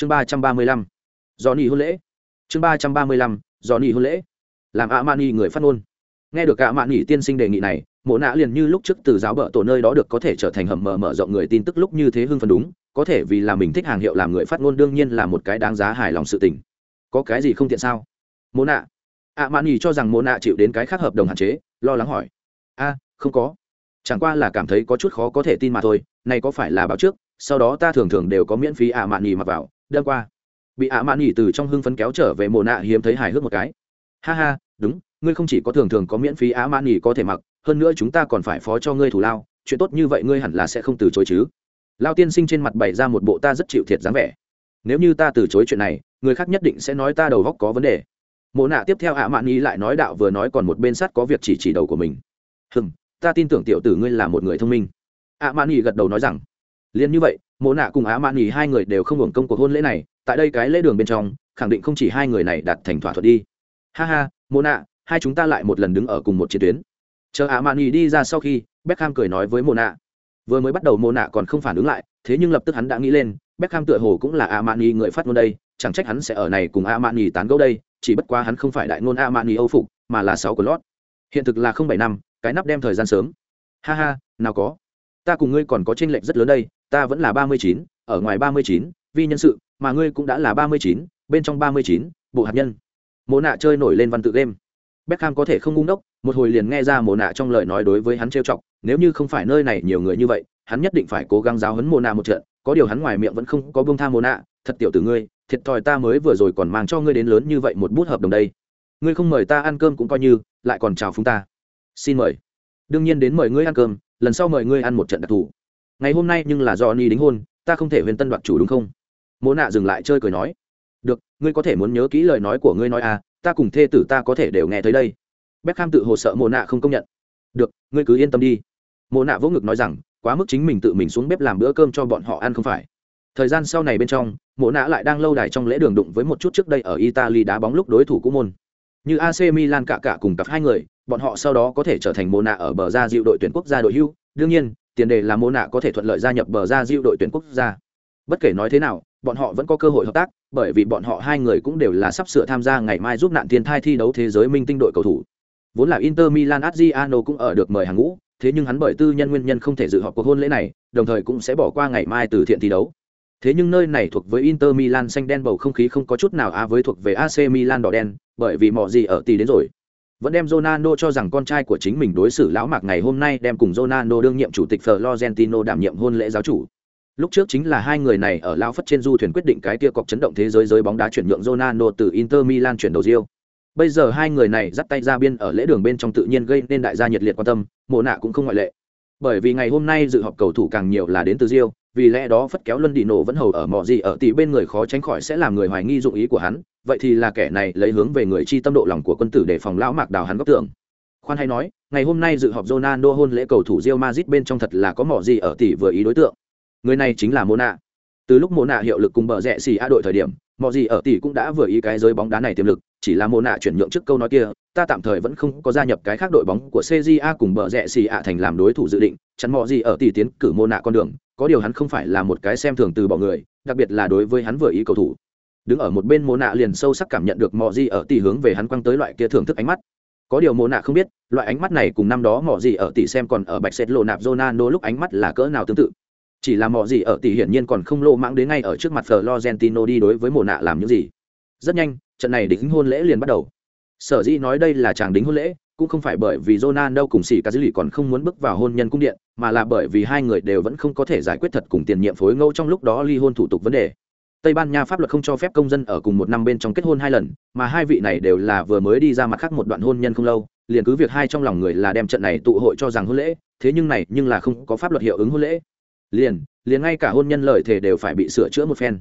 chương ba trăm ba mươi lăm. Do ni hôn lễ. Chương ba trăm ba mươi lăm do ni hôn lễ. Làm ạ mạn nghỉ người phát ngôn. Nghe được ạ mạn nghỉ tiên sinh đề nghị này, mộ nạ liền như lúc trước từ giáo bợ tổ nơi đó được có thể trở thành hầm mở mở rộng người tin tức lúc như thế hưng phần đúng, có thể vì là mình thích hàng hiệu làm người phát ngôn đương nhiên là một cái đáng giá hài lòng sự tình. Có cái gì không tiện sao? Mộ nạ. Ạ mạn nghỉ cho rằng mộ nạ chịu đến cái khác hợp đồng hạn chế, lo lắng hỏi. A, không có. Chẳng qua là cảm thấy có chút khó có thể tin mà thôi, này có phải là báo trước, sau đó ta thường thường đều có miễn phí ạ mạn nghỉ mặc vào đêm qua. Bị ạ mạn nghỉ từ trong hưng phấn kéo trở về mồ nạ hiếm thấy hài hước một cái. Ha ha, đúng, ngươi không chỉ có thường thường có miễn phí ạ mạn nghỉ có thể mặc, hơn nữa chúng ta còn phải phó cho ngươi thủ lao, chuyện tốt như vậy ngươi hẳn là sẽ không từ chối chứ. Lao tiên sinh trên mặt bày ra một bộ ta rất chịu thiệt dáng vẻ. Nếu như ta từ chối chuyện này, người khác nhất định sẽ nói ta đầu góc có vấn đề. Mộ nạ tiếp theo ạ mạn nghỉ lại nói đạo vừa nói còn một bên sắt có việc chỉ chỉ đầu của mình. Hừng ta tin tưởng tiểu tử ngươi là một người thông minh. Ạ mạn nghỉ gật đầu nói rằng, liền như vậy mộ nạ cùng Á mạn nghỉ hai người đều không hưởng công cuộc hôn lễ này, tại đây cái lễ đường bên trong, khẳng định không chỉ hai người này đạt thành thỏa thuận đi. Ha ha, mộ nạ, hai chúng ta lại một lần đứng ở cùng một chiến tuyến. Chờ Á mạn nghỉ đi ra sau khi, beckham cười nói với mộ nạ. Vừa mới bắt đầu mộ nạ còn không phản ứng lại, thế nhưng lập tức hắn đã nghĩ lên, beckham tựa hồ cũng là Á mạn nghỉ người phát ngôn đây, chẳng trách hắn sẽ ở này cùng Á mạn nghỉ tán gẫu đây, chỉ bất quá hắn không phải đại ngôn Á mạn nghỉ âu phục, mà là sáu của lót. Hiện thực là không bảy năm, cái nắp đem thời gian sớm. Ha ha, nào có ta cùng ngươi còn có tranh lệch rất lớn đây ta vẫn là ba mươi chín ở ngoài ba mươi chín vi nhân sự mà ngươi cũng đã là ba mươi chín bên trong ba mươi chín bộ hạt nhân mộ nạ chơi nổi lên văn tự game Beckham có thể không ngu ngốc, một hồi liền nghe ra Mộ nạ trong lời nói đối với hắn trêu chọc, nếu như không phải nơi này nhiều người như vậy, hắn nhất định phải cố gắng giáo huấn Mộ nạ một trận, có điều hắn ngoài miệng vẫn không có buông tha Mộ nạ, thật tiểu tử ngươi, thiệt thòi ta mới vừa rồi còn mang cho ngươi đến lớn như vậy một bút hợp đồng đây. Ngươi không mời ta ăn cơm cũng coi như, lại còn chào phúng ta. Xin mời. Đương nhiên đến mời ngươi ăn cơm, lần sau mời ngươi ăn một trận đặc thù. Ngày hôm nay nhưng là do ni đính hôn, ta không thể huyền tân đoạt chủ đúng không? Mộ nạ dừng lại chơi cười nói. Được, ngươi có thể muốn nhớ kỹ lời nói của ngươi nói à, ta cùng thê tử ta có thể đều nghe thấy đây Beckham tự hồ sợ Mộ nạ không công nhận. "Được, ngươi cứ yên tâm đi." Mộ nạ vỗ ngực nói rằng, quá mức chính mình tự mình xuống bếp làm bữa cơm cho bọn họ ăn không phải. Thời gian sau này bên trong, Mộ nạ lại đang lâu đài trong lễ đường đụng với một chút trước đây ở Italy đá bóng lúc đối thủ cũ môn. Như AC Milan cả cả cùng cặp hai người, bọn họ sau đó có thể trở thành mô nạ ở bờ ra dịu đội tuyển quốc gia đội hưu, đương nhiên, tiền đề là mô nạ có thể thuận lợi gia nhập bờ ra dịu đội tuyển quốc gia. Bất kể nói thế nào, bọn họ vẫn có cơ hội hợp tác, bởi vì bọn họ hai người cũng đều là sắp sửa tham gia ngày mai giúp nạn tiền thai thi đấu thế giới minh tinh đội cầu thủ. Vốn là Inter Milan Adriano cũng ở được mời hàng ngũ, thế nhưng hắn bởi tư nhân nguyên nhân không thể dự họp cuộc hôn lễ này, đồng thời cũng sẽ bỏ qua ngày mai từ thiện thi đấu. Thế nhưng nơi này thuộc với Inter Milan xanh đen bầu không khí không có chút nào á với thuộc về AC Milan đỏ đen, bởi vì mọ gì ở tỷ đến rồi. Vẫn đem Ronaldo cho rằng con trai của chính mình đối xử lão mạc ngày hôm nay đem cùng Ronaldo đương nhiệm chủ tịch Florentino đảm nhiệm hôn lễ giáo chủ. Lúc trước chính là hai người này ở lao phất trên du thuyền quyết định cái kia cọc chấn động thế giới giới bóng đá chuyển nhượng Ronaldo từ Inter Milan chuyển đầu Rio. Bây giờ hai người này dắt tay ra biên ở lễ đường bên trong tự nhiên gây nên đại gia nhiệt liệt quan tâm, mộ nạ cũng không ngoại lệ. Bởi vì ngày hôm nay dự họp cầu thủ càng nhiều là đến từ Rio, vì lẽ đó phất kéo luân đi nổ vẫn hầu ở mọi gì ở tỷ bên người khó tránh khỏi sẽ làm người hoài nghi dụng ý của hắn, vậy thì là kẻ này lấy hướng về người chi tâm độ lòng của quân tử để phòng lão mạc đào hắn góc tưởng. Khoan hay nói, ngày hôm nay dự họp Ronaldo hôn lễ cầu thủ Real Madrid bên trong thật là có mỏ gì ở tỷ vừa ý đối tượng người này chính là mona. từ lúc mona hiệu lực cùng bờ rẽ xì a đội thời điểm mọi gì ở tỷ cũng đã vừa ý cái giới bóng đá này tiềm lực chỉ là mona chuyển nhượng trước câu nói kia ta tạm thời vẫn không có gia nhập cái khác đội bóng của cja cùng bờ rẽ xì a thành làm đối thủ dự định chắn mọi gì ở tỷ tiến cử mona con đường có điều hắn không phải là một cái xem thường từ bỏ người đặc biệt là đối với hắn vừa ý cầu thủ đứng ở một bên mô nạ liền sâu sắc cảm nhận được mọi gì ở tỷ hướng về hắn quăng tới loại kia thưởng thức ánh mắt có điều mô nạ không biết loại ánh mắt này cùng năm đó mọi gì ở tỷ xem còn ở bạch xét lộ nạp Ronaldo lúc ánh mắt là cỡ nào tương tự chỉ là mò gì ở tỷ hiển nhiên còn không lô mãng đến ngay ở trước mặt Florentino đi đối với mồ nạ làm những gì. Rất nhanh, trận này đính hôn lễ liền bắt đầu. Sở dĩ nói đây là chàng đính hôn lễ, cũng không phải bởi vì Ronaldo cùng sĩ Cazorla còn không muốn bước vào hôn nhân cung điện, mà là bởi vì hai người đều vẫn không có thể giải quyết thật cùng tiền nhiệm phối ngẫu trong lúc đó ly hôn thủ tục vấn đề. Tây Ban Nha pháp luật không cho phép công dân ở cùng một năm bên trong kết hôn hai lần, mà hai vị này đều là vừa mới đi ra mặt khác một đoạn hôn nhân không lâu, liền cứ việc hai trong lòng người là đem trận này tụ hội cho rằng hôn lễ, thế nhưng này nhưng là không có pháp luật hiệu ứng hôn lễ. Liền liền ngay cả hôn nhân lợi thể đều phải bị sửa chữa một phen.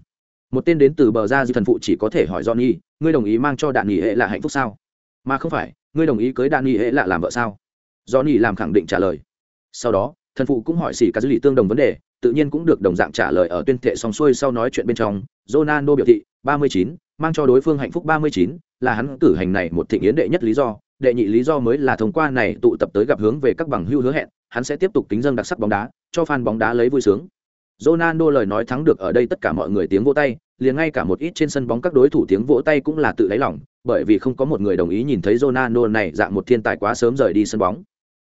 Một tên đến từ bờ ra dư thần phụ chỉ có thể hỏi johnny ngươi đồng ý mang cho đạn nghỉ hệ là hạnh phúc sao? Mà không phải ngươi đồng ý cưới đan nghỉ hệ lạ làm vợ sao? Do johnny làm khẳng định trả lời. Sau đó thần phụ cũng hỏi xỉ cả dư lì tương đồng vấn đề tự nhiên cũng được đồng dạng trả lời ở tuyên thệ xong xuôi sau nói chuyện bên trong. Ronaldo biểu thị 39, mang cho đối phương hạnh phúc 39, là hắn cử hành này một thịnh yến đệ nhất lý do. Đệ nhị lý do mới là thông qua này tụ tập tới gặp hướng về các bằng hưu hứa hẹn hắn sẽ tiếp tục kính dân đặc sắc bóng đá cho fan bóng đá lấy vui sướng. Ronaldo lời nói thắng được ở đây tất cả mọi người tiếng vỗ tay, liền ngay cả một ít trên sân bóng các đối thủ tiếng vỗ tay cũng là tự lấy lòng, bởi vì không có một người đồng ý nhìn thấy Ronaldo này dạng một thiên tài quá sớm rời đi sân bóng.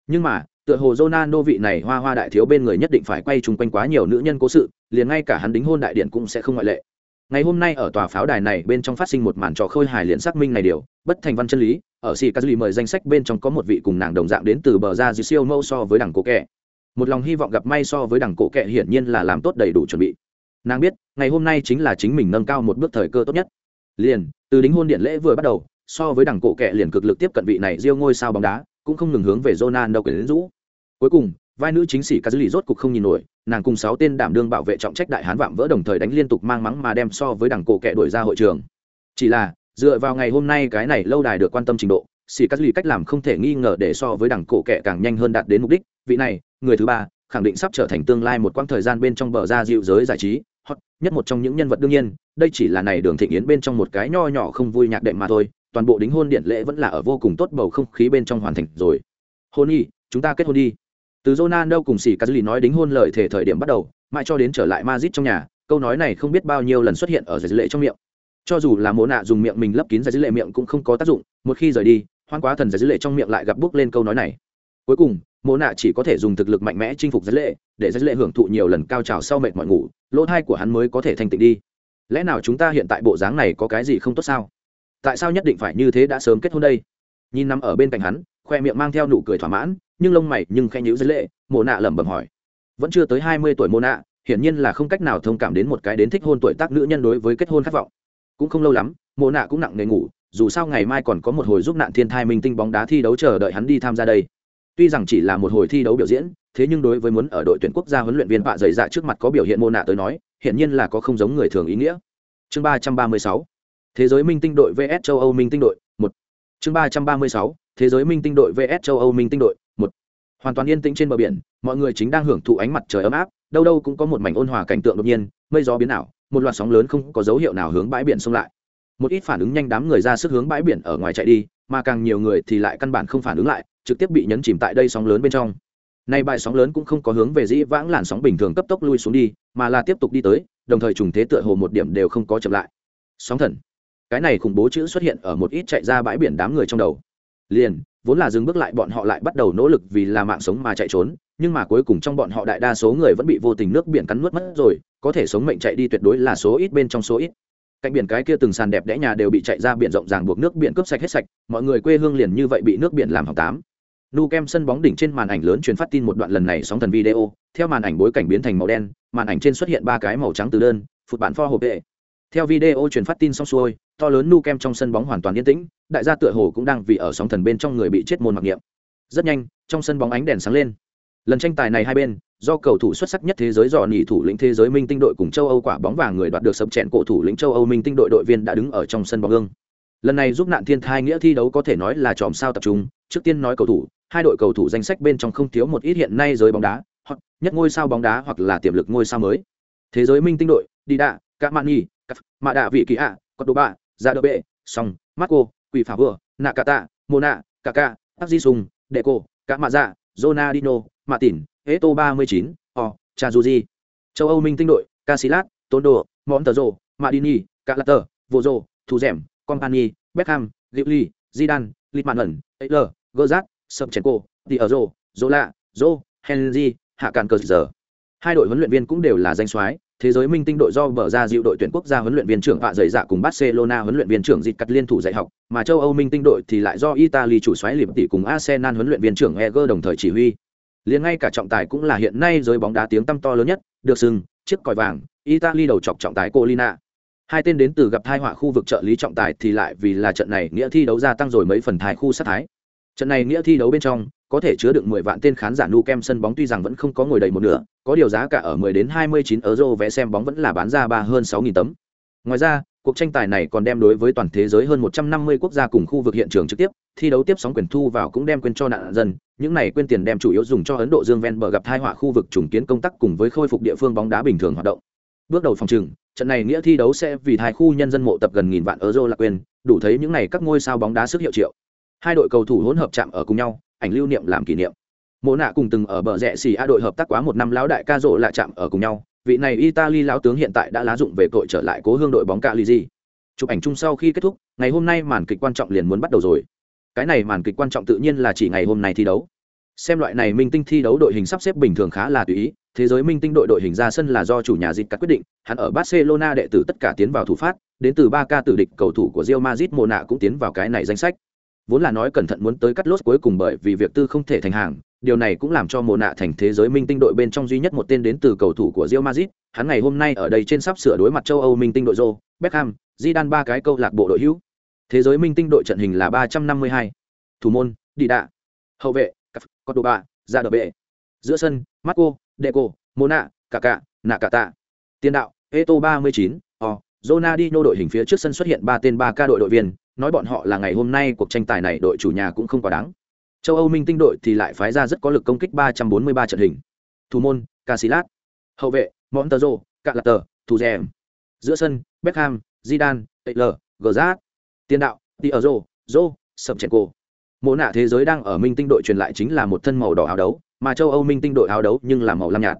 Nhưng mà, tựa hồ Ronaldo vị này hoa hoa đại thiếu bên người nhất định phải quay chung quanh quá nhiều nữ nhân cố sự, liền ngay cả hắn đính hôn đại điện cũng sẽ không ngoại lệ. Ngày hôm nay ở tòa pháo đài này bên trong phát sinh một màn trò khơi hài liền xác minh này điều, bất thành văn chân lý, ở Si mời danh sách bên trong có một vị cùng nàng đồng dạng đến từ bờ ra siêu mâu so với đẳng cổ kệ. Một lòng hy vọng gặp may so với đẳng cổ kệ hiển nhiên là làm tốt đầy đủ chuẩn bị. Nàng biết, ngày hôm nay chính là chính mình nâng cao một bước thời cơ tốt nhất. Liền, từ đính hôn điện lễ vừa bắt đầu, so với đẳng cổ kệ liền cực lực tiếp cận vị này diêu ngôi sao bóng đá, cũng không ngừng hướng về Ronaldo quyến rũ. Cuối cùng, vai nữ chính sĩ lì rốt cục không nhìn nổi, nàng cùng sáu tên đảm đương bảo vệ trọng trách đại hán vạm vỡ đồng thời đánh liên tục mang mắng mà đem so với đẳng cổ kệ đuổi ra hội trường. Chỉ là, dựa vào ngày hôm nay cái này lâu đài được quan tâm trình độ, sĩ Kazuli cách làm không thể nghi ngờ để so với đẳng cổ kệ càng nhanh hơn đạt đến mục đích, vị này, người thứ ba, khẳng định sắp trở thành tương lai một quãng thời gian bên trong bờ ra dịu giới giải trí, hot nhất một trong những nhân vật đương nhiên, đây chỉ là này đường thịnh yến bên trong một cái nho nhỏ không vui nhạc đệm mà thôi, toàn bộ đính hôn điện lễ vẫn là ở vô cùng tốt bầu không khí bên trong hoàn thành rồi. Hôn y, chúng ta kết hôn đi từ Ronaldo cùng sĩ Cazelli nói đính hôn lời thể thời điểm bắt đầu, mãi cho đến trở lại Madrid trong nhà, câu nói này không biết bao nhiêu lần xuất hiện ở giải lệ trong miệng. Cho dù là Mộ nạ dùng miệng mình lấp kín giải lệ miệng cũng không có tác dụng, một khi rời đi, hoan quá thần giải lệ trong miệng lại gặp bước lên câu nói này. Cuối cùng, Mộ nạ chỉ có thể dùng thực lực mạnh mẽ chinh phục giới lệ, để giới lệ hưởng thụ nhiều lần cao trào sau mệt mỏi ngủ, lỗ thai của hắn mới có thể thanh tịnh đi. Lẽ nào chúng ta hiện tại bộ dáng này có cái gì không tốt sao? Tại sao nhất định phải như thế đã sớm kết hôn đây? Nhìn nằm ở bên cạnh hắn, khoe miệng mang theo nụ cười thỏa mãn, nhưng lông mày nhưng khen nhữ giới lệ Mộ nạ lẩm bẩm hỏi vẫn chưa tới hai mươi tuổi Mộ nạ hiển nhiên là không cách nào thông cảm đến một cái đến thích hôn tuổi tác nữ nhân đối với kết hôn khát vọng cũng không lâu lắm Mộ nạ cũng nặng nề ngủ dù sao ngày mai còn có một hồi giúp nạn thiên thai minh tinh bóng đá thi đấu chờ đợi hắn đi tham gia đây tuy rằng chỉ là một hồi thi đấu biểu diễn, thế nhưng đối với muốn ở đội tuyển quốc gia huấn luyện viên bạ dày dạ trước mặt có biểu hiện mô nạ tới nói, hiển nhiên là có không giống người thường ý nghĩa. Chương ba trăm ba mươi sáu, thế giới minh tinh đội vs châu âu minh tinh đội, một. Chương ba trăm ba mươi sáu, thế giới minh tinh đội vs châu âu minh tinh đội, một. Hoàn toàn yên tĩnh trên bờ biển, mọi người chính đang hưởng thụ ánh mặt trời ấm áp, đâu đâu cũng có một mảnh ôn hòa cảnh tượng đột nhiên, mây gió biến ảo, một loạt sóng lớn không có dấu hiệu nào hướng bãi biển xông lại. Một ít phản ứng nhanh đám người ra sức hướng bãi biển ở ngoài chạy đi, mà càng nhiều người thì lại căn bản không phản ứng lại trực tiếp bị nhấn chìm tại đây sóng lớn bên trong. Nay bài sóng lớn cũng không có hướng về dĩ vãng làn sóng bình thường cấp tốc lui xuống đi, mà là tiếp tục đi tới, đồng thời trùng thế tựa hồ một điểm đều không có chậm lại. Sóng thần. Cái này khủng bố chữ xuất hiện ở một ít chạy ra bãi biển đám người trong đầu. Liền, vốn là dừng bước lại bọn họ lại bắt đầu nỗ lực vì là mạng sống mà chạy trốn, nhưng mà cuối cùng trong bọn họ đại đa số người vẫn bị vô tình nước biển cắn nuốt mất rồi, có thể sống mệnh chạy đi tuyệt đối là số ít bên trong số ít. Cạnh biển cái kia từng sàn đẹp đẽ nhà đều bị chạy ra biển rộng ràng buộc nước biển cướp sạch hết sạch, mọi người quê hương liền như vậy bị nước biển làm hỏng tám nu kem sân bóng đỉnh trên màn ảnh lớn truyền phát tin một đoạn lần này sóng thần video. Theo màn ảnh bối cảnh biến thành màu đen, màn ảnh trên xuất hiện ba cái màu trắng từ đơn, phụt bản pho hộp vệ theo video truyền phát tin xong xuôi, to lớn nu kem trong sân bóng hoàn toàn yên tĩnh, đại gia tựa hồ cũng đang vì ở sóng thần bên trong người bị chết môn mặc niệm. Rất nhanh, trong sân bóng ánh đèn sáng lên. Lần tranh tài này hai bên, do cầu thủ xuất sắc nhất thế giới dò nỉ thủ lĩnh thế giới minh tinh đội cùng châu âu quả bóng vàng người đoạt được sập chèn cổ thủ lĩnh châu âu minh tinh đội đội viên đã đứng ở trong sân bóng ương lần này giúp nạn thiên thai nghĩa thi đấu có thể nói là chòm sao tập trung, trước tiên nói cầu thủ hai đội cầu thủ danh sách bên trong không thiếu một ít hiện nay giới bóng đá hoặc nhất ngôi sao bóng đá hoặc là tiềm lực ngôi sao mới. Thế giới minh tinh đội đi đạ các mani mạ đạ vị kỳ ạ cọt đồ bạ đỡ bệ song marco quỷ phá vừa nakata mona kaka tắc di sùng đệ mạ dạ Ronaldinho, mạ tỉn eto ba mươi chín o chazuji châu âu minh tinh đội casilat tondo montezo madini calater vozo thủ dẻm company beckham gilly zidane sâm chèn cô tỉ ở rô rô lạ, rô, henry, hạ càn cờ giờ. Hai đội huấn luyện viên cũng đều là danh soái, thế giới minh tinh đội do bờ ra dịu đội tuyển quốc gia huấn luyện viên trưởng vạ dày dạ cùng barcelona huấn luyện viên trưởng dịt cắt liên thủ dạy học, mà châu âu minh tinh đội thì lại do italy chủ xoáy liệp tỷ cùng arsenal huấn luyện viên trưởng eger đồng thời chỉ huy. Liền ngay cả trọng tài cũng là hiện nay giới bóng đá tiếng tăm to lớn nhất, được sừng chiếc còi vàng, italy đầu chọc trọng tài colina. Hai tên đến từ gặp thai họa khu vực trợ lý trọng tài thì lại vì là trận này, nghĩa thi đấu gia tăng rồi mấy phần thai khu sát thái trận này nghĩa thi đấu bên trong có thể chứa được 10 vạn tên khán giả nu kem sân bóng tuy rằng vẫn không có ngồi đầy một nửa, có điều giá cả ở 10 đến 29 euro vé xem bóng vẫn là bán ra ba hơn 6000 tấm. Ngoài ra, cuộc tranh tài này còn đem đối với toàn thế giới hơn 150 quốc gia cùng khu vực hiện trường trực tiếp, thi đấu tiếp sóng quyền thu vào cũng đem quyền cho nạn dân, những này quyền tiền đem chủ yếu dùng cho Ấn Độ Dương ven bờ gặp tai họa khu vực trùng kiến công tác cùng với khôi phục địa phương bóng đá bình thường hoạt động. Bước đầu phòng trừng, trận này nghĩa thi đấu sẽ vì hai khu nhân dân mộ tập gần nghìn vạn euro là quyền, đủ thấy những này các ngôi sao bóng đá sức hiệu triệu. Hai đội cầu thủ hỗn hợp chạm ở cùng nhau, ảnh lưu niệm làm kỷ niệm. Mộ nạ cùng từng ở bờ rẽ xì a đội hợp tác quá một năm lão đại ca rộ lại chạm ở cùng nhau. Vị này italy lão tướng hiện tại đã lá dụng về cội trở lại cố hương đội bóng cạ lì gì chụp ảnh chung sau khi kết thúc ngày hôm nay màn kịch quan trọng liền muốn bắt đầu rồi. Cái này màn kịch quan trọng tự nhiên là chỉ ngày hôm nay thi đấu. Xem loại này minh tinh thi đấu đội hình sắp xếp bình thường khá là tùy ý thế giới minh tinh đội đội hình ra sân là do chủ nhà dịp cắt quyết định hắn ở barcelona đệ tử tất cả tiến vào thủ phát đến từ ba ca tử địch cầu thủ của Real Madrid mùa nạ cũng tiến vào cái này danh sách vốn là nói cẩn thận muốn tới cắt lốt cuối cùng bởi vì việc tư không thể thành hàng điều này cũng làm cho mùa nạ thành thế giới minh tinh đội bên trong duy nhất một tên đến từ cầu thủ của Real Madrid hắn ngày hôm nay ở đây trên sắp sửa đối mặt châu Âu minh tinh đội Joe, Beckham, Zidane ba cái câu lạc bộ đội hữu. Thế giới minh tinh đội trận hình là ba trăm năm mươi hai. Thủ môn đi đạ. Hậu vệ Cordoba, ra đờ bệ. Giữa sân Marco, Deco, Mona, cả tạ Tiền đạo, Eto 39, O, Ronaldinho đội hình phía trước sân xuất hiện ba tên ba ca đội đội viên, nói bọn họ là ngày hôm nay cuộc tranh tài này đội chủ nhà cũng không quá đáng. Châu Âu Minh tinh đội thì lại phái ra rất có lực công kích 343 trận hình. Thủ môn, Casillas. Hậu vệ, Montero, Calater, Thủ rèm Giữa sân, Beckham, Zidane, Taylor, Gerrard. Tiền đạo, Tierzo, Zo, Sập Mộ nạ thế giới đang ở Minh tinh đội truyền lại chính là một thân màu đỏ áo đấu, mà châu Âu Minh tinh đội áo đấu nhưng là màu lam nhạt.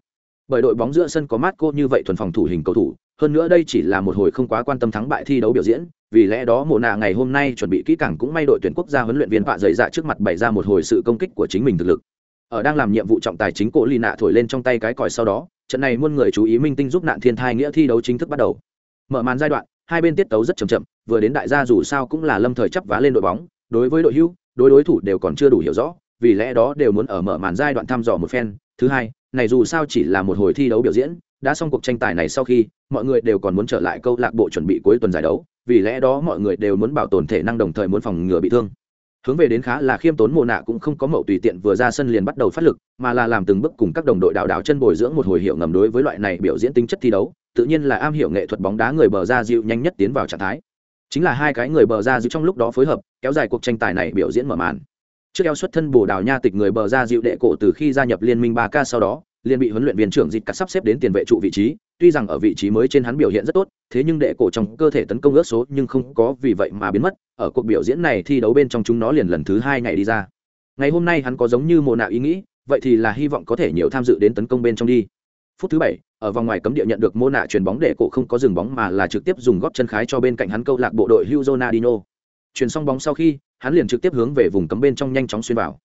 Bởi đội bóng giữa sân có Marco như vậy thuần phòng thủ hình cầu thủ, hơn nữa đây chỉ là một hồi không quá quan tâm thắng bại thi đấu biểu diễn, vì lẽ đó Mộ nạ ngày hôm nay chuẩn bị kỹ càng cũng may đội tuyển quốc gia huấn luyện viên vạ dày dạ trước mặt bày ra một hồi sự công kích của chính mình thực lực. Ở đang làm nhiệm vụ trọng tài chính cổ lì nạ thổi lên trong tay cái còi sau đó, trận này muôn người chú ý Minh tinh giúp nạn thiên thai nghĩa thi đấu chính thức bắt đầu. Mở màn giai đoạn, hai bên tiết tấu rất chậm chậm, vừa đến đại gia dù sao cũng là lâm thời chấp vá lên đội bóng, đối với đội hưu, đối đối thủ đều còn chưa đủ hiểu rõ, vì lẽ đó đều muốn ở mở màn giai đoạn thăm dò một phen. Thứ hai, này dù sao chỉ là một hồi thi đấu biểu diễn, đã xong cuộc tranh tài này sau khi, mọi người đều còn muốn trở lại câu lạc bộ chuẩn bị cuối tuần giải đấu, vì lẽ đó mọi người đều muốn bảo tồn thể năng đồng thời muốn phòng ngừa bị thương. Hướng về đến khá là khiêm tốn mồ nạ cũng không có mậu tùy tiện vừa ra sân liền bắt đầu phát lực, mà là làm từng bước cùng các đồng đội đào đào chân bồi dưỡng một hồi hiệu ngầm đối với loại này biểu diễn tính chất thi đấu, tự nhiên là am hiểu nghệ thuật bóng đá người bờ ra dịu nhanh nhất tiến vào trạng thái. Chính là hai cái người bờ ra dịu trong lúc đó phối hợp, kéo dài cuộc tranh tài này biểu diễn mở màn trước eo xuất thân bồ đào nha tịch người bờ ra dịu đệ cổ từ khi gia nhập liên minh ba k sau đó liền bị huấn luyện viên trưởng dịch cắt sắp xếp đến tiền vệ trụ vị trí tuy rằng ở vị trí mới trên hắn biểu hiện rất tốt thế nhưng đệ cổ trong cơ thể tấn công ước số nhưng không có vì vậy mà biến mất ở cuộc biểu diễn này thi đấu bên trong chúng nó liền lần thứ hai ngày đi ra. Ngày hôm nay hắn có giống như mồ nạ ý nghĩ vậy thì là hy vọng có thể nhiều tham dự đến tấn công bên trong đi. Phút thứ bảy ở vòng ngoài cấm địa nhận được mô nạ chuyền bóng đệ cổ không có dừng bóng mà là trực tiếp dùng góp chân khái cho bên cạnh hắn câu lạc bộ đội Hugh Ronaldinho. Chuyền xong bóng sau khi, hắn liền trực tiếp hướng về vùng cấm bên trong nhanh chóng xuyên vào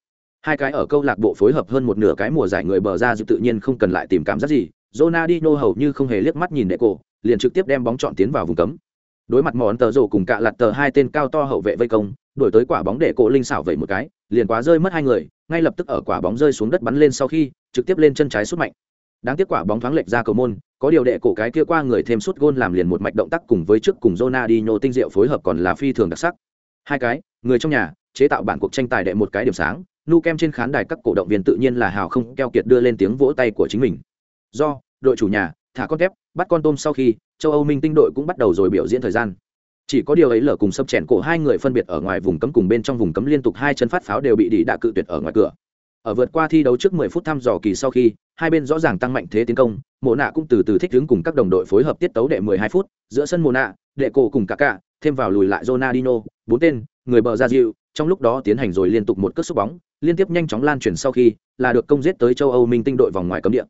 hai cái ở câu lạc bộ phối hợp hơn một nửa cái mùa giải người bờ ra dự tự nhiên không cần lại tìm cảm giác gì. Ronaldinho hầu như không hề liếc mắt nhìn đệ cổ, liền trực tiếp đem bóng chọn tiến vào vùng cấm. Đối mặt món tờ rổ cùng cạ lặt tờ hai tên cao to hậu vệ vây công, đổi tới quả bóng đệ cổ linh xảo vậy một cái, liền quá rơi mất hai người, ngay lập tức ở quả bóng rơi xuống đất bắn lên sau khi, trực tiếp lên chân trái sút mạnh. Đáng tiếc quả bóng thoáng lệch ra cầu môn, có điều đệ cổ cái kia qua người thêm sút gôn làm liền một mạch động tác cùng với trước cùng Ronaldinho tinh diệu phối hợp còn là phi thường đặc sắc. Hai cái, người trong nhà, chế tạo bản cuộc tranh tài đệ một cái điểm sáng nu kem trên khán đài các cổ động viên tự nhiên là hào không keo kiệt đưa lên tiếng vỗ tay của chính mình. Do, đội chủ nhà, thả con kép bắt con tôm sau khi, châu âu minh tinh đội cũng bắt đầu rồi biểu diễn thời gian. Chỉ có điều ấy lở cùng sập chèn cổ hai người phân biệt ở ngoài vùng cấm cùng bên trong vùng cấm liên tục hai chân phát pháo đều bị đi đạ cự tuyệt ở ngoài cửa. Ở vượt qua thi đấu trước 10 phút thăm dò kỳ sau khi, hai bên rõ ràng tăng mạnh thế tiến công, mộ nạ cũng từ từ thích ứng cùng các đồng đội phối hợp tiết tấu đệ 12 phút, giữa sân mộ nạ, đệ cổ cùng cả cả thêm vào lùi lại Ronaldinho, bốn tên, người bờ ra dịu, trong lúc đó tiến hành rồi liên tục một cất xúc bóng liên tiếp nhanh chóng lan truyền sau khi là được công giết tới châu âu minh tinh đội vòng ngoài cấm địa.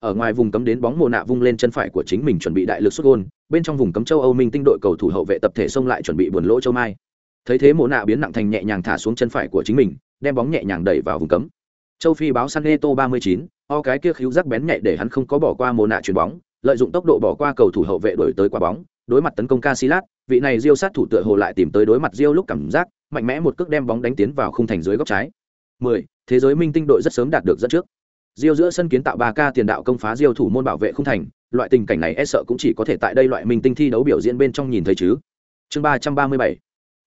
Ở ngoài vùng cấm đến bóng mồ nạ vung lên chân phải của chính mình chuẩn bị đại lực xuất gôn bên trong vùng cấm châu âu minh tinh đội cầu thủ hậu vệ tập thể xông lại chuẩn bị buồn lỗ châu mai. Thấy thế mồ nạ biến nặng thành nhẹ nhàng thả xuống chân phải của chính mình đem bóng nhẹ nhàng đẩy vào vùng cấm. Châu phi báo san neto 39, o cái kia khíu rắc bén nhạy để hắn không có bỏ qua mồ nạ chuyền bóng lợi dụng tốc độ bỏ qua cầu thủ hậu vệ đổi tới quả bóng đối mặt tấn công Casillas, vị này Diêu sát thủ tựa hồ lại tìm tới đối mặt Diêu lúc cảm giác, mạnh mẽ một cước đem bóng đánh tiến vào khung thành dưới góc trái. 10. Thế giới minh tinh đội rất sớm đạt được dẫn trước. Diêu giữa sân kiến tạo 3K tiền đạo công phá Diêu thủ môn bảo vệ không thành, loại tình cảnh này e sợ cũng chỉ có thể tại đây loại minh tinh thi đấu biểu diễn bên trong nhìn thấy chứ. Chương 337.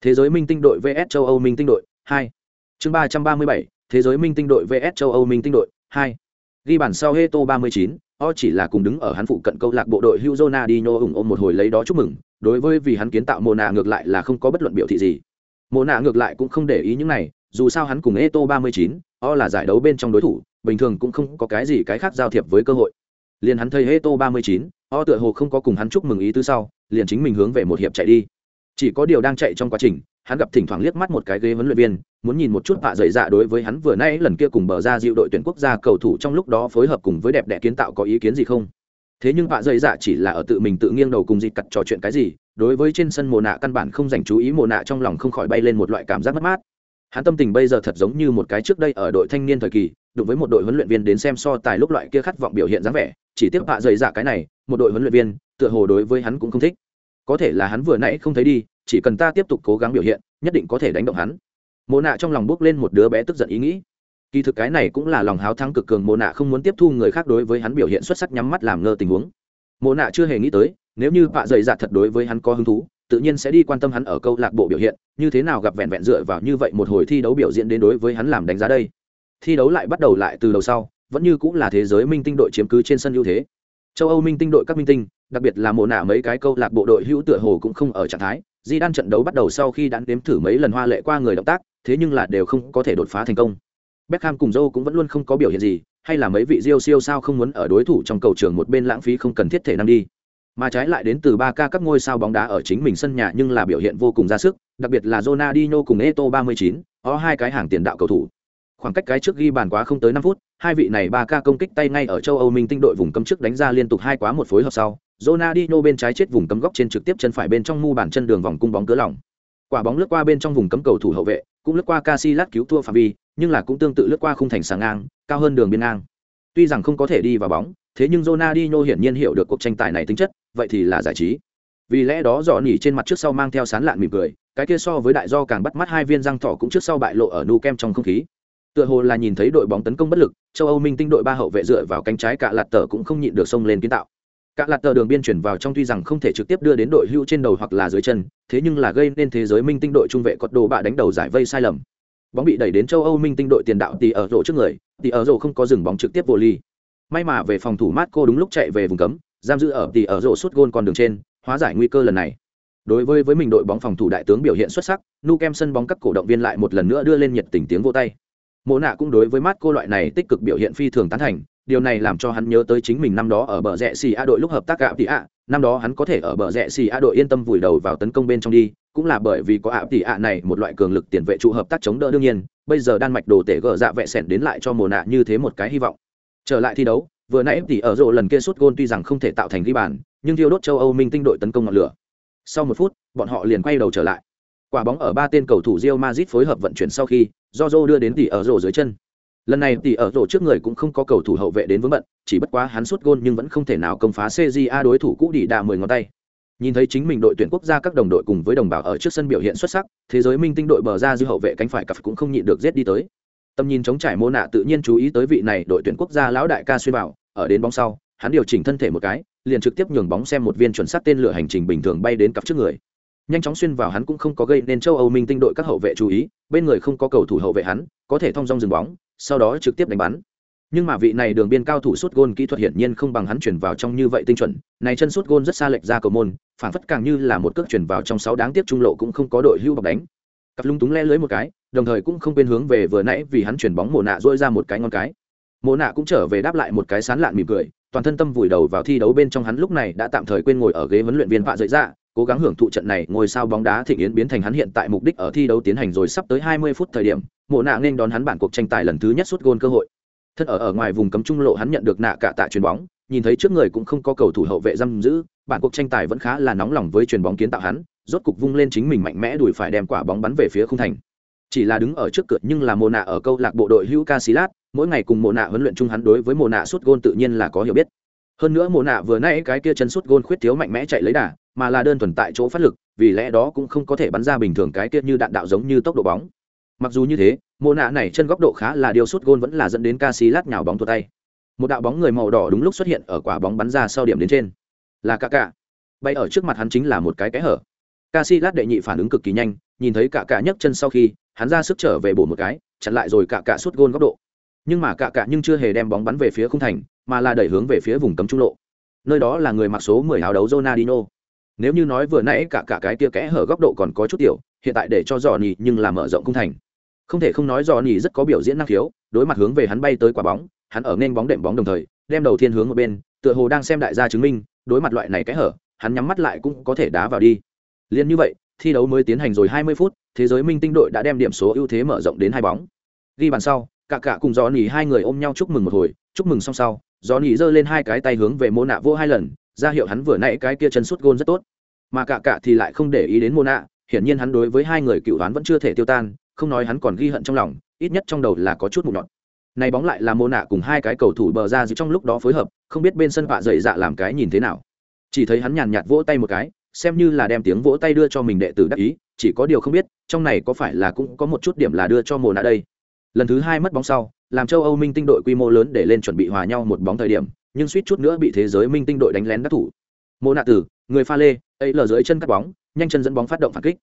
Thế giới minh tinh đội VS châu Âu minh tinh đội 2. Chương 337. Thế giới minh tinh đội VS châu Âu minh tinh đội 2. Ghi bàn sau Heto 39, o chỉ là cùng đứng ở hắn phụ cận câu lạc bộ đội Hugh Ronaldinho ủng ôm một hồi lấy đó chúc mừng, đối với vì hắn kiến tạo Mona ngược lại là không có bất luận biểu thị gì. Mona ngược lại cũng không để ý những này, dù sao hắn cùng Eto 39, o là giải đấu bên trong đối thủ, bình thường cũng không có cái gì cái khác giao thiệp với cơ hội. Liền hắn thấy Eto 39, o tựa hồ không có cùng hắn chúc mừng ý tứ sau, liền chính mình hướng về một hiệp chạy đi. Chỉ có điều đang chạy trong quá trình, hắn gặp thỉnh thoảng liếc mắt một cái ghế huấn luyện viên, muốn nhìn một chút vạ dày dạ đối với hắn vừa nãy lần kia cùng bờ ra dịu đội tuyển quốc gia cầu thủ trong lúc đó phối hợp cùng với đẹp đẽ kiến tạo có ý kiến gì không thế nhưng vạ dày dạ chỉ là ở tự mình tự nghiêng đầu cùng dịch cặt trò chuyện cái gì đối với trên sân mồ nạ căn bản không dành chú ý mồ nạ trong lòng không khỏi bay lên một loại cảm giác mất mát hắn tâm tình bây giờ thật giống như một cái trước đây ở đội thanh niên thời kỳ, đụng với một đội huấn luyện viên đến xem so tài lúc loại kia khát vọng biểu hiện dáng vẻ, chỉ tiếp bạ dày dạ cái này, một đội huấn luyện viên, tựa hồ đối với hắn cũng không thích. Có thể là hắn vừa nãy không thấy đi, chỉ cần ta tiếp tục cố gắng biểu hiện, nhất định có thể đánh động hắn. Mồ nạ trong lòng bước lên một đứa bé tức giận ý nghĩ. Kỳ thực cái này cũng là lòng háo thắng cực cường mồ nạ không muốn tiếp thu người khác đối với hắn biểu hiện xuất sắc nhắm mắt làm ngơ tình huống. Mồ nạ chưa hề nghĩ tới, nếu như bạ dày dạ thật đối với hắn có hứng thú tự nhiên sẽ đi quan tâm hắn ở câu lạc bộ biểu hiện như thế nào gặp vẹn vẹn dựa vào như vậy một hồi thi đấu biểu diễn đến đối với hắn làm đánh giá đây. Thi đấu lại bắt đầu lại từ đầu sau vẫn như cũng là thế giới minh tinh đội chiếm cứ trên sân ưu thế. Châu âu minh tinh đội các minh tinh đặc biệt là mồ nạ mấy cái câu lạc bộ đội hữu tựa hồ cũng không ở trạng thái. Di đan trận đấu bắt đầu sau khi đã đếm thử mấy lần hoa lệ qua người động tác thế nhưng là đều không có thể đột phá thành công. Beckham cùng Joe cũng vẫn luôn không có biểu hiện gì, hay là mấy vị Rio siêu sao không muốn ở đối thủ trong cầu trường một bên lãng phí không cần thiết thể năng đi. Mà trái lại đến từ 3K các ngôi sao bóng đá ở chính mình sân nhà nhưng là biểu hiện vô cùng ra sức, đặc biệt là Ronaldinho cùng Eto 39, có hai cái hàng tiền đạo cầu thủ. Khoảng cách cái trước ghi bàn quá không tới 5 phút, hai vị này 3K công kích tay ngay ở châu Âu Minh tinh đội vùng cấm trước đánh ra liên tục hai quá một phối hợp sau. Ronaldinho bên trái chết vùng cấm góc trên trực tiếp chân phải bên trong mu bàn chân đường vòng cung bóng cửa lỏng. Quả bóng lướt qua bên trong vùng cấm cầu thủ hậu vệ, cũng lướt qua Casillas cứu thua phạm vi, nhưng là cũng tương tự lướt qua khung thành sáng ngang, cao hơn đường biên ngang. Tuy rằng không có thể đi vào bóng, thế nhưng Ronaldinho hiển nhiên hiểu được cuộc tranh tài này tính chất, vậy thì là giải trí. Vì lẽ đó dọ nhỉ trên mặt trước sau mang theo sán lạn mỉm cười, cái kia so với đại do càng bắt mắt hai viên răng thỏ cũng trước sau bại lộ ở nu kem trong không khí. Tựa hồ là nhìn thấy đội bóng tấn công bất lực, châu Âu Minh tinh đội ba hậu vệ dựa vào cánh trái cả lạt tờ cũng không nhịn được xông lên kiến tạo. Cả lạt tờ đường biên chuyển vào trong tuy rằng không thể trực tiếp đưa đến đội hưu trên đầu hoặc là dưới chân, thế nhưng là gây nên thế giới minh tinh đội trung vệ cột đồ bạ đánh đầu giải vây sai lầm. Bóng bị đẩy đến châu Âu minh tinh đội tiền đạo tỷ ở rổ trước người, tỷ ở rổ không có dừng bóng trực tiếp vô ly. May mà về phòng thủ Marco đúng lúc chạy về vùng cấm, giam giữ ở thì ở rổ suốt gôn con đường trên, hóa giải nguy cơ lần này. Đối với với mình đội bóng phòng thủ đại tướng biểu hiện xuất sắc, Nukem sân bóng các cổ động viên lại một lần nữa đưa lên nhiệt tình tiếng vô tay. Mộ nạ cũng đối với Marco loại này tích cực biểu hiện phi thường tán thành, điều này làm cho hắn nhớ tới chính mình năm đó ở bờ rẽ xì a đội lúc hợp tác gạo tỷ ạ năm đó hắn có thể ở bờ rẽ xì a đội yên tâm vùi đầu vào tấn công bên trong đi cũng là bởi vì có ạ tỷ ạ này một loại cường lực tiền vệ trụ hợp tác chống đỡ đương nhiên bây giờ đan mạch đồ tể gỡ dạ vẹ sẻn đến lại cho mồ nạ như thế một cái hy vọng trở lại thi đấu, vừa nãy tỷ ở rộ lần kia sút gôn tuy rằng không thể tạo thành ghi bàn, nhưng thiêu đốt châu âu minh tinh đội tấn công ngọn lửa. Sau một phút, bọn họ liền quay đầu trở lại. Quả bóng ở ba tên cầu thủ Real Madrid phối hợp vận chuyển sau khi, do đưa đến tỷ ở rổ dưới chân. Lần này tỷ ở rổ trước người cũng không có cầu thủ hậu vệ đến vướng bận, chỉ bất quá hắn sút gôn nhưng vẫn không thể nào công phá cja đối thủ cũ đi đà mười ngón tay. Nhìn thấy chính mình đội tuyển quốc gia các đồng đội cùng với đồng bào ở trước sân biểu hiện xuất sắc, thế giới minh tinh đội bờ ra dư hậu vệ cánh phải cặp cũng không nhịn được giết đi tới tầm nhìn chống trải mô nạ tự nhiên chú ý tới vị này đội tuyển quốc gia lão đại ca xuyên vào, ở đến bóng sau, hắn điều chỉnh thân thể một cái, liền trực tiếp nhường bóng xem một viên chuẩn xác tên lửa hành trình bình thường bay đến cặp trước người. Nhanh chóng xuyên vào hắn cũng không có gây nên châu âu minh tinh đội các hậu vệ chú ý, bên người không có cầu thủ hậu vệ hắn, có thể thông dong dừng bóng, sau đó trực tiếp đánh bắn. Nhưng mà vị này đường biên cao thủ sút gôn kỹ thuật hiển nhiên không bằng hắn chuyển vào trong như vậy tinh chuẩn, này chân sút gôn rất xa lệch ra cầu môn, phản phất càng như là một cước chuyển vào trong sáu đáng tiếc trung lộ cũng không có đội hưu bọc đánh cặp lung túng le lưới một cái, đồng thời cũng không quên hướng về vừa nãy vì hắn chuyển bóng mồ nạ dôi ra một cái ngon cái. Mồ nạ cũng trở về đáp lại một cái sán lạn mỉm cười, toàn thân tâm vùi đầu vào thi đấu bên trong hắn lúc này đã tạm thời quên ngồi ở ghế huấn luyện viên vạ dậy ra cố gắng hưởng thụ trận này ngồi sao bóng đá thịnh yến biến thành hắn hiện tại mục đích ở thi đấu tiến hành rồi sắp tới 20 phút thời điểm mộ nạ nên đón hắn bản cuộc tranh tài lần thứ nhất suốt gôn cơ hội. Thân ở ở ngoài vùng cấm trung lộ hắn nhận được nạ cả tạ chuyền bóng nhìn thấy trước người cũng không có cầu thủ hậu vệ giam giữ bản cuộc tranh tài vẫn khá là nóng lòng với chuyền bóng kiến tạo hắn rốt cục vung lên chính mình mạnh mẽ đuổi phải đem quả bóng bắn về phía khung thành. Chỉ là đứng ở trước cửa nhưng là Mona nạ ở câu lạc bộ đội hữu Casillas, mỗi ngày cùng Mona nạ huấn luyện chung hắn đối với Mona nạ gôn tự nhiên là có hiểu biết. Hơn nữa Mona nạ vừa nãy cái kia chân sút gôn khuyết thiếu mạnh mẽ chạy lấy đà mà là đơn thuần tại chỗ phát lực vì lẽ đó cũng không có thể bắn ra bình thường cái kia như đạn đạo giống như tốc độ bóng. Mặc dù như thế Mona nạ này chân góc độ khá là điều sút gôn vẫn là dẫn đến Casillas nhào bóng thua tay một đạo bóng người màu đỏ đúng lúc xuất hiện ở quả bóng bắn ra sau điểm đến trên. Là cả cả bay ở trước mặt hắn chính là một cái kẽ hở. Casillas đệ nhị phản ứng cực kỳ nhanh, nhìn thấy cả cả nhấc chân sau khi, hắn ra sức trở về bổ một cái, chặn lại rồi cả cả suốt gôn góc độ. Nhưng mà cả cả nhưng chưa hề đem bóng bắn về phía khung thành, mà là đẩy hướng về phía vùng cấm trung lộ. Nơi đó là người mặc số 10 áo đấu Ronaldinho. Nếu như nói vừa nãy cả cả cái kia kẽ hở góc độ còn có chút tiểu, hiện tại để cho dò nhì nhưng là mở rộng khung thành. Không thể không nói dò nhì rất có biểu diễn năng khiếu, đối mặt hướng về hắn bay tới quả bóng hắn ở nên bóng đệm bóng đồng thời, đem đầu thiên hướng một bên, tựa hồ đang xem đại gia chứng minh, đối mặt loại này kẽ hở, hắn nhắm mắt lại cũng có thể đá vào đi. Liền như vậy, thi đấu mới tiến hành rồi 20 phút, thế giới minh tinh đội đã đem điểm số ưu thế mở rộng đến hai bóng. Ghi bàn sau, cả cả cùng gió nỉ hai người ôm nhau chúc mừng một hồi, chúc mừng xong sau do nỉ giơ lên hai cái tay hướng về mô nạ vô hai lần, ra hiệu hắn vừa nãy cái kia chân sút gôn rất tốt. Mà cả cả thì lại không để ý đến mô nạ hiển nhiên hắn đối với hai người cựu đoán vẫn chưa thể tiêu tan, không nói hắn còn ghi hận trong lòng, ít nhất trong đầu là có chút mụn nhọt này bóng lại là mô nạ cùng hai cái cầu thủ bờ ra giữa trong lúc đó phối hợp, không biết bên sân vạ dậy dạ làm cái nhìn thế nào. Chỉ thấy hắn nhàn nhạt vỗ tay một cái, xem như là đem tiếng vỗ tay đưa cho mình đệ tử đắc ý, chỉ có điều không biết, trong này có phải là cũng có một chút điểm là đưa cho mô nạ đây. Lần thứ hai mất bóng sau, làm châu âu minh tinh đội quy mô lớn để lên chuẩn bị hòa nhau một bóng thời điểm, nhưng suýt chút nữa bị thế giới minh tinh đội đánh lén đắc thủ. Mô nạ tử, người pha lê, ấy lờ dưới chân cắt bóng, nhanh chân dẫn bóng phát động phản kích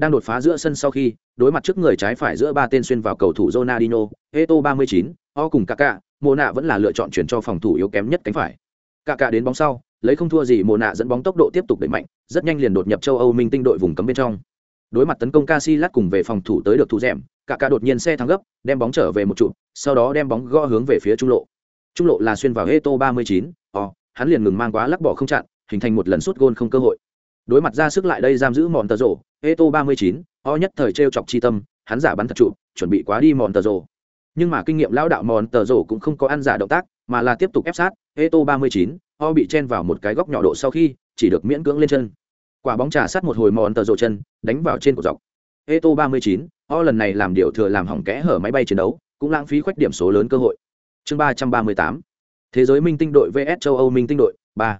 đang đột phá giữa sân sau khi đối mặt trước người trái phải giữa ba tên xuyên vào cầu thủ Ronaldinho, Eto 39, O cùng Kaká, Mộ nạ vẫn là lựa chọn chuyển cho phòng thủ yếu kém nhất cánh phải. Kaká đến bóng sau, lấy không thua gì Mộ nạ dẫn bóng tốc độ tiếp tục đẩy mạnh, rất nhanh liền đột nhập châu Âu Minh tinh đội vùng cấm bên trong. Đối mặt tấn công Casillas cùng về phòng thủ tới được thủ dẻm, Kaká đột nhiên xe thắng gấp, đem bóng trở về một trụ, sau đó đem bóng gõ hướng về phía trung lộ. Trung lộ là xuyên vào Eto 39, O, hắn liền ngừng mang quá lắc bỏ không chặn, hình thành một lần sút gôn không cơ hội. Đối mặt ra sức lại đây giam giữ mòn tờ rổ, Eto 39, o nhất thời trêu chọc chi tâm hắn giả bắn thật trụ chuẩn bị quá đi mòn tờ rồ nhưng mà kinh nghiệm lão đạo mòn tờ rồ cũng không có ăn giả động tác mà là tiếp tục ép sát. Eto 39, o bị chen vào một cái góc nhỏ độ sau khi chỉ được miễn cưỡng lên chân. Quả bóng trà sát một hồi mòn tờ rồ chân đánh vào trên cột dọc. Eto 39, o lần này làm điều thừa làm hỏng kẽ hở máy bay chiến đấu cũng lãng phí khoách điểm số lớn cơ hội. Chương 338 thế giới minh tinh đội vs châu âu minh tinh đội ba.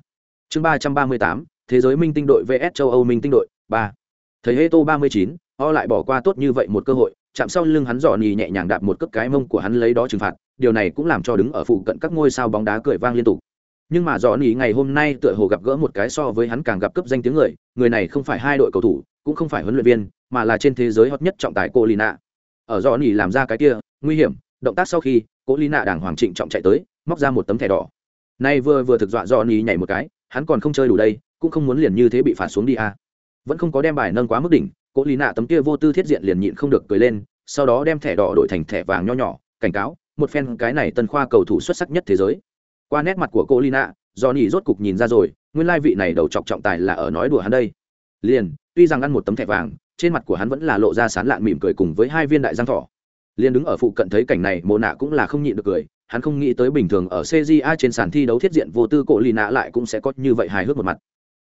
Chương 338 thế giới minh tinh đội vs châu âu minh tinh đội ba thấy Eto 39, o lại bỏ qua tốt như vậy một cơ hội chạm sau lưng hắn dò nì nhẹ nhàng đạp một cước cái mông của hắn lấy đó trừng phạt điều này cũng làm cho đứng ở phụ cận các ngôi sao bóng đá cười vang liên tục. Nhưng mà dò nhì ngày hôm nay tựa hồ gặp gỡ một cái so với hắn càng gặp cấp danh tiếng người người này không phải hai đội cầu thủ cũng không phải huấn luyện viên mà là trên thế giới hot nhất trọng tài cô lina ở dò nhì làm ra cái kia nguy hiểm động tác sau khi cô lina đàng hoàng trịnh trọng chạy tới móc ra một tấm thẻ đỏ. Nay vừa vừa thực dọa dò nhì nhảy một cái hắn còn không chơi đủ đây cũng không muốn liền như thế bị phạt xuống đi à vẫn không có đem bài nâng quá mức đỉnh cỗ lý nạ tấm kia vô tư thiết diện liền nhịn không được cười lên, sau đó đem thẻ đỏ đổi thành thẻ vàng nho nhỏ, cảnh cáo, một phen cái này tân khoa cầu thủ xuất sắc nhất thế giới. Qua nét mặt của cô lina do nhỉ rốt cục nhìn ra rồi, nguyên lai vị này đầu chọc trọng tài là ở nói đùa hắn đây. Liền, tuy rằng ăn một tấm thẻ vàng, trên mặt của hắn vẫn là lộ ra sán lạn mỉm cười cùng với hai viên đại giang thỏ liền đứng ở phụ cận thấy cảnh này mồ nạ cũng là không nhịn được cười, hắn không nghĩ tới bình thường ở cja trên sàn thi đấu thiết diện vô tư cổ lì nạ lại cũng sẽ có như vậy hài hước một mặt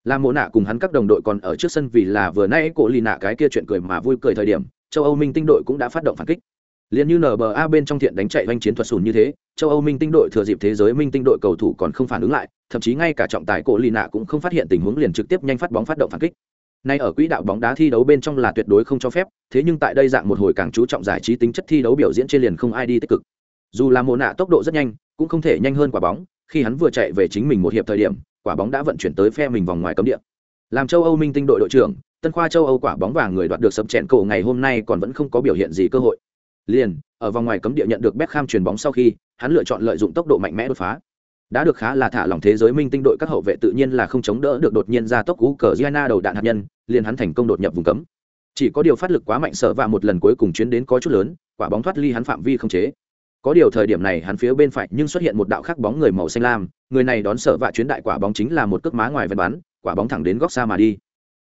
là mộ nạ cùng hắn các đồng đội còn ở trước sân vì là vừa nay cổ lì nạ cái kia chuyện cười mà vui cười thời điểm, châu âu minh tinh đội cũng đã phát động phản kích. Liền như nba bên trong thiện đánh chạy doanh chiến thuật sùn như thế, châu âu minh tinh đội thừa dịp thế giới minh tinh đội cầu thủ còn không phản ứng lại, thậm chí ngay cả trọng tài cổ lì nạ cũng không phát hiện tình huống liền trực tiếp nhanh phát bóng phát động phản kích. Nay ở quỹ đạo bóng đá thi đấu bên trong là tuyệt đối không cho phép, thế nhưng tại đây dạng một hồi càng chú trọng giải trí tính chất thi đấu biểu diễn trên liền không ai đi tích cực. Dù là mộ nạ tốc độ rất nhanh, cũng không thể nhanh hơn quả bóng, khi hắn vừa chạy về chính mình một hiệp thời điểm quả bóng đã vận chuyển tới phe mình vòng ngoài cấm địa. Làm châu âu minh tinh đội đội trưởng, tân khoa châu âu quả bóng vàng người đoạt được sập chèn cổ ngày hôm nay còn vẫn không có biểu hiện gì cơ hội. Liền, ở vòng ngoài cấm địa nhận được Beckham chuyền bóng sau khi, hắn lựa chọn lợi dụng tốc độ mạnh mẽ đột phá. Đã được khá là thả lỏng thế giới minh tinh đội các hậu vệ tự nhiên là không chống đỡ được đột nhiên ra tốc cú cờ Giana đầu đạn hạt nhân, liền hắn thành công đột nhập vùng cấm. Chỉ có điều phát lực quá mạnh sợ và một lần cuối cùng chuyến đến có chút lớn, quả bóng thoát ly hắn phạm vi không chế có điều thời điểm này hắn phía bên phải nhưng xuất hiện một đạo khắc bóng người màu xanh lam, người này đón sở vạ chuyến đại quả bóng chính là một cước má ngoài ven bắn, quả bóng thẳng đến góc xa mà đi.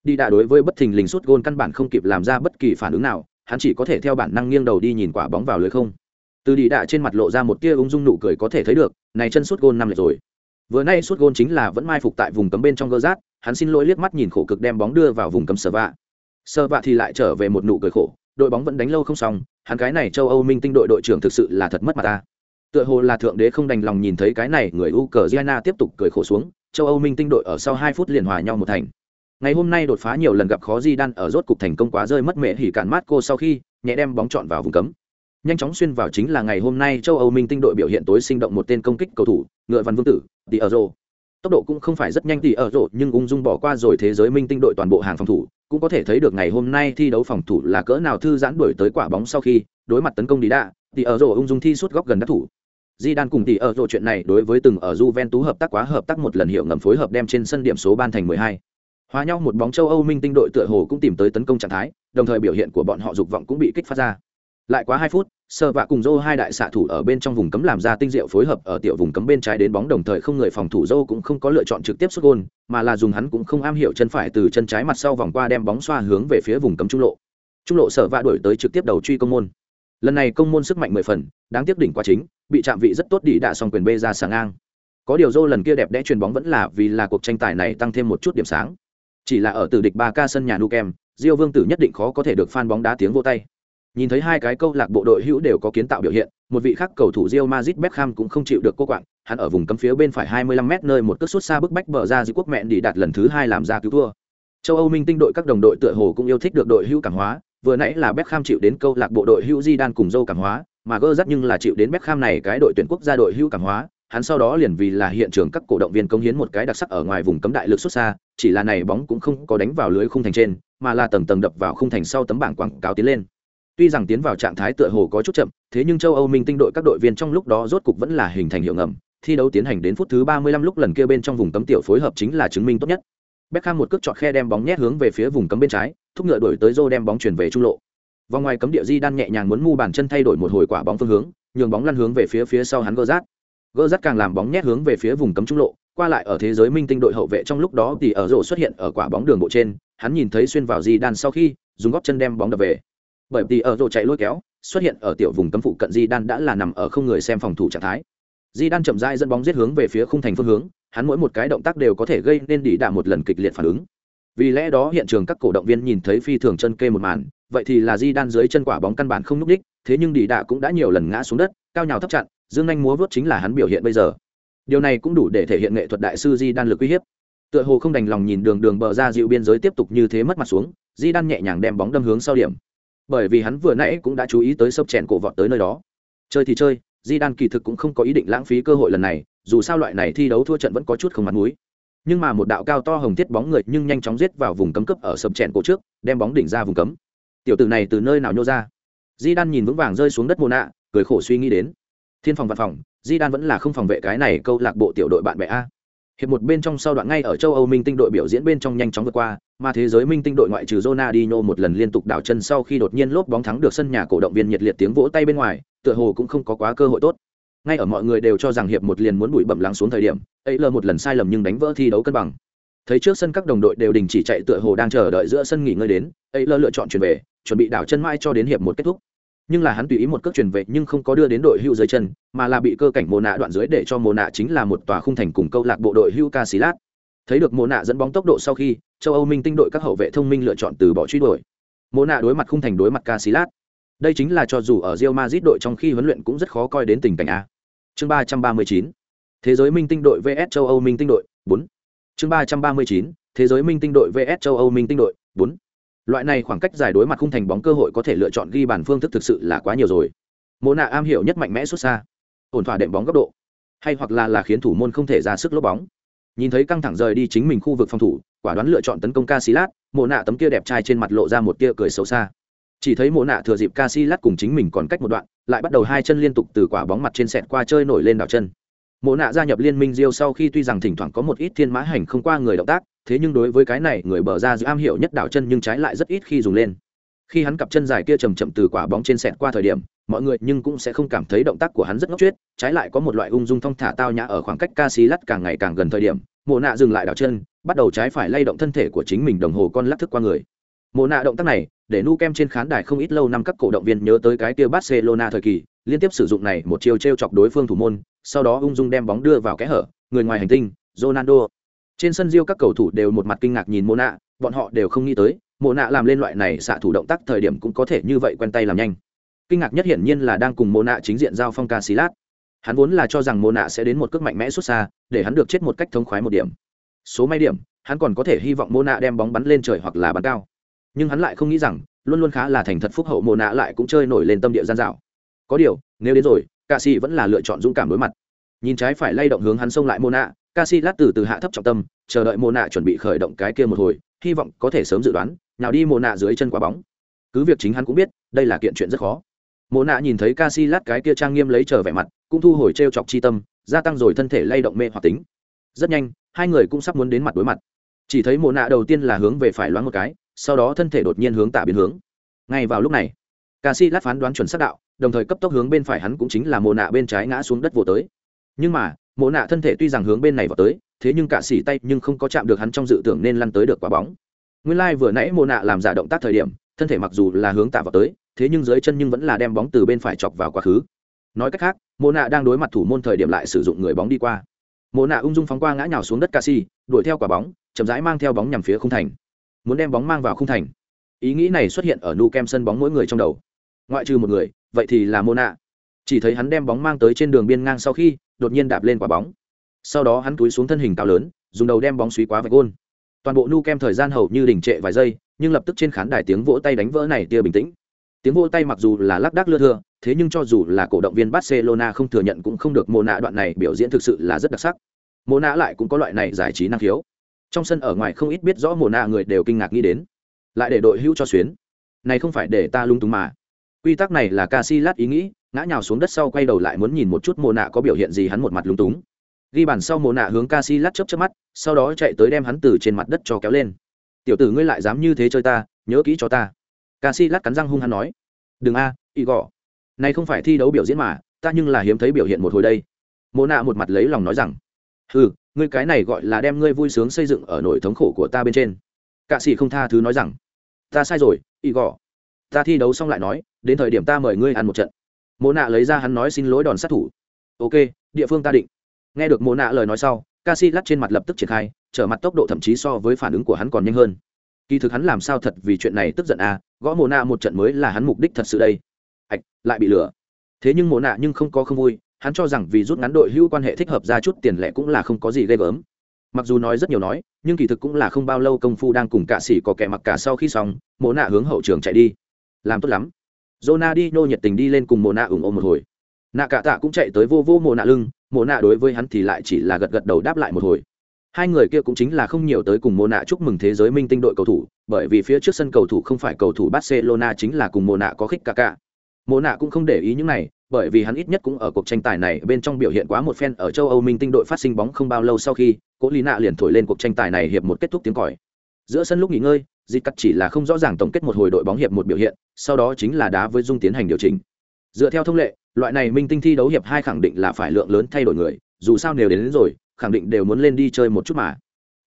Đi đạ đối với bất thình lình sút gôn căn bản không kịp làm ra bất kỳ phản ứng nào, hắn chỉ có thể theo bản năng nghiêng đầu đi nhìn quả bóng vào lưới không. Từ đi đạ trên mặt lộ ra một tia ung dung nụ cười có thể thấy được, này chân sút gôn năm lệch rồi. Vừa nay sút gôn chính là vẫn mai phục tại vùng cấm bên trong gơ rát, hắn xin lỗi liếc mắt nhìn khổ cực đem bóng đưa vào vùng cấm sở vạ. Sở vạ thì lại trở về một nụ cười khổ đội bóng vẫn đánh lâu không xong, hắn cái này châu âu minh tinh đội đội trưởng thực sự là thật mất mặt ta. Tựa hồ là thượng đế không đành lòng nhìn thấy cái này người u cờ tiếp tục cười khổ xuống, châu âu minh tinh đội ở sau hai phút liền hòa nhau một thành. Ngày hôm nay đột phá nhiều lần gặp khó di đan ở rốt cục thành công quá rơi mất mẹ hỉ cản mát cô sau khi, nhẹ đem bóng trọn vào vùng cấm. Nhanh chóng xuyên vào chính là ngày hôm nay châu âu minh tinh đội biểu hiện tối sinh động một tên công kích cầu thủ, ngựa văn vương tử tỷ ở rộ tốc độ cũng không phải rất nhanh tỷ ở rộ nhưng ung dung bỏ qua rồi thế giới minh tinh đội toàn bộ hàng phòng thủ cũng có thể thấy được ngày hôm nay thi đấu phòng thủ là cỡ nào thư giãn đuổi tới quả bóng sau khi đối mặt tấn công đi đạ thì ở rổ ung dung thi suốt góc gần đắc thủ di đan cùng tỷ ở rổ chuyện này đối với từng ở Juventus hợp tác quá hợp tác một lần hiệu ngầm phối hợp đem trên sân điểm số ban thành 12. hóa nhau một bóng châu Âu minh tinh đội tựa hồ cũng tìm tới tấn công trạng thái, đồng thời biểu hiện của bọn họ dục vọng cũng bị kích phát ra. Lại quá 2 phút, Sơ vạ cùng Zô hai đại xạ thủ ở bên trong vùng cấm làm ra tinh diệu phối hợp ở tiểu vùng cấm bên trái đến bóng đồng thời không người phòng thủ Zô cũng không có lựa chọn trực tiếp sút gol, mà là dùng hắn cũng không am hiểu chân phải từ chân trái mặt sau vòng qua đem bóng xoa hướng về phía vùng cấm trung lộ. Trung lộ Sở vạ đuổi tới trực tiếp đầu truy công môn. Lần này công môn sức mạnh mười phần, đáng tiếc đỉnh quá chính, bị chạm vị rất tốt đi đạ xong quyền bê ra sáng ngang. có điều dô lần kia đẹp đẽ chuyền bóng vẫn là vì là cuộc tranh tài này tăng thêm một chút điểm sáng chỉ là ở từ địch ba ca sân nhà Nukem, diêu vương tử nhất định khó có thể được fan bóng đá tiếng vô tay nhìn thấy hai cái câu lạc bộ đội hữu đều có kiến tạo biểu hiện, một vị khác cầu thủ Real Madrid Beckham cũng không chịu được cô quạng. Hắn ở vùng cấm phía bên phải 25 m nơi một cước sút xa bức bách bờ ra giữ quốc mẹn đi đạt lần thứ hai làm ra cứu thua. Châu âu minh tinh đội các đồng đội tựa hồ cũng yêu thích được đội hữu cảm hóa, vừa nãy là Beckham chịu đến câu lạc bộ đội hữu di đan cùng dâu cảm hóa, mà gơ rất nhưng là chịu đến Beckham này cái đội tuyển quốc gia đội hữu cảm hóa. Hắn sau đó liền vì là hiện trường các cổ động viên công hiến một cái đặc sắc ở ngoài vùng cấm đại lực xuất xa, chỉ là này bóng cũng không có đánh vào lưới khung thành trên, mà là tầng tầng đập vào khung thành sau tấm bảng quảng cáo tiến lên tuy rằng tiến vào trạng thái tựa hồ có chút chậm, thế nhưng châu âu minh tinh đội các đội viên trong lúc đó rốt cục vẫn là hình thành hiệu ngầm, thi đấu tiến hành đến phút thứ 35 lúc lần kia bên trong vùng cấm tiểu phối hợp chính là chứng minh tốt nhất. Beckham một cước chọt khe đem bóng nhét hướng về phía vùng cấm bên trái, thúc ngựa đuổi tới rô đem bóng chuyển về trung lộ. Vòng ngoài cấm địa di đan nhẹ nhàng muốn mu bàn chân thay đổi một hồi quả bóng phương hướng, nhường bóng lăn hướng về phía phía sau hắn gỡ rát gỡ càng làm bóng nhét hướng về phía vùng cấm trung lộ, qua lại ở thế giới minh tinh đội hậu vệ trong lúc đó thì ở rổ xuất hiện ở quả bóng đường bộ trên, hắn nhìn thấy xuyên vào di đan sau khi, dùng gót chân đem bóng đập về bởi vì ở rổ chạy lôi kéo, xuất hiện ở tiểu vùng cấm phụ cận di đan đã là nằm ở không người xem phòng thủ trạng thái. Di đan chậm rãi dẫn bóng giết hướng về phía khung thành phương hướng, hắn mỗi một cái động tác đều có thể gây nên đỉ đạ một lần kịch liệt phản ứng. Vì lẽ đó hiện trường các cổ động viên nhìn thấy phi thường chân kê một màn, vậy thì là di đan dưới chân quả bóng căn bản không n ú c đích thế nhưng đỉ đạ cũng đã nhiều lần ngã xuống đất, cao nhào thấp chặn, dương anh múa vớt chính là hắn biểu hiện bây giờ. Điều này cũng đủ để thể hiện nghệ thuật đại sư di đan lực uy hiếp. Tựa hồ không đành lòng nhìn đường đường bờ ra dịu biên giới tiếp tục như thế mất mặt xuống di đan nhẹ nhàng đem bóng đâm hướng sau điểm bởi vì hắn vừa nãy cũng đã chú ý tới sập chèn cổ vọt tới nơi đó. Chơi thì chơi di đan kỳ thực cũng không có ý định lãng phí cơ hội lần này, dù sao loại này thi đấu thua trận vẫn có chút không mặt mũi. Nhưng mà một đạo cao to hồng thiết bóng người nhưng nhanh chóng giết vào vùng cấm cấp ở sập chèn cổ trước, đem bóng đỉnh ra vùng cấm. Tiểu tử này từ nơi nào nhô ra? Di đan nhìn vững vàng rơi xuống đất mồ nạ cười khổ suy nghĩ đến. Thiên phòng văn phòng di đan vẫn là không phòng vệ cái này câu lạc bộ tiểu đội bạn bè a hiệp một bên trong sau đoạn ngay ở châu âu minh tinh đội biểu diễn bên trong nhanh chóng vượt qua, mà thế giới minh tinh đội ngoại trừ Ronaldinho một lần liên tục đảo chân sau khi đột nhiên lốp bóng thắng được sân nhà cổ động viên nhiệt liệt tiếng vỗ tay bên ngoài, tựa hồ cũng không có quá cơ hội tốt. Ngay ở mọi người đều cho rằng hiệp một liền muốn bụi bẩm lắng xuống thời điểm ấy lờ một lần sai lầm nhưng đánh vỡ thi đấu cân bằng. Thấy trước sân các đồng đội đều đình chỉ chạy tựa hồ đang chờ đợi giữa sân nghỉ ngơi đến ấy lờ lựa chọn chuyển về, chuẩn bị đảo chân mãi cho đến hiệp một kết thúc nhưng là hắn tùy ý một cước chuyển về nhưng không có đưa đến đội hưu dưới chân, mà là bị cơ cảnh mồ nạ đoạn dưới để cho mồ nạ chính là một tòa khung thành cùng câu lạc bộ đội hưu ca xí lát thấy được mồ nạ dẫn bóng tốc độ sau khi, châu âu minh tinh đội các hậu vệ thông minh lựa chọn từ bỏ truy đuổi. Mồ nạ đối mặt khung thành đối mặt ca xí lát đây chính là cho dù ở Real Madrid đội trong khi huấn luyện cũng rất khó coi đến tình cảnh a. Chương ba trăm ba mươi chín. Thế giới minh tinh đội vs châu âu minh tinh đội, bốn. Chương ba trăm ba mươi chín. Thế giới minh tinh đội vs châu âu minh tinh đội, bốn loại này khoảng cách dài đối mặt khung thành bóng cơ hội có thể lựa chọn ghi bàn phương thức thực sự là quá nhiều rồi. Mô nạ am hiểu nhất mạnh mẽ xuất xa. Ổn thỏa đệm bóng góc độ. Hay hoặc là là khiến thủ môn không thể ra sức lốp bóng. Nhìn thấy căng thẳng rời đi chính mình khu vực phòng thủ quả đoán lựa chọn tấn công Casillas, mộ nạ tấm kia đẹp trai trên mặt lộ ra một tia cười xấu xa. Chỉ thấy mộ nạ thừa dịp Casillas cùng chính mình còn cách một đoạn lại bắt đầu hai chân liên tục từ quả bóng mặt trên sẹt qua chơi nổi lên đảo chân mộ nạ gia nhập liên minh Rio sau khi tuy rằng thỉnh thoảng có một ít thiên mã hành không qua người động tác, thế nhưng đối với cái này, người bờ ra giữ am hiểu nhất đảo chân nhưng trái lại rất ít khi dùng lên. Khi hắn cặp chân dài kia chầm chậm từ quả bóng trên sẹt qua thời điểm, mọi người nhưng cũng sẽ không cảm thấy động tác của hắn rất ngốc chuyết trái lại có một loại ung dung thong thả tao nhã ở khoảng cách ca xí lắt càng ngày càng gần thời điểm, mộ nạ dừng lại đảo chân, bắt đầu trái phải lay động thân thể của chính mình đồng hồ con lắc thức qua người. Mộ nạ động tác này, để nu kem trên khán đài không ít lâu năm các cổ động viên nhớ tới cái kia barcelona thời kỳ liên tiếp sử dụng này một chiều t r e o chọc đối phương thủ môn, sau đó ung dung đem bóng đưa vào kẽ hở, người ngoài hành tinh, ronaldo. Trên sân riêu các cầu thủ đều một mặt kinh ngạc nhìn mô nạ bọn họ đều không nghĩ tới mộ nạ làm lên loại này xạ thủ động tác thời điểm cũng có thể như vậy quen tay làm nhanh. Kinh ngạc nhất hiển nhiên là đang cùng mộ nạ chính diện giao phong ca xí lát hắn vốn là cho rằng mộ nạ sẽ đến một cước mạnh mẽ xuất xa, để hắn được chết một cách thống khoái một điểm. Số may điểm, hắn còn có thể hy vọng mộ nạ đem bóng bắn lên trời hoặc là bắn cao. Nhưng hắn lại không nghĩ rằng, luôn luôn khá là thành thật phúc hậu mộ nạ lại cũng chơi nổi lên tâm địa gian dạo có điều, nếu đến rồi, ca sĩ vẫn là lựa chọn dũng cảm đối mặt. Nhìn trái phải lay động hướng hắn xông lại mô nạ ca sĩ lát từ từ hạ thấp trọng tâm, chờ đợi mô nạ chuẩn bị khởi động cái kia một hồi, hy vọng có thể sớm dự đoán, nào đi mô nạ dưới chân quả bóng. Cứ việc chính hắn cũng biết, đây là kiện chuyện rất khó. Mô nạ nhìn thấy ca sĩ lát cái kia trang nghiêm lấy chờ vẻ mặt, cũng thu hồi t r e o chọc chi tâm, gia tăng rồi thân thể lay động mê hoặc tính. Rất nhanh, hai người cũng sắp muốn đến mặt đối mặt. Chỉ thấy mộ nạ đầu tiên là hướng về phải loáng một cái, sau đó thân thể đột nhiên hướng tả biến hướng. Ngay vào lúc này ca si lát phán đoán chuẩn xác đạo, đồng thời cấp tốc hướng bên phải hắn cũng chính là mộ nạ bên trái ngã xuống đất vô tới. Nhưng mà, mộ nạ thân thể tuy rằng hướng bên này vào tới, thế nhưng cả xỉ tay nhưng không có chạm được hắn trong dự tưởng nên lăn tới được quả bóng. Nguyên lai、like、vừa nãy mộ nạ làm giả động tác thời điểm, thân thể mặc dù là hướng tạ vào tới, thế nhưng dưới chân nhưng vẫn là đem bóng từ bên phải chọc vào quá khứ. Nói cách khác, mộ nạ đang đối mặt thủ môn thời điểm lại sử dụng người bóng đi qua. Mộ nạ ung dung phóng qua ngã nhào xuống đất ca si đuổi theo quả bóng, chậm rãi mang theo bóng nhằm phía khung thành. Muốn đem bóng mang vào khung thành. Ý nghĩ này xuất hiện ở nu kem sân bóng mỗi người trong đầu ngoại trừ một người, vậy thì là mô nạ chỉ thấy hắn đem bóng mang tới trên đường biên ngang sau khi, đột nhiên đạp lên quả bóng. Sau đó hắn túi xuống thân hình cao lớn, dùng đầu đem bóng suý quá vạch gôn. Toàn bộ nu kem thời gian hầu như đình trệ vài giây, nhưng lập tức trên khán đài tiếng vỗ tay đánh vỡ này tia bình tĩnh. Tiếng vỗ tay mặc dù là lác đác lưa thưa, thế nhưng cho dù là cổ động viên barcelona không thừa nhận cũng không được mô nạ đoạn này biểu diễn thực sự là rất đặc sắc. Mô nạ lại cũng có loại này giải trí năng khiếu. Trong sân ở ngoài không ít biết rõ mô nạ người đều kinh ngạc nghĩ đến. Lại để đội hữu cho xuyến. Này không phải để ta lung túng mà quy tắc này là Casillas ý nghĩ, ngã nhào xuống đất sau quay đầu lại muốn nhìn một chút mồ nạ có biểu hiện gì hắn một mặt lúng túng. Ghi bàn sau mồ nạ hướng Casillas chớp chớp mắt, sau đó chạy tới đem hắn từ trên mặt đất cho kéo lên. Tiểu tử ngươi lại dám như thế chơi ta, nhớ kỹ cho ta. Casillas cắn răng hung hắn nói. Đừng a y gọ này không phải thi đấu biểu diễn mà, ta nhưng là hiếm thấy biểu hiện một hồi đây. Mồ nạ một mặt lấy lòng nói rằng. Ừ ngươi cái này gọi là đem ngươi vui sướng xây dựng ở nỗi thống khổ của ta bên trên. Cạ sĩ không tha thứ nói rằng. Ta sai rồi y gọ ta thi đấu xong lại nói đến thời điểm ta mời ngươi ăn một trận. Mộ nạ lấy ra hắn nói xin lỗi đòn sát thủ. Ok, địa phương ta định. Nghe được mộ nạ lời nói sau ca si lắc trên mặt lập tức triển khai, trở mặt tốc độ thậm chí so với phản ứng của hắn còn nhanh hơn. Kỳ thực hắn làm sao thật vì chuyện này tức giận à gõ mộ nạ một trận mới là hắn mục đích thật sự đây. Ạch, lại bị lừa. Thế nhưng mộ nạ nhưng không có không vui, hắn cho rằng vì rút ngắn đội hữu quan hệ thích hợp ra chút tiền lẻ cũng là không có gì ghê gớm. Mặc dù nói rất nhiều nói, nhưng kỳ thực cũng là không bao lâu công phu đang cùng cạ sĩ có kẻ mặc cả sau khi xong, mộ nạ hướng hậu trường chạy đi. Làm tốt lắm. Ronaldinho nhiệt tình đi lên cùng Mộ Na ủng ôm một hồi. Nạ cả tạ cũng chạy tới vô vô Mộ Na lưng, Mộ Na đối với hắn thì lại chỉ là gật gật đầu đáp lại một hồi. Hai người kia cũng chính là không nhiều tới cùng Mộ Na chúc mừng thế giới minh tinh đội cầu thủ, bởi vì phía trước sân cầu thủ không phải cầu thủ Barcelona chính là cùng Mộ Na có khích cả cả. Mộ Na cũng không để ý những này, bởi vì hắn ít nhất cũng ở cuộc tranh tài này bên trong biểu hiện quá một phen ở châu Âu minh tinh đội phát sinh bóng không bao lâu sau khi, Cố Lý Nạ liền thổi lên cuộc tranh tài này hiệp một kết thúc tiếng còi. Giữa sân lúc nghỉ ngơi, Dịch cắt chỉ là không rõ ràng tổng kết một hồi đội bóng hiệp một biểu hiện, sau đó chính là đá với dung tiến hành điều chỉnh. Dựa theo thông lệ loại này minh tinh thi đấu hiệp hai khẳng định là phải lượng lớn thay đổi người dù sao nếu đến, đến rồi khẳng định đều muốn lên đi chơi một chút mà.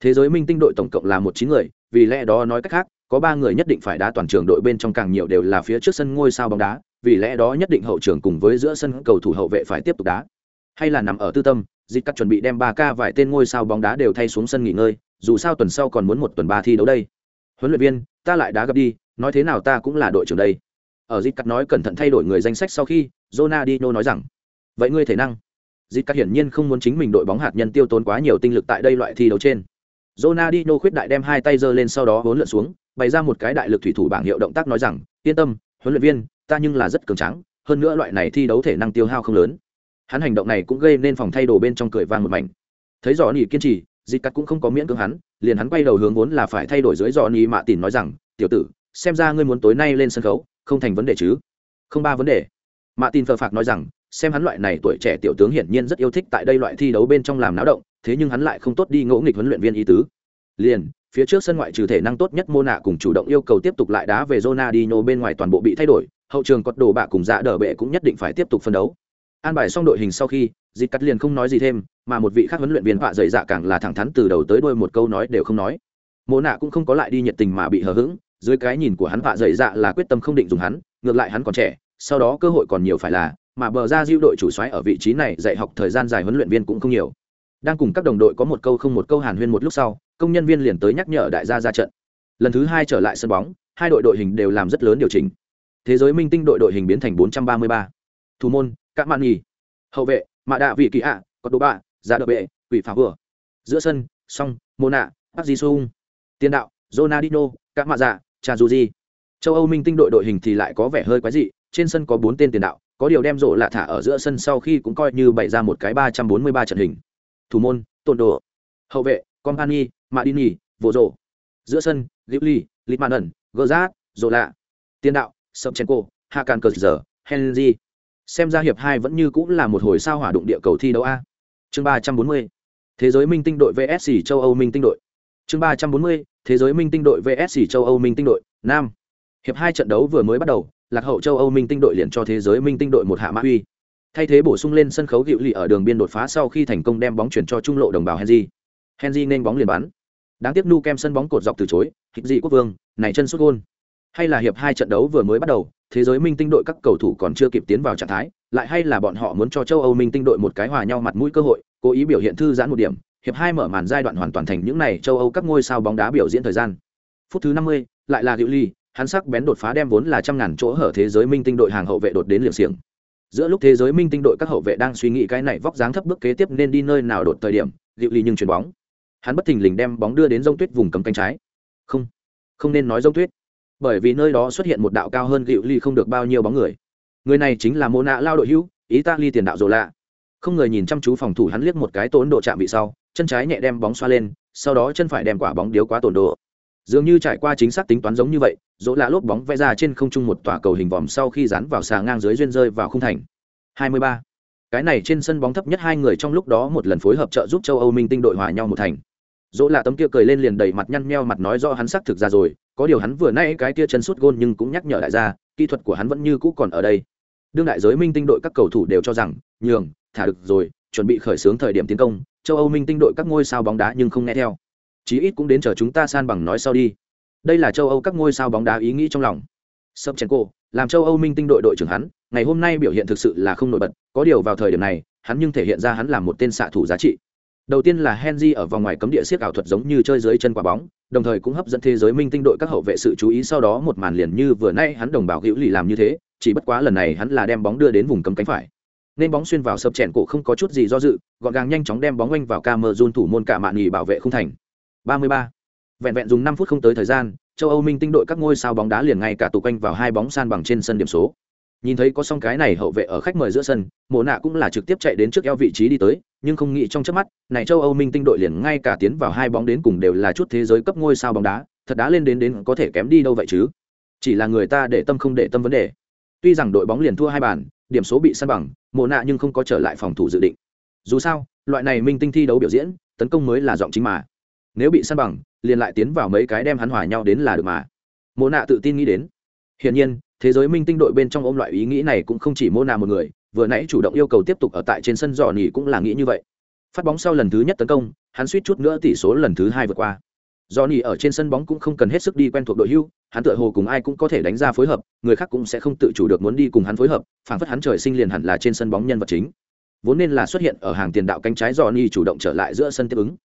Thế giới minh tinh đội tổng cộng là một chín người vì lẽ đó nói cách khác có ba người nhất định phải đá toàn trường đội bên trong càng nhiều đều là phía trước sân ngôi sao bóng đá vì lẽ đó nhất định hậu trường cùng với giữa sân cầu thủ hậu vệ phải tiếp tục đá. Hay là nằm ở tư tâm dịch cắt chuẩn bị đem ba ca vài tên ngôi sao bóng đá đều thay xuống sân nghỉ ngơi dù sao tuần sau còn muốn một tuần ba thi đấu đây. Huấn luyện viên, ta lại đá gặp đi, nói thế nào ta cũng là đội trưởng đây. Ở dịp cắt nói cẩn thận thay đổi người danh sách sau khi, Ronaldinho nói rằng, vậy ngươi thể năng? Dịp cắt hiển nhiên không muốn chính mình đội bóng hạt nhân tiêu tốn quá nhiều tinh lực tại đây loại thi đấu trên. Ronaldinho khuyết đại đem hai tay giơ lên sau đó vốn lượn xuống, bày ra một cái đại lực thủy thủ bảng hiệu động tác nói rằng, yên tâm, huấn luyện viên, ta nhưng là rất cường tráng, hơn nữa loại này thi đấu thể năng tiêu hao không lớn. Hắn hành động này cũng gây nên phòng thay đồ bên trong cười vang một mảnh. Thấy rõ nỉ kiên trì dịch cắt cũng không có miễn cưỡng hắn, liền hắn quay đầu hướng vốn là phải thay đổi dưới dò nỉ mạ tìm nói rằng, tiểu tử, xem ra ngươi muốn tối nay lên sân khấu, không thành vấn đề chứ? Không ba vấn đề. Mạ tin phờ phạc nói rằng, xem hắn loại này tuổi trẻ tiểu tướng hiển nhiên rất yêu thích tại đây loại thi đấu bên trong làm náo động, thế nhưng hắn lại không tốt đi ngỗ nghịch huấn luyện viên ý tứ. Liền, phía trước sân ngoại trừ thể năng tốt nhất mô nạ cùng chủ động yêu cầu tiếp tục lại đá về Ronaldinho bên ngoài toàn bộ bị thay đổi, hậu trường cọt đồ bạ cùng dạ đờ bệ cũng nhất định phải tiếp tục phân đấu an bài xong đội hình sau khi dịp cắt liền không nói gì thêm, mà một vị khác huấn luyện viên vạ dày dạ càng là thẳng thắn từ đầu tới đuôi một câu nói đều không nói. Mồ nạ cũng không có lại đi nhiệt tình mà bị hờ hững, dưới cái nhìn của hắn vạ dày dạ là quyết tâm không định dùng hắn, ngược lại hắn còn trẻ, sau đó cơ hội còn nhiều phải là, mà bờ ra diêu đội chủ xoáy ở vị trí này dạy học thời gian dài huấn luyện viên cũng không nhiều. Đang cùng các đồng đội có một câu không một câu hàn huyên một lúc sau, công nhân viên liền tới nhắc nhở đại gia ra trận. Lần thứ hai trở lại sân bóng, hai đội đội hình đều làm rất lớn điều chỉnh. Thế giới minh tinh đội đội hình biến thành 433. thủ môn các mạn nhì. Hậu vệ mạ đạ vị kỳ ạ có đồ bạ giá đỡ bệ quỷ phá vừa. Giữa sân song mô nạ bắc di sung tiền đạo Ronaldinho, các mạ dạ trà du di châu âu minh tinh đội đội hình thì lại có vẻ hơi quái dị trên sân có bốn tên tiền đạo có điều đem rổ lạ thả ở giữa sân sau khi cũng coi như bày ra một cái ba trăm bốn mươi ba trận hình. Thủ môn tôn đồ. Hậu vệ company madini vô rổ. Giữa sân gipli litman ẩn gơ giác rổ lạ tiền đạo sập cô hạ càn cờ giờ henry xem ra hiệp hai vẫn như cũng là một hồi sao hỏa đụng địa cầu thi đấu a. Chương ba trăm bốn mươi, thế giới minh tinh đội vsc châu âu minh tinh đội. Chương ba trăm bốn mươi, thế giới minh tinh đội vsc châu âu minh tinh đội, nam. Hiệp hai trận đấu vừa mới bắt đầu, lạc hậu châu âu minh tinh đội liền cho thế giới minh tinh đội một hạ mã uy. Thay thế bổ sung lên sân khấu hữu lì ở đường biên đột phá sau khi thành công đem bóng chuyển cho trung lộ đồng bào henry. Henry nên bóng liền bắn. Đáng tiếc nu kem sân bóng cột dọc từ chối hịch dị quốc vương, này chân sút gôn hay là hiệp hai trận đấu vừa mới bắt đầu, thế giới minh tinh đội các cầu thủ còn chưa kịp tiến vào trạng thái, lại hay là bọn họ muốn cho châu âu minh tinh đội một cái hòa nhau mặt mũi cơ hội, cố ý biểu hiện thư giãn một điểm, hiệp hai mở màn giai đoạn hoàn toàn thành những này châu âu các ngôi sao bóng đá biểu diễn thời gian. Phút thứ năm mươi, lại là diệu ly, hắn sắc bén đột phá đem vốn là trăm ngàn chỗ hở thế giới minh tinh đội hàng hậu vệ đột đến liệm xiềng. Giữa lúc thế giới minh tinh đội các hậu vệ đang suy nghĩ cái này vóc dáng thấp bước kế tiếp nên đi nơi nào đột thời điểm diệu ly nhưng chuyền bóng. Hắn bất thình lình đem bóng đưa đến dông tuyết vùng cấm cánh trái. Không không nên nói dông tuyết bởi vì nơi đó xuất hiện một đạo cao hơn gịu ly không được bao nhiêu bóng người. Người này chính là mô nạ lao đội hữu, italy tiền đạo rồ lạ. Không người nhìn chăm chú phòng thủ hắn liếc một cái tốn độ chạm bị sau, chân trái nhẹ đem bóng xoa lên, sau đó chân phải đem quả bóng điếu quá tổn độ. Dường như trải qua chính xác tính toán giống như vậy dỗ lạ lốp bóng vẽ ra trên không trung một tòa cầu hình vòm sau khi dán vào xà ngang dưới duyên rơi vào khung thành. 23. cái này trên sân bóng thấp nhất hai người trong lúc đó một lần phối hợp trợ giúp châu âu minh tinh đội hòa nhau một thành. Dỗ lạ tấm kia cười lên liền đầy mặt nhăn nheo mặt nói do hắn xác thực ra rồi có điều hắn vừa nay cái tia chân sút gôn nhưng cũng nhắc nhở đại gia, kỹ thuật của hắn vẫn như cũ còn ở đây. Đương đại giới minh tinh đội các cầu thủ đều cho rằng, nhường, thả được rồi, chuẩn bị khởi xướng thời điểm tiến công, châu âu minh tinh đội các ngôi sao bóng đá nhưng không nghe theo. Chí ít cũng đến chờ chúng ta san bằng nói sau đi. Đây là châu âu các ngôi sao bóng đá ý nghĩ trong lòng. Sâm chèn cô làm châu âu minh tinh đội đội trưởng hắn, ngày hôm nay biểu hiện thực sự là không nổi bật, có điều vào thời điểm này, hắn nhưng thể hiện ra hắn là một tên xạ thủ giá trị đầu tiên là henry ở vòng ngoài cấm địa siết ảo thuật giống như chơi dưới chân quả bóng, đồng thời cũng hấp dẫn thế giới minh tinh đội các hậu vệ sự chú ý, sau đó một màn liền như vừa nay hắn đồng bào hữu lì làm như thế, chỉ bất quá lần này hắn là đem bóng đưa đến vùng cấm cánh phải. Nên bóng xuyên vào sập chèn cổ không có chút gì do dự, gọn gàng nhanh chóng đem bóng quanh vào Camerun thủ môn cả mạn nghỉ bảo vệ không thành. 33. vẹn vẹn dùng 5 phút không tới thời gian, châu âu minh tinh đội các ngôi sao bóng đá liền ngay cả tụ quanh vào hai bóng san bằng trên sân điểm số nhìn thấy có xong cái này hậu vệ ở khách mời giữa sân, mộ nạ cũng là trực tiếp chạy đến trước eo vị trí đi tới, nhưng không nghĩ trong trước mắt, này châu âu minh tinh đội liền ngay cả tiến vào hai bóng đến cùng đều là chút thế giới cấp ngôi sao bóng đá, thật đá lên đến đến có thể kém đi đâu vậy chứ? Chỉ là người ta để tâm không để tâm vấn đề. Tuy rằng đội bóng liền thua hai bàn, điểm số bị săn bằng, mộ nạ nhưng không có trở lại phòng thủ dự định. Dù sao, loại này minh tinh thi đấu biểu diễn, tấn công mới là giọng chính mà. Nếu bị săn bằng, liền lại tiến vào mấy cái đem hắn hòa nhau đến là được mà. Mộ nạ tự tin nghĩ đến. Hiển nhiên thế giới minh tinh đội bên trong ôm loại ý nghĩ này cũng không chỉ mô nào một người, vừa nãy chủ động yêu cầu tiếp tục ở tại trên sân dò nỉ cũng là nghĩ như vậy. Phát bóng sau lần thứ nhất tấn công, hắn suýt chút nữa tỷ số lần thứ hai vượt qua. Do nỉ ở trên sân bóng cũng không cần hết sức đi quen thuộc đội hưu, hắn tựa hồ cùng ai cũng có thể đánh ra phối hợp, người khác cũng sẽ không tự chủ được muốn đi cùng hắn phối hợp, phản phất hắn trời sinh liền hẳn là trên sân bóng nhân vật chính. Vốn nên là xuất hiện ở hàng tiền đạo cánh trái dò nỉ chủ động trở lại giữa sân tiếp ứng.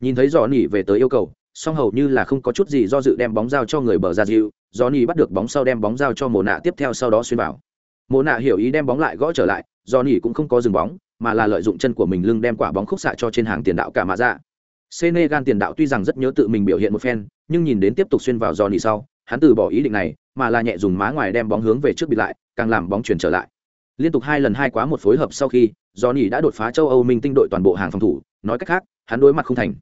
Nhìn thấy dò nỉ về tới yêu cầu song hầu như là không có chút gì do dự đem bóng giao cho người bờ ra dịu do nỉ bắt được bóng sau đem bóng giao cho mồ nạ tiếp theo sau đó xuyên vào mồ nạ hiểu ý đem bóng lại gõ trở lại do nỉ cũng không có dừng bóng mà là lợi dụng chân của mình lưng đem quả bóng khúc xạ cho trên hàng tiền đạo cả mạ ra Senegal tiền đạo tuy rằng rất nhớ tự mình biểu hiện một phen, nhưng nhìn đến tiếp tục xuyên vào Johnny sau, hắn từ bỏ ý định này, mà là nhẹ dùng má ngoài đem bóng hướng về trước bị lại, càng làm bóng chuyển trở lại. Liên tục hai lần hai quá một phối hợp sau khi, Johnny đã đột phá châu Âu Minh tinh đội toàn bộ hàng phòng thủ, nói cách khác, hắn đối mặt không thành.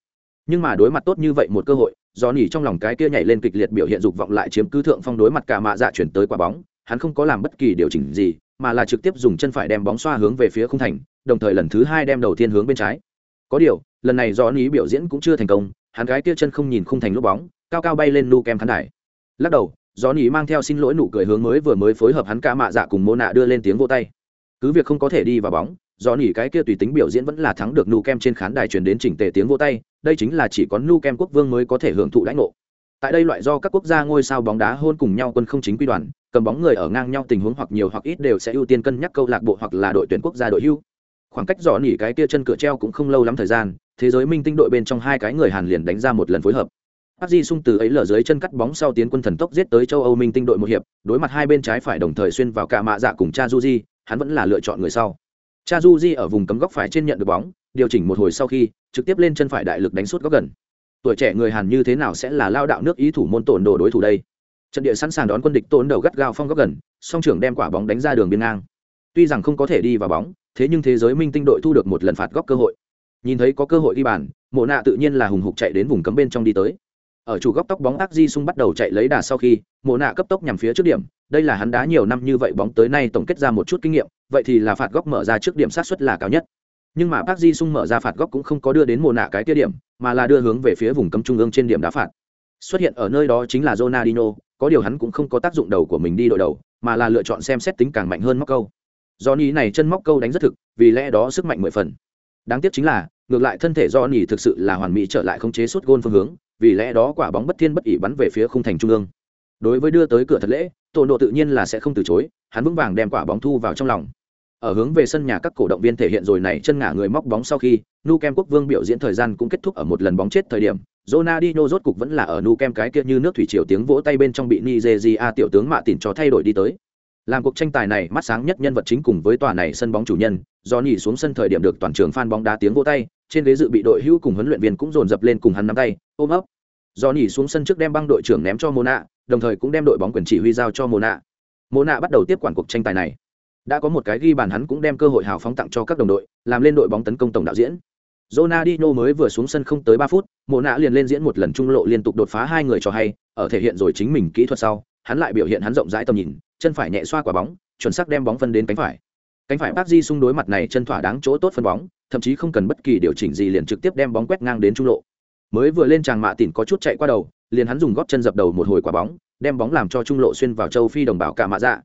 Nhưng mà đối mặt tốt như vậy một cơ hội, Johnny trong lòng cái kia nhảy lên kịch liệt biểu hiện dục vọng lại chiếm cứ thượng phong đối mặt cả mạ dạ chuyển tới quả bóng, hắn không có làm bất kỳ điều chỉnh gì, mà là trực tiếp dùng chân phải đem bóng xoa hướng về phía khung thành, đồng thời lần thứ hai đem đầu tiên hướng bên trái. Có điều, lần này do ý biểu diễn cũng chưa thành công hắn gái kia chân không nhìn khung thành lúc bóng cao cao bay lên nu kem khán đài. Lắc đầu do ý mang theo xin lỗi nụ cười hướng mới vừa mới phối hợp hắn ca mạ dạ cùng mô nạ đưa lên tiếng vô tay. Cứ việc không có thể đi vào bóng do nỉ cái kia tùy tính biểu diễn vẫn là thắng được nu kem trên khán đài truyền đến chỉnh tề tiếng vô tay đây chính là chỉ có nu kem quốc vương mới có thể hưởng thụ lãnh ngộ. Tại đây loại do các quốc gia ngôi sao bóng đá hôn cùng nhau quân không chính quy đoàn cầm bóng người ở ngang nhau tình huống hoặc nhiều hoặc ít đều sẽ ưu tiên cân nhắc câu lạc bộ hoặc là đội tuyển quốc gia đội hưu. Khoảng cách dò nỉ cái kia chân cửa treo cũng không lâu lắm thời gian thế giới minh tinh đội bên trong hai cái người hàn liền đánh ra một lần phối hợp. Park Ji Sung từ ấy lở dưới chân cắt bóng sau tiến quân thần tốc giết tới châu Âu Minh tinh đội một hiệp, đối mặt hai bên trái phải đồng thời xuyên vào cả mạ dạ cùng Cha Juji, hắn vẫn là lựa chọn người sau. Cha Juji ở vùng cấm góc phải trên nhận được bóng, điều chỉnh một hồi sau khi, trực tiếp lên chân phải đại lực đánh suốt góc gần. Tuổi trẻ người Hàn như thế nào sẽ là lao đạo nước ý thủ môn tổn đồ đối thủ đây? Trận địa sẵn sàng đón quân địch tổn đầu gắt gao phong góc gần, song trưởng đem quả bóng đánh ra đường biên ngang. Tuy rằng không có thể đi vào bóng, thế nhưng thế giới minh tinh đội thu được một lần phạt góc cơ hội nhìn thấy có cơ hội đi bàn mộ nạ tự nhiên là hùng hục chạy đến vùng cấm bên trong đi tới ở chủ góc tóc bóng ác di sung bắt đầu chạy lấy đà sau khi mộ nạ cấp tốc nhằm phía trước điểm đây là hắn đá nhiều năm như vậy bóng tới nay tổng kết ra một chút kinh nghiệm vậy thì là phạt góc mở ra trước điểm sát xuất là cao nhất nhưng mà bác di sung mở ra phạt góc cũng không có đưa đến mộ nạ cái kia điểm mà là đưa hướng về phía vùng cấm trung ương trên điểm đá phạt xuất hiện ở nơi đó chính là Ronaldinho, có điều hắn cũng không có tác dụng đầu của mình đi đội đầu, mà là lựa chọn xem xét tính càng mạnh hơn móc câu. Johnny này chân móc câu đánh rất thực, vì lẽ đó sức mạnh mười phần. Đáng tiếc chính là, ngược lại thân thể Johnny thực sự là hoàn mỹ trở lại không chế suốt gôn phương hướng, vì lẽ đó quả bóng bất thiên bất ỷ bắn về phía khung thành trung ương. Đối với đưa tới cửa thật lễ, Tổ độ tự nhiên là sẽ không từ chối, hắn vững vàng đem quả bóng thu vào trong lòng. ở hướng về sân nhà các cổ động viên thể hiện rồi này chân ngả người móc bóng sau khi nu kem quốc vương biểu diễn thời gian cũng kết thúc ở một lần bóng chết thời điểm Ronaldinho rốt cục vẫn là ở nu kem cái kia như nước thủy triều tiếng vỗ tay bên trong bị Nigeria tiểu tướng mạ tỉn cho thay đổi đi tới làm cuộc tranh tài này mắt sáng nhất nhân vật chính cùng với tòa này sân bóng chủ nhân do nhỉ xuống sân thời điểm được toàn trường fan bóng đá tiếng vỗ tay trên ghế dự bị đội hữu cùng huấn luyện viên cũng dồn dập lên cùng hắn nắm tay ôm ấp. Do nhỉ xuống sân trước đem băng đội trưởng ném cho Mona đồng thời cũng đem đội bóng quyền chỉ huy giao cho Mona. Mona bắt đầu tiếp quản cuộc tranh tài này. Đã có một cái ghi bàn hắn cũng đem cơ hội hào phóng tặng cho các đồng đội làm lên đội bóng tấn công tổng đạo diễn. Ronaldinho mới vừa xuống sân không tới ba phút, Mộ Nạ liền lên diễn một lần trung lộ liên tục đột phá hai người cho hay, ở thể hiện rồi chính mình kỹ thuật sau, hắn lại biểu hiện hắn rộng rãi tầm nhìn, chân phải nhẹ xoa quả bóng, chuẩn xác đem bóng phân đến cánh phải. Cánh phải Park Ji xung đối mặt này chân thỏa đáng chỗ tốt phân bóng, thậm chí không cần bất kỳ điều chỉnh gì liền trực tiếp đem bóng quét ngang đến trung lộ. Mới vừa lên tràng mạ tỉnh có chút chạy qua đầu, liền hắn dùng gót chân dập đầu một hồi quả bóng, đem bóng làm cho trung lộ xuyên vào châu phi đồng bào cả mạ dạ.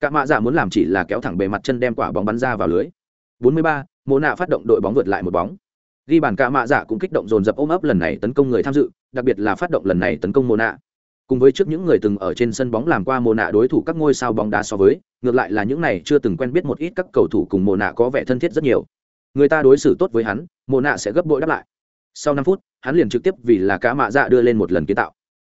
Cả mạ dạ muốn làm chỉ là kéo thẳng bề mặt chân đem quả bóng bắn ra vào lưới. 43, Mộ Nạ phát động đội bóng vượt lại một bóng ghi bàn cả mạ dạ cũng kích động dồn dập ôm ấp lần này tấn công người tham dự đặc biệt là phát động lần này tấn công Mộ nạ cùng với trước những người từng ở trên sân bóng làm qua mồ nạ đối thủ các ngôi sao bóng đá so với ngược lại là những này chưa từng quen biết một ít các cầu thủ cùng mồ nạ có vẻ thân thiết rất nhiều. Người ta đối xử tốt với hắn mồ nạ sẽ gấp bội đáp lại. Sau năm phút hắn liền trực tiếp vì là cá mạ dạ đưa lên một lần kiến tạo.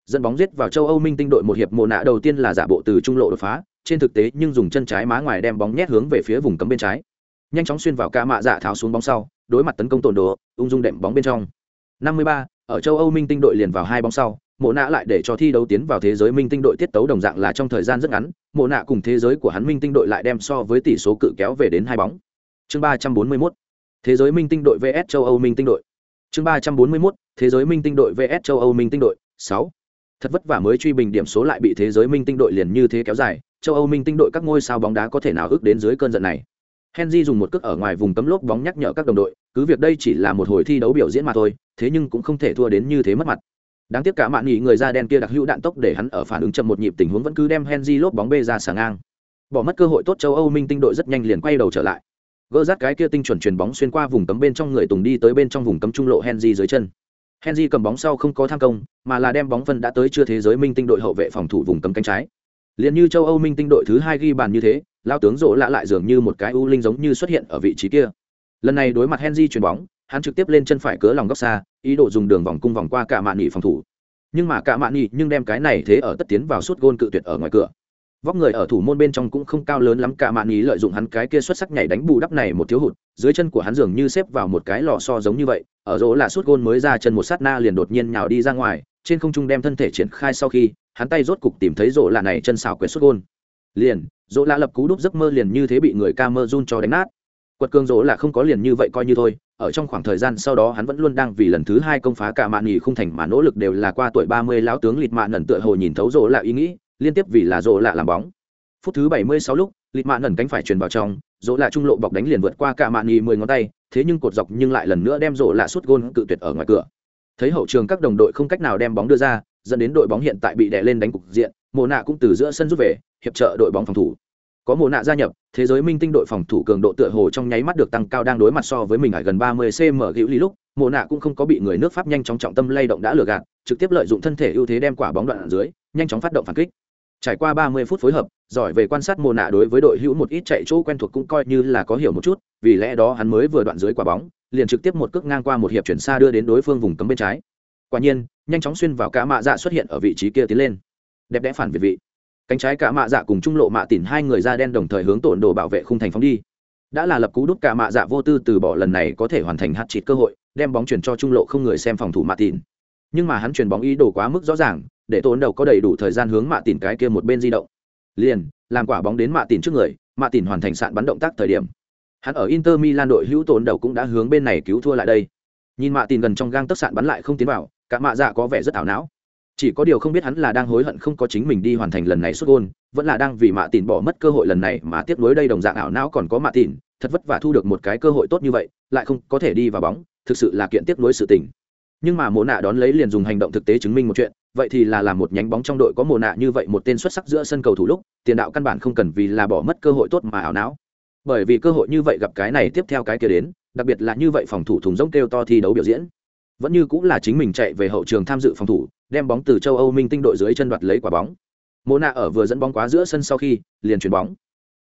Dẫn bóng giết vào châu âu minh tinh đội một hiệp mồ nạ đầu tiên là giả bộ từ trung lộ đột phá trên thực tế nhưng dùng chân trái má ngoài đem bóng nhét hướng về phía vùng cấm bên trái. Nhanh chóng xuyên vào cá mạ dạ tháo xuống bóng sau đối mặt tấn công tổn đồ ung dung đệm bóng bên trong. 53, ở châu âu minh tinh đội liền vào hai bóng sau mộ nạ lại để cho thi đấu tiến vào thế giới minh tinh đội tiết tấu đồng dạng là trong thời gian rất ngắn mộ nạ cùng thế giới của hắn minh tinh đội lại đem so với tỷ số cự kéo về đến hai bóng chương 341, thế giới minh tinh đội vs châu âu minh tinh đội chương 341, thế giới minh tinh đội vs châu âu minh tinh đội 6. thật vất vả mới truy bình điểm số lại bị thế giới minh tinh đội liền như thế kéo dài châu âu minh tinh đội các ngôi sao bóng đá có thể nào ước đến dưới cơn giận này Henry dùng một cước ở ngoài vùng cấm lốp bóng nhắc nhở các đồng đội, cứ việc đây chỉ là một hồi thi đấu biểu diễn mà thôi, thế nhưng cũng không thể thua đến như thế mất mặt. Đáng tiếc cả mạn nghỉ người da đen kia đặc hữu đạn tốc để hắn ở phản ứng chậm một nhịp tình huống vẫn cứ đem Henry lốp bóng bê ra sàng ngang. Bỏ mất cơ hội tốt châu Âu Minh tinh đội rất nhanh liền quay đầu trở lại. Gỡ rát cái kia tinh chuẩn truyền bóng xuyên qua vùng cấm bên trong người Tùng đi tới bên trong vùng cấm trung lộ Henry dưới chân. Henry cầm bóng sau không có tham công, mà là đem bóng phân đã tới chưa thế giới Minh tinh đội hậu vệ phòng thủ vùng cấm cánh trái. Liên như châu Âu Minh tinh đội thứ hai ghi bàn như thế, lao tướng rỗ lạ lại dường như một cái u linh giống như xuất hiện ở vị trí kia lần này đối mặt henry chuyền bóng hắn trực tiếp lên chân phải cớ lòng góc xa, ý đồ dùng đường vòng cung vòng qua cả mạn nghỉ phòng thủ. Nhưng mà cả mạn nghỉ nhưng đem cái này thế ở tất tiến vào suốt gôn cự tuyệt ở ngoài cửa. Vóc người ở thủ môn bên trong cũng không cao lớn lắm cả mạn nghỉ lợi dụng hắn cái kia xuất sắc nhảy đánh bù đắp này một thiếu hụt, dưới chân của hắn dường như xếp vào một cái lò so giống như vậy, ở rỗ là suốt gôn mới ra chân một sát na liền đột nhiên nhào đi ra ngoài, trên không trung đem thân thể triển khai sau khi, hắn tay rốt cục tìm thấy rỗ là này chân xào quyệt suốt gôn. Liền dỗ lạ lập cú đúc giấc mơ liền như thế bị người ca mơ run cho đánh nát quật cường rỗ là không có liền như vậy coi như thôi, ở trong khoảng thời gian sau đó hắn vẫn luôn đang vì lần thứ hai công phá cả mạn nghỉ không thành mà nỗ lực đều là qua tuổi ba mươi lão tướng lịt mạn nẩn tựa hồ nhìn thấu rỗ là ý nghĩ, liên tiếp vì là rỗ lạ làm bóng. Phút thứ bảy mươi sáu lúc, lịt mạn nẩn cánh phải truyền vào trong, rỗ lạ trung lộ bọc đánh liền vượt qua cả mạn nghỉ mười ngón tay, thế nhưng cột dọc nhưng lại lần nữa đem rỗ lạ suốt gôn cự tuyệt ở ngoài cửa. Thấy hậu trường các đồng đội không cách nào đem bóng đưa ra, dẫn đến đội bóng hiện tại bị đè lên đánh cục diện mồ nạ cũng từ giữa sân rút về, hiệp trợ đội bóng phòng thủ có mồ nạ gia nhập, thế giới minh tinh đội phòng thủ cường độ tựa hồ trong nháy mắt được tăng cao đang đối mặt so với mình ở gần ba mươi cm hữu lý lúc mồ nạ cũng không có bị người nước pháp nhanh chóng trọng tâm lay động đã lừa gạt, trực tiếp lợi dụng thân thể ưu thế đem quả bóng đoạn ở dưới, nhanh chóng phát động phản kích. Trải qua ba mươi phút phối hợp, giỏi về quan sát mồ nạ đối với đội hữu một ít chạy chỗ quen thuộc cũng coi như là có hiểu một chút, vì lẽ đó hắn mới vừa đoạn dưới quả bóng, liền trực tiếp một cước ngang qua một hiệp chuyển xa đưa đến đối phương vùng cấm bên trái. Quả nhiên, nhanh chóng xuyên vào cả mạ dạ xuất hiện ở vị trí kia tiến lên. Đẹp đẽ phản việt vị cánh trái cả mạ dạ cùng trung lộ mạ tỉn hai người da đen đồng thời hướng tổn đồ bảo vệ khung thành phóng đi. Đã là lập cú đúc cả mạ dạ vô tư từ bỏ lần này có thể hoàn thành hạt chịt cơ hội, đem bóng chuyển cho trung lộ không người xem phòng thủ mạ tỉn. Nhưng mà hắn chuyển bóng ý đồ quá mức rõ ràng, để tổn đầu có đầy đủ thời gian hướng mạ tỉn cái kia một bên di động. Liền, làm quả bóng đến mạ tỉn trước người, mạ tỉn hoàn thành sạn bắn động tác thời điểm. Hắn ở inter milan đội hữu tổn đầu cũng đã hướng bên này cứu thua lại đây. Nhìn mạ tỉn gần trong gang tấc sạn bắn lại không tiến vào, cả mạ dạ có vẻ rất ảo não chỉ có điều không biết hắn là đang hối hận không có chính mình đi hoàn thành lần này xuất gôn, vẫn là đang vì mạ tìn bỏ mất cơ hội lần này mà tiếp nối đây đồng dạng ảo não còn có mạ tìn thật vất vả thu được một cái cơ hội tốt như vậy, lại không có thể đi vào bóng, thực sự là kiện tiếp nối sự tình. Nhưng mà mồ nạ đón lấy liền dùng hành động thực tế chứng minh một chuyện, vậy thì là làm một nhánh bóng trong đội có mồ nạ như vậy một tên xuất sắc giữa sân cầu thủ lúc, tiền đạo căn bản không cần vì là bỏ mất cơ hội tốt mà ảo não. Bởi vì cơ hội như vậy gặp cái này tiếp theo cái kia đến, đặc biệt là như vậy phòng thủ thùng rỗng kêu to thi đấu biểu diễn. Vẫn như cũng là chính mình chạy về hậu trường tham dự phòng thủ đem bóng từ châu âu minh tinh đội dưới chân đoạt lấy quả bóng. Mô Na ở vừa dẫn bóng quá giữa sân sau khi, liền chuyển bóng.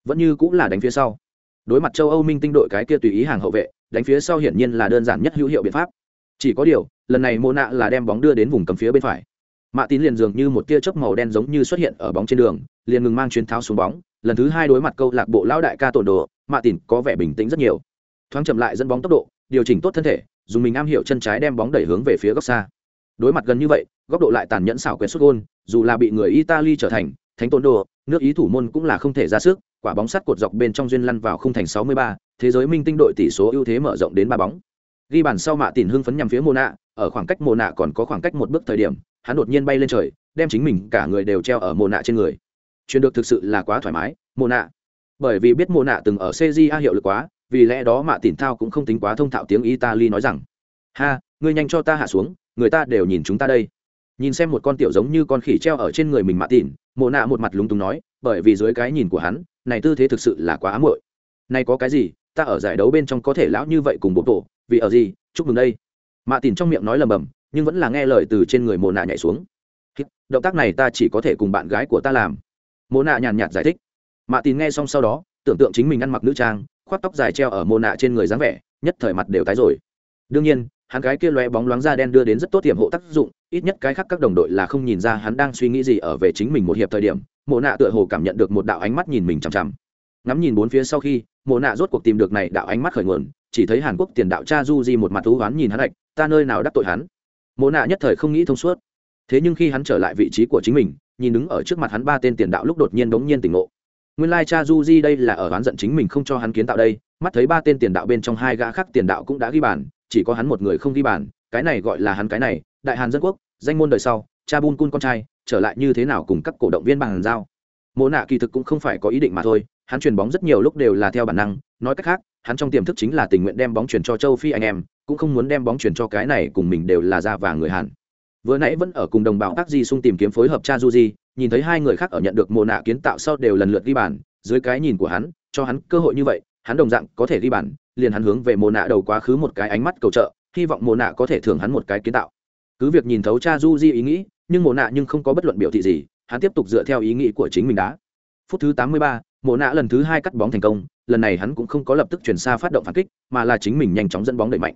Vẫn như cũng là đánh phía sau. Đối mặt châu âu minh tinh đội cái kia tùy ý hàng hậu vệ, đánh phía sau hiển nhiên là đơn giản nhất hữu hiệu biện pháp. Chỉ có điều, lần này mô Na là đem bóng đưa đến vùng cầm phía bên phải. Mạ tín liền dường như một tia chớp màu đen giống như xuất hiện ở bóng trên đường, liền ngừng mang chuyến tháo xuống bóng. Lần thứ hai đối mặt câu lạc bộ lão đại ca tổn đồ, mạ tín có vẻ bình tĩnh rất nhiều. Thoáng chậm lại dẫn bóng tốc độ, điều chỉnh tốt thân thể, dùng mình am hiểu chân trái đem bóng đẩy hướng về phía góc xa đối mặt gần như vậy góc độ lại tàn nhẫn xảo quyệt xuất gôn dù là bị người italy trở thành thánh tôn đồ nước ý thủ môn cũng là không thể ra sức quả bóng sắt cột dọc bên trong duyên lăn vào khung thành 63, thế giới minh tinh đội tỷ số ưu thế mở rộng đến ba bóng. Ghi bàn sau mạ tỉn hưng phấn nhằm phía mô nạ ở khoảng cách mô nạ còn có khoảng cách một bước thời điểm hắn đột nhiên bay lên trời đem chính mình cả người đều treo ở mô nạ trên người. Chuyện được thực sự là quá thoải mái mô nạ bởi vì biết mô nạ từng ở cja hiệu lực quá vì lẽ đó mạ tỉn thao cũng không tính quá thông thạo tiếng italy nói rằng ha ngươi nhanh cho ta hạ xuống người ta đều nhìn chúng ta đây. Nhìn xem một con tiểu giống như con khỉ treo ở trên người mình mạ tỉn mộ nạ một mặt lúng túng nói, bởi vì dưới cái nhìn của hắn, này tư thế thực sự là quá ám hội này có cái gì, ta ở giải đấu bên trong có thể lão như vậy cùng bộ tổ, vì ở gì, chúc mừng đây. Mạ tỉn trong miệng nói lầm bầm, nhưng vẫn là nghe lời từ trên người mộ nạ nhảy xuống. Động tác này ta chỉ có thể cùng bạn gái của ta làm. Mộ nạ nhàn nhạt giải thích. Mạ tỉn nghe xong sau đó, tưởng tượng chính mình ăn mặc nữ trang, khoác tóc dài treo ở mộ nạ trên người dáng vẻ, nhất thời mặt đều tái rồi. Đương nhiên hắn cái kia lóe bóng loáng da đen đưa đến rất tốt tiềm hộ tác dụng ít nhất cái khác các đồng đội là không nhìn ra hắn đang suy nghĩ gì ở về chính mình một hiệp thời điểm mộ nạ tựa hồ cảm nhận được một đạo ánh mắt nhìn mình chằm chằm. Ngắm nhìn bốn phía sau khi mộ nạ rốt cuộc tìm được này đạo ánh mắt khởi nguồn chỉ thấy hàn quốc tiền đạo cha du di một mặt thú hoán nhìn hắn hạch, ta nơi nào đắc tội hắn? Mộ nạ nhất thời không nghĩ thông suốt. Thế nhưng khi hắn trở lại vị trí của chính mình nhìn đứng ở trước mặt hắn ba tên tiền đạo lúc đột nhiên đống nhiên tỉnh ngộ. Nguyên lai cha du di đây là ở oán giận chính mình không cho hắn kiến tạo đây mắt thấy ba tên tiền đạo bên trong hai gã khác tiền đạo cũng đã ghi bàn chỉ có hắn một người không ghi bàn cái này gọi là hắn cái này đại hàn dân quốc danh môn đời sau cha bun cun con trai trở lại như thế nào cùng các cổ động viên bằng giao. Mộ nạ kỳ thực cũng không phải có ý định mà thôi hắn chuyền bóng rất nhiều lúc đều là theo bản năng nói cách khác hắn trong tiềm thức chính là tình nguyện đem bóng chuyển cho châu phi anh em cũng không muốn đem bóng chuyển cho cái này cùng mình đều là da vàng người hàn. Vừa nãy vẫn ở cùng đồng bào tác di sung tìm kiếm phối hợp cha Du Di, nhìn thấy hai người khác ở nhận được mồ nạ kiến tạo sau đều lần lượt ghi bàn dưới cái nhìn của hắn cho hắn cơ hội như vậy hắn đồng dạng có thể ghi bàn liền hắn hướng về mồ nạ đầu quá khứ một cái ánh mắt cầu trợ hy vọng mồ nạ có thể thưởng hắn một cái kiến tạo. Cứ việc nhìn thấu cha Juji ý nghĩ nhưng mồ nạ nhưng không có bất luận biểu thị gì hắn tiếp tục dựa theo ý nghĩ của chính mình đá phút thứ 83, mồ nạ lần thứ hai cắt bóng thành công lần này hắn cũng không có lập tức chuyển xa phát động phản kích mà là chính mình nhanh chóng dẫn bóng đẩy mạnh.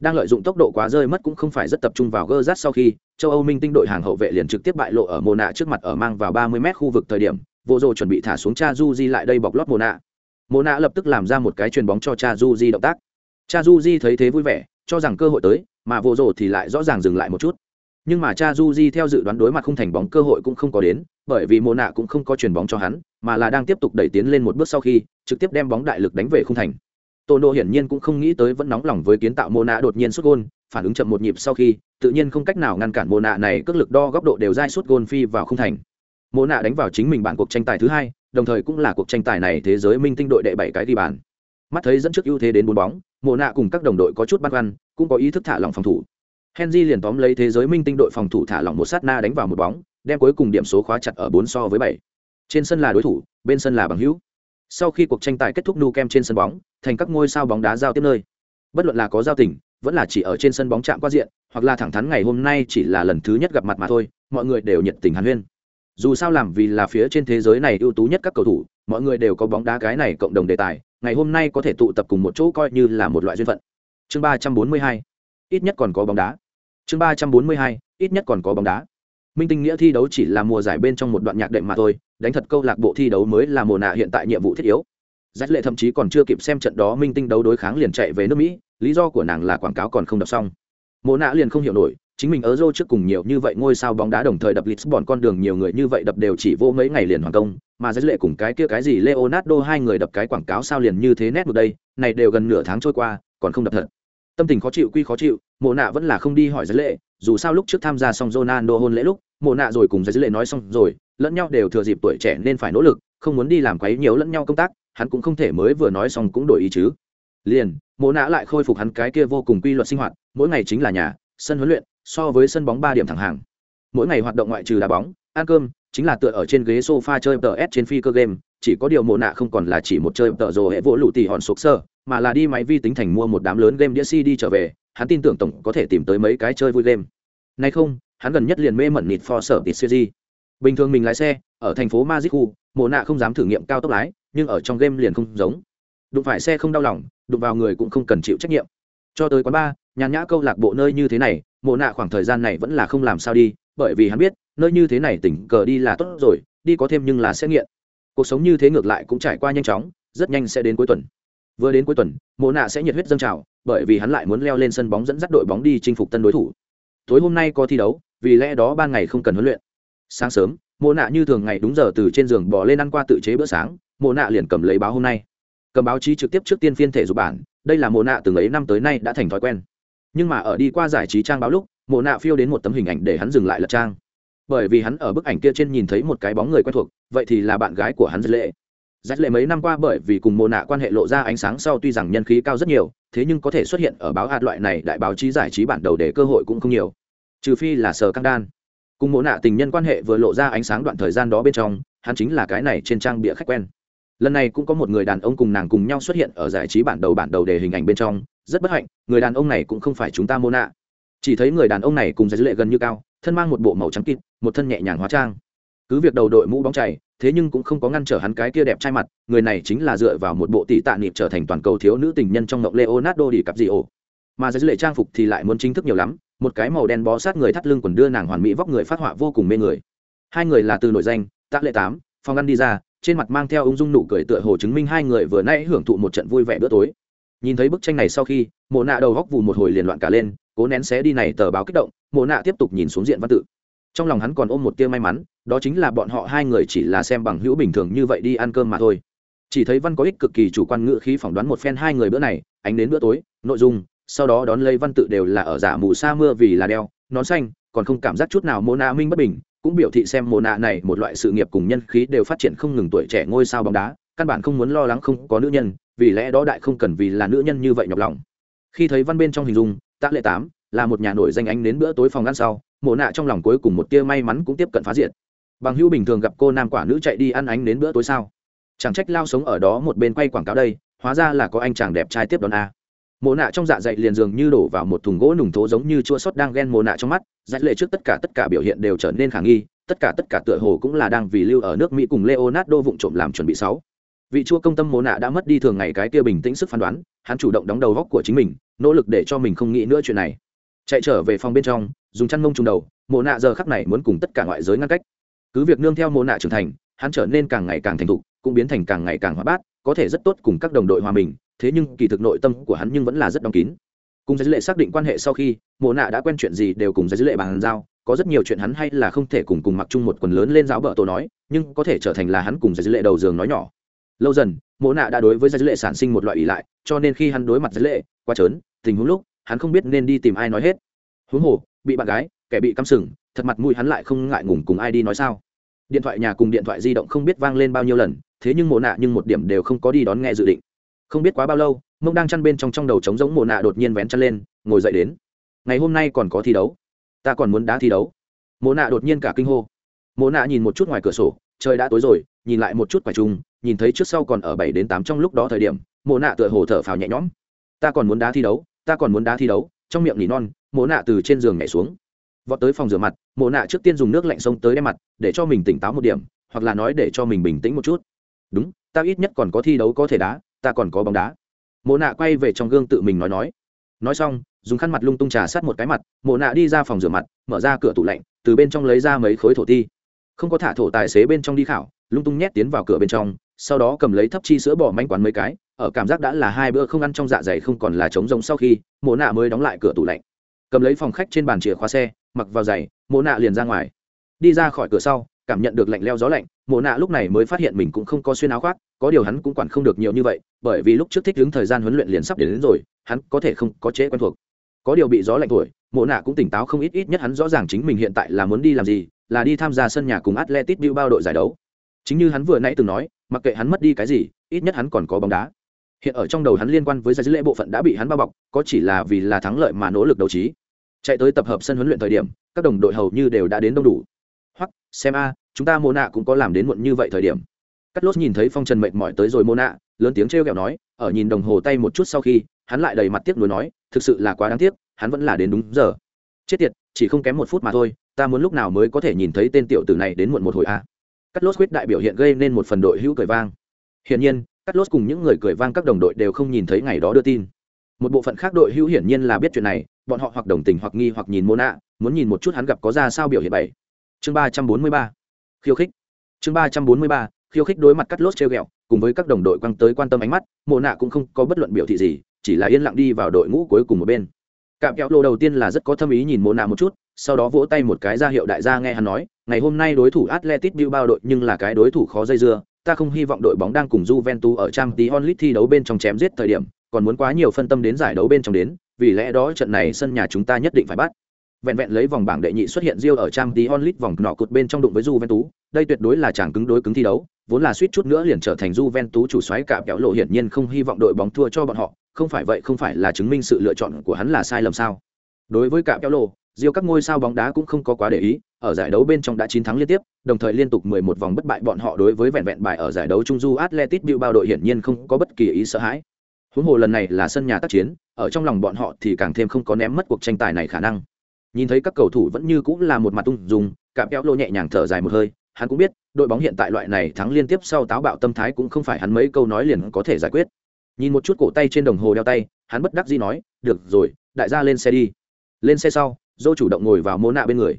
Đang lợi dụng tốc độ quá rơi mất cũng không phải rất tập trung vào gơ rát sau khi châu âu minh tinh đội hàng hậu vệ liền trực tiếp bại lộ ở mồ nạ trước mặt ở mang vào 30 m khu vực thời điểm vô rồ chuẩn bị thả xuống cha du di lại đây bọc lót mồ nạ mộ nạ lập tức làm ra một cái chuyền bóng cho cha du di động tác. Cha du di thấy thế vui vẻ, cho rằng cơ hội tới, mà vô rồ thì lại rõ ràng dừng lại một chút. Nhưng mà cha du di theo dự đoán đối mặt không thành bóng cơ hội cũng không có đến, bởi vì mộ nạ cũng không có chuyền bóng cho hắn, mà là đang tiếp tục đẩy tiến lên một bước sau khi, trực tiếp đem bóng đại lực đánh về không thành. Tôn đô hiển nhiên cũng không nghĩ tới vẫn nóng lòng với kiến tạo Mona nạ đột nhiên xuất gôn, phản ứng chậm một nhịp sau khi, tự nhiên không cách nào ngăn cản Mona nạ này, cước lực đo góc độ đều dai suốt gôn phi vào không thành. Mô nạ đánh vào chính mình bản cuộc tranh tài thứ hai, đồng thời cũng là cuộc tranh tài này thế giới minh tinh đội đệ bảy cái ghi bàn. Mắt thấy dẫn trước ưu thế đến bốn bóng, mộ nạ cùng các đồng đội có chút băn khoăn, cũng có ý thức thả lỏng phòng thủ. Henry liền tóm lấy thế giới minh tinh đội phòng thủ thả lỏng một sát na đánh vào một bóng, đem cuối cùng điểm số khóa chặt ở bốn so với bảy. Trên sân là đối thủ, bên sân là bằng hữu. Sau khi cuộc tranh tài kết thúc nu kem trên sân bóng, thành các ngôi sao bóng đá giao tiếp nơi. Bất luận là có giao tình, vẫn là chỉ ở trên sân bóng chạm qua diện, hoặc là thẳng thắn ngày hôm nay chỉ là lần thứ nhất gặp mặt mà thôi, mọi người đều nhiệt tình hàn huyên dù sao làm vì là phía trên thế giới này ưu tú nhất các cầu thủ, mọi người đều có bóng đá cái này cộng đồng đề tài, ngày hôm nay có thể tụ tập cùng một chỗ coi như là một loại duyên phận. Chương ba trăm bốn mươi hai, ít nhất còn có bóng đá. Chương ba trăm bốn mươi hai, ít nhất còn có bóng đá. Minh tinh nghĩa thi đấu chỉ là mùa giải bên trong một đoạn nhạc đệm mà thôi, đánh thật câu lạc bộ thi đấu mới là mùa nạ hiện tại nhiệm vụ thiết yếu. Giác lệ thậm chí còn chưa kịp xem trận đó minh tinh đấu đối kháng liền chạy về nước mỹ, lý do của nàng là quảng cáo còn không đọc xong. Mùa nạ liền không hiểu nổi chính mình ở Rô trước cùng nhiều như vậy ngôi sao bóng đá đồng thời đập Lisbon con đường nhiều người như vậy đập đều chỉ vô mấy ngày liền hoàn công, mà giới lệ cùng cái kia cái gì Leonardo hai người đập cái quảng cáo sao liền như thế nét một đây, này đều gần nửa tháng trôi qua, còn không đập thật. Tâm tình khó chịu quy khó chịu, Mộ nạ vẫn là không đi hỏi giới lệ, dù sao lúc trước tham gia xong Ronaldo hôn lễ lúc, Mộ nạ rồi cùng giới lệ nói xong rồi, lẫn nhau đều thừa dịp tuổi trẻ nên phải nỗ lực không muốn đi làm quấy nhiều lẫn nhau công tác hắn cũng không thể mới vừa nói xong cũng đổi ý chứ liền mộ nạ lại khôi phục hắn cái kia vô cùng quy luật sinh hoạt mỗi ngày chính là nhà sân huấn luyện so với sân bóng ba điểm thẳng hàng. Mỗi ngày hoạt động ngoại trừ đá bóng, ăn cơm, chính là tựa ở trên ghế sofa chơi tờ s trên phi cơ game chỉ có điều mộ nạ không còn là chỉ một chơi tờ rồ hệ vỗ lụ tỉ hòn sục sơ, mà là đi máy vi tính thành mua một đám lớn game đĩa cd trở về, hắn tin tưởng tổng có thể tìm tới mấy cái chơi vui game. Nay không, hắn gần nhất liền mê mẩn nịt for sở tịt series. Bình thường mình lái xe, ở thành phố magic khu, mộ nạ không dám thử nghiệm cao tốc lái, nhưng ở trong game liền không giống. Đụng phải xe không đau lòng, đụng vào người cũng không cần chịu trách nhiệm. Cho tới quán ba nhàn nhã câu lạc bộ nơi như thế này mộ nạ khoảng thời gian này vẫn là không làm sao đi, bởi vì hắn biết, nơi như thế này tỉnh cờ đi là tốt rồi, đi có thêm nhưng là sẽ nghiện. Cuộc sống như thế ngược lại cũng trải qua nhanh chóng, rất nhanh sẽ đến cuối tuần. Vừa đến cuối tuần, mộ nạ sẽ nhiệt huyết dâng trào, bởi vì hắn lại muốn leo lên sân bóng dẫn dắt đội bóng đi chinh phục tân đối thủ. Tối hôm nay có thi đấu, vì lẽ đó ban ngày không cần huấn luyện. Sáng sớm, mộ nạ như thường ngày đúng giờ từ trên giường bỏ lên ăn qua tự chế bữa sáng, mộ nạ liền cầm lấy báo hôm nay. Cầm báo chí trực tiếp trước tiên phiên thể dục bản, đây là mộ nạ từng ấy năm tới nay đã thành thói quen nhưng mà ở đi qua giải trí trang báo lúc, mộ nạ phiêu đến một tấm hình ảnh để hắn dừng lại lật trang. Bởi vì hắn ở bức ảnh kia trên nhìn thấy một cái bóng người quen thuộc, vậy thì là bạn gái của hắn dứt lệ. Dứt lệ mấy năm qua bởi vì cùng mộ nạ quan hệ lộ ra ánh sáng sau tuy rằng nhân khí cao rất nhiều, thế nhưng có thể xuất hiện ở báo hạt loại này đại báo chí giải trí bản đầu để cơ hội cũng không nhiều. Trừ phi là sờ căng đan. Cùng mộ nạ tình nhân quan hệ vừa lộ ra ánh sáng đoạn thời gian đó bên trong, hắn chính là cái này trên trang bịa khách quen lần này cũng có một người đàn ông cùng nàng cùng nhau xuất hiện ở giải trí bản đầu bản đầu để hình ảnh bên trong, rất bất hạnh, người đàn ông này cũng không phải chúng ta mô nạ chỉ thấy người đàn ông này cùng giải lệ gần như cao, thân mang một bộ màu trắng kịt, một thân nhẹ nhàng hóa trang. Cứ việc đầu đội mũ bóng chảy thế nhưng cũng không có ngăn trở hắn cái kia đẹp trai mặt, người này chính là dựa vào một bộ tỷ tạ niệm trở thành toàn cầu thiếu nữ tình nhân trong ngộng leonardo đi cặp gì ổ mà giải lệ trang phục thì lại muốn chính thức nhiều lắm, một cái màu đen bó sát người thắt lưng quần đưa nàng hoàn mỹ vóc người phát họa vô cùng mê người. Hai người là từ nội danh, tạ lệ tám phòng ăn đi ra trên mặt mang theo ung dung nụ cười tựa hồ chứng minh hai người vừa nãy hưởng thụ một trận vui vẻ bữa tối. Nhìn thấy bức tranh này sau khi, mộ nạ đầu góc vù một hồi liền loạn cả lên, cố nén xé đi này tờ báo kích động, mộ nạ tiếp tục nhìn xuống diện văn tự. Trong lòng hắn còn ôm một tia may mắn, đó chính là bọn họ hai người chỉ là xem bằng hữu bình thường như vậy đi ăn cơm mà thôi. Chỉ thấy văn có ích cực kỳ chủ quan ngự khí phỏng đoán một phen hai người bữa này, ánh đến bữa tối, nội dung, sau đó đón lấy văn tự đều là ở giả mù sa mưa vì là đeo, nón xanh, còn không cảm giác chút nào mô nạ minh bất bình cũng biểu thị xem mồ nạ này một loại sự nghiệp cùng nhân khí đều phát triển không ngừng tuổi trẻ ngôi sao bóng đá, căn bản không muốn lo lắng không có nữ nhân, vì lẽ đó đại không cần vì là nữ nhân như vậy nhọc lòng. Khi thấy văn bên trong hình dung, tạ lệ tám là một nhà nổi danh ánh đến bữa tối phòng ăn sau mồ nạ trong lòng cuối cùng một tia may mắn cũng tiếp cận phá diệt. Bằng hữu bình thường gặp cô nam quả nữ chạy đi ăn ánh đến bữa tối sao? Chẳng trách lao sống ở đó một bên quay quảng cáo đây, hóa ra là có anh chàng đẹp trai tiếp đón a mồ nạ trong dạ dày liền dường như đổ vào một thùng gỗ nùng thố giống như chua sót đang ghen mồ nạ trong mắt, dạy lệ trước tất cả tất cả biểu hiện đều trở nên khả nghi, tất cả tất cả tựa hồ cũng là đang vì lưu ở nước mỹ cùng leonardo vụng trộm làm chuẩn bị sáu. Vị chua công tâm mồ nạ đã mất đi thường ngày cái kia bình tĩnh sức phán đoán, hắn chủ động đóng đầu góc của chính mình, nỗ lực để cho mình không nghĩ nữa chuyện này. Chạy trở về phòng bên trong, dùng chăn mông trùng đầu mồ nạ giờ khắc này muốn cùng tất cả ngoại giới ngăn cách. Cứ việc nương theo mồ nạ trưởng thành, hắn trở nên càng ngày càng thành thục, cũng biến thành càng ngày càng hóa bát, có thể rất tốt cùng các đồng đội hòa mình thế nhưng kỳ thực nội tâm của hắn nhưng vẫn là rất đóng kín. Cùng giới lệ xác định quan hệ sau khi, mộ nạ đã quen chuyện gì đều cùng giới lệ bàn giao. Có rất nhiều chuyện hắn hay là không thể cùng cùng mặc chung một quần lớn lên giáo bờ tổ nói, nhưng có thể trở thành là hắn cùng giới lệ đầu giường nói nhỏ. Lâu dần, mộ nạ đã đối với giới lệ sản sinh một loại ỷ lại, cho nên khi hắn đối mặt giới lệ quá trớn, tình huống lúc, hắn không biết nên đi tìm ai nói hết. Huống hồ, bị bạn gái, kẻ bị cắm sừng, thật mặt mũi hắn lại không ngại ngùng cùng ai đi nói sao? Điện thoại nhà cùng điện thoại di động không biết vang lên bao nhiêu lần, thế nhưng mộ nạ nhưng một điểm đều không có đi đón nghe dự định không biết quá bao lâu, mông đang chăn bên trong trong đầu trống giống mồ nạ đột nhiên vén chăn lên, ngồi dậy đến. Ngày hôm nay còn có thi đấu. Ta còn muốn đá thi đấu. Mồ nạ đột nhiên cả kinh hô. Mồ nạ nhìn một chút ngoài cửa sổ, trời đã tối rồi, nhìn lại một chút quả trung nhìn thấy trước sau còn ở bảy đến tám trong lúc đó thời điểm, mồ nạ tựa hồ thở phào nhẹ nhõm. Ta còn muốn đá thi đấu, ta còn muốn đá thi đấu, trong miệng nỉ non, mồ nạ từ trên giường nhảy xuống. Vọt tới phòng rửa mặt, mồ nạ trước tiên dùng nước lạnh sông tới đem mặt, để cho mình tỉnh táo một điểm, hoặc là nói để cho mình bình tĩnh một chút. Đúng, ta ít nhất còn có thi đấu có thể đá ta còn có bóng đá. Mộ nạ quay về trong gương tự mình nói nói. Nói xong, dùng khăn mặt lung tung trà sát một cái mặt, mộ nạ đi ra phòng rửa mặt, mở ra cửa tủ lạnh, từ bên trong lấy ra mấy khối thổ ti. Không có thả thổ tài xế bên trong đi khảo, lung tung nhét tiến vào cửa bên trong, sau đó cầm lấy thấp chi sữa bỏ manh quán mấy cái, ở cảm giác đã là hai bữa không ăn trong dạ dày không còn là trống rỗng sau khi, mộ nạ mới đóng lại cửa tủ lạnh. Cầm lấy phòng khách trên bàn chìa khóa xe, mặc vào giày, mộ nạ liền ra ngoài. Đi ra khỏi cửa sau, cảm nhận được lạnh leo gió lạnh mộ nạ lúc này mới phát hiện mình cũng không có xuyên áo khoác có điều hắn cũng quản không được nhiều như vậy bởi vì lúc trước thích đứng thời gian huấn luyện liền sắp đến, đến rồi hắn có thể không có chế quen thuộc. Có điều bị gió lạnh thổi mộ nạ cũng tỉnh táo không ít ít nhất hắn rõ ràng chính mình hiện tại là muốn đi làm gì là đi tham gia sân nhà cùng atletic bao đội giải đấu. Chính như hắn vừa nãy từng nói mặc kệ hắn mất đi cái gì ít nhất hắn còn có bóng đá. Hiện ở trong đầu hắn liên quan với giải dữ lễ bộ phận đã bị hắn bao bọc có chỉ là vì là thắng lợi mà nỗ lực đấu trí. Chạy tới tập hợp sân huấn luyện thời điểm các đồng đội hầu như đều đã đến đông đủ. Hoặc xem a chúng ta mô nạ cũng có làm đến muộn như vậy thời điểm. Cắt lốt nhìn thấy phong trần mệt mỏi tới rồi mô nạ lớn tiếng treo kẹo nói, ở nhìn đồng hồ tay một chút sau khi, hắn lại đầy mặt tiếc nuối nói, thực sự là quá đáng tiếc, hắn vẫn là đến đúng giờ. Chết tiệt, chỉ không kém một phút mà thôi, ta muốn lúc nào mới có thể nhìn thấy tên tiểu tử này đến muộn một hồi a cắt lốt khuyết đại biểu hiện gây nên một phần đội hữu cười vang. Hiển nhiên cắt lốt cùng những người cười vang các đồng đội đều không nhìn thấy ngày đó đưa tin. Một bộ phận khác đội hữu hiển nhiên là biết chuyện này, bọn họ hoặc đồng tình hoặc nghi hoặc nhìn mô nạ muốn nhìn một chút hắn gặp có ra sao biểu hiện bảy. Chương ba trăm bốn mươi ba khiêu khích chương ba trăm bốn mươi ba khiêu khích đối mặt cắt lốt treo ghẹo cùng với các đồng đội quăng tới quan tâm ánh mắt mộ nạ cũng không có bất luận biểu thị gì chỉ là yên lặng đi vào đội ngũ cuối cùng một bên cạm kéo lô đầu tiên là rất có tâm ý nhìn mộ nạ một chút sau đó vỗ tay một cái ra hiệu đại gia nghe hắn nói ngày hôm nay đối thủ atletic bilbao đội nhưng là cái đối thủ khó dây dưa ta không hy vọng đội bóng đang cùng Juventus ở trang tí onlit thi đấu bên trong chém giết thời điểm, còn muốn quá nhiều phân tâm đến giải đấu bên trong đến, vì lẽ đó trận này sân nhà chúng ta nhất định phải bắt. Vẹn vẹn lấy vòng bảng đệ nhị xuất hiện Real ở trang tí onlit vòng nọ cột bên trong đụng với Juventus, đây tuyệt đối là chẳng cứng đối cứng thi đấu, vốn là suýt chút nữa liền trở thành Juventus chủ soái cả kéo lộ hiển nhiên không hy vọng đội bóng thua cho bọn họ, không phải vậy không phải là chứng minh sự lựa chọn của hắn là sai lầm sao? Đối với cả kéo lộ, Diêu các ngôi sao bóng đá cũng không có quá để ý, ở giải đấu bên trong đã 9 thắng liên tiếp, đồng thời liên tục 11 vòng bất bại bọn họ đối với vẹn vẹn bại ở giải đấu Trung Du Atletico Bilbao đội hiển nhiên không có bất kỳ ý sợ hãi. Huống hồ lần này là sân nhà tác chiến, ở trong lòng bọn họ thì càng thêm không có ném mất cuộc tranh tài này khả năng. Nhìn thấy các cầu thủ vẫn như cũng là một mặt tung dùng Cạm Kéo Lô nhẹ nhàng thở dài một hơi, hắn cũng biết, đội bóng hiện tại loại này thắng liên tiếp sau táo bạo tâm thái cũng không phải hắn mấy câu nói liền có thể giải quyết. Nhìn một chút cổ tay trên đồng hồ đeo tay, hắn bất đắc dĩ nói, "Được rồi, đại gia lên xe đi." Lên xe sau, Dô chủ động ngồi vào mô nạ bên người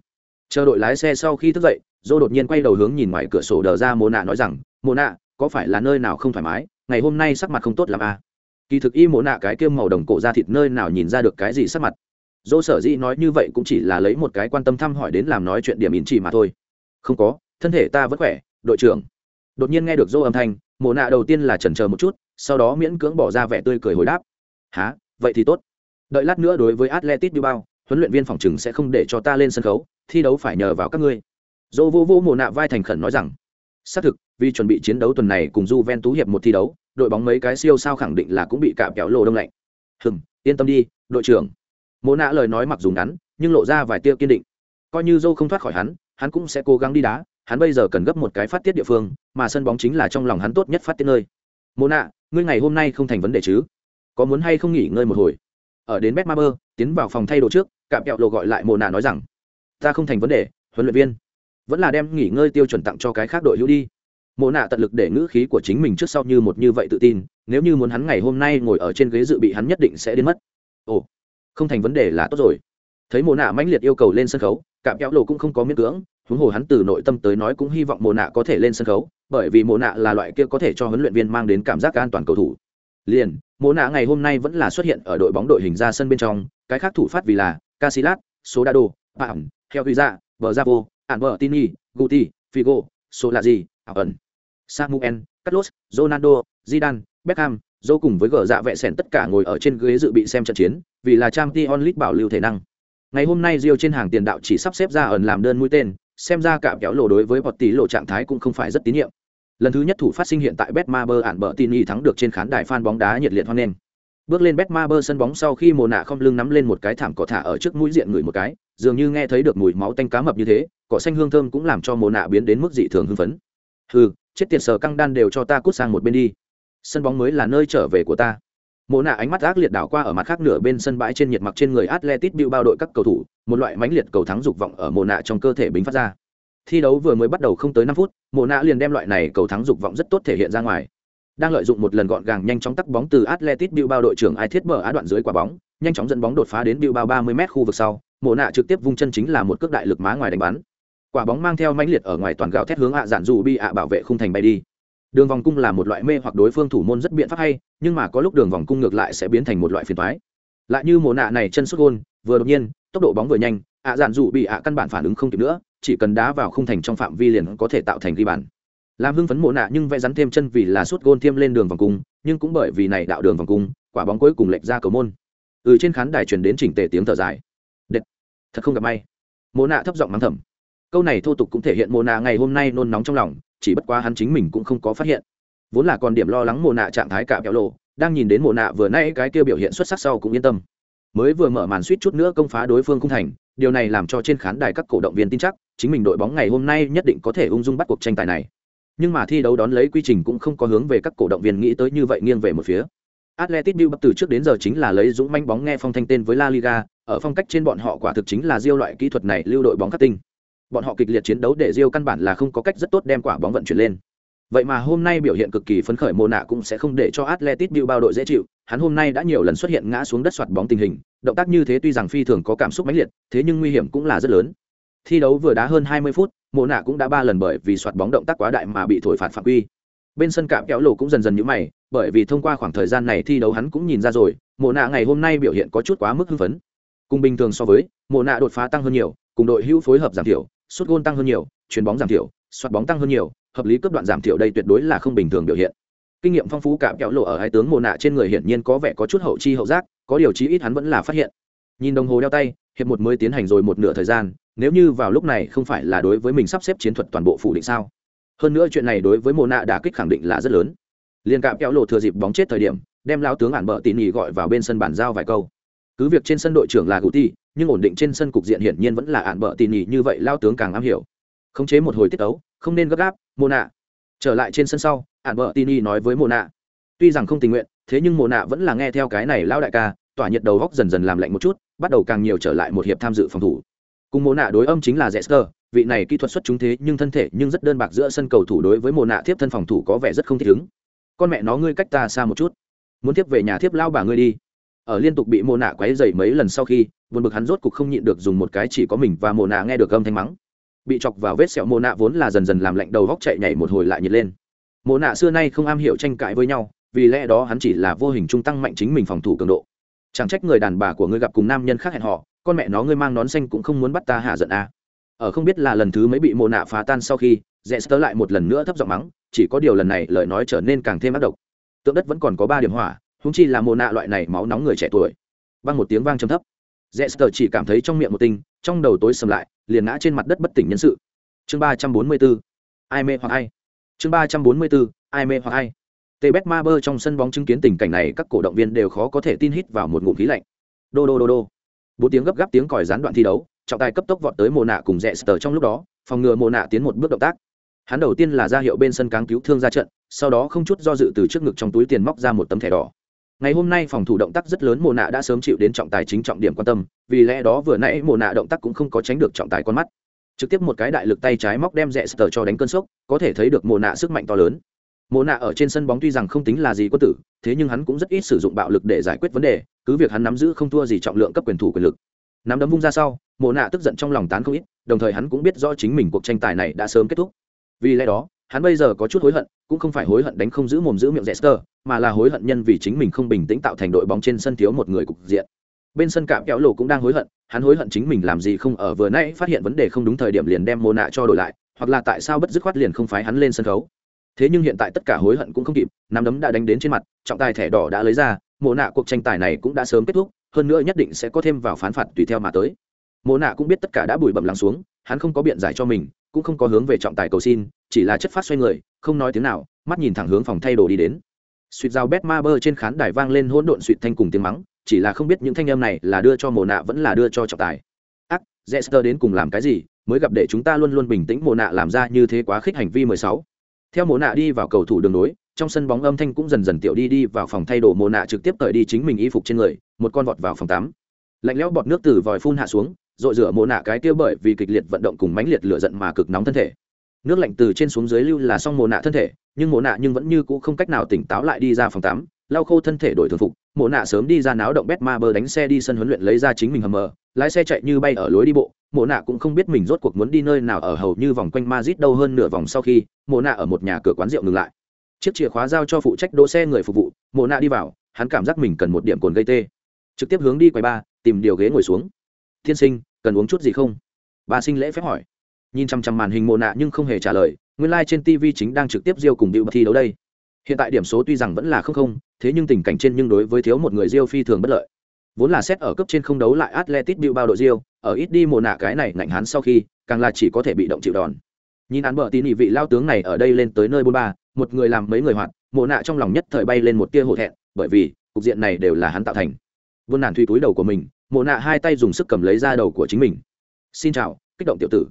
chờ đội lái xe sau khi thức dậy dô đột nhiên quay đầu hướng nhìn ngoài cửa sổ đờ ra mô nạ nói rằng mô nạ có phải là nơi nào không thoải mái ngày hôm nay sắc mặt không tốt l à? kỳ thực y mô nạ cái kiêm màu đồng cổ ra thịt nơi nào nhìn ra được cái gì sắc mặt dô sở dĩ nói như vậy cũng chỉ là lấy một cái quan tâm thăm hỏi đến làm nói chuyện điểm ỉn chỉ mà thôi. Không có thân thể ta vẫn khỏe đội trưởng. Đột nhiên nghe được dô âm thanh mồ nạ đầu tiên là chần chờ một chút sau đó miễn cưỡng bỏ ra vẻ tươi cười hồi đáp. Há vậy thì tốt. Đợi lát nữa đối với atletic bao, huấn luyện viên phòng chừng sẽ không để cho ta lên sân khấu thi đấu phải nhờ vào các ngươi. Dô vô vô mồ nạ vai thành khẩn nói rằng xác thực vì chuẩn bị chiến đấu tuần này cùng j ven tú hiệp một thi đấu đội bóng mấy cái siêu sao khẳng định là cũng bị cạm kéo lồ đông lạnh. Hừng yên tâm đi đội trưởng. Mộ nạ lời nói mặc dù ngắn, nhưng lộ ra vài tia kiên định. Coi như dô không thoát khỏi hắn hắn cũng sẽ cố gắng đi đá, hắn bây giờ cần gấp một cái phát tiết địa phương, mà sân bóng chính là trong lòng hắn tốt nhất phát tiết nơi. Mộ nạ, ngươi ngày hôm nay không thành vấn đề chứ? Có muốn hay không nghỉ ngơi một hồi? Ở đến betmaber tiến vào phòng thay đồ trước, cạm kẹo lộ gọi lại Mộ nạ nói rằng, ta không thành vấn đề, huấn luyện viên. Vẫn là đem nghỉ ngơi tiêu chuẩn tặng cho cái khác đội hữu đi. Mộ nạ tận lực để ngữ khí của chính mình trước sau như một như vậy tự tin, nếu như muốn hắn ngày hôm nay ngồi ở trên ghế dự bị hắn nhất định sẽ đến mất. Ồ không thành vấn đề là tốt rồi. Thấy mộ nạ mãnh liệt yêu cầu lên sân khấu cạm kéo lộ cũng không có miễn cưỡng huống hồ hắn từ nội tâm tới nói cũng hy vọng mộ nạ có thể lên sân khấu bởi vì mộ nạ là loại kia có thể cho huấn luyện viên mang đến cảm giác an toàn cầu thủ. Liền mộ nạ ngày hôm nay vẫn là xuất hiện ở đội bóng đội hình ra sân bên trong cái khác thủ phát vì là Casillas, Sodado, Phạm, Theo Huy Dạ, Bờ Giavo, Albertini, Guti, Figo, Solazzi, Ẩn, Samuel, Carlos, Ronaldo, Zidane, Beckham, dô cùng với gờ dạ vẹ sẻn tất cả ngồi ở trên ghế dự bị xem trận chiến, vì là trang t Lit bảo lưu thể năng. Ngày hôm nay Rio trên hàng tiền đạo chỉ sắp xếp ra ẩn làm đơn mũi tên, xem ra cả kéo lộ đối với bọt tỷ lộ trạng thái cũng không phải rất tín nhiệm. Lần thứ nhất thủ phát sinh hiện tại Betmaber ản bờ tin thắng được trên khán đài fan bóng đá nhiệt liệt hoan nghênh. Bước lên Betmaber sân bóng sau khi mồ Nạ không lưng nắm lên một cái thảm cỏ thả ở trước mũi diện người một cái, dường như nghe thấy được mùi máu tanh cá mập như thế, cỏ xanh hương thơm cũng làm cho mồ Nạ biến đến mức dị thường hưng phấn. Hừ, chết tiệt sờ căng đan đều cho ta cút sang một bên đi. Sân bóng mới là nơi trở về của ta. Mộ Nạ ánh mắt ác liệt đảo qua ở mặt khác nửa bên sân bãi trên nhiệt mặc trên người Atletic Bilbao đội các cầu thủ, một loại mãnh liệt cầu thắng dục vọng ở Mộ Nạ trong cơ thể bính phát ra. Thi đấu vừa mới bắt đầu không tới năm phút, Mộ Nạ liền đem loại này cầu thắng dục vọng rất tốt thể hiện ra ngoài đang lợi dụng một lần gọn gàng nhanh chóng tắc bóng từ Atletic Bilbao đội trưởng ai thiết bờ á đoạn dưới quả bóng, nhanh chóng dẫn bóng đột phá đến Bilbao 30m khu vực sau, Mộ nạ trực tiếp vung chân chính là một cước đại lực má ngoài đánh bắn. Quả bóng mang theo mãnh liệt ở ngoài toàn gạo thét hướng ạ dạn dù bị ạ bảo vệ khung thành bay đi. Đường vòng cung là một loại mê hoặc đối phương thủ môn rất biện pháp hay, nhưng mà có lúc đường vòng cung ngược lại sẽ biến thành một loại phiền toái. Lại như mồ nạ này chân xuất gôn, vừa đột nhiên, tốc độ bóng vừa nhanh, ạ dạn dù bị ạ căn bản phản ứng không kịp nữa, chỉ cần đá vào khung thành trong phạm vi liền có thể tạo thành ghi bàn. Làm hưng phấn mộ nạ nhưng vẽ rắn thêm chân vì là suốt gôn thêm lên đường vòng cung nhưng cũng bởi vì này đạo đường vòng cung quả bóng cuối cùng lệch ra cầu môn. Ừ trên khán đài truyền đến chỉnh tề tiếng thở dài. Đệt, thật không gặp may. Mộ nạ thấp giọng mắng thầm. Câu này thô tục cũng thể hiện mộ nạ ngày hôm nay nôn nóng trong lòng chỉ bất quá hắn chính mình cũng không có phát hiện. Vốn là còn điểm lo lắng mồ nạ trạng thái cả kéo lộ đang nhìn đến mồ nạ vừa nay cái kia biểu hiện xuất sắc sau cũng yên tâm. Mới vừa mở màn suýt chút nữa công phá đối phương không thành điều này làm cho trên khán đài các cổ động viên tin chắc chính mình đội bóng ngày hôm nay nhất định có thể ung dung bắt cuộc tranh tài này. Nhưng mà thi đấu đón lấy quy trình cũng không có hướng về các cổ động viên nghĩ tới như vậy nghiêng về một phía. Atletico Bilbao từ trước đến giờ chính là lấy dũng manh bóng nghe phong thanh tên với La Liga, ở phong cách trên bọn họ quả thực chính là diêu loại kỹ thuật này lưu đội bóng cắt tinh. Bọn họ kịch liệt chiến đấu để Rio căn bản là không có cách rất tốt đem quả bóng vận chuyển lên. vậy mà hôm nay biểu hiện cực kỳ phấn khởi Mô nạ cũng sẽ không để cho Atletico bao đội dễ chịu. Hắn hôm nay đã nhiều lần xuất hiện ngã xuống đất soạt bóng tình hình, động tác như thế tuy rằng phi thường có cảm xúc mãnh liệt, thế nhưng nguy hiểm cũng là rất lớn. Thi đấu vừa đá hơn 20 phút Mô nạ cũng đã ba lần bởi vì soạt bóng động tác quá đại mà bị thổi phạt phạm quy. Bên sân cạm kéo lộ cũng dần dần nhíu mày, bởi vì thông qua khoảng thời gian này thi đấu hắn cũng nhìn ra rồi Mộ nạ ngày hôm nay biểu hiện có chút quá mức hưng phấn. Cùng bình thường so với Mộ nạ đột phá tăng hơn nhiều, cùng đội hữu phối hợp giảm thiểu sút gôn tăng hơn nhiều, chuyền bóng giảm thiểu, soạt bóng tăng hơn nhiều, hợp lý cấp đoạn giảm thiểu đây tuyệt đối là không bình thường biểu hiện. Kinh nghiệm phong phú cạm kéo lộ ở hai tướng mồ nạ trên người hiển nhiên có vẻ có chút hậu chi hậu giác, có điều chí ít hắn vẫn là phát hiện. Nhìn đồng hồ đeo tay, hiệp một mới tiến hành rồi một nửa thời gian, nếu như vào lúc này không phải là đối với mình sắp xếp chiến thuật toàn bộ phủ định sao? Hơn nữa chuyện này đối với mồ nạ đã kích khẳng định là rất lớn. Liên cạm kéo lộ thừa dịp bóng chết thời điểm, đem lao tướng ản bợ tỉ nhì gọi vào bên sân bàn giao vài câu cứ việc trên sân đội trưởng là gù ti nhưng ổn định trên sân cục diện hiển nhiên vẫn là ạn bợ tỉ nhì như vậy lao tướng càng am hiểu. Khống chế một hồi tiết ấu không nên gấp gáp mô nạ trở lại trên sân sau ạn bợ tỉ nhì nói với mô nạ tuy rằng không tình nguyện thế nhưng mô nạ vẫn là nghe theo cái này lao đại ca tỏa nhiệt đầu góc dần dần làm lạnh một chút bắt đầu càng nhiều trở lại một hiệp tham dự phòng thủ. Cùng mô nạ đối âm chính là Jester, vị này kỹ thuật xuất chúng thế nhưng thân thể nhưng rất đơn bạc giữa sân cầu thủ đối với mồ nạ tiếp thân phòng thủ có vẻ rất không thích ứng. Con mẹ nó ngươi cách ta xa một chút. Muốn tiếp về nhà tiếp lao bà ngươi đi ở liên tục bị mồ nạ quấy dày mấy lần sau khi, buồn bực hắn rốt cục không nhịn được dùng một cái chỉ có mình và mồ nạ nghe được âm thanh mắng. Bị chọc vào vết sẹo mồ nạ vốn là dần dần làm lạnh đầu góc chạy nhảy một hồi lại nhiệt lên. Mồ nạ xưa nay không am hiểu tranh cãi với nhau, vì lẽ đó hắn chỉ là vô hình trung tăng mạnh chính mình phòng thủ cường độ. Chẳng trách người đàn bà của ngươi gặp cùng nam nhân khác hẹn họ con mẹ nó ngươi mang nón xanh cũng không muốn bắt ta hạ giận à. ở không biết là lần thứ mấy bị mồ nạ phá tan sau khi rẽ sơ lại một lần nữa thấp giọng mắng, chỉ có điều lần này lời nói trở nên càng thêm ác độc. Tượng đất vẫn còn có ba điểm hỏa húng chi là mồ nạ loại này máu nóng người trẻ tuổi. Văng một tiếng vang trầm thấp. Rẽ chỉ cảm thấy trong miệng một tinh trong đầu tối sầm lại, liền ngã trên mặt đất bất tỉnh nhân sự. Chương ba trăm bốn mươi bốn ai mê hoặc ai? Chương ba trăm bốn mươi bốn ai mê hoặc ai? Tê bét ma bơ trong sân bóng chứng kiến tình cảnh này, các cổ động viên đều khó có thể tin hít vào một ngụm khí lạnh. Đô đô đô đô. Bốn tiếng gấp gáp tiếng còi gián đoạn thi đấu, trọng tài cấp tốc vọt tới mồ nạ cùng rẽ sờ trong lúc đó, phòng ngừa mồ nạ tiến một bước động tác. Hắn đầu tiên là ra hiệu bên sân cáng cứu thương ra trận, sau đó không chút do dự từ trước ngực trong túi tiền móc ra một tấm thẻ đỏ ngày hôm nay phòng thủ động tác rất lớn mồ nạ đã sớm chịu đến trọng tài chính trọng điểm quan tâm vì lẽ đó vừa nãy mồ nạ động tác cũng không có tránh được trọng tài con mắt. Trực tiếp một cái đại lực tay trái móc đem rẽ sờ cho đánh cơn sốc có thể thấy được mồ nạ sức mạnh to lớn. Mồ nạ ở trên sân bóng tuy rằng không tính là gì quân tử thế nhưng hắn cũng rất ít sử dụng bạo lực để giải quyết vấn đề cứ việc hắn nắm giữ không thua gì trọng lượng cấp quyền thủ quyền lực. Nắm đấm vung ra sau mồ nạ tức giận trong lòng tán không ít đồng thời hắn cũng biết rõ chính mình cuộc tranh tài này đã sớm kết thúc. Vì lẽ đó hắn bây giờ có chút hối hận cũng không phải hối hận đánh không giữ mồm giữ miệng Jester, mà là hối hận nhân vì chính mình không bình tĩnh tạo thành đội bóng trên sân thiếu một người cục diện. Bên sân cạm kéo lộ cũng đang hối hận, hắn hối hận chính mình làm gì không ở vừa nãy phát hiện vấn đề không đúng thời điểm liền đem mô nạ cho đổi lại, hoặc là tại sao bất dứt khoát liền không phái hắn lên sân khấu. Thế nhưng hiện tại tất cả hối hận cũng không kịp, nắm đấm đã đánh đến trên mặt, trọng tài thẻ đỏ đã lấy ra mô nạ cuộc tranh tài này cũng đã sớm kết thúc, hơn nữa nhất định sẽ có thêm vào phán phạt tùy theo mà tới. Mô nạ cũng biết tất cả đã bùi bẩm lắng xuống, hắn không có biện giải cho mình, cũng không có hướng về trọng tài cầu xin, chỉ là chất phát xoay người, không nói tiếng nào, mắt nhìn thẳng hướng phòng thay đồ đi đến suýt dao bét ma bơ trên khán đài vang lên hỗn độn suýt thanh cùng tiếng mắng, chỉ là không biết những thanh âm này là đưa cho mồ nạ vẫn là đưa cho trọng tài. Ác, Jester đến cùng làm cái gì, mới gặp để chúng ta luôn luôn bình tĩnh mồ nạ làm ra như thế quá khích hành vi mười sáu. Theo mồ nạ đi vào cầu thủ đường nối trong sân bóng âm thanh cũng dần dần tiểu đi đi vào phòng thay đồ mồ nạ trực tiếp cởi đi chính mình y phục trên người, một con vọt vào phòng tắm. Lạnh lẽo bọt nước từ vòi phun hạ xuống, rội rửa mồ nạ cái kia bởi vì kịch liệt vận động cùng mãnh liệt lửa giận mà cực nóng thân thể nước lạnh từ trên xuống dưới lưu là xong mồ nạ thân thể, nhưng mồ nạ nhưng vẫn như cũ không cách nào tỉnh táo lại đi ra phòng tắm, lau khô thân thể đổi thường phục. Mồ nạ sớm đi ra náo động bét ma bơ đánh xe đi sân huấn luyện lấy ra chính mình hầm mờ, lái xe chạy như bay ở lối đi bộ. Mồ nạ cũng không biết mình rốt cuộc muốn đi nơi nào ở hầu như vòng quanh Madrid đâu hơn nửa vòng sau khi mồ nạ ở một nhà cửa quán rượu ngừng lại. Chiếc chìa khóa giao cho phụ trách đỗ xe người phục vụ mồ nạ đi vào, hắn cảm giác mình cần một điểm cồn gây tê. Trực tiếp hướng đi quầy ba, tìm điều ghế ngồi xuống. Thiên sinh, cần uống chút gì không? Bà sinh lễ phép hỏi nhìn chằm chằm màn hình mộ nạ nhưng không hề trả lời, nguyên lai、like、trên tv chính đang trực tiếp diêu cùng điệu thi đấu đây. Hiện tại điểm số tuy rằng vẫn là không không, thế nhưng tình cảnh trên nhưng đối với thiếu một người diêu phi thường bất lợi. Vốn là xét ở cấp trên không đấu lại atletic bao đội diêu, ở ít đi mồ nạ cái này ngạnh hắn sau khi, càng là chỉ có thể bị động chịu đòn. Nhìn án bờ tin vị lao tướng này ở đây lên tới nơi bôn ba, một người làm mấy người hoạt mồ nạ trong lòng nhất thời bay lên một tia hổ thẹn, bởi vì, cục diện này đều là hắn tạo thành. Vươn nản thuy túi đầu của mình mồ nạ hai tay dùng sức cầm lấy ra đầu của chính mình. Xin chào, kích động tiểu tử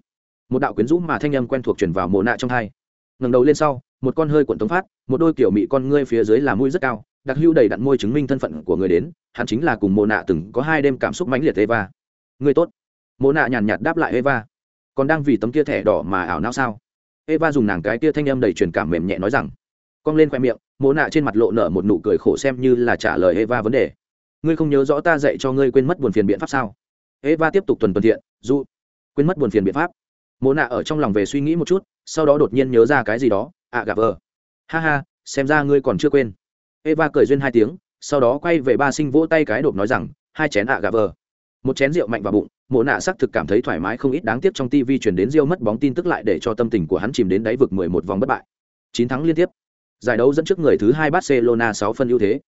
một đạo quyến rũ mà thanh âm quen thuộc chuyển vào mồ nạ trong thai ngẩng đầu lên sau, một con hơi cuộn tống phát, một đôi kiểu mị con ngươi phía dưới là mũi rất cao, đặc hữu đầy đặn môi chứng minh thân phận của người đến, hắn chính là cùng mồ nạ từng có hai đêm cảm xúc mãnh liệt eva. Người tốt. Mồ nạ nhàn nhạt đáp lại eva. Còn đang vì tấm kia thẻ đỏ mà ảo não sao? Eva dùng nàng cái kia thanh âm đầy truyền cảm mềm nhẹ nói rằng. Cong lên khoe miệng mồ nạ trên mặt lộ nở một nụ cười khổ xem như là trả lời eva vấn đề. Ngươi không nhớ rõ ta dạy cho ngươi quên mất buồn phiền biện pháp sao? Eva tiếp tục tuần tuần thiện, dù quên mất buồn phiền biện pháp mồ nạ ở trong lòng về suy nghĩ một chút, sau đó đột nhiên nhớ ra cái gì đó ạ gà vờ ha ha, xem ra ngươi còn chưa quên. Eva cười duyên hai tiếng, sau đó quay về ba sinh vỗ tay cái đột nói rằng, hai chén ạ gà vờ một chén rượu mạnh vào bụng, mộ nạ xác thực cảm thấy thoải mái không ít, đáng tiếc trong tv chuyển đến riêu mất bóng tin tức lại để cho tâm tình của hắn chìm đến đáy vực mười một vòng bất bại. Chín thắng liên tiếp. Giải đấu dẫn trước người thứ hai barcelona sáu phân ưu thế.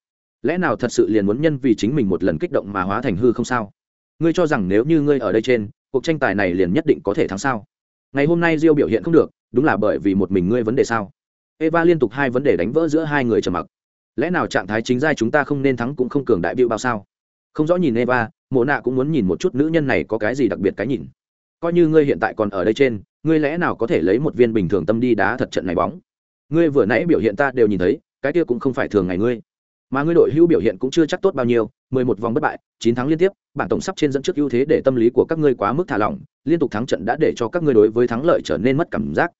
Lẽ nào thật sự liền muốn nhân vì chính mình một lần kích động mà hóa thành hư không sao? Ngươi cho rằng nếu như ngươi ở đây trên, cuộc tranh tài này liền nhất định có thể thắng sao? Ngày hôm nay Rio biểu hiện không được, đúng là bởi vì một mình ngươi vấn đề sao? Eva liên tục hai vấn đề đánh vỡ giữa hai người trầm mặc. Lẽ nào trạng thái chính giai chúng ta không nên thắng cũng không cường đại biểu bao sao? Không rõ nhìn eva, mộ nạ cũng muốn nhìn một chút nữ nhân này có cái gì đặc biệt cái nhìn. Coi như ngươi hiện tại còn ở đây trên, ngươi lẽ nào có thể lấy một viên bình thường tâm đi đá thật trận này bóng? Ngươi vừa nãy biểu hiện ta đều nhìn thấy, cái kia cũng không phải thường ngày ngươi mà ngươi đội hữu biểu hiện cũng chưa chắc tốt bao nhiêu, mười một vòng bất bại, chín tháng liên tiếp bảng tổng sắp trên dẫn trước ưu thế để tâm lý của các ngươi quá mức thả lỏng, liên tục thắng trận đã để cho các ngươi đối với thắng lợi trở nên mất cảm giác.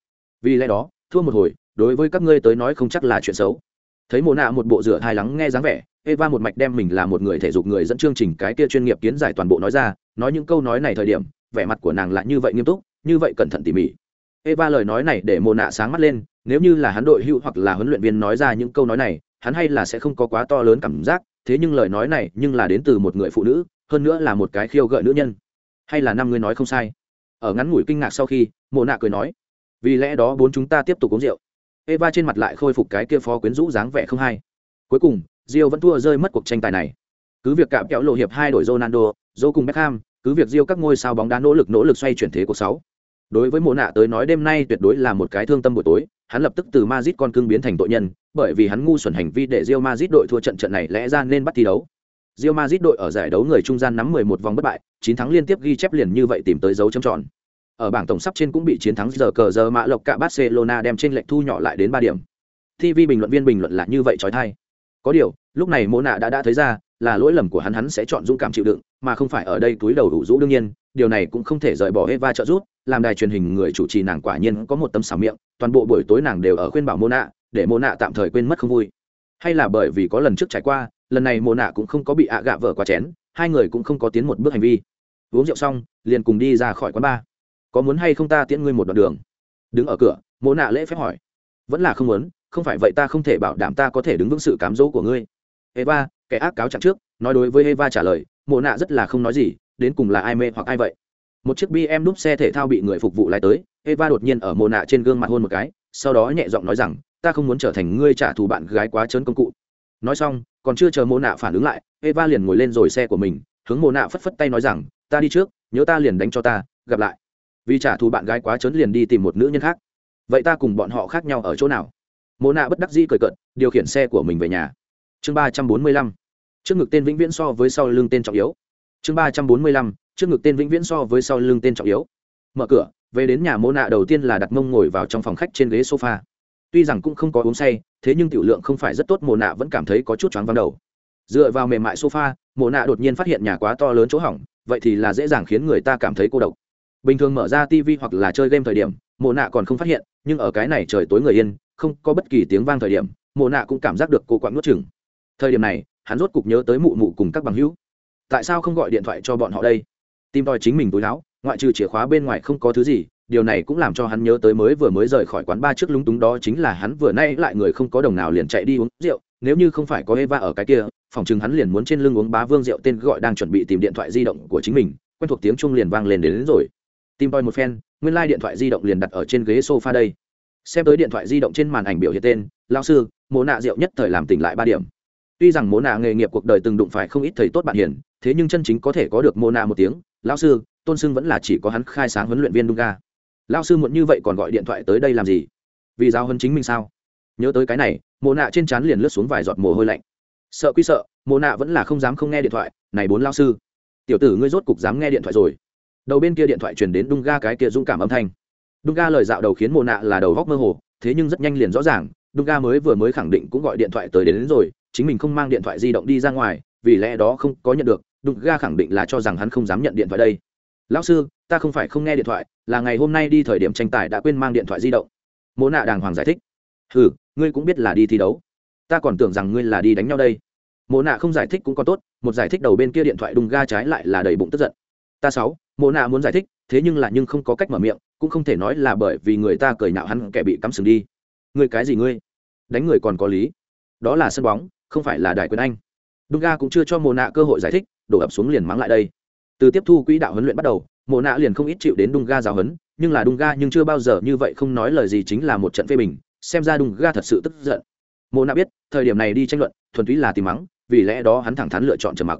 Vì lẽ đó, thua một hồi, đối với các ngươi tới nói không chắc là chuyện xấu. Thấy mồ nạ một bộ rửa thai lắng nghe dáng vẻ, eva một mạch đem mình là một người thể dục người dẫn chương trình cái kia chuyên nghiệp kiến giải toàn bộ nói ra, nói những câu nói này thời điểm, vẻ mặt của nàng lại như vậy nghiêm túc, như vậy cẩn thận tỉ mỉ. Eva lời nói này để mồ nạ sáng mắt lên, nếu như là hắn đội hữu hoặc là huấn luyện viên nói ra những câu nói này hắn hay là sẽ không có quá to lớn cảm giác, thế nhưng lời nói này nhưng là đến từ một người phụ nữ, hơn nữa là một cái khiêu gợi nữ nhân. Hay là năm người nói không sai? Ở ngắn ngủi kinh ngạc sau khi, Mộ nạ cười nói, vì lẽ đó bốn chúng ta tiếp tục uống rượu. Eva trên mặt lại khôi phục cái kia phó quyến rũ dáng vẻ không hay. Cuối cùng rio vẫn thua rơi mất cuộc tranh tài này. Cứ việc cạm kẹo lộ hiệp hai đổi ronaldo dô cùng beckham, cứ việc rio các ngôi sao bóng đá nỗ lực nỗ lực xoay chuyển thế cuộc sáu đối với mộ nạ tới nói đêm nay tuyệt đối là một cái thương tâm buổi tối, hắn lập tức từ mazit con cưng biến thành tội nhân, bởi vì hắn ngu xuẩn hành vi để Real Madrid đội thua trận trận này lẽ ra nên bắt thi đấu. Real Madrid đội ở giải đấu người trung gian nắm 11 vòng bất bại 9 thắng liên tiếp ghi chép liền như vậy tìm tới dấu chấm tròn. Ở bảng tổng sắp trên cũng bị chiến thắng giờ cờ giờ mã lộc cả Barcelona đem trên lệch thu nhỏ lại đến 3 điểm. TV bình luận viên bình luận là như vậy chói tai có điều, lúc này Mộ nạ đã đã thấy ra là lỗi lầm của hắn hắn sẽ chọn dũng cảm chịu đựng, mà không phải ở đây túi đầu đủ rũ đương nhiên điều này cũng không thể rời bỏ Eva trợ giúp làm đài truyền hình người chủ trì nàng quả nhiên có một tấm xảo miệng toàn bộ buổi tối nàng đều ở khuyên bảo Mona, để Mona tạm thời quên mất không vui. Hay là bởi vì có lần trước trải qua lần này Mona cũng không có bị ạ gạ vợ quá chén hai người cũng không có tiến một bước hành vi. Uống rượu xong liền cùng đi ra khỏi quán bar. Có muốn hay không ta tiễn ngươi một đoạn đường? Đứng ở cửa Mona lễ phép hỏi. Vẫn là không muốn không phải vậy ta không thể bảo đảm ta có thể đứng vững sự cám dỗ của ngươi. Eva kẻ ác cáo trạng trước nói đối với eva trả lời mộ nạ rất là không nói gì đến cùng là ai mê hoặc ai vậy? Một chiếc bm đúp xe thể thao bị người phục vụ lại tới, eva đột nhiên ở mồ nạ trên gương mặt hôn một cái, sau đó nhẹ giọng nói rằng, ta không muốn trở thành ngươi trả thù bạn gái quá trớn công cụ. Nói xong, còn chưa chờ mồ nạ phản ứng lại, eva liền ngồi lên rồi xe của mình, hướng mồ nạ phất phất tay nói rằng, ta đi trước, nhớ ta liền đánh cho ta, gặp lại. Vì trả thù bạn gái quá trớn liền đi tìm một nữ nhân khác. Vậy ta cùng bọn họ khác nhau ở chỗ nào? Mồ nạ bất đắc dĩ cười cận điều khiển xe của mình về nhà. Chương ba trăm bốn mươi lăm. Trước ngực tên vĩnh viễn so với sau lưng tên trọng yếu chương ba trăm bốn mươi lăm, trước ngực tên vĩnh viễn so với sau lưng tên trọng yếu. Mở cửa, về đến nhà mô nạ đầu tiên là đặt mông ngồi vào trong phòng khách trên ghế sofa. Tuy rằng cũng không có uống say, thế nhưng tiểu lượng không phải rất tốt mồ nạ vẫn cảm thấy có chút choáng vắng đầu. Dựa vào mềm mại sofa mồ nạ đột nhiên phát hiện nhà quá to lớn chỗ hỏng, vậy thì là dễ dàng khiến người ta cảm thấy cô độc. Bình thường mở ra tv hoặc là chơi game thời điểm mồ nạ còn không phát hiện, nhưng ở cái này trời tối người yên, không có bất kỳ tiếng vang thời điểm mồ nạ cũng cảm giác được cô quặn nuốt chừng thời điểm này, hắn rốt cục nhớ tới mụ mụ cùng các bằng hữu tại sao không gọi điện thoại cho bọn họ đây? Tìm tòi chính mình túi láo ngoại trừ chìa khóa bên ngoài không có thứ gì điều này cũng làm cho hắn nhớ tới mới vừa mới rời khỏi quán ba trước lúng túng đó chính là hắn vừa nay lại người không có đồng nào liền chạy đi uống rượu nếu như không phải có Eva ở cái kia phòng chừng hắn liền muốn trên lưng uống bá vương rượu tên gọi đang chuẩn bị tìm điện thoại di động của chính mình quen thuộc tiếng chuông liền vang lên đến, đến rồi. Tìm tòi một phen nguyên lai、like、điện thoại di động liền đặt ở trên ghế sofa đây. Xem tới điện thoại di động trên màn ảnh biểu hiện tên lao sư mồ nạ rượu nhất thời làm tỉnh lại ba điểm tuy rằng mô nạ nghề nghiệp cuộc đời từng đụng phải không ít thầy tốt bạn hiền thế nhưng chân chính có thể có được mô nạ một tiếng lao sư tôn sưng vẫn là chỉ có hắn khai sáng huấn luyện viên dunga. Lao sư muộn như vậy còn gọi điện thoại tới đây làm gì? Vì giáo hơn chính mình sao? Nhớ tới cái này mô nạ trên trán liền lướt xuống vài giọt mồ hôi lạnh. Sợ quy sợ mô nạ vẫn là không dám không nghe điện thoại. Này bốn lao sư tiểu tử ngươi rốt cục dám nghe điện thoại rồi. Đầu bên kia điện thoại truyền đến đung ga cái kia dũng cảm âm thanh. Đung ga lời dạo đầu khiến mồ nạ là đầu góc mơ hồ thế nhưng rất nhanh liền rõ ràng đung ga mới vừa mới khẳng định cũng gọi điện thoại tới đến, đến rồi chính mình không mang điện thoại di động đi ra ngoài, vì lẽ đó không có nhận được, đụng ga khẳng định là cho rằng hắn không dám nhận điện thoại đây. Lão sư, ta không phải không nghe điện thoại, là ngày hôm nay đi thời điểm tranh tài đã quên mang điện thoại di động. Mô nạ đàng hoàng giải thích. Ừ ngươi cũng biết là đi thi đấu. Ta còn tưởng rằng ngươi là đi đánh nhau đây. Mô nạ không giải thích cũng còn tốt, một giải thích đầu bên kia điện thoại đùng ga trái lại là đầy bụng tức giận. Ta sáu mô nạ muốn giải thích, thế nhưng là nhưng không có cách mở miệng, cũng không thể nói là bởi vì người ta cười nạo hắn kẻ bị cắm sừng đi. Ngươi cái gì ngươi? Đánh người còn có lý. Đó là sân bóng không phải là đài quyền anh. Dunga ga cũng chưa cho mồ nạ cơ hội giải thích, đổ ập xuống liền mắng lại đây. Từ tiếp thu quỹ đạo huấn luyện bắt đầu mồ nạ liền không ít chịu đến Dunga ga giáo huấn, nhưng là Dunga ga nhưng chưa bao giờ như vậy không nói lời gì chính là một trận phê bình, xem ra Dunga ga thật sự tức giận. Mồ nạ biết, thời điểm này đi tranh luận, thuần túy là tìm mắng, vì lẽ đó hắn thẳng thắn lựa chọn trầm mặc.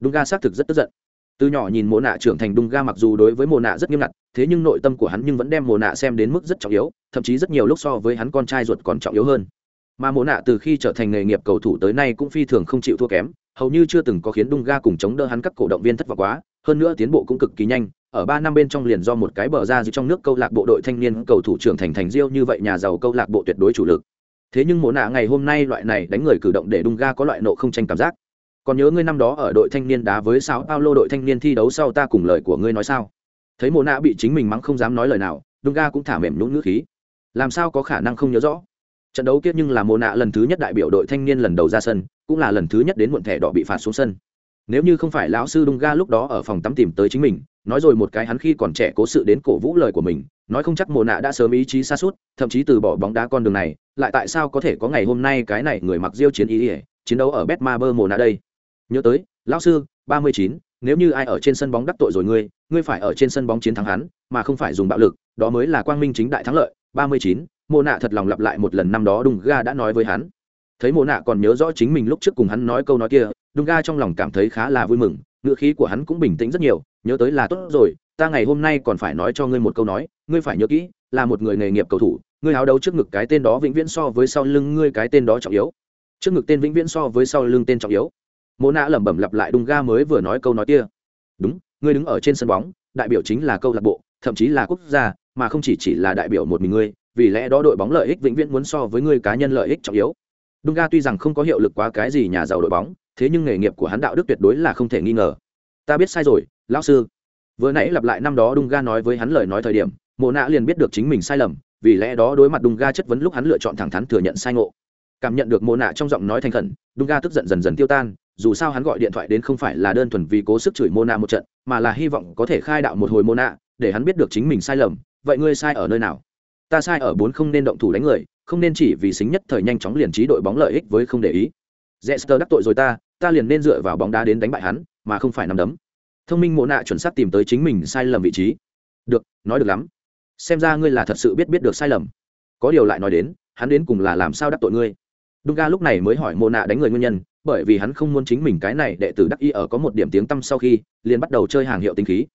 Dunga ga xác thực rất tức giận. Từ nhỏ nhìn mồ nạ trưởng thành Dunga ga mặc dù đối với mồ nạ rất nghiêm ngặt, thế nhưng nội tâm của hắn nhưng vẫn đem mồ nạ xem đến mức rất trọng yếu, thậm chí rất nhiều lúc so với hắn con trai ruột còn trọng yếu hơn mà mộ nạ từ khi trở thành nghề nghiệp cầu thủ tới nay cũng phi thường không chịu thua kém, hầu như chưa từng có khiến đung ga cùng chống đỡ hắn các cổ động viên thất vọng quá, hơn nữa tiến bộ cũng cực kỳ nhanh, ở ba năm bên trong liền do một cái bờ ra giữa trong nước câu lạc bộ đội thanh niên cầu thủ trưởng thành thành riêu như vậy nhà giàu câu lạc bộ tuyệt đối chủ lực. Thế nhưng mộ nạ ngày hôm nay loại này đánh người cử động để đung ga có loại nộ không tranh cảm giác. Còn nhớ ngươi năm đó ở đội thanh niên đá với sao paulo đội thanh niên thi đấu sau ta cùng lời của ngươi nói sao? Thấy mộ nạ bị chính mình mắng không dám nói lời nào đung ga cũng thả mềm nhũn ngữ khí. Làm sao có khả năng không nhớ rõ? Trận đấu kia nhưng là mô nạ lần thứ nhất đại biểu đội thanh niên lần đầu ra sân, cũng là lần thứ nhất đến muộn thẻ đỏ bị phạt xuống sân. Nếu như không phải lão sư đung ga lúc đó ở phòng tắm tìm tới chính mình, nói rồi một cái hắn khi còn trẻ cố sự đến cổ vũ lời của mình, nói không chắc mồ nạ đã sớm ý chí xa suốt, thậm chí từ bỏ bóng đá con đường này, lại tại sao có thể có ngày hôm nay cái này người mặc diêu chiến ý ỉa chiến đấu ở bet ma bơ mồ nạ đây? Nhớ tới, lão sư, ba mươi chín, nếu như ai ở trên sân bóng đắc tội rồi ngươi ngươi phải ở trên sân bóng chiến thắng hắn, mà không phải dùng bạo lực, đó mới là quang minh chính đại thắng lợi, ba mươi chín Mô nạ thật lòng lặp lại một lần năm đó đung ga đã nói với hắn. Thấy Mô nạ còn nhớ rõ chính mình lúc trước cùng hắn nói câu nói kia, đung ga trong lòng cảm thấy khá là vui mừng ngựa khí của hắn cũng bình tĩnh rất nhiều, nhớ tới là tốt rồi, ta ngày hôm nay còn phải nói cho ngươi một câu nói, ngươi phải nhớ kỹ, là một người nghề nghiệp cầu thủ, ngươi háo đấu trước ngực cái tên đó vĩnh viễn so với sau lưng ngươi cái tên đó trọng yếu. Trước ngực tên vĩnh viễn so với sau lưng tên trọng yếu. Mô nạ lẩm bẩm lặp lại đung ga mới vừa nói câu nói kia. Đúng, ngươi đứng ở trên sân bóng, đại biểu chính là câu lạc bộ, thậm chí là quốc gia, mà không chỉ chỉ là đại biểu một mình ngươi vì lẽ đó đội bóng lợi ích vĩnh viễn muốn so với người cá nhân lợi ích trọng yếu. Dunga tuy rằng không có hiệu lực quá cái gì nhà giàu đội bóng, thế nhưng nghề nghiệp của hắn đạo đức tuyệt đối là không thể nghi ngờ. Ta biết sai rồi, lão sư. Vừa nãy lặp lại năm đó Dunga nói với hắn lời nói thời điểm, mộ nạ liền biết được chính mình sai lầm, vì lẽ đó đối mặt Dunga chất vấn lúc hắn lựa chọn thẳng thắn thừa nhận sai ngộ. Cảm nhận được mộ nạ trong giọng nói thành khẩn, Dunga tức giận dần dần tiêu tan, dù sao hắn gọi điện thoại đến không phải là đơn thuần vì cố sức chửi Mộ nạ một trận, mà là hy vọng có thể khai đạo một hồi Mộ nạ, để hắn biết được chính mình sai lầm. Vậy ngươi sai ở nơi nào? Ta sai ở bốn không nên động thủ đánh người, không nên chỉ vì xính nhất thời nhanh chóng liền trí đội bóng lợi ích với không để ý. Jester đắc tội rồi ta ta liền nên dựa vào bóng đá đến đánh bại hắn, mà không phải nằm đấm. Thông minh mộ nạ chuẩn xác tìm tới chính mình sai lầm vị trí. Được, nói được lắm. Xem ra ngươi là thật sự biết biết được sai lầm. Có điều lại nói đến, hắn đến cùng là làm sao đắc tội ngươi? Dunga lúc này mới hỏi mộ nạ đánh người nguyên nhân, bởi vì hắn không muốn chính mình cái này đệ tử đắc y ở có một điểm tiếng tăm sau khi, liền bắt đầu chơi hàng hiệu tinh khí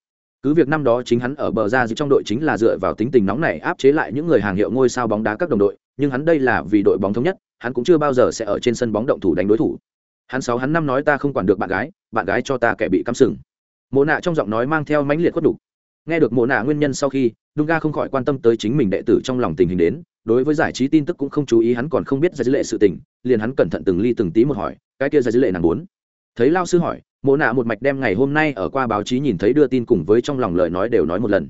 cứ việc năm đó chính hắn ở bờ ra giữa trong đội chính là dựa vào tính tình nóng này áp chế lại những người hàng hiệu ngôi sao bóng đá các đồng đội, nhưng hắn đây là vì đội bóng thống nhất, hắn cũng chưa bao giờ sẽ ở trên sân bóng động thủ đánh đối thủ. Hắn sáu, hắn năm nói ta không quản được bạn gái bạn gái cho ta kẻ bị cắm sừng. Mồ nạ trong giọng nói mang theo mãnh liệt khuất đục nghe được mồ nạ nguyên nhân sau khi Dunga không khỏi quan tâm tới chính mình đệ tử trong lòng tình hình đến, đối với giải trí tin tức cũng không chú ý hắn còn không biết ra dữ lệ sự tình, liền hắn cẩn thận từng ly từng tí một hỏi, cái kia ra dữ lệ nàng muốn? Thấy lao sư hỏi mộ nạ một mạch đem ngày hôm nay ở qua báo chí nhìn thấy đưa tin cùng với trong lòng lời nói đều nói một lần.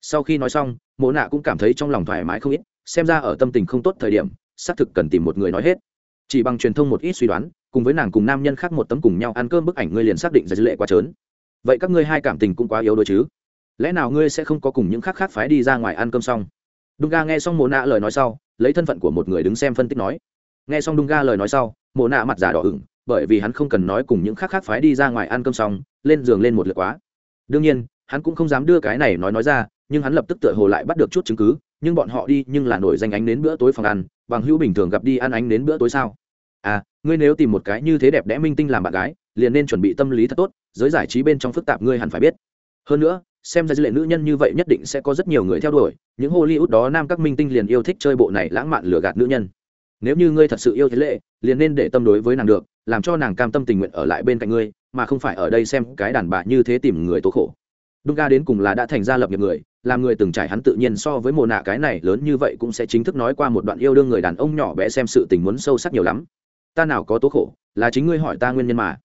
Sau khi nói xong, mộ nạ cũng cảm thấy trong lòng thoải mái không ít, xem ra ở tâm tình không tốt thời điểm, xác thực cần tìm một người nói hết. Chỉ bằng truyền thông một ít suy đoán, cùng với nàng cùng nam nhân khác một tấm cùng nhau ăn cơm bức ảnh ngươi liền xác định ra dư lệ quá trớn. Vậy các ngươi hai cảm tình cũng quá yếu đôi chứ? Lẽ nào ngươi sẽ không có cùng những khác khác phái đi ra ngoài ăn cơm xong? Đung ga nghe xong mộ nạ lời nói sau, lấy thân phận của một người đứng xem phân tích nói. Nghe xong đung ga lời nói sau, mộ nạ mặt giả đỏ ửng bởi vì hắn không cần nói cùng những khác khác phái đi ra ngoài ăn cơm xong, lên giường lên một lượt quá. Đương nhiên, hắn cũng không dám đưa cái này nói nói ra, nhưng hắn lập tức tựa hồ lại bắt được chút chứng cứ, nhưng bọn họ đi nhưng là nổi danh ánh đến bữa tối phòng ăn, bằng hữu bình thường gặp đi ăn ánh đến bữa tối sao? À ngươi nếu tìm một cái như thế đẹp đẽ minh tinh làm bạn gái, liền nên chuẩn bị tâm lý thật tốt, giới giải trí bên trong phức tạp ngươi hẳn phải biết. Hơn nữa, xem ra dư lệ nữ nhân như vậy nhất định sẽ có rất nhiều người theo đuổi, những hollywood đó nam các minh tinh liền yêu thích chơi bộ này lãng mạn lừa gạt nữ nhân nếu như ngươi thật sự yêu thế lệ, liền nên để tâm đối với nàng được, làm cho nàng cam tâm tình nguyện ở lại bên cạnh ngươi, mà không phải ở đây xem cái đàn bà như thế tìm người tố khổ. Đúng ga đến cùng là đã thành ra lập nghiệp người, làm người từng trải hắn tự nhiên so với mồ nạ cái này lớn như vậy cũng sẽ chính thức nói qua một đoạn yêu đương người đàn ông nhỏ bé xem sự tình muốn sâu sắc nhiều lắm. Ta nào có tố khổ, là chính ngươi hỏi ta nguyên nhân mà.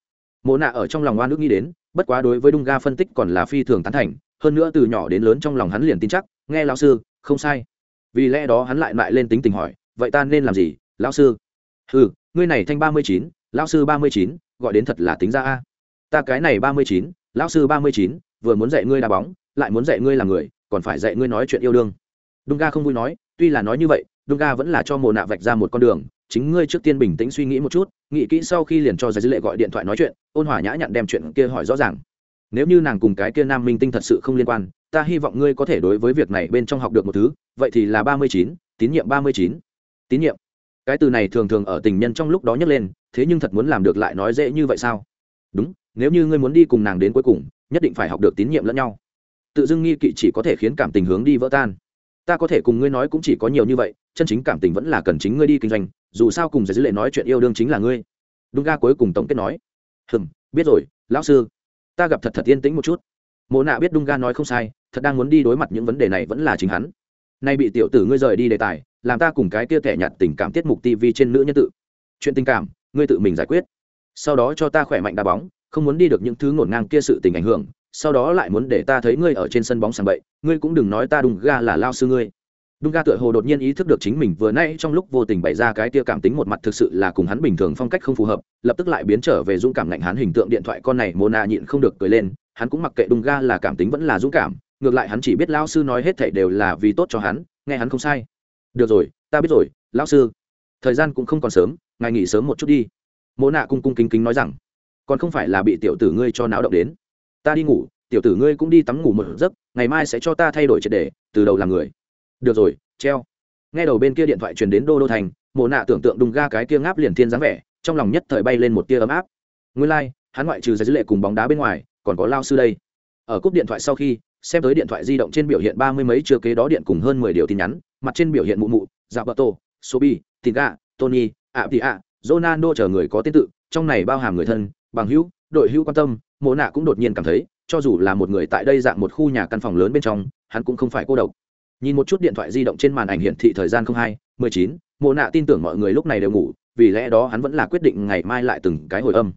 Mồ nạ ở trong lòng oan nước nghĩ đến, bất quá đối với đung ga phân tích còn là phi thường tán thành, hơn nữa từ nhỏ đến lớn trong lòng hắn liền tin chắc, nghe lão sư, không sai. Vì lẽ đó hắn lại lại lên tính tình hỏi, vậy ta nên làm gì? Lão sư. Ừ ngươi này thanh ba mươi chín, lão sư ba mươi chín, gọi đến thật là tính ra a. Ta cái này ba mươi chín, lão sư ba mươi chín, vừa muốn dạy ngươi đá bóng, lại muốn dạy ngươi làm người, còn phải dạy ngươi nói chuyện yêu đương. Đúng ga không vui nói, tuy là nói như vậy đúng ga vẫn là cho mồ nạ vạch ra một con đường, chính ngươi trước tiên bình tĩnh suy nghĩ một chút, nghĩ kỹ sau khi liền cho giải dữ lệ gọi điện thoại nói chuyện, ôn hòa nhã nhặn đem chuyện kia hỏi rõ ràng. Nếu như nàng cùng cái kia nam minh tinh thật sự không liên quan, ta hy vọng ngươi có thể đối với việc này bên trong học được một thứ, vậy thì là ba mươi chín, tín nhiệm ba mươi chín. Tín nhiệm cái từ này thường thường ở tình nhân trong lúc đó nhấc lên, thế nhưng thật muốn làm được lại nói dễ như vậy sao? Đúng, nếu như ngươi muốn đi cùng nàng đến cuối cùng, nhất định phải học được tín nhiệm lẫn nhau. Tự dưng nghi kỵ chỉ có thể khiến cảm tình hướng đi vỡ tan. Ta có thể cùng ngươi nói cũng chỉ có nhiều như vậy, chân chính cảm tình vẫn là cần chính ngươi đi kinh doanh, dù sao cùng giải dữ lệ nói chuyện yêu đương chính là ngươi. Đúng ga cuối cùng tổng kết nói. Hừm, biết rồi, lão sư. Ta gặp thật thật yên tĩnh một chút. Mộ nạ biết đung ga nói không sai, thật đang muốn đi đối mặt những vấn đề này vẫn là chính hắn nay bị tiểu tử ngươi rời đi đề tài, làm ta cùng cái kia kẻ nhặt tình cảm tiết mục tv trên nữ nhân tự. Chuyện tình cảm, ngươi tự mình giải quyết. Sau đó cho ta khỏe mạnh đá bóng, không muốn đi được những thứ ngổn ngang kia sự tình ảnh hưởng, sau đó lại muốn để ta thấy ngươi ở trên sân bóng sàng bậy, ngươi cũng đừng nói ta đùng ga là lao sư ngươi. Đung ga tựa hồ đột nhiên ý thức được chính mình vừa nay trong lúc vô tình bày ra cái tia cảm tính một mặt thực sự là cùng hắn bình thường phong cách không phù hợp, lập tức lại biến trở về dũng cảm lạnh hắn hình tượng điện thoại con này mô na nhịn không được cười lên, hắn cũng mặc kệ đung ga là cảm tính vẫn là dũng cảm ngược lại hắn chỉ biết lao sư nói hết thảy đều là vì tốt cho hắn nghe hắn không sai. Được rồi ta biết rồi lão sư. Thời gian cũng không còn sớm ngài nghỉ sớm một chút đi. Mộ nạ cung cung kính kính nói rằng còn không phải là bị tiểu tử ngươi cho náo động đến. Ta đi ngủ tiểu tử ngươi cũng đi tắm ngủ một giấc ngày mai sẽ cho ta thay đổi triệt đề từ đầu làm người. Được rồi treo. Nghe đầu bên kia điện thoại truyền đến đô đô thành mồ nạ tưởng tượng đùng ga cái kia ngáp liền thiên dáng vẻ trong lòng nhất thời bay lên một tia ấm áp. Nguyên lai、like, hắn ngoại trừ giải dữ lệ cùng bóng đá bên ngoài còn có lao sư đây. Ở cúp điện thoại sau khi xem tới điện thoại di động trên biểu hiện ba mươi mấy chưa kế đó điện cùng hơn mười điều tin nhắn, mặt trên biểu hiện mụ mụ dạ bờ tô sobi tinga, tony ạ tị ạ ronaldo chờ người có tên tự, trong này bao hàm người thân, bằng hữu, đội hữu quan tâm, mộ nạ cũng đột nhiên cảm thấy, cho dù là một người tại đây dạng một khu nhà căn phòng lớn bên trong, hắn cũng không phải cô độc. Nhìn một chút điện thoại di động trên màn ảnh hiển thị thời gian không hai, mười chín, mộ nạ tin tưởng mọi người lúc này đều ngủ, vì lẽ đó hắn vẫn là quyết định ngày mai lại từng cái hồi âm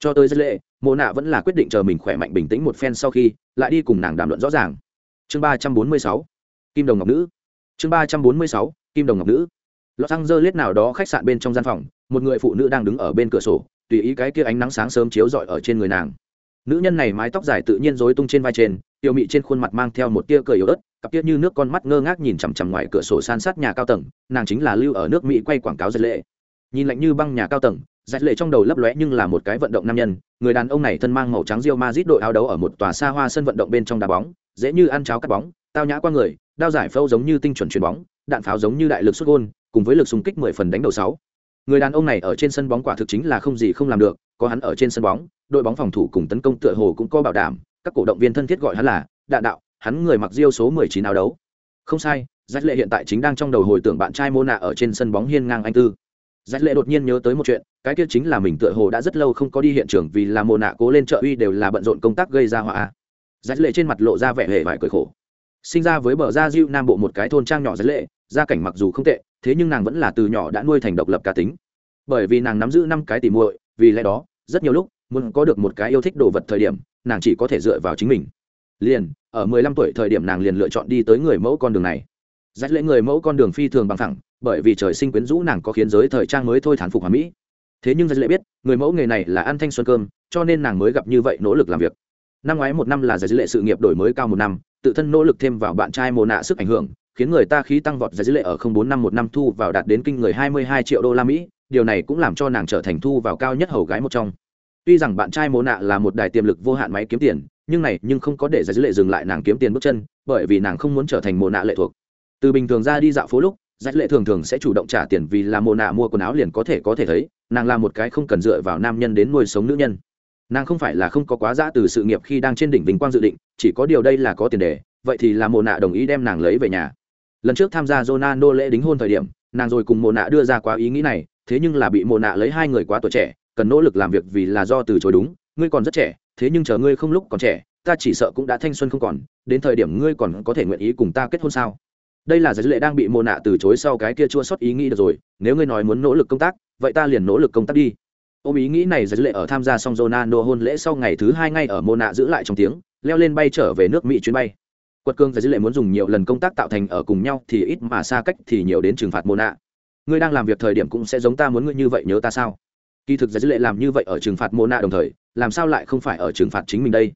cho tới dân lệ mộ nạ vẫn là quyết định chờ mình khỏe mạnh bình tĩnh một phen sau khi, lại đi cùng nàng đàm luận rõ ràng. Chương ba trăm bốn mươi sáu, kim đồng ngọc nữ. Chương ba trăm bốn mươi sáu, kim đồng ngọc nữ. Lọt xăng dơ lết nào đó khách sạn bên trong gian phòng, một người phụ nữ đang đứng ở bên cửa sổ, tùy ý cái kia ánh nắng sáng sớm chiếu rọi ở trên người nàng. Nữ nhân này mái tóc dài tự nhiên rối tung trên vai trên tiêu mị trên khuôn mặt mang theo một tia cười yếu ớt, cặp tia như nước con mắt ngơ ngác nhìn chằm chằm ngoài cửa sổ san sát nhà cao tầng, nàng chính là lưu ở nước mỹ quay quảng cáo dân lệ. Nhìn lạnh như băng nhà cao tầng giải lệ trong đầu lấp lóe nhưng là một cái vận động nam nhân, người đàn ông này thân mang màu trắng rio mazit đội áo đấu ở một tòa xa hoa sân vận động bên trong đá bóng, dễ như ăn cháo cắt bóng, tao nhã qua người, đao giải phâu giống như tinh chuẩn chuyền bóng, đạn pháo giống như đại lực xuất gôn, cùng với lực xung kích mười phần đánh đầu sáu. Người đàn ông này ở trên sân bóng quả thực chính là không gì không làm được, có hắn ở trên sân bóng, đội bóng phòng thủ cùng tấn công tựa hồ cũng có bảo đảm, các cổ động viên thân thiết gọi hắn là đạn đạo, hắn người mặc diêu số 19 áo đấu. Không sai Giác lệ hiện tại chính đang trong đầu hồi tưởng bạn trai mô nạ ở trên sân bóng hiên ngang anh tư. Dát lệ đột nhiên nhớ tới một chuyện, cái kia chính là mình tựa hồ đã rất lâu không có đi hiện trường vì là mô nạ cố lên trợ uy đều là bận rộn công tác gây ra họa. Dát lệ trên mặt lộ ra vẻ hề vải cười khổ. Sinh ra với bờ gia diêu nam bộ một cái thôn trang nhỏ dát lệ, gia cảnh mặc dù không tệ, thế nhưng nàng vẫn là từ nhỏ đã nuôi thành độc lập cá tính. Bởi vì nàng nắm giữ năm cái tỉ muội, vì lẽ đó, rất nhiều lúc, muốn có được một cái yêu thích đồ vật thời điểm, nàng chỉ có thể dựa vào chính mình. Liền, ở mười lăm tuổi thời điểm nàng liền lựa chọn đi tới người mẫu con đường này. Dắt lễ người mẫu con đường phi thường bằng thẳng bởi vì trời sinh quyến rũ nàng có khiến giới thời trang mới thôi thán phục hoàn mỹ. Thế nhưng giải lệ biết, người mẫu nghề này là ăn thanh xuân cơm, cho nên nàng mới gặp như vậy nỗ lực làm việc. Năm ngoái một năm là giải lệ sự nghiệp đổi mới cao một năm, tự thân nỗ lực thêm vào bạn trai mồ nạ sức ảnh hưởng, khiến người ta khí tăng vọt giải lệ ở không bốn năm một năm thu vào đạt đến kinh người hai mươi hai triệu đô la mỹ, điều này cũng làm cho nàng trở thành thu vào cao nhất hầu gái một trong. Tuy rằng bạn trai mồ nạ là một đài tiềm lực vô hạn máy kiếm tiền, nhưng này nhưng không có để giải lệ dừng lại nàng kiếm tiền bước chân, bởi vì nàng không muốn trở thành mồ nạ lệ thuộc. Từ bình thường ra đi dạo phố lúc giải lệ thường thường sẽ chủ động trả tiền vì là mồ nạ mua quần áo liền có thể có thể thấy, nàng là một cái không cần dựa vào nam nhân đến nuôi sống nữ nhân. Nàng không phải là không có quá giã từ sự nghiệp khi đang trên đỉnh vinh quang dự định, chỉ có điều đây là có tiền đề, vậy thì là mồ nạ đồng ý đem nàng lấy về nhà. Lần trước tham gia Ronaldo lễ đính hôn thời điểm, nàng rồi cùng mồ nạ đưa ra quá ý nghĩ này, thế nhưng là bị mồ nạ lấy hai người quá tuổi trẻ, cần nỗ lực làm việc vì là do từ chối đúng, ngươi còn rất trẻ, thế nhưng chờ ngươi không lúc còn trẻ, ta chỉ sợ cũng đã thanh xuân không còn, đến thời điểm ngươi còn có thể nguyện ý cùng ta kết hôn sao? Đây là giải lệ đang bị mồ nạ từ chối sau cái kia chua sót ý nghĩ được rồi, nếu ngươi nói muốn nỗ lực công tác, vậy ta liền nỗ lực công tác đi. Ôm ý nghĩ này giải lệ ở tham gia xong Ronaldo hôn lễ sau ngày thứ hai ngay ở mồ nạ giữ lại trong tiếng, leo lên bay trở về nước mỹ chuyến bay. Quật cương giải dữ lệ muốn dùng nhiều lần công tác tạo thành ở cùng nhau thì ít mà xa cách thì nhiều đến trừng phạt mồ nạ. Ngươi đang làm việc thời điểm cũng sẽ giống ta muốn ngươi như vậy nhớ ta sao? Kỳ thực giải dữ lệ làm như vậy ở trừng phạt mồ nạ đồng thời, làm sao lại không phải ở trừng phạt chính mình đây?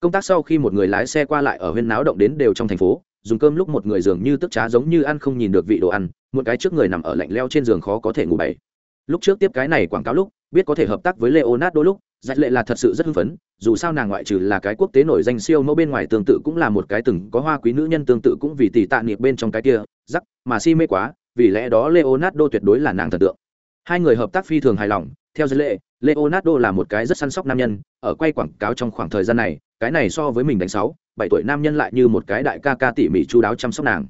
Công tác sau khi một người lái xe qua lại ở huyên náo động đến đều trong thành phố dùng cơm lúc một người giường như tức trá giống như ăn không nhìn được vị đồ ăn, một cái trước người nằm ở lạnh leo trên giường khó có thể ngủ bày lúc trước tiếp cái này quảng cáo lúc, biết có thể hợp tác với leonardo lúc giải lệ là thật sự rất hưng phấn, dù sao nàng ngoại trừ là cái quốc tế nổi danh siêu mẫu bên ngoài tương tự cũng là một cái từng có hoa quý nữ nhân tương tự cũng vì tỷ tạ niệm bên trong cái kia rắc mà si mê quá, vì lẽ đó leonardo tuyệt đối là nàng thần tượng. Hai người hợp tác phi thường hài lòng, theo giới lệ, leonardo là một cái rất săn sóc nam nhân, ở quay quảng cáo trong khoảng thời gian này, cái này so với mình đánh sáu bảy tuổi nam nhân lại như một cái đại ca ca tỉ mỉ chu đáo chăm sóc nàng.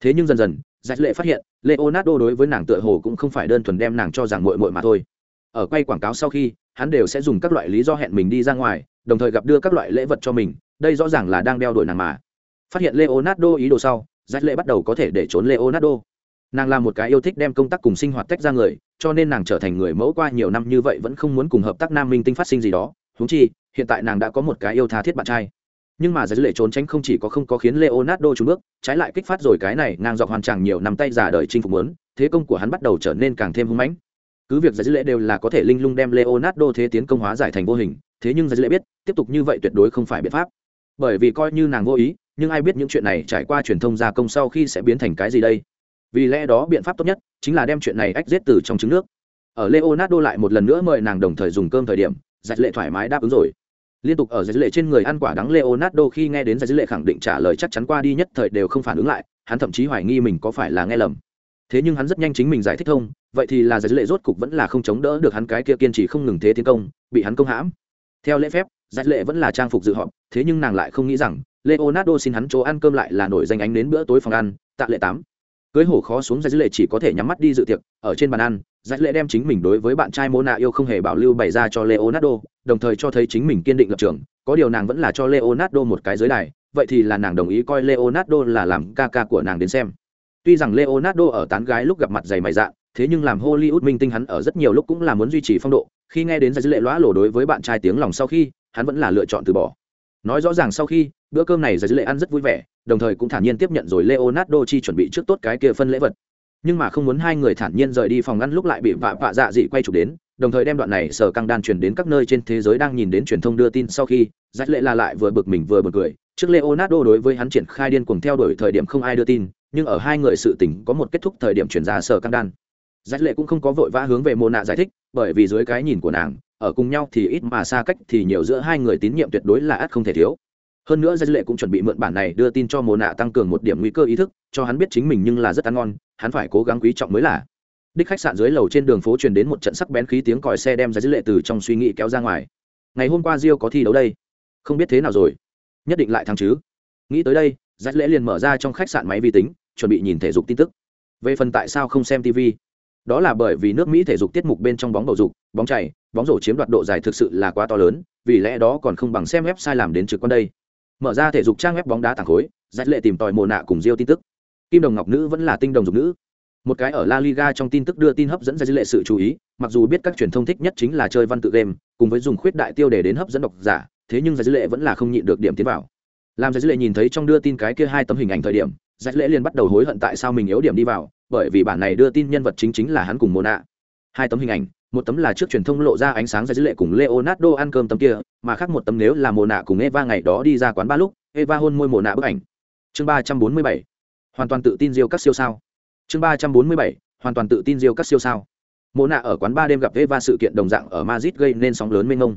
Thế nhưng dần dần, giải lệ phát hiện, leonardo đối với nàng tựa hồ cũng không phải đơn thuần đem nàng cho rằng mội mội mà thôi. Ở quay quảng cáo sau khi, hắn đều sẽ dùng các loại lý do hẹn mình đi ra ngoài, đồng thời gặp đưa các loại lễ vật cho mình, đây rõ ràng là đang đeo đuổi nàng mà. Phát hiện leonardo ý đồ sau, giải lệ bắt đầu có thể để trốn leonardo. Nàng là một cái yêu thích đem công tác cùng sinh hoạt tách ra người, cho nên nàng trở thành người mẫu qua nhiều năm như vậy vẫn không muốn cùng hợp tác nam minh tinh phát sinh gì đó. Húng chi, hiện tại nàng đã có một cái yêu tha thiết bạn trai nhưng mà giải lệ trốn tránh không chỉ có không có khiến leonardo trúng bước, trái lại kích phát rồi cái này, ngang dọc hoàn tràng nhiều năm tay giả đời chinh phục muốn, thế công của hắn bắt đầu trở nên càng thêm hung mãnh. Cứ việc giải lệ đều là có thể linh lung đem leonardo thế tiến công hóa giải thành vô hình, thế nhưng giải lệ biết, tiếp tục như vậy tuyệt đối không phải biện pháp. Bởi vì coi như nàng vô ý, nhưng ai biết những chuyện này trải qua truyền thông gia công sau khi sẽ biến thành cái gì đây? Vì lẽ đó biện pháp tốt nhất chính là đem chuyện này ách giết từ trong trứng nước. Ở leonardo lại một lần nữa mời nàng đồng thời dùng cơm thời điểm, giải lệ thoải mái đáp ứng rồi liên tục ở giải lệ trên người ăn quả đắng leonardo khi nghe đến giải lệ khẳng định trả lời chắc chắn qua đi nhất thời đều không phản ứng lại, hắn thậm chí hoài nghi mình có phải là nghe lầm. Thế nhưng hắn rất nhanh chính mình giải thích thông, vậy thì là giải lệ rốt cục vẫn là không chống đỡ được hắn cái kia kiên trì không ngừng thế tiến công, bị hắn công hãm. Theo lễ phép, giải lệ vẫn là trang phục dự họp, thế nhưng nàng lại không nghĩ rằng leonardo xin hắn chỗ ăn cơm lại là nổi danh ánh đến bữa tối phòng ăn, tạ lệ tám cưới hổ khó xuống giải lệ chỉ có thể nhắm mắt đi dự tiệc, ở trên bàn ăn, giải lệ đem chính mình đối với bạn trai mô nạ yêu không hề bảo lưu bày ra cho leonardo, đồng thời cho thấy chính mình kiên định lập trường, có điều nàng vẫn là cho leonardo một cái giới đài, vậy thì là nàng đồng ý coi leonardo là làm ca ca của nàng đến xem. Tuy rằng leonardo ở tán gái lúc gặp mặt dày mày dạ thế nhưng làm hollywood minh tinh hắn ở rất nhiều lúc cũng là muốn duy trì phong độ, khi nghe đến giải lệ lõa lổ đối với bạn trai tiếng lòng sau khi, hắn vẫn là lựa chọn từ bỏ nói rõ ràng sau khi, bữa cơm này giải lệ ăn rất vui vẻ, đồng thời cũng thản nhiên tiếp nhận rồi leonardo chi chuẩn bị trước tốt cái kia phân lễ vật. Nhưng mà không muốn hai người thản nhiên rời đi phòng ngăn lúc lại bị vạ vạ dạ dị quay chụp đến, đồng thời đem đoạn này sở căng đan truyền đến các nơi trên thế giới đang nhìn đến truyền thông đưa tin sau khi, giải lệ là lại vừa bực mình vừa bực cười. Trước leonardo đối với hắn triển khai điên cuồng theo đuổi thời điểm không ai đưa tin, nhưng ở hai người sự tình có một kết thúc thời điểm chuyển ra sở căng đan. Giải lệ cũng không có vội vã hướng về mô nạ giải thích, bởi vì dưới cái nhìn của nàng ở cùng nhau thì ít mà xa cách thì nhiều giữa hai người tín nhiệm tuyệt đối là ắt không thể thiếu. Hơn nữa giải lệ cũng chuẩn bị mượn bản này đưa tin cho mô nạ tăng cường một điểm nguy cơ ý thức, cho hắn biết chính mình nhưng là rất ăn ngon, hắn phải cố gắng quý trọng mới là. Đích khách sạn dưới lầu trên đường phố truyền đến một trận sắc bén khí tiếng còi xe đem giải lệ từ trong suy nghĩ kéo ra ngoài. Ngày hôm qua rio có thi đấu đây. Không biết thế nào rồi. Nhất định lại thắng chứ. Nghĩ tới đây giải lệ liền mở ra trong khách sạn máy vi tính, chuẩn bị nhìn thể dục tin tức. Về phần tại sao không xem tv đó là bởi vì nước mỹ thể dục tiết mục bên trong bóng bầu dục, bóng chảy bóng rổ chiếm đoạt độ dài thực sự là quá to lớn, vì lẽ đó còn không bằng xem website làm đến trực quan đây. Mở ra thể dục trang web bóng đá thẳng khối dạch lệ tìm tòi mồ nạ cùng diêu tin tức. Kim đồng ngọc nữ vẫn là tinh đồng dục nữ. Một cái ở la liga trong tin tức đưa tin hấp dẫn ra dư lệ sự chú ý, mặc dù biết các truyền thông thích nhất chính là chơi văn tự game, cùng với dùng khuyết đại tiêu để đến hấp dẫn độc giả, thế nhưng ra dư lệ vẫn là không nhịn được điểm tiến vào. Làm ra dư lệ nhìn thấy trong đưa tin cái kia hai tấm hình ảnh thời điểm giải lệ liền bắt đầu hối hận tại sao mình yếu điểm đi vào bởi vì bản này đưa tin nhân vật chính chính là hắn cùng mồ nạ hai tấm hình ảnh, một tấm là trước truyền thông lộ ra ánh sáng ra dữ lệ cùng leonardo ăn cơm tấm kia, mà khác một tấm nếu là mồ nạ cùng eva ngày đó đi ra quán ba lúc, eva hôn môi mồ nạ bức ảnh. Chương ba trăm bốn mươi bảy. Hoàn toàn tự tin diêu các siêu sao. Chương ba trăm bốn mươi bảy. Hoàn toàn tự tin diêu các siêu sao. Mồ nạ ở quán ba đêm gặp eva sự kiện đồng dạng ở madrid gây nên sóng lớn mênh mông.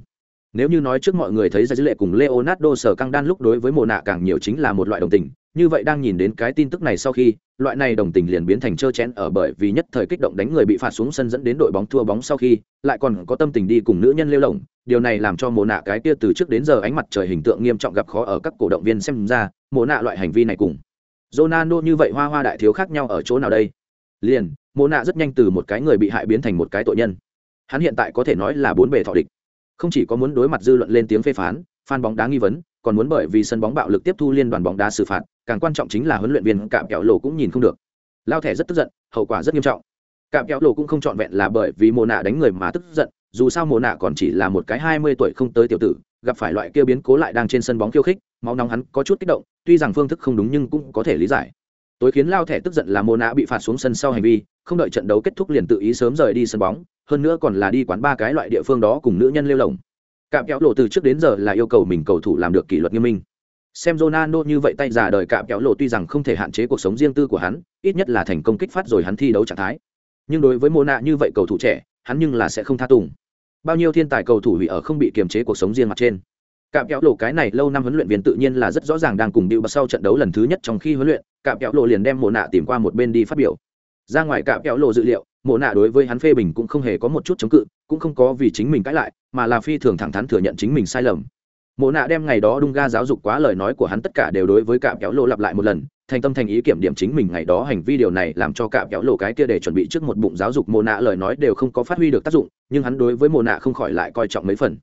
Nếu như nói trước mọi người thấy ra dữ lệ cùng leonardo sở căng đan lúc đối với mồ nạ càng nhiều chính là một loại đồng tình như vậy đang nhìn đến cái tin tức này sau khi, loại này đồng tình liền biến thành trơ chén ở bởi vì nhất thời kích động đánh người bị phạt xuống sân dẫn đến đội bóng thua bóng sau khi, lại còn có tâm tình đi cùng nữ nhân lêu lỏng. Điều này làm cho mồ nạ cái kia từ trước đến giờ ánh mặt trời hình tượng nghiêm trọng gặp khó ở các cổ động viên xem ra mồ nạ loại hành vi này cùng Ronaldo như vậy hoa hoa đại thiếu khác nhau ở chỗ nào đây? Liền mồ nạ rất nhanh từ một cái người bị hại biến thành một cái tội nhân. Hắn hiện tại có thể nói là bốn bề thọ địch. Không chỉ có muốn đối mặt dư luận lên tiếng phê phán, fan bóng đá nghi vấn, còn muốn bởi vì sân bóng bạo lực tiếp thu liên đoàn bóng đá xử phạt càng quan trọng chính là huấn luyện viên cạm Kẹo lộ cũng nhìn không được. Lao thẻ rất tức giận, hậu quả rất nghiêm trọng. Cạm Kẹo lộ cũng không trọn vẹn là bởi vì mồ nạ đánh người mà tức giận, dù sao mồ nạ còn chỉ là một cái hai mươi tuổi không tới tiểu tử, gặp phải loại kia biến cố lại đang trên sân bóng khiêu khích, máu nóng hắn có chút kích động, tuy rằng phương thức không đúng nhưng cũng có thể lý giải. Tối khiến lao thẻ tức giận là mồ nạ bị phạt xuống sân sau hành vi, không đợi trận đấu kết thúc liền tự ý sớm rời đi sân bóng, hơn nữa còn là đi quán ba cái loại địa phương đó cùng nữ nhân lêu lồng. Cạm kéo lộ từ trước đến giờ là yêu cầu mình cầu thủ làm được kỷ luật nghiêm minh xem Ronaldo như vậy tay già đời cạm kéo lộ tuy rằng không thể hạn chế cuộc sống riêng tư của hắn, ít nhất là thành công kích phát rồi hắn thi đấu trạng thái. Nhưng đối với Mona như vậy cầu thủ trẻ, hắn nhưng là sẽ không tha tùng. Bao nhiêu thiên tài cầu thủ hủy ở không bị kiềm chế cuộc sống riêng mặt trên. Cạm kéo lộ cái này lâu năm huấn luyện viên tự nhiên là rất rõ ràng đang cùng điệu sau trận đấu lần thứ nhất trong khi huấn luyện cạm kéo lộ liền đem Mona tìm qua một bên đi phát biểu. Ra ngoài cạm kéo lộ dự liệu mồ nạ đối với hắn phê bình cũng không hề có một chút chống cự, cũng không có vì chính mình cãi lại, mà là phi thường thẳng thắn thừa nhận chính mình sai lầm mộ nạ đem ngày đó đung ga giáo dục quá lời nói của hắn tất cả đều đối với cạm kéo lộ lặp lại một lần, thành tâm thành ý kiểm điểm chính mình ngày đó hành vi điều này làm cho cạm kéo lộ cái kia để chuẩn bị trước một bụng giáo dục mộ nạ lời nói đều không có phát huy được tác dụng, nhưng hắn đối với mộ nạ không khỏi lại coi trọng mấy phần.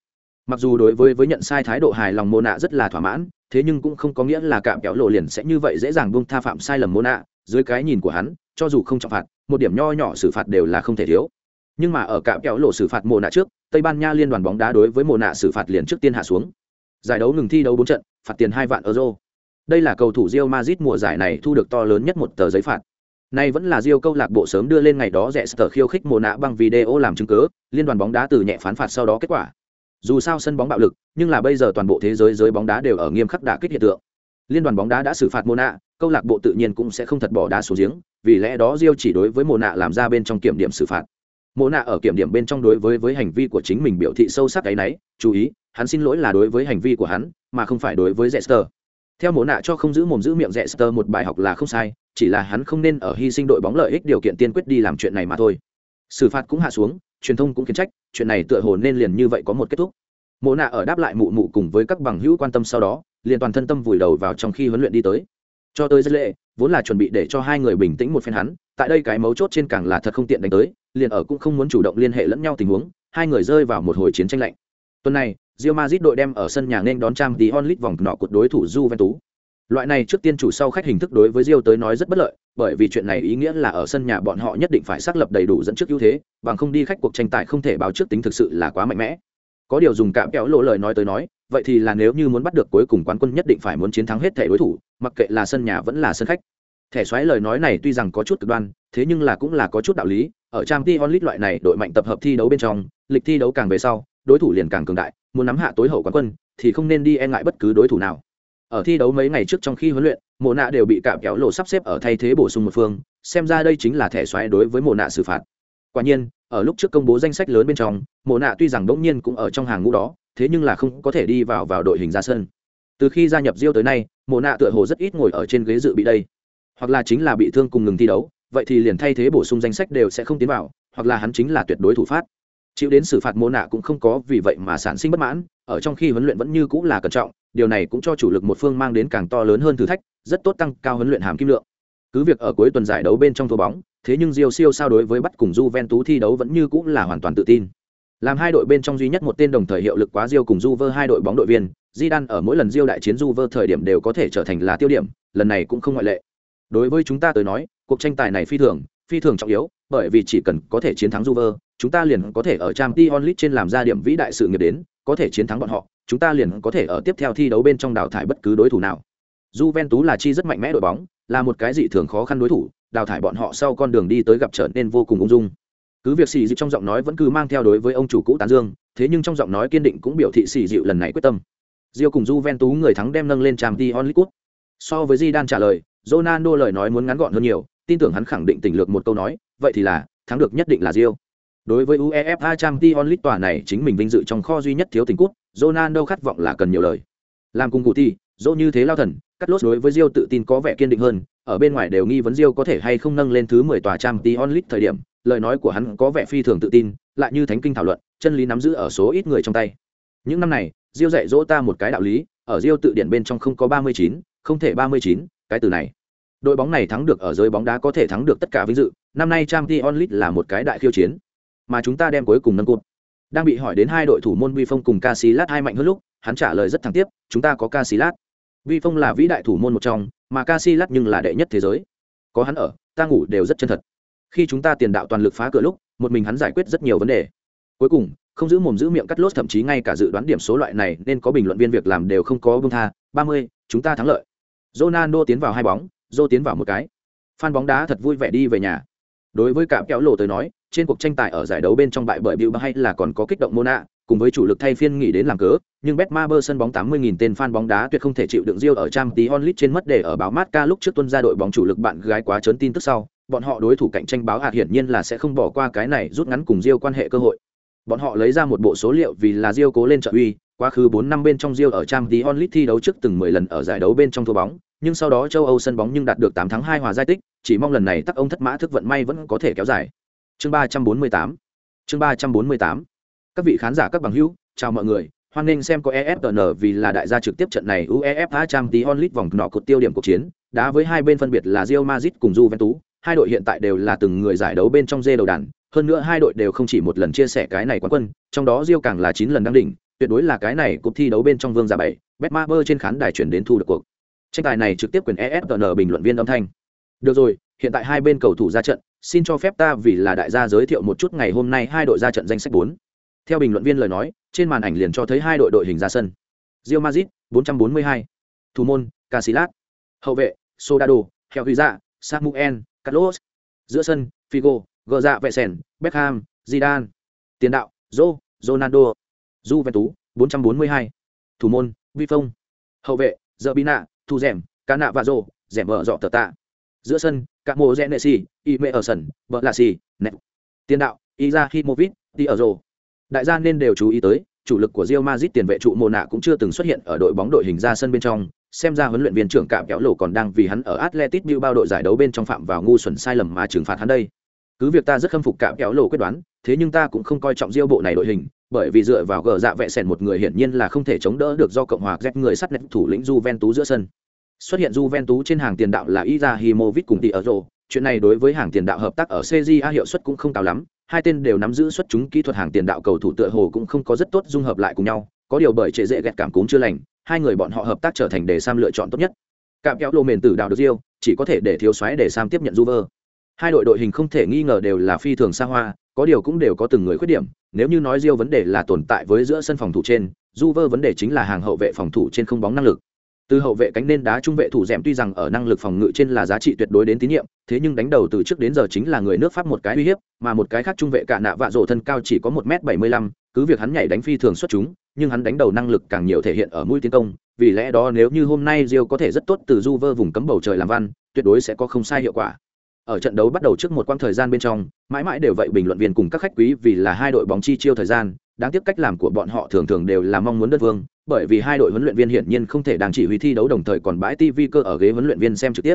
Mặc dù đối với với nhận sai thái độ hài lòng mô nạ rất là thỏa mãn, thế nhưng cũng không có nghĩa là cạm kéo lộ liền sẽ như vậy dễ dàng buông tha phạm sai lầm mô nạ, dưới cái nhìn của hắn, cho dù không trọng phạt, một điểm nho nhỏ xử phạt đều là không thể thiếu. Nhưng mà ở cạm kéo lộ xử phạt mô nạ trước, tây ban nha liên đoàn bóng đá đối với mô nạ xử phạt liền trước tiên hạ xuống giải đấu ngừng thi đấu bốn trận phạt tiền hai vạn euro. Đây là cầu thủ Real Madrid mùa giải này thu được to lớn nhất một tờ giấy phạt. Nay vẫn là Real câu lạc bộ sớm đưa lên ngày đó rẻ sở khiêu khích mồ nạ bằng video làm chứng cứ, liên đoàn bóng đá từ nhẹ phán phạt sau đó kết quả. Dù sao sân bóng bạo lực nhưng là bây giờ toàn bộ thế giới giới bóng đá đều ở nghiêm khắc đả kích hiện tượng. Liên đoàn bóng đá đã xử phạt mô nạ câu lạc bộ tự nhiên cũng sẽ không thật bỏ đá xuống giếng vì lẽ đó Real chỉ đối với mô nạ làm ra bên trong kiểm điểm xử phạt. Mô nạ ở kiểm điểm bên trong đối với với hành vi của chính mình biểu thị sâu sắc cái nấy, chú ý hắn xin lỗi là đối với hành vi của hắn mà không phải đối với Jester. Theo mổ nạ cho không giữ mồm giữ miệng Jester một bài học là không sai, chỉ là hắn không nên ở hy sinh đội bóng lợi ích điều kiện tiên quyết đi làm chuyện này mà thôi. Xử phạt cũng hạ xuống, truyền thông cũng kiến trách chuyện này tựa hồ nên liền như vậy có một kết thúc mộ nạ ở đáp lại mụ mụ cùng với các bằng hữu quan tâm sau đó liền toàn thân tâm vùi đầu vào trong khi huấn luyện đi tới cho tới rất lệ vốn là chuẩn bị để cho hai người bình tĩnh một phen hắn tại đây cái mấu chốt trên càng là thật không tiện đánh tới liền ở cũng không muốn chủ động liên hệ lẫn nhau tình huống hai người rơi vào một hồi chiến tranh lạnh tuần này Real Madrid đội đem ở sân nhà nên đón trang tí onlit vòng nọ cuộc đối thủ Juventus Loại này trước tiên chủ sau khách hình thức đối với Real tới nói rất bất lợi, bởi vì chuyện này ý nghĩa là ở sân nhà bọn họ nhất định phải xác lập đầy đủ dẫn trước ưu thế, bằng không đi khách cuộc tranh tài không thể báo trước tính thực sự là quá mạnh mẽ. Có điều dùng cạm kéo lộ lời nói tới nói, vậy thì là nếu như muốn bắt được cuối cùng quán quân nhất định phải muốn chiến thắng hết thể đối thủ, mặc kệ là sân nhà vẫn là sân khách. Thẻ xoáy lời nói này tuy rằng có chút cực đoan, thế nhưng là cũng là có chút đạo lý, ở trang League loại này đội mạnh tập hợp thi đấu bên trong, lịch thi đấu càng về sau, đối thủ liền càng cường đại, muốn nắm hạ tối hậu quán quân thì không nên đi e ngại bất cứ đối thủ nào. Ở thi đấu mấy ngày trước trong khi huấn luyện mộ nạ đều bị cạm kéo lộ sắp xếp ở thay thế bổ sung một phương xem ra đây chính là thẻ xoáy đối với mộ nạ xử phạt. Quả nhiên ở lúc trước công bố danh sách lớn bên trong mộ nạ tuy rằng đ ỗ n g nhiên cũng ở trong hàng ngũ đó thế nhưng là không có thể đi vào vào đội hình ra sân. Từ khi gia nhập diêu tới nay mộ nạ tựa hồ rất ít ngồi ở trên ghế dự bị đây. Hoặc là chính là bị thương cùng ngừng thi đấu vậy thì liền thay thế bổ sung danh sách đều sẽ không tiến vào hoặc là hắn chính là tuyệt đối thủ phát chịu đến xử phạt mô nạ cũng không có, vì vậy mà sản sinh bất mãn, ở trong khi huấn luyện vẫn như cũng là cẩn trọng, điều này cũng cho chủ lực một phương mang đến càng to lớn hơn thử thách, rất tốt tăng cao huấn luyện hàm kim lượng. Cứ việc ở cuối tuần giải đấu bên trong thua bóng, thế nhưng Rio siêu sao đối với bắt cùng Juventus thi đấu vẫn như cũng là hoàn toàn tự tin. Làm hai đội bên trong duy nhất một tên đồng thời hiệu lực quá Rio cùng Juve hai đội bóng đội viên di đan ở mỗi lần Rio đại chiến Juve thời điểm đều có thể trở thành là tiêu điểm, lần này cũng không ngoại lệ. Đối với chúng ta tới nói, cuộc tranh tài này phi thường phi thường trọng yếu bởi vì chỉ cần có thể chiến thắng Juve chúng ta liền có thể ở Champions League trên làm ra điểm vĩ đại sự nghiệp đến có thể chiến thắng bọn họ, chúng ta liền có thể ở tiếp theo thi đấu bên trong đào thải bất cứ đối thủ nào. Juventus là chi rất mạnh mẽ đội bóng, là một cái dị thường khó khăn đối thủ, đào thải bọn họ sau con đường đi tới gặp trở nên vô cùng ung dung. Cứ việc xì dịu trong giọng nói vẫn cứ mang theo đối với ông chủ cũ tán dương, thế nhưng trong giọng nói kiên định cũng biểu thị xì dịu lần này quyết tâm. Diêu cùng Juventus người thắng đem nâng lên Champions League. So với Zidane trả lời, Ronaldo lời nói muốn ngắn gọn hơn nhiều, tin tưởng hắn khẳng định tỉnh lược một câu nói, vậy thì là, thắng được nhất định là Rio. Đối với UEFA Champions League tòa này chính mình vinh dự trong kho duy nhất thiếu tình cút, Ronaldo khát vọng là cần nhiều lời. Làm cùng cụ thi, dỗ như thế lao thần, cắt lốt đối với Rio tự tin có vẻ kiên định hơn, ở bên ngoài đều nghi vấn Rio có thể hay không nâng lên thứ 10 tòa Champions League thời điểm, lời nói của hắn có vẻ phi thường tự tin, lại như thánh kinh thảo luận, chân lý nắm giữ ở số ít người trong tay. Những năm này, Rio dạy dỗ ta một cái đạo lý, ở Rio tự điển bên trong không có 39, không thể 39, cái từ này. Đội bóng này thắng được ở giới bóng đá có thể thắng được tất cả vinh dự, năm nay Champions League là một cái đại khiêu chiến. Mà chúng ta đem cuối cùng nâng cột. đang bị hỏi đến hai đội thủ môn vi phong cùng Casillas hai mạnh hơn lúc hắn trả lời rất thẳng tiếp chúng ta có Casillas. vi phong là vĩ đại thủ môn một trong mà Casillas nhưng là đệ nhất thế giới. Có hắn ở ta ngủ đều rất chân thật. Khi chúng ta tiền đạo toàn lực phá cửa lúc một mình hắn giải quyết rất nhiều vấn đề. Cuối cùng không giữ mồm giữ miệng cắt lốt thậm chí ngay cả dự đoán điểm số loại này nên có bình luận viên việc làm đều không có buông tha. Ba mươi chúng ta thắng lợi. Ronaldo tiến vào hai bóng dô tiến vào một cái fan bóng đá thật vui vẻ đi về nhà đối với cả kéo lộ tới nói trên cuộc tranh tài ở giải đấu bên trong bại bởi Bilbao hay là còn có kích động Mona, cùng với chủ lực thay phiên nghỉ đến làm cớ, nhưng Betmaber sân bóng 80.000 tên fan bóng đá tuyệt không thể chịu đựng Rio ở Champions League trên mất để ở báo Marca lúc trước tuân ra đội bóng chủ lực bạn gái quá chớn tin tức sau, bọn họ đối thủ cạnh tranh báo hạt hiển nhiên là sẽ không bỏ qua cái này rút ngắn cùng Rio quan hệ cơ hội. Bọn họ lấy ra một bộ số liệu vì là Rio cố lên trợ uy, quá khứ 4 năm bên trong Rio ở Champions League thi đấu trước từng 10 lần ở giải đấu bên trong thua bóng, nhưng sau đó châu Âu sân bóng nhưng đạt được 8 thắng 2 hòa giải tích, chỉ mong lần này tắc ông thất mã thức vận may vẫn có thể kéo dài. Chương 348. Chương 348. Các vị khán giả các bằng hữu, chào mọi người, hoan nghênh xem có EFN vì là đại gia trực tiếp trận này UEFA Champions League vòng nọ cột tiêu điểm cuộc chiến, đá với hai bên phân biệt là Real Madrid cùng Juventus, hai đội hiện tại đều là từng người giải đấu bên trong dê đầu đàn, hơn nữa hai đội đều không chỉ một lần chia sẻ cái này quán quân, trong đó Real càng là 9 lần đăng đỉnh, tuyệt đối là cái này cuộc thi đấu bên trong vương giả bảy, Betmaber trên khán đài chuyển đến thu được cuộc. Tranh tài này trực tiếp quyền EFN bình luận viên âm thanh. Được rồi, hiện tại hai bên cầu thủ ra trận, xin cho phép ta vì là đại gia giới thiệu một chút ngày hôm nay hai đội ra trận danh sách 4. Theo bình luận viên lời nói, trên màn ảnh liền cho thấy hai đội đội hình ra sân. Real Madrid 442, thủ môn Casillas, hậu vệ Soldado, Heo Huy Dạ, Samuel, Carlos, giữa sân Figo, Gờ Dạ Vệ Sèn, Beckham, Zidane, tiền đạo Zô, Ronaldo, Juventus 442, thủ môn Vi Phong, hậu vệ Zerbina, Thu Dẻm, Cá Nạ và Rô, Dẻm vợ dọ tờ tạ, giữa sân các mô Genesi, Ime ở sân, vợ là gì, nẹp, tiền đạo y ra khi movit, đi ở rồ. Đại gia nên đều chú ý tới chủ lực của Real Madrid tiền vệ trụ Mô nạ cũng chưa từng xuất hiện ở đội bóng đội hình ra sân bên trong. Xem ra huấn luyện viên trưởng cạm kéo lộ còn đang vì hắn ở Atletico Bilbao đội giải đấu bên trong phạm vào ngu xuẩn sai lầm mà trừng phạt hắn đây. Cứ việc ta rất khâm phục cạm kéo lộ quyết đoán thế nhưng ta cũng không coi trọng Real bộ này đội hình bởi vì dựa vào gờ dạ vẽ sèn một người hiển nhiên là không thể chống đỡ được do cộng hòa Z người sắt nét thủ lĩnh Juventus giữa sân. Xuất hiện Juventus trên hàng tiền đạo là Izahimovic cùng đi ở rổ chuyện này đối với hàng tiền đạo hợp tác ở CJA hiệu suất cũng không cao lắm. Hai tên đều nắm giữ xuất chúng kỹ thuật hàng tiền đạo cầu thủ tựa hồ cũng không có rất tốt dung hợp lại cùng nhau. Có điều bởi trệ dễ ghẹt cảm cúm chưa lành, hai người bọn họ hợp tác trở thành đề sam lựa chọn tốt nhất. Cạm kéo lô mền tử đào được riêu, chỉ có thể để thiếu xoáy để sam tiếp nhận du hai đội đội hình không thể nghi ngờ đều là phi thường xa hoa có điều cũng đều có từng người khuyết điểm, nếu như nói riêu vấn đề là tồn tại với giữa sân phòng thủ trên, du vơ vấn đề chính là hàng hậu vệ phòng thủ trên không bóng năng lực. Từ hậu vệ cánh nên đá trung vệ thủ d tuy rằng ở năng lực phòng ngự trên là giá trị tuyệt đối đến tín nhiệm, thế nhưng đánh đầu từ trước đến giờ chính là người nước pháp một cái uy hiếp, mà một cái khác trung vệ cả nạ vạ rổ thân cao chỉ có một m bảy mươi lăm, cứ việc hắn nhảy đánh phi thường xuất chúng, nhưng hắn đánh đầu năng lực càng nhiều thể hiện ở mũi tiến công, vì lẽ đó nếu như hôm nay rio có thể rất tốt từ du vơ vùng cấm bầu trời làm văn, tuyệt đối sẽ có không sai hiệu quả ở trận đấu bắt đầu trước một quãng thời gian bên trong, mãi mãi đều vậy bình luận viên cùng các khách quý vì là hai đội bóng chi chiêu thời gian, đáng tiếc cách làm của bọn họ thường thường đều là mong muốn đất vương bởi vì hai đội huấn luyện viên hiển nhiên không thể đang chỉ huy thi đấu đồng thời còn bãi tv cơ ở ghế huấn luyện viên xem trực tiếp.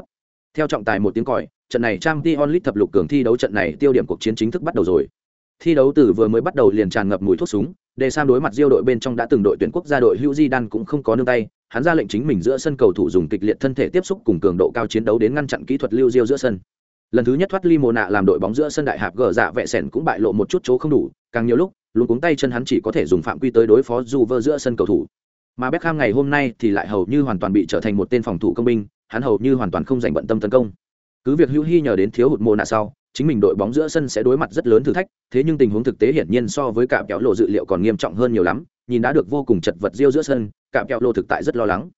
Theo trọng tài một tiếng còi, trận này trang t onlit thập lục cường thi đấu trận này tiêu điểm cuộc chiến chính thức bắt đầu rồi. Thi đấu từ vừa mới bắt đầu liền tràn ngập mùi thuốc súng để sang đối mặt diêu đội bên trong đã từng đội tuyển quốc gia đội hữu di đan cũng không có nương tay, hắn ra lệnh chính mình giữa sân cầu thủ dùng kịch liệt thân thể tiếp xúc cùng cường độ cao chiến đấu đến ngăn chặn kỹ thuật lưu diêu giữa sân lần thứ nhất thoát ly mồ nạ làm đội bóng giữa sân đại hạp gờ dạ vẹ sẻn cũng bại lộ một chút chỗ không đủ, càng nhiều lúc, luôn cuống tay chân hắn chỉ có thể dùng phạm quy tới đối phó dù vơ giữa sân cầu thủ. Mà Beckham ngày hôm nay thì lại hầu như hoàn toàn bị trở thành một tên phòng thủ công binh, hắn hầu như hoàn toàn không dành bận tâm tấn công. Cứ việc hữu hy nhờ đến thiếu hụt mồ nạ sau, chính mình đội bóng giữa sân sẽ đối mặt rất lớn thử thách, thế nhưng tình huống thực tế hiển nhiên so với cả kẹo lộ dự liệu còn nghiêm trọng hơn nhiều lắm, nhìn đã được vô cùng chật vật riêu giữa sân, cả kẹo lộ thực tại rất lo lắng.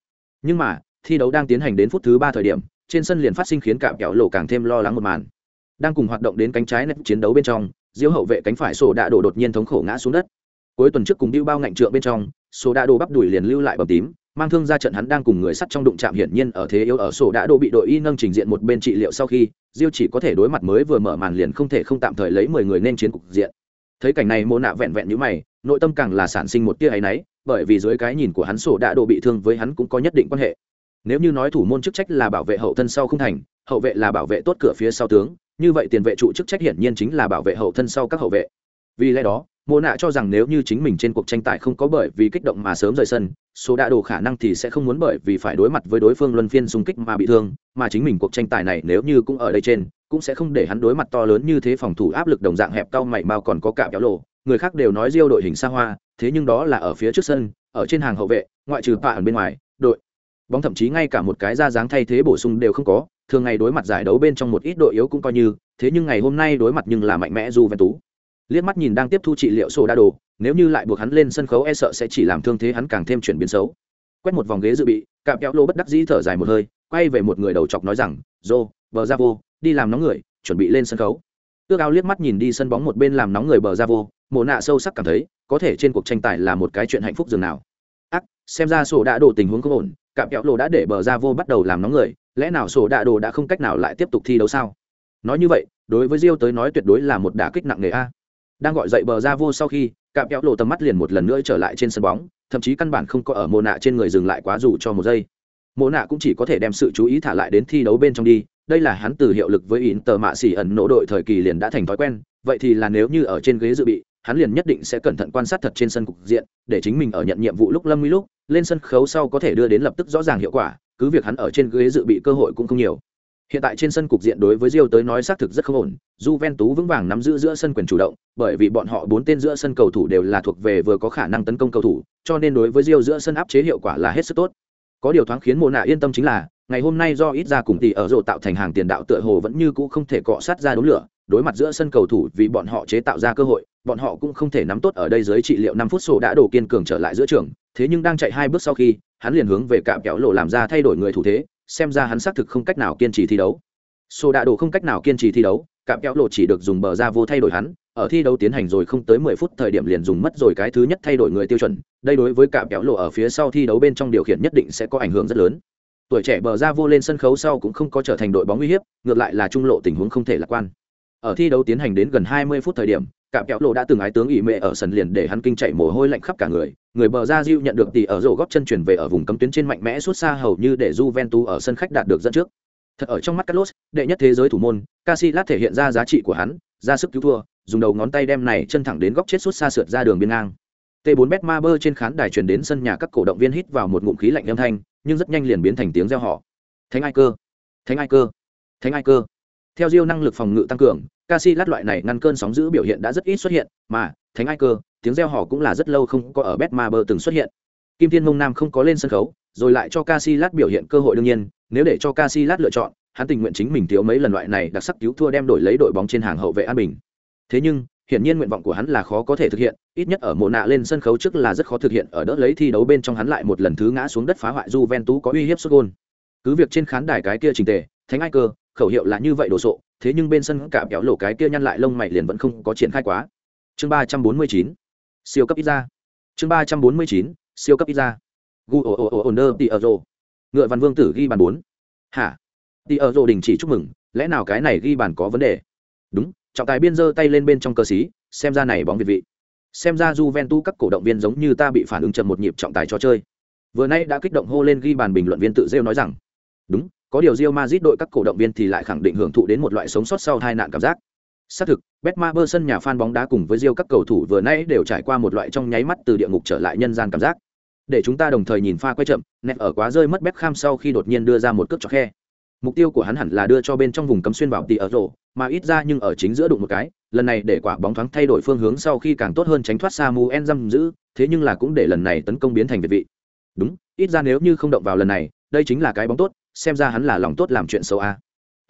Nhưng mà, thi đấu đang tiến hành đến phút thứ ba thời điểm trên sân liền phát sinh khiến cả kẹo lộ càng thêm lo lắng một màn. Đang cùng hoạt động đến cánh trái nét chiến đấu bên trong, diêu hậu vệ cánh phải sổ đạ đổ đột nhiên thống khổ ngã xuống đất. Cuối tuần trước cùng điêu bao ngạnh trượng bên trong, sổ đạ đổ bắp đùi liền lưu lại bầm tím, mang thương ra trận hắn đang cùng người sắt trong đụng chạm hiển nhiên ở thế yếu ở sổ đạ đổ bị đội y nâng trình diện một bên trị liệu sau khi, diêu chỉ có thể đối mặt mới vừa mở màn liền không thể không tạm thời lấy mười người nên chiến cục diện. Thấy cảnh này mô nạ vẹn vẹn như mày, nội tâm càng là sản sinh một tia áy náy, bởi vì dưới cái nhìn của hắn sổ đạ đổ bị thương với hắn cũng có nhất định quan hệ nếu như nói thủ môn chức trách là bảo vệ hậu thân sau không thành, hậu vệ là bảo vệ tốt cửa phía sau tướng, như vậy tiền vệ trụ chức trách hiển nhiên chính là bảo vệ hậu thân sau các hậu vệ. Vì lẽ đó mô nạ cho rằng nếu như chính mình trên cuộc tranh tài không có bởi vì kích động mà sớm rời sân, số đã đồ khả năng thì sẽ không muốn bởi vì phải đối mặt với đối phương luân phiên xung kích mà bị thương, mà chính mình cuộc tranh tài này nếu như cũng ở đây trên, cũng sẽ không để hắn đối mặt to lớn như thế phòng thủ áp lực đồng dạng hẹp cao mày mau còn có cả kéo lộ người khác đều nói riêu đội hình xa hoa, thế nhưng đó là ở phía trước sân, ở trên hàng hậu vệ, ngoại trừ pạ ở bên ngoài bóng thậm chí ngay cả một cái ra dáng thay thế bổ sung đều không có, thường ngày đối mặt giải đấu bên trong một ít đội yếu cũng coi như, thế nhưng ngày hôm nay đối mặt nhưng là mạnh mẽ Juventus liếc mắt nhìn đang tiếp thu trị liệu sổ đa đồ, nếu như lại buộc hắn lên sân khấu e sợ sẽ chỉ làm thương thế hắn càng thêm chuyển biến xấu. Quét một vòng ghế dự bị, cạm kéo lô bất đắc dĩ thở dài một hơi, quay về một người đầu chọc nói rằng dô bờ ra vô, đi làm nóng người, chuẩn bị lên sân khấu. Ước ao liếc mắt nhìn đi sân bóng một bên làm nóng người bờ ra vô mồ nạ sâu sắc cảm thấy, có thể trên cuộc tranh tài là một cái chuyện hạnh phúc dường nào. Ác, xem ra sổ đã đổ tình huống không ổn cạm kéo lô đã để bờ ra vô bắt đầu làm nóng người, lẽ nào sổ đạ đồ đã không cách nào lại tiếp tục thi đấu sao? Nói như vậy, đối với rio tới nói tuyệt đối là một đả kích nặng nề a. Đang gọi dậy bờ ra vô sau khi, cạm kéo lộ tầm mắt liền một lần nữa trở lại trên sân bóng, thậm chí căn bản không có ở mồ nạ trên người dừng lại quá dù cho một giây. Mồ nạ cũng chỉ có thể đem sự chú ý thả lại đến thi đấu bên trong đi, đây là hắn từ hiệu lực với in tờ mạ xỉ ẩn nỗ đội thời kỳ liền đã thành thói quen, vậy thì là nếu như ở trên ghế dự bị hắn liền nhất định sẽ cẩn thận quan sát thật trên sân cục diện, để chính mình ở nhận nhiệm vụ lúc lâm nguy lúc, lên sân khấu sau có thể đưa đến lập tức rõ ràng hiệu quả, cứ việc hắn ở trên ghế dự bị cơ hội cũng không nhiều. Hiện tại trên sân cục diện đối với Rio tới nói xác thực rất không ổn, Juventus vững vàng nắm giữ giữa sân quyền chủ động, bởi vì bọn họ bốn tên giữa sân cầu thủ đều là thuộc về vừa có khả năng tấn công cầu thủ, cho nên đối với Rio giữa sân áp chế hiệu quả là hết sức tốt. Có điều thoáng khiến mộ nạ yên tâm chính là, ngày hôm nay do ít ra cùng tỷ ở rộ tạo thành hàng tiền đạo tựa hồ vẫn như cũ không thể cọ sát ra đống lửa đối mặt giữa sân cầu thủ vì bọn họ chế tạo ra cơ hội, bọn họ cũng không thể nắm tốt ở đây dưới trị liệu năm phút sổ đã đổ kiên cường trở lại giữa trường, thế nhưng đang chạy hai bước sau khi, hắn liền hướng về cạm kéo lộ làm ra thay đổi người thủ thế, xem ra hắn xác thực không cách nào kiên trì thi đấu. Sổ đã đổ không cách nào kiên trì thi đấu, cạm kéo lộ chỉ được dùng bờ ra vô thay đổi hắn, ở thi đấu tiến hành rồi không tới mười phút thời điểm liền dùng mất rồi cái thứ nhất thay đổi người tiêu chuẩn, đây đối với cạm kéo lộ ở phía sau thi đấu bên trong điều khiển nhất định sẽ có ảnh hưởng rất lớn. Tuổi trẻ bờ ra vô lên sân khấu sau cũng không có trở thành đội bóng nguy hiếp, ngược lại là trung lộ tình huống không thể lạc quan ở thi đấu tiến hành đến gần 20 phút thời điểm cạm kẹo lộ đã từng ái tướng ỷ mệ ở sân liền để hắn kinh chạy mồ hôi lạnh khắp cả người. Người bờ ra diêu nhận được tỷ ở rổ góp chân chuyển về ở vùng cấm tuyến trên mạnh mẽ suốt xa hầu như để Juventus ở sân khách đạt được dẫn trước. Thật ở trong mắt Carlos đệ nhất thế giới thủ môn Casillas thể hiện ra giá trị của hắn ra sức cứu thua dùng đầu ngón tay đem này chân thẳng đến góc chết suốt xa sượt ra đường biên ngang. T4 Betmaber trên khán đài truyền đến sân nhà các cổ động viên hít vào một ngụm khí lạnh âm thanh, nhưng rất nhanh liền biến thành tiếng reo hò. Thánh ai cơ, thánh ai cơ, thánh ai cơ. Theo Diêu năng lực phòng ngự tăng cường, Casillas loại này ngăn cơn sóng dữ biểu hiện đã rất ít xuất hiện, mà thánh ai cơ, tiếng reo hò cũng là rất lâu không có ở Betmaber từng xuất hiện. Kim Thiên Mông Nam không có lên sân khấu, rồi lại cho Casillas biểu hiện cơ hội đương nhiên, nếu để cho Casillas lựa chọn, hắn tình nguyện chính mình thiếu mấy lần loại này đặc sắc cứu thua đem đổi lấy đội bóng trên hàng hậu vệ an bình. Thế nhưng, hiển nhiên nguyện vọng của hắn là khó có thể thực hiện, ít nhất ở mùa nạ lên sân khấu trước là rất khó thực hiện, ở đỡ lấy thi đấu bên trong hắn lại một lần thứ ngã xuống đất phá hoại Juventus có uy hiếp sút gol. Cứ việc trên khán đài cái kia trình tề, thánh ai cơ, khẩu hiệu là như vậy đồ sộ, thế nhưng bên sân cả kéo lỗ cái kia nhăn lại lông mày liền vẫn không có triển khai quá. Chương ba trăm bốn mươi chín siêu cấp ít ra. Chương ba trăm bốn mươi chín siêu cấp ít ra. Gu ồ ồ ồ ồ nơ tỉ ở rồ. Ngựa văn vương tử ghi bàn bốn Hả? tỉ ở rồ đình chỉ chúc mừng, lẽ nào cái này ghi bàn có vấn đề? Đúng, trọng tài biên giơ tay lên bên trong cơ xí, xem ra này bóng việt vị. Xem ra Juventus các cổ động viên giống như ta bị phản ứng chậm một nhịp trọng tài cho chơi. Vừa nay đã kích động hô lên ghi bàn bình luận viên tự rêu nói rằng, đúng, có điều Real Madrid đội các cổ động viên thì lại khẳng định hưởng thụ đến một loại sống sót sau tai nạn cảm giác. Xác thực, Betmaber sân nhà fan bóng đá cùng với Real các cầu thủ vừa nãy đều trải qua một loại trong nháy mắt từ địa ngục trở lại nhân gian cảm giác. Để chúng ta đồng thời nhìn pha quay chậm, nét ở quá rơi mất Beckham sau khi đột nhiên đưa ra một cước cho khe. Mục tiêu của hắn hẳn là đưa cho bên trong vùng cấm xuyên vào tỉ ở rổ, mà ít ra nhưng ở chính giữa đụng một cái, lần này để quả bóng thoáng thay đổi phương hướng sau khi càng tốt hơn tránh thoát Samuel giam giữ, thế nhưng là cũng để lần này tấn công biến thành việt vị. Đúng, ít ra nếu như không động vào lần này, đây chính là cái bóng tốt, xem ra hắn là lòng tốt làm chuyện xấu a.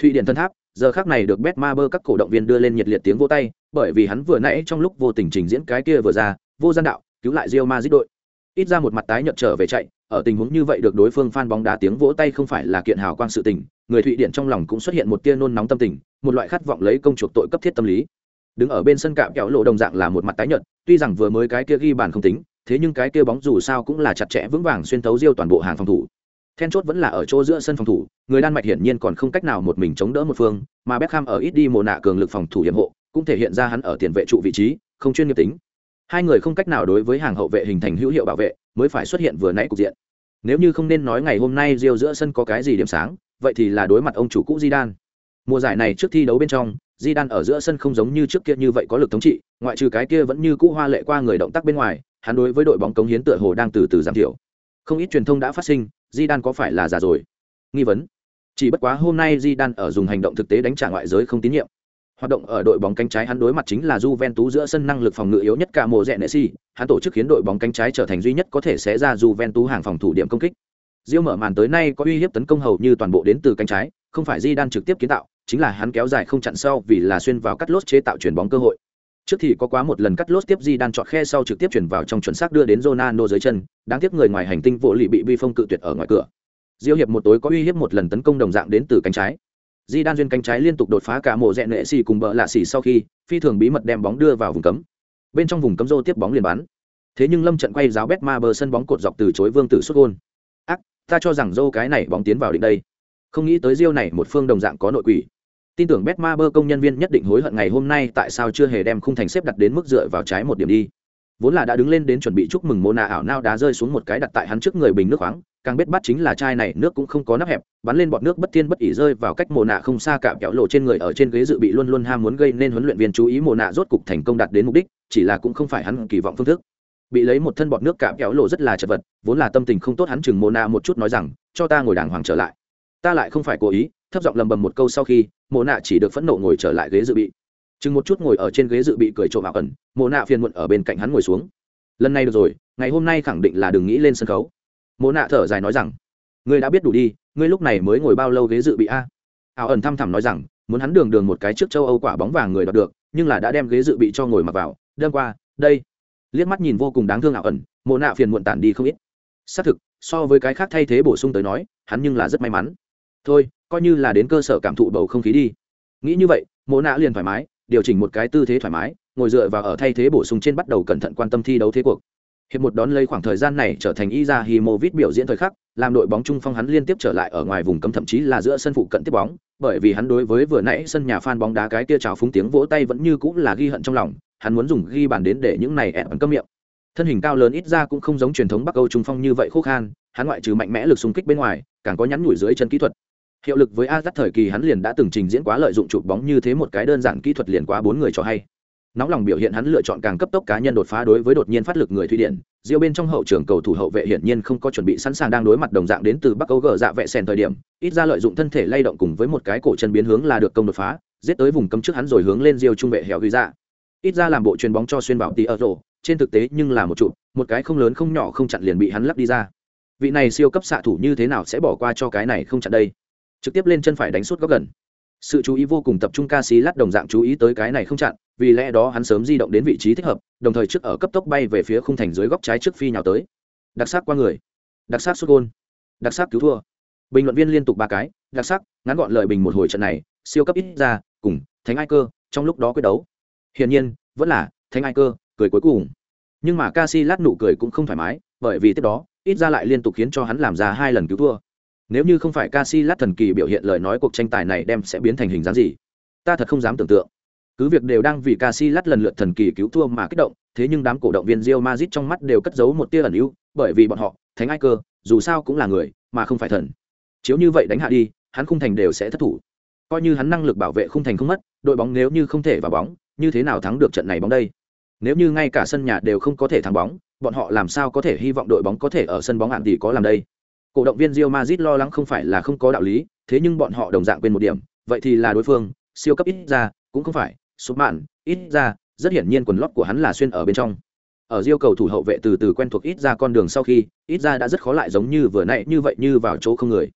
Thụy Điển thân Tháp, giờ khác này được Betmaber các cổ động viên đưa lên nhiệt liệt tiếng vỗ tay, bởi vì hắn vừa nãy trong lúc vô tình trình diễn cái kia vừa ra, vô gian đạo, cứu lại Real Madrid đội. Ít ra một mặt tái nhợt trở về chạy, ở tình huống như vậy được đối phương fan bóng đá tiếng vỗ tay không phải là kiện hào quang sự tình, người Thụy Điển trong lòng cũng xuất hiện một tia nôn nóng tâm tình, một loại khát vọng lấy công chuộc tội cấp thiết tâm lý. Đứng ở bên sân cạm kéo lộ đồng dạng là một mặt tái nhợt, tuy rằng vừa mới cái kia ghi bàn không tính, thế nhưng cái kia bóng dù sao cũng là chặt chẽ vững vàng xuyên thấu Real toàn bộ hàng phòng thủ. Then chốt vẫn là ở chỗ giữa sân phòng thủ, người Đan Mạch hiển nhiên còn không cách nào một mình chống đỡ một phương, mà Beckham ở ít đi mồ nạ cường lực phòng thủ hiểm hộ, cũng thể hiện ra hắn ở tiền vệ trụ vị trí, không chuyên nghiệp tính. Hai người không cách nào đối với hàng hậu vệ hình thành hữu hiệu bảo vệ, mới phải xuất hiện vừa nãy cục diện. Nếu như không nên nói ngày hôm nay Rio giữa sân có cái gì điểm sáng, vậy thì là đối mặt ông chủ cũ Zidane. Mùa giải này trước thi đấu bên trong, Zidane ở giữa sân không giống như trước kia như vậy có lực thống trị, ngoại trừ cái kia vẫn như cũ hoa lệ qua người động tác bên ngoài, hắn đối với đội bóng cống hiến tựa hồ đang từ từ giảm thiểu. Không ít truyền thông đã phát sinh, di đan có phải là già rồi? Nghi vấn. Chỉ bất quá hôm nay di đan ở dùng hành động thực tế đánh trả ngoại giới không tín nhiệm. Hoạt động ở đội bóng cánh trái hắn đối mặt chính là Juventus giữa sân năng lực phòng ngự yếu nhất cả mùa rẻ si hắn tổ chức khiến đội bóng cánh trái trở thành duy nhất có thể xé ra Juventus hàng phòng thủ điểm công kích. Diêu mở màn tới nay có uy hiếp tấn công hầu như toàn bộ đến từ cánh trái, không phải Di Zidane trực tiếp kiến tạo, chính là hắn kéo dài không chặn sau vì là xuyên vào cắt lốt chế tạo chuyển bóng cơ hội. Trước thì có quá một lần cắt lốt tiếp di đan chọn khe sau trực tiếp chuyển vào trong chuẩn xác đưa đến Ronaldo dưới chân, đáng tiếc người ngoài hành tinh vô lý bị bi phong cự tuyệt ở ngoài cửa. Diêu hiệp một tối có uy hiếp một lần tấn công đồng dạng đến từ cánh trái. Di đan duyên cánh trái liên tục đột phá cả mộ rẹn nệ xì cùng bờ lạ xì sau khi phi thường bí mật đem bóng đưa vào vùng cấm. Bên trong vùng cấm rô tiếp bóng liền bắn. Thế nhưng Lâm trận quay giáo Betma bờ sân bóng cột dọc từ chối Vương Tử xuất gôn. Ác, ta cho rằng rô cái này bóng tiến vào định đây. Không nghĩ tới Diêu này một phương đồng dạng có nội quỷ tin tưởng betma công nhân viên nhất định hối hận ngày hôm nay tại sao chưa hề đem khung thành xếp đặt đến mức dựa vào trái một điểm đi. Vốn là đã đứng lên đến chuẩn bị chúc mừng mô nạ ảo nao đá rơi xuống một cái đặt tại hắn trước người bình nước khoáng, càng biết bắt chính là chai này, nước cũng không có nắp hẹp, bắn lên bọn nước bất thiên bất ỉ rơi vào cách mồ nạ không xa cả kẹo lộ trên người ở trên ghế dự bị luôn luôn ham muốn gây nên huấn luyện viên chú ý mồ nạ rốt cục thành công đạt đến mục đích, chỉ là cũng không phải hắn kỳ vọng phương thức. Bị lấy một thân bọn nước cả kẹo lộ rất là chật vật, vốn là tâm tình không tốt hắn chừng mồ nạ một chút nói rằng, cho ta ngồi đàng hoàng trở lại. Ta lại không phải cố ý thấp giọng lầm bầm một câu sau khi, mộ nạ chỉ được phẫn nộ ngồi trở lại ghế dự bị. Chừng một chút ngồi ở trên ghế dự bị cười trộm ảo ẩn, mộ nạ phiền muộn ở bên cạnh hắn ngồi xuống. Lần này được rồi, ngày hôm nay khẳng định là đừng nghĩ lên sân khấu. Mộ nạ thở dài nói rằng, ngươi đã biết đủ đi, ngươi lúc này mới ngồi bao lâu ghế dự bị a? Ảo ẩn thăm thẳm nói rằng, muốn hắn đường đường một cái trước châu âu quả bóng vàng người đoạt được, nhưng là đã đem ghế dự bị cho ngồi mặc vào đêm qua, đây. Liếc mắt nhìn vô cùng đáng thương ảo ẩn, mộ nạ phiền muộn tản đi không ít. Xác thực, so với cái khác thay thế bổ sung tới nói, hắn nhưng là rất may mắn. Thôi coi như là đến cơ sở cảm thụ bầu không khí đi nghĩ như vậy mỗ nạ liền thoải mái điều chỉnh một cái tư thế thoải mái ngồi dựa vào ở thay thế bổ sung trên bắt đầu cẩn thận quan tâm thi đấu thế cuộc hiệp một đón lấy khoảng thời gian này trở thành Iza Himovic biểu diễn thời khắc, làm đội bóng trung phong hắn liên tiếp trở lại ở ngoài vùng cấm thậm chí là giữa sân phụ cận tiếp bóng, bởi vì hắn đối với vừa nãy sân nhà fan bóng đá cái kia chào phúng tiếng vỗ tay vẫn như cũng là ghi hận trong lòng, hắn muốn dùng ghi bàn đến để những này ẻn cấm miệng. Thân hình cao lớn ít ra cũng không giống truyền thống Bắc Âu trung phong như vậy khô khan, hắn ngoại trừ mạnh mẽ lực xung kích bên ngoài, càng có nhắn nhủi dưới chân kỹ thuật hiệu lực với a dắt thời kỳ hắn liền đã từng trình diễn quá lợi dụng chụp bóng như thế một cái đơn giản kỹ thuật liền quá bốn người cho hay. Nóng lòng biểu hiện hắn lựa chọn càng cấp tốc cá nhân đột phá đối với đột nhiên phát lực người thụy điển, diêu bên trong hậu trường cầu thủ hậu vệ hiển nhiên không có chuẩn bị sẵn sàng đang đối mặt đồng dạng đến từ bắc âu gờ dạ vệ sèn thời điểm, ít ra lợi dụng thân thể lay động cùng với một cái cổ chân biến hướng là được công đột phá, giết tới vùng cấm trước hắn rồi hướng lên diêu trung vệ hẻo ghi ra ít ra làm bộ chuyền bóng cho xuyên bảo tỉ ở rổ, trên thực tế nhưng là một trụ một cái không lớn không nhỏ không chặn liền bị hắn lắp đi ra. Vị này siêu cấp xạ thủ như thế nào sẽ bỏ qua cho cái này không chặn đây? Trực tiếp lên chân phải đánh suốt góc gần. Sự chú ý vô cùng tập trung ca sĩ lát đồng dạng chú ý tới cái này không chặn, vì lẽ đó hắn sớm di động đến vị trí thích hợp, đồng thời trước ở cấp tốc bay về phía khung thành dưới góc trái trước phi nhào tới. Đặc sắc qua người. Đặc sắc xuất gôn. Đặc sắc cứu thua. Bình luận viên liên tục ba cái, đặc sắc, ngắn gọn lời bình một hồi trận này, siêu cấp ít ra, cùng, thánh ai cơ, trong lúc đó quyết đấu. Hiển nhiên, vẫn là, thánh ai cơ, cười cuối cùng. Nhưng mà ca si lát nụ cười cũng không thoải mái, bởi vì tiếp đó, ít ra lại liên tục khiến cho hắn làm ra hai lần cứu thua nếu như không phải Casillas thần kỳ biểu hiện lời nói cuộc tranh tài này đem sẽ biến thành hình dáng gì, ta thật không dám tưởng tượng. Cứ việc đều đang vì Casillas lần lượt thần kỳ cứu thua mà kích động, thế nhưng đám cổ động viên Real Madrid trong mắt đều cất giấu một tia ẩn ưu, bởi vì bọn họ, thánh ai cơ, dù sao cũng là người, mà không phải thần. Chiếu như vậy đánh hạ đi, hắn khung thành đều sẽ thất thủ. Coi như hắn năng lực bảo vệ khung thành không mất, đội bóng nếu như không thể vào bóng, như thế nào thắng được trận này bóng đây? Nếu như ngay cả sân nhà đều không có thể thắng bóng, bọn họ làm sao có thể hy vọng đội bóng có thể ở sân bóng hạn tỷ có làm đây? Cổ động viên Real Madrid lo lắng không phải là không có đạo lý, thế nhưng bọn họ đồng dạng quên một điểm, vậy thì là đối phương, siêu cấp ít ra, cũng không phải, số mạn, ít ra, rất hiển nhiên quần lót của hắn là xuyên ở bên trong. Ở Real cầu thủ hậu vệ từ từ quen thuộc ít ra con đường sau khi, ít ra đã rất khó lại giống như vừa nãy như vậy như vào chỗ không người.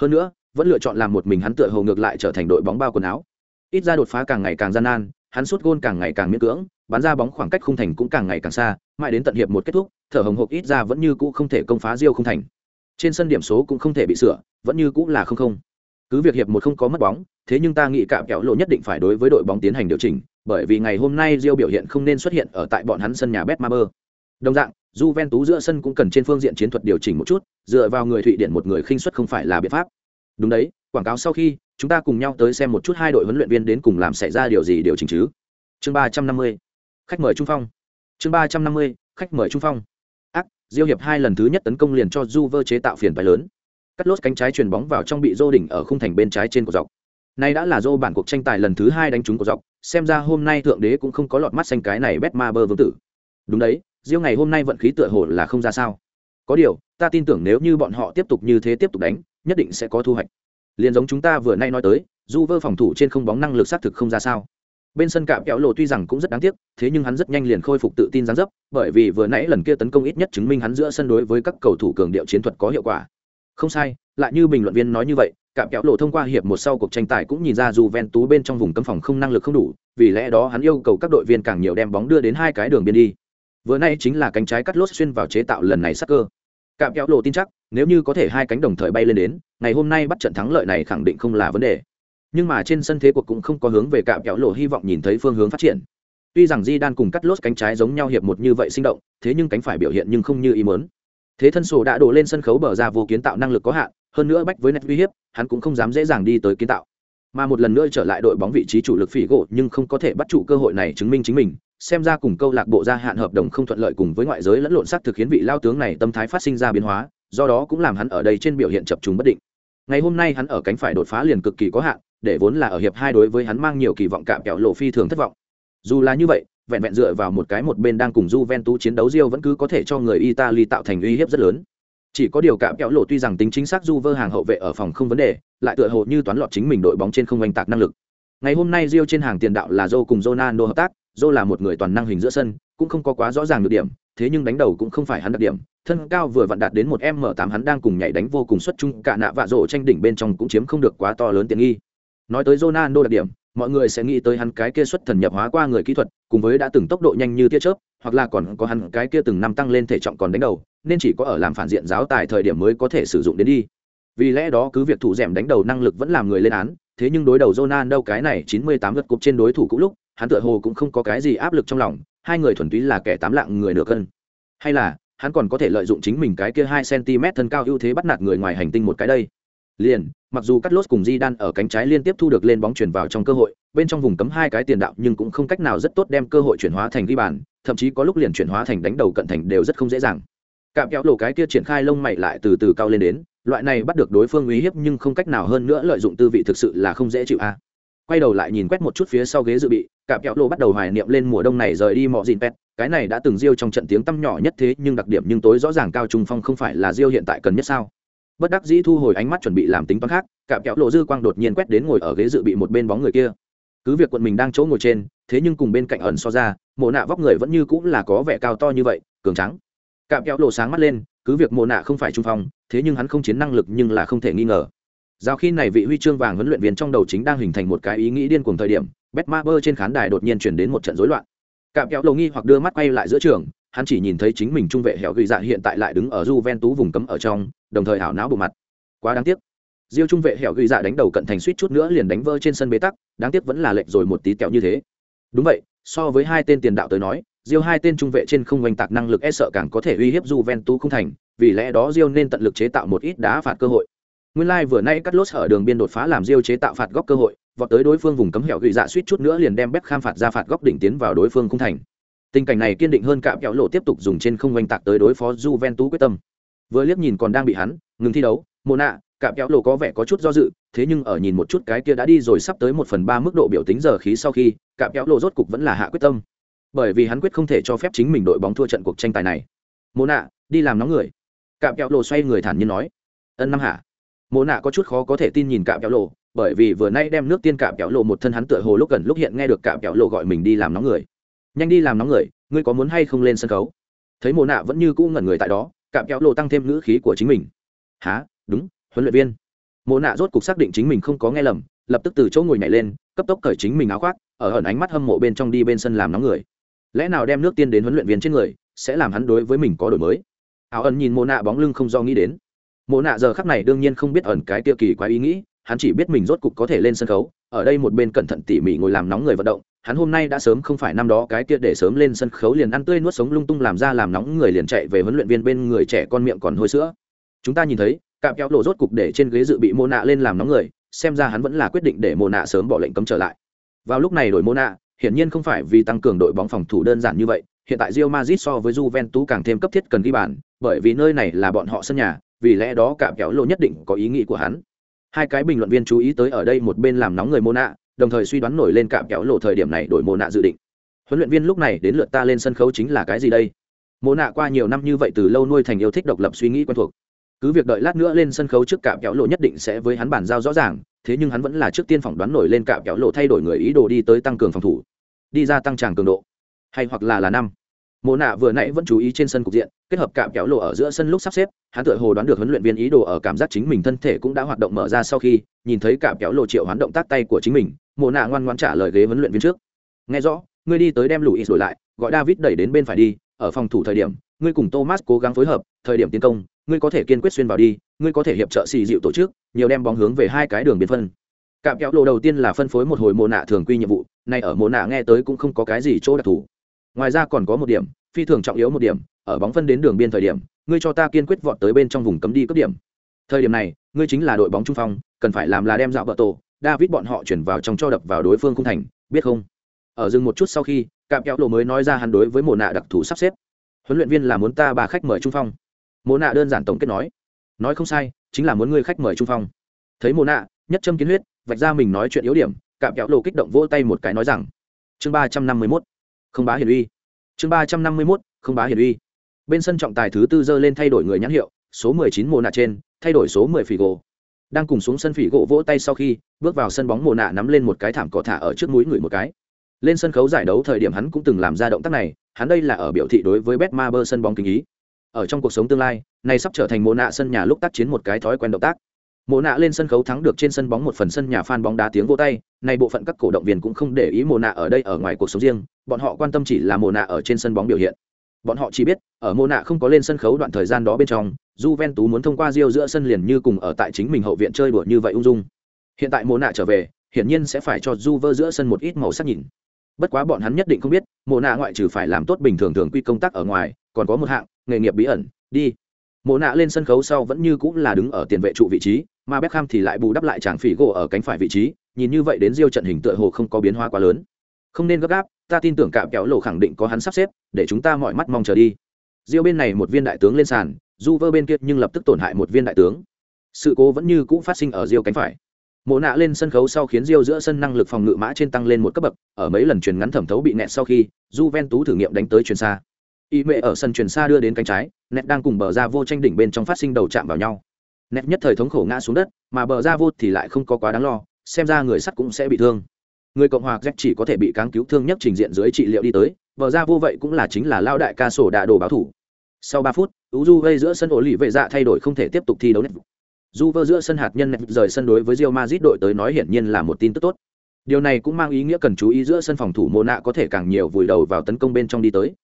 Hơn nữa, vẫn lựa chọn làm một mình hắn tựa hồ ngược lại trở thành đội bóng bao quần áo. Ít ra đột phá càng ngày càng gian nan, hắn sút gôn càng ngày càng miễn cưỡng, bắn ra bóng khoảng cách khung thành cũng càng ngày càng xa, mãi đến tận hiệp một kết thúc, thở hồng hộc ít ra vẫn như cũ không thể công phá Real không thành trên sân điểm số cũng không thể bị sửa vẫn như cũng là không không cứ việc hiệp một không có mất bóng thế nhưng ta nghĩ cạm kẹo lộ nhất định phải đối với đội bóng tiến hành điều chỉnh bởi vì ngày hôm nay Rio biểu hiện không nên xuất hiện ở tại bọn hắn sân nhà Betmaber. Đồng dạng, Juventus giữa sân cũng cần trên phương diện chiến thuật điều chỉnh một chút, dựa vào người Thụy Điển một người khinh suất không phải là biện pháp. Đúng đấy, quảng cáo sau khi, chúng ta cùng nhau tới xem một chút hai đội huấn luyện viên đến cùng làm xảy ra điều gì điều chỉnh chứ. Chương ba trăm năm mươi Khách mời Trung Phong. Chương ba trăm năm mươi Khách mời Trung Phong. Diêu hiệp hai lần thứ nhất tấn công liền cho Juve chế tạo phiền phải lớn. Cắt lốt cánh trái truyền bóng vào trong bị Zô đỉnh ở khung thành bên trái trên của dọc. Nay đã là Zô bản cuộc tranh tài lần thứ hai đánh trúng của dọc, xem ra hôm nay thượng đế cũng không có lọt mắt xanh cái này Betmaber vương tử. Đúng đấy, Diêu ngày hôm nay vận khí tựa hồ là không ra sao. Có điều, ta tin tưởng nếu như bọn họ tiếp tục như thế tiếp tục đánh, nhất định sẽ có thu hoạch. Liên giống chúng ta vừa nay nói tới, Juve phòng thủ trên không bóng năng lực xác thực không ra sao bên sân cạm kéo lộ tuy rằng cũng rất đáng tiếc, thế nhưng hắn rất nhanh liền khôi phục tự tin gián dấp, bởi vì vừa nãy lần kia tấn công ít nhất chứng minh hắn giữa sân đối với các cầu thủ cường điệu chiến thuật có hiệu quả. Không sai, lại như bình luận viên nói như vậy, cạm kéo lộ thông qua hiệp một sau cuộc tranh tài cũng nhìn ra dù ven tú bên trong vùng cấm phòng không năng lực không đủ, vì lẽ đó hắn yêu cầu các đội viên càng nhiều đem bóng đưa đến hai cái đường biên đi. Vừa nay chính là cánh trái cắt lốt xuyên vào chế tạo lần này sắc cơ. Cạm kéo lộ tin chắc, nếu như có thể hai cánh đồng thời bay lên đến, ngày hôm nay bắt trận thắng lợi này khẳng định không là vấn đề nhưng mà trên sân thế cuộc cũng không có hướng về cạm kéo lộ hy vọng nhìn thấy phương hướng phát triển. Tuy rằng di đan cùng cắt lốt cánh trái giống nhau hiệp một như vậy sinh động, thế nhưng cánh phải biểu hiện nhưng không như ý mớn thế thân sổ đã đổ lên sân khấu bờ ra vô kiến tạo năng lực có hạn, hơn nữa bách với net uy hiếp, hắn cũng không dám dễ dàng đi tới kiến tạo. Mà một lần nữa trở lại đội bóng vị trí chủ lực phỉ gỗ nhưng không có thể bắt trụ cơ hội này chứng minh chính mình, xem ra cùng câu lạc bộ gia hạn hợp đồng không thuận lợi cùng với ngoại giới lẫn lộn sắc thực khiến vị lao tướng này tâm thái phát sinh ra biến hóa, do đó cũng làm hắn ở đây trên biểu hiện chập trùng bất định ngày hôm nay hắn ở cánh phải đột phá liền cực kỳ có hạn để vốn là ở hiệp hai đối với hắn mang nhiều kỳ vọng cạm kẹo lộ phi thường thất vọng dù là như vậy vẹn vẹn dựa vào một cái một bên đang cùng Juventus chiến đấu Rio vẫn cứ có thể cho người Italy tạo thành uy hiếp rất lớn. Chỉ có điều cạm kẹo lộ tuy rằng tính chính xác Juve hàng hậu vệ ở phòng không vấn đề, lại tựa hồ như toán lọt chính mình đội bóng trên không anh tạc năng lực. Ngày hôm nay Rio trên hàng tiền đạo là Joe cùng Ronaldo hợp tác, Joe là một người toàn năng hình giữa sân, cũng không có quá rõ ràng được điểm, thế nhưng đánh đầu cũng không phải hắn đặc điểm, thân cao vừa vặn đạt đến một m tám hắn đang cùng nhảy đánh vô cùng xuất chung, cả nạ vạ rổ tranh đỉnh bên trong cũng chiếm không được quá to lớn tiện nghi. Nói tới Ronaldo đặc điểm, mọi người sẽ nghĩ tới hắn cái kia xuất thần nhập hóa qua người kỹ thuật cùng với đã từng tốc độ nhanh như tia chớp hoặc là còn có hắn cái kia từng năm tăng lên thể trọng còn đánh đầu nên chỉ có ở làm phản diện giáo tài thời điểm mới có thể sử dụng đến đi vì lẽ đó cứ việc thủ rèm đánh đầu năng lực vẫn làm người lên án thế nhưng đối đầu đâu cái này 98 gật cục trên đối thủ cũng lúc hắn tựa hồ cũng không có cái gì áp lực trong lòng hai người thuần túy là kẻ tám lạng người nửa cân hay là hắn còn có thể lợi dụng chính mình cái kia hai cm thân cao ưu thế bắt nạt người ngoài hành tinh một cái đây. Liền, mặc dù cắt lốt cùng di đan ở cánh trái liên tiếp thu được lên bóng chuyển vào trong cơ hội, bên trong vùng cấm hai cái tiền đạo nhưng cũng không cách nào rất tốt đem cơ hội chuyển hóa thành ghi bàn, thậm chí có lúc liền chuyển hóa thành đánh đầu cận thành đều rất không dễ dàng. Cạm kéo lộ cái kia triển khai lông mày lại từ từ cao lên đến, loại này bắt được đối phương uy hiếp nhưng không cách nào hơn nữa lợi dụng tư vị thực sự là không dễ chịu a. Quay đầu lại nhìn quét một chút phía sau ghế dự bị, cạm kéo lộ bắt đầu hoài niệm lên mùa đông này rời đi mọi dìn pet cái này đã từng diêu trong trận tiếng tăm nhỏ nhất thế, nhưng đặc điểm nhưng tối rõ ràng cao trung phong không phải là diêu hiện tại cần nhất sao? Bất đắc dĩ thu hồi ánh mắt chuẩn bị làm tính toán khác cạm kéo lộ dư quang đột nhiên quét đến ngồi ở ghế dự bị một bên bóng người kia. Cứ việc quận mình đang chỗ ngồi trên, thế nhưng cùng bên cạnh ẩn so ra, mộ nạ vóc người vẫn như cũng là có vẻ cao to như vậy, cường trắng cạm kéo lộ sáng mắt lên, cứ việc mộ nạ không phải trung phong, thế nhưng hắn không chiến năng lực nhưng là không thể nghi ngờ. Giao khi này vị huy chương vàng huấn luyện viên trong đầu chính đang hình thành một cái ý nghĩ điên cuồng thời điểm bet ma bơ trên khán đài đột nhiên chuyển đến một trận rối loạn cạm kéo lộ nghi hoặc đưa mắt quay lại giữa trường, hắn chỉ nhìn thấy chính mình trung vệ hẻo ghi dạ hiện tại lại đứng ở j ven vùng cấm ở trong, đồng thời hảo não bộ mặt. Quá đáng tiếc. Diêu trung vệ hẻo ghi dạ đánh đầu cận thành suýt chút nữa liền đánh vỡ trên sân bế tắc, đáng tiếc vẫn là lệch rồi một tí kẹo như thế. Đúng vậy, so với hai tên tiền đạo tới nói, diêu hai tên trung vệ trên không oanh tạc năng lực e sợ càng có thể uy hiếp Juventus không thành, vì lẽ đó diêu nên tận lực chế tạo một ít đá phạt cơ hội. Nguyên lai vừa nay cắt lốt ở đường biên đột phá làm diêu chế tạo phạt góc cơ hội vọt tới đối phương vùng cấm hẻo gỉ dạ suýt chút nữa liền đem bếp kham phạt ra phạt góc đỉnh tiến vào đối phương không thành. Tình cảnh này kiên định hơn cạm kẹo lộ tiếp tục dùng trên không oanh tạc tới đối phó Juventus quyết tâm. Vừa liếc nhìn còn đang bị hắn, ngừng thi đấu mồ nạ cạm kéo lộ có vẻ có chút do dự, thế nhưng ở nhìn một chút cái kia đã đi rồi sắp tới một phần ba mức độ biểu tính giờ khí sau khi cạm kéo lộ rốt cục vẫn là hạ quyết tâm. Bởi vì hắn quyết không thể cho phép chính mình đội bóng thua trận cuộc tranh tài này. Mồ nạ đi làm nóng người. Cạm kéo lộ xoay người thản nhiên nói. Ân năm hạ mồ nạ có chút khó có thể tin nhìn cạm kéo lộ, bởi vì vừa nay đem nước tiên cạm kéo lộ một thân hắn tựa hồ lúc gần lúc hiện nghe được cạm kéo lộ gọi mình đi làm nóng người. Nhanh đi làm nóng người, ngươi có muốn hay không lên sân khấu? Thấy mồ nạ vẫn như cũ ngẩn người tại đó cạm kéo lộ tăng thêm ngữ khí của chính mình. Há đúng, huấn luyện viên. Mộ nạ rốt cục xác định chính mình không có nghe lầm, lập tức từ chỗ ngồi nhảy lên, cấp tốc cởi chính mình áo khoác, ở ẩn ánh mắt hâm mộ bên trong đi bên sân làm nóng người. Lẽ nào đem nước tiên đến huấn luyện viên trên người, sẽ làm hắn đối với mình có đổi mới? Áo ẩn nhìn Mô nạ bóng lưng không do nghĩ đến mộ nạ giờ khắc này đương nhiên không biết ẩn cái tiêu kỳ quá ý nghĩ, hắn chỉ biết mình rốt cục có thể lên sân khấu, ở đây một bên cẩn thận tỉ mỉ ngồi làm nóng người vận động, hắn hôm nay đã sớm không phải năm đó cái kia để sớm lên sân khấu liền ăn tươi nuốt sống lung tung làm ra làm nóng người liền chạy về huấn luyện viên bên người trẻ con miệng còn hôi sữa. Chúng ta nhìn thấy cạm kéo lộ rốt cục để trên ghế dự bị mô nạ lên làm nóng người, xem ra hắn vẫn là quyết định để mô nạ sớm bỏ lệnh cấm trở lại. Vào lúc này đổi mô nạ, hiển nhiên không phải vì tăng cường đội bóng phòng thủ đơn giản như vậy hiện tại Real Madrid so với Juventus càng thêm cấp thiết cần ghi bàn bởi vì nơi này là bọn họ sân nhà vì lẽ đó cạm kéo lộ nhất định có ý nghĩ của hắn. Hai cái bình luận viên chú ý tới ở đây một bên làm nóng người Mona, nạ đồng thời suy đoán nổi lên cạm kéo lộ thời điểm này đổi Mona nạ dự định. Huấn luyện viên lúc này đến lượt ta lên sân khấu chính là cái gì đây? Mona nạ qua nhiều năm như vậy từ lâu nuôi thành yêu thích độc lập suy nghĩ quen thuộc. Cứ việc đợi lát nữa lên sân khấu trước cạm kéo lộ nhất định sẽ với hắn bàn giao rõ ràng thế nhưng hắn vẫn là trước tiên phỏng đoán nổi lên cạm kéo lộ thay đổi người ý đồ đi tới tăng cường phòng thủ. Đi ra tăng tràng cường độ hay hoặc là là năm. Mộ nạ vừa nãy vẫn chú ý trên sân cục diện, kết hợp cạm kéo lộ ở giữa sân lúc sắp xếp, hắn tự hồ đoán được huấn luyện viên ý đồ ở cảm giác chính mình thân thể cũng đã hoạt động mở ra sau khi, nhìn thấy cạm kéo lộ triệu hoán động tác tay của chính mình, mộ nạ ngoan ngoan trả lời ghế huấn luyện viên trước. Nghe rõ, ngươi đi tới đem lùi đổi lại, gọi david đẩy đến bên phải đi, ở phòng thủ thời điểm, ngươi cùng thomas cố gắng phối hợp, thời điểm tiến công, ngươi có thể kiên quyết xuyên vào đi, ngươi có thể hiệp trợ xì dịu tổ chức, nhiều đem bóng hướng về hai cái đường biên phân. Cạm kéo lộ đầu tiên là phân phối một hồi Mộ nạ thường quy nhiệm vụ này ở Mộ nạ nghe tới cũng không có cái gì chỗ đặc thù ngoài ra còn có một điểm, phi thường trọng yếu một điểm, ở bóng phân đến đường biên thời điểm, ngươi cho ta kiên quyết vọt tới bên trong vùng cấm đi cấp điểm. Thời điểm này, ngươi chính là đội bóng trung phong, cần phải làm là đem dạo vợ tổ, david bọn họ chuyển vào trong cho đập vào đối phương không thành, biết không? Ở dừng một chút sau khi, cạm kéo lộ mới nói ra hắn đối với mồ nạ đặc thù sắp xếp. Huấn luyện viên là muốn ta bà khách mời trung phong. Mồ nạ đơn giản tổng kết nói. Nói không sai, chính là muốn ngươi khách mời trung phong. Thấy mồ nạ, nhất châm kiến huyết, vạch ra mình nói chuyện yếu điểm, cạm kéo lộ kích động vỗ tay một cái nói rằng, chương ba trăm năm mươi mốt không bá hiền uy. Chương ba trăm năm mươi mốt, không bá hiền uy. Bên sân trọng tài thứ tư dơ lên thay đổi người nhãn hiệu, số mười chín mồ nạ trên, thay đổi số mười phỉ gỗ. Đang cùng xuống sân phỉ gỗ vỗ tay sau khi, bước vào sân bóng mồ nạ nắm lên một cái thảm cỏ thả ở trước mũi người một cái. Lên sân khấu giải đấu thời điểm hắn cũng từng làm ra động tác này, hắn đây là ở biểu thị đối với bet ma bơ sân bóng kinh ý. Ở trong cuộc sống tương lai, này sắp trở thành mồ nạ sân nhà lúc tác chiến một cái thói quen động tác mộ nạ lên sân khấu thắng được trên sân bóng một phần sân nhà phan bóng đá tiếng vô tay này bộ phận các cổ động viên cũng không để ý mộ nạ ở đây ở ngoài cuộc sống riêng, bọn họ quan tâm chỉ là mộ nạ ở trên sân bóng biểu hiện. Bọn họ chỉ biết, ở mộ nạ không có lên sân khấu đoạn thời gian đó bên trong, Juventus muốn thông qua Rio giữa sân liền như cùng ở tại chính mình hậu viện chơi đùa như vậy ung dung. Hiện tại mộ nạ trở về, hiển nhiên sẽ phải cho Juve giữa sân một ít màu sắc nhìn. Bất quá bọn hắn nhất định không biết, mộ nạ ngoại trừ phải làm tốt bình thường thường quy công tác ở ngoài, còn có một hạng nghề nghiệp bí ẩn, đi Mộ nạ lên sân khấu sau vẫn như cũng là đứng ở tiền vệ trụ vị trí, mà Beckham thì lại bù đắp lại chàng phỉ gỗ ở cánh phải vị trí, nhìn như vậy đến Diêu trận hình tựa hồ không có biến hóa quá lớn. Không nên gấp gáp, ta tin tưởng cạm kéo lộ khẳng định có hắn sắp xếp, để chúng ta mọi mắt mong chờ đi. Diêu bên này một viên đại tướng lên sàn, Juve bên kia nhưng lập tức tổn hại một viên đại tướng. Sự cố vẫn như cũ phát sinh ở Diêu cánh phải. Mộ nạ lên sân khấu sau khiến Diêu giữa sân năng lực phòng ngự mã trên tăng lên một cấp bậc, ở mấy lần truyền ngắn thẩm thấu bị nẹt sau khi, Juventus thử nghiệm đánh tới truyền xa. Y mệ ở sân truyền xa đưa đến cánh trái nẹt đang cùng bờ ra vô tranh đỉnh bên trong phát sinh đầu chạm vào nhau. Nẹt nhất thời thống khổ ngã xuống đất mà bờ ra vô thì lại không có quá đáng lo xem ra người sắt cũng sẽ bị thương. Người cộng hòa z chỉ có thể bị cáng cứu thương nhất trình diện dưới trị liệu đi tới bờ ra vô vậy cũng là chính là lao đại ca sổ đạ đồ báo thủ. Sau ba phút u du gây giữa sân ổ lì vệ dạ thay đổi không thể tiếp tục thi đấu nẹt du vơ giữa sân hạt nhân nẹt rời sân đối với rio mazit đội tới nói hiển nhiên là một tin tức tốt. Điều này cũng mang ý nghĩa cần chú ý giữa sân phòng thủ mô nạ có thể càng nhiều vùi đầu vào tấn công bên trong đi tới.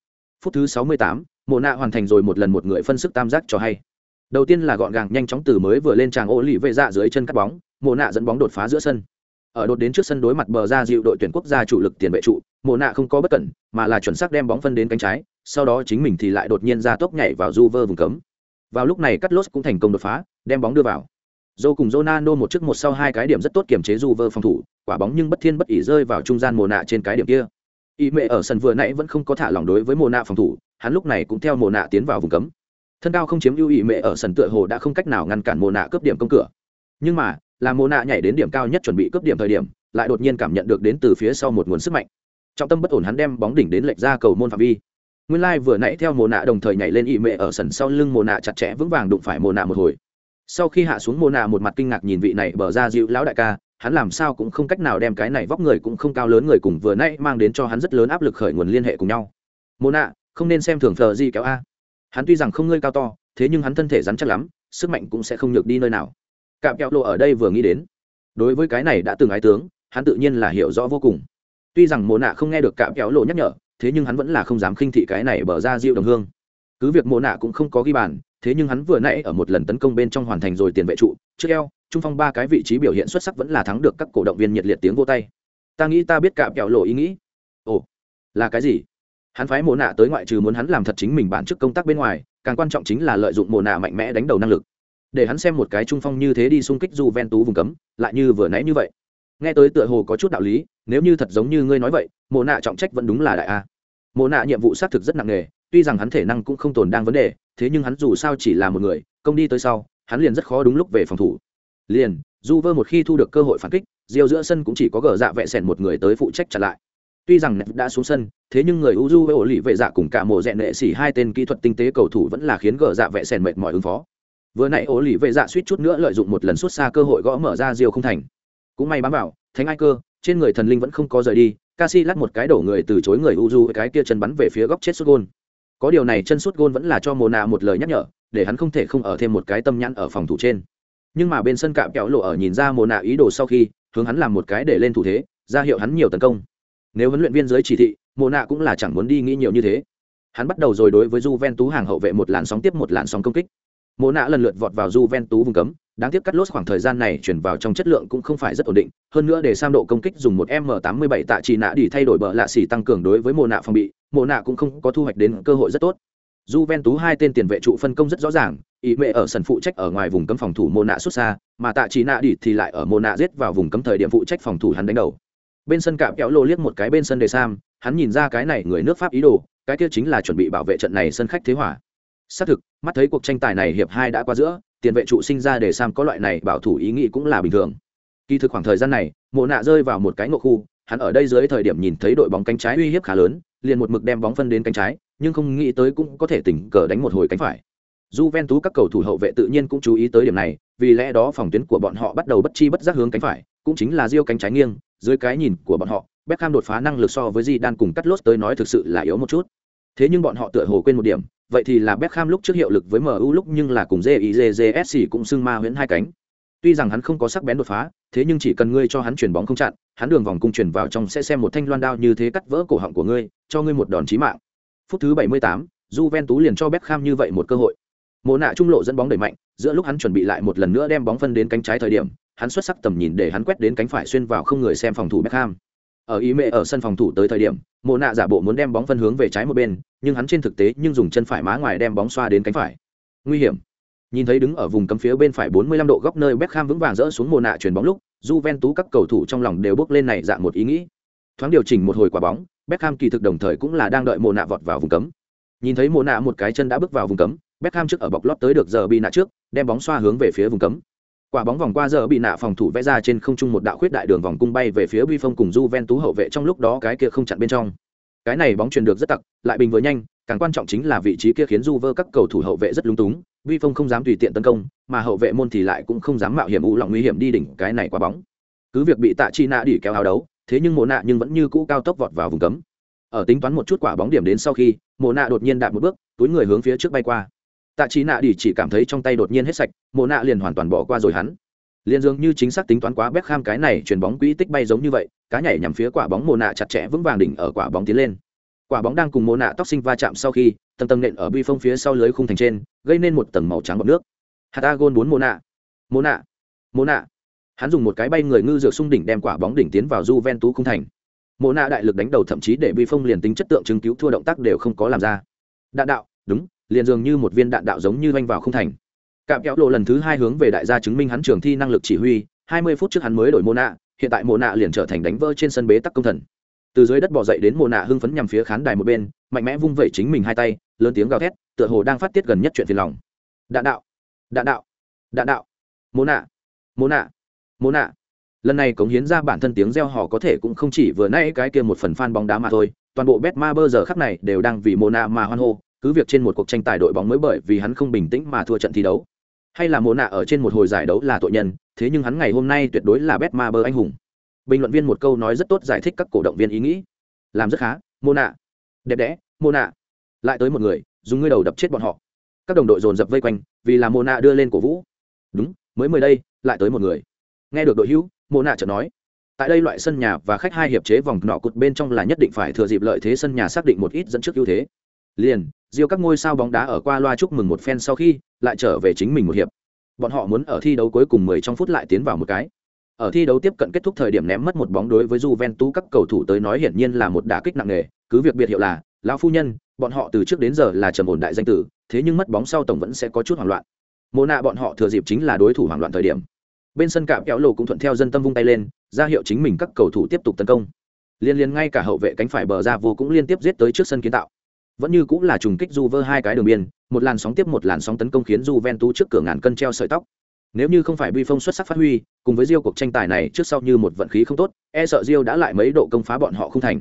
Phút thứ 68, mộ nạ hoàn thành rồi một lần một người phân sức tam giác cho hay. Đầu tiên là gọn gàng nhanh chóng từ mới vừa lên tràng ô lì vệ dạ dưới chân cắt bóng, mộ nạ dẫn bóng đột phá giữa sân. Ở đột đến trước sân đối mặt bờ ra dịu đội tuyển quốc gia chủ lực tiền vệ trụ, mộ nạ không có bất cẩn, mà là chuẩn xác đem bóng phân đến cánh trái, sau đó chính mình thì lại đột nhiên ra tốc nhảy vào du vơ vùng cấm. Vào lúc này cắt lốt cũng thành công đột phá, đem bóng đưa vào. Dâu cùng Ronaldo một trước một sau hai cái điểm rất tốt kiểm chế du vơ phòng thủ, quả bóng nhưng bất thiên bất ỉ rơi vào trung gian mồ nạ trên cái điểm kia. Y mẹ ở sân vừa nãy vẫn không có thả lỏng đối với mồ nạ phòng thủ hắn lúc này cũng theo mồ nạ tiến vào vùng cấm. Thân cao không chiếm ưu ý mẹ ở sân tựa hồ đã không cách nào ngăn cản mồ nạ cướp điểm công cửa. Nhưng mà, là mồ nạ nhảy đến điểm cao nhất chuẩn bị cướp điểm thời điểm, lại đột nhiên cảm nhận được đến từ phía sau một nguồn sức mạnh. Trọng tâm bất ổn hắn đem bóng đỉnh đến lệch ra cầu môn phạm vi. Nguyên lai vừa nãy theo mồ nạ đồng thời nhảy lên ỵ mệ ở sân sau lưng mồ nạ chặt chẽ vững vàng đụng phải mồ nạ một hồi. Sau khi hạ xuống mồ nạ một mặt kinh ngạc nhìn vị này bờ ra dịu lão đại ca, hắn làm sao cũng không cách nào đem cái này vóc người cũng không cao lớn người cùng vừa nãy mang đến cho hắn rất lớn áp lực khởi nguồn liên hệ cùng nhau. Mồ nạ không nên xem thường thờ di kéo a. Hắn tuy rằng không ngươi cao to, thế nhưng hắn thân thể rắn chắc lắm, sức mạnh cũng sẽ không nhược đi nơi nào. Cạm kẹo lộ ở đây vừa nghĩ đến. Đối với cái này đã từng ái tướng, hắn tự nhiên là hiểu rõ vô cùng. Tuy rằng mồ nạ không nghe được cạm kéo lộ nhắc nhở, thế nhưng hắn vẫn là không dám khinh thị cái này bở ra diệu đồng hương. Cứ việc mồ nạ cũng không có ghi bàn, thế nhưng hắn vừa nãy ở một lần tấn công bên trong hoàn thành rồi tiền vệ trụ, trước eo, trung phong ba cái vị trí biểu hiện xuất sắc vẫn là thắng được các cổ động viên nhiệt liệt tiếng vô tay. Ta nghĩ ta biết cạm kẹo lộ ý nghĩ. Ồ, là cái gì? Hắn phái mồ nạ tới ngoại trừ muốn hắn làm thật chính mình bản chức công tác bên ngoài, càng quan trọng chính là lợi dụng mồ nạ mạnh mẽ đánh đầu năng lực. Để hắn xem một cái trung phong như thế đi xung kích du ven tú vùng cấm, lại như vừa nãy như vậy. Nghe tới tựa hồ có chút đạo lý, nếu như thật giống như ngươi nói vậy mồ nạ trọng trách vẫn đúng là đại a. Mồ nạ nhiệm vụ xác thực rất nặng nề, tuy rằng hắn thể năng cũng không tồn đang vấn đề, thế nhưng hắn dù sao chỉ là một người, công đi tới sau, hắn liền rất khó đúng lúc về phòng thủ. Liền du vơ một khi thu được cơ hội phản kích diêu giữa sân cũng chỉ có gờ dạ vẹ sẻn một người tới phụ trách chặn lại tuy rằng nẹp đã xuống sân, thế nhưng người uju với ổ lì vệ dạ cùng cả mộ dẹn nệ xỉ hai tên kỹ thuật tinh tế cầu thủ vẫn là khiến gờ dạ vệ sèn mệt mỏi ứng phó. Vừa nãy ổ lì vệ dạ suýt chút nữa lợi dụng một lần xuất xa cơ hội gõ mở ra diều không thành. Cũng may bám vào, thánh ai cơ, trên người thần linh vẫn không có rời đi Casi lắc một cái đổ người từ chối người Uju cái kia chân bắn về phía góc chết sút gôn. có điều này chân sút gôn vẫn là cho mồ nạ một lời nhắc nhở, để hắn không thể không ở thêm một cái tâm nhãn ở phòng thủ trên. Nhưng mà bên sân cạm kéo lộ ở nhìn ra mồ nạ ý đồ sau khi, hướng hắn làm một cái để lên thủ thế, ra hiệu hắn nhiều tấn công nếu huấn luyện viên dưới chỉ thị mồ nạ cũng là chẳng muốn đi nghĩ nhiều như thế. Hắn bắt đầu rồi đối với Juventus hàng hậu vệ một làn sóng tiếp một làn sóng công kích. Mồ nạ lần lượt vọt vào Juventus vùng cấm đáng tiếc cắt lốt khoảng thời gian này chuyển vào trong chất lượng cũng không phải rất ổn định hơn nữa để sam độ công kích dùng một m 87 tạ chỉ nạ đi thay đổi bờ lạ xỉ tăng cường đối với mồ nạ phòng bị mồ nạ cũng không có thu hoạch đến cơ hội rất tốt. Juventus hai tên tiền vệ trụ phân công rất rõ ràng, ý mệ ở sân phụ trách ở ngoài vùng cấm phòng thủ Mona xuất xa, mà Tạ Chỉ Nạ đi thì lại ở Mona giết vào vùng cấm thời điểm phụ trách phòng thủ hắn đánh đầu. Bên sân cạm kéo lô liếc một cái bên sân đề Sam, hắn nhìn ra cái này người nước Pháp ý đồ, cái kia chính là chuẩn bị bảo vệ trận này sân khách thế hỏa. Xác thực, mắt thấy cuộc tranh tài này hiệp hai đã qua giữa, tiền vệ trụ sinh ra để Sam có loại này bảo thủ ý nghĩ cũng là bình thường. Kỳ thực khoảng thời gian này, mộ nạ rơi vào một cái ngộ khu, hắn ở đây dưới thời điểm nhìn thấy đội bóng cánh trái uy hiếp khá lớn, liền một mực đem bóng phân đến cánh trái, nhưng không nghĩ tới cũng có thể tỉnh cờ đánh một hồi cánh phải. dù ven tú các cầu thủ hậu vệ tự nhiên cũng chú ý tới điểm này, vì lẽ đó phòng tuyến của bọn họ bắt đầu bất chi bất giác hướng cánh phải, cũng chính là diêu cánh trái nghiêng, dưới cái nhìn của bọn họ, Beckham đột phá năng lực so với Zidane cùng Cắt Lốt tới nói thực sự là yếu một chút. Thế nhưng bọn họ tựa hồ quên một điểm, vậy thì là Beckham lúc trước hiệu lực với MU lúc nhưng là cùng JIJJSC cũng xưng ma huyễn hai cánh. Tuy rằng hắn không có sắc bén đột phá, thế nhưng chỉ cần ngươi cho hắn chuyển bóng không chặn, hắn đường vòng cung chuyển vào trong sẽ xem một thanh loan đao như thế cắt vỡ cổ họng của ngươi, cho ngươi một đòn chí mạng. Phút thứ 78, Juventus liền cho Beckham như vậy một cơ hội. Mộ nạ trung lộ dẫn bóng đẩy mạnh, giữa lúc hắn chuẩn bị lại một lần nữa đem bóng phân đến cánh trái thời điểm, hắn xuất sắc tầm nhìn để hắn quét đến cánh phải xuyên vào không người xem phòng thủ Beckham. Ở ý mẹ ở sân phòng thủ tới thời điểm, Mộ nạ giả bộ muốn đem bóng phân hướng về trái một bên, nhưng hắn trên thực tế nhưng dùng chân phải má ngoài đem bóng xoa đến cánh phải. Nguy hiểm. Nhìn thấy đứng ở vùng cấm phía bên phải 45 độ góc nơi Beckham vững vàng rỡ xuống Mộ nạ chuyển bóng lúc, Juventus các cầu thủ trong lòng đều bước lên này dạng một ý nghĩ. Thoáng điều chỉnh một hồi quả bóng, Beckham kỳ thực đồng thời cũng là đang đợi Mộ nạ vọt vào vùng cấm. Nhìn thấy Mộ nạ một cái chân đã bước vào vùng cấm, Beckham trước ở bọc lót tới được giờ bị nạ trước, đem bóng xoa hướng về phía vùng cấm. Quả bóng vòng qua giờ bị nạ phòng thủ vẽ ra trên không trung một đạo khuyết đại đường vòng cung bay về phía Buffon cùng Juventus hậu vệ trong lúc đó cái kia không chặn bên trong. Cái này bóng truyền được rất tặc, lại bình vừa nhanh, càng quan trọng chính là vị trí kia khiến Juve các cầu thủ hậu vệ rất lung túng, Vi Phong không dám tùy tiện tấn công, mà hậu vệ môn thì lại cũng không dám mạo hiểm u lòng nguy hiểm đi đỉnh cái này quả bóng. Cứ việc bị Tạ Chi Nạ đỉ kéo áo đấu, thế nhưng Mộ Nạ nhưng vẫn như cũ cao tốc vọt vào vùng cấm. Ở tính toán một chút quả bóng điểm đến sau khi, Mộ Nạ đột nhiên đạp một bước, túi người hướng phía trước bay qua tạ trí nạ đi chỉ cảm thấy trong tay đột nhiên hết sạch, mộ nạ liền hoàn toàn bỏ qua rồi hắn. Liền dường như chính xác tính toán quá b kham cái này chuyền bóng quỹ tích bay giống như vậy, cá nhảy nhằm phía quả bóng mộ nạ chặt chẽ vững vàng đỉnh ở quả bóng tiến lên. Quả bóng đang cùng mộ nạ tóc sinh va chạm sau khi, tầng tầng nện ở bi phong phía sau lưới khung thành trên, gây nên một tầng màu trắng bọc nước. Hạt a gôn bốn mộ nạ. Mộ nạ. Mộ nạ. Hắn dùng một cái bay người ngư dược xung đỉnh đem quả bóng đỉnh tiến vào j ven tú khung thành. Mộ nạ đại lực đánh đầu thậm chí để bi phong liền tính chất tượng chứng cứu thua động tác đều không có làm ra. Đạn đạo, đúng liền dường như một viên đạn đạo giống như vanh vào không thành. Cạm kéo lộ lần thứ hai hướng về đại gia chứng minh hắn trường thi năng lực chỉ huy, hai mươi phút trước hắn mới đổi mô nạ hiện tại mô nạ liền trở thành đánh vỡ trên sân bế tắc công thần. Từ dưới đất bỏ dậy đến mô nạ hưng phấn nhằm phía khán đài một bên, mạnh mẽ vung vẩy chính mình hai tay, lớn tiếng gào thét, tựa hồ đang phát tiết gần nhất chuyện phiền lòng. Đạn đạo đạn đạo đạn đạo. Mô nạ mô nạ mô nạ lần này cống hiến ra bản thân tiếng reo hò có thể cũng không chỉ vừa nãy cái kia một phần fan bóng đá mà thôi, toàn bộ bet ma bơ giờ khắc này đều đang vì mô nạ mà hoan hô cứ việc trên một cuộc tranh tài đội bóng mới bởi vì hắn không bình tĩnh mà thua trận thi đấu. Hay là mồ nạ ở trên một hồi giải đấu là tội nhân, thế nhưng hắn ngày hôm nay tuyệt đối là bet ma bơ anh hùng. Bình luận viên một câu nói rất tốt giải thích các cổ động viên ý nghĩ. Làm rất khá mô nạ. Đẹp đẽ mô nạ. Lại tới một người, dùng ngươi đầu đập chết bọn họ. Các đồng đội dồn dập vây quanh, vì là mô nạ đưa lên cổ vũ. Đúng, mới mười đây, lại tới một người. Nghe được đội hữu mô nạ chợt nói. Tại đây loại sân nhà và khách hai hiệp chế vòng nọ cụt bên trong là nhất định phải thừa dịp lợi thế sân nhà xác định một ít dẫn trước ưu thế liền Diêu các ngôi sao bóng đá ở qua loa chúc mừng một phen sau khi lại trở về chính mình một hiệp. Bọn họ muốn ở thi đấu cuối cùng 10 trong phút lại tiến vào một cái. Ở thi đấu tiếp cận kết thúc thời điểm ném mất một bóng đối với Juventus các cầu thủ tới nói hiển nhiên là một đả kích nặng nề, cứ việc biệt hiệu là lão phu nhân, bọn họ từ trước đến giờ là trầm ổn đại danh tử, thế nhưng mất bóng sau tổng vẫn sẽ có chút hoảng loạn. Mô nạ bọn họ thừa dịp chính là đối thủ hoảng loạn thời điểm. Bên sân cạm kéo lồ cũng thuận theo dân tâm vung tay lên, ra hiệu chính mình các cầu thủ tiếp tục tấn công. Liên liên ngay cả hậu vệ cánh phải bờ ra vô cũng liên tiếp giết tới trước sân kiến tạo vẫn như cũng là trùng kích Juve hai cái đường biên, một làn sóng tiếp một làn sóng tấn công khiến Juventus trước cửa ngàn cân treo sợi tóc. Nếu như không phải Buffon xuất sắc phát huy, cùng với Rio cuộc tranh tài này trước sau như một vận khí không tốt, e sợ Rio đã lại mấy độ công phá bọn họ không thành.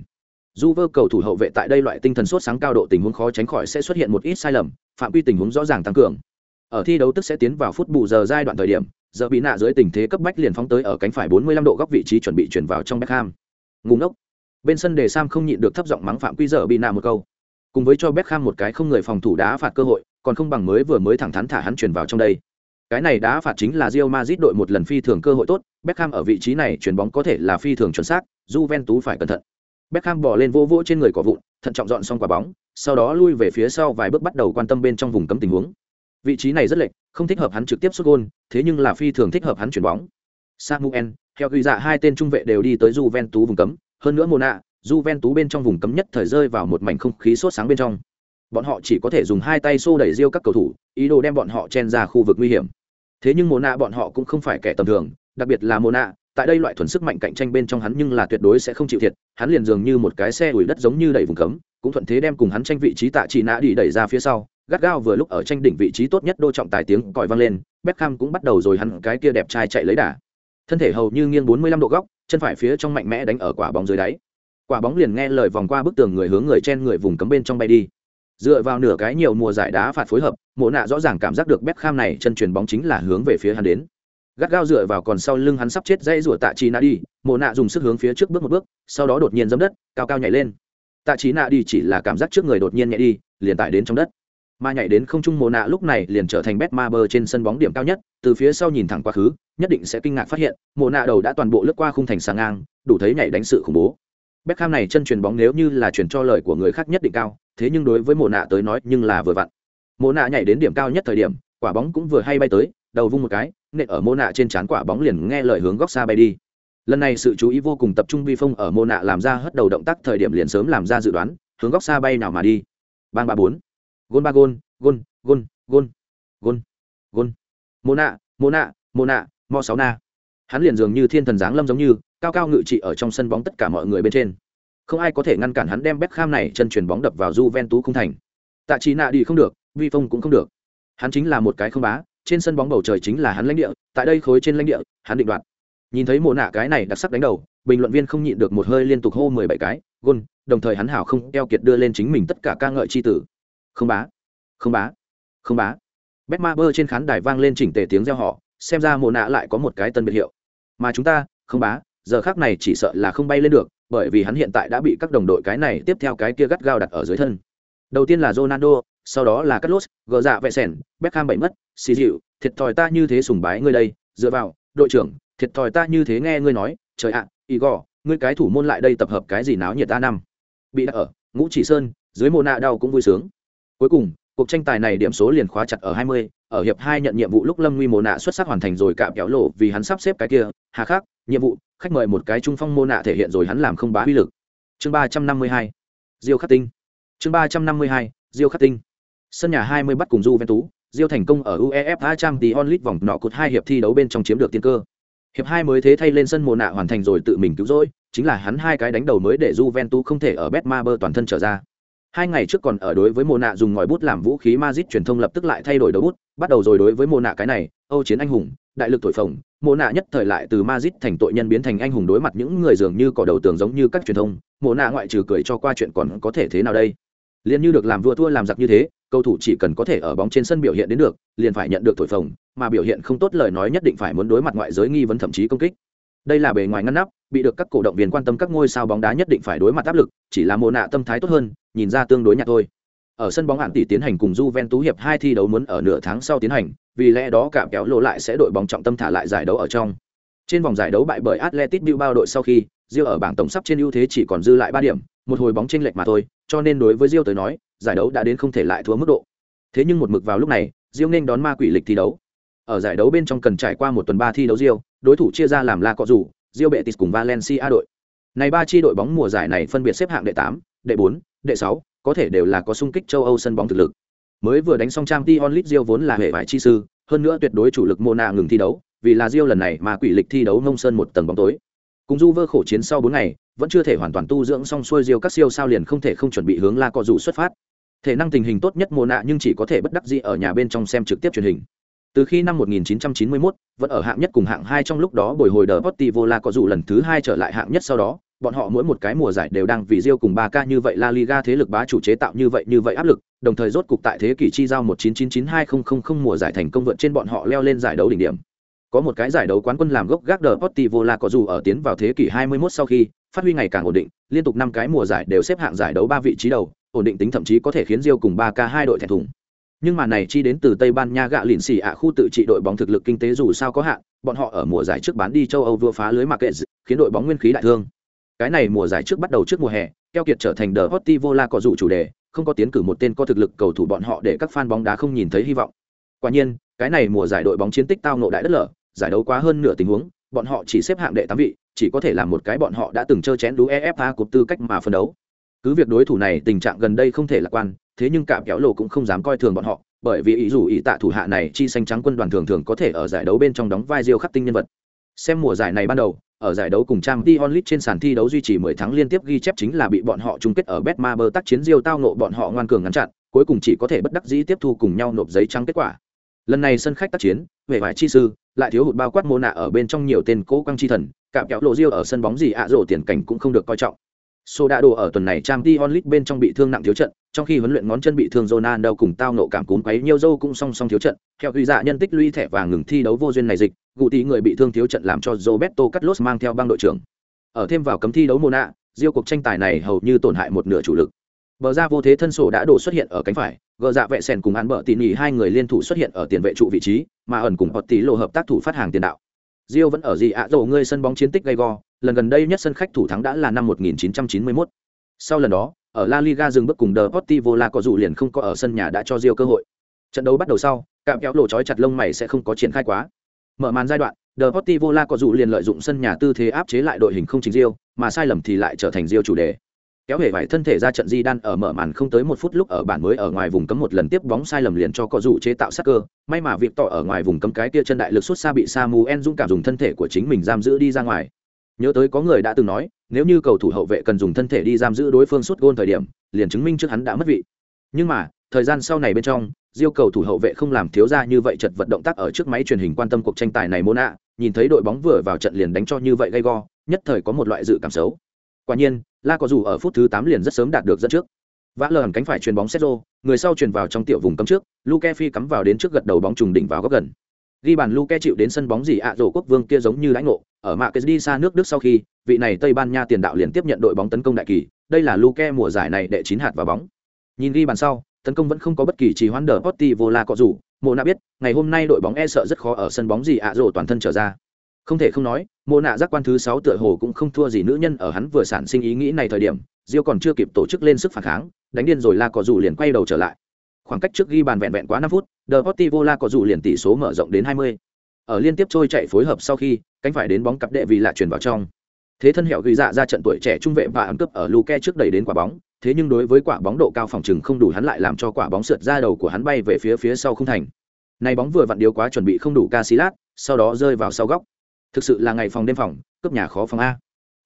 Juve cầu thủ hậu vệ tại đây loại tinh thần sốt sáng cao độ tình huống khó tránh khỏi sẽ xuất hiện một ít sai lầm, phạm vi tình huống rõ ràng tăng cường. Ở thi đấu tức sẽ tiến vào phút bù giờ giai đoạn thời điểm, giờ bị nạ dưới tình thế cấp bách liền phóng tới ở cánh phải 45 độ góc vị trí chuẩn bị chuyển vào trong Beckham. Ngu ngốc. Bên sân đề Sam không nhịn được thấp giọng mắng phạm quy giờ bị nạ một câu cùng với cho Beckham một cái không người phòng thủ đá phạt cơ hội, còn không bằng mới vừa mới thẳng thắn thả hắn chuyển vào trong đây. Cái này đá phạt chính là Real Madrid đội một lần phi thường cơ hội tốt, Beckham ở vị trí này chuyển bóng có thể là phi thường chuẩn xác, Juventus phải cẩn thận. Beckham bỏ lên vô vỗ trên người cỏ vụn, thận trọng dọn xong quả bóng, sau đó lui về phía sau vài bước bắt đầu quan tâm bên trong vùng cấm tình huống. Vị trí này rất lệch, không thích hợp hắn trực tiếp xuất gôn, thế nhưng là phi thường thích hợp hắn chuyển bóng. Samuel, theo ghi dạ hai tên trung vệ đều đi tới Juventus vùng cấm, hơn nữa Mona Juventus bên trong vùng cấm nhất thời rơi vào một mảnh không khí sốt sáng bên trong. Bọn họ chỉ có thể dùng hai tay xô đẩy riêu các cầu thủ, ý đồ đem bọn họ chen ra khu vực nguy hiểm. Thế nhưng Mona bọn họ cũng không phải kẻ tầm thường, đặc biệt là Mona, tại đây loại thuần sức mạnh cạnh tranh bên trong hắn nhưng là tuyệt đối sẽ không chịu thiệt, hắn liền dường như một cái xe ủi đất giống như đẩy vùng cấm, cũng thuận thế đem cùng hắn tranh vị trí tạ chỉ nã đi đẩy ra phía sau. Gắt gao vừa lúc ở tranh đỉnh vị trí tốt nhất đô trọng tài tiếng còi vang lên, Beckham cũng bắt đầu rồi hắn cái kia đẹp trai chạy lấy đà. Thân thể hầu như nghiêng 45 độ góc, chân phải phía trong mạnh mẽ đánh ở quả bóng dưới đáy quả bóng liền nghe lời vòng qua bức tường người hướng người trên người vùng cấm bên trong bay đi. Dựa vào nửa cái nhiều mùa giải đá phạt phối hợp, mộ nạ rõ ràng cảm giác được Beckham này chân chuyền bóng chính là hướng về phía hắn đến. Gắt gao dựa vào còn sau lưng hắn sắp chết dây rủa tạ chi nạ đi, mộ nạ dùng sức hướng phía trước bước một bước, sau đó đột nhiên dấm đất, cao cao nhảy lên. Tạ trí nạ đi chỉ là cảm giác trước người đột nhiên nhẹ đi, liền tải đến trong đất. Mà nhảy đến không trung mồ nạ lúc này liền trở thành bet ma bơ trên sân bóng điểm cao nhất, từ phía sau nhìn thẳng quá khứ, nhất định sẽ kinh ngạc phát hiện mồ nạ đầu đã toàn bộ lướt qua khung thành sáng ngang, đủ thấy nhảy đánh sự khủng bố. Beckham này chân truyền bóng nếu như là truyền cho lời của người khác nhất định cao, thế nhưng đối với Mộ Nạ tới nói nhưng là vừa vặn. Mộ Nạ nhảy đến điểm cao nhất thời điểm, quả bóng cũng vừa hay bay tới, đầu vung một cái, nện ở Mộ Nạ trên trán quả bóng liền nghe lời hướng góc xa bay đi. Lần này sự chú ý vô cùng tập trung vi phong ở Mộ Nạ làm ra hất đầu động tác thời điểm liền sớm làm ra dự đoán, hướng góc xa bay nào mà đi. Bang ba bốn, gôn ba gôn, gôn, gôn, gôn, gôn, gôn. Mộ Nạ, Mộ Nạ, Mộ Nạ, Mo sáu na. Hắn liền dường như thiên thần giáng lâm giống như, cao cao ngự trị ở trong sân bóng tất cả mọi người bên trên. Không ai có thể ngăn cản hắn đem Beckham này chân truyền bóng đập vào Juventus không thành. Tạ Chí Nạ đi không được, Vi Phong cũng không được. Hắn chính là một cái không bá, trên sân bóng bầu trời chính là hắn lãnh địa, tại đây khối trên lãnh địa, hắn định đoạt. Nhìn thấy mồ nạ cái này đặc sắc đánh đầu, bình luận viên không nhịn được một hơi liên tục hô mười bảy cái, gôn, đồng thời hắn hảo không keo kiệt đưa lên chính mình tất cả ca ngợi chi tử. Không bá, không bá, không bá. Betmaber trên khán đài vang lên chỉnh tề tiếng reo họ, xem ra mồ nạ lại có một cái tân biệt hiệu. Mà chúng ta, không bá, giờ khác này chỉ sợ là không bay lên được bởi vì hắn hiện tại đã bị các đồng đội cái này tiếp theo cái kia gắt gao đặt ở dưới thân đầu tiên là ronaldo sau đó là Carlos, gờ dạ vẹ sẻn, Beckham bảy mất, xì dịu, thiệt thòi ta như thế sùng bái ngươi đây, dựa vào, đội trưởng, thiệt thòi ta như thế nghe ngươi nói, trời ạ, Igor, ngươi cái thủ môn lại đây tập hợp cái gì náo nhiệt ta năm. Bị đặt ở, ngũ chỉ sơn, dưới mồ nạ đau cũng vui sướng. Cuối cùng, cuộc tranh tài này điểm số liền khóa chặt ở 20, ở hiệp 2 nhận nhiệm vụ lúc Lâm Nguy mồ nạ xuất sắc hoàn thành rồi cạm kéo lộ vì hắn sắp xếp cái kia, hà khắc, nhiệm vụ, khách mời một cái trung phong mô nạ thể hiện rồi hắn làm không bá uy lực. Chương ba trăm năm mươi hai diêu khắc tinh. Chương ba trăm năm mươi hai diêu khắc tinh. Sân nhà hai mươi bắt cùng du ven tú diêu thành công ở uefa trang tí onlit vòng nọ cột hai hiệp thi đấu bên trong chiếm được tiên cơ. Hiệp hai mới thế thay lên sân mồ nạ hoàn thành rồi tự mình cứu rỗi chính là hắn hai cái đánh đầu mới để Juventus không thể ở Betmaber toàn thân trở ra. Hai ngày trước còn ở đối với Mộ nạ dùng ngòi bút làm vũ khí Madrid truyền thông lập tức lại thay đổi đầu bút, bắt đầu rồi đối với Mộ nạ cái này, Âu chiến anh hùng, đại lực thổi phồng, Mộ Na nhất thời lại từ Madrid thành tội nhân biến thành anh hùng đối mặt những người dường như cỏ đầu tường giống như các truyền thông, Mộ Na ngoại trừ cười cho qua chuyện còn có thể thế nào đây? Liên như được làm vua thua làm giặc như thế, cầu thủ chỉ cần có thể ở bóng trên sân biểu hiện đến được, liền phải nhận được thổi phồng, mà biểu hiện không tốt lời nói nhất định phải muốn đối mặt ngoại giới nghi vấn thậm chí công kích. Đây là bề ngoài ngăn nắp, bị được các cổ động viên quan tâm các ngôi sao bóng đá nhất định phải đối mặt áp lực, chỉ là Mộ Na tâm thái tốt hơn, nhìn ra tương đối nhạt thôi. Ở sân bóng hạn tỷ tiến hành cùng Juventus hiệp hai thi đấu muốn ở nửa tháng sau tiến hành, vì lẽ đó cả kéo lộ lại sẽ đội bóng trọng tâm thả lại giải đấu ở trong. Trên vòng giải đấu bại bởi Atletico Bilbao đội sau khi, Rio ở bảng tổng sắp trên ưu thế chỉ còn dư lại ba điểm, một hồi bóng chênh lệch mà thôi, cho nên đối với Rio tới nói, giải đấu đã đến không thể lại thua mức độ. Thế nhưng một mực vào lúc này, Rio nên đón ma quỷ lịch thi đấu. Ở giải đấu bên trong cần trải qua một tuần ba thi đấu Rio, đối thủ chia ra làm La Cọ Rủ, Rio Betis cùng Valencia đội. Này ba chi đội bóng mùa giải này phân biệt xếp hạng đệ 8, đệ 4, đệ 6, có thể đều là có xung kích châu Âu sân bóng thực lực. Mới vừa đánh xong trang t onlit Rio vốn là hệ vải chi sư, hơn nữa tuyệt đối chủ lực Mona ngừng thi đấu, vì là Rio lần này mà quỷ lịch thi đấu nông sơn một tầng bóng tối. Cùng du vơ khổ chiến sau bốn ngày, vẫn chưa thể hoàn toàn tu dưỡng xong xuôi Rio các siêu sao liền không thể không chuẩn bị hướng La Cọ dù xuất phát. Thể năng tình hình tốt nhất Mona nhưng chỉ có thể bất đắc dĩ ở nhà bên trong xem trực tiếp truyền hình. Từ khi năm 1991, vẫn ở hạng nhất cùng hạng 2 trong lúc đó bồi hồi đờ Portivo La Cọ dù lần thứ hai trở lại hạng nhất sau đó, bọn họ mỗi một cái mùa giải đều đang vì Rio cùng Barca như vậy La Liga thế lực bá chủ chế tạo như vậy như vậy áp lực, đồng thời rốt cục tại thế kỷ chi giao 1999-2000 mùa giải thành công vượt trên bọn họ leo lên giải đấu đỉnh điểm. Có một cái giải đấu quán quân làm gốc gác Deportivo La có dù ở tiến vào thế kỷ 21 sau khi, phát huy ngày càng ổn định liên tục năm cái mùa giải đều xếp hạng giải đấu ba vị trí đầu ổn định tính thậm chí có thể khiến Rio cùng Barca hai đội thẹn thùng nhưng mà này chi đến từ tây ban nha gạ lìn xì ạ khu tự trị đội bóng thực lực kinh tế dù sao có hạn bọn họ ở mùa giải trước bán đi châu âu vừa phá lưới market khiến đội bóng nguyên khí đại thương cái này mùa giải trước bắt đầu trước mùa hè, keo kiệt trở thành the hotti vola có dụ chủ đề, không có tiến cử một tên có thực lực cầu thủ bọn họ để các fan bóng đá không nhìn thấy hy vọng. Quả nhiên, cái này mùa giải đội bóng chiến tích tao ngộ đại đất lở, giải đấu quá hơn nửa tình huống, bọn họ chỉ xếp hạng đệ 8 vị, chỉ có thể làm một cái bọn họ đã từng chơi chén đú efa cục tư cách mà phân đấu. Cứ việc đối thủ này tình trạng gần đây không thể lạc quan, thế nhưng cả kéo lộ cũng không dám coi thường bọn họ, bởi vì ý dù ý tạ thủ hạ này chi xanh trắng quân đoàn thường thường có thể ở giải đấu bên trong đóng vai diêu khắc tinh nhân vật. Xem mùa giải này ban đầu ở giải đấu cùng trang Dion Lit trên sàn thi đấu duy trì 10 tháng liên tiếp ghi chép chính là bị bọn họ chung kết ở betmaber tác chiến diêu tao nộ bọn họ ngoan cường ngăn chặn cuối cùng chỉ có thể bất đắc dĩ tiếp thu cùng nhau nộp giấy trắng kết quả. Lần này sân khách tác chiến về vài chi sư lại thiếu hụt bao quát mô nạ ở bên trong nhiều tên cố quang chi thần cạm kéo lộ diêu ở sân bóng gì ạ rổ tiền cảnh cũng không được coi trọng. Số đã đồ ở tuần này Trang Dion Lit bên trong bị thương nặng thiếu trận, trong khi huấn luyện ngón chân bị thương Ronaldo cùng tao nộ cảm cúm quấy nhiều dâu cũng song song thiếu trận. Theo huy dạ nhân tích lũy thẻ vàng ngừng thi đấu vô duyên này dịch, gù tí người bị thương thiếu trận làm cho Roberto Carlos mang theo băng đội trưởng. Ở thêm vào cấm thi đấu Mona, Rio cuộc tranh tài này hầu như tổn hại một nửa chủ lực. Bờ ra vô thế thân sổ đã đổ xuất hiện ở cánh phải, gờ dạ vệ sèn cùng án bợ tỉ nhỉ hai người liên thủ xuất hiện ở tiền vệ trụ vị trí, mà ẩn cùng Hot tí lộ hợp tác thủ phát hàng tiền đạo. Rio vẫn ở gì ạ à, ngươi sân bóng chiến tích gay go, lần gần đây nhất sân khách thủ thắng đã là năm 1991. Sau lần đó, ở La Liga dừng bước cùng Deportivo La có dù liền không có ở sân nhà đã cho Rio cơ hội. Trận đấu bắt đầu sau, cạm kéo lộ chói chặt lông mày sẽ không có triển khai quá. Mở màn giai đoạn, Deportivo La có dù liền lợi dụng sân nhà tư thế áp chế lại đội hình không chính Rio, mà sai lầm thì lại trở thành Rio chủ đề. Kéo hề vải thân thể ra trận di đan ở mở màn không tới một phút lúc ở bản mới ở ngoài vùng cấm một lần tiếp bóng sai lầm liền cho có dù chế tạo sát cơ, may mà việc tỏ ở ngoài vùng cấm cái kia chân đại lực xuất xa bị Samuel Dũng cảm dùng thân thể của chính mình giam giữ đi ra ngoài nhớ tới có người đã từng nói, nếu như cầu thủ hậu vệ cần dùng thân thể đi giam giữ đối phương suốt gôn thời điểm, liền chứng minh trước hắn đã mất vị. Nhưng mà, thời gian sau này bên trong, diêu cầu thủ hậu vệ không làm thiếu ra như vậy chật vật động tác ở trước máy truyền hình quan tâm cuộc tranh tài này môn ạ nhìn thấy đội bóng vừa vào trận liền đánh cho như vậy gay go, nhất thời có một loại dự cảm xấu. Quả nhiên, la có dù ở phút thứ tám liền rất sớm đạt được dẫn trước. Vã lờ hẳn cánh phải chuyền bóng xét rô người sau chuyền vào trong tiểu vùng cấm trước, luke phi cắm vào đến trước gật đầu bóng trùng đỉnh vào góc gần ghi bàn luke chịu đến sân bóng gì ạ, rổ quốc vương kia giống như lãnh ngộ. Ở mạ đi xa nước đức sau khi, vị này tây ban nha tiền đạo liền tiếp nhận đội bóng tấn công đại kỳ. Đây là luke mùa giải này đệ chín hạt vào bóng. Nhìn ghi bàn sau, tấn công vẫn không có bất kỳ trì hoãn đờ potti vô la có rủ mộ Na biết, ngày hôm nay đội bóng e sợ rất khó ở sân bóng gì ạ, rổ toàn thân trở ra. Không thể không nói mộ Na giác quan thứ sáu tựa hồ cũng không thua gì nữ nhân ở hắn vừa sản sinh ý nghĩ này thời điểm. Diêu còn chưa kịp tổ chức lên sức phản kháng, đánh điên rồi la có rủ liền quay đầu trở lại khoảng cách trước ghi bàn vẹn vẹn quá năm phút Deportivo La có dù liền tỷ số mở rộng đến 20. Ở liên tiếp trôi chạy phối hợp sau khi, cánh phải đến bóng cặp đệ vì lạ chuyển vào trong. Thế thân hẻo ghi dạ ra trận tuổi trẻ trung vệ và ăn cấp ở Luke trước đẩy đến quả bóng, thế nhưng đối với quả bóng độ cao phòng trừng không đủ hắn lại làm cho quả bóng sượt ra đầu của hắn bay về phía phía sau không thành. Này bóng vừa vặn điếu quá chuẩn bị không đủ Casillas, sau đó rơi vào sau góc. Thực sự là ngày phòng đêm phòng, cướp nhà khó phòng a.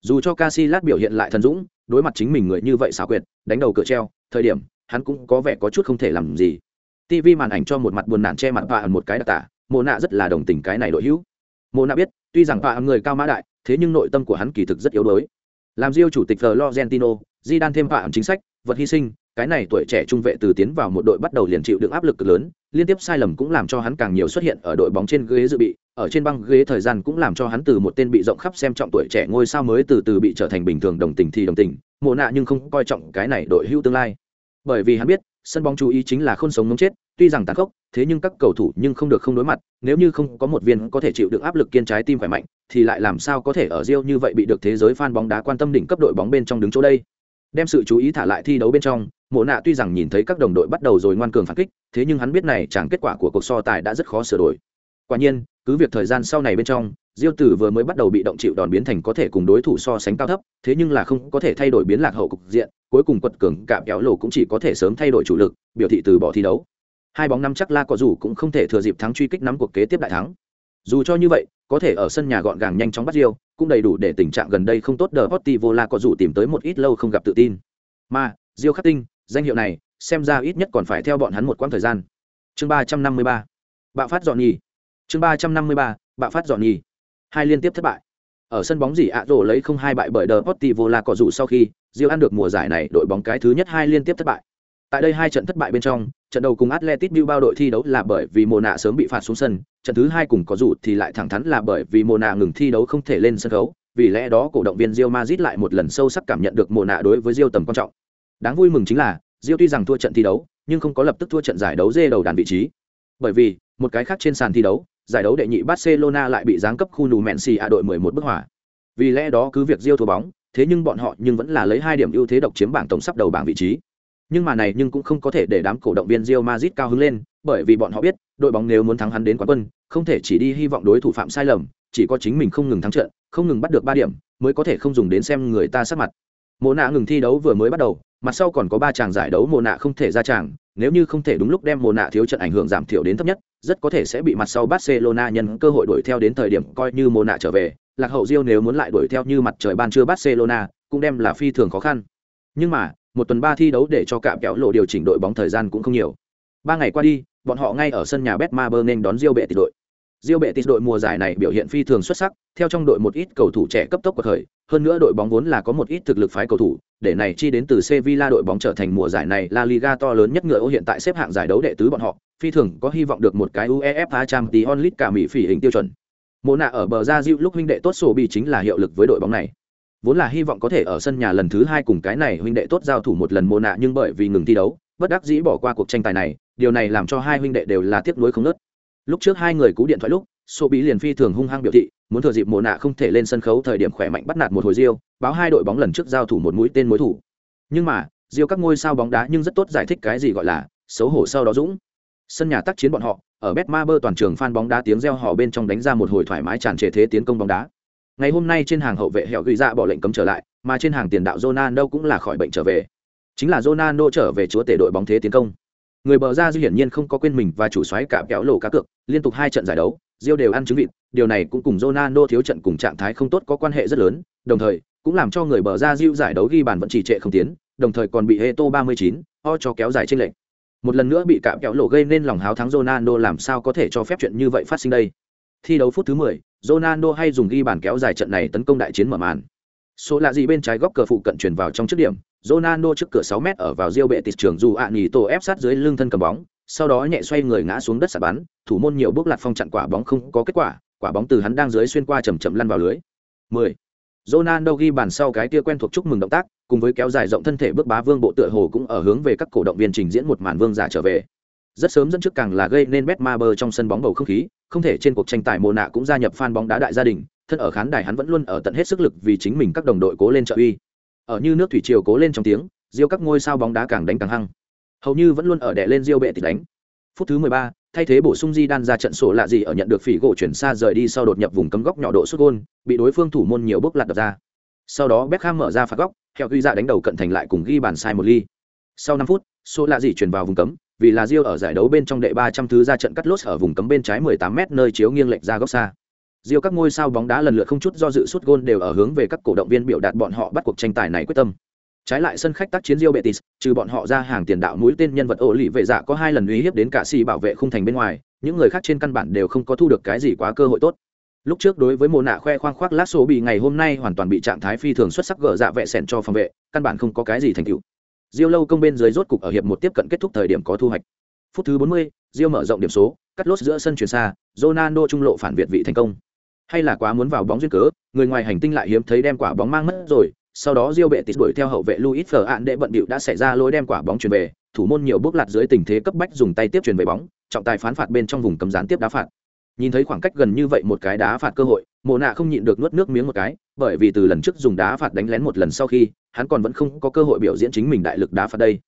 Dù cho Casillas biểu hiện lại thần dũng, đối mặt chính mình người như vậy xảo quyệt, đánh đầu cửa treo, thời điểm hắn cũng có vẻ có chút không thể làm gì. Tv màn ảnh cho một mặt buồn nản che mặt và một cái đặc tả, mộ nạ rất là đồng tình cái này đội hữu. Mộ nạ biết, tuy rằng và người cao mã đại, thế nhưng nội tâm của hắn kỳ thực rất yếu đuối. Làm diêu chủ tịch florentino, di đan thêm vạ chính sách, vật hy sinh, cái này tuổi trẻ trung vệ từ tiến vào một đội bắt đầu liền chịu được áp lực cực lớn, liên tiếp sai lầm cũng làm cho hắn càng nhiều xuất hiện ở đội bóng trên ghế dự bị, ở trên băng ghế thời gian cũng làm cho hắn từ một tên bị rộng khắp xem trọng tuổi trẻ ngôi sao mới từ từ bị trở thành bình thường đồng tình thì đồng tình. Mộ nạ nhưng không coi trọng cái này đội hữu tương lai bởi vì hắn biết, sân bóng chú ý chính là không sống ngống chết, tuy rằng tàn khốc, thế nhưng các cầu thủ nhưng không được không đối mặt, nếu như không có một viên có thể chịu được áp lực kiên trái tim khỏe mạnh, thì lại làm sao có thể ở Rio như vậy bị được thế giới fan bóng đá quan tâm đỉnh cấp đội bóng bên trong đứng chỗ đây. Đem sự chú ý thả lại thi đấu bên trong, mộ nạ tuy rằng nhìn thấy các đồng đội bắt đầu rồi ngoan cường phản kích, thế nhưng hắn biết này chẳng kết quả của cuộc so tài đã rất khó sửa đổi. Quả nhiên, cứ việc thời gian sau này bên trong diêu tử vừa mới bắt đầu bị động chịu đòn biến thành có thể cùng đối thủ so sánh cao thấp, thế nhưng là không có thể thay đổi biến lạc hậu cục diện, cuối cùng quật cường cạm kéo lồ cũng chỉ có thể sớm thay đổi chủ lực, biểu thị từ bỏ thi đấu. Hai bóng năm chắc la có dù cũng không thể thừa dịp thắng truy kích nắm cuộc kế tiếp đại thắng. Dù cho như vậy, có thể ở sân nhà gọn gàng nhanh chóng bắt diêu, cũng đầy đủ để tình trạng gần đây không tốt đờ Portivo la có dù tìm tới một ít lâu không gặp tự tin. Mà, diêu khắc tinh, danh hiệu này, xem ra ít nhất còn phải theo bọn hắn một quãng thời gian. Chương ba trăm năm mươi ba. Bạo phát dọn nhì chương ba trăm năm mươi ba, bạo phát dọn nhì hai liên tiếp thất bại ở sân bóng gì ạ rổ lấy không hai bại bởi đờ vô la cỏ dù sau khi Real ăn được mùa giải này đội bóng cái thứ nhất hai liên tiếp thất bại tại đây hai trận thất bại bên trong trận đầu cùng Atletico Bilbao đội thi đấu là bởi vì mồ nạ sớm bị phạt xuống sân trận thứ hai cùng có dù thì lại thẳng thắn là bởi vì mồ nạ ngừng thi đấu không thể lên sân khấu vì lẽ đó cổ động viên Real Madrid lại một lần sâu sắc cảm nhận được mồ nạ đối với Real tầm quan trọng. Đáng vui mừng chính là, Real tuy rằng thua trận thi đấu, nhưng không có lập tức thua trận giải đấu dê đầu đàn vị trí. Bởi vì, một cái khác trên sàn thi đấu, giải đấu đệ nhị Barcelona lại bị giáng cấp khu nù Messi a đội 11 bức hỏa. Vì lẽ đó cứ việc Real thua bóng, thế nhưng bọn họ nhưng vẫn là lấy hai điểm ưu thế độc chiếm bảng tổng sắp đầu bảng vị trí. Nhưng mà này nhưng cũng không có thể để đám cổ động viên Real Madrid cao hứng lên, bởi vì bọn họ biết, đội bóng nếu muốn thắng hắn đến quán quân, không thể chỉ đi hy vọng đối thủ phạm sai lầm, chỉ có chính mình không ngừng thắng trận, không ngừng bắt được ba điểm, mới có thể không dùng đến xem người ta sắc mặt. Mộ nạ ngừng thi đấu vừa mới bắt đầu, mặt sau còn có ba chàng giải đấu mộ nạ không thể ra chàng, nếu như không thể đúng lúc đem mộ nạ thiếu trận ảnh hưởng giảm thiểu đến thấp nhất, rất có thể sẽ bị mặt sau Barcelona nhân cơ hội đuổi theo đến thời điểm coi như mộ nạ trở về, lạc hậu Rio nếu muốn lại đuổi theo như mặt trời ban trưa Barcelona, cũng đem là phi thường khó khăn. Nhưng mà, một tuần ba thi đấu để cho cạm kéo lộ điều chỉnh đội bóng thời gian cũng không nhiều. Ba ngày qua đi, bọn họ ngay ở sân nhà Betmaber nên đón Rio bệ tỷ đội. Rio Betis đội mùa giải này biểu hiện phi thường xuất sắc, theo trong đội một ít cầu thủ trẻ cấp tốc của thời, hơn nữa đội bóng vốn là có một ít thực lực phái cầu thủ, để này chi đến từ Sevilla đội bóng trở thành mùa giải này La Liga to lớn nhất ngựa ô hiện tại xếp hạng giải đấu đệ tứ bọn họ, phi thường có hy vọng được một cái UEFA Champions League cả Mỹ phỉ hình tiêu chuẩn. Mộ nạ ở bờ ra dịu lúc huynh đệ tốt sổ bị chính là hiệu lực với đội bóng này. Vốn là hy vọng có thể ở sân nhà lần thứ hai cùng cái này huynh đệ tốt giao thủ một lần mộ nạ nhưng bởi vì ngừng thi đấu, bất đắc dĩ bỏ qua cuộc tranh tài này, điều này làm cho hai huynh đệ đều là tiếc nuối không ngớt. lúc trước hai người cú điện thoại lúc sổ bị liền phi thường hung hăng biểu thị muốn thừa dịp mộ nạ không thể lên sân khấu thời điểm khỏe mạnh bắt nạt một hồi riêu báo hai đội bóng lần trước giao thủ một mũi tên mối thủ nhưng mà riêu các ngôi sao bóng đá nhưng rất tốt giải thích cái gì gọi là xấu hổ sau đó dũng sân nhà tác chiến bọn họ, ở betmaber toàn trường phan bóng đá tiếng reo họ bên trong đánh ra một hồi thoải mái tràn trề thế tiến công bóng đá. Ngày hôm nay trên hàng hậu vệ hẹo gửi ra dạ bỏ lệnh cấm trở lại, mà trên hàng tiền đạo Ronaldo cũng là khỏi bệnh trở về. Chính là Ronaldo trở về chúa tể đội bóng thế tiến công. Người bờ ra dư hiển nhiên không có quên mình và chủ xoáy cả kéo lộ cá cược, liên tục hai trận giải đấu, Rio đều ăn trứng vịt, điều này cũng cùng Ronaldo thiếu trận cùng trạng thái không tốt có quan hệ rất lớn, đồng thời cũng làm cho người bờ ra Rio giải đấu ghi bàn vẫn trì trệ không tiến, đồng thời còn bị Heto 39 o cho kéo dài trên lệnh một lần nữa bị cạm kẹo lộ gây nên lòng háo thắng Ronaldo làm sao có thể cho phép chuyện như vậy phát sinh đây thi đấu phút thứ 10, Ronaldo hay dùng ghi bàn kéo dài trận này tấn công đại chiến mở màn số lạ gì bên trái góc cờ phụ cận chuyển vào trong trước điểm Ronaldo trước cửa 6 mét ở vào rìu bệ tịt trường dù ạ nghỉ tổ ép sát dưới lưng thân cầm bóng, sau đó nhẹ xoay người ngã xuống đất sạt bắn, thủ môn nhiều bước lạc phong chặn quả bóng không có kết quả, quả bóng từ hắn đang dưới xuyên qua chậm chậm lăn vào lưới. 10. Ronaldo ghi bàn sau cái kia quen thuộc chúc mừng động tác, cùng với kéo dài rộng thân thể bước bá vương bộ tựa hồ cũng ở hướng về các cổ động viên trình diễn một màn vương giả trở về. Rất sớm dẫn trước càng là gây nên Betmaber trong sân bóng bầu không khí, không thể trên cuộc tranh tài mùa nạ cũng gia nhập fan bóng đá đại gia đình, thân ở khán đài hắn vẫn luôn ở tận hết sức lực vì chính mình các đồng đội cố lên trợ uy. Ở như nước thủy triều cố lên trong tiếng diêu các ngôi sao bóng đá càng đánh càng hăng. Hầu như vẫn luôn ở đè lên diêu bệ thì đánh. Phút thứ mười ba, thay thế bổ sung di đan ra trận sổ lạ gì ở nhận được phỉ gỗ chuyển xa rời đi sau đột nhập vùng cấm góc nhỏ độ xuất gôn, bị đối phương thủ môn nhiều bước lạt đập ra sau đó Beckham mở ra phạt góc theo ghi ra đánh đầu cận thành lại cùng ghi bàn sai một ly sau năm phút, sổ lạ gì chuyển vào vùng cấm, vì là Rio ở giải đấu bên trong đệ ba trăm thứ ra trận cắt lốt ở vùng cấm bên trái 18 m nơi chiếu nghiêng lệch ra góc xa. Rio các ngôi sao bóng đá lần lượt không chút do dự sút gôn đều ở hướng về các cổ động viên biểu đạt bọn họ bắt cuộc tranh tài này quyết tâm. Trái lại sân khách tác chiến Rio Betis, trừ bọn họ ra hàng tiền đạo mũi tên nhân vật ổ lì vệ dạ có hai lần uy hiếp đến cả si bảo vệ khung thành bên ngoài, những người khác trên căn bản đều không có thu được cái gì quá cơ hội tốt. Lúc trước đối với mồ nạ khoe khoang khoác lát số bị ngày hôm nay hoàn toàn bị trạng thái phi thường xuất sắc gỡ dạ vệ sẹn cho phòng vệ, căn bản không có cái gì thành tựu. Rio lâu công bên dưới rốt cục ở hiệp một tiếp cận kết thúc thời điểm có thu hoạch. Phút thứ 40, Rio mở rộng điểm số, cắt lốt giữa sân chuyển xa, Ronaldo trung lộ phản việt vị thành công hay là quá muốn vào bóng duyên cớ người ngoài hành tinh lại hiếm thấy đem quả bóng mang mất rồi sau đó Rio bệ tịt đuổi theo hậu vệ Luis Ferran để bận bịu đã xảy ra lỗi đem quả bóng chuyển về, thủ môn nhiều bước lạt dưới tình thế cấp bách dùng tay tiếp chuyển về bóng, trọng tài phán phạt bên trong vùng cấm gián tiếp đá phạt. Nhìn thấy khoảng cách gần như vậy một cái đá phạt cơ hội, Mộ Nạ không nhịn được nuốt nước miếng một cái, bởi vì từ lần trước dùng đá phạt đánh lén một lần sau khi, hắn còn vẫn không có cơ hội biểu diễn chính mình đại lực đá phạt đây.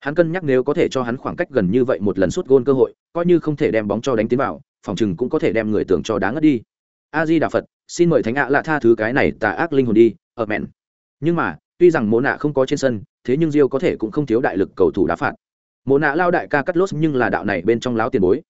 Hắn cân nhắc nếu có thể cho hắn khoảng cách gần như vậy một lần sút gôn cơ hội, coi như không thể đem bóng cho đánh tiến vào, phòng trừng cũng có thể đem người tưởng cho đáng ngất đi. A Di Đà Phật, xin mời thánh ạ lạ tha thứ cái này tà ác linh hồn đi ở mẹn nhưng mà tuy rằng mộ nạ không có trên sân thế nhưng rio có thể cũng không thiếu đại lực cầu thủ đá phạt mộ nạ lao đại ca cắt lốt nhưng là đạo này bên trong láo tiền bối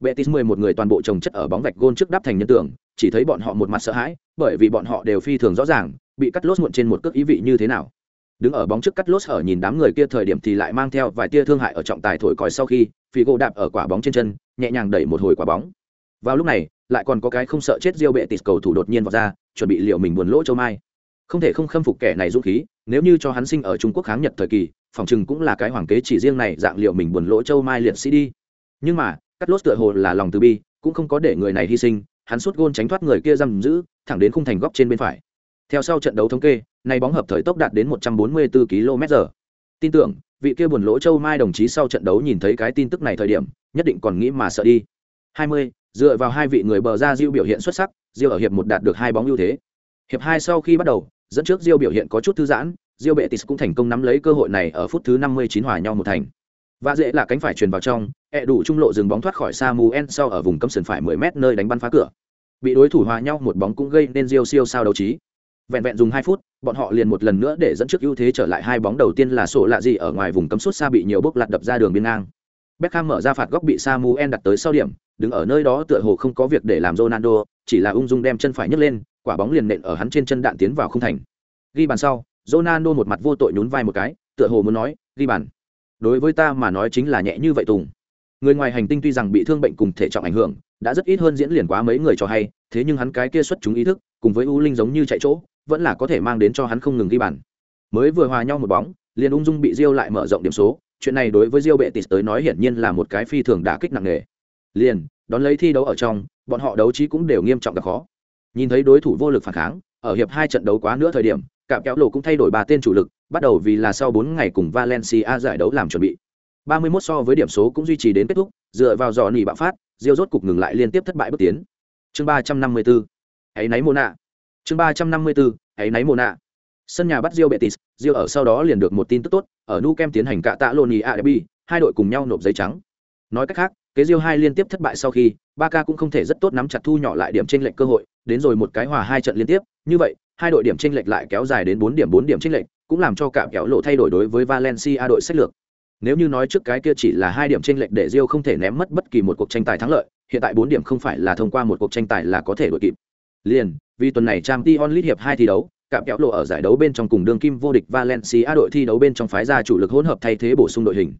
Betis mười một người toàn bộ trồng chất ở bóng vạch gôn trước đắp thành nhân tưởng, chỉ thấy bọn họ một mặt sợ hãi, bởi vì bọn họ đều phi thường rõ ràng, bị cắt lốt muộn trên một cước ý vị như thế nào. Đứng ở bóng trước cắt lốt ở nhìn đám người kia thời điểm thì lại mang theo vài tia thương hại ở trọng tài thổi còi sau khi, Figo đạp ở quả bóng trên chân, nhẹ nhàng đẩy một hồi quả bóng. Vào lúc này, lại còn có cái không sợ chết Diêu bệ tịt cầu thủ đột nhiên vào ra, chuẩn bị liệu mình buồn lỗ châu mai. Không thể không khâm phục kẻ này dũng khí, nếu như cho hắn sinh ở Trung Quốc kháng Nhật thời kỳ, phòng chừng cũng là cái hoàng kế chỉ riêng này dạng liệu mình buồn lỗ châu mai liệt sĩ đi. Nhưng mà, cắt lốt tựa hồ là lòng từ bi, cũng không có để người này hy sinh, hắn sút gôn tránh thoát người kia giam giữ, thẳng đến khung thành góc trên bên phải. Theo sau trận đấu thống kê, nay bóng hợp thời tốc đạt đến 144 km/h. Tin tưởng, vị kia buồn lỗ châu mai đồng chí sau trận đấu nhìn thấy cái tin tức này thời điểm, nhất định còn nghĩ mà sợ đi. 20, dựa vào hai vị người bờ ra Diêu biểu hiện xuất sắc, Diêu ở hiệp một đạt được hai bóng ưu thế. Hiệp hai sau khi bắt đầu, dẫn trước Diêu biểu hiện có chút thư giãn, Diêu Betis cũng thành công nắm lấy cơ hội này ở phút thứ 59 hòa nhau một thành. Và dễ là cánh phải truyền vào trong, ẹ đủ trung lộ dừng bóng thoát khỏi Samuel sau ở vùng cấm sân phải 10 m nơi đánh bắn phá cửa. Bị đối thủ hòa nhau một bóng cũng gây nên Diêu siêu sao đấu trí. Vẹn vẹn dùng 2 phút, bọn họ liền một lần nữa để dẫn trước ưu thế trở lại hai bóng đầu tiên là sổ lạ gì ở ngoài vùng cấm sút xa bị nhiều bước lật đập ra đường biên ngang. Beckham mở ra phạt góc bị Samuel đặt tới sau điểm, đứng ở nơi đó tựa hồ không có việc để làm Ronaldo, chỉ là ung dung đem chân phải nhấc lên, quả bóng liền nện ở hắn trên chân đạn tiến vào không thành. Ghi bàn sau, Ronaldo một mặt vô tội nhún vai một cái, tựa hồ muốn nói, ghi bàn. Đối với ta mà nói chính là nhẹ như vậy tùng. Người ngoài hành tinh tuy rằng bị thương bệnh cùng thể trọng ảnh hưởng, đã rất ít hơn diễn liền quá mấy người cho hay, thế nhưng hắn cái kia xuất chúng ý thức, cùng với U Linh giống như chạy chỗ, vẫn là có thể mang đến cho hắn không ngừng ghi bàn. Mới vừa hòa nhau một bóng, liền ung dung bị Rio lại mở rộng điểm số, chuyện này đối với Rio Betis tới nói hiển nhiên là một cái phi thường đả kích nặng nề. Liền, đón lấy thi đấu ở trong, bọn họ đấu trí cũng đều nghiêm trọng gặp khó. Nhìn thấy đối thủ vô lực phản kháng, ở hiệp hai trận đấu quá nữa thời điểm, cạm kéo lộ cũng thay đổi ba tên chủ lực, bắt đầu vì là sau bốn ngày cùng Valencia giải đấu làm chuẩn bị. 31 so với điểm số cũng duy trì đến kết thúc, dựa vào dò nỉ bạo phát, Diêu rốt cục ngừng lại liên tiếp thất bại bước tiến. Chương 354. Hãy náy Mona. Chương 354. Hãy náy Mona. Sân nhà bắt Diêu Betis, Diêu ở sau đó liền được một tin tức tốt, ở nu kem tiến hành cạ tạ Loni Derby, hai đội cùng nhau nộp giấy trắng. Nói cách khác, kế Rio hai liên tiếp thất bại sau khi, Barca cũng không thể rất tốt nắm chặt thu nhỏ lại điểm tranh lệch cơ hội, đến rồi một cái hòa hai trận liên tiếp, như vậy, hai đội điểm tranh lệch lại kéo dài đến bốn điểm bốn điểm tranh lệch, cũng làm cho cả kéo lộ thay đổi đối với Valencia đội sách lược. Nếu như nói trước cái kia chỉ là hai điểm tranh lệch để Rio không thể ném mất bất kỳ một cuộc tranh tài thắng lợi, hiện tại bốn điểm không phải là thông qua một cuộc tranh tài là có thể đội kịp. Liền, vì tuần này trang t onlit hiệp hai thi đấu, cạm kéo lộ ở giải đấu bên trong cùng đường kim vô địch Valencia đội thi đấu bên trong phái ra chủ lực hỗn hợp thay thế bổ sung đội hình.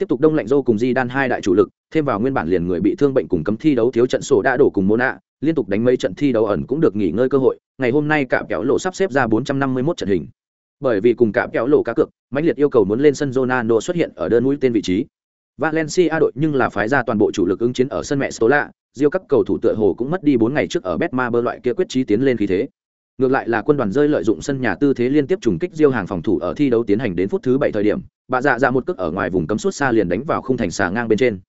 Tiếp tục đông lạnh dô cùng Di Đan hai đại chủ lực, thêm vào nguyên bản liền người bị thương bệnh cùng cấm thi đấu thiếu trận sổ đã đổ cùng Mona, liên tục đánh mấy trận thi đấu ẩn cũng được nghỉ ngơi cơ hội, ngày hôm nay cả kéo lộ sắp xếp ra 451 trận hình. Bởi vì cùng cả kéo lộ cá cược, mãnh liệt yêu cầu muốn lên sân Ronaldo xuất hiện ở đơn mũi tên vị trí. Valencia đội nhưng là phái ra toàn bộ chủ lực ứng chiến ở sân mẹ Stola, diêu các cầu thủ tựa hồ cũng mất đi 4 ngày trước ở Betmaber loại kia quyết trí tiến lên khí thế. Ngược lại là quân đoàn rơi lợi dụng sân nhà tư thế liên tiếp trùng kích Diêu hàng phòng thủ ở thi đấu tiến hành đến phút thứ bảy thời điểm, bà dạ ra một cước ở ngoài vùng cấm suốt xa liền đánh vào khung thành xà ngang bên trên.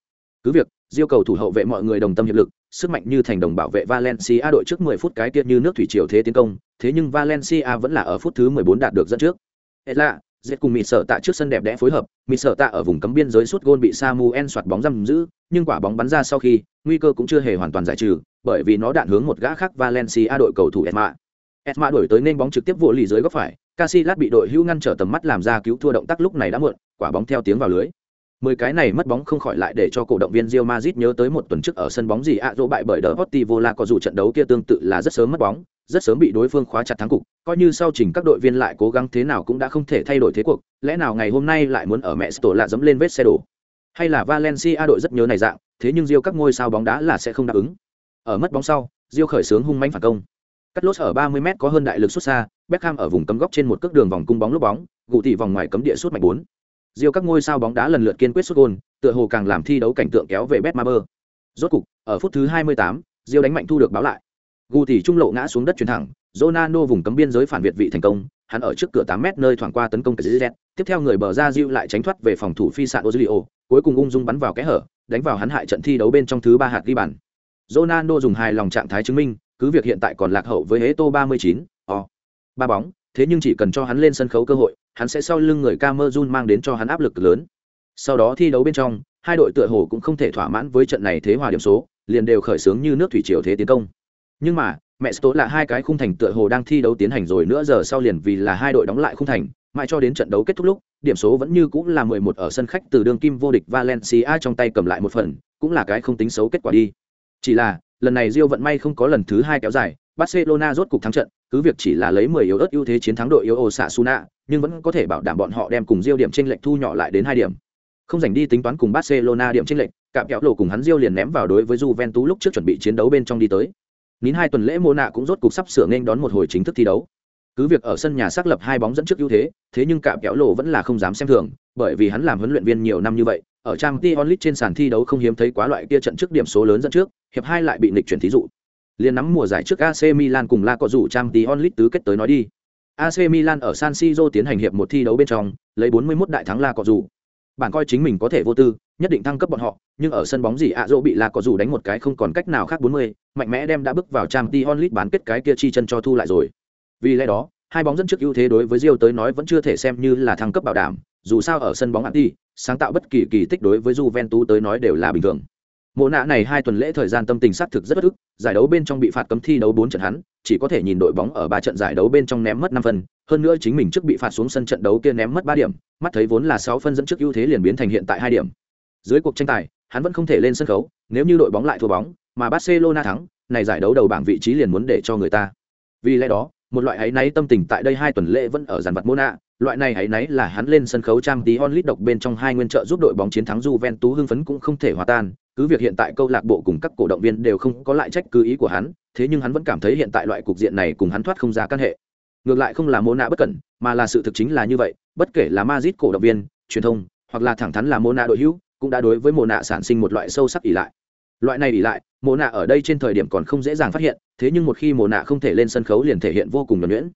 Cứ việc, Diêu cầu thủ hậu vệ mọi người đồng tâm hiệp lực, sức mạnh như thành đồng bảo vệ Valencia đội trước 10 phút cái tiết như nước thủy triều thế tiến công, thế nhưng Valencia vẫn là ở phút thứ 14 đạt được dẫn trước. Etla, Zet cùng Mịt Sở Tạ trước sân đẹp đẽ phối hợp, Mịt Sở Tạ ở vùng cấm biên giới suốt gôn bị Samuel soạt bóng giam giữ, nhưng quả bóng bắn ra sau khi, nguy cơ cũng chưa hề hoàn toàn giải trừ, bởi vì nó đạn hướng một gã khác Valencia đội cầu thủ Etma. Esma đổi tới nên bóng trực tiếp vô lì dưới góc phải, Casillas bị đội hưu ngăn trở tầm mắt làm ra cứu thua động tác lúc này đã muộn, quả bóng theo tiếng vào lưới. Mười cái này mất bóng không khỏi lại để cho cổ động viên Real Madrid nhớ tới một tuần trước ở sân bóng gì ạ dỗ bại bởi Deportivo La có dù trận đấu kia tương tự là rất sớm mất bóng, rất sớm bị đối phương khóa chặt thắng cục, coi như sau trình các đội viên lại cố gắng thế nào cũng đã không thể thay đổi thế cuộc, lẽ nào ngày hôm nay lại muốn ở mẹ sổ lạ dẫm lên vết xe đổ. Hay là Valencia đội rất nhớ này dạng, thế nhưng Real các ngôi sao bóng đá là sẽ không đáp ứng. Ở mất bóng sau, Real khởi sướng hung mãnh phản công. Cắt lốt ở 30 m có hơn đại lực xuất xa, Beckham ở vùng cấm góc trên một cước đường vòng cung bóng lúc bóng, gụ tỷ vòng ngoài cấm địa suốt mạnh 4. Diêu các ngôi sao bóng đá lần lượt kiên quyết sút gol, tựa hồ càng làm thi đấu cảnh tượng kéo về Betmaber. Rốt cục, ở phút thứ 28, Diêu đánh mạnh thu được báo lại. Gù tỷ trung lộ ngã xuống đất chuyển thẳng, Ronaldo vùng cấm biên giới phản việt vị thành công, hắn ở trước cửa 8 m nơi thoảng qua tấn công của Zidane. Tiếp theo người bờ ra Diêu lại tránh thoát về phòng thủ phi sạn Ozilio, cuối cùng ung dung bắn vào kẽ hở, đánh vào hắn hại trận thi đấu bên trong thứ ba hạt ghi bàn. Ronaldo dùng hài lòng trạng thái chứng minh, cứ việc hiện tại còn lạc hậu với Heto 39, o. Ba bóng, thế nhưng chỉ cần cho hắn lên sân khấu cơ hội, hắn sẽ sau lưng người Camerun mang đến cho hắn áp lực lớn. Sau đó thi đấu bên trong, hai đội tựa hồ cũng không thể thỏa mãn với trận này thế hòa điểm số, liền đều khởi xướng như nước thủy triều thế tiến công. Nhưng mà, mẹ Sto là hai cái khung thành tựa hồ đang thi đấu tiến hành rồi nữa giờ sau liền vì là hai đội đóng lại khung thành, mãi cho đến trận đấu kết thúc lúc, điểm số vẫn như cũng là 11 ở sân khách từ đường kim vô địch Valencia trong tay cầm lại một phần, cũng là cái không tính xấu kết quả đi. Chỉ là, lần này Rio vận may không có lần thứ hai kéo dài, Barcelona rốt cục thắng trận, cứ việc chỉ là lấy 10 yếu ớt ưu thế chiến thắng đội yếu Osasuna, nhưng vẫn có thể bảo đảm bọn họ đem cùng Rio điểm chênh lệch thu nhỏ lại đến 2 điểm. Không dành đi tính toán cùng Barcelona điểm chênh lệch, cạm kẹo lộ cùng hắn Rio liền ném vào đối với Juventus lúc trước chuẩn bị chiến đấu bên trong đi tới. Nín hai tuần lễ Mona cũng rốt cục sắp sửa nên đón một hồi chính thức thi đấu. Cứ việc ở sân nhà xác lập hai bóng dẫn trước ưu thế, thế nhưng cạm kẹo lộ vẫn là không dám xem thường, bởi vì hắn làm huấn luyện viên nhiều năm như vậy, ở trang Tionlit trên sàn thi đấu không hiếm thấy quá loại kia trận trước điểm số lớn dẫn trước, hiệp hai lại bị nghịch chuyển thí dụ liền nắm mùa giải trước AC Milan cùng La có rủ Champions League tứ kết tới nói đi. AC Milan ở San Siro tiến hành hiệp một thi đấu bên trong, lấy 41 đại thắng La có rủ. Bản coi chính mình có thể vô tư, nhất định thăng cấp bọn họ, nhưng ở sân bóng gì ạ à bị La có rủ đánh một cái không còn cách nào khác 40, mạnh mẽ đem đã bước vào trang Tionlit bán kết cái kia chi chân cho thu lại rồi. Vì lẽ đó, hai bóng dẫn trước ưu thế đối với Rio tới nói vẫn chưa thể xem như là thăng cấp bảo đảm, dù sao ở sân bóng anti, sáng tạo bất kỳ kỳ tích đối với Juventus tới nói đều là bình thường. Mộ nạ này hai tuần lễ thời gian tâm tình sát thực rất bất ức, giải đấu bên trong bị phạt cấm thi đấu bốn trận hắn, chỉ có thể nhìn đội bóng ở ba trận giải đấu bên trong ném mất năm phân, hơn nữa chính mình trước bị phạt xuống sân trận đấu kia ném mất ba điểm, mắt thấy vốn là sáu phân dẫn trước ưu thế liền biến thành hiện tại hai điểm. Dưới cuộc tranh tài, hắn vẫn không thể lên sân khấu, nếu như đội bóng lại thua bóng, mà Barcelona thắng, này giải đấu đầu bảng vị trí liền muốn để cho người ta. Vì lẽ đó, một loại ấy náy tâm tình tại đây hai tuần lễ vẫn ở dàn vật Mona, loại này hãy náy là hắn lên sân khấu trang tí onlit độc bên trong hai nguyên trợ giúp đội bóng chiến thắng Juventus hưng phấn cũng không thể hòa tan, cứ việc hiện tại câu lạc bộ cùng các cổ động viên đều không có lại trách cứ ý của hắn, thế nhưng hắn vẫn cảm thấy hiện tại loại cục diện này cùng hắn thoát không ra căn hệ. Ngược lại không là mô nạ bất cẩn, mà là sự thực chính là như vậy, bất kể là Madrid cổ động viên, truyền thông, hoặc là thẳng thắn là mô nạ đội hữu, cũng đã đối với mô nạ sản sinh một loại sâu sắc ỷ lại. Loại này ỉ lại mô nạ ở đây trên thời điểm còn không dễ dàng phát hiện thế nhưng một khi mô nạ không thể lên sân khấu liền thể hiện vô cùng nhuẩn nhuyễn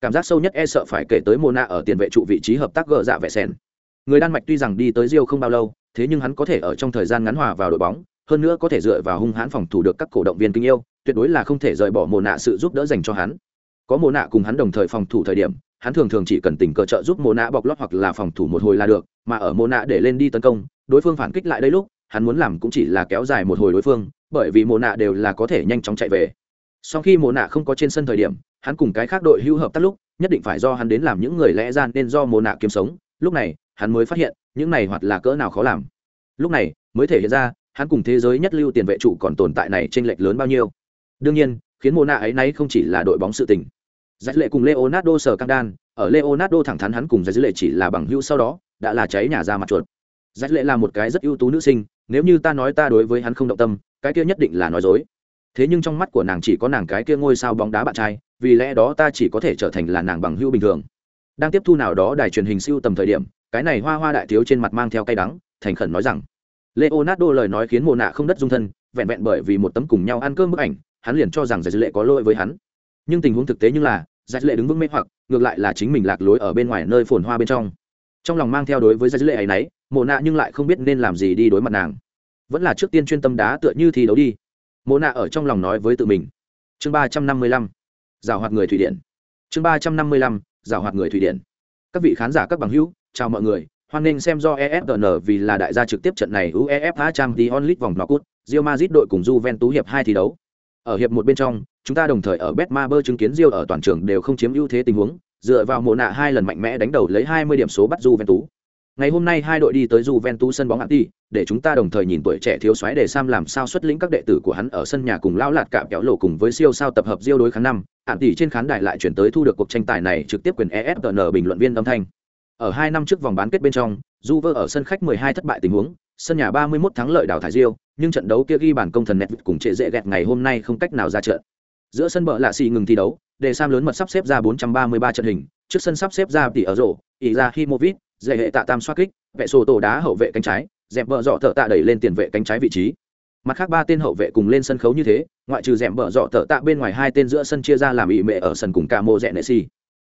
cảm giác sâu nhất e sợ phải kể tới Mona ở tiền vệ trụ vị trí hợp tác gờ dạ vẻ sen người đan mạch tuy rằng đi tới rio không bao lâu, thế nhưng hắn có thể ở trong thời gian ngắn hòa vào đội bóng, hơn nữa có thể dựa vào hung hãn phòng thủ được các cổ động viên kinh yêu, tuyệt đối là không thể rời bỏ mồ nạ sự giúp đỡ dành cho hắn. Có mồ nạ cùng hắn đồng thời phòng thủ thời điểm, hắn thường thường chỉ cần tình cờ trợ giúp mồ nạ bọc lót hoặc là phòng thủ một hồi là được, mà ở mồ nạ để lên đi tấn công, đối phương phản kích lại đây lúc, hắn muốn làm cũng chỉ là kéo dài một hồi đối phương, bởi vì mồ nạ đều là có thể nhanh chóng chạy về sau khi mồ nạ không có trên sân thời điểm, hắn cùng cái khác đội hữu hợp tác lúc, nhất định phải do hắn đến làm những người lẽ ra nên do mồ nạ kiếm sống. Lúc này, hắn mới phát hiện, những này hoặc là cỡ nào khó làm. Lúc này, mới thể hiện ra, hắn cùng thế giới nhất lưu tiền vệ trụ còn tồn tại này t r ê n lệch lớn bao nhiêu. Đương nhiên, khiến mồ nạ ấy nay không chỉ là đội bóng sự tình. Giải lệ cùng leonardo sờ căng đan, ở leonardo thẳng thắn hắn cùng giải lệ chỉ là bằng hữu sau đó, đã là cháy nhà ra mặt chuột. Giải lệ là một cái rất ưu tú nữ sinh, nếu như ta nói ta đối với hắn không động tâm, cái kia nhất định là nói dối thế nhưng trong mắt của nàng chỉ có nàng cái kia ngôi sao bóng đá bạn trai, vì lẽ đó ta chỉ có thể trở thành là nàng bằng hữu bình thường. Đang tiếp thu nào đó đài truyền hình siêu tầm thời điểm, cái này hoa hoa đại thiếu trên mặt mang theo cay đắng, thành khẩn nói rằng, leonardo lời nói khiến mồ nạ không đất dung thân, vẹn vẹn bởi vì một tấm cùng nhau ăn cơm bức ảnh, hắn liền cho rằng giải lệ có lỗi với hắn. Nhưng tình huống thực tế như là, giải lệ đứng vững mê hoặc, ngược lại là chính mình lạc lối ở bên ngoài nơi phồn hoa bên trong. Trong lòng mang theo đối với giải lệ ấy nấy mồ nạ nhưng lại không biết nên làm gì đi đối mặt nàng. Vẫn là trước tiên chuyên tâm đá tựa như thi đấu đi mộ nạ ở trong lòng nói với tự mình chương ba trăm năm mươi lăm rào hoạt người thủy điện chương ba trăm năm mươi lăm rào hoạt người thủy điện các vị khán giả các bằng hữu chào mọi người hoan nghênh xem do ESPN vì là đại gia trực tiếp trận này UEFA Champions League vòng knock-out, Real Madrid đội cùng Juventus hiệp hai thi đấu. Ở hiệp một bên trong, chúng ta đồng thời ở Betmaber chứng kiến Real ở toàn trường đều không chiếm ưu thế tình huống, dựa vào mộ nạ hai lần mạnh mẽ đánh đầu lấy 20 điểm số bắt Juventus. Ngày hôm nay hai đội đi tới Juventus sân bóng Anti, để chúng ta đồng thời nhìn tuổi trẻ thiếu soái để Sam làm sao xuất lĩnh các đệ tử của hắn ở sân nhà cùng lão lạt cạm kéo lộ cùng với siêu sao tập hợp Diêu đối kháng năm, Anti trên khán đài lại chuyển tới thu được cuộc tranh tài này trực tiếp quyền ESPN bình luận viên âm thanh. Ở hai năm trước vòng bán kết bên trong, Juve ở sân khách 12 thất bại tình huống, sân nhà 31 thắng lợi đảo thải Diêu, nhưng trận đấu kia ghi bàn công thần nẹt cùng trệ dễ gẹt ngày hôm nay không cách nào ra trận. Giữa sân bờ lạ xì ngừng thi đấu, để Sam lớn mật sắp xếp ra 433 trận hình, trước sân sắp xếp ra tỷ ở rổ, ý ra dễ hệ tạ tam xoa kích, vệ sổ tổ đá hậu vệ cánh trái dẹp vợ dọ thợ tạ đẩy lên tiền vệ cánh trái vị trí. Mặt khác ba tên hậu vệ cùng lên sân khấu như thế ngoại trừ dẹp vợ dọ thợ tạ bên ngoài hai tên giữa sân chia ra làm ỵ mệ ở sân cùng cả mô rẽ nệ si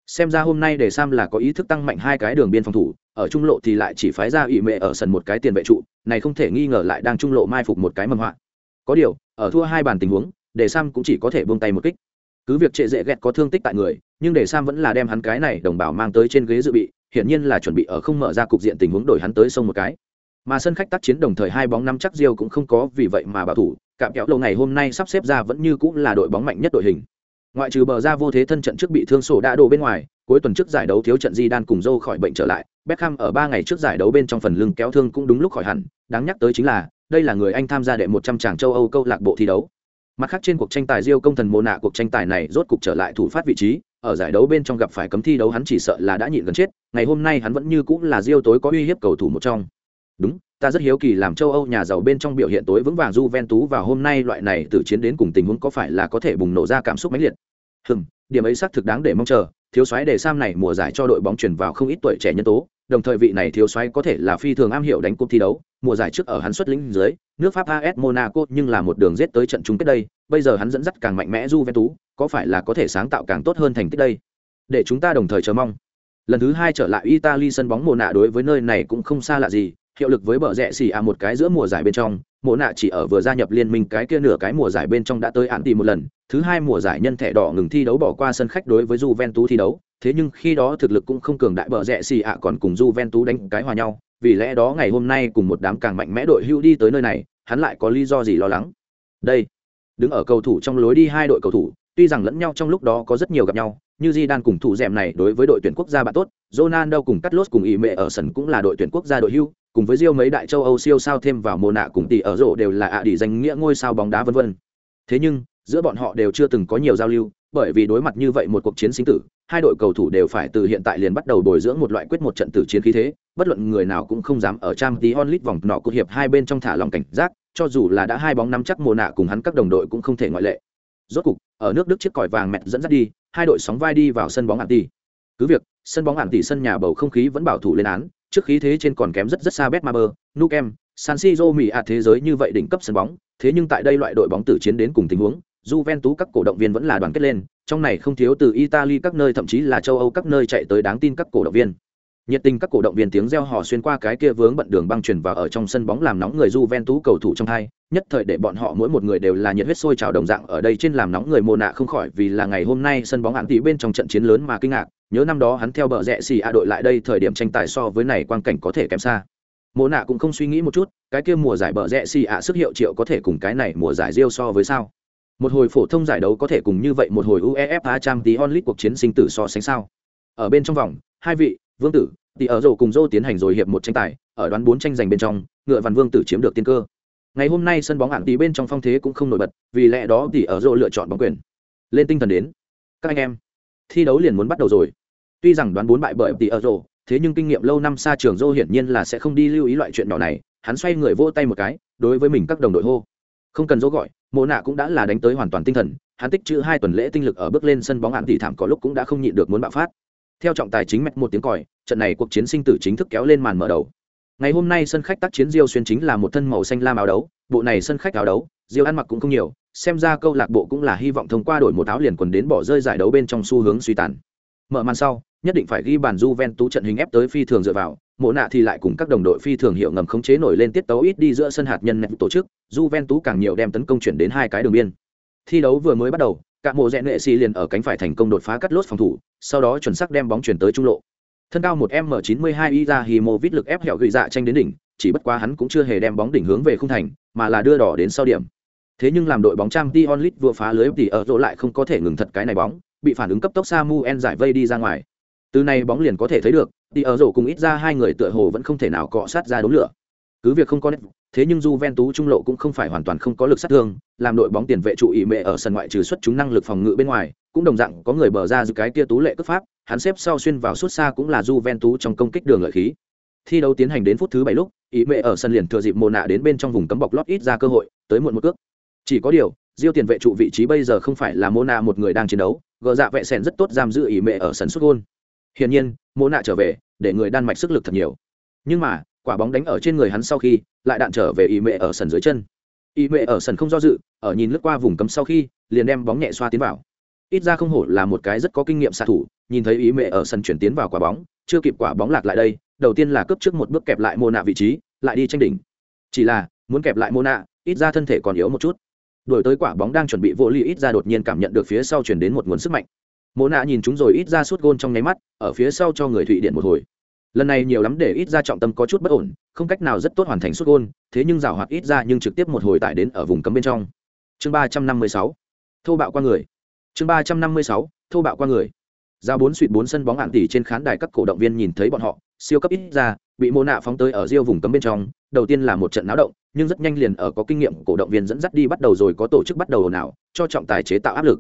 xem ra hôm nay để sam là có ý thức tăng mạnh hai cái đường biên phòng thủ ở trung lộ thì lại chỉ phái ra ỵ mệ ở sân một cái tiền vệ trụ này không thể nghi ngờ lại đang trung lộ mai phục một cái mầm họa. Có điều ở thua hai bàn tình huống để sam cũng chỉ có thể buông tay một kích. Cứ việc trệ dễ ghẹt có thương tích tại người nhưng để sam vẫn là đem hắn cái này đồng bào mang tới trên ghế dự bị hiển nhiên là chuẩn bị ở không mở ra cục diện tình huống đổi hắn tới sông một cái. Mà sân khách tác chiến đồng thời hai bóng năm chắc Rio cũng không có, vì vậy mà bảo thủ, cạm kéo lâu ngày hôm nay sắp xếp ra vẫn như cũng là đội bóng mạnh nhất đội hình. Ngoại trừ bờ ra vô thế thân trận trước bị thương sổ đã đổ bên ngoài, cuối tuần trước giải đấu thiếu trận di đan cùng dâu khỏi bệnh trở lại, Beckham ở ba ngày trước giải đấu bên trong phần lưng kéo thương cũng đúng lúc khỏi hẳn, đáng nhắc tới chính là, đây là người anh tham gia đệ một trăm tràng châu âu câu lạc bộ thi đấu. Mặt khác trên cuộc tranh tài Rio công thần mô nạ, cuộc tranh tài này rốt cục trở lại thủ phát vị trí ở giải đấu bên trong gặp phải cấm thi đấu hắn chỉ sợ là đã nhịn gần chết, ngày hôm nay hắn vẫn như cũng là Rio tối có uy hiếp cầu thủ một trong. Đúng, ta rất hiếu kỳ làm châu âu nhà giàu bên trong biểu hiện tối vững vàng Juventus và hôm nay loại này từ chiến đến cùng tình huống có phải là có thể bùng nổ ra cảm xúc mãnh liệt? Hừm, điểm ấy xác thực đáng để mong chờ, thiếu soái đề sam này mùa giải cho đội bóng chuyển vào không ít tuổi trẻ nhân tố đồng thời vị này thiếu soái có thể là phi thường am hiểu đánh cúp thi đấu mùa giải trước ở hắn xuất lĩnh dưới nước pháp as monaco nhưng là một đường giết tới trận chung kết đây bây giờ hắn dẫn dắt càng mạnh mẽ Juventus, có phải là có thể sáng tạo càng tốt hơn thành tích đây? Để chúng ta đồng thời chờ mong. Lần thứ hai trở lại italy sân bóng mùa nạ đối với nơi này cũng không xa lạ gì hiệu lực với bờ rẽ xì a một cái giữa mùa giải bên trong mùa nạ chỉ ở vừa gia nhập liên minh cái kia nửa cái mùa giải bên trong đã tới án tỷ một lần, thứ hai mùa giải nhân thẻ đỏ ngừng thi đấu bỏ qua sân khách đối với Juventus thi đấu. Thế nhưng khi đó thực lực cũng không cường đại, bờ rẽ xì ạ còn cùng Juventus đánh cái hòa nhau. Vì lẽ đó ngày hôm nay cùng một đám càng mạnh mẽ đội hưu đi tới nơi này, hắn lại có lý do gì lo lắng? Đây, đứng ở cầu thủ trong lối đi hai đội cầu thủ, tuy rằng lẫn nhau trong lúc đó có rất nhiều gặp nhau, như di đan cùng thủ dẻm này đối với đội tuyển quốc gia bạn tốt, Ronaldo cùng Carlos cùng ý mẹ ở sân cũng là đội tuyển quốc gia đội hưu cùng với Rio mấy đại châu Âu siêu sao thêm vào mồ nạ cùng tỷ ở rổ đều là ạ đi danh nghĩa ngôi sao bóng đá vân vân. Thế nhưng, giữa bọn họ đều chưa từng có nhiều giao lưu, bởi vì đối mặt như vậy một cuộc chiến sinh tử, hai đội cầu thủ đều phải từ hiện tại liền bắt đầu bồi dưỡng một loại quyết một trận tử chiến khí thế, bất luận người nào cũng không dám ở trang tí onlit vòng nọ cuộc hiệp hai bên trong thả lòng cảnh giác, cho dù là đã hai bóng nắm chắc mồ nạ cùng hắn các đồng đội cũng không thể ngoại lệ. Rốt cục, ở nước Đức chiếc còi vàng mẹt dẫn dắt đi, hai đội sóng vai đi vào sân bóng Anti. Cứ việc, sân bóng Anti sân nhà bầu không khí vẫn bảo thủ lên án, trước khí thế trên còn kém rất rất xa Betmaber, Nukem, San Siro Mỹ ạ thế giới như vậy đỉnh cấp sân bóng, thế nhưng tại đây loại đội bóng tử chiến đến cùng tình huống, Juventus các cổ động viên vẫn là đoàn kết lên, trong này không thiếu từ Italy các nơi thậm chí là châu Âu các nơi chạy tới đáng tin các cổ động viên. Nhiệt tình các cổ động viên tiếng reo hò xuyên qua cái kia vướng bận đường băng truyền vào ở trong sân bóng làm nóng người Juventus cầu thủ trong hai, nhất thời để bọn họ mỗi một người đều là nhiệt huyết sôi trào đồng dạng ở đây trên làm nóng người mồ nạ không khỏi vì là ngày hôm nay sân bóng án tỷ bên trong trận chiến lớn mà kinh ngạc, nhớ năm đó hắn theo bờ rẽ xì a đội lại đây thời điểm tranh tài so với này quang cảnh có thể kém xa. Mồ nạ cũng không suy nghĩ một chút cái kia mùa giải bờ rẽ xì a sức hiệu triệu có thể cùng cái này mùa giải riêu so với sao? Một hồi phổ thông giải đấu có thể cùng như vậy một hồi uefa Champions League cuộc chiến sinh tử so sánh sao? Ở bên trong vòng hai vị vương tử tỷ ở rổ cùng dô tiến hành rồi hiệp một tranh tài ở đoán bốn tranh giành bên trong ngựa văn vương tử chiếm được tiên cơ ngày hôm nay sân bóng hạng tỷ bên trong phong thế cũng không nổi bật vì lẽ đó tỷ ở rổ lựa chọn bóng quyền lên tinh thần đến các anh em thi đấu liền muốn bắt đầu rồi Tuy rằng đoán bốn bại bởi tỷ ở rổ, thế nhưng kinh nghiệm lâu năm xa trường Dô hiển nhiên là sẽ không đi lưu ý loại chuyện nhỏ này, hắn xoay người vỗ tay một cái, đối với mình các đồng đội hô. Không cần dỗ gọi, Mộ Nạ cũng đã là đánh tới hoàn toàn tinh thần, hắn tích trữ hai tuần lễ tinh lực ở bước lên sân bóng hạn tỷ thảm có lúc cũng đã không nhịn được muốn bạo phát. Theo trọng tài chính mạch một tiếng còi, trận này cuộc chiến sinh tử chính thức kéo lên màn mở đầu. Ngày hôm nay sân khách tác chiến Diêu xuyên chính là một thân màu xanh lam áo đấu, bộ này sân khách áo đấu, Diêu ăn mặc cũng không nhiều, xem ra câu lạc bộ cũng là hy vọng thông qua đổi một áo liền quần đến bỏ rơi giải đấu bên trong xu hướng suy tàn. Mở màn sau, nhất định phải ghi bàn Juventus trận hình ép tới phi thường dựa vào, mộ nạ thì lại cùng các đồng đội phi thường hiệu ngầm khống chế nổi lên tiết tấu ít đi giữa sân hạt nhân nẹp tổ chức, Juventus càng nhiều đem tấn công chuyển đến hai cái đường biên. Thi đấu vừa mới bắt đầu, Cả mộ rẽ nệ xì liền ở cánh phải thành công đột phá cắt lốt phòng thủ, sau đó chuẩn xác đem bóng chuyển tới trung lộ. Thân cao một m 92 vít lực ép hẹo gửi dạ tranh đến đỉnh, chỉ bất quá hắn cũng chưa hề đem bóng đỉnh hướng về khung thành, mà là đưa đỏ đến sau điểm. Thế nhưng làm đội bóng trang t onlit vừa phá lưới thì ở rổ lại không có thể ngừng thật cái này bóng, bị phản ứng cấp tốc Samuel giải vây đi ra ngoài từ này bóng liền có thể thấy được thì ở rổ cùng ít ra hai người tựa hồ vẫn không thể nào cọ sát ra đống lửa cứ việc không có nét thế nhưng Juventus trung lộ cũng không phải hoàn toàn không có lực sát thương, làm đội bóng tiền vệ trụ ý mẹ ở sân ngoại trừ xuất chúng năng lực phòng ngự bên ngoài, cũng đồng dạng có người bờ ra giữ cái kia tú lệ cấp pháp, hắn xếp sau xuyên vào suốt xa cũng là Juventus trong công kích đường lợi khí. Thi đấu tiến hành đến phút thứ bảy lúc, ý mẹ ở sân liền thừa dịp mồ nạ đến bên trong vùng cấm bọc lót ít ra cơ hội, tới muộn một cước. Chỉ có điều, Diêu tiền vệ trụ vị trí bây giờ không phải là Mona một người đang chiến đấu, gờ dạ vệ sèn rất tốt giam giữ ý mẹ ở sân xuất gôn. Hiển nhiên, Mona nạ trở về, để người Đan Mạch sức lực thật nhiều. Nhưng mà, quả bóng đánh ở trên người hắn sau khi, lại đạn trở về ý mệ ở sân dưới chân. Ý mệ ở sân không do dự, ở nhìn lướt qua vùng cấm sau khi, liền đem bóng nhẹ xoa tiến vào. Ít ra không hổ là một cái rất có kinh nghiệm xạ thủ, nhìn thấy ý mệ ở sân chuyển tiến vào quả bóng, chưa kịp quả bóng lạc lại đây, đầu tiên là cướp trước một bước kẹp lại mô nạ vị trí, lại đi tranh đỉnh. Chỉ là, muốn kẹp lại mô nạ, ít ra thân thể còn yếu một chút. Đuổi tới quả bóng đang chuẩn bị vô ly ít ra đột nhiên cảm nhận được phía sau chuyển đến một nguồn sức mạnh mô nạ nhìn chúng rồi ít ra suốt gôn trong nháy mắt ở phía sau cho người thụy điện một hồi lần này nhiều lắm để ít ra trọng tâm có chút bất ổn, không cách nào rất tốt hoàn thành xuất gôn, thế nhưng rào hoạt ít ra nhưng trực tiếp một hồi tải đến ở vùng cấm bên trong. Chương ba trăm năm mươi sáu, thô bạo qua người. Chương ba trăm năm mươi sáu, thô bạo qua người. Ra bốn suỵt bốn sân bóng hạn tỷ trên khán đài các cổ động viên nhìn thấy bọn họ, siêu cấp ít ra, bị mô nạ phóng tới ở riêu vùng cấm bên trong, đầu tiên là một trận náo động, nhưng rất nhanh liền ở có kinh nghiệm cổ động viên dẫn dắt đi bắt đầu rồi có tổ chức bắt đầu nào cho trọng tài chế tạo áp lực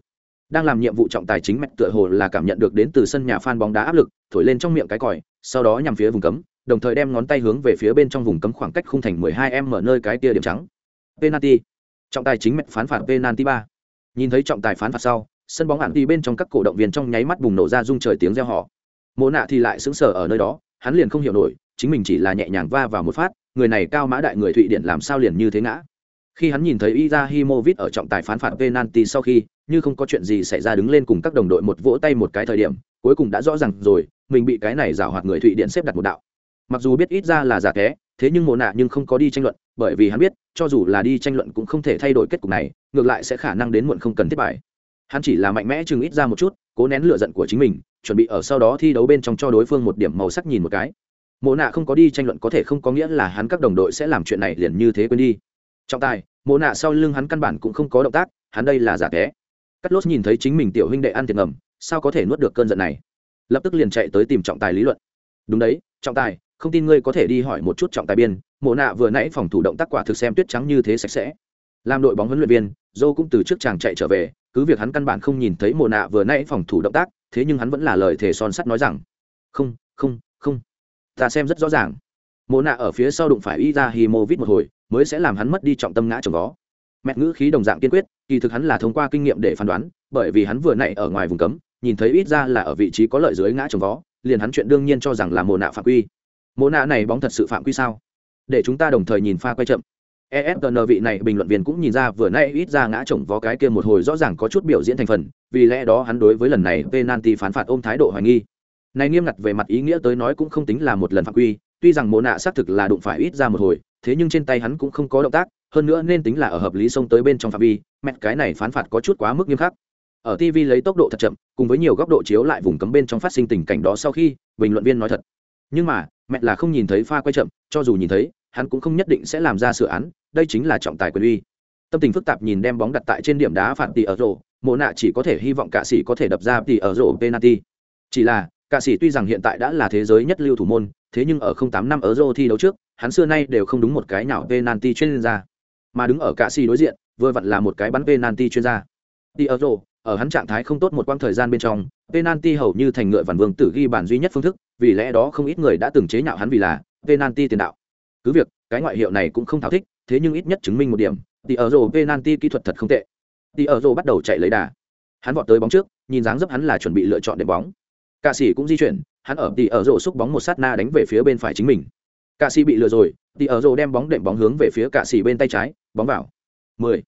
đang làm nhiệm vụ trọng tài chính mẹ tựa hồ là cảm nhận được đến từ sân nhà phan bóng đá áp lực, thổi lên trong miệng cái còi, sau đó nhằm phía vùng cấm, đồng thời đem ngón tay hướng về phía bên trong vùng cấm khoảng cách khung thành 12 em mở nơi cái tia điểm trắng. Penalty. Trọng tài chính mẹ phán phạt penalty ba. Nhìn thấy trọng tài phán phạt sau, sân bóng ạn đi bên trong các cổ động viên trong nháy mắt bùng nổ ra rung trời tiếng reo họ mộ nạ thì lại sững sờ ở nơi đó, hắn liền không hiểu nổi, chính mình chỉ là nhẹ nhàng va vào một phát, người này cao mã đại người thụy điển làm sao liền như thế ngã. Khi hắn nhìn thấy Izahimovic ở trọng tài phán phạt penalty sau khi như không có chuyện gì xảy ra đứng lên cùng các đồng đội một vỗ tay một cái thời điểm, cuối cùng đã rõ ràng rồi, mình bị cái này giảo hoạt người thụy điển xếp đặt một đạo. Mặc dù biết ít ra là giả té thế nhưng mồ nạ nhưng không có đi tranh luận, bởi vì hắn biết, cho dù là đi tranh luận cũng không thể thay đổi kết cục này, ngược lại sẽ khả năng đến muộn không cần thiết bài. Hắn chỉ là mạnh mẽ chừng ít ra một chút, cố nén lửa giận của chính mình, chuẩn bị ở sau đó thi đấu bên trong cho đối phương một điểm màu sắc nhìn một cái. Mộ nạ không có đi tranh luận có thể không có nghĩa là hắn các đồng đội sẽ làm chuyện này liền như thế quên đi. Trọng tài, mộ nạ sau lưng hắn căn bản cũng không có động tác, hắn đây là giả té cắt lốt nhìn thấy chính mình tiểu huynh đệ ăn tiền ngầm, sao có thể nuốt được cơn giận này? Lập tức liền chạy tới tìm trọng tài lý luận. Đúng đấy, trọng tài, không tin ngươi có thể đi hỏi một chút trọng tài biên, mộ nạ vừa nãy phòng thủ động tác quả thực xem tuyết trắng như thế sạch sẽ. Làm đội bóng huấn luyện viên dô cũng từ trước chàng chạy trở về, cứ việc hắn căn bản không nhìn thấy mộ nạ vừa nãy phòng thủ động tác, thế nhưng hắn vẫn là lời thề son sắt nói rằng, không không không, ta xem rất rõ ràng. Mộ nạ ở phía sau đụng phải y ra hi mô vít một hồi, mới sẽ làm hắn mất đi trọng tâm ngã trồng vó mẹ ngữ khí đồng dạng kiên quyết kỳ thực hắn là thông qua kinh nghiệm để phán đoán bởi vì hắn vừa nãy ở ngoài vùng cấm nhìn thấy ít ra là ở vị trí có lợi dưới ngã trồng vó liền hắn chuyện đương nhiên cho rằng là mồ nạ phạm quy. Mồ nạ này bóng thật sự phạm quy sao? Để chúng ta đồng thời nhìn pha quay chậm. EFN vị này bình luận viên cũng nhìn ra vừa nay ít ra ngã chồng vó cái kia một hồi rõ ràng có chút biểu diễn thành phần, vì lẽ đó hắn đối với lần này penalty phán phạt ôm thái độ hoài nghi. Này nghiêm ngặt về mặt ý nghĩa tới nói cũng không tính là một lần phạm quy, tuy rằng Mộ nạ xác thực là đụng phải ít ra một hồi, thế nhưng trên tay hắn cũng không có động tác, hơn nữa nên tính là ở hợp lý xông tới bên trong phạm vi, mẹ cái này phán phạt có chút quá mức nghiêm khắc. Ở TV lấy tốc độ thật chậm, cùng với nhiều góc độ chiếu lại vùng cấm bên trong phát sinh tình cảnh đó sau khi, bình luận viên nói thật. Nhưng mà, mẹ là không nhìn thấy pha quay chậm, cho dù nhìn thấy, hắn cũng không nhất định sẽ làm ra sửa án, đây chính là trọng tài quyền uy tâm tình phức tạp nhìn đem bóng đặt tại trên điểm đá phạt tỷ ở rổ mộ nạ chỉ có thể hy vọng cả sĩ có thể đập ra tỷ ở rổ penalty chỉ là cả sĩ tuy rằng hiện tại đã là thế giới nhất lưu thủ môn thế nhưng ở không tám năm ở rổ thi đấu trước hắn xưa nay đều không đúng một cái nào penalty chuyên gia mà đứng ở cả xì đối diện, vừa vặn là một cái bắn penalty chuyên gia. Tỷ ở ở hắn trạng thái không tốt một quãng thời gian bên trong, penalty hầu như thành ngựa vằn vương tử ghi bản duy nhất phương thức, vì lẽ đó không ít người đã từng chế nhạo hắn vì là penalty tiền đạo. Cứ việc, cái ngoại hiệu này cũng không tháo thích, thế nhưng ít nhất chứng minh một điểm thì ở rổ penalty kỹ thuật thật không tệ. Thì ở bắt đầu chạy lấy đà. Hắn vọt tới bóng trước, nhìn dáng dấp hắn là chuẩn bị lựa chọn để bóng. Cạ xì cũng di chuyển, hắn ở thì ở xúc bóng một sát na đánh về phía bên phải chính mình cạ sĩ bị lừa rồi thì ở rổ đem bóng đệm bóng hướng về phía cạ sĩ bên tay trái, bóng vào 10.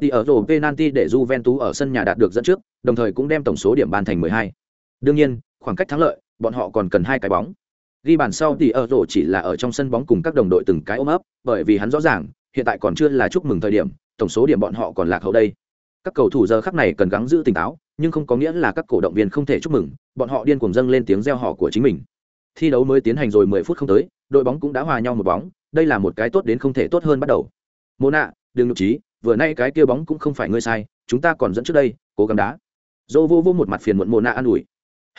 thì ở rổ penalty để Juventus ở sân nhà đạt được dẫn trước, đồng thời cũng đem tổng số điểm ban thành 12. đương nhiên, khoảng cách thắng lợi, bọn họ còn cần hai cái bóng ghi bàn sau thì ở rổ chỉ là ở trong sân bóng cùng các đồng đội từng cái ôm ấp, bởi vì hắn rõ ràng, hiện tại còn chưa là chúc mừng thời điểm, tổng số điểm bọn họ còn lạc hậu đây các cầu thủ giờ khắc này cần gắng giữ tỉnh táo, nhưng không có nghĩa là các cổ động viên không thể chúc mừng, bọn họ điên cuồng dâng lên tiếng reo hò của chính mình thi đấu mới tiến hành rồi mười phút không tới, đội bóng cũng đã hòa nhau một bóng, đây là một cái tốt đến không thể tốt hơn bắt đầu. Mộ nạ, đừng nhục trí, vừa nay cái kia bóng cũng không phải ngươi sai, chúng ta còn dẫn trước đây, cố gắng đá. Dô vô vô một mặt phiền muộn Mộ nạ an ủi.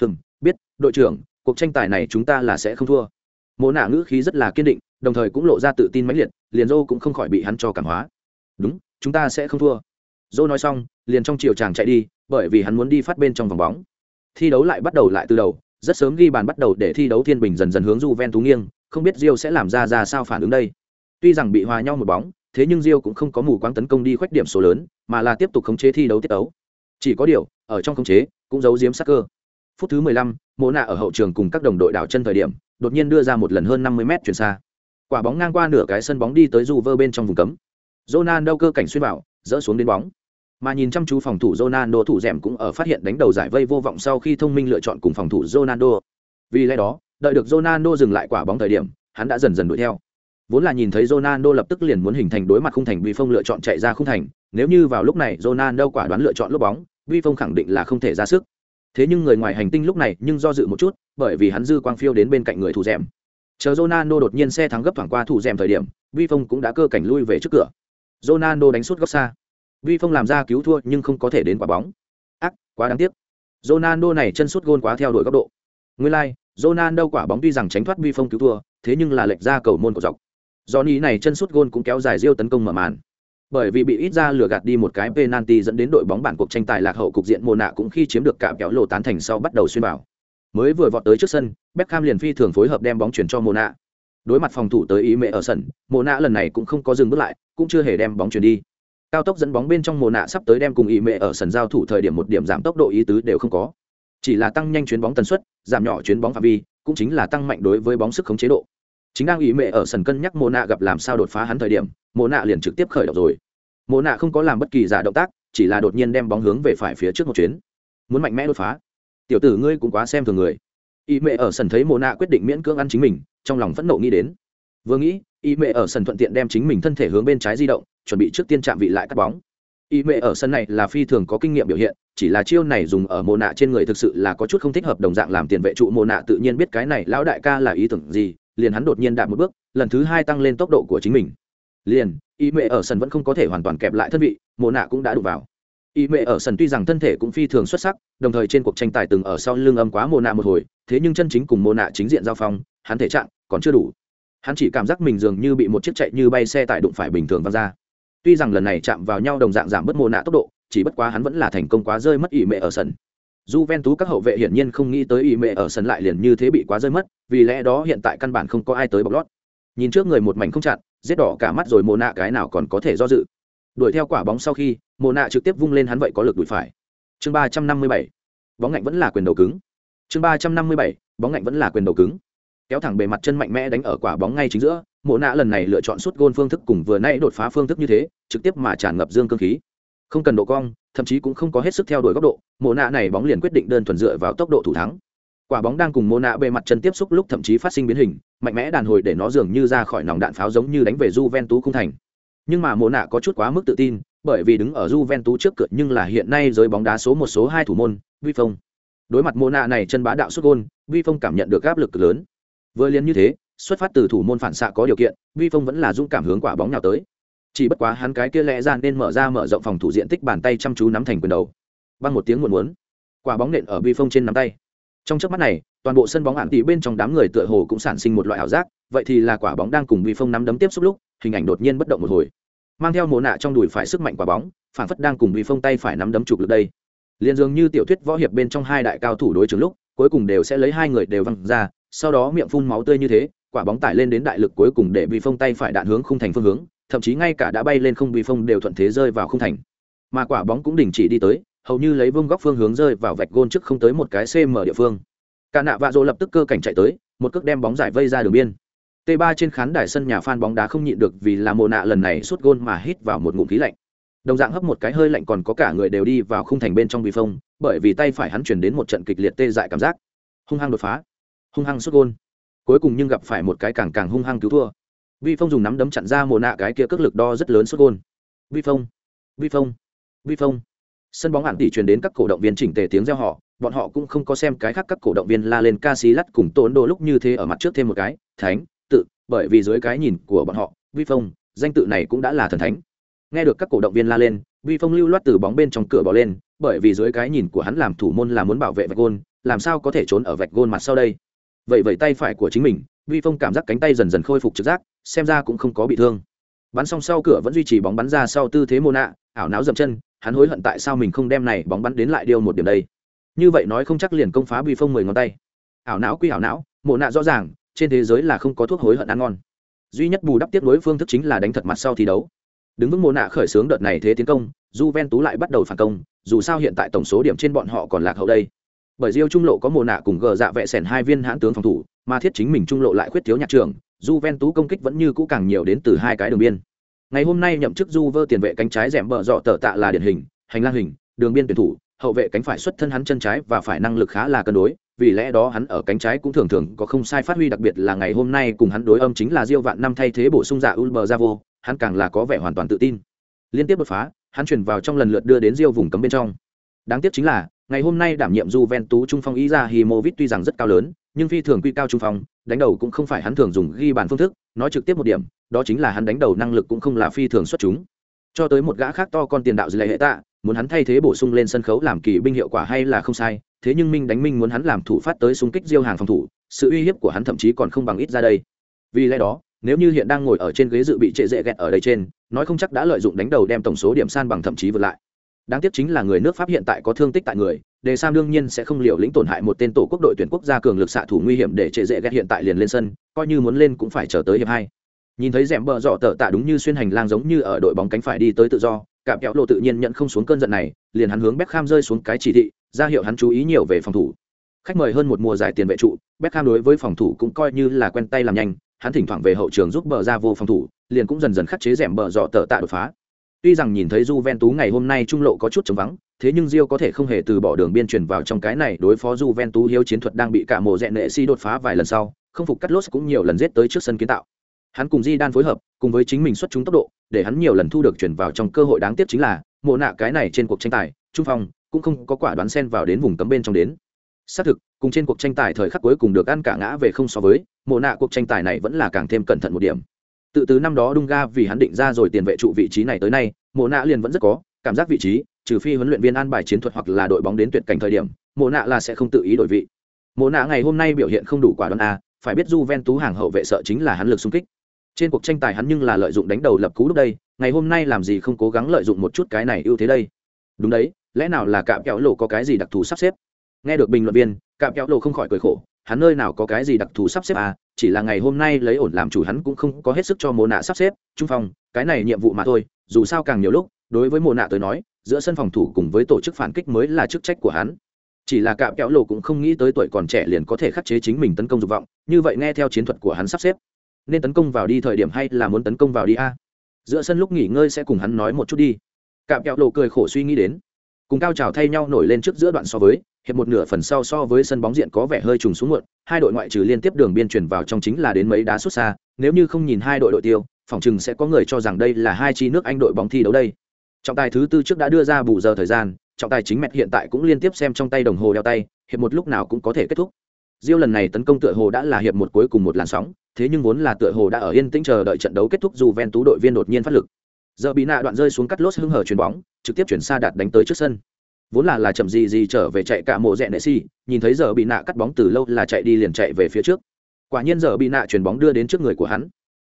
Hừm, biết, đội trưởng, cuộc tranh tài này chúng ta là sẽ không thua. Mộ nạ ngữ khí rất là kiên định, đồng thời cũng lộ ra tự tin mãnh liệt, liền dô cũng không khỏi bị hắn cho cảm hóa. Đúng, chúng ta sẽ không thua. Dô nói xong, liền trong chiều chàng chạy đi, bởi vì hắn muốn đi phát bên trong vòng bóng. Thi đấu lại bắt đầu lại từ đầu rất sớm ghi bàn bắt đầu để thi đấu thiên bình dần dần hướng Juventus nghiêng không biết rio sẽ làm ra ra sao phản ứng đây. Tuy rằng bị hòa nhau một bóng thế nhưng rio cũng không có mù quáng tấn công đi khoét điểm số lớn mà là tiếp tục khống chế thi đấu tiết đấu chỉ có điều ở trong khống chế cũng giấu giếm sắc cơ. Phút thứ 15, mộ Na ở hậu trường cùng các đồng đội đảo chân thời điểm đột nhiên đưa ra một lần hơn 50 mét chuyển xa. Quả bóng ngang qua nửa cái sân bóng đi tới Juve bên trong vùng cấm. Ronaldo cơ cảnh xuyên vào dỡ xuống đến bóng mà nhìn chăm chú phòng thủ Ronaldo, thủ rèm cũng ở phát hiện đánh đầu giải vây vô vọng sau khi thông minh lựa chọn cùng phòng thủ Ronaldo. Vì lẽ đó, đợi được Ronaldo dừng lại quả bóng thời điểm, hắn đã dần dần đuổi theo. Vốn là nhìn thấy Ronaldo lập tức liền muốn hình thành đối mặt khung thành Vi Phong lựa chọn chạy ra khung thành. Nếu như vào lúc này Ronaldo quả đoán lựa chọn lốp bóng Vi Phong khẳng định là không thể ra sức. Thế nhưng người ngoài hành tinh lúc này nhưng do dự một chút, bởi vì hắn dư quang phiêu đến bên cạnh người thủ rèm. Chờ Ronaldo đột nhiên xe thắng gấp thoảng qua thủ rèm thời điểm vi phong cũng đã cơ cảnh lui về trước cửa. Ronaldo đánh sút góc xa vi phong làm ra cứu thua nhưng không có thể đến quả bóng. Ác quá đáng tiếc. Ronaldo này chân sút gôn quá theo đuổi góc độ. Nguyên lai like, Ronaldo quả bóng tuy rằng tránh thoát vi phong cứu thua thế nhưng là lệch ra cầu môn của dọc. Johnny này chân sút gôn cũng kéo dài giêu tấn công mở màn. Bởi vì bị ít ra lừa gạt đi một cái penalty dẫn đến đội bóng bản cuộc tranh tài lạc hậu cục diện mồ nạ cũng khi chiếm được cả kéo lộ tán thành sau bắt đầu xuyên bảo mới vừa vọt tới trước sân Beckham liền phi thường phối hợp đem bóng chuyển cho mồ nạ. Đối mặt phòng thủ tới ý mẹ ở sân mồ nạ lần này cũng không có dừng bước lại cũng chưa hề đem bóng chuyển đi cao tốc dẫn bóng bên trong mồ nạ sắp tới đem cùng ý mẹ ở sân giao thủ thời điểm một điểm giảm tốc độ ý tứ đều không có. Chỉ là tăng nhanh chuyến bóng tần suất, giảm nhỏ chuyến bóng phạm vi, cũng chính là tăng mạnh đối với bóng sức khống chế độ. Chính đang ý mẹ ở sân cân nhắc mồ nạ gặp làm sao đột phá hắn thời điểm mồ nạ liền trực tiếp khởi động rồi. Mồ nạ không có làm bất kỳ giả động tác, chỉ là đột nhiên đem bóng hướng về phải phía trước một chuyến. Muốn mạnh mẽ đột phá. Tiểu tử ngươi cũng quá xem thường người. Ý mẹ ở sân thấy mồ nạ quyết định miễn cưỡng ăn chính mình, trong lòng phẫn nộ nghĩ đến. Vừa nghĩ ý mẹ ở sân thuận tiện đem chính mình thân thể hướng bên trái di động chuẩn bị trước tiên chạm vị lại cắt bóng. Ý mẹ ở sân này là phi thường có kinh nghiệm biểu hiện, chỉ là chiêu này dùng ở mồ nạ trên người thực sự là có chút không thích hợp đồng dạng làm tiền vệ trụ mồ nạ tự nhiên biết cái này lão đại ca là ý tưởng gì, liền hắn đột nhiên đạp một bước, lần thứ hai tăng lên tốc độ của chính mình. Liền, ý mẹ ở sân vẫn không có thể hoàn toàn kẹp lại thân vị mồ nạ cũng đã đụng vào. Ý mẹ ở sân tuy rằng thân thể cũng phi thường xuất sắc, đồng thời trên cuộc tranh tài từng ở sau lưng âm quá mồ nạ một hồi, thế nhưng chân chính cùng mồ nạ chính diện giao phong, hắn thể trạng còn chưa đủ. Hắn chỉ cảm giác mình dường như bị một chiếc chạy như bay xe tải đụng phải bình thường văng ra tuy rằng lần này chạm vào nhau đồng dạng giảm bớt mồ nạ tốc độ chỉ bất quá hắn vẫn là thành công quá rơi mất ỷ mệ ở sân tú các hậu vệ hiển nhiên không nghĩ tới ỷ mệ ở sân lại liền như thế bị quá rơi mất, vì lẽ đó hiện tại căn bản không có ai tới bọc lót. Nhìn trước người một mảnh không chặn, giết đỏ cả mắt rồi mồ nạ cái nào còn có thể do dự. Đuổi theo quả bóng sau khi, mồ nạ trực tiếp vung lên hắn vậy có lực đuổi phải. Chương ba trăm năm mươi bảy, Bóng ngạnh vẫn là quyền đầu cứng. Chương ba trăm năm mươi bảy, Bóng ngạnh vẫn là quyền đầu cứng. Kéo thẳng bề mặt chân mạnh mẽ đánh ở quả bóng ngay chính giữa, Mộ nạ lần này lựa chọn suốt gôn phương thức cùng vừa nãy đột phá phương thức như thế, trực tiếp mà tràn ngập dương cương khí. Không cần độ cong thậm chí cũng không có hết sức theo đuổi góc độ mộ nạ này bóng liền quyết định đơn thuần dựa vào tốc độ thủ thắng. Quả bóng đang cùng mộ nạ bề mặt chân tiếp xúc lúc thậm chí phát sinh biến hình mạnh mẽ đàn hồi để nó dường như ra khỏi nòng đạn pháo giống như đánh về Juventus không thành. Nhưng mà mộ nạ có chút quá mức tự tin bởi vì đứng ở Juventus trước cửa nhưng là hiện nay giới bóng đá số một số hai thủ môn vi phong. Đối mặt mộ nạ này chân bá đạo xuất gôn vi phong cảm nhận được áp lực lớn. Vừa liền như thế xuất phát từ thủ môn phản xạ có điều kiện, vi phong vẫn là dũng cảm hướng quả bóng nào tới. Chỉ bất quá hắn cái kia lẽ ra nên mở ra mở rộng phòng thủ diện tích bàn tay chăm chú nắm thành quyền đầu. Băng một tiếng muộn muốn quả bóng nện ở Vi phong trên nắm tay. Trong chớp mắt này, toàn bộ sân bóng ạn tỷ bên trong đám người tựa hồ cũng sản sinh một loại ảo giác, vậy thì là quả bóng đang cùng Vi phong nắm đấm tiếp xúc lúc, hình ảnh đột nhiên bất động một hồi. Mang theo mồ nạ trong đùi phải sức mạnh quả bóng, phản phất đang cùng Vi phong tay phải nắm đấm chụp lực đây. Liền dường như tiểu thuyết võ hiệp bên trong hai đại cao thủ đối chứng lúc, cuối cùng đều sẽ lấy hai người đều văng ra, sau đó miệng phun máu tươi như thế quả bóng tải lên đến đại lực cuối cùng để bị phong tay phải đạn hướng khung thành phương hướng, thậm chí ngay cả đã bay lên không bị phong đều thuận thế rơi vào không thành. Mà quả bóng cũng đình chỉ đi tới, hầu như lấy vương góc phương hướng rơi vào vạch gôn trước không tới một cái cm địa phương. Cả nạ vạ dỗ lập tức cơ cảnh chạy tới, một cước đem bóng giải vây ra đường biên. T 3 trên khán đài sân nhà phan bóng đá không nhịn được vì là mồ nạ lần này suốt gôn mà hít vào một ngụm khí lạnh. Đồng dạng hấp một cái hơi lạnh còn có cả người đều đi vào khung thành bên trong bị phong, bởi vì tay phải hắn chuyển đến một trận kịch liệt tê dại cảm giác. Hung hăng đột phá. Hung hăng suốt gôn cuối cùng nhưng gặp phải một cái càng càng hung hăng cứu thua. Vi phong dùng nắm đấm chặn ra mồ nạ cái kia cước lực đo rất lớn xuất gôn. Vi phong vi phong vi phong. Sân bóng hạn tỷ truyền đến các cổ động viên chỉnh tề tiếng reo họ bọn họ cũng không có xem cái khác các cổ động viên la lên ca xí lắt cùng tốn đồ lúc như thế ở mặt trước thêm một cái, thánh, tự, bởi vì dưới cái nhìn của bọn họ, vi phong, danh tự này cũng đã là thần thánh. Nghe được các cổ động viên la lên, vi phong lưu loát từ bóng bên trong cửa bỏ lên, bởi vì dưới cái nhìn của hắn làm thủ môn là muốn bảo vệ vạch gôn, làm sao có thể trốn ở vạch gôn mặt sau đây? Vậy vậy tay phải của chính mình, vi phong cảm giác cánh tay dần dần khôi phục trực giác, xem ra cũng không có bị thương. Bắn xong sau cửa vẫn duy trì bóng bắn ra sau tư thế mô nạ ảo não dậm chân, hắn hối hận tại sao mình không đem này bóng bắn đến lại điều một điểm đây. Như vậy nói không chắc liền công phá vi phong mười ngón tay. Ảo não quy ảo não mộ nạ rõ ràng, trên thế giới là không có thuốc hối hận ăn ngon. Duy nhất bù đắp tiếp nối phương thức chính là đánh thật mặt sau thi đấu. Đứng vững mộ nạ khởi xướng đợt này thế tiến công du ven tú lại bắt đầu phản công, dù sao hiện tại tổng số điểm trên bọn họ còn lạc hậu đây bởi Rio trung lộ có mồ nạ cùng gờ dạ vẽ sẻn hai viên hãn tướng phòng thủ mà thiết chính mình trung lộ lại khuyết thiếu nhạc trường tú công kích vẫn như cũ càng nhiều đến từ hai cái đường biên ngày hôm nay nhậm chức Juve tiền vệ cánh trái rẻm bờ dọ tờ tạ là điển hình hành lang hình đường biên tuyển thủ hậu vệ cánh phải xuất thân hắn chân trái và phải năng lực khá là cân đối vì lẽ đó hắn ở cánh trái cũng thường thường có không sai phát huy đặc biệt là ngày hôm nay cùng hắn đối âm chính là Diêu Vạn năm thay thế bổ sung giả Ulber Zavo, hắn càng là có vẻ hoàn toàn tự tin. Liên tiếp đột phá, hắn chuyển vào trong lần lượt đưa đến Diêu vùng cấm bên trong. Đáng tiếc chính là, ngày hôm nay đảm nhiệm Juventus trung phong Izahimovic tuy rằng rất cao lớn, nhưng phi thường quy cao trung phong, đánh đầu cũng không phải hắn thường dùng ghi bàn phương thức, nói trực tiếp một điểm, đó chính là hắn đánh đầu năng lực cũng không là phi thường xuất chúng. Cho tới một gã khác to con tiền đạo Dư Lệ Hệ Tạ, muốn hắn thay thế bổ sung lên sân khấu làm kỳ binh hiệu quả hay là không sai, thế nhưng Minh đánh Minh muốn hắn làm thủ phát tới xung kích diêu hàng phòng thủ, sự uy hiếp của hắn thậm chí còn không bằng ít ra đây. Vì lẽ đó, nếu như hiện đang ngồi ở trên ghế dự bị trệ dễ ghẹt ở đây trên, nói không chắc đã lợi dụng đánh đầu đem tổng số điểm san bằng thậm chí vượt lại đáng tiếc chính là người nước pháp hiện tại có thương tích tại người, đề sam đương nhiên sẽ không liều lĩnh tổn hại một tên tổ quốc đội tuyển quốc gia cường lực xạ thủ nguy hiểm để trệ dễ ghét hiện tại liền lên sân, coi như muốn lên cũng phải chờ tới hiệp hai. Nhìn thấy rèm bờ dọ tờ tạ đúng như xuyên hành lang giống như ở đội bóng cánh phải đi tới tự do, cạm kéo lộ tự nhiên nhận không xuống cơn giận này, liền hắn hướng Beckham rơi xuống cái chỉ thị, ra hiệu hắn chú ý nhiều về phòng thủ. Khách mời hơn một mùa giải tiền vệ trụ, Beckham đối với phòng thủ cũng coi như là quen tay làm nhanh, hắn thỉnh thoảng về hậu trường giúp bờ ra vô phòng thủ, liền cũng dần dần khắc chế rèm bờ dọ tờ tạ đột phá tuy rằng nhìn thấy Juventus ngày hôm nay trung lộ có chút trống vắng, thế nhưng Rio có thể không hề từ bỏ đường biên chuyển vào trong cái này đối phó Juventus hiếu chiến thuật đang bị cả mộ rèn nệ si đột phá vài lần sau, không phục cắt lốt cũng nhiều lần giết tới trước sân kiến tạo. Hắn cùng di đan phối hợp, cùng với chính mình xuất chúng tốc độ, để hắn nhiều lần thu được chuyển vào trong cơ hội đáng tiếc chính là, mộ nạ cái này trên cuộc tranh tài, trung phong, cũng không có quả đoán xen vào đến vùng cấm bên trong đến. Xác thực, cùng trên cuộc tranh tài thời khắc cuối cùng được ăn cả ngã về không so với, mộ nạ cuộc tranh tài này vẫn là càng thêm cẩn thận một điểm tự từ năm đó đung ga vì hắn định ra rồi tiền vệ trụ vị trí này tới nay, mộ nạ liền vẫn rất có cảm giác vị trí, trừ phi huấn luyện viên an bài chiến thuật hoặc là đội bóng đến tuyệt cảnh thời điểm, mộ nạ là sẽ không tự ý đổi vị. Mộ nạ ngày hôm nay biểu hiện không đủ quả đoán a, phải biết Juventus hàng hậu vệ sợ chính là hắn lực xung kích. Trên cuộc tranh tài hắn nhưng là lợi dụng đánh đầu lập cú lúc đây, ngày hôm nay làm gì không cố gắng lợi dụng một chút cái này ưu thế đây. Đúng đấy, lẽ nào là cạm kéo lộ có cái gì đặc thù sắp xếp? Nghe được bình luận viên, cạm kéo lộ không khỏi cười khổ hắn nơi nào có cái gì đặc thù sắp xếp à chỉ là ngày hôm nay lấy ổn làm chủ hắn cũng không có hết sức cho mồ nạ sắp xếp, trung phòng cái này nhiệm vụ mà thôi, dù sao càng nhiều lúc, đối với mồ nạ tới nói, giữa sân phòng thủ cùng với tổ chức phản kích mới là chức trách của hắn. Chỉ là cạm kéo lộ cũng không nghĩ tới tuổi còn trẻ liền có thể khắc chế chính mình tấn công dục vọng, như vậy nghe theo chiến thuật của hắn sắp xếp, nên tấn công vào đi thời điểm hay là muốn tấn công vào đi a? Giữa sân lúc nghỉ ngơi sẽ cùng hắn nói một chút đi. Cạm kẹo lộ cười khổ suy nghĩ đến cùng cao trào thay nhau nổi lên trước giữa đoạn so với hiệp một nửa phần sau so với sân bóng diện có vẻ hơi trùng xuống muộn hai đội ngoại trừ liên tiếp đường biên chuyển vào trong chính là đến mấy đá xuất xa nếu như không nhìn hai đội đội tiêu phòng chừng sẽ có người cho rằng đây là hai chi nước anh đội bóng thi đấu đây trọng tài thứ tư trước đã đưa ra bù giờ thời gian trọng tài chính mẹt hiện tại cũng liên tiếp xem trong tay đồng hồ đeo tay hiệp một lúc nào cũng có thể kết thúc Diêu lần này tấn công tựa hồ đã là hiệp một cuối cùng một làn sóng, thế nhưng vốn là tựa hồ đã ở yên tĩnh chờ đợi trận đấu kết thúc dù ven tú đội viên đột nhiên phát lực. Giờ bị nạ đoạn rơi xuống cắt lốt hưng hở chuyền bóng, trực tiếp chuyển xa đạt đánh tới trước sân. Vốn là là chậm gì gì trở về chạy cả mộ rẽ nệ si, nhìn thấy giờ bị nạ cắt bóng từ lâu là chạy đi liền chạy về phía trước. Quả nhiên giờ bị nạ chuyền bóng đưa đến trước người của hắn.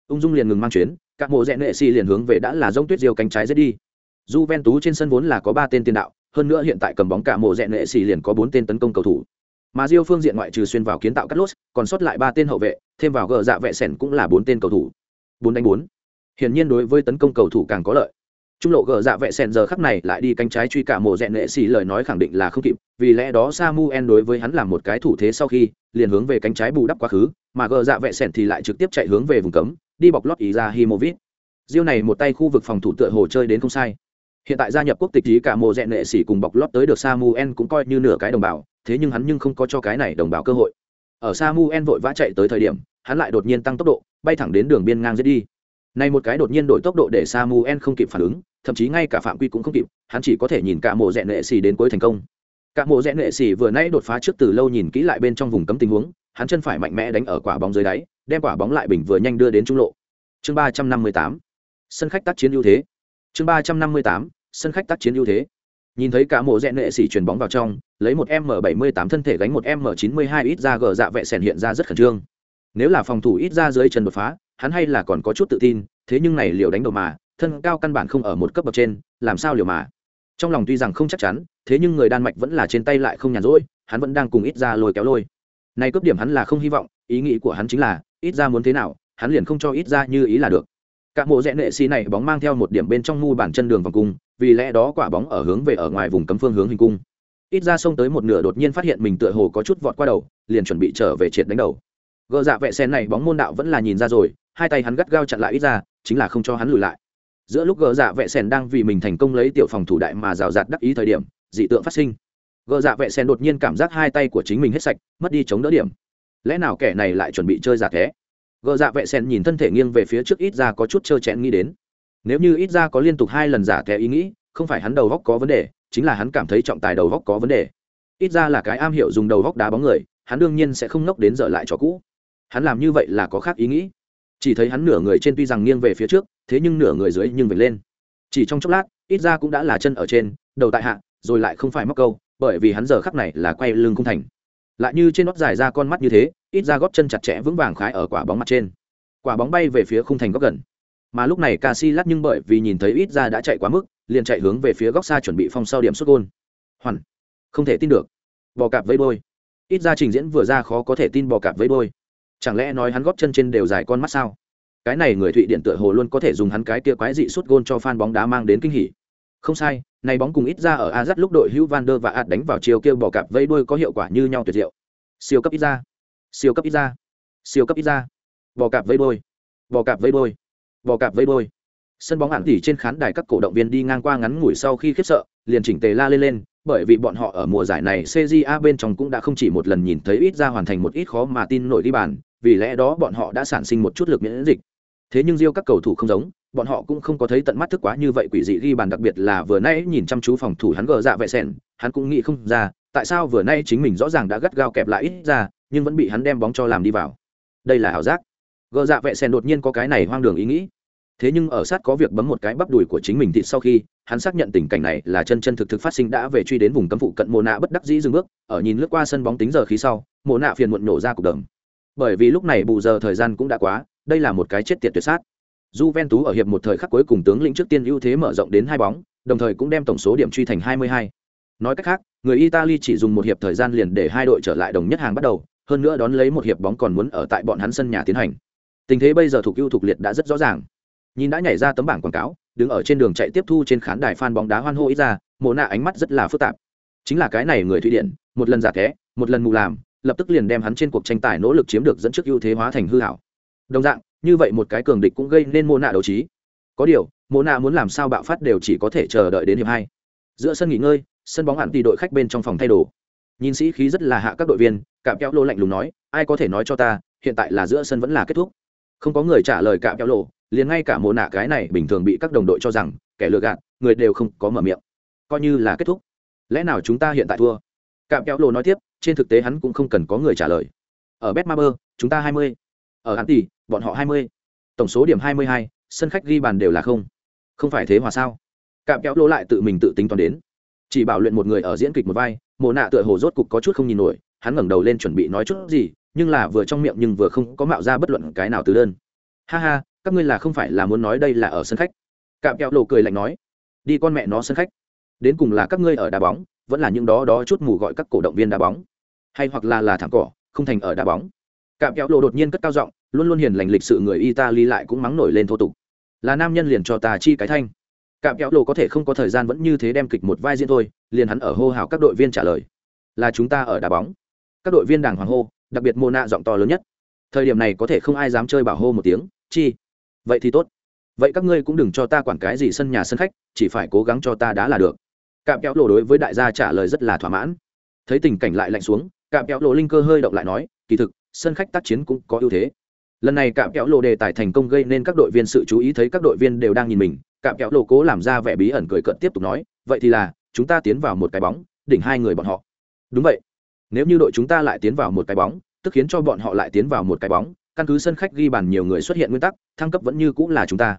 Ung dung liền ngừng mang chuyến, các mộ rẽ nệ si liền hướng về đã là rông tuyết diêu cánh trái dễ đi. Du ven tú trên sân vốn là có ba tên tiền đạo, hơn nữa hiện tại cầm bóng cả mộ rẽ nệ si liền có bốn tên tấn công cầu thủ mà Diêu phương diện ngoại trừ xuyên vào kiến tạo cắt lốt, còn sót lại ba tên hậu vệ, thêm vào gờ dạ vệ sẻn cũng là bốn tên cầu thủ. bốn đánh bốn. Hiển nhiên đối với tấn công cầu thủ càng có lợi. Trung lộ gờ dạ vệ sèn giờ khắc này lại đi cánh trái truy cả mộ rẽ nệ xì lời nói khẳng định là không kịp, vì lẽ đó Samuel đối với hắn làm một cái thủ thế sau khi, liền hướng về cánh trái bù đắp quá khứ, mà gờ dạ vệ sèn thì lại trực tiếp chạy hướng về vùng cấm, đi bọc lót ý ra Himovit. Rio này một tay khu vực phòng thủ tựa hồ chơi đến không sai. Hiện tại gia nhập quốc tịch ý cả mộ rẽ nệ xì cùng bọc lót tới được Samuel cũng coi như nửa cái đồng bào, thế nhưng hắn nhưng không có cho cái này đồng bào cơ hội ở Samuel vội vã chạy tới thời điểm hắn lại đột nhiên tăng tốc độ bay thẳng đến đường biên ngang giết đi này một cái đột nhiên đổi tốc độ để Samuel không kịp phản ứng, thậm chí ngay cả phạm quy cũng không kịp, hắn chỉ có thể nhìn cả mộ rẽ nệ xì đến cuối thành công. Cả mộ rẽ nệ xì vừa nãy đột phá trước từ lâu nhìn kỹ lại bên trong vùng cấm tình huống, hắn chân phải mạnh mẽ đánh ở quả bóng dưới đáy, đem quả bóng lại bình vừa nhanh đưa đến trung lộ. Chương ba trăm năm mươi tám. Sân khách tác chiến ưu thế. Chương ba trăm năm mươi tám. Sân khách tác chiến ưu thế. Nhìn thấy cả mộ rẽ nệ xì chuyển bóng vào trong, lấy một m 78 thân thể gánh một m 92 ít ra gờ dạ vệ sèn hiện ra rất khẩn trương. Nếu là phòng thủ ít ra dưới chân đột phá hắn hay là còn có chút tự tin, thế nhưng này liều đánh đầu mà, thân cao căn bản không ở một cấp bậc trên, làm sao liều mà? Trong lòng tuy rằng không chắc chắn, thế nhưng người đan mạch vẫn là trên tay lại không nhàn rỗi, hắn vẫn đang cùng ít ra lôi kéo lôi. Này cướp điểm hắn là không hy vọng, ý nghĩ của hắn chính là, ít ra muốn thế nào, hắn liền không cho ít ra như ý là được. Cả mộ rẽ nệ xì này bóng mang theo một điểm bên trong ngu bản chân đường vòng cung, vì lẽ đó quả bóng ở hướng về ở ngoài vùng cấm phương hướng hình cung. Ít ra xông tới một nửa đột nhiên phát hiện mình tựa hồ có chút vọt qua đầu, liền chuẩn bị trở về triệt đánh đầu. Gờ dạ vệ sen này bóng môn đạo vẫn là nhìn ra rồi hai tay hắn gắt gao chặn lại ít ra, chính là không cho hắn lùi lại. Giữa lúc gờ dạ vệ sen đang vì mình thành công lấy tiểu phòng thủ đại mà rào rạt đắc ý thời điểm, dị tượng phát sinh. Gờ dạ vệ sen đột nhiên cảm giác hai tay của chính mình hết sạch, mất đi chống đỡ điểm. Lẽ nào kẻ này lại chuẩn bị chơi giả thế? Gờ dạ vệ sen nhìn thân thể nghiêng về phía trước ít ra có chút trơ chẽn nghĩ đến. Nếu như ít ra có liên tục hai lần giả thế ý nghĩ, không phải hắn đầu góc có vấn đề, chính là hắn cảm thấy trọng tài đầu góc có vấn đề. Ít ra là cái am hiểu dùng đầu góc đá bóng người, hắn đương nhiên sẽ không nốc đến dở lại cho cũ. Hắn làm như vậy là có khác ý nghĩ chỉ thấy hắn nửa người trên tuy rằng nghiêng về phía trước thế nhưng nửa người dưới nhưng vệt lên chỉ trong chốc lát ít ra cũng đã là chân ở trên đầu tại hạ rồi lại không phải móc câu bởi vì hắn giờ khắc này là quay lưng không thành lại như trên nót dài ra con mắt như thế ít ra góp chân chặt chẽ vững vàng khái ở quả bóng mặt trên quả bóng bay về phía khung thành góc gần mà lúc này Casillas nhưng bởi vì nhìn thấy ít ra đã chạy quá mức, liền chạy hướng về phía góc xa chuẩn bị phong sau điểm xuất gôn. Hoàn, không thể tin được. Bò cạp với đôi. Ít ra trình diễn vừa ra khó có thể tin bò cạp với đôi. Chẳng lẽ nói hắn góp chân trên đều dài con mắt sao? Cái này người Thụy Điển tựa hồ luôn có thể dùng hắn cái kia quái dị suốt gôn cho fan bóng đá mang đến kinh hỉ. Không sai, này bóng cùng ít ra ở Azat lúc đội hữu van der và ạt đánh vào chiều kia bò cạp vây đuôi có hiệu quả như nhau tuyệt diệu. siêu cấp ít ra siêu cấp ít ra siêu cấp ít ra bò cạp vây đôi bò cạp vây đôi bò cạp vây đôi sân bóng ạn tỉ trên khán đài các cổ động viên đi ngang qua ngắn ngủi sau khi khiếp sợ liền chỉnh tề la lên lên bởi vì bọn họ ở mùa giải này CJA bên trong cũng đã không chỉ một lần nhìn thấy ít ra hoàn thành một ít khó mà tin nổi đi bàn, vì lẽ đó bọn họ đã sản sinh một chút lực miễn dịch. Thế nhưng Rio các cầu thủ không giống, bọn họ cũng không có thấy tận mắt thức quá như vậy quỷ dị ghi bàn đặc biệt là vừa nãy nhìn chăm chú phòng thủ hắn gờ dạ vệ sẹn, hắn cũng nghĩ không ra, tại sao vừa nãy chính mình rõ ràng đã gắt gao kẹp lại ít ra, nhưng vẫn bị hắn đem bóng cho làm đi vào. Đây là ảo giác. Gờ dạ vệ sẹn đột nhiên có cái này hoang đường ý nghĩ thế nhưng ở sát có việc bấm một cái bắp đùi của chính mình thịt sau khi hắn xác nhận tình cảnh này là chân chân thực thực phát sinh đã về truy đến vùng cấm phụ cận mồ nạ bất đắc dĩ dừng bước ở nhìn lướt qua sân bóng tính giờ khí sau mồ nạ phiền muộn nổ ra cục đầm bởi vì lúc này bù giờ thời gian cũng đã quá đây là một cái chết tiệt tuyệt sát Juventus ở hiệp một thời khắc cuối cùng tướng lĩnh trước tiên ưu thế mở rộng đến hai bóng, đồng thời cũng đem tổng số điểm truy thành 22. Nói cách khác, người Italy chỉ dùng một hiệp thời gian liền để hai đội trở lại đồng nhất hàng bắt đầu, hơn nữa đón lấy một hiệp bóng còn muốn ở tại bọn hắn sân nhà tiến hành. Tình thế bây giờ thuộc ưu thuộc liệt đã rất rõ ràng nhìn đã nhảy ra tấm bảng quảng cáo, đứng ở trên đường chạy tiếp thu trên khán đài fan bóng đá hoan hô ít ra, mộ nạ ánh mắt rất là phức tạp. Chính là cái này người thụy điển, một lần giả thế một lần mù làm, lập tức liền đem hắn trên cuộc tranh tài nỗ lực chiếm được dẫn trước ưu thế hóa thành hư hảo. Đồng dạng, như vậy một cái cường địch cũng gây nên mô nạ đấu trí. Có điều mô nạ muốn làm sao bạo phát đều chỉ có thể chờ đợi đến hiệp hai. Giữa sân nghỉ ngơi, sân bóng hẳn tỷ đội khách bên trong phòng thay đồ. Nhìn sĩ khí rất là hạ các đội viên, cạm kéo lô lạnh lùng nói, ai có thể nói cho ta, hiện tại là giữa sân vẫn là kết thúc? Không có người trả lời cạm kéo lộ liền ngay cả mồ nạ cái này bình thường bị các đồng đội cho rằng kẻ lừa gạt, người đều không có mở miệng. Coi như là kết thúc. Lẽ nào chúng ta hiện tại thua? Cạm kéo lộ nói tiếp, trên thực tế hắn cũng không cần có người trả lời. Ở betmaber, chúng ta hai mươi. Ở hắn tỷ, bọn họ hai mươi. Tổng số điểm hai mươi hai, sân khách ghi bàn đều là không. Không phải thế hòa sao? Cạm kéo lộ lại tự mình tự tính toán đến. Chỉ bảo luyện một người ở diễn kịch một vai mồ nạ tựa hồ rốt cục có chút không nhìn nổi, hắn ngẩng đầu lên chuẩn bị nói chút gì, nhưng là vừa trong miệng nhưng vừa không có mạo ra bất luận cái nào từ đơn. Ha ha các ngươi là không phải là muốn nói đây là ở sân khách. Cạm kẹo lộ cười lạnh nói, đi con mẹ nó sân khách. Đến cùng là các ngươi ở đá bóng, vẫn là những đó đó chút mù gọi các cổ động viên đá bóng. Hay hoặc là là thẳng cỏ, không thành ở đá bóng. Cạm kẹo lộ đột nhiên cất cao giọng, luôn luôn hiền lành lịch sự người italy lại cũng mắng nổi lên thô tục. Là nam nhân liền cho tà chi cái thanh. Cạm kẹo lộ có thể không có thời gian vẫn như thế đem kịch một vai diễn thôi, liền hắn ở hô hào các đội viên trả lời. Là chúng ta ở đá bóng. Các đội viên đảng hoàng hô, đặc biệt mô nạ giọng to lớn nhất. Thời điểm này có thể không ai dám chơi bảo hô một tiếng, chi? Vậy thì tốt. Vậy các ngươi cũng đừng cho ta quản cái gì sân nhà sân khách, chỉ phải cố gắng cho ta đã là được. Cạm kéo lộ đối với đại gia trả lời rất là thỏa mãn. Thấy tình cảnh lại lạnh xuống, cạm kéo lộ linh cơ hơi động lại nói, kỳ thực, sân khách tác chiến cũng có ưu thế. Lần này cạm kéo lộ đề tài thành công gây nên các đội viên sự chú ý thấy các đội viên đều đang nhìn mình, cạm kéo lộ cố làm ra vẻ bí ẩn cười cận tiếp tục nói, vậy thì là, chúng ta tiến vào một cái bóng, đỉnh hai người bọn họ. Đúng vậy. Nếu như đội chúng ta lại tiến vào một cái bóng, tức khiến cho bọn họ lại tiến vào một cái bóng căn cứ sân khách ghi bàn nhiều người xuất hiện nguyên tắc, thăng cấp vẫn như cũng là chúng ta.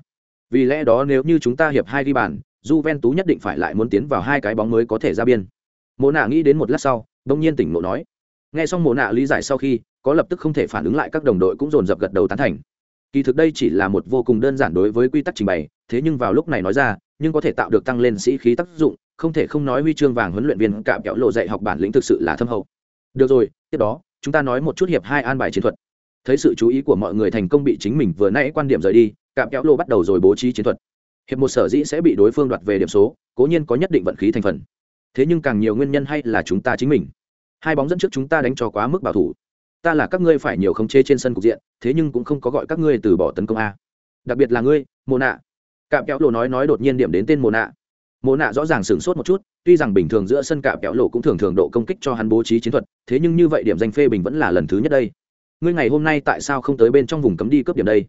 Vì lẽ đó nếu như chúng ta hiệp hai ghi bàn, Juventus nhất định phải lại muốn tiến vào hai cái bóng mới có thể ra biên. Mộ nạ nghĩ đến một lát sau, đột nhiên tỉnh ngộ nói. Nghe xong Mộ nạ lý giải sau khi, có lập tức không thể phản ứng lại các đồng đội cũng dồn dập gật đầu tán thành. Kỳ thực đây chỉ là một vô cùng đơn giản đối với quy tắc trình bày, thế nhưng vào lúc này nói ra, nhưng có thể tạo được tăng lên sĩ khí tác dụng, không thể không nói huy chương vàng huấn luyện viên cạm kẹo lộ dạy học bản lĩnh thực sự là thâm hậu. Được rồi, tiếp đó, chúng ta nói một chút hiệp hai an bài chiến thuật thấy sự chú ý của mọi người thành công bị chính mình vừa nãy quan điểm rời đi, cạm kéo lô bắt đầu rồi bố trí chiến thuật. Hiệp một sở dĩ sẽ bị đối phương đoạt về điểm số, cố nhiên có nhất định vận khí thành phần. Thế nhưng càng nhiều nguyên nhân hay là chúng ta chính mình. Hai bóng dẫn trước chúng ta đánh cho quá mức bảo thủ. Ta là các ngươi phải nhiều khống chế trên sân cục diện, thế nhưng cũng không có gọi các ngươi từ bỏ tấn công a. Đặc biệt là ngươi mồ nạ. Cạm kéo lô nói nói đột nhiên điểm đến tên mồ nạ. Mồ nạ rõ ràng sửng sốt một chút, tuy rằng bình thường giữa sân cạm kéo lô cũng thường thường độ công kích cho hắn bố trí chiến thuật, thế nhưng như vậy điểm danh phê bình vẫn là lần thứ nhất đây ngươi ngày hôm nay tại sao không tới bên trong vùng cấm đi cướp điểm đây?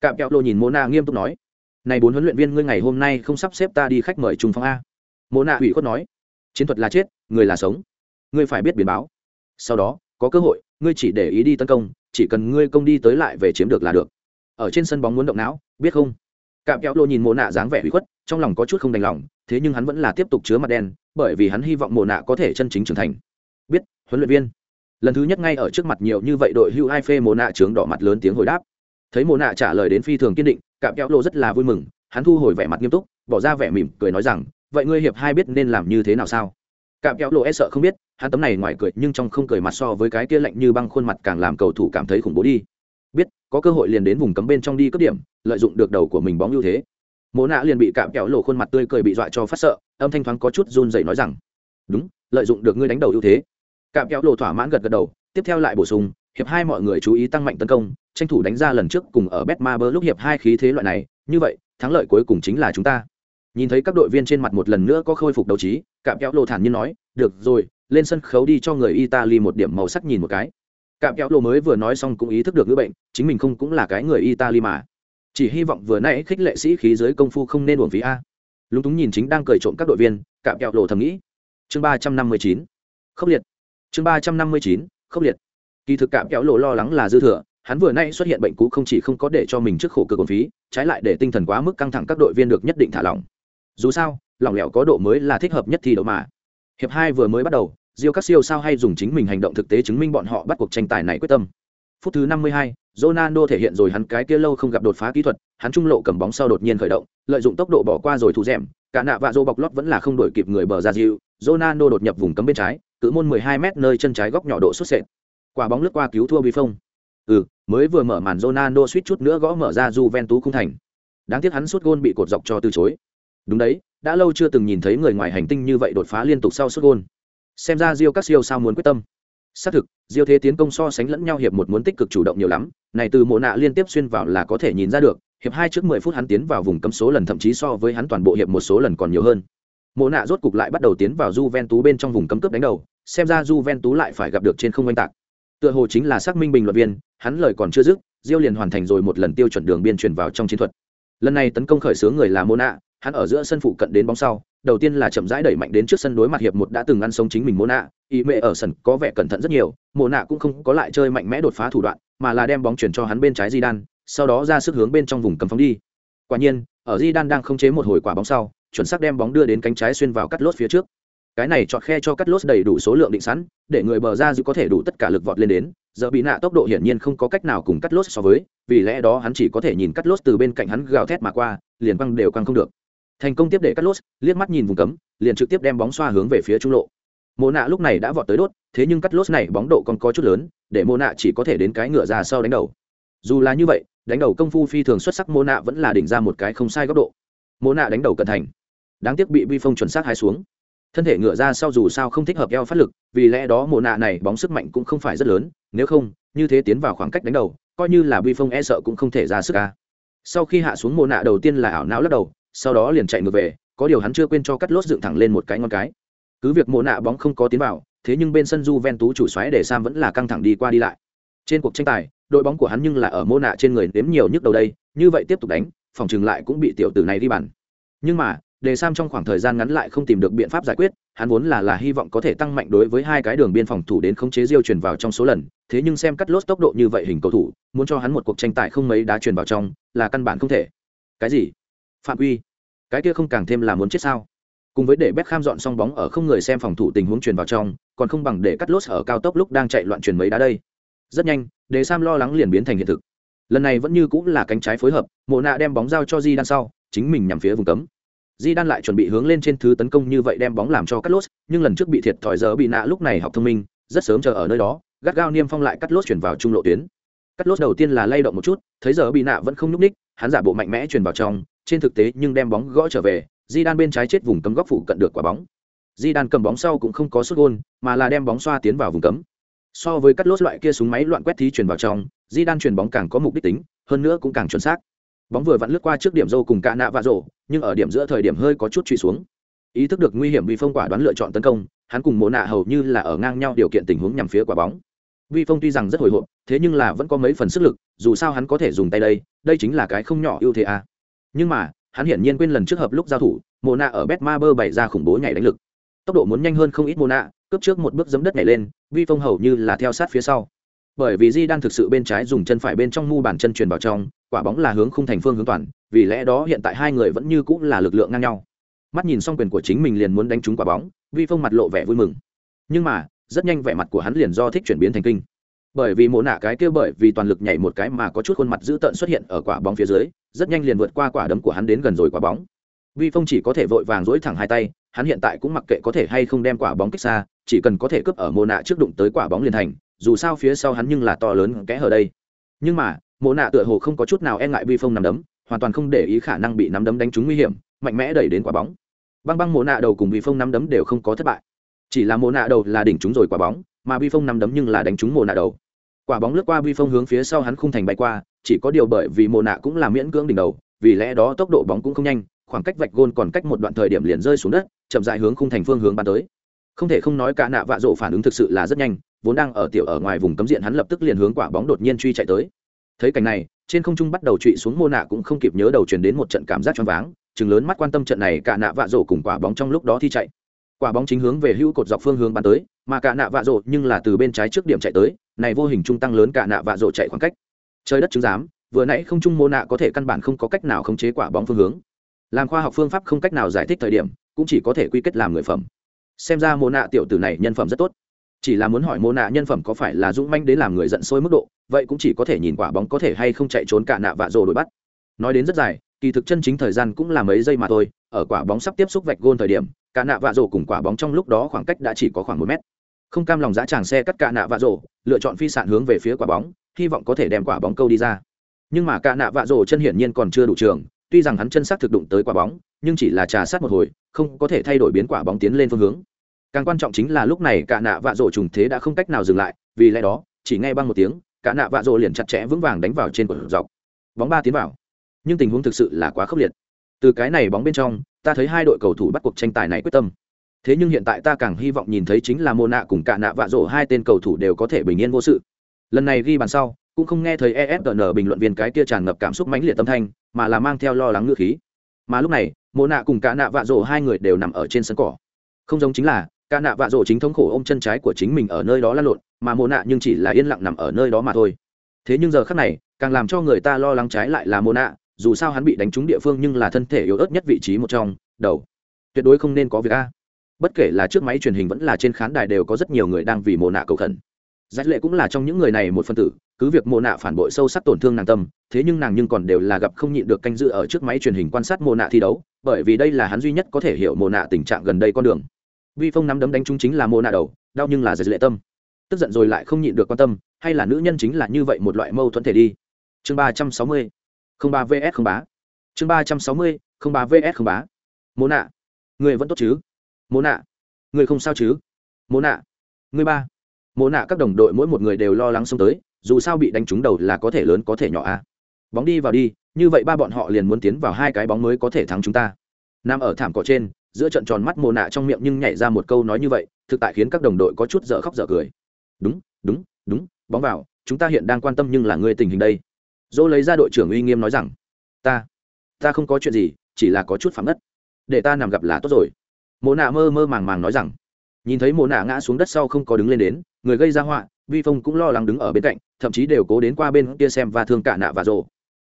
Cạm kẹo lộ nhìn mô na nghiêm túc nói. Này bốn huấn luyện viên ngươi ngày hôm nay không sắp xếp ta đi khách mời trung phong a. Mô na ủy khuất nói. Chiến thuật là chết, người là sống. Ngươi phải biết biến báo. Sau đó, có cơ hội, ngươi chỉ để ý đi tấn công, chỉ cần ngươi công đi tới lại về chiếm được là được. Ở trên sân bóng muốn động não, biết không? Cạm kẹo lộ nhìn mồ nạ dáng vẻ ủy khuất, trong lòng có chút không đành lòng, thế nhưng hắn vẫn là tiếp tục chứa mặt đen, bởi vì hắn hy vọng mồ nạ có thể chân chính trưởng thành. Biết, huấn luyện viên lần thứ nhất ngay ở trước mặt nhiều như vậy đội hưu hai phê mồ nạ trướng đỏ mặt lớn tiếng hồi đáp. Thấy mồ nạ trả lời đến phi thường kiên định, cạm kéo lộ rất là vui mừng, hắn thu hồi vẻ mặt nghiêm túc, bỏ ra vẻ mỉm cười nói rằng, vậy ngươi hiệp hai biết nên làm như thế nào sao? Cạm kéo lộ e sợ không biết, hắn tấm này ngoài cười nhưng trong không cười mặt so với cái kia lạnh như băng khuôn mặt càng làm cầu thủ cảm thấy khủng bố đi. Biết, có cơ hội liền đến vùng cấm bên trong đi cướp điểm, lợi dụng được đầu của mình bóng ưu thế. Mồ nạ liền bị cạm kéo lộ khuôn mặt tươi cười bị dọa cho phát sợ, âm thanh thoáng có chút run dậy nói rằng, đúng, lợi dụng được ngươi đánh đầu ưu thế cạm kéo lộ thỏa mãn gật gật đầu, tiếp theo lại bổ sung, hiệp hai mọi người chú ý tăng mạnh tấn công, tranh thủ đánh ra lần trước cùng ở betmaber lúc hiệp hai khí thế loại này, như vậy, thắng lợi cuối cùng chính là chúng ta. Nhìn thấy các đội viên trên mặt một lần nữa có khôi phục đấu trí, cạm kéo lộ thản nhiên nói, được rồi, lên sân khấu đi cho người italy một điểm màu sắc nhìn một cái. Cạm kéo lộ mới vừa nói xong cũng ý thức được ngữ bệnh, chính mình không cũng là cái người italy mà. Chỉ hy vọng vừa nãy khích lệ sĩ khí giới công phu không nên uổng phí a. Lúng túng nhìn chính đang cười trộm các đội viên, cạm kẹo lộ thầm nghĩ. Chương ba trăm năm mươi chín. Khốc liệt chương ba trăm năm mươi chín khốc liệt. Kỳ thực cạm kéo lộ lo lắng là dư thừa hắn vừa nay xuất hiện bệnh cũ không chỉ không có để cho mình trước khổ cực còn phí trái lại để tinh thần quá mức căng thẳng các đội viên được nhất định thả lỏng. Dù sao lỏng lẻo có độ mới là thích hợp nhất thi đấu mà. Hiệp hai vừa mới bắt đầu diêu các siêu sao hay dùng chính mình hành động thực tế chứng minh bọn họ bắt cuộc tranh tài này quyết tâm. Phút thứ 52, Ronaldo thể hiện rồi hắn cái kia lâu không gặp đột phá kỹ thuật, hắn trung lộ cầm bóng sau đột nhiên khởi động, lợi dụng tốc độ bỏ qua rồi thủ dẻm. cả nạ và rô bọc lót vẫn là không đổi kịp người bờ ra dịu, Ronaldo đột nhập vùng cấm bên trái, cự môn 12m nơi chân trái góc nhỏ độ xuất sệt. Quả bóng lướt qua cứu thua bị phong. Ừ, mới vừa mở màn Ronaldo suýt chút nữa gõ mở ra Juventus không thành. Đáng tiếc hắn sút gôn bị cột dọc cho từ chối. Đúng đấy, đã lâu chưa từng nhìn thấy người ngoài hành tinh như vậy đột phá liên tục sau sút gôn. Xem ra Rio casio sao muốn quyết tâm xác thực diêu thế tiến công so sánh lẫn nhau hiệp một muốn tích cực chủ động nhiều lắm này từ mộ nạ liên tiếp xuyên vào là có thể nhìn ra được hiệp hai trước mười phút hắn tiến vào vùng cấm số lần thậm chí so với hắn toàn bộ hiệp một số lần còn nhiều hơn mộ nạ rốt cục lại bắt đầu tiến vào Juventus bên trong vùng cấm cướp đánh đầu, xem ra Juventus lại phải gặp được trên không oanh tạc. Tựa hồ chính là xác minh bình luận viên, hắn lời còn chưa dứt, diêu liền hoàn thành rồi một lần tiêu chuẩn đường biên truyền vào trong chiến thuật. Lần này tấn công khởi xướng người là mộ nạ, hắn ở giữa sân phụ cận đến bóng sau, đầu tiên là chậm rãi đẩy mạnh đến trước sân đối mặt hiệp một đã từng ăn sống chính mình mô nạ, ý mẹ ở sân có vẻ cẩn thận rất nhiều mô nạ cũng không có lại chơi mạnh mẽ đột phá thủ đoạn, mà là đem bóng chuyển cho hắn bên trái di đan sau đó ra sức hướng bên trong vùng cấm phóng đi. Quả nhiên, ở di đan đang không chế một hồi quả bóng sau chuẩn xác đem bóng đưa đến cánh trái xuyên vào cắt lốt phía trước. Cái này chọn khe cho cắt lốt đầy đủ số lượng định sẵn, để người bờ ra giữ có thể đủ tất cả lực vọt lên đến. Giờ bị nạ tốc độ hiển nhiên không có cách nào cùng cắt lốt so với, vì lẽ đó hắn chỉ có thể nhìn cắt lốt từ bên cạnh hắn gào thét mà qua, liền băng đều căng không được. Thành công tiếp để cắt lốt, liếc mắt nhìn vùng cấm, liền trực tiếp đem bóng xoa hướng về phía trung lộ. Mô nạ lúc này đã vọt tới đốt, thế nhưng cắt lốt này bóng độ còn có chút lớn, để mô nạ chỉ có thể đến cái ngựa ra sau đánh đầu. Dù là như vậy, đánh đầu công phu phi thường xuất sắc mô nạ vẫn là đỉnh ra một cái không sai góc độ. Mô nạ đánh đầu cẩn thành đáng tiếc bị vi phong chuẩn xác hai xuống thân thể ngựa ra sau dù sao không thích hợp eo phát lực vì lẽ đó mồ nạ này bóng sức mạnh cũng không phải rất lớn nếu không như thế tiến vào khoảng cách đánh đầu coi như là vi phong e sợ cũng không thể ra sức ca sau khi hạ xuống mồ nạ đầu tiên là ảo não lắc đầu sau đó liền chạy ngược về có điều hắn chưa quên cho cắt lốt dựng thẳng lên một cái ngon cái cứ việc mồ nạ bóng không có tiến vào thế nhưng bên sân du ven tú chủ xoáy để Sam vẫn là căng thẳng đi qua đi lại. Trên cuộc tranh tài, đội bóng của hắn nhưng là ở mô nạ trên người nếm nhiều nhất đầu đây, như vậy tiếp tục đánh, phòng trừng lại cũng bị tiểu tử này đi bàn. Nhưng mà, Đề Sam trong khoảng thời gian ngắn lại không tìm được biện pháp giải quyết, hắn vốn là là hy vọng có thể tăng mạnh đối với hai cái đường biên phòng thủ đến khống chế diêu truyền vào trong số lần, thế nhưng xem cắt lốt tốc độ như vậy hình cầu thủ, muốn cho hắn một cuộc tranh tài không mấy đá truyền vào trong, là căn bản không thể. Cái gì? Phạm quy? cái kia không càng thêm là muốn chết sao cùng với để Beckham dọn xong bóng ở không người xem phòng thủ tình huống truyền vào trong, còn không bằng để cắt lốt ở cao tốc lúc đang chạy loạn truyền mấy đá đây. Rất nhanh, Đề Sam lo lắng liền biến thành hiện thực. Lần này vẫn như cũng là cánh trái phối hợp, Mộ Nạ đem bóng giao cho Di đan sau, chính mình nhằm phía vùng cấm. Di đan lại chuẩn bị hướng lên trên thứ tấn công như vậy đem bóng làm cho cắt lốt, nhưng lần trước bị thiệt thòi giờ bị nạ lúc này học thông minh, rất sớm chờ ở nơi đó, gắt gao niêm phong lại cắt lốt chuyển vào trung lộ tuyến. Cắt lốt đầu tiên là lay động một chút, thấy giờ bị nạ vẫn không nhúc ních, hắn giả bộ mạnh mẽ chuyển vào trong, trên thực tế nhưng đem bóng gõ trở về di đan bên trái chết vùng cấm góc phụ cận được quả bóng. Di đan cầm bóng sau cũng không có sút gôn mà là đem bóng xoa tiến vào vùng cấm. So với cắt lốt loại kia súng máy loạn quét thi chuyển vào trong di đan chuyển bóng càng có mục đích tính hơn nữa cũng càng chuẩn xác bóng vừa vặn lướt qua trước điểm dâu cùng cạ nạ và rổ, nhưng ở điểm giữa thời điểm hơi có chút trụy xuống. Ý thức được nguy hiểm vì phong quả đoán lựa chọn tấn công, hắn cùng mộ nạ hầu như là ở ngang nhau điều kiện tình huống nhằm phía quả bóng. Vi phong tuy rằng rất hồi hộp, thế nhưng là vẫn có mấy phần sức lực, dù sao hắn có thể dùng tay đây đây chính là cái không nhỏ ưu thế à. Nhưng mà, hắn hiển nhiên quên lần trước hợp lúc giao thủ, mộ nạ ở bet ma bơ bày ra khủng bố nhảy đánh lực. Tốc độ muốn nhanh hơn không ít mộ nạ, cướp trước một bước giấm đất nhảy lên, vi phong hầu như là theo sát phía sau. Bởi vì di đang thực sự bên trái dùng chân phải bên trong mu bàn chân truyền vào trong quả bóng là hướng khung thành phương hướng toàn, vì lẽ đó hiện tại hai người vẫn như cũng là lực lượng ngang nhau. Mắt nhìn xong quyền của chính mình liền muốn đánh trúng quả bóng, vi phong mặt lộ vẻ vui mừng. Nhưng mà, rất nhanh vẻ mặt của hắn liền do thích chuyển biến thành kinh. Bởi vì mồ nạ cái kia bởi vì toàn lực nhảy một cái mà có chút khuôn mặt dữ tợn xuất hiện ở quả bóng phía dưới, rất nhanh liền vượt qua quả đấm của hắn đến gần rồi quả bóng. Vi phong chỉ có thể vội vàng duỗi thẳng hai tay, hắn hiện tại cũng mặc kệ có thể hay không đem quả bóng kích xa, chỉ cần có thể cướp ở mồ nạ trước đụng tới quả bóng liền thành, dù sao phía sau hắn nhưng là to lớn kẽ ở đây. Nhưng mà mộ nạ tựa hồ không có chút nào e ngại vi phong nắm đấm, hoàn toàn không để ý khả năng bị nắm đấm đánh trúng nguy hiểm, mạnh mẽ đẩy đến quả bóng. Băng băng mộ nạ đầu cùng vi phong nắm đấm đều không có thất bại. Chỉ là mộ nạ đầu là đỉnh trúng rồi quả bóng, mà bi phong nắm đấm nhưng là đánh trúng mộ nạ đầu. Quả bóng lướt qua bi phong hướng phía sau hắn khung thành bay qua, chỉ có điều bởi vì mộ nạ cũng là miễn cưỡng đỉnh đầu, vì lẽ đó tốc độ bóng cũng không nhanh, khoảng cách vạch gôn còn cách một đoạn thời điểm liền rơi xuống đất, chậm dài hướng khung thành phương hướng bắn tới. Không thể không nói cả nạ vạ rộ phản ứng thực sự là rất nhanh, vốn đang ở tiểu ở ngoài vùng cấm diện hắn lập tức liền hướng quả bóng đột nhiên truy chạy tới thấy cảnh này, trên không trung bắt đầu trụy xuống mô nạ cũng không kịp nhớ đầu truyền đến một trận cảm giác choáng váng, chừng lớn mắt quan tâm trận này cả nạ vạ rổ cùng quả bóng trong lúc đó thi chạy. Quả bóng chính hướng về hữu cột dọc phương hướng bắn tới, mà cả nạ vạ rổ nhưng là từ bên trái trước điểm chạy tới, này vô hình trung tăng lớn cả nạ vạ rổ chạy khoảng cách. Trời đất chứng giám, vừa nãy không trung mô nạ có thể căn bản không có cách nào khống chế quả bóng phương hướng. Làm khoa học phương pháp không cách nào giải thích thời điểm, cũng chỉ có thể quy kết làm người phẩm. Xem ra mô nạ tiểu tử này nhân phẩm rất tốt chỉ là muốn hỏi mô nạ nhân phẩm có phải là dũng manh đến làm người giận sôi mức độ, vậy cũng chỉ có thể nhìn quả bóng có thể hay không chạy trốn cả nạ vạ rồ đuổi bắt. Nói đến rất dài, kỳ thực chân chính thời gian cũng là mấy giây mà thôi, ở quả bóng sắp tiếp xúc vạch gôn thời điểm, cả nạ vạ rồ cùng quả bóng trong lúc đó khoảng cách đã chỉ có khoảng một mét. Không cam lòng dã tràng xe cắt cả nạ vạ rồ, lựa chọn phi sạn hướng về phía quả bóng, hy vọng có thể đem quả bóng câu đi ra. Nhưng mà cả nạ vạ rồ chân hiển nhiên còn chưa đủ trường, tuy rằng hắn chân xác thực đụng tới quả bóng, nhưng chỉ là trà sát một hồi, không có thể thay đổi biến quả bóng tiến lên phương hướng càng quan trọng chính là lúc này cả nạ vạ rổ trùng thế đã không cách nào dừng lại, vì lẽ đó, chỉ nghe băng một tiếng, cả nạ vạ rổ liền chặt chẽ vững vàng đánh vào trên cột dọc. Bóng ba tiến vào. Nhưng tình huống thực sự là quá khốc liệt. Từ cái này bóng bên trong, ta thấy hai đội cầu thủ bắt cuộc tranh tài này quyết tâm. Thế nhưng hiện tại ta càng hy vọng nhìn thấy chính là mô nạ cùng cả nạ vạ rổ hai tên cầu thủ đều có thể bình yên vô sự. Lần này ghi bàn sau, cũng không nghe thấy esn bình luận viên cái kia tràn ngập cảm xúc mãnh liệt tâm thanh, mà là mang theo lo lắng ngựa khí. Mà lúc này mô nạ cùng cả nạ vạ rổ hai người đều nằm ở trên sân cỏ. Không giống chính là cả nạ vạ rổ chính thống khổ ôm chân trái của chính mình ở nơi đó lăn lộn, mà mồ nạ nhưng chỉ là yên lặng nằm ở nơi đó mà thôi. Thế nhưng giờ khác này, càng làm cho người ta lo lắng trái lại là mồ nạ, dù sao hắn bị đánh trúng địa phương nhưng là thân thể yếu ớt nhất vị trí một trong, đầu. Tuyệt đối không nên có việc a. Bất kể là trước máy truyền hình vẫn là trên khán đài đều có rất nhiều người đang vì mồ nạ cầu khẩn. Giải lệ cũng là trong những người này một phân tử, cứ việc mồ nạ phản bội sâu sắc tổn thương nàng tâm, thế nhưng nàng nhưng còn đều là gặp không nhịn được canh dự ở trước máy truyền hình quan sát mồ nạ thi đấu, bởi vì đây là hắn duy nhất có thể hiểu mồ nạ tình trạng gần đây con đường vi phong nắm đấm đánh trúng chính là mô nạ đầu, đau nhưng là giật lệ tâm. Tức giận rồi lại không nhịn được quan tâm, hay là nữ nhân chính là như vậy một loại mâu thuẫn thể đi. Chương ba trăm sáu mươi, không ba vs không bá. Chương ba trăm sáu mươi, không ba vs không bá. Mồ nạ người vẫn tốt chứ? Mô nạ người không sao chứ? Mô nạ người ba. Mô nạ các đồng đội mỗi một người đều lo lắng xông tới, dù sao bị đánh trúng đầu là có thể lớn có thể nhỏ a. Bóng đi vào đi, như vậy ba bọn họ liền muốn tiến vào hai cái bóng mới có thể thắng chúng ta. Nằm ở thảm cỏ trên giữa trận tròn mắt mồ nạ trong miệng nhưng nhảy ra một câu nói như vậy, thực tại khiến các đồng đội có chút dở khóc dở cười. Đúng đúng đúng, bóng vào, chúng ta hiện đang quan tâm nhưng là người tình hình đây. Dỗ lấy ra đội trưởng uy nghiêm nói rằng, ta ta không có chuyện gì, chỉ là có chút phạm đất để ta nằm gặp là tốt rồi. Mồ nạ mơ mơ màng màng nói rằng, nhìn thấy mồ nạ ngã xuống đất sau không có đứng lên đến, người gây ra họa, vi phong cũng lo lắng đứng ở bên cạnh, thậm chí đều cố đến qua bên kia xem và thương cả nạ và rồ.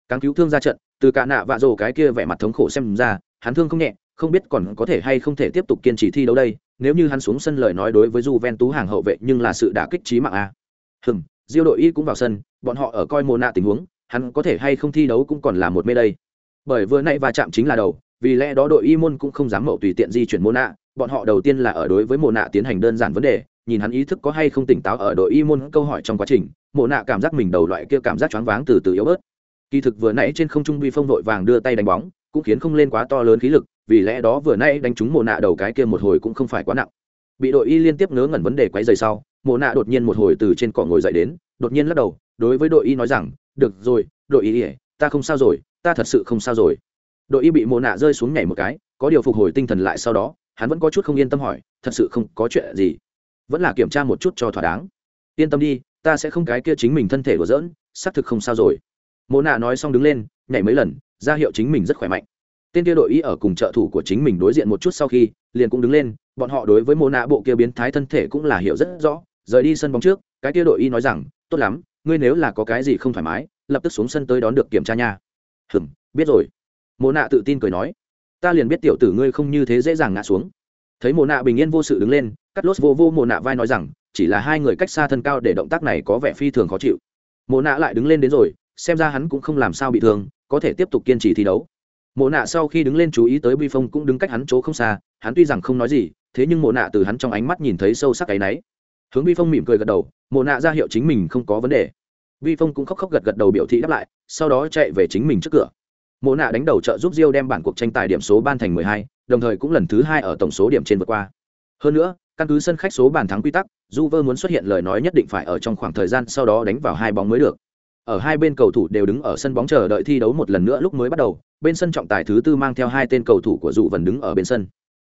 Càng cứu thương ra trận, từ cả nạ và rồ cái kia vẻ mặt thống khổ xem ra, hắn thương không nhẹ không biết còn có thể hay không thể tiếp tục kiên trì thi đấu đây, nếu như hắn xuống sân lời nói đối với Juventus hàng hậu vệ nhưng là sự đả kích trí mạng a. Hừm, diêu đội y cũng vào sân, bọn họ ở coi mồ nạ tình huống, hắn có thể hay không thi đấu cũng còn là một mê đây. Bởi vừa nãy va chạm chính là đầu, vì lẽ đó đội y môn cũng không dám mậu tùy tiện di chuyển mô nạ, bọn họ đầu tiên là ở đối với mồ nạ tiến hành đơn giản vấn đề, nhìn hắn ý thức có hay không tỉnh táo ở đội y môn câu hỏi trong quá trình, mồ nạ cảm giác mình đầu loại kia cảm giác choáng váng từ từ yếu bớt. Kỳ thực vừa nãy trên không trung vi phong đội vàng đưa tay đánh bóng, cũng khiến không lên quá to lớn khí lực vì lẽ đó vừa nãy đánh trúng mồ nạ đầu cái kia một hồi cũng không phải quá nặng. Bị đội y liên tiếp ngớ ngẩn vấn đề quấy rầy sau mồ nạ đột nhiên một hồi từ trên cỏ ngồi dậy đến, đột nhiên lắc đầu, đối với đội y nói rằng, được rồi, đội y, ta không sao rồi, ta thật sự không sao rồi. Đội y bị mồ nạ rơi xuống nhảy một cái, có điều phục hồi tinh thần lại sau đó, hắn vẫn có chút không yên tâm hỏi, thật sự không có chuyện gì? Vẫn là kiểm tra một chút cho thỏa đáng. Yên tâm đi, ta sẽ không cái kia chính mình thân thể của dỡn xác thực không sao rồi. Mồ nạ nói xong đứng lên, nhảy mấy lần, ra hiệu chính mình rất khỏe mạnh tên kia đội y ở cùng trợ thủ của chính mình đối diện một chút sau khi, liền cũng đứng lên, bọn họ đối với mô nạ bộ kia biến thái thân thể cũng là hiểu rất rõ, rời đi sân bóng trước, cái kia đội y nói rằng, tốt lắm, ngươi nếu là có cái gì không thoải mái, lập tức xuống sân tới đón được kiểm tra nha. Hừm, biết rồi. Mô nạ tự tin cười nói. Ta liền biết tiểu tử ngươi không như thế dễ dàng ngã xuống. Thấy mô nạ bình yên vô sự đứng lên cắt lốt vô vô mô nạ vai nói rằng, chỉ là hai người cách xa thân cao để động tác này có vẻ phi thường khó chịu. Mô nạ lại đứng lên đến rồi, xem ra hắn cũng không làm sao bị thương, có thể tiếp tục kiên trì thi đấu. Mộ nạ sau khi đứng lên chú ý tới bi phong cũng đứng cách hắn chỗ không xa hắn tuy rằng không nói gì thế nhưng Mộ nạ từ hắn trong ánh mắt nhìn thấy sâu sắc cái náy hướng bi phong mỉm cười gật đầu Mộ nạ ra hiệu chính mình không có vấn đề vi phong cũng khóc khóc gật gật đầu biểu thị đáp lại sau đó chạy về chính mình trước cửa mộ nạ đánh đầu trợ giúp Diêu đem bản cuộc tranh tài điểm số ban thành 12, đồng thời cũng lần thứ hai ở tổng số điểm trên vượt qua. Hơn nữa, căn cứ sân khách số bàn thắng quy tắc, Juve muốn xuất hiện lời nói nhất định phải ở trong khoảng thời gian sau đó đánh vào hai bóng mới được. Ở hai bên cầu thủ đều đứng ở sân bóng chờ đợi thi đấu một lần nữa lúc mới bắt đầu, bên sân trọng tài thứ tư mang theo hai tên cầu thủ của dụ vẫn đứng ở bên sân.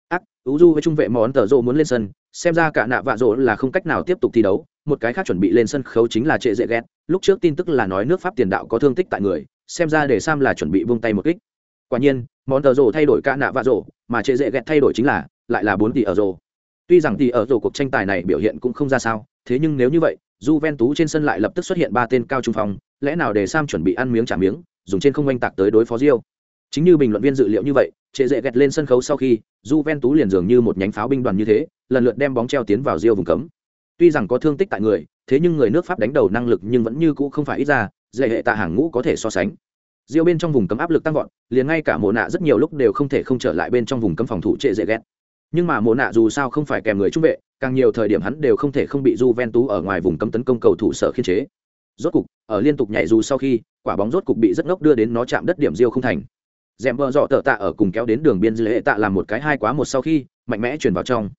Ác, Uju với trung vệ món tờ rộ muốn lên sân, xem ra cả nạ vạ rộ là không cách nào tiếp tục thi đấu, một cái khác chuẩn bị lên sân khấu chính là trệ dễ ghét lúc trước tin tức là nói nước pháp tiền đạo có thương tích tại người xem ra để sam là chuẩn bị vung tay một kích quả nhiên món tờ rồ thay đổi cả nạ vạ rỗ, mà trệ dễ ghét thay đổi chính là lại là bốn tỷ ở rồ tuy rằng tỷ ở rồ cuộc tranh tài này biểu hiện cũng không ra sao thế nhưng nếu như vậy Juventus trên sân lại lập tức xuất hiện ba tên cao trung phòng, lẽ nào để Sam chuẩn bị ăn miếng trả miếng, dùng trên không oanh tạc tới đối phó Rio. Chính như bình luận viên dự liệu như vậy, trệ dệ gẹt lên sân khấu sau khi, Juventus liền dường như một nhánh pháo binh đoàn như thế, lần lượt đem bóng treo tiến vào Rio vùng cấm tuy rằng có thương tích tại người thế nhưng người nước pháp đánh đầu năng lực nhưng vẫn như cũ không phải ít ra dễ hệ tạ hàng ngũ có thể so sánh Diêu bên trong vùng cấm áp lực tăng vọt, liền ngay cả Mộ Nạ rất nhiều lúc đều không thể không trở lại bên trong vùng cấm phòng thủ trệ dễ ghét. Nhưng mà Mộ Nạ dù sao không phải kèm người trung vệ, càng nhiều thời điểm hắn đều không thể không bị Juventus ở ngoài vùng cấm tấn công cầu thủ sở khiên chế. Rốt cục, ở liên tục nhảy dù sau khi, quả bóng rốt cục bị rất ngốc đưa đến nó chạm đất điểm Diêu không thành. Dẻm vợ dọ tở tạ ở cùng kéo đến đường biên dư tạ làm một cái hai quá một sau khi, mạnh mẽ chuyển vào trong.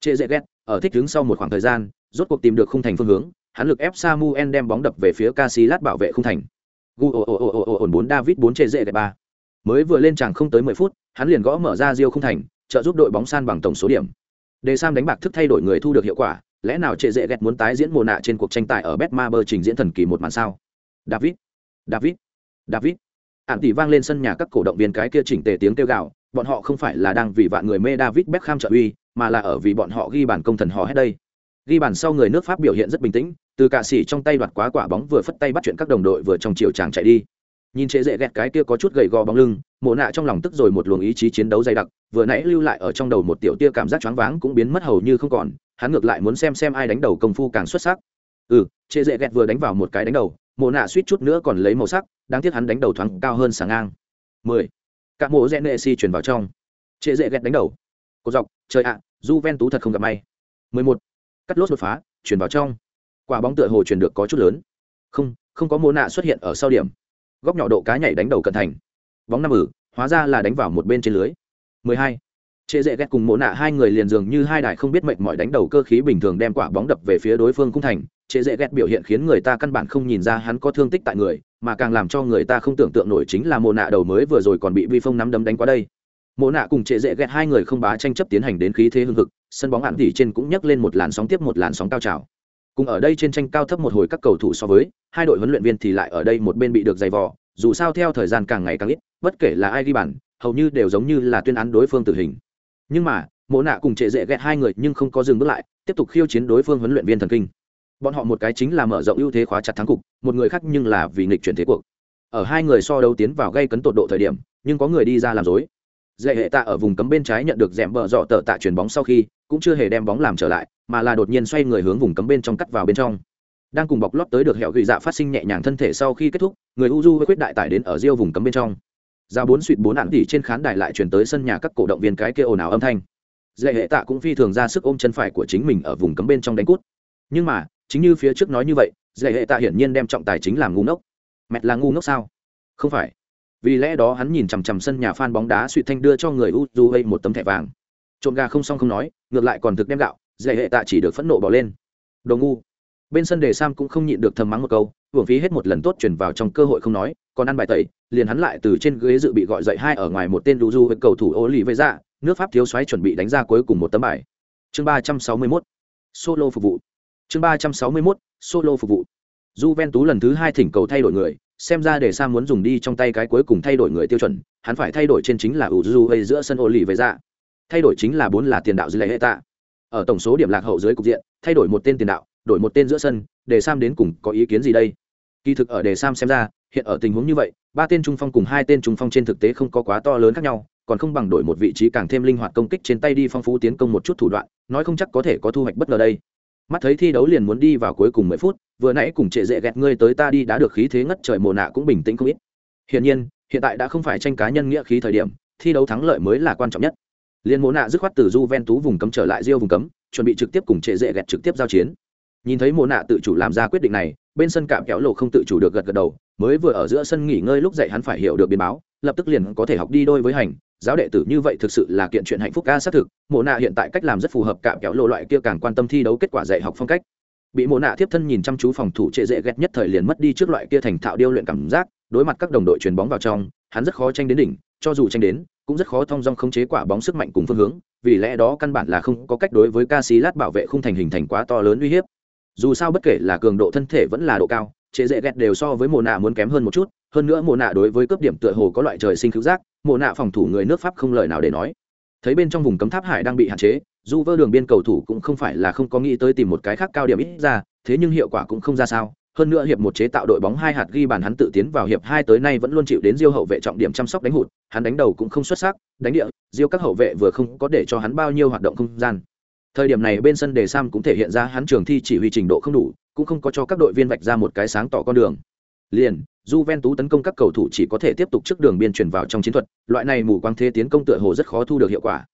Trệ dễ ghét, ở thích đứng sau một khoảng thời gian, rốt cuộc tìm được khung thành phương hướng, hắn lực ép Samuel đem bóng đập về phía Casillas bảo vệ khung thành. Gu ồ ồ ồ ồ ổn 4 David 4 trệ dễ đẹp ba. Mới vừa lên tràng không tới 10 phút, hắn liền gõ mở ra giêu không thành, trợ giúp đội bóng san bằng tổng số điểm. Đề Sam đánh bạc thức thay đổi người thu được hiệu quả, lẽ nào trệ dễ ghét muốn tái diễn mồ nạ trên cuộc tranh tài ở Betmaber trình diễn thần kỳ một màn sao? David, David, David. Ản tỷ vang lên sân nhà các cổ động viên cái kia chỉnh tề tiếng kêu gào, bọn họ không phải là đang vì vạn người mê David Beckham trợ uy, mà là ở vì bọn họ ghi bàn công thần họ hết đây ghi bàn sau người nước pháp biểu hiện rất bình tĩnh từ cạ xỉ trong tay đoạt quá quả bóng vừa phất tay bắt chuyện các đồng đội vừa trong chiều chàng chạy đi nhìn chế dễ ghẹt cái kia có chút gầy gò bóng lưng, mộ nạ trong lòng tức rồi một luồng ý chí chiến đấu dày đặc, vừa nãy lưu lại ở trong đầu một tiểu tia cảm giác choáng váng cũng biến mất hầu như không còn, hắn ngược lại muốn xem xem ai đánh đầu công phu càng xuất sắc. Ừ chế dễ ghẹt vừa đánh vào một cái đánh đầu, mộ nạ suýt chút nữa còn lấy màu sắc, đáng tiếc hắn đánh đầu thoáng cao hơn sáng ngang. Mười, cả mộ rẽ nệ si chuyển vào trong. Chế dễ ghẹt đánh đầu. Cột dọc, trời ạ du ven tú thật không gặp may. Mười một, cắt lốt đột phá, chuyển vào trong. Quả bóng tựa hồ chuyển được có chút lớn. Không không có mô nạ xuất hiện ở sau điểm góc nhỏ độ cá nhảy đánh đầu cận thành bóng năm ử hóa ra là đánh vào một bên trên lưới 12. Trệ dễ ghét cùng mộ nạ hai người liền dường như hai đài không biết mệnh mọi đánh đầu cơ khí bình thường đem quả bóng đập về phía đối phương cung thành. Trệ dễ ghét biểu hiện khiến người ta căn bản không nhìn ra hắn có thương tích tại người, mà càng làm cho người ta không tưởng tượng nổi chính là mộ nạ đầu mới vừa rồi còn bị vi phong nắm đấm đánh qua đây. Mộ nạ cùng trệ dễ ghét hai người không bá tranh chấp tiến hành đến khí thế hưng hực, sân bóng hạn tỉ trên cũng nhấc lên một làn sóng tiếp một làn sóng cao trào cùng ở đây trên tranh cao thấp một hồi các cầu thủ so với, hai đội huấn luyện viên thì lại ở đây một bên bị được dày vò, dù sao theo thời gian càng ngày càng ít, bất kể là ai ghi bàn, hầu như đều giống như là tuyên án đối phương tử hình. Nhưng mà, mộ nạ cùng trệ dễ ghét hai người nhưng không có dừng bước lại, tiếp tục khiêu chiến đối phương huấn luyện viên thần kinh. Bọn họ một cái chính là mở rộng ưu thế khóa chặt thắng cục, một người khác nhưng là vì nghịch chuyển thế cuộc. Ở hai người so đấu tiến vào gây cấn tột độ thời điểm, nhưng có người đi ra làm dối dễ hệ tạ ở vùng cấm bên trái nhận được rẽm bờ dọ tờ tạ chuyền bóng sau khi, cũng chưa hề đem bóng làm trở lại mà là đột nhiên xoay người hướng vùng cấm bên trong cắt vào bên trong. Đang cùng bọc lót tới được hẹo gửi dạ phát sinh nhẹ nhàng thân thể sau khi kết thúc, người uju với quyết đại tải đến ở riêu vùng cấm bên trong. Ra bốn suỵt bốn ạn tỉ trên khán đài lại chuyển tới sân nhà các cổ động viên cái kia ồn ào âm thanh. Dễ hệ tạ cũng phi thường ra sức ôm chân phải của chính mình ở vùng cấm bên trong đánh cút. Nhưng mà, chính như phía trước nói như vậy dễ hệ tạ hiển nhiên đem trọng tài chính làm ngu ngốc. Mẹ là ngu ngốc sao? Không phải. Vì lẽ đó hắn nhìn chằm chằm sân nhà phan bóng đá suy thanh đưa cho người uju một tấm thẻ vàng. Trộm gà không xong không nói, ngược lại còn thực đem gạo dễ hệ tạ chỉ được phẫn nộ bỏ lên. Đồ ngu. Bên sân đề sam cũng không nhịn được thầm mắng một câu hưởng phí hết một lần tốt chuyển vào trong cơ hội không nói, còn ăn bài tẩy, liền hắn lại từ trên ghế dự bị gọi dậy hai ở ngoài một tên du du với cầu thủ ô lì với dạ nước pháp thiếu xoáy chuẩn bị đánh ra cuối cùng một tấm bài. Chương ba trăm sáu mươi 361 solo phục vụ. Chương ba trăm sáu mươi 361 solo phục vụ. Juventus lần thứ hai thỉnh cầu thay đổi người, xem ra để Sam muốn dùng đi trong tay cái cuối cùng thay đổi người tiêu chuẩn, hắn phải thay đổi trên chính là Uju giữa sân ô lì với dạ thay đổi chính là bốn là tiền đạo dưới hệ tạ ở tổng số điểm lạc hậu dưới cục diện, thay đổi một tên tiền đạo, đổi một tên giữa sân, để sam đến cùng có ý kiến gì đây? Kỳ thực ở đề sam xem ra, hiện ở tình huống như vậy, ba tên trung phong cùng hai tên trung phong trên thực tế không có quá to lớn khác nhau, còn không bằng đổi một vị trí càng thêm linh hoạt công kích trên tay đi phong phú tiến công một chút thủ đoạn, nói không chắc có thể có thu hoạch bất ngờ đây. Mắt thấy thi đấu liền muốn đi vào cuối cùng mười phút, vừa nãy cùng trệ dễ ghẹt ngươi tới ta đi đã được khí thế ngất trời mồ nạ cũng bình tĩnh không ít. Hiển nhiên, hiện tại đã không phải tranh cá nhân nghĩa khí thời điểm, thi đấu thắng lợi mới là quan trọng nhất. Liên Mộ nạ dứt khoát từ Juventus vùng cấm trở lại Rio vùng cấm, chuẩn bị trực tiếp cùng trệ Dệ gẹt trực tiếp giao chiến. Nhìn thấy Mộ nạ tự chủ làm ra quyết định này, bên sân cạm kéo lộ không tự chủ được gật gật đầu mới vừa ở giữa sân nghỉ ngơi lúc dậy hắn phải hiểu được biến báo lập tức liền có thể học đi đôi với hành giáo đệ tử như vậy thực sự là kiện chuyện hạnh phúc ca xác thực mộ nạ hiện tại cách làm rất phù hợp cạm kéo lộ loại kia càng quan tâm thi đấu kết quả dạy học phong cách bị mộ nạ tiếp thân nhìn chăm chú phòng thủ trệ Dệ gẹt nhất thời liền mất đi trước loại kia thành thạo điêu luyện cảm giác đối mặt các đồng đội chuyền bóng vào trong hắn rất khó tranh đến đỉnh cho dù tranh đến cũng rất khó thong dong khống chế quả bóng sức mạnh cùng phương hướng, vì lẽ đó căn bản là không có cách đối với Casillas bảo vệ không thành hình thành quá to lớn uy hiếp. Dù sao bất kể là cường độ thân thể vẫn là độ cao, chế dễ ghét đều so với mồ nạ muốn kém hơn một chút, hơn nữa mồ nạ đối với cấp điểm tựa hồ có loại trời sinh cứu giác mồ nạ phòng thủ người nước pháp không lời nào để nói. Thấy bên trong vùng cấm tháp hải đang bị hạn chế, dù vơ đường biên cầu thủ cũng không phải là không có nghĩ tới tìm một cái khác cao điểm ít ra, thế nhưng hiệu quả cũng không ra sao hơn nữa hiệp một chế tạo đội bóng hai hạt ghi bàn hắn tự tiến vào hiệp hai tới nay vẫn luôn chịu đến diêu hậu vệ trọng điểm chăm sóc đánh hụt hắn đánh đầu cũng không xuất sắc đánh địa diêu các hậu vệ vừa không có để cho hắn bao nhiêu hoạt động không gian thời điểm này bên sân đề sam cũng thể hiện ra hắn trường thi chỉ huy trình độ không đủ cũng không có cho các đội viên vạch ra một cái sáng tỏ con đường liền Juventus tấn công các cầu thủ chỉ có thể tiếp tục trước đường biên chuyển vào trong chiến thuật, loại này mù quang thế tiến công tựa hồ rất khó thu được hiệu quả.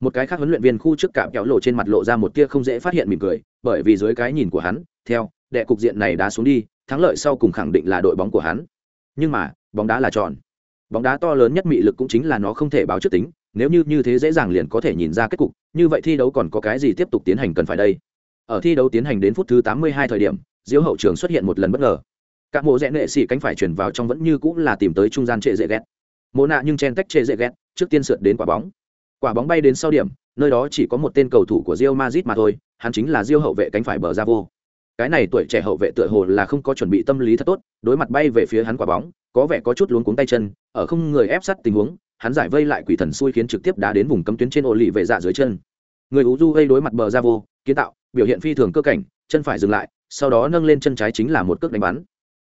Một cái khác huấn luyện viên khu trước cạm kéo lộ trên mặt lộ ra một tia không dễ phát hiện mỉm cười, bởi vì dưới cái nhìn của hắn, theo đệ cục diện này đá xuống đi, thắng lợi sau cùng khẳng định là đội bóng của hắn. Nhưng mà, bóng đá là tròn. Bóng đá to lớn nhất mị lực cũng chính là nó không thể báo trước tính, nếu như như thế dễ dàng liền có thể nhìn ra kết cục, như vậy thi đấu còn có cái gì tiếp tục tiến hành cần phải đây. Ở thi đấu tiến hành đến phút thứ 82 thời điểm, diêu hậu trường xuất hiện một lần bất ngờ. Các mộ rẽ nệ sĩ cánh phải chuyển vào trong vẫn như cũng là tìm tới trung gian trệ dễ ghét. Mộ nạ nhưng chen tách trệ dễ ghét, trước tiên sượt đến quả bóng. Quả bóng bay đến sau điểm, nơi đó chỉ có một tên cầu thủ của Real Madrid mà thôi, hắn chính là Diêu hậu vệ cánh phải bờ ra vô. Cái này tuổi trẻ hậu vệ tựa hồ là không có chuẩn bị tâm lý thật tốt, đối mặt bay về phía hắn quả bóng, có vẻ có chút luống cuống tay chân, ở không người ép sát tình huống, hắn giải vây lại quỷ thần xui khiến trực tiếp đá đến vùng cấm tuyến trên ô lì về dạ dưới chân. Người Uju đối mặt bờ ra vô, kiến tạo, biểu hiện phi thường cơ cảnh, chân phải dừng lại, sau đó nâng lên chân trái chính là một cước đánh bắn.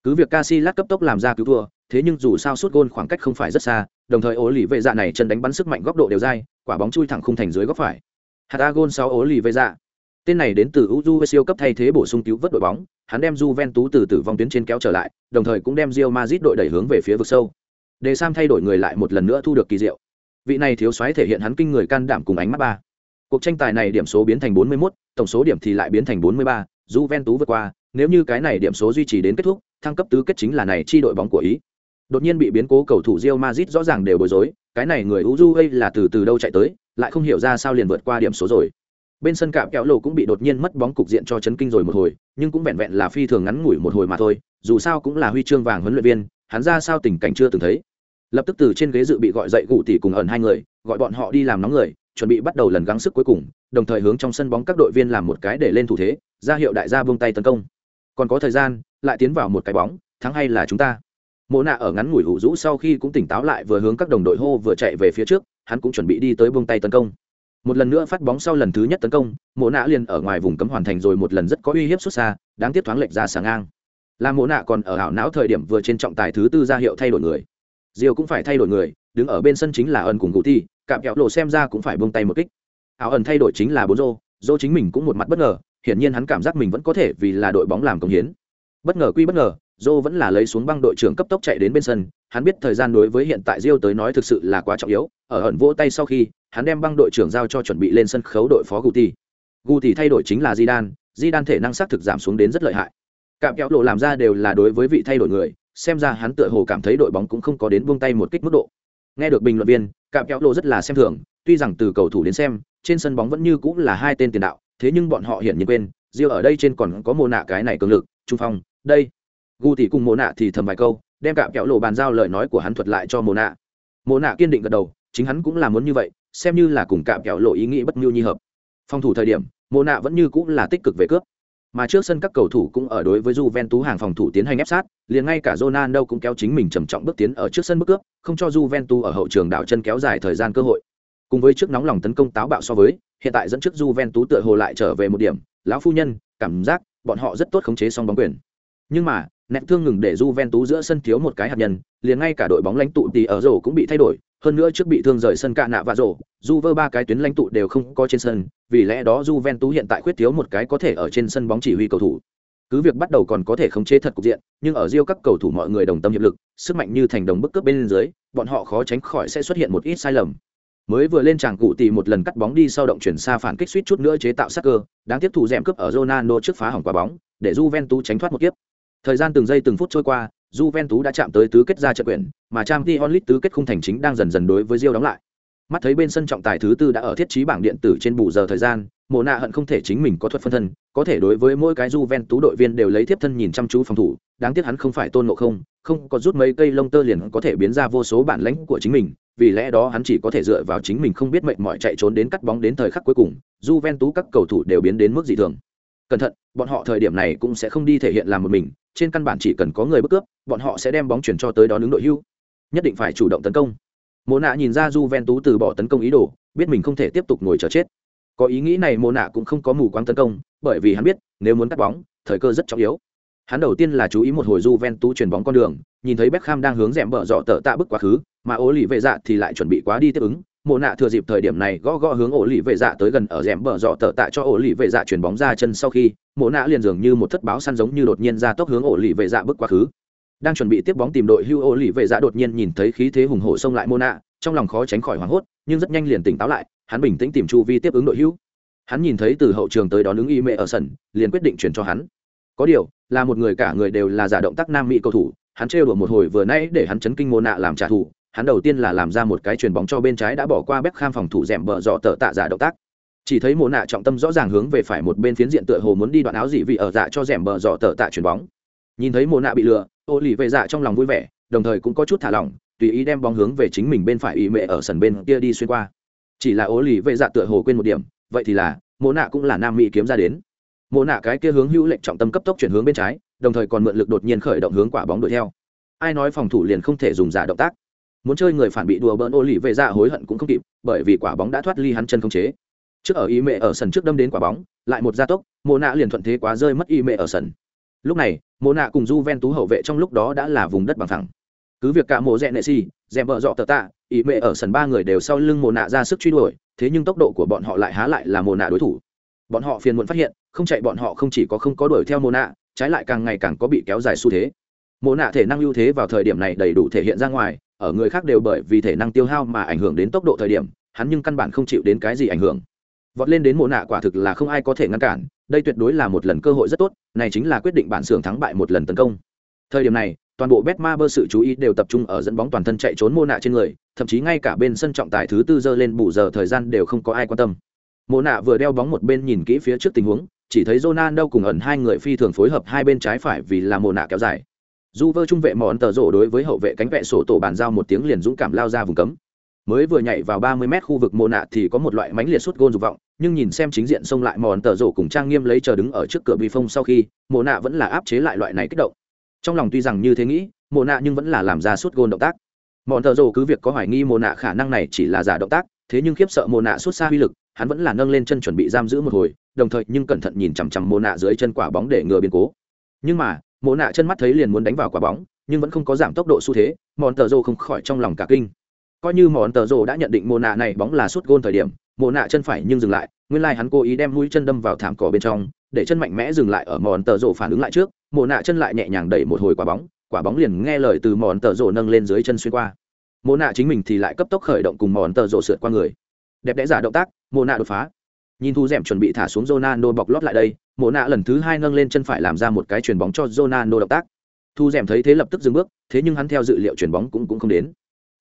Cứ việc Casillas cấp tốc làm ra cứu thua, thế nhưng dù sao suốt gôn khoảng cách không phải rất xa, đồng thời ố lì vệ dạ này chân đánh bắn sức mạnh góc độ đều dai, quả bóng chui thẳng khung thành dưới góc phải. Hạt Agon 6 ố lì vệ dạ. Tên này đến từ Uju siêu cấp thay thế bổ sung cứu vớt đội bóng, hắn đem Juventus từ tử vong tuyến trên kéo trở lại, đồng thời cũng đem Real Madrid đội đẩy hướng về phía vực sâu. Để Sam thay đổi người lại một lần nữa thu được kỳ diệu. Vị này thiếu soái thể hiện hắn kinh người can đảm cùng ánh mắt ba. Cuộc tranh tài này điểm số biến thành 41, tổng số điểm thì lại biến thành 43, Juventus vượt qua, nếu như cái này điểm số duy trì đến kết thúc, thăng cấp tứ kết chính là này chi đội bóng của ý. Đột nhiên bị biến cố cầu thủ Real Madrid rõ ràng đều bối rối, cái này người Uruguay là từ từ đâu chạy tới, lại không hiểu ra sao liền vượt qua điểm số rồi. Bên sân cạm kéo lộ cũng bị đột nhiên mất bóng cục diện cho chấn kinh rồi một hồi, nhưng cũng vẹn vẹn là phi thường ngắn ngủi một hồi mà thôi, dù sao cũng là huy chương vàng huấn luyện viên, hắn ra sao tình cảnh chưa từng thấy. Lập tức từ trên ghế dự bị gọi dậy cụ tỷ cùng ẩn hai người, gọi bọn họ đi làm nóng người, chuẩn bị bắt đầu lần gắng sức cuối cùng, đồng thời hướng trong sân bóng các đội viên làm một cái để lên thủ thế, ra hiệu đại gia buông tay tấn công. Còn có thời gian, lại tiến vào một cái bóng, thắng hay là chúng ta. Mộ nạ ở ngắn ngủi hủ rũ sau khi cũng tỉnh táo lại vừa hướng các đồng đội hô vừa chạy về phía trước, hắn cũng chuẩn bị đi tới buông tay tấn công. Một lần nữa phát bóng sau lần thứ nhất tấn công, Mộ nạ liền ở ngoài vùng cấm hoàn thành rồi một lần rất có uy hiếp xuất xa, đáng tiếc thoáng lệch ra sáng ngang. Là Mộ nạ còn ở ảo não thời điểm vừa trên trọng tài thứ tư ra hiệu thay đổi người. Diêu cũng phải thay đổi người, đứng ở bên sân chính là ân cùng cụ thi, cạm kẹo lộ xem ra cũng phải buông tay một kích. Ảo ẩn thay đổi chính là bốn rô, rô chính mình cũng một mặt bất ngờ, hiển nhiên hắn cảm giác mình vẫn có thể vì là đội bóng làm công hiến. Bất ngờ quy bất ngờ, Joe vẫn là lấy xuống băng đội trưởng cấp tốc chạy đến bên sân, hắn biết thời gian đối với hiện tại Rio tới nói thực sự là quá trọng yếu, ở ẩn vỗ tay sau khi, hắn đem băng đội trưởng giao cho chuẩn bị lên sân khấu đội phó Guti. Guti thay đổi chính là Zidane, Zidane thể năng xác thực giảm xuống đến rất lợi hại. Cạm kéo lộ làm ra đều là đối với vị thay đổi người, xem ra hắn tựa hồ cảm thấy đội bóng cũng không có đến buông tay một kích mức độ. Nghe được bình luận viên, Cạm kéo lộ rất là xem thường, tuy rằng từ cầu thủ đến xem, trên sân bóng vẫn như cũng là hai tên tiền đạo, thế nhưng bọn họ hiển nhiên quên, Rio ở đây trên còn có mồ nạ cái này cường lực, trung phong, đây gu cùng mồ nạ thì thầm vài câu đem cạm kéo lộ bàn giao lời nói của hắn thuật lại cho mồ nạ mồ nạ kiên định gật đầu chính hắn cũng là muốn như vậy xem như là cùng cạm kẹo lộ ý nghĩ bất mưu nhi hợp phòng thủ thời điểm mộ nạ vẫn như cũng là tích cực về cướp mà trước sân các cầu thủ cũng ở đối với Juventus hàng phòng thủ tiến hành ép sát, liền ngay cả Ronaldo cũng kéo chính mình trầm trọng bước tiến ở trước sân bước cướp, không cho Juventus ở hậu trường đảo chân kéo dài thời gian cơ hội. Cùng với trước nóng lòng tấn công táo bạo so với, hiện tại dẫn trước Juventus tựa hồ lại trở về một điểm, lão phu nhân, cảm giác bọn họ rất tốt khống chế song bóng quyền. Nhưng mà, nẹt thương ngừng để Juventus giữa sân thiếu một cái hạt nhân, liền ngay cả đội bóng lãnh tụ tỷ ở rổ cũng bị thay đổi, hơn nữa trước bị thương rời sân cạ nạ và rổ, Juve ba cái tuyến lãnh tụ đều không có trên sân, vì lẽ đó Juventus hiện tại khuyết thiếu một cái có thể ở trên sân bóng chỉ huy cầu thủ. Cứ việc bắt đầu còn có thể khống chế thật cục diện, nhưng ở Rio các cầu thủ mọi người đồng tâm hiệp lực, sức mạnh như thành đồng bức cướp bên dưới, bọn họ khó tránh khỏi sẽ xuất hiện một ít sai lầm. Mới vừa lên tràng cụ tì một lần cắt bóng đi sau động chuyển xa phản kích suýt chút nữa chế tạo sát cơ, đáng tiếp thủ dẻm cướp ở Ronaldo trước phá hỏng quả bóng, để Juventus tránh thoát một kiếp Thời gian từng giây từng phút trôi qua, Juventus đã chạm tới tứ kết ra trận quyền, mà Champions League tứ kết khung thành chính đang dần dần đối với Real đóng lại. Mắt thấy bên sân trọng tài thứ tư đã ở thiết trí bảng điện tử trên bù giờ thời gian, Mộ Na hận không thể chính mình có thuật phân thân, có thể đối với mỗi cái Juventus đội viên đều lấy tiếp thân nhìn chăm chú phòng thủ, đáng tiếc hắn không phải tôn ngộ không, không có rút mấy cây lông tơ liền có thể biến ra vô số bản lãnh của chính mình, vì lẽ đó hắn chỉ có thể dựa vào chính mình không biết mệnh mỏi chạy trốn đến cắt bóng đến thời khắc cuối cùng, Juventus các cầu thủ đều biến đến mức dị thường. Cẩn thận, bọn họ thời điểm này cũng sẽ không đi thể hiện làm một mình, trên căn bản chỉ cần có người bất cướp, bọn họ sẽ đem bóng chuyển cho tới đó đứng đội hưu. Nhất định phải chủ động tấn công. mồ nạ nhìn ra Juventus từ bỏ tấn công ý đồ, biết mình không thể tiếp tục ngồi chờ chết. Có ý nghĩ này mồ nạ cũng không có mù quáng tấn công, bởi vì hắn biết, nếu muốn cắt bóng, thời cơ rất trọng yếu. Hắn đầu tiên là chú ý một hồi Juventus chuyển bóng con đường, nhìn thấy Beckham đang hướng dẻm bờ dọ tợ tạ bức quá khứ, mà ố lì vệ dạ thì lại chuẩn bị quá đi tiếp ứng. Mộ nạ thừa dịp thời điểm này gõ gõ hướng ổ lì vệ dạ tới gần ở dẻm bờ dọ tờ tạ cho ổ lì vệ dạ chuyển bóng ra chân sau khi, mộ nạ liền dường như một thất báo săn giống như đột nhiên ra tốc hướng ổ lì vệ dạ bước quá khứ. Đang chuẩn bị tiếp bóng tìm đội hưu ổ lì vệ dạ đột nhiên nhìn thấy khí thế hùng hổ xông lại mộ nạ, trong lòng khó tránh khỏi hoảng hốt, nhưng rất nhanh liền tỉnh táo lại, hắn bình tĩnh tìm chu vi tiếp ứng đội hưu. Hắn nhìn thấy từ hậu trường tới đón ứng y mẹ ở sân, liền quyết định chuyển cho hắn có điều là một người cả người đều là giả động tác nam mỹ cầu thủ hắn trêu đùa một hồi vừa nãy để hắn chấn kinh Mộ nạ làm trả thù hắn đầu tiên là làm ra một cái chuyền bóng cho bên trái đã bỏ qua bếp kham phòng thủ rèm bờ dọ tờ tạ giả động tác. Chỉ thấy mô nạ trọng tâm rõ ràng hướng về phải một bên phiến diện tựa hồ muốn đi đoạn áo dị vị ở dạ cho rèm bờ dọ tờ tạ chuyền bóng. Nhìn thấy mô nạ bị lừa ô lì về dạ trong lòng vui vẻ, đồng thời cũng có chút thả lỏng, tùy ý đem bóng hướng về chính mình bên phải ý mệ ở sân bên kia đi xuyên qua. Chỉ là ô lì về dạ tựa hồ quên một điểm, vậy thì là mô nạ cũng là nam mỹ kiếm ra đến. Mộ nạ cái kia hướng hữu lệnh trọng tâm cấp tốc chuyển hướng bên trái, đồng thời còn mượn lực đột nhiên khởi động hướng quả bóng đuổi theo. Ai nói phòng thủ liền không thể dùng giả động tác? Muốn chơi người phản bị đùa bỡn ô lì về ra hối hận cũng không kịp, bởi vì quả bóng đã thoát ly hắn chân không chế. Trước ở y mệ ở sân trước đâm đến quả bóng, lại một gia tốc mồ nạ liền thuận thế quá rơi mất y mệ ở sân. Lúc này mồ nạ cùng du ven tú hậu vệ trong lúc đó đã là vùng đất bằng thẳng cứ việc cả mồ rẽ nệ xì dèm vợ dọ tờ tạ y mệ ở sân ba người đều sau lưng mồ nạ ra sức truy đuổi, thế nhưng tốc độ của bọn họ lại há lại là mồ nạ đối thủ. Bọn họ phiền muộn phát hiện, không chạy bọn họ không chỉ có không có đuổi theo mồ nạ trái lại càng ngày càng có bị kéo dài xu thế. Mồ nạ thể năng ưu thế vào thời điểm này đầy đủ thể hiện ra ngoài ở người khác đều bởi vì thể năng tiêu hao mà ảnh hưởng đến tốc độ thời điểm, hắn nhưng căn bản không chịu đến cái gì ảnh hưởng. Vọt lên đến mộ nạ quả thực là không ai có thể ngăn cản, đây tuyệt đối là một lần cơ hội rất tốt, này chính là quyết định bản xưởng thắng bại một lần tấn công. Thời điểm này, toàn bộ bet ma bơ sự chú ý đều tập trung ở dẫn bóng toàn thân chạy trốn mô nạ trên người, thậm chí ngay cả bên sân trọng tài thứ tư giờ lên bù giờ thời gian đều không có ai quan tâm. Mô nạ vừa đeo bóng một bên nhìn kỹ phía trước tình huống, chỉ thấy Ronaldo cùng ẩn hai người phi thường phối hợp hai bên trái phải vì là mồ nạ kéo dài. Du vơ trung vệ mòn tờ rổ đối với hậu vệ cánh vệ sổ tổ bàn giao một tiếng liền dũng cảm lao ra vùng cấm. Mới vừa nhảy vào 30 mét khu vực mồ nạ thì có một loại mánh liệt suốt gôn dục vọng, nhưng nhìn xem chính diện xông lại mòn tờ rổ cùng trang nghiêm lấy chờ đứng ở trước cửa bi phong sau khi, mồ nạ vẫn là áp chế lại loại này kích động. Trong lòng tuy rằng như thế nghĩ, mồ nạ nhưng vẫn là làm ra suốt gôn động tác. Mòn tờ rổ cứ việc có hoài nghi mồ nạ khả năng này chỉ là giả động tác, thế nhưng khiếp sợ mồ nạ suốt xa uy lực, hắn vẫn là nâng lên chân chuẩn bị giam giữ một hồi đồng thời nhưng cẩn thận nhìn chằm chằm mồ nạ dưới chân quả bóng để ngừa biến cố nhưng mà mồ nạ chân mắt thấy liền muốn đánh vào quả bóng, nhưng vẫn không có giảm tốc độ xu thế mòn tờ rô không khỏi trong lòng cả kinh. Coi như mòn tờ rô đã nhận định mồ nạ này bóng là suốt gôn thời điểm mồ nạ chân phải nhưng dừng lại, nguyên lai、like、hắn cố ý đem mũi chân đâm vào thảm cỏ bên trong, để chân mạnh mẽ dừng lại ở mòn tờ rô phản ứng lại trước mồ nạ chân lại nhẹ nhàng đẩy một hồi quả bóng quả bóng liền nghe lời từ mòn tờ rô nâng lên dưới chân xuyên qua. Mồ nạ chính mình thì lại cấp tốc khởi động cùng mòn tờ rô sượt qua người. Đẹp đẽ giả động tác mồ nạ đột phá. Nhìn thu d chuẩn bị thả xuống Ronaldo bọc lót lại đây Mộ nạ lần thứ hai nâng lên chân phải làm ra một cái chuyền bóng cho Ronaldo động tác. Thu Dẻm thấy thế lập tức dừng bước thế nhưng hắn theo dự liệu chuyền bóng cũng cũng không đến.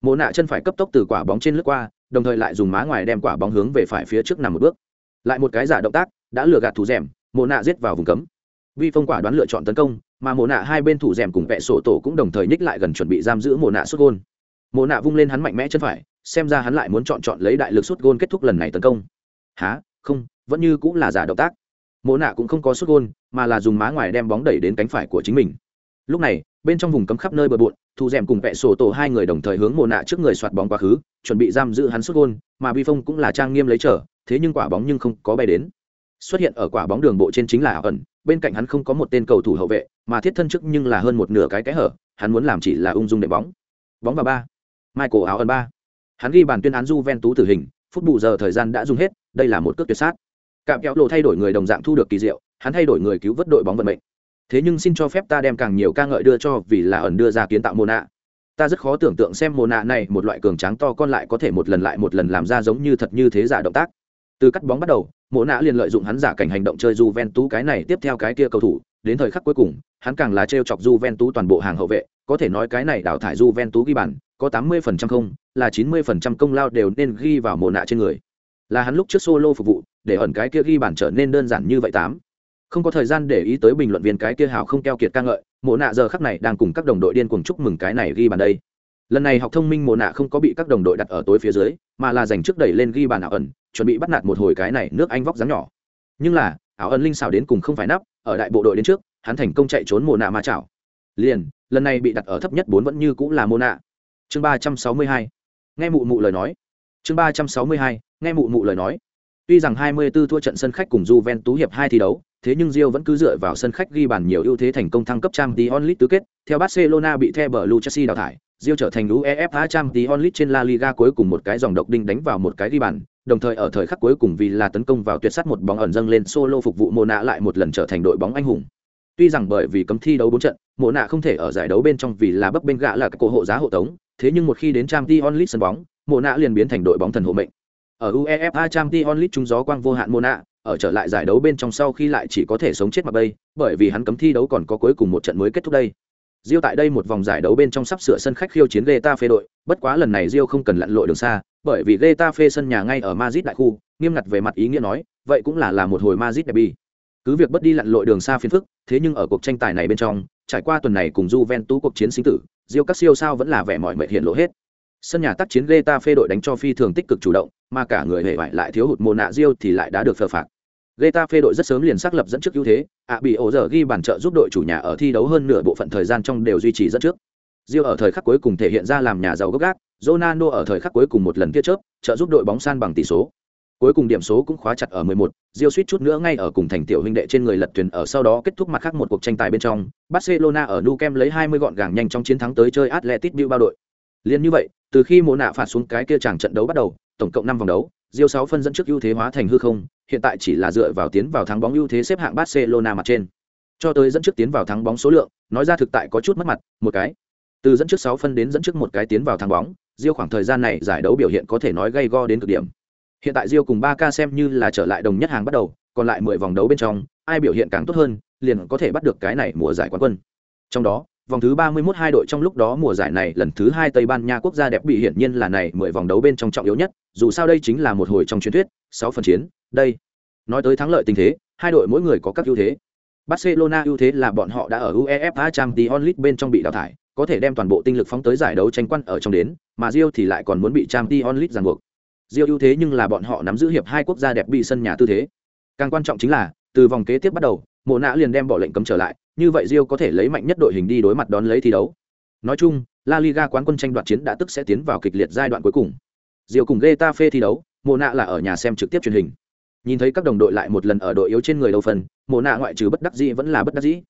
Mộ nạ chân phải cấp tốc từ quả bóng trên lướt qua đồng thời lại dùng má ngoài đem quả bóng hướng về phải phía trước nằm một bước. Lại một cái giả động tác đã lừa gạt thủ Dẻm. Mộ nạ giết vào vùng cấm. Vi phong quả đoán lựa chọn tấn công mà Mộ nạ hai bên thủ Dẻm cùng vẽ sổ tổ cũng đồng thời nhích lại gần chuẩn bị giam giữ Mộ nạ sút gôn. Mộ nạ vung lên hắn mạnh mẽ chân phải xem ra hắn lại muốn chọn chọn lấy đại lực sút gôn kết thúc lần này tấn công. Hả, không vẫn như cũng là giả động tác mộ nạ cũng không có sút gôn, mà là dùng má ngoài đem bóng đẩy đến cánh phải của chính mình. Lúc này, bên trong vùng cấm khắp nơi bờ bộn thu rèm cùng vẹ sổ tổ hai người đồng thời hướng mộ nạ trước người soạt bóng quá khứ, chuẩn bị giam giữ hắn sút gôn, mà bi phong cũng là trang nghiêm lấy trở, thế nhưng quả bóng nhưng không có bay đến. Xuất hiện ở quả bóng đường bộ trên chính là ảo ẩn, bên cạnh hắn không có một tên cầu thủ hậu vệ, mà thiết thân trước nhưng là hơn một nửa cái kẽ hở, hắn muốn làm chỉ là ung dung để bóng. Bóng vào ba. Michael áo ẩn ba. Hắn ghi bàn tuyên án Juventus tử hình, phút bù giờ thời gian đã dùng hết, đây là một cước tuyệt sát cạm kéo lộ thay đổi người đồng dạng thu được kỳ diệu, hắn thay đổi người cứu vớt đội bóng vận mệnh. Thế nhưng xin cho phép ta đem càng nhiều ca ngợi đưa cho vì là ẩn đưa ra kiến tạo mô nạ ta rất khó tưởng tượng xem mô nạ này một loại cường tráng to con lại có thể một lần lại một lần làm ra giống như thật như thế giả động tác. Từ cắt bóng bắt đầu mô nạ liền lợi dụng hắn giả cảnh hành động chơi j ven tú cái này tiếp theo cái kia cầu thủ. Đến thời khắc cuối cùng, hắn càng là t chọc Juventus toàn bộ hàng hậu vệ. Có thể nói cái này đào thải Juventus ghi bàn, có 80% không, là 90% công lao đều nên ghi vào mồ nạ trên người. Là hắn lúc trước solo phục vụ để ẩn cái kia ghi bản trở nên đơn giản như vậy tám. Không có thời gian để ý tới bình luận viên cái kia hào không keo kiệt ca ngợi, mộ nạ giờ khắc này đang cùng các đồng đội điên cuồng chúc mừng cái này ghi bàn đây. Lần này học thông minh mộ nạ không có bị các đồng đội đặt ở tối phía dưới, mà là dành trước đẩy lên ghi bàn ảo ẩn, chuẩn bị bắt nạt một hồi cái này nước anh vóc dáng nhỏ. Nhưng là, ảo ẩn linh xào đến cùng không phải nắp, ở đại bộ đội đến trước, hắn thành công chạy trốn mộ nạ mà chảo. Liền, lần này bị đặt ở thấp nhất bốn vẫn như cũng là mộ nạ. Chương ba trăm sáu mươi hai. Nghe mụ mụ lời nói. Chương ba trăm sáu mươi hai. Nghe mụ mụ lời nói tuy rằng 24 thua trận sân khách cùng Juventus hiệp hai thi đấu thế nhưng Real vẫn cứ dựa vào sân khách ghi bàn nhiều ưu thế thành công thăng cấp Champions League tứ kết theo Barcelona bị The Blue Chelsea đào thải Real trở thành UEFA Champions League trên La Liga cuối cùng một cái dòng độc đinh đánh vào một cái ghi bàn đồng thời ở thời khắc cuối cùng vì là tấn công vào tuyệt sát một bóng ẩn dâng lên solo phục vụ Mona lại một lần trở thành đội bóng anh hùng Tuy rằng bởi vì cấm thi đấu 4 trận, Mona không thể ở giải đấu bên trong vì là bấp bên gạ là cái cổ hộ giá hộ tống, thế nhưng một khi đến Champions League sân bóng, Mona liền biến thành đội bóng thần hộ mệnh. Ở UEFA Champions League trung gió quang vô hạn Mona, ở trở lại giải đấu bên trong sau khi lại chỉ có thể sống chết mà bay, bởi vì hắn cấm thi đấu còn có cuối cùng một trận mới kết thúc đây. Rio tại đây một vòng giải đấu bên trong sắp sửa sân khách khiêu chiến Getafe đội, bất quá lần này Rio không cần lặn lội đường xa, bởi vì Getafe sân nhà ngay ở Madrid đại khu, nghiêm ngặt về mặt ý nghĩa nói, vậy cũng là là một hồi Madrid derby. Cứ việc bất đi lặn lội đường xa phiền phức, thế nhưng ở cuộc tranh tài này bên trong, trải qua tuần này cùng Juventus cuộc chiến sinh tử, Rio các siêu sao vẫn là vẻ mỏi mệt hiện lộ hết. Sân nhà tác chiến Getafe đội đánh cho phi thường tích cực chủ động, mà cả người hề bại lại thiếu hụt mồ nạ Rio thì lại đã được phờ phạt. Getafe đội rất sớm liền xác lập dẫn trước ưu thế, ạ bị ổ giờ ghi bàn trợ giúp đội chủ nhà ở thi đấu hơn nửa bộ phận thời gian trong đều duy trì dẫn trước. Rio ở thời khắc cuối cùng thể hiện ra làm nhà giàu gốc gác, Ronaldo ở thời khắc cuối cùng một lần kia chớp, trợ giúp đội bóng san bằng tỷ số. Cuối cùng điểm số cũng khóa chặt ở 11, Rio suýt chút nữa ngay ở cùng thành tiểu huynh đệ trên người lật thuyền ở sau đó kết thúc mặt khác một cuộc tranh tài bên trong, Barcelona ở Nou Camp lấy 20 gọn gàng nhanh trong chiến thắng tới chơi Atletico Bilbao đội. Liên như vậy, từ khi Mộ nạ phạt xuống cái kia chẳng trận đấu bắt đầu, tổng cộng 5 vòng đấu, Rio 6 phân dẫn trước ưu thế hóa thành hư không, hiện tại chỉ là dựa vào tiến vào thắng bóng ưu thế xếp hạng Barcelona mặt trên. Cho tới dẫn trước tiến vào thắng bóng số lượng, nói ra thực tại có chút mất mặt, một cái. Từ dẫn trước 6 phân đến dẫn trước một cái tiến vào thắng bóng, Rio khoảng thời gian này giải đấu biểu hiện có thể nói gay go đến cực điểm. Hiện tại Rio cùng 3K xem như là trở lại đồng nhất hàng bắt đầu, còn lại 10 vòng đấu bên trong, ai biểu hiện càng tốt hơn, liền có thể bắt được cái này mùa giải quán quân. Trong đó, vòng thứ 31 hai đội trong lúc đó mùa giải này lần thứ hai Tây Ban Nha quốc gia đẹp bị hiển nhiên là này 10 vòng đấu bên trong trọng yếu nhất, dù sao đây chính là một hồi trong truyền thuyết, 6 phần chiến, đây. Nói tới thắng lợi tình thế, hai đội mỗi người có các ưu thế. Barcelona ưu thế là bọn họ đã ở UEFA Champions League bên trong bị đào thải, có thể đem toàn bộ tinh lực phóng tới giải đấu tranh quan ở trong đến, mà Rio thì lại còn muốn bị Champions League ràng buộc. Rio ưu thế nhưng là bọn họ nắm giữ hiệp hai quốc gia đẹp bị sân nhà tư thế. Càng quan trọng chính là, từ vòng kế tiếp bắt đầu, Mộ Nạ liền đem bỏ lệnh cấm trở lại, như vậy Rio có thể lấy mạnh nhất đội hình đi đối mặt đón lấy thi đấu. Nói chung, La Liga quán quân tranh đoạt chiến đã tức sẽ tiến vào kịch liệt giai đoạn cuối cùng. Rio cùng Getafe thi đấu, Mộ Nạ là ở nhà xem trực tiếp truyền hình. Nhìn thấy các đồng đội lại một lần ở đội yếu trên người đầu phần, Mộ Nạ ngoại trừ bất đắc dĩ vẫn là bất đắc dĩ.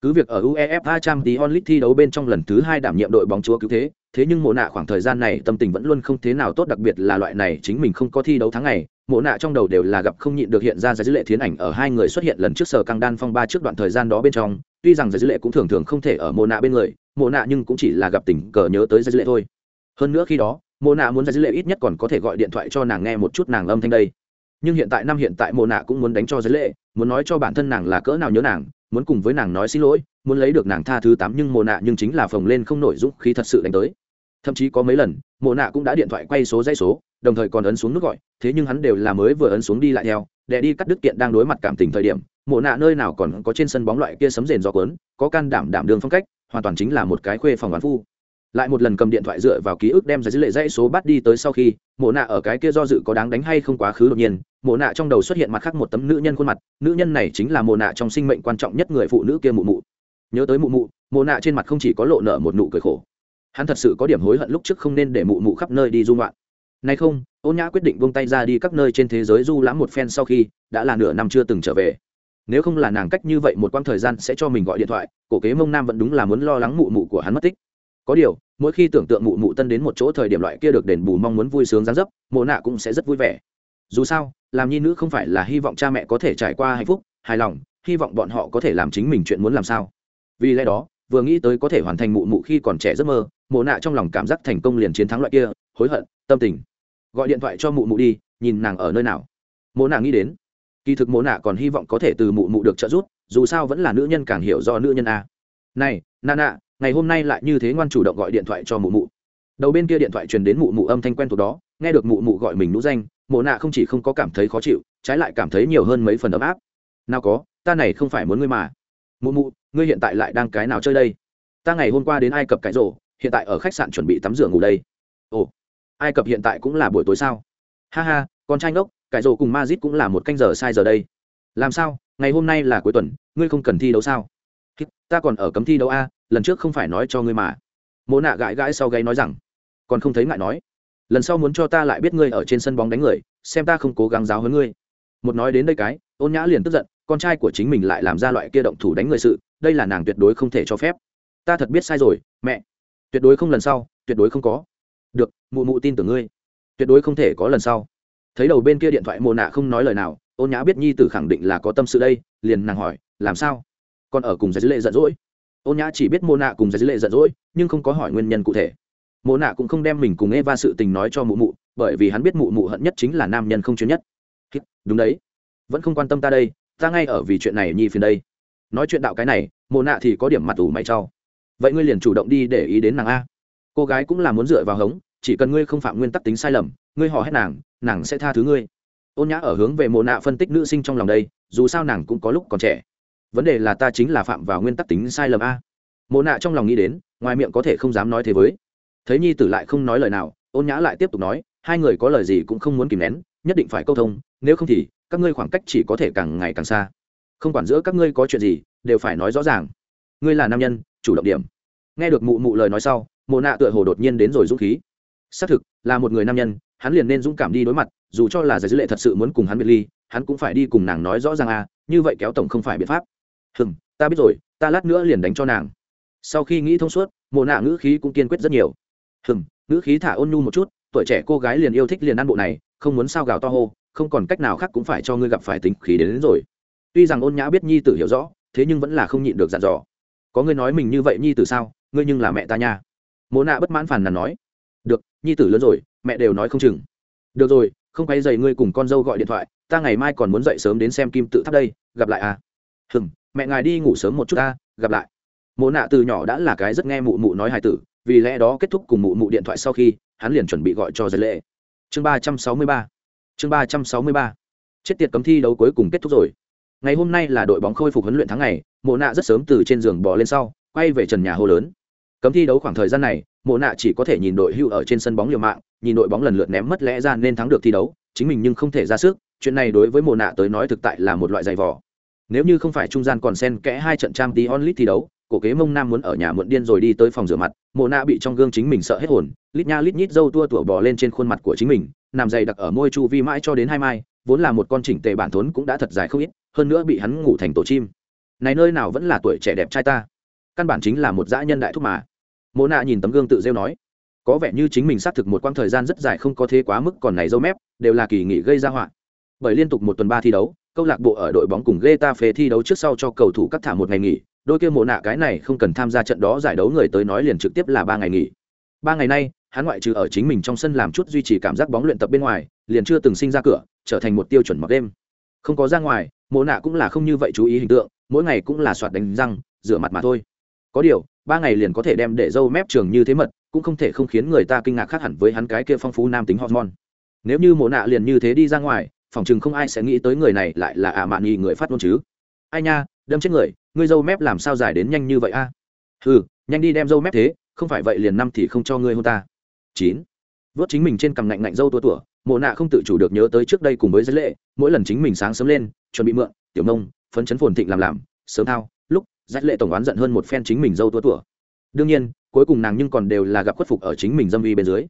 Cứ việc ở UEFA Champions League thi đấu bên trong lần thứ hai đảm nhiệm đội bóng chúa cứu thế, thế nhưng Mộ Nạ khoảng thời gian này tâm tình vẫn luôn không thế nào tốt đặc biệt là loại này chính mình không có thi đấu tháng ngày, Mộ Nạ trong đầu đều là gặp không nhịn được hiện ra giải dữ lệ thiến ảnh ở hai người xuất hiện lần trước sở căng đan phong ba trước đoạn thời gian đó bên trong, tuy rằng giải dữ lệ cũng thường thường không thể ở Mộ Nạ bên người, Mộ Nạ nhưng cũng chỉ là gặp tình cờ nhớ tới giải dữ lệ thôi. Hơn nữa khi đó, Mộ Nạ muốn giải dữ lệ ít nhất còn có thể gọi điện thoại cho nàng nghe một chút nàng âm thanh đây. Nhưng hiện tại năm hiện tại Mộ Nạ cũng muốn đánh cho giải lệ, muốn nói cho bản thân nàng là cỡ nào nhớ nàng, muốn cùng với nàng nói xin lỗi, muốn lấy được nàng tha thứ tám nhưng Mộ Nạ nhưng chính là phồng lên không nổi dũng khí thật sự đánh tới thậm chí có mấy lần mộ nạ cũng đã điện thoại quay số dây số đồng thời còn ấn xuống nút gọi, thế nhưng hắn đều là mới vừa ấn xuống đi lại theo, để đi cắt đứt kiện đang đối mặt cảm tình thời điểm, mộ nạ nơi nào còn có trên sân bóng loại kia sấm rền gió cuốn, có can đảm đảm đường phong cách, hoàn toàn chính là một cái khuê phòng bán phu. Lại một lần cầm điện thoại dựa vào ký ức đem ra dữ lệ dãy số bắt đi tới sau khi, mộ nạ ở cái kia do dự có đáng đánh hay không quá khứ đột nhiên, mộ nạ trong đầu xuất hiện mặt khác một tấm nữ nhân khuôn mặt, nữ nhân này chính là mộ nạ trong sinh mệnh quan trọng nhất người phụ nữ kia mụ mụ. Nhớ tới mụ mụ, mộ nạ trên mặt không chỉ có lộ nở một nụ cười khổ. Hắn thật sự có điểm hối hận lúc trước không nên để mụ mụ khắp nơi đi dung loạn nay không ôn nhã quyết định buông tay ra đi các nơi trên thế giới du lãm một phen sau khi đã là nửa năm chưa từng trở về. Nếu không là nàng cách như vậy một quãng thời gian sẽ cho mình gọi điện thoại, cổ kế mông nam vẫn đúng là muốn lo lắng mụ mụ của hắn mất tích. Có điều, mỗi khi tưởng tượng mụ mụ tân đến một chỗ thời điểm loại kia được đền bù mong muốn vui sướng gián dấp, mộ nạ cũng sẽ rất vui vẻ. Dù sao, làm nhi nữ không phải là hy vọng cha mẹ có thể trải qua hạnh phúc, hài lòng, hy vọng bọn họ có thể làm chính mình chuyện muốn làm sao. Vì lẽ đó, vừa nghĩ tới có thể hoàn thành mụ mụ khi còn trẻ giấc mơ, mộ nạ trong lòng cảm giác thành công liền chiến thắng loại kia, hối hận, tâm tình gọi điện thoại cho mụ mụ đi, nhìn nàng ở nơi nào. Mộ nạ nghĩ đến. Kỳ thực mộ nạ còn hy vọng có thể từ mụ mụ được trợ giúp, dù sao vẫn là nữ nhân càng hiểu do nữ nhân a. Này, nà nạ, ngày hôm nay lại như thế ngoan chủ động gọi điện thoại cho mụ mụ. Đầu bên kia điện thoại truyền đến mụ mụ âm thanh quen thuộc đó, nghe được mụ mụ gọi mình nũ danh, mộ nạ không chỉ không có cảm thấy khó chịu, trái lại cảm thấy nhiều hơn mấy phần ấm áp. Nào có, ta này không phải muốn ngươi mà. Mụ mụ, ngươi hiện tại lại đang cái nào chơi đây? Ta ngày hôm qua đến ai cập cái rổ hiện tại ở khách sạn chuẩn bị tắm rửa ngủ đây. Ồ ai cập hiện tại cũng là buổi tối sao? Ha ha, con trai ngốc, cải rổ cùng mazit cũng là một canh giờ sai giờ đây. Làm sao? Ngày hôm nay là cuối tuần, ngươi không cần thi đấu sao? Ta còn ở cấm thi đấu a, lần trước không phải nói cho ngươi mà. Mỗ nạ gãi gãi sau gáy nói rằng, còn không thấy ngại nói. Lần sau muốn cho ta lại biết ngươi ở trên sân bóng đánh người, xem ta không cố gắng giáo hơn ngươi. Một nói đến đây cái, ôn nhã liền tức giận, con trai của chính mình lại làm ra loại kia động thủ đánh người sự, đây là nàng tuyệt đối không thể cho phép. Ta thật biết sai rồi, mẹ. Tuyệt đối không lần sau, tuyệt đối không có được mụ mụ tin tưởng ngươi. Tuyệt đối không thể có lần sau. Thấy đầu bên kia điện thoại mồ nạ không nói lời nào ôn nhã biết nhi tử khẳng định là có tâm sự đây liền nàng hỏi làm sao? Còn ở cùng giải dữ lệ giận dỗi? Ôn nhã chỉ biết mồ nạ cùng giải dữ lệ giận dỗi nhưng không có hỏi nguyên nhân cụ thể. Mồ nạ cũng không đem mình cùng eva sự tình nói cho mụ mụ bởi vì hắn biết mụ mụ hận nhất chính là nam nhân không chuyên nhất. Đúng đấy. Vẫn không quan tâm ta đây ta ngay ở vì chuyện này nhi phiền đây. Nói chuyện đạo cái này mồ nạ thì có điểm mặt ủ mày cho, vậy ngươi liền chủ động đi để ý đến nàng a cô gái cũng là muốn dựa vào hống, chỉ cần ngươi không phạm nguyên tắc tính sai lầm, ngươi hò hét nàng nàng sẽ tha thứ ngươi. Ôn nhã ở hướng về Mộ nạ phân tích nữ sinh trong lòng đây, dù sao nàng cũng có lúc còn trẻ. Vấn đề là ta chính là phạm vào nguyên tắc tính sai lầm a. Mộ nạ trong lòng nghĩ đến, ngoài miệng có thể không dám nói thế với. Thấy nhi tử lại không nói lời nào, ôn nhã lại tiếp tục nói, hai người có lời gì cũng không muốn kìm nén, nhất định phải câu thông, nếu không thì, các ngươi khoảng cách chỉ có thể càng ngày càng xa. Không quản giữa các ngươi có chuyện gì, đều phải nói rõ ràng. Ngươi là nam nhân, chủ động điểm. Nghe được mụ mụ lời nói sau mộ nạ tựa hồ đột nhiên đến rồi dũng khí. Xác thực là một người nam nhân hắn liền nên dũng cảm đi đối mặt dù cho là giải dữ lệ thật sự muốn cùng hắn biệt ly hắn cũng phải đi cùng nàng nói rõ ràng à như vậy kéo tổng không phải biện pháp. Hừm ta biết rồi ta lát nữa liền đánh cho nàng. Sau khi nghĩ thông suốt mộ nạ ngữ khí cũng kiên quyết rất nhiều. Hừm ngữ khí thả ôn nhu một chút tuổi trẻ cô gái liền yêu thích liền ăn bộ này không muốn sao gào to hô không còn cách nào khác cũng phải cho ngươi gặp phải tính khí đến, đến rồi. Tuy rằng ôn nhã biết nhi tử hiểu rõ thế nhưng vẫn là không nhịn được dặn dò. Có ngươi nói mình như vậy nhi tử sao? Ngươi nhưng là mẹ ta nha mộ nạ bất mãn phản nàn nói, được, nhi tử lớn rồi, mẹ đều nói không chừng. Được rồi, không quay dày ngươi cùng con dâu gọi điện thoại, ta ngày mai còn muốn dậy sớm đến xem kim tự tháp đây, gặp lại à. Hừng mẹ ngài đi ngủ sớm một chút ta, gặp lại. Mộ nạ từ nhỏ đã là cái rất nghe mụ mụ nói hài tử, vì lẽ đó kết thúc cùng mụ mụ điện thoại sau khi, hắn liền chuẩn bị gọi cho giới lệ. Chương ba trăm sáu mươi ba, chương ba trăm sáu mươi ba. Chết tiệt cấm thi đấu cuối cùng kết thúc rồi. Ngày hôm nay là đội bóng khôi phục huấn luyện tháng ngày, mộ nạ rất sớm từ trên giường bò lên sau, quay về trần nhà hô lớn cấm thi đấu khoảng thời gian này, mộ nạ chỉ có thể nhìn đội hưu ở trên sân bóng liều mạng, nhìn đội bóng lần lượt ném mất lẽ ra nên thắng được thi đấu, chính mình nhưng không thể ra sức, chuyện này đối với mộ nạ tới nói thực tại là một loại giày vò. Nếu như không phải trung gian còn xen kẽ hai trận trang tí onlit thi đấu, cổ kế mông nam muốn ở nhà muộn điên rồi đi tới phòng rửa mặt, mộ nạ bị trong gương chính mình sợ hết hồn, lít nha lít nhít dâu tua tủa bò lên trên khuôn mặt của chính mình, nằm dày đặc ở môi chu vi mãi cho đến hai mai, vốn là một con chỉnh tề bản thốn cũng đã thật dài không ít, hơn nữa bị hắn ngủ thành tổ chim. Này nơi nào vẫn là tuổi trẻ đẹp trai ta? Căn bản chính là một dã nhân đại thúc mà mộ nạ nhìn tấm gương tự rêu nói, có vẻ như chính mình xác thực một quãng thời gian rất dài không có thế quá mức còn này dâu mép, đều là kỳ nghỉ gây ra họa. Bởi liên tục một tuần ba thi đấu, câu lạc bộ ở đội bóng cùng Geta phê thi đấu trước sau cho cầu thủ cắt thả một ngày nghỉ, đôi kia mộ nạ cái này không cần tham gia trận đó giải đấu người tới nói liền trực tiếp là ba ngày nghỉ. Ba ngày nay, hắn ngoại trừ ở chính mình trong sân làm chút duy trì cảm giác bóng luyện tập bên ngoài, liền chưa từng sinh ra cửa, trở thành một tiêu chuẩn mặc đêm. Không có ra ngoài mộ nạ cũng là không như vậy chú ý hình tượng, mỗi ngày cũng là soạt đánh răng, rửa mặt mà thôi có điều, ba ngày liền có thể đem để dâu mép trường như thế mật, cũng không thể không khiến người ta kinh ngạc khác hẳn với hắn cái kia phong phú nam tính hormone. Nếu như mộ nạ liền như thế đi ra ngoài, phòng chừng không ai sẽ nghĩ tới người này lại là ả mạn nghi người phát ngôn chứ. Ai nha, đâm chết người, ngươi dâu mép làm sao dài đến nhanh như vậy a? À? ừ nhanh đi đem dâu mép thế, không phải vậy liền năm thì không cho ngươi hôn ta. Chín. Vớt chính mình trên cằm ngạnh ngạnh dâu tua tủa, mộ nạ không tự chủ được nhớ tới trước đây cùng với giới lệ, mỗi lần chính mình sáng sớm lên, chuẩn bị mượn, tiểu nông, phấn chấn phồn thịnh làm làm, sớm thao rách lệ tổng oán giận hơn một phen chính mình dâu tua tủa. Đương nhiên, cuối cùng nàng nhưng còn đều là gặp khuất phục ở chính mình dâm uy bên dưới.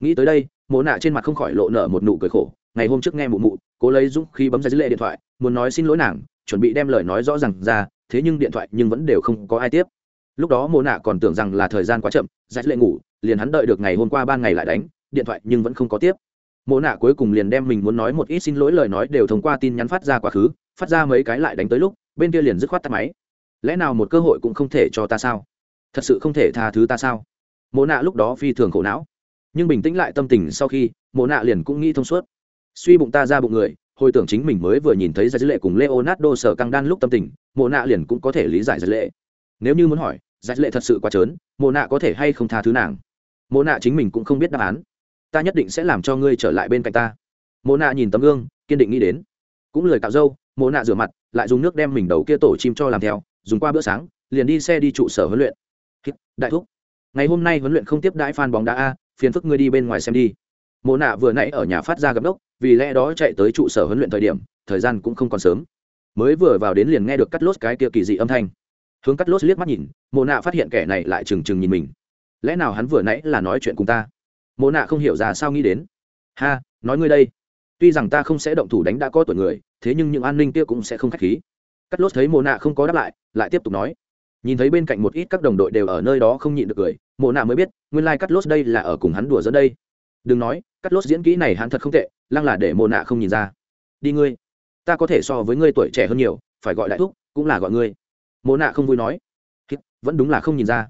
Nghĩ tới đây, mộ nạ trên mặt không khỏi lộ nở một nụ cười khổ. Ngày hôm trước nghe mụ mụ, cố lấy dũng khi bấm ra dưới lệ điện thoại, muốn nói xin lỗi nàng, chuẩn bị đem lời nói rõ ràng ra, thế nhưng điện thoại nhưng vẫn đều không có ai tiếp. Lúc đó mộ nạ còn tưởng rằng là thời gian quá chậm giải lệ ngủ, liền hắn đợi được ngày hôm qua ban ngày lại đánh, điện thoại nhưng vẫn không có tiếp. Mộ nạ cuối cùng liền đem mình muốn nói một ít xin lỗi lời nói đều thông qua tin nhắn phát ra quá khứ, phát ra mấy cái lại đánh tới lúc, bên kia liền dứt khoát tắt máy lẽ nào một cơ hội cũng không thể cho ta sao? Thật sự không thể tha thứ ta sao? Mộ nạ lúc đó phi thường khổ não. Nhưng bình tĩnh lại tâm tình sau khi, mộ nạ liền cũng nghĩ thông suốt. Suy bụng ta ra bụng người, hồi tưởng chính mình mới vừa nhìn thấy giải dữ lệ cùng leonardo sở căng đan lúc tâm tình, mộ nạ liền cũng có thể lý giải giải lệ. Nếu như muốn hỏi, giải lệ thật sự quá trớn, mộ nạ có thể hay không tha thứ nàng? Mộ nạ chính mình cũng không biết đáp án. Ta nhất định sẽ làm cho ngươi trở lại bên cạnh ta. Mộ nạ nhìn tấm gương, kiên định nghĩ đến. Cũng lời cạo dâu mộ nạ rửa mặt, lại dùng nước đem mình đầu kia tổ chim cho làm theo dùng qua bữa sáng, liền đi xe đi trụ sở huấn luyện. Đại thúc. Ngày hôm nay huấn luyện không tiếp đãi fan bóng đá a, phiền phức ngươi đi bên ngoài xem đi. Mộ nạ vừa nãy ở nhà phát ra gặp đốc, vì lẽ đó chạy tới trụ sở huấn luyện thời điểm, thời gian cũng không còn sớm. Mới vừa vào đến liền nghe được cắt lốt cái kia kỳ dị âm thanh. Hướng cắt lốt liếc mắt nhìn, mộ nạ phát hiện kẻ này lại trừng trừng nhìn mình. Lẽ nào hắn vừa nãy là nói chuyện cùng ta? Mộ nạ không hiểu ra sao nghĩ đến. Ha, nói ngươi đây. Tuy rằng ta không sẽ động thủ đánh đã có tuổi người, thế nhưng những an ninh kia cũng sẽ không k h á c h khí cắt lốt thấy mồ nạ không có đáp lại lại tiếp tục nói. Nhìn thấy bên cạnh một ít các đồng đội đều ở nơi đó không nhịn được cười, mộ nạ mới biết, nguyên lai、like、cắt lốt đây là ở cùng hắn đùa dẫn đây. Đừng nói, cắt lốt diễn kỹ này hắn thật không tệ, lăng là để mộ nạ không nhìn ra. Đi ngươi, ta có thể so với ngươi tuổi trẻ hơn nhiều, phải gọi đại thúc, cũng là gọi ngươi. Mộ nạ không vui nói. Vẫn đúng là không nhìn ra.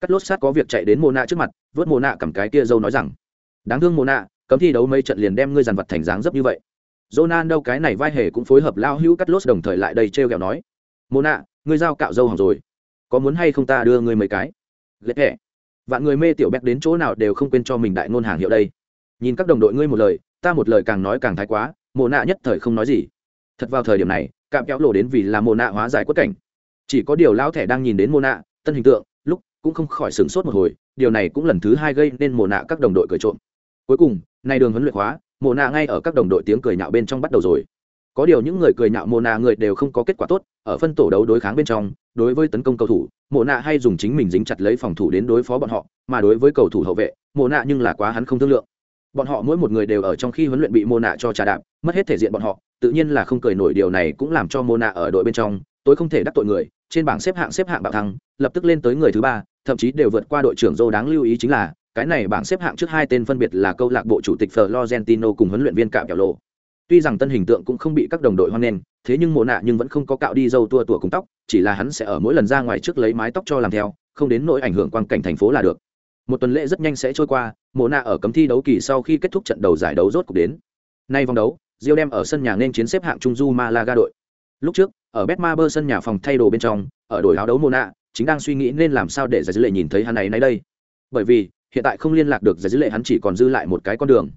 Cắt lốt sát có việc chạy đến mộ nạ trước mặt, vớt mộ nạ cầm cái kia dâu nói rằng, đáng thương mộ nạ, cấm thi đấu mấy trận liền đem ngươi dàn vật thành dáng dấp như vậy. Ronaldo đâu cái này vai hề cũng phối hợp lao hữu cắt lốt đồng thời lại đầy treo kẹo nói. Mona, ngươi giao cạo dâu hỏng rồi. Có muốn hay không ta đưa ngươi mấy cái? Lệ hẹ vạn người mê tiểu bẹc đến chỗ nào đều không quên cho mình đại ngôn hàng hiệu đây. Nhìn các đồng đội ngươi một lời ta một lời càng nói càng thái quá Mona nạ nhất thời không nói gì. Thật vào thời điểm này cạm kéo lộ đến vì là Mona nạ hóa giải quất cảnh. Chỉ có điều lao thẻ đang nhìn đến Mona, nạ tân hình tượng lúc cũng không khỏi sửng sốt một hồi điều này cũng lần thứ hai gây nên Mona nạ các đồng đội cười trộm. Cuối cùng nay đường huấn luyện hóa mồ nạ ngay ở các đồng đội tiếng cười nhạo bên trong bắt đầu rồi. Có điều những người cười nhạo mồ nạ người đều không có kết quả tốt, ở phân tổ đấu đối kháng bên trong, đối với tấn công cầu thủ mồ nạ hay dùng chính mình dính chặt lấy phòng thủ đến đối phó bọn họ, mà đối với cầu thủ hậu vệ mồ nạ nhưng là quá hắn không thương lượng. Bọn họ mỗi một người đều ở trong khi huấn luyện bị mồ nạ cho trà đạp, mất hết thể diện bọn họ, tự nhiên là không cười nổi điều này cũng làm cho mồ nạ ở đội bên trong tôi không thể đắc tội người, trên bảng xếp hạng xếp hạng bạo thăng, lập tức lên tới người thứ ba, thậm chí đều vượt qua đội trưởng dô đáng lưu ý chính là cái này bảng xếp hạng trước hai tên phân biệt là câu lạc bộ chủ tịch Florentino cùng huấn luyện viên cạm kẹo lộ. Tuy rằng tân hình tượng cũng không bị các đồng đội hoan nghênh, thế nhưng Mộ nạ nhưng vẫn không có cạo đi dâu tua tủa cùng tóc, chỉ là hắn sẽ ở mỗi lần ra ngoài trước lấy mái tóc cho làm theo, không đến nỗi ảnh hưởng quang cảnh thành phố là được. Một tuần lễ rất nhanh sẽ trôi qua, Mộ nạ ở cấm thi đấu kỳ sau khi kết thúc trận đầu giải đấu rốt cuộc đến. Nay vòng đấu Rio đem ở sân nhà nên chiến xếp hạng trung du Malaga đội. Lúc trước, ở Betmaber sân nhà phòng thay đồ bên trong, ở đội áo đấu Mộ nạ, chính đang suy nghĩ nên làm sao để giải dữ lệ nhìn thấy hắn này nay đây. Bởi vì hiện tại không liên lạc được giải dữ lệ hắn chỉ còn dư lại một cái con đường.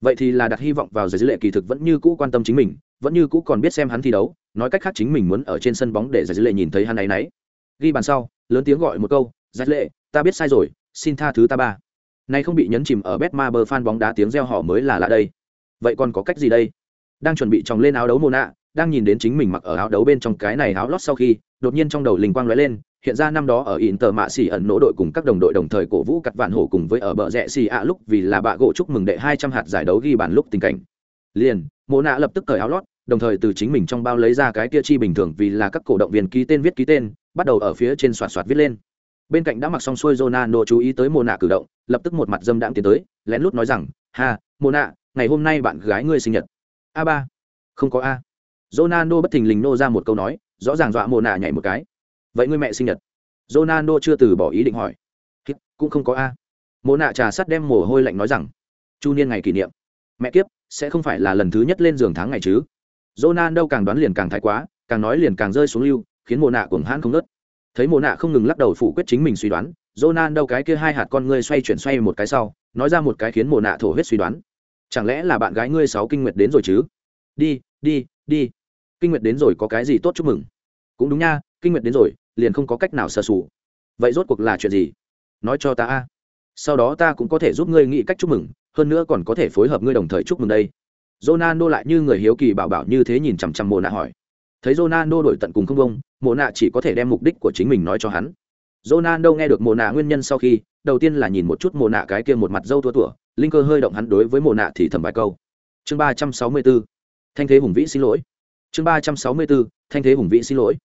Vậy thì là đặt hy vọng vào giải dữ lệ kỳ thực vẫn như cũ quan tâm chính mình, vẫn như cũ còn biết xem hắn thi đấu, nói cách khác chính mình muốn ở trên sân bóng để giải dữ lệ nhìn thấy hắn này nấy. Ghi bàn sau, lớn tiếng gọi một câu, giải lệ, ta biết sai rồi, xin tha thứ ta ba. Nay không bị nhấn chìm ở bet ma bơ fan bóng đá tiếng reo họ mới là lạ đây. Vậy còn có cách gì đây? Đang chuẩn bị tròng lên áo đấu mô nạ đang nhìn đến chính mình mặc ở áo đấu bên trong cái này áo lót sau khi, đột nhiên trong đầu linh quang lóe lên hiện ra năm đó ở in tờ mạ xỉ ẩn nỗ đội cùng các đồng đội đồng thời cổ vũ cặt vạn hổ cùng với ở bờ rẽ xì ạ lúc vì là bạ gỗ chúc mừng đệ hai trăm hạt giải đấu ghi bàn lúc tình cảnh. Liền Mộ nạ lập tức cởi áo lót, đồng thời từ chính mình trong bao lấy ra cái kia chi bình thường vì là các cổ động viên ký tên viết ký tên, bắt đầu ở phía trên soạt soạt viết lên. Bên cạnh đã mặc xong xuôi Ronaldo chú ý tới Mộ nạ cử động, lập tức một mặt dâm đạm tiến tới, lén lút nói rằng, ha Mộ nạ, ngày hôm nay bạn gái ngươi sinh nhật. A ba. Không có a. Ronaldo bất thình lình nô ra một câu nói, rõ ràng dọa Mộ nạ nhảy một cái vậy ngươi mẹ sinh nhật Ronaldo chưa từ bỏ ý định hỏi cũng không có a mồ nạ trà sắt đem mồ hôi lạnh nói rằng chu niên ngày kỷ niệm mẹ kiếp sẽ không phải là lần thứ nhất lên giường tháng ngày chứ Ronaldo càng đoán liền càng thái quá càng nói liền càng rơi xuống lưu khiến mồ nạ cuồng hãn không nớt thấy mồ nạ không ngừng lắc đầu phủ quyết chính mình suy đoán Ronaldo cái kia hai hạt con ngươi xoay chuyển xoay một cái sau nói ra một cái khiến mồ nạ thổ huyết suy đoán chẳng lẽ là bạn gái ngươi sáu kinh nguyệt đến rồi chứ đi đi đi kinh nguyệt đến rồi có cái gì tốt chúc mừng cũng đúng nha kinh nguyệt đến rồi liền không có cách nào sơ sủ vậy rốt cuộc là chuyện gì nói cho ta a sau đó ta cũng có thể giúp ngươi nghĩ cách chúc mừng hơn nữa còn có thể phối hợp ngươi đồng thời chúc mừng đây Ronaldo lại như người hiếu kỳ bảo bảo như thế nhìn chằm chằm Mộ nạ hỏi. Thấy Ronaldo đổi tận cùng không bông, Mộ nạ chỉ có thể đem mục đích của chính mình nói cho hắn. Ronaldo nghe được Mộ nạ nguyên nhân sau khi, đầu tiên là nhìn một chút Mộ nạ cái kia một mặt dâu tua tủa, linh cơ hơi động hắn đối với Mộ nạ thì thầm vài câu. Chương ba trăm sáu mươi 364. Thanh thế hùng vĩ xin lỗi. Chương ba trăm sáu mươi 364. Thanh thế hùng vĩ xin lỗi.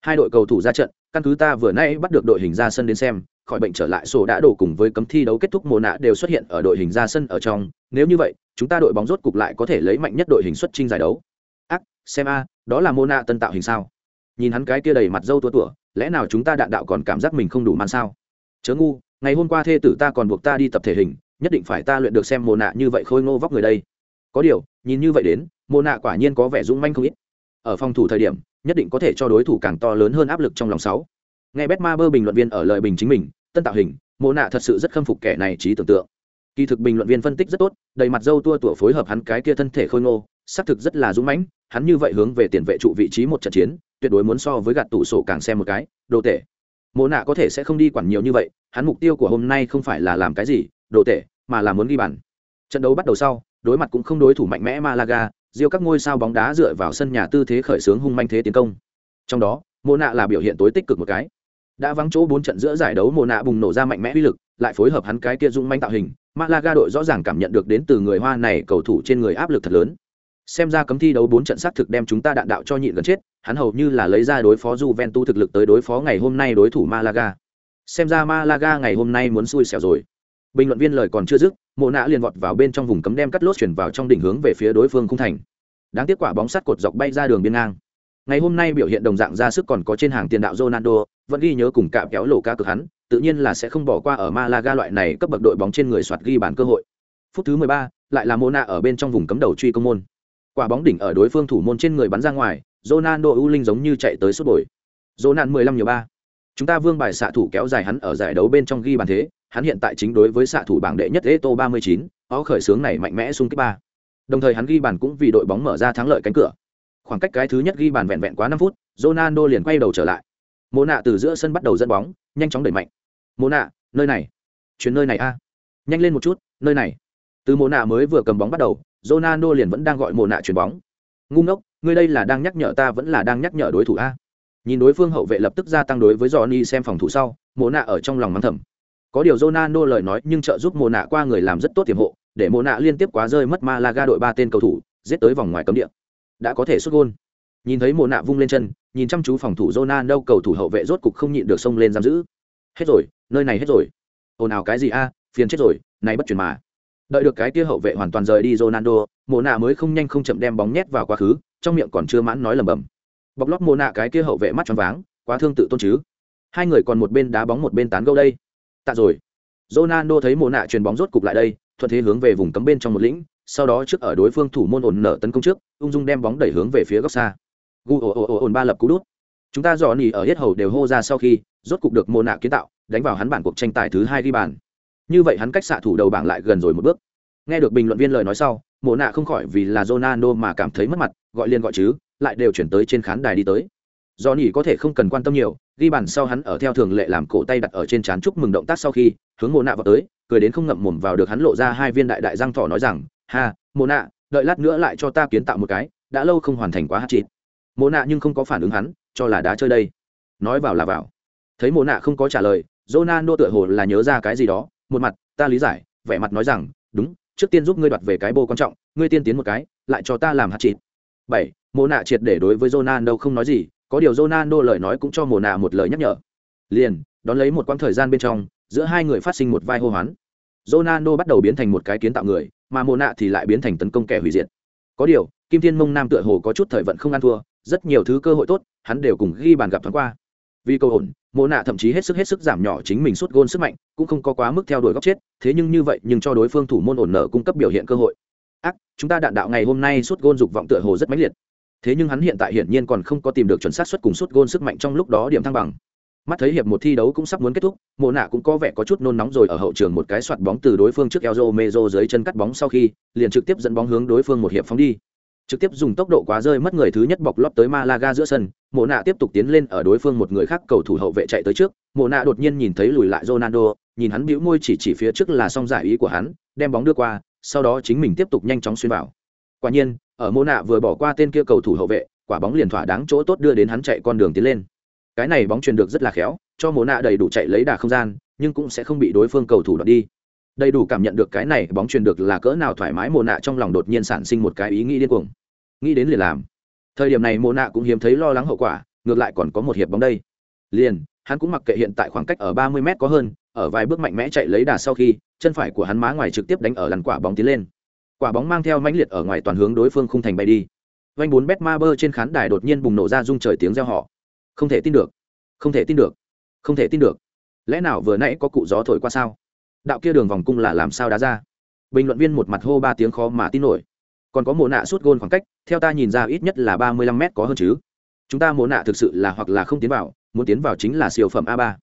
Hai đội cầu thủ ra trận, căn cứ ta vừa nãy bắt được đội hình ra sân đến xem, khỏi bệnh trở lại sổ đã đổ cùng với cấm thi đấu kết thúc mùa nạ đều xuất hiện ở đội hình ra sân ở trong. Nếu như vậy chúng ta đội bóng rốt cục lại có thể lấy mạnh nhất đội hình xuất trình giải đấu. Ác xem a đó là mô nạ tân tạo hình sao? Nhìn hắn cái kia đầy mặt dâu tua tủa lẽ nào chúng ta đạn đạo còn cảm giác mình không đủ man sao? Chớ ngu ngày hôm qua thê tử ta còn buộc ta đi tập thể hình nhất định phải ta luyện được xem mồ nạ như vậy khôi ngô vóc người đây. Có điều nhìn như vậy đến mồ nạ quả nhiên có vẻ dũng manh không ít. Ở phòng thủ thời điểm nhất định có thể cho đối thủ càng to lớn hơn áp lực trong lòng sáu. Nghe bet ma bơ bình luận viên ở lời bình chính mình, tân tạo hình mô nạ thật sự rất khâm phục kẻ này trí tưởng tượng. Kỳ thực bình luận viên phân tích rất tốt, đầy mặt dâu tua tủa phối hợp hắn cái kia thân thể khôi ngô, xác thực rất là dũng mãnh, hắn như vậy hướng về tiền vệ trụ vị trí một trận chiến, tuyệt đối muốn so với gạt tủ sổ càng xem một cái, đồ tệ mô nạ có thể sẽ không đi quản nhiều như vậy, hắn mục tiêu của hôm nay không phải là làm cái gì, đồ tệ mà là muốn ghi bàn. Trận đấu bắt đầu sau, đối mặt cũng không đối thủ mạnh mẽ malaga riêu các ngôi sao bóng đá dựa vào sân nhà tư thế khởi xướng hung manh thế tiến công trong đó Mộ nạ là biểu hiện tối tích cực một cái đã vắng chỗ bốn trận giữa giải đấu Mộ nạ bùng nổ ra mạnh mẽ uy lực lại phối hợp hắn cái kia dũng manh tạo hình malaga đội rõ ràng cảm nhận được đến từ người hoa này cầu thủ trên người áp lực thật lớn xem ra cấm thi đấu bốn trận xác thực đem chúng ta đạn đạo cho nhịn gần chết hắn hầu như là lấy ra đối phó Juventus thực lực tới đối phó ngày hôm nay đối thủ Malaga. Xem ra Malaga ngày hôm nay muốn xui xẻo rồi. Bình luận viên lời còn chưa dứt, Mộ Nã liền vọt vào bên trong vùng cấm đem cắt lốt chuyển vào trong đỉnh hướng về phía đối phương khung thành. Đáng tiếc quả bóng sắt cột dọc bay ra đường biên ngang. Ngày hôm nay biểu hiện đồng dạng ra sức còn có trên hàng tiền đạo Ronaldo, vẫn ghi nhớ cùng cạm kéo lỗ ca cực hắn, tự nhiên là sẽ không bỏ qua ở Malaga loại này cấp bậc đội bóng trên người soạt ghi bàn cơ hội. Phút thứ 13, lại là Mona ở bên trong vùng cấm đầu truy công môn. Quả bóng đỉnh ở đối phương thủ môn trên người bắn ra ngoài, Ronaldo u linh giống như chạy tới sút bồi. Ronaldo 15 nhiều ba. Chúng ta vương bài xạ thủ kéo dài hắn ở giải đấu bên trong ghi bàn thế, hắn hiện tại chính đối với xạ thủ bảng đệ nhất Eto 39, ó khởi sướng này mạnh mẽ xung kích ba. Đồng thời hắn ghi bàn cũng vì đội bóng mở ra thắng lợi cánh cửa. Khoảng cách cái thứ nhất ghi bàn vẹn vẹn quá 5 phút, Ronaldo liền quay đầu trở lại. Mô nạ từ giữa sân bắt đầu dẫn bóng, nhanh chóng đẩy mạnh. Mô nạ, nơi này, chuyển nơi này a. Nhanh lên một chút, nơi này. Từ Mô nạ mới vừa cầm bóng bắt đầu, Ronaldo liền vẫn đang gọi Mô nạ chuyển bóng. Ngu ngốc, ngươi đây là đang nhắc nhở ta vẫn là đang nhắc nhở đối thủ a nhìn đối phương hậu vệ lập tức gia tăng đối với johnny xem phòng thủ sau mộ nạ ở trong lòng mắng thầm có điều Ronaldo lời nói nhưng trợ giúp mộ nạ qua người làm rất tốt tiềm hộ, để mộ nạ liên tiếp quá rơi mất malaga đội ba tên cầu thủ, giết tới vòng ngoài cấm địa. Đã có thể xuất gôn. Nhìn thấy mộ nạ vung lên chân, nhìn chăm chú phòng thủ Ronaldo, cầu thủ hậu vệ rốt cục không nhịn được xông lên giam giữ. Hết rồi, nơi này hết rồi. Ồn ào cái gì a, phiền chết rồi, này bất chuyển mà. Đợi được cái kia hậu vệ hoàn toàn rời đi Ronaldo mộ nạ mới không nhanh không chậm đem bóng nhét vào quá khứ, trong miệng còn chưa mãn nói lầm bầm bọc lót mồ nạ cái kia hậu vệ mắt tròn váng, quá thương tự tôn chứ. Hai người còn một bên đá bóng một bên tán gẫu đây tạ rồi. Ronaldo thấy mồ nạ truyền bóng rốt cục lại đây thuận thế hướng về vùng cấm bên trong một lĩnh sau đó trước ở đối phương thủ môn ổn nở tấn công trước ung dung đem bóng đẩy hướng về phía góc xa. Gu ồ ồ ồ ồn ba lập cú đút. Chúng ta dò nỉ ở hết hầu đều hô ra sau khi rốt cục được mồ nạ kiến tạo đánh vào hắn bản cuộc tranh tài thứ hai ghi bàn. Như vậy hắn cách xạ thủ đầu bảng lại gần rồi một bước. Nghe được bình luận viên lời nói sau mộ nạ không khỏi vì là Ronaldo mà cảm thấy mất mặt, gọi liền gọi chứ, lại đều chuyển tới trên khán đài đi tới. Do nhỉ có thể không cần quan tâm nhiều, ghi bàn sau hắn ở theo thường lệ làm cổ tay đặt ở trên trán chúc mừng động tác sau khi, hướng mộ nạ vào tới, cười đến không ngậm mồm vào được hắn lộ ra hai viên đại đại răng thỏ nói rằng, "Ha, mộ nạ, đợi lát nữa lại cho ta kiến tạo một cái, đã lâu không hoàn thành quá hát chịt Mộ nạ nhưng không có phản ứng hắn, cho là đá chơi đây. Nói vào là vào. Thấy mộ nạ không có trả lời, Ronaldo tựa hồ là nhớ ra cái gì đó, một mặt, ta lý giải, vẻ mặt nói rằng, "Đúng, trước tiên giúp ngươi đoạt về cái bô quan trọng ngươi tiên tiến một cái lại cho ta làm hát chịt bảy mồ nạ triệt để đối với Ronaldo không nói gì có điều Ronaldo lời nói cũng cho mồ nạ một lời nhắc nhở. Liền, đón lấy một quãng thời gian bên trong, giữa hai người phát sinh một vai hô hoán. Ronaldo bắt đầu biến thành một cái kiến tạo người, mà mồ nạ thì lại biến thành tấn công kẻ hủy diệt. Có điều, kim thiên mông nam tựa hồ có chút thời vận không ăn thua, rất nhiều thứ cơ hội tốt, hắn đều cùng ghi bàn gặp thoáng qua. Vì câu ổn mộ nạ thậm chí hết sức hết sức giảm nhỏ chính mình suốt gôn sức mạnh, cũng không có quá mức theo đuổi góc chết, thế nhưng như vậy nhưng cho đối phương thủ môn ổn nở cung cấp biểu hiện cơ hội. Ác, chúng ta đạn đạo ngày hôm nay suốt gôn dục vọng tựa hồ rất mãnh liệt thế nhưng hắn hiện tại hiển nhiên còn không có tìm được chuẩn xác suất cùng suất gôn sức mạnh trong lúc đó điểm thăng bằng. Mắt thấy hiệp một thi đấu cũng sắp muốn kết thúc mộ nạ cũng có vẻ có chút nôn nóng rồi ở hậu trường một cái soạt bóng từ đối phương trước eo mezo dưới chân cắt bóng sau khi liền trực tiếp dẫn bóng hướng đối phương một hiệp phóng đi. Trực tiếp dùng tốc độ quá rơi mất người thứ nhất bọc lót tới Malaga giữa sân, Mộ nạ tiếp tục tiến lên ở đối phương một người khác cầu thủ hậu vệ chạy tới trước, Mộ nạ đột nhiên nhìn thấy lùi lại Ronaldo, nhìn hắn bĩu môi chỉ chỉ phía trước là xong giải ý của hắn, đem bóng đưa qua, sau đó chính mình tiếp tục nhanh chóng xuyên vào. Quả nhiên, ở mô nạ vừa bỏ qua tên kia cầu thủ hậu vệ, quả bóng liền thỏa đáng chỗ tốt đưa đến hắn chạy con đường tiến lên. Cái này bóng truyền được rất là khéo, cho mô nạ đầy đủ chạy lấy đà không gian, nhưng cũng sẽ không bị đối phương cầu thủ đoạt đi. Đầy đủ cảm nhận được cái này bóng truyền được là cỡ nào thoải mái mồ nạ trong lòng đột nhiên sản sinh một cái ý nghĩ điên cuồng. Nghĩ đến liền làm. Thời điểm này mồ nạ cũng hiếm thấy lo lắng hậu quả ngược lại còn có một hiệp bóng đây. Liền hắn cũng mặc kệ hiện tại khoảng cách ở ba mươi m có hơn ở vài bước mạnh mẽ chạy lấy đà sau khi chân phải của hắn má ngoài trực tiếp đánh ở làn quả bóng tiến lên quả bóng mang theo mãnh liệt ở ngoài toàn hướng đối phương khung thành bay đi. Vanh bốn bet ma bơ trên khán đài đột nhiên bùng nổ ra rung trời tiếng reo họ không thể tin được. Không thể tin được. Không thể tin được. Lẽ nào vừa nãy có cụ gió thổi qua sao? Đạo kia đường vòng cung là làm sao đá ra? Bình luận viên một mặt hô ba tiếng khó mà tin nổi. Còn có mồ nạ suốt gôn khoảng cách, theo ta nhìn ra ít nhất là ba mươi lăm mét có hơn chứ. Chúng ta mồ nạ thực sự là hoặc là không tiến vào, muốn tiến vào chính là siêu phẩm a ba.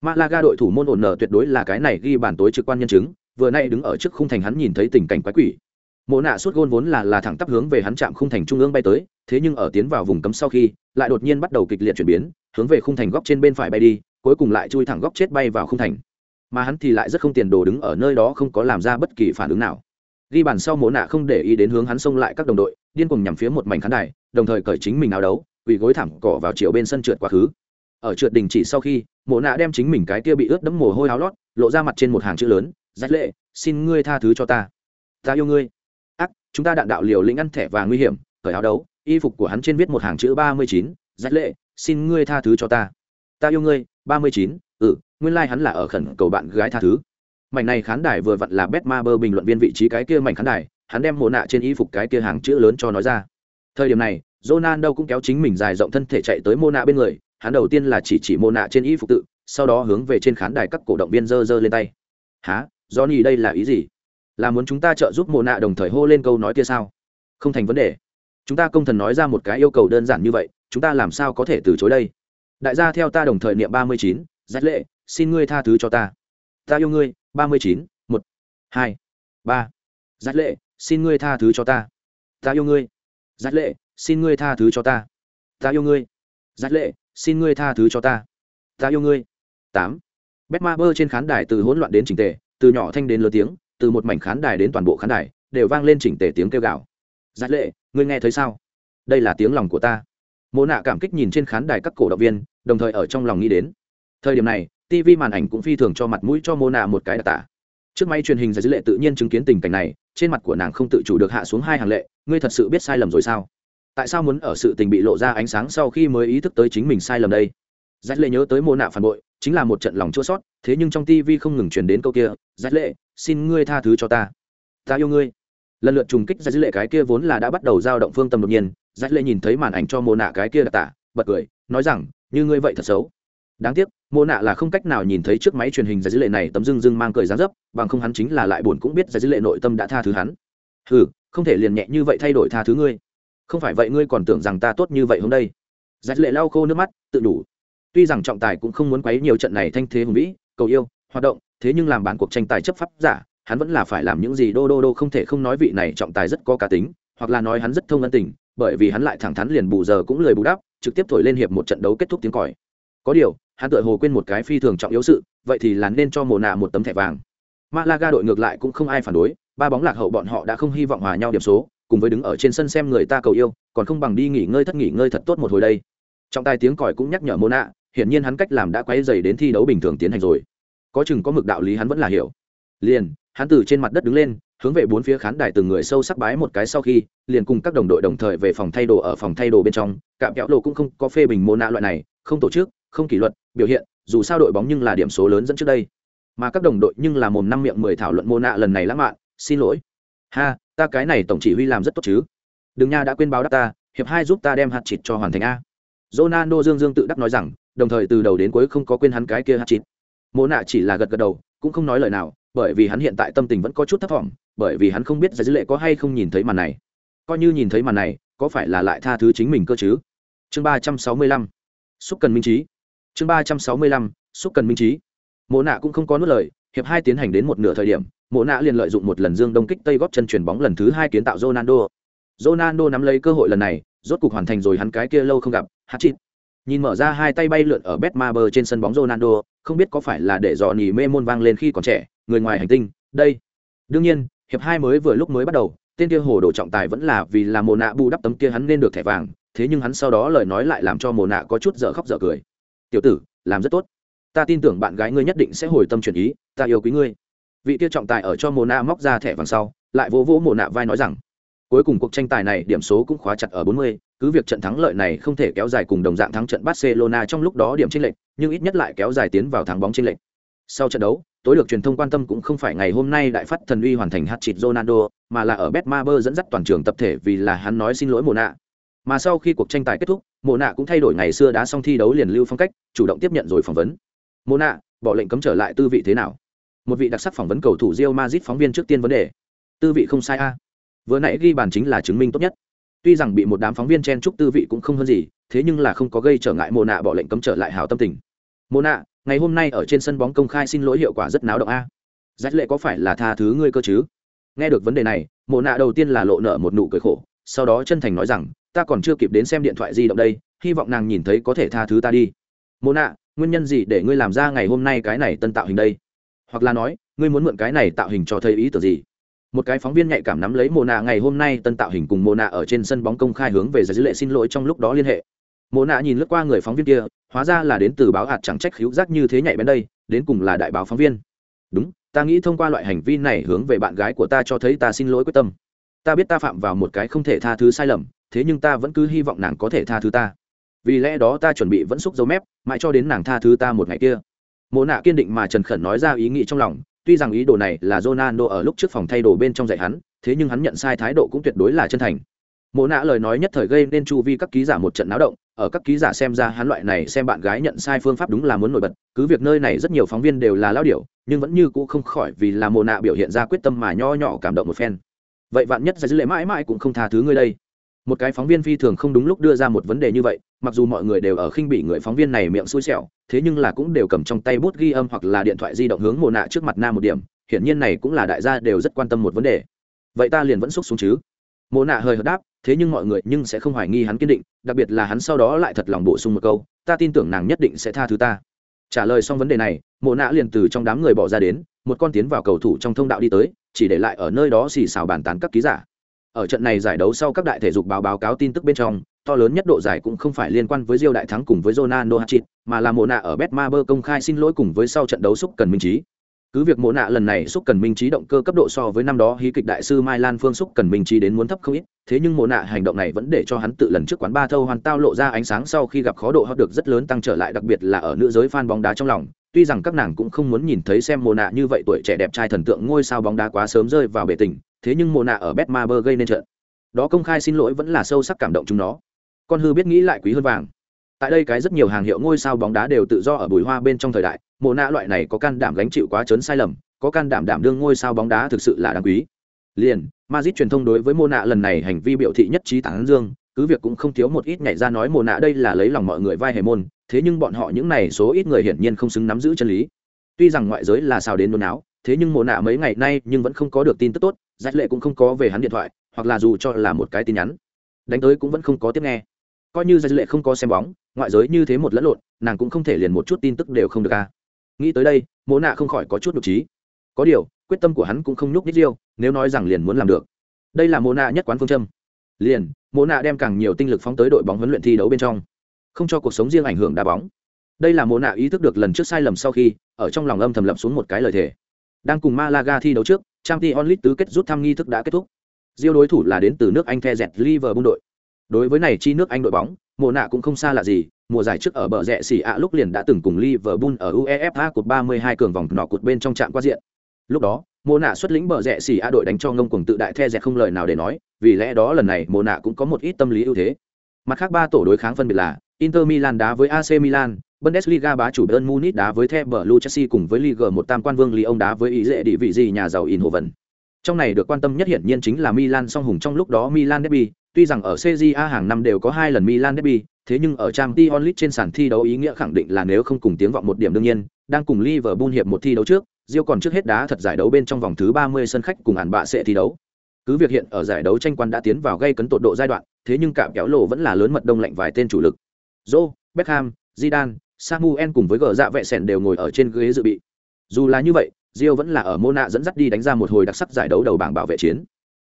Malaga đội thủ môn ổn nở tuyệt đối là cái này ghi bản tối trực quan nhân chứng, vừa nay đứng ở trước khung thành hắn nhìn thấy tình cảnh quái quỷ. Mộ nạ suốt gôn vốn là là thẳng tắp hướng về hắn chạm khung thành trung ương bay tới, thế nhưng ở tiến vào vùng cấm sau khi, lại đột nhiên bắt đầu kịch liệt chuyển biến, hướng về khung thành góc trên bên phải bay đi, cuối cùng lại chui thẳng góc chết bay vào khung thành. Mà hắn thì lại rất không tiền đồ đứng ở nơi đó không có làm ra bất kỳ phản ứng nào. Ghi bàn sau Mộ nạ không để ý đến hướng hắn xông lại các đồng đội, điên cuồng nhằm phía một mảnh khán đài, đồng thời cởi chính mình áo đấu, quỳ gối thẳng cỏ vào chiều bên sân trượt quá khứ. Ở trượt đình chỉ sau khi, mộ nạ đem chính mình cái kia bị ướt đẫm mồ hôi áo lót, lộ ra mặt trên một hàng chữ lớn rách lệ, xin ngươi tha thứ cho ta. Ta yêu ngươi chúng ta đạn đạo liều lĩnh ăn thẻ và nguy hiểm cởi áo đấu, y phục của hắn trên viết một hàng chữ ba mươi chín, rách lệ, xin ngươi tha thứ cho ta. Ta yêu ngươi, ba mươi chín ừ nguyên lai、like、hắn là ở khẩn cầu bạn gái tha thứ. Mảnh này khán đài vừa vặn là bet ma bơ bình luận viên vị trí cái kia mảnh khán đài, hắn đem mồ nạ trên y phục cái kia hàng chữ lớn cho nói ra. Thời điểm này jonan đâu cũng kéo chính mình dài rộng thân thể chạy tới mô nạ bên người, hắn đầu tiên là chỉ chỉ mô nạ trên y phục tự, sau đó hướng về trên khán đài các cổ động viên giơ giơ lên tay. Há johnny đây là ý gì? Là muốn chúng ta trợ giúp mồ nạ đồng thời hô lên câu nói kia sao? Không thành vấn đề. Chúng ta công thần nói ra một cái yêu cầu đơn giản như vậy, chúng ta làm sao có thể từ chối đây? Đại gia theo ta đồng thời niệm ba mươi chín rách lệ, xin ngươi tha thứ cho ta. Ta yêu ngươi, ba mươi chín, một, hai, ba. Rách lệ, xin ngươi tha thứ cho ta. Ta yêu ngươi. Rách lệ, xin ngươi tha thứ cho ta. Ta yêu ngươi. Rách lệ, xin ngươi tha thứ cho ta. Ta yêu ngươi. Tám. Bet ma bơ trên khán đài từ hỗn loạn đến chỉnh tề, từ nhỏ thanh đến lớn tiếng từ một mảnh khán đài đến toàn bộ khán đài, đều vang lên chỉnh tề tiếng kêu gào. Rách lệ, ngươi nghe thấy sao? Đây là tiếng lòng của ta. Mô nạ cảm kích nhìn trên khán đài các cổ động viên, đồng thời ở trong lòng nghĩ đến. Thời điểm này tv màn ảnh cũng phi thường cho mặt mũi cho mô nạ một cái đặc tả. Trước máy truyền hình giải dữ lệ tự nhiên chứng kiến tình cảnh này, trên mặt của nàng không tự chủ được hạ xuống hai hàng lệ, ngươi thật sự biết sai lầm rồi sao? Tại sao muốn ở sự tình bị lộ ra ánh sáng sau khi mới ý thức tới chính mình sai lầm đây? Giải lệ nhớ tới mô nạ phản bội, chính là một trận lòng chua sót, thế nhưng trong tv không ngừng truyền đến câu kia giải lệ xin ngươi tha thứ cho ta. Ta yêu ngươi. Lần lượt trùng kích ra dữ lệ cái kia vốn là đã bắt đầu giao động phương tâm đột nhiên giải lệ nhìn thấy màn ảnh cho mô nạ cái kia đặc tả, bật cười, nói rằng, như ngươi vậy thật xấu. Đáng tiếc mô nạ là không cách nào nhìn thấy trước máy truyền hình giải dữ lệ này tấm dưng dưng mang cười dáng dấp, bằng không hắn chính là lại buồn cũng biết giải dữ lệ nội tâm đã tha thứ hắn. Ừ không thể liền nhẹ như vậy thay đổi tha thứ ngươi. Không phải vậy ngươi còn tưởng rằng ta tốt như vậy hôm đây. Giải lệ lau khô nước mắt, tự đủ. Tuy rằng trọng tài cũng không muốn quấy nhiều trận này thanh thế hùng vĩ, cầu yêu, hoạt động thế nhưng làm bản cuộc tranh tài chấp pháp giả, hắn vẫn là phải làm những gì đô đô đô không thể không nói vị này trọng tài rất có cá tính, hoặc là nói hắn rất thông ân tình, bởi vì hắn lại thẳng thắn liền bù giờ cũng lười bù đắp, trực tiếp thổi lên hiệp một trận đấu kết thúc tiếng còi. Có điều, hắn tựa hồ quên một cái phi thường trọng yếu sự, vậy thì là nên cho mồ nạ một tấm thẻ vàng. Malaga đội ngược lại cũng không ai phản đối, ba bóng lạc hậu bọn họ đã không hy vọng hòa nhau điểm số, cùng với đứng ở trên sân xem người ta cầu yêu, còn không bằng đi nghỉ ngơi thất nghỉ ngơi thật tốt một hồi đây. Trọng tài tiếng còi cũng nhắc nhở mô nạ hiển nhiên hắn cách làm đã quay dày đến thi đấu bình thường tiến hành rồi có chừng có mực đạo lý hắn vẫn là hiểu. Liền, hắn từ trên mặt đất đứng lên, hướng về bốn phía khán đài từng người sâu sắc bái một cái sau khi, liền cùng các đồng đội đồng thời về phòng thay đồ ở phòng thay đồ bên trong, cạm kẹo lộ cũng không có phê bình mô nạ loại này, không tổ chức, không kỷ luật, biểu hiện, dù sao đội bóng nhưng là điểm số lớn dẫn trước đây. Mà các đồng đội nhưng là mồm năm miệng mười thảo luận mô nạ lần này lãng mạn, xin lỗi. Ha, ta cái này tổng chỉ huy làm rất tốt chứ. Đừng nha, đã quên báo đáp ta, hiệp hai giúp ta đem hạt chịt cho hoàn thành a. Ronaldo dương dương tự đắc nói rằng, đồng thời từ đầu đến cuối không có quên hắn cái kia hạt chịt. Mộ nạ chỉ là gật gật đầu, cũng không nói lời nào, bởi vì hắn hiện tại tâm tình vẫn có chút thấp thỏm, bởi vì hắn không biết giải dữ lệ có hay không nhìn thấy màn này. Coi như nhìn thấy màn này, có phải là lại tha thứ chính mình cơ chứ? Chương ba trăm sáu mươi lăm, xúc cần minh trí chương ba trăm sáu mươi lăm, xúc cần minh trí mộ nạ cũng không có nuốt lời, hiệp hai tiến hành đến một nửa thời điểm, mộ nạ liền lợi dụng một lần dương đông kích tây góp chân chuyển bóng lần thứ hai kiến tạo ronaldo. Ronaldo nắm lấy cơ hội lần này, rốt cục hoàn thành rồi hắn cái kia lâu không gặp hát chịt nhìn mở ra hai tay bay lượn ở bet ma trên sân bóng ronaldo không biết có phải là để dò nỉ mê môn vang lên khi còn trẻ người ngoài hành tinh đây. Đương nhiên hiệp hai mới vừa lúc mới bắt đầu tên kia hồ đồ trọng tài vẫn là vì là mồ nạ bù đắp tấm kia hắn nên được thẻ vàng thế nhưng hắn sau đó lời nói lại làm cho mồ nạ có chút dở khóc dở cười. Tiểu tử làm rất tốt. Ta tin tưởng bạn gái ngươi nhất định sẽ hồi tâm chuyển ý ta yêu quý ngươi. Vị kia trọng tài ở cho mồ nạ móc ra thẻ vàng sau lại vỗ vỗ mồ nạ vai nói rằng cuối cùng cuộc tranh tài này điểm số cũng khóa chặt ở 40, cứ việc trận thắng lợi này không thể kéo dài cùng đồng dạng thắng trận Barcelona trong lúc đó điểm chênh lệch, nhưng ít nhất lại kéo dài tiến vào thắng bóng chênh lệch. Sau trận đấu, tối được truyền thông quan tâm cũng không phải ngày hôm nay đại phát thần uy hoàn thành hat-trick Ronaldo, mà là ở Betmaber dẫn dắt toàn trường tập thể vì là hắn nói xin lỗi Mộ nạ. Mà sau khi cuộc tranh tài kết thúc, Mộ nạ cũng thay đổi ngày xưa đá xong thi đấu liền lưu phong cách, chủ động tiếp nhận rồi phỏng vấn. Mộ nạ, bỏ lệnh cấm trở lại tư vị thế nào? Một vị đặc sắc phỏng vấn cầu thủ Real Madrid phóng viên trước tiên vấn đề. Tư vị không sai a. vừa nãy ghi bàn chính là chứng minh tốt nhất tuy rằng bị một đám phóng viên chen chúc tư vị cũng không hơn gì, thế nhưng là không có gây trở ngại mồ nạ bỏ lệnh cấm trở lại hào tâm tình. Mồ nạ, ngày hôm nay ở trên sân bóng công khai xin lỗi hiệu quả rất náo động a. Rách lệ có phải là tha thứ ngươi cơ chứ? Nghe được vấn đề này mồ nạ đầu tiên là lộ nợ một nụ cười khổ, sau đó chân thành nói rằng, ta còn chưa kịp đến xem điện thoại di động đây, hy vọng nàng nhìn thấy có thể tha thứ ta đi. Mồ nạ, nguyên nhân gì để ngươi làm ra ngày hôm nay cái này tân tạo hình đây? Hoặc là nói, ngươi muốn mượn cái này tạo hình cho thấy ý tưởng gì? Một cái phóng viên nhạy cảm nắm lấy mồ nạ ngày hôm nay tân tạo hình cùng mồ nạ ở trên sân bóng công khai hướng về giải dữ lệ xin lỗi trong lúc đó liên hệ. Mồ nạ nhìn lướt qua người phóng viên kia, hóa ra là đến từ báo hạt chẳng trách khíu giác như thế nhạy bén đây, đến cùng là đại báo phóng viên. Đúng, ta nghĩ thông qua loại hành vi này hướng về bạn gái của ta cho thấy ta xin lỗi quyết tâm. Ta biết ta phạm vào một cái không thể tha thứ sai lầm, thế nhưng ta vẫn cứ hy vọng nàng có thể tha thứ ta. Vì lẽ đó ta chuẩn bị vẫn xúc dấu mép, mãi cho đến nàng tha thứ ta một ngày kia. Mộ nạ kiên định mà trần khẩn nói ra ý nghĩ trong lòng tuy rằng ý đồ này là Ronaldo ở lúc trước phòng thay đồ bên trong dạy hắn, thế nhưng hắn nhận sai thái độ cũng tuyệt đối là chân thành. Mộ nạ lời nói nhất thời gây nên chu vi các ký giả một trận náo động, ở các ký giả xem ra hắn loại này xem bạn gái nhận sai phương pháp đúng là muốn nổi bật, cứ việc nơi này rất nhiều phóng viên đều là lao điểu, nhưng vẫn như cũ không khỏi vì là mộ nạ biểu hiện ra quyết tâm mà nho nhỏ cảm động một phen. Vậy vạn nhất dư lệ mãi mãi cũng không tha thứ ngươi đây. Một cái phóng viên phi thường không đúng lúc đưa ra một vấn đề như vậy, mặc dù mọi người đều ở khinh bị người phóng viên này miệng xui xẻo, thế nhưng là cũng đều cầm trong tay bút ghi âm hoặc là điện thoại di động hướng mồ nạ trước mặt nam một điểm hiển nhiên này cũng là đại gia đều rất quan tâm một vấn đề. Vậy ta liền vẫn xúc xuống chứ? Mồ nạ hơi hợt đáp thế nhưng mọi người nhưng sẽ không hoài nghi hắn kiên định đặc biệt là hắn sau đó lại thật lòng bổ sung một câu ta tin tưởng nàng nhất định sẽ tha thứ ta. Trả lời xong vấn đề này mộ nạ liền từ trong đám người bỏ ra đến một con tiến vào cầu thủ trong thông đạo đi tới chỉ để lại ở nơi đó xì xào bàn tán các ký giả ở trận này giải đấu sau các đại thể dục báo báo cáo tin tức bên trong to lớn nhất độ giải cũng không phải liên quan với Diêu đại thắng cùng với Ronaldo Hatchit, mà là Mộ nạ ở Betmaber công khai xin lỗi cùng với sau trận đấu xúc cần minh trí. Cứ việc Mộ nạ lần này xúc cần minh trí động cơ cấp độ so với năm đó hí kịch đại sư Mai Lan Phương xúc cần minh trí đến muốn thấp không ít, thế nhưng Mộ nạ hành động này vẫn để cho hắn tự lần trước quán ba thâu hoàn tao lộ ra ánh sáng sau khi gặp khó độ hấp được rất lớn tăng trở lại đặc biệt là ở nữ giới fan bóng đá trong lòng. Tuy rằng các nàng cũng không muốn nhìn thấy xem Mộ nạ như vậy tuổi trẻ đẹp trai thần tượng ngôi sao bóng đá quá sớm rơi vào bể tình, thế nhưng mồ nạ ở Betmaber gây nên trận. Đó công khai xin lỗi vẫn là sâu sắc cảm động chúng nó. Con hư biết nghĩ lại quý hơn vàng. Tại đây cái rất nhiều hàng hiệu ngôi sao bóng đá đều tự do ở bùi hoa bên trong thời đại mồ nạ loại này có can đảm gánh chịu quá trớn sai lầm, có can đảm đảm đương ngôi sao bóng đá thực sự là đáng quý. Liền mazit truyền thông đối với mồ nạ lần này hành vi biểu thị nhất trí tán dương, cứ việc cũng không thiếu một ít nhảy ra nói mồ nạ đây là lấy lòng mọi người vai hề môn, thế nhưng bọn họ những này số ít người hiển nhiên không xứng nắm giữ chân lý. Tuy rằng ngoại giới là sao đến nôn áo, thế nhưng mồ nạ mấy ngày nay nhưng vẫn không có được tin tức tốt giải lệ cũng không có về hắn điện thoại, hoặc là dù cho là một cái tin nhắn. Đánh tới cũng vẫn không có tiếp nghe. Coi như gia lệ không có xem bóng, ngoại giới như thế một lẫn lộn, nàng cũng không thể liền một chút tin tức đều không được ca nghĩ tới đây mỗ nạ không khỏi có chút nhục trí có điều, quyết tâm của hắn cũng không nhúc nhích riêu, nếu nói rằng liền muốn làm được. Đây là mỗ nạ nhất quán phương châm. Liền mỗ nạ đem càng nhiều tinh lực phóng tới đội bóng huấn luyện thi đấu bên trong. Không cho cuộc sống riêng ảnh hưởng đá bóng. Đây là mỗ nạ ý thức được lần trước sai lầm sau khi, ở trong lòng âm thầm lập xuống một cái lời thề. Đang cùng malaga thi đấu trước trang t onlit tứ kết rút thăm nghi thức đã kết thúc. Diêu đối thủ là đến từ nước anh the dẹt liverpool đội. Đối với này chi nước anh đội bóng, mùa nạ cũng không xa lạ gì, mùa giải trước ở bờ rẽ xỉ ạ lúc liền đã từng cùng liverpool ở uefa cột 32 cường vòng nọ cột bên trong trạm qua diện. Lúc đó, mùa nạ xuất lĩnh bờ rẽ xỉ ạ đội đánh cho ngông cuồng tự đại the dẹt không lời nào để nói, vì lẽ đó lần này mùa nạ cũng có một ít tâm lý ưu thế. Mặt khác ba tổ đối kháng phân biệt là inter milan đá với ac milan Bundesliga bá chủ Bayern Munich đá với The Blue Chelsea cùng với Liga một tam quan vương Lyon đá với ý dễ địa vị gì nhà giàu Inhoven. Trong này được quan tâm nhất hiển nhiên chính là Milan song hùng trong lúc đó Milan derby, tuy rằng ở CJA hàng năm đều có hai lần Milan derby, thế nhưng ở Champions League trên sàn thi đấu ý nghĩa khẳng định là nếu không cùng tiếng vọng một điểm đương nhiên, đang cùng Liverpool hiệp một thi đấu trước, Rio còn trước hết đá thật giải đấu bên trong vòng thứ 30 sân khách cùng hẳn bạ sẽ thi đấu. Cứ việc hiện ở giải đấu tranh quan đã tiến vào gây cấn tột độ giai đoạn, thế nhưng cả kéo lộ vẫn là lớn mật đông lạnh vài tên chủ lực. Joe, Beckham, Zidane, Samuel cùng với gờ dạ vệ Sẻn đều ngồi ở trên ghế dự bị. Dù là như vậy, Rio vẫn là ở Mona dẫn dắt đi đánh ra một hồi đặc sắc giải đấu đầu bảng bảo vệ chiến.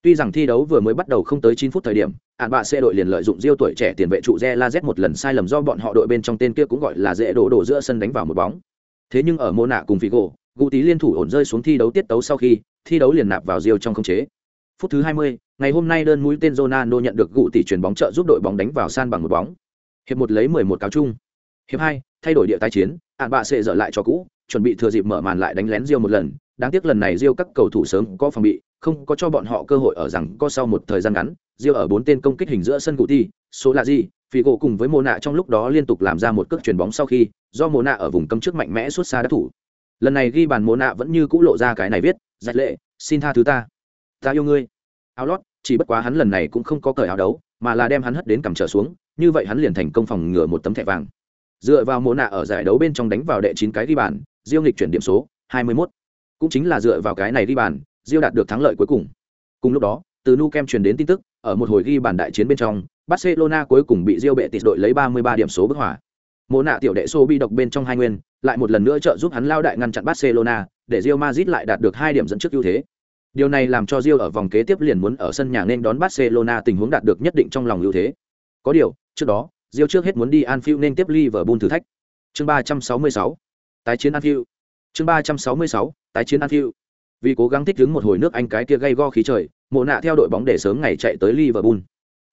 Tuy rằng thi đấu vừa mới bắt đầu không tới 9 phút thời điểm, ản bạ xe đội liền lợi dụng Rio tuổi trẻ tiền vệ trụ Ze La Z một lần sai lầm do bọn họ đội bên trong tên kia cũng gọi là dễ đổ đổ giữa sân đánh vào một bóng. Thế nhưng ở Mona cùng Figo, Guti liên thủ ổn rơi xuống thi đấu tiết tấu sau khi, thi đấu liền nạp vào Rio trong không chế. Phút thứ 20, ngày hôm nay đơn mũi tên Ronaldo nhận được Guti chuyển bóng trợ giúp đội bóng đánh vào san bằng một bóng. Hiệp một lấy 11 cáo chung. Hiệp 2, thay đổi địa tái chiến, ạn bạ sẽ dở lại cho cũ, chuẩn bị thừa dịp mở màn lại đánh lén Rio một lần, đáng tiếc lần này Rio các cầu thủ sớm có phòng bị, không có cho bọn họ cơ hội ở rằng có sau một thời gian ngắn, Rio ở bốn tên công kích hình giữa sân cụ thi số là gì, Figo cùng với Mona trong lúc đó liên tục làm ra một cước chuyền bóng sau khi, do Mona ở vùng cấm trước mạnh mẽ suốt xa đá thủ. Lần này ghi bàn Mona vẫn như cũ lộ ra cái này viết, giật lệ, xin tha thứ ta. Ta yêu ngươi." áo lót chỉ bất quá hắn lần này cũng không có cởi áo đấu mà là đem hắn hất đến cầm trở xuống như vậy hắn liền thành công phòng ngừa một tấm thẻ vàng dựa vào mồ nạ ở giải đấu bên trong đánh vào đệ chín cái ghi bàn, diêu nghịch chuyển điểm số 21. cũng chính là dựa vào cái này ghi bàn, diêu đạt được thắng lợi cuối cùng. Cùng lúc đó, từ nu kem truyền đến tin tức, ở một hồi ghi bàn đại chiến bên trong, barcelona cuối cùng bị diêu bệ tịt đội lấy 33 điểm số bức hỏa mồ nạ tiểu đệ xô bi độc bên trong hai nguyên, lại một lần nữa trợ giúp hắn lao đại ngăn chặn barcelona, để Real Madrid lại đạt được hai điểm dẫn trước ưu thế. Điều này làm cho Real ở vòng kế tiếp liền muốn ở sân nhà nên đón barcelona tình huống đạt được nhất định trong lòng ưu thế. Có điều, trước đó Diêu trước hết muốn đi Anfield nên tiếp Liverpool thử thách. Chương 366 tái chiến Anfield chương 366 tái chiến Anfield vì cố gắng thích ứng một hồi nước Anh cái kia gây go khí trời, mộ nạ theo đội bóng để sớm ngày chạy tới Liverpool.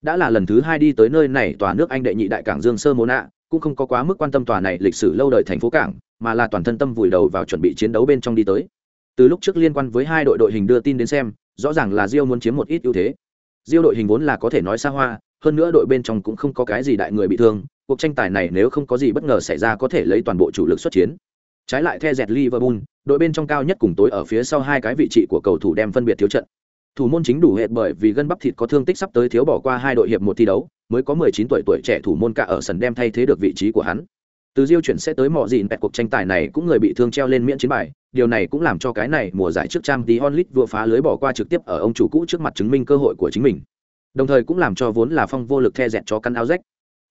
Đã là lần thứ hai đi tới nơi này, tòa nước Anh đệ nhị đại cảng Dương Sơ mộ nạ cũng không có quá mức quan tâm tòa này lịch sử lâu đời thành phố cảng, mà là toàn thân tâm vùi đầu vào chuẩn bị chiến đấu bên trong đi tới. Từ lúc trước liên quan với hai đội đội hình đưa tin đến xem, rõ ràng là Rio muốn chiếm một ít ưu thế. Rio đội hình vốn là có thể nói xa hoa hơn nữa đội bên trong cũng không có cái gì đại người bị thương, cuộc tranh tài này nếu không có gì bất ngờ xảy ra có thể lấy toàn bộ chủ lực xuất chiến. Trái lại theo Jet Liverpool, đội bên trong cao nhất cùng tối ở phía sau hai cái vị trí của cầu thủ đem phân biệt thiếu trận. Thủ môn chính đủ hệt bởi vì gân bắp thịt có thương tích sắp tới thiếu bỏ qua hai đội hiệp một thi đấu, mới có 19 tuổi tuổi trẻ thủ môn cả ở sân đem thay thế được vị trí của hắn. Từ diêu chuyển sẽ tới mọ gì bẹt cuộc tranh tài này cũng người bị thương treo lên miễn chiến bài, điều này cũng làm cho cái này mùa giải trước trang tí onlit vừa phá lưới bỏ qua trực tiếp ở ông chủ cũ trước mặt chứng minh cơ hội của chính mình đồng thời cũng làm cho vốn là phong vô lực the dẹt cho căn áo rách.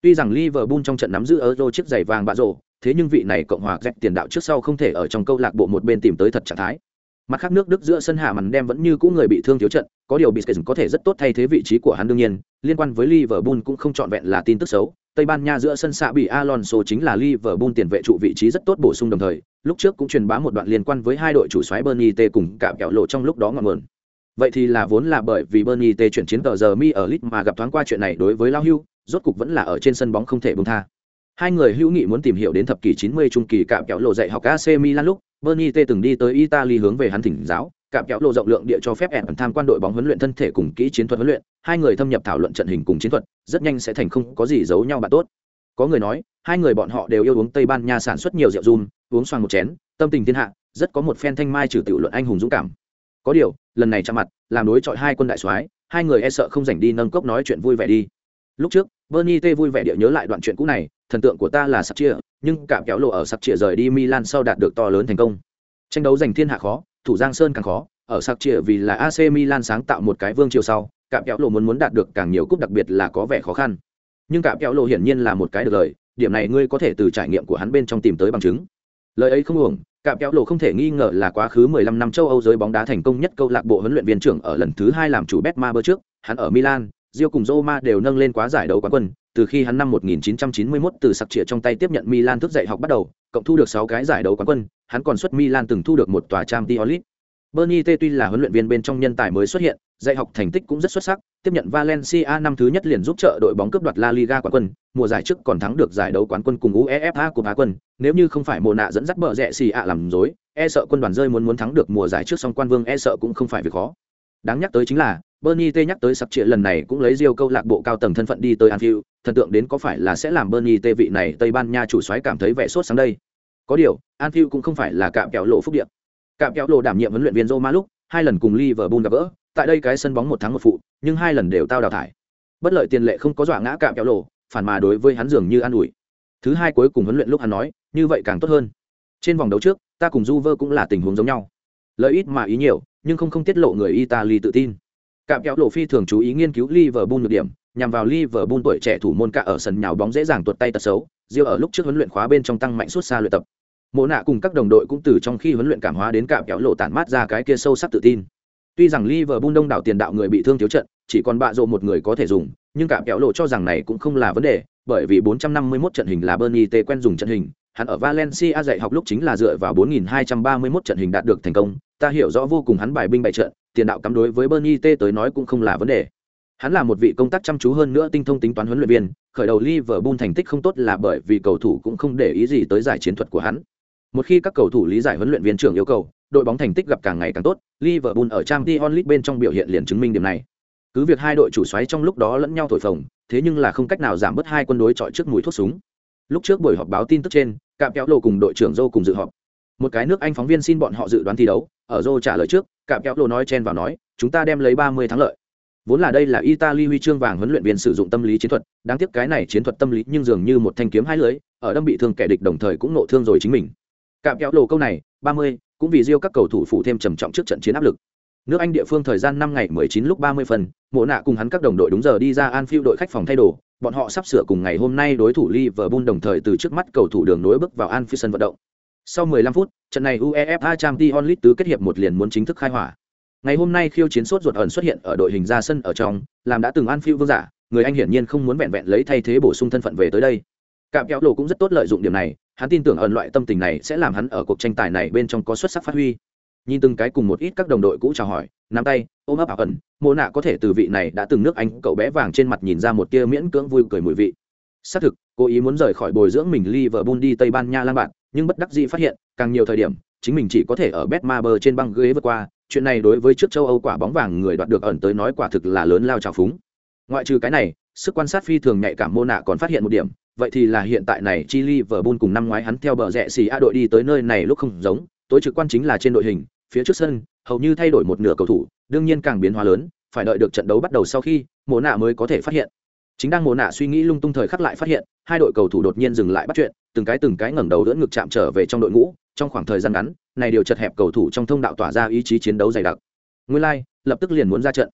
Tuy rằng liverpool trong trận nắm giữ euro chiếc giày vàng bạ rổ, thế nhưng vị này cộng hòa dẹt tiền đạo trước sau không thể ở trong câu lạc bộ một bên tìm tới thật trạng thái. Mặt khác nước đức giữa sân hạ màn đem vẫn như cũ người bị thương thiếu trận, có điều biscuit có thể rất tốt thay thế vị trí của hắn đương nhiên, liên quan với liverpool cũng không trọn vẹn là tin tức xấu. Tây ban nha giữa sân xạ bị alonso chính là liverpool tiền vệ trụ vị trí rất tốt bổ sung đồng thời, lúc trước cũng truyền bá một đoạn liên quan với hai đội chủ soái bernie t cùng cả kẹo lộ trong lúc đó ngọn nguồn vậy thì là vốn là bởi vì bernie t chuyển chiến tờ giờ mi ở lit mà gặp thoáng qua chuyện này đối với lao hưu rốt cục vẫn là ở trên sân bóng không thể bông tha hai người hữu nghị muốn tìm hiểu đến thập kỷ 90 trung kỳ cạm kẹo lộ dạy học AC Milan lúc Bernie T từng đi tới Italy hướng về hắn thỉnh giáo, cạm kẹo lộ rộng lượng địa cho phép ẻn tham quan đội bóng huấn luyện thân thể cùng kỹ chiến thuật huấn luyện, hai người thâm nhập thảo luận trận hình cùng chiến thuật, rất nhanh sẽ thành không có gì giấu nhau bạn tốt. Có người nói, hai người bọn họ đều yêu uống Tây Ban Nha sản xuất nhiều rượu rum, uống xoàng một chén, tâm tình thiên hạ, rất có một phen thanh mai trừ tiểu luận anh hùng dũng cảm. Có điều, lần này chạm mặt, làm đối chọi hai quân đại soái, hai người e sợ không dành đi nâng cốc nói chuyện vui vẻ đi. Lúc trước, Bernie T vui vẻ địa nhớ lại đoạn chuyện cũ này, thần tượng của ta là sắp chia nhưng cảm kéo lộ ở sắp chia rời đi milan sau đạt được to lớn thành công. Tranh đấu giành thiên hạ khó thủ giang sơn càng khó ở sắp chia vì là ac milan sáng tạo một cái vương triều sau cảm kéo lộ muốn muốn đạt được càng nhiều cúp đặc biệt là có vẻ khó khăn. Nhưng cảm kéo lộ hiển nhiên là một cái được lời điểm này ngươi có thể từ trải nghiệm của hắn bên trong tìm tới bằng chứng. Lời ấy không uổng cạm kéo lộ không thể nghi ngờ là quá khứ 15 năm châu âu giới bóng đá thành công nhất câu lạc bộ huấn luyện viên trưởng ở lần thứ hai làm chủ betma trước hắn ở milan Rio cùng Roma đều nâng lên quá giải đấu quán quân, từ khi hắn năm 1991 từ sặc trịa trong tay tiếp nhận Milan thức dậy học bắt đầu, cộng thu được 6 cái giải đấu quán quân, hắn còn xuất Milan từng thu được một tòa Champions League. Bernie T tuy là huấn luyện viên bên trong nhân tài mới xuất hiện, dạy học thành tích cũng rất xuất sắc, tiếp nhận Valencia năm thứ nhất liền giúp trợ đội bóng cướp đoạt La Liga quán quân, mùa giải trước còn thắng được giải đấu quán quân cùng UEFA của Á quân, nếu như không phải mùa nạ dẫn dắt bờ rẹ xì ạ làm dối, e sợ quân đoàn rơi muốn muốn thắng được mùa giải trước song quan vương e sợ cũng không phải việc khó. Đáng nhắc tới chính là, Bernie T nhắc tới sắp trịa lần này cũng lấy Rio câu lạc bộ cao tầng thân phận đi tới Anfield, thần tượng đến có phải là sẽ làm Bernie T vị này Tây Ban Nha chủ soái cảm thấy vẻ sốt sáng đây. Có điều, Anfield cũng không phải là cạm kẹo lộ phúc địa Cạm kẹo lộ đảm nhiệm huấn luyện viên Roma lúc, hai lần cùng Liverpool gặp gỡ, tại đây cái sân bóng một tháng một phụ, nhưng hai lần đều tao đào thải. Bất lợi tiền lệ không có dọa ngã cạm kéo lộ, phản mà đối với hắn dường như an ủi. Thứ hai cuối cùng huấn luyện lúc hắn nói, như vậy càng tốt hơn. Trên vòng đấu trước, ta cùng Juve cũng là tình huống giống nhau. Lợi ít mà ý nhiều, nhưng không không tiết lộ người Italy tự tin. Cạm kéo lộ phi thường chú ý nghiên cứu Liverpool nhược điểm, nhằm vào Liverpool tuổi trẻ thủ môn cả ở sân nhào bóng dễ dàng tuột tay tật xấu, riêng ở lúc trước huấn luyện khóa bên trong tăng mạnh suốt xa luyện tập. Mộ nạ cùng các đồng đội cũng từ trong khi huấn luyện cảm hóa đến cạm kéo lộ tản mát ra cái kia sâu sắc tự tin. Tuy rằng Liverpool đông đảo tiền đạo người bị thương thiếu trận, chỉ còn bạ rộ một người có thể dùng, nhưng cả kẹo lộ cho rằng này cũng không là vấn đề, bởi vì 451 trận hình là Bernie T quen dùng trận hình, hắn ở Valencia dạy học lúc chính là dựa vào 4231 trận hình đạt được thành công, ta hiểu rõ vô cùng hắn bài binh bại trận, tiền đạo cắm đối với Bernie T tới nói cũng không là vấn đề. Hắn là một vị công tác chăm chú hơn nữa tinh thông tính toán huấn luyện viên, khởi đầu Liverpool thành tích không tốt là bởi vì cầu thủ cũng không để ý gì tới giải chiến thuật của hắn. Một khi các cầu thủ lý giải huấn luyện viên trưởng yêu cầu, đội bóng thành tích gặp càng ngày càng tốt, Liverpool ở Champions League bên trong biểu hiện liền chứng minh điểm này. Cứ việc hai đội chủ xoáy trong lúc đó lẫn nhau thổi phồng, thế nhưng là không cách nào giảm bớt hai quân đối chọi trước mùi thuốc súng. Lúc trước buổi họp báo tin tức trên, Cạm Kéo Lô cùng đội trưởng Zhou cùng dự họp. Một cái nước Anh phóng viên xin bọn họ dự đoán thi đấu, ở Zhou trả lời trước, Cạm Kéo Lô nói chen vào nói, chúng ta đem lấy 30 thắng lợi. vốn là đây là italy huy chương vàng huấn luyện viên sử dụng tâm lý chiến thuật đáng tiếc cái này chiến thuật tâm lý nhưng dường như một thanh kiếm hai lưới ở đâm bị thương kẻ địch đồng thời cũng nộ thương rồi chính mình cạm kéo lộ câu này, ba mươi, cũng vì riêu các cầu thủ phụ thêm trầm trọng trước trận chiến áp lực. Nước anh địa phương thời gian năm ngày 19 lúc 30 phần, mộ nạ cùng hắn các đồng đội đúng giờ đi ra anfield đội khách phòng thay đồ. Bọn họ sắp sửa cùng ngày hôm nay đối thủ liverpool đồng thời từ trước mắt cầu thủ đường nối bước vào anfield sân vận động. Sau 15 phút, trận này uefa champions league tứ kết hiệp một liền muốn chính thức khai hỏa. Ngày hôm nay khiêu chiến sốt ruột ẩn xuất hiện ở đội hình ra sân ở trong, làm đã từng anfield vương giả, người anh hiển nhiên không muốn vẹn vẹn lấy thay thế bổ sung thân phận về tới đây. Cạm kéo lộ cũng rất tốt lợi dụng điểm này hắn tin tưởng ẩn loại tâm tình này sẽ làm hắn ở cuộc tranh tài này bên trong có xuất sắc phát huy. Nhìn từng cái cùng một ít các đồng đội cũ chào hỏi, nắm tay, ôm ấp ảo ẩn mô nạ có thể từ vị này đã từng nước anh cậu bé vàng trên mặt nhìn ra một tia miễn cưỡng vui cười mùi vị. Xác thực cô ý muốn rời khỏi bồi dưỡng mình liverpool đi tây ban nha lan bạn, nhưng bất đắc dĩ phát hiện, càng nhiều thời điểm, chính mình chỉ có thể ở betmaber trên băng ghế vượt qua, chuyện này đối với trước châu âu quả bóng vàng người đoạt được ẩn tới nói quả thực là lớn lao trào phúng. Ngoại trừ cái này, sức quan sát phi thường nhạy cảm mô nạ còn phát hiện một điểm vậy thì là hiện tại này chi liverpool cùng năm ngoái hắn theo bờ rẽ xì a đội đi tới nơi này lúc không giống, tối trực quan chính là trên đội hình, phía trước sân, hầu như thay đổi một nửa cầu thủ, đương nhiên càng biến hóa lớn, phải đợi được trận đấu bắt đầu sau khi mồ nạ mới có thể phát hiện. Chính đang mồ nạ suy nghĩ lung tung thời khắc lại phát hiện, hai đội cầu thủ đột nhiên dừng lại bắt chuyện, từng cái từng cái ngẩng đầu đỡ ngực chạm trở về trong đội ngũ, trong khoảng thời gian ngắn, này điều chật hẹp cầu thủ trong thông đạo tỏa ra ý chí chiến đấu dày đặc. Nguyên lai, lập tức liền muốn ra trận.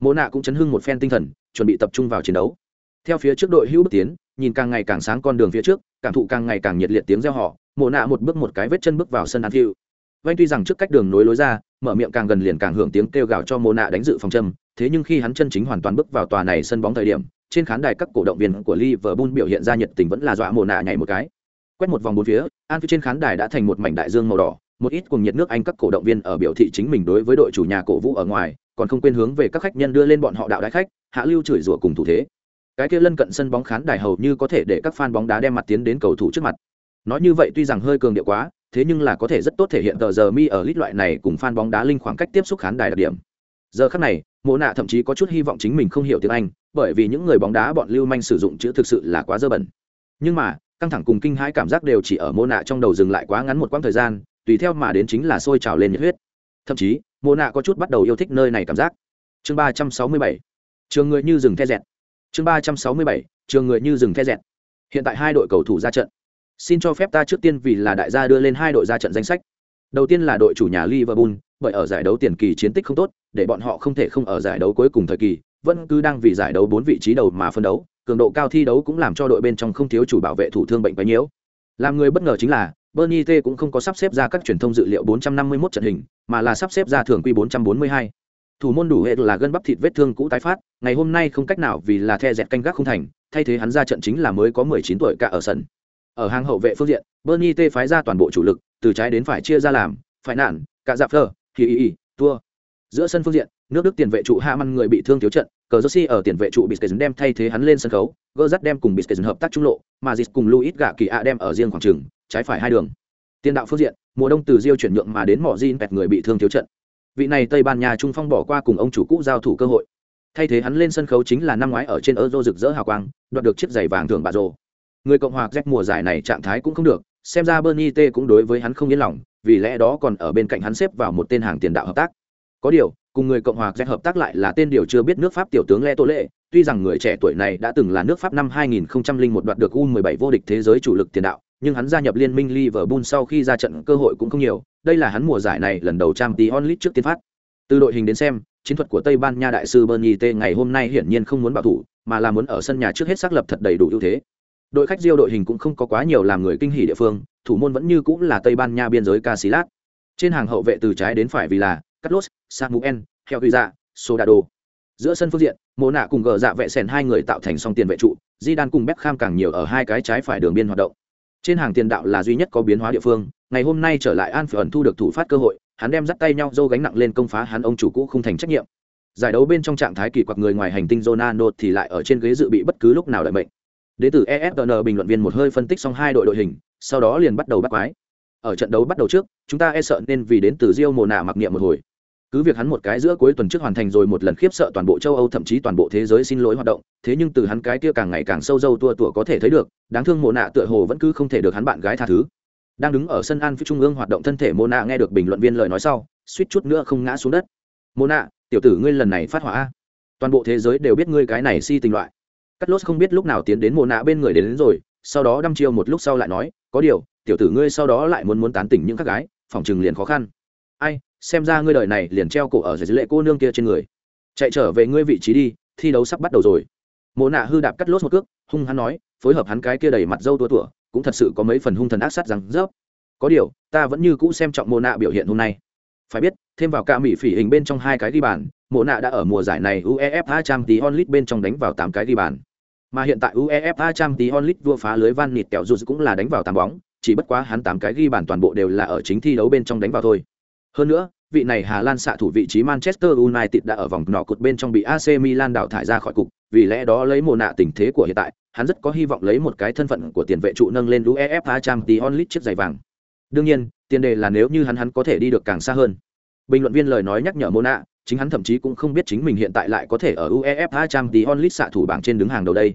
Mồ nạ cũng chấn hưng một phen tinh thần, chuẩn bị tập trung vào chiến đấu. Theo phía trước đội hữu bước tiến nhìn càng ngày càng sáng con đường phía trước, cảm thụ càng ngày càng nhiệt liệt tiếng reo họ mộ nạ một bước một cái vết chân bước vào sân Anfield vanh tuy rằng trước cách đường nối lối ra, mở miệng càng gần liền càng hưởng tiếng kêu gào cho mộ nạ đánh dự phòng châm, thế nhưng khi hắn chân chính hoàn toàn bước vào tòa này sân bóng thời điểm, trên khán đài các cổ động viên của liverpool biểu hiện ra nhiệt tình vẫn là dọa mộ nạ nhảy một cái. Quét một vòng bốn phía an phiêu trên khán đài đã thành một mảnh đại dương màu đỏ, một ít cùng nhiệt nước anh các cổ động viên ở biểu thị chính mình đối với đội chủ nhà cổ vũ ở ngoài, còn không quên hướng về các khách nhân đưa lên bọn họ đạo đại khách, hạ lưu chửi rủa cùng thủ thế cái kia lân cận sân bóng khán đài hầu như có thể để các fan bóng đá đem mặt tiến đến cầu thủ trước mặt. Nói như vậy tuy rằng hơi cường điệu quá, thế nhưng là có thể rất tốt thể hiện tờ giờ mi ở lít loại này cùng fan bóng đá linh khoảng cách tiếp xúc khán đài đặc điểm. Giờ khắc này, mộ nạ thậm chí có chút hy vọng chính mình không hiểu tiếng anh, bởi vì những người bóng đá bọn lưu manh sử dụng chữ thực sự là quá dơ bẩn. Nhưng mà, căng thẳng cùng kinh hãi cảm giác đều chỉ ở mô nạ trong đầu dừng lại quá ngắn một quãng thời gian, tùy theo mà đến chính là sôi trào lên nhiệt huyết. Thậm chí mô nạ có chút bắt đầu yêu thích nơi này cảm giác. Chương ba trăm sáu mươi bảy. Trường người như rừng the dẹt chương ba trăm sáu mươi bảy trường người như rừng the dẹt. Hiện tại hai đội cầu thủ ra trận. Xin cho phép ta trước tiên vì là đại gia đưa lên hai đội ra trận danh sách. Đầu tiên là đội chủ nhà liverpool bởi ở giải đấu tiền kỳ chiến tích không tốt để bọn họ không thể không ở giải đấu cuối cùng thời kỳ vẫn cứ đang vì giải đấu bốn vị trí đầu mà phân đấu cường độ cao thi đấu cũng làm cho đội bên trong không thiếu chủ bảo vệ thủ thương bệnh quấy nhiễu làm người bất ngờ chính là Bernie T cũng không có sắp xếp ra các truyền thông dự liệu 451 trận hình, mà là sắp xếp ra thường quy 442. Thủ môn đủ hệ là gân bắp thịt vết thương cũ tái phát, ngày hôm nay không cách nào vì là the dẹt canh gác không thành, thay thế hắn ra trận chính là mới có 19 tuổi cả ở sân. Ở hàng hậu vệ phương diện, Bernie T phái ra toàn bộ chủ lực, từ trái đến phải chia ra làm, phải nạn, cả dạp phơ, ý ý tua. Giữa sân phương diện, nước Đức tiền vệ trụ hạ măn người bị thương thiếu trận, cờ Josi ở tiền vệ trụ Biscuit đem thay thế hắn lên sân khấu, gỡ dắt đem cùng Biscuit hợp tác trung lộ, mà Dịch cùng Luis gạ kỳ a đem ở riêng khoảng trường, trái phải hai đường. Tiền đạo phương diện, mùa đông từ Rio chuyển nhượng mà đến mỏ Jean bẹt người bị thương thiếu trận. Vị này Tây Ban Nha trung phong bỏ qua cùng ông chủ cũ giao thủ cơ hội. Thay thế hắn lên sân khấu chính là năm ngoái ở trên Euro rực rỡ hào quang, đoạt được chiếc giày vàng thưởng bà rồ. Người Cộng hòa z mùa giải này trạng thái cũng không được, xem ra Bernie T cũng đối với hắn không yên lòng, vì lẽ đó còn ở bên cạnh hắn xếp vào một tên hàng tiền đạo hợp tác. Có điều, cùng người cộng hòa z hợp tác lại là tên điều chưa biết nước pháp tiểu tướng le tô lệ tuy rằng người trẻ tuổi này đã từng là nước pháp năm 2001 đoạt được u 17 vô địch thế giới chủ lực tiền đạo nhưng hắn gia nhập liên minh liverpool sau khi ra trận cơ hội cũng không nhiều đây là hắn mùa giải này lần đầu trang tí onlit trước tiên phát từ đội hình đến xem chiến thuật của tây ban nha đại sư bernie t ngày hôm nay hiển nhiên không muốn bảo thủ mà là muốn ở sân nhà trước hết xác lập thật đầy đủ ưu thế đội khách Rio đội hình cũng không có quá nhiều làm người kinh hỉ địa phương thủ môn vẫn như cũng là tây ban nha biên giới Casillas. trên hàng hậu vệ từ trái đến phải vì là Carlos, Samuel, theo Huy Dạ, Sodado. Giữa sân phương diện, mồ Nạ cùng gờ dạ vệ sèn hai người tạo thành song tiền vệ trụ, di đan cùng Beckham càng nhiều ở hai cái trái phải đường biên hoạt động. Trên hàng tiền đạo là duy nhất có biến hóa địa phương, ngày hôm nay trở lại An ẩn thu được thủ phát cơ hội, hắn đem dắt tay nhau dâu gánh nặng lên công phá hắn ông chủ cũ không thành trách nhiệm. Giải đấu bên trong trạng thái kỳ quặc người ngoài hành tinh Ronaldo thì lại ở trên ghế dự bị bất cứ lúc nào đợi mệnh. đến tử ESPN bình luận viên một hơi phân tích xong hai đội đội hình, sau đó liền bắt đầu bắt quái. Ở trận đấu bắt đầu trước, chúng ta e sợ nên vì đến từ Rio Mồ Nạ mặc niệm một hồi cứ việc hắn một cái giữa cuối tuần trước hoàn thành rồi một lần khiếp sợ toàn bộ châu âu thậm chí toàn bộ thế giới xin lỗi hoạt động thế nhưng từ hắn cái kia càng ngày càng sâu dâu tua tủa có thể thấy được đáng thương mộ nạ tựa hồ vẫn cứ không thể được hắn bạn gái tha thứ. Đang đứng ở sân an phía trung ương hoạt động thân thể mộ nạ nghe được bình luận viên lời nói sau suýt chút nữa không ngã xuống đất. Mộ nạ tiểu tử ngươi lần này phát hỏa toàn bộ thế giới đều biết ngươi cái này si tình loại. Cắt lốt không biết lúc nào tiến đến mộ nạ bên người đến, đến rồi sau đó đăm chiêu một lúc sau lại nói có điều tiểu tử ngươi sau đó lại muốn muốn tán tỉnh những các gái phòng chừng liền khó khăn xem ra ngươi đời này liền treo cổ ở dưới lệ cô nương kia trên người. Chạy trở về ngươi vị trí đi, thi đấu sắp bắt đầu rồi. Mộ nạ hư đạp cắt lốt một cước, hung hắn nói, phối hợp hắn cái kia đầy mặt dâu tua tủa, cũng thật sự có mấy phần hung thần ác sát rằng rớp. Có điều, ta vẫn như cũ xem trọng mộ nạ biểu hiện hôm nay. Phải biết, thêm vào cả mỹ phỉ hình bên trong hai cái ghi bàn, mộ nạ đã ở mùa giải này uefa trang tí onlit bên trong đánh vào tám cái ghi bàn. Mà hiện tại uefa trang tí onlit vua phá lưới van nịt kẹo dù cũng là đánh vào tám bóng, chỉ bất quá hắn tám cái ghi bàn toàn bộ đều là ở chính thi đấu bên trong đánh vào thôi hơn nữa vị này Hà Lan xạ thủ vị trí Manchester United đã ở vòng nọ cột bên trong bị AC Milan đào thải ra khỏi cục, vì lẽ đó lấy mồ nạ tình thế của hiện tại, hắn rất có hy vọng lấy một cái thân phận của tiền vệ trụ nâng lên UEFA Champions League chiếc giày vàng. Đương nhiên, tiền đề là nếu như hắn hắn có thể đi được càng xa hơn. Bình luận viên lời nói nhắc nhở Mona, chính hắn thậm chí cũng không biết chính mình hiện tại lại có thể ở UEFA Champions League xạ thủ bảng trên đứng hàng đầu đây.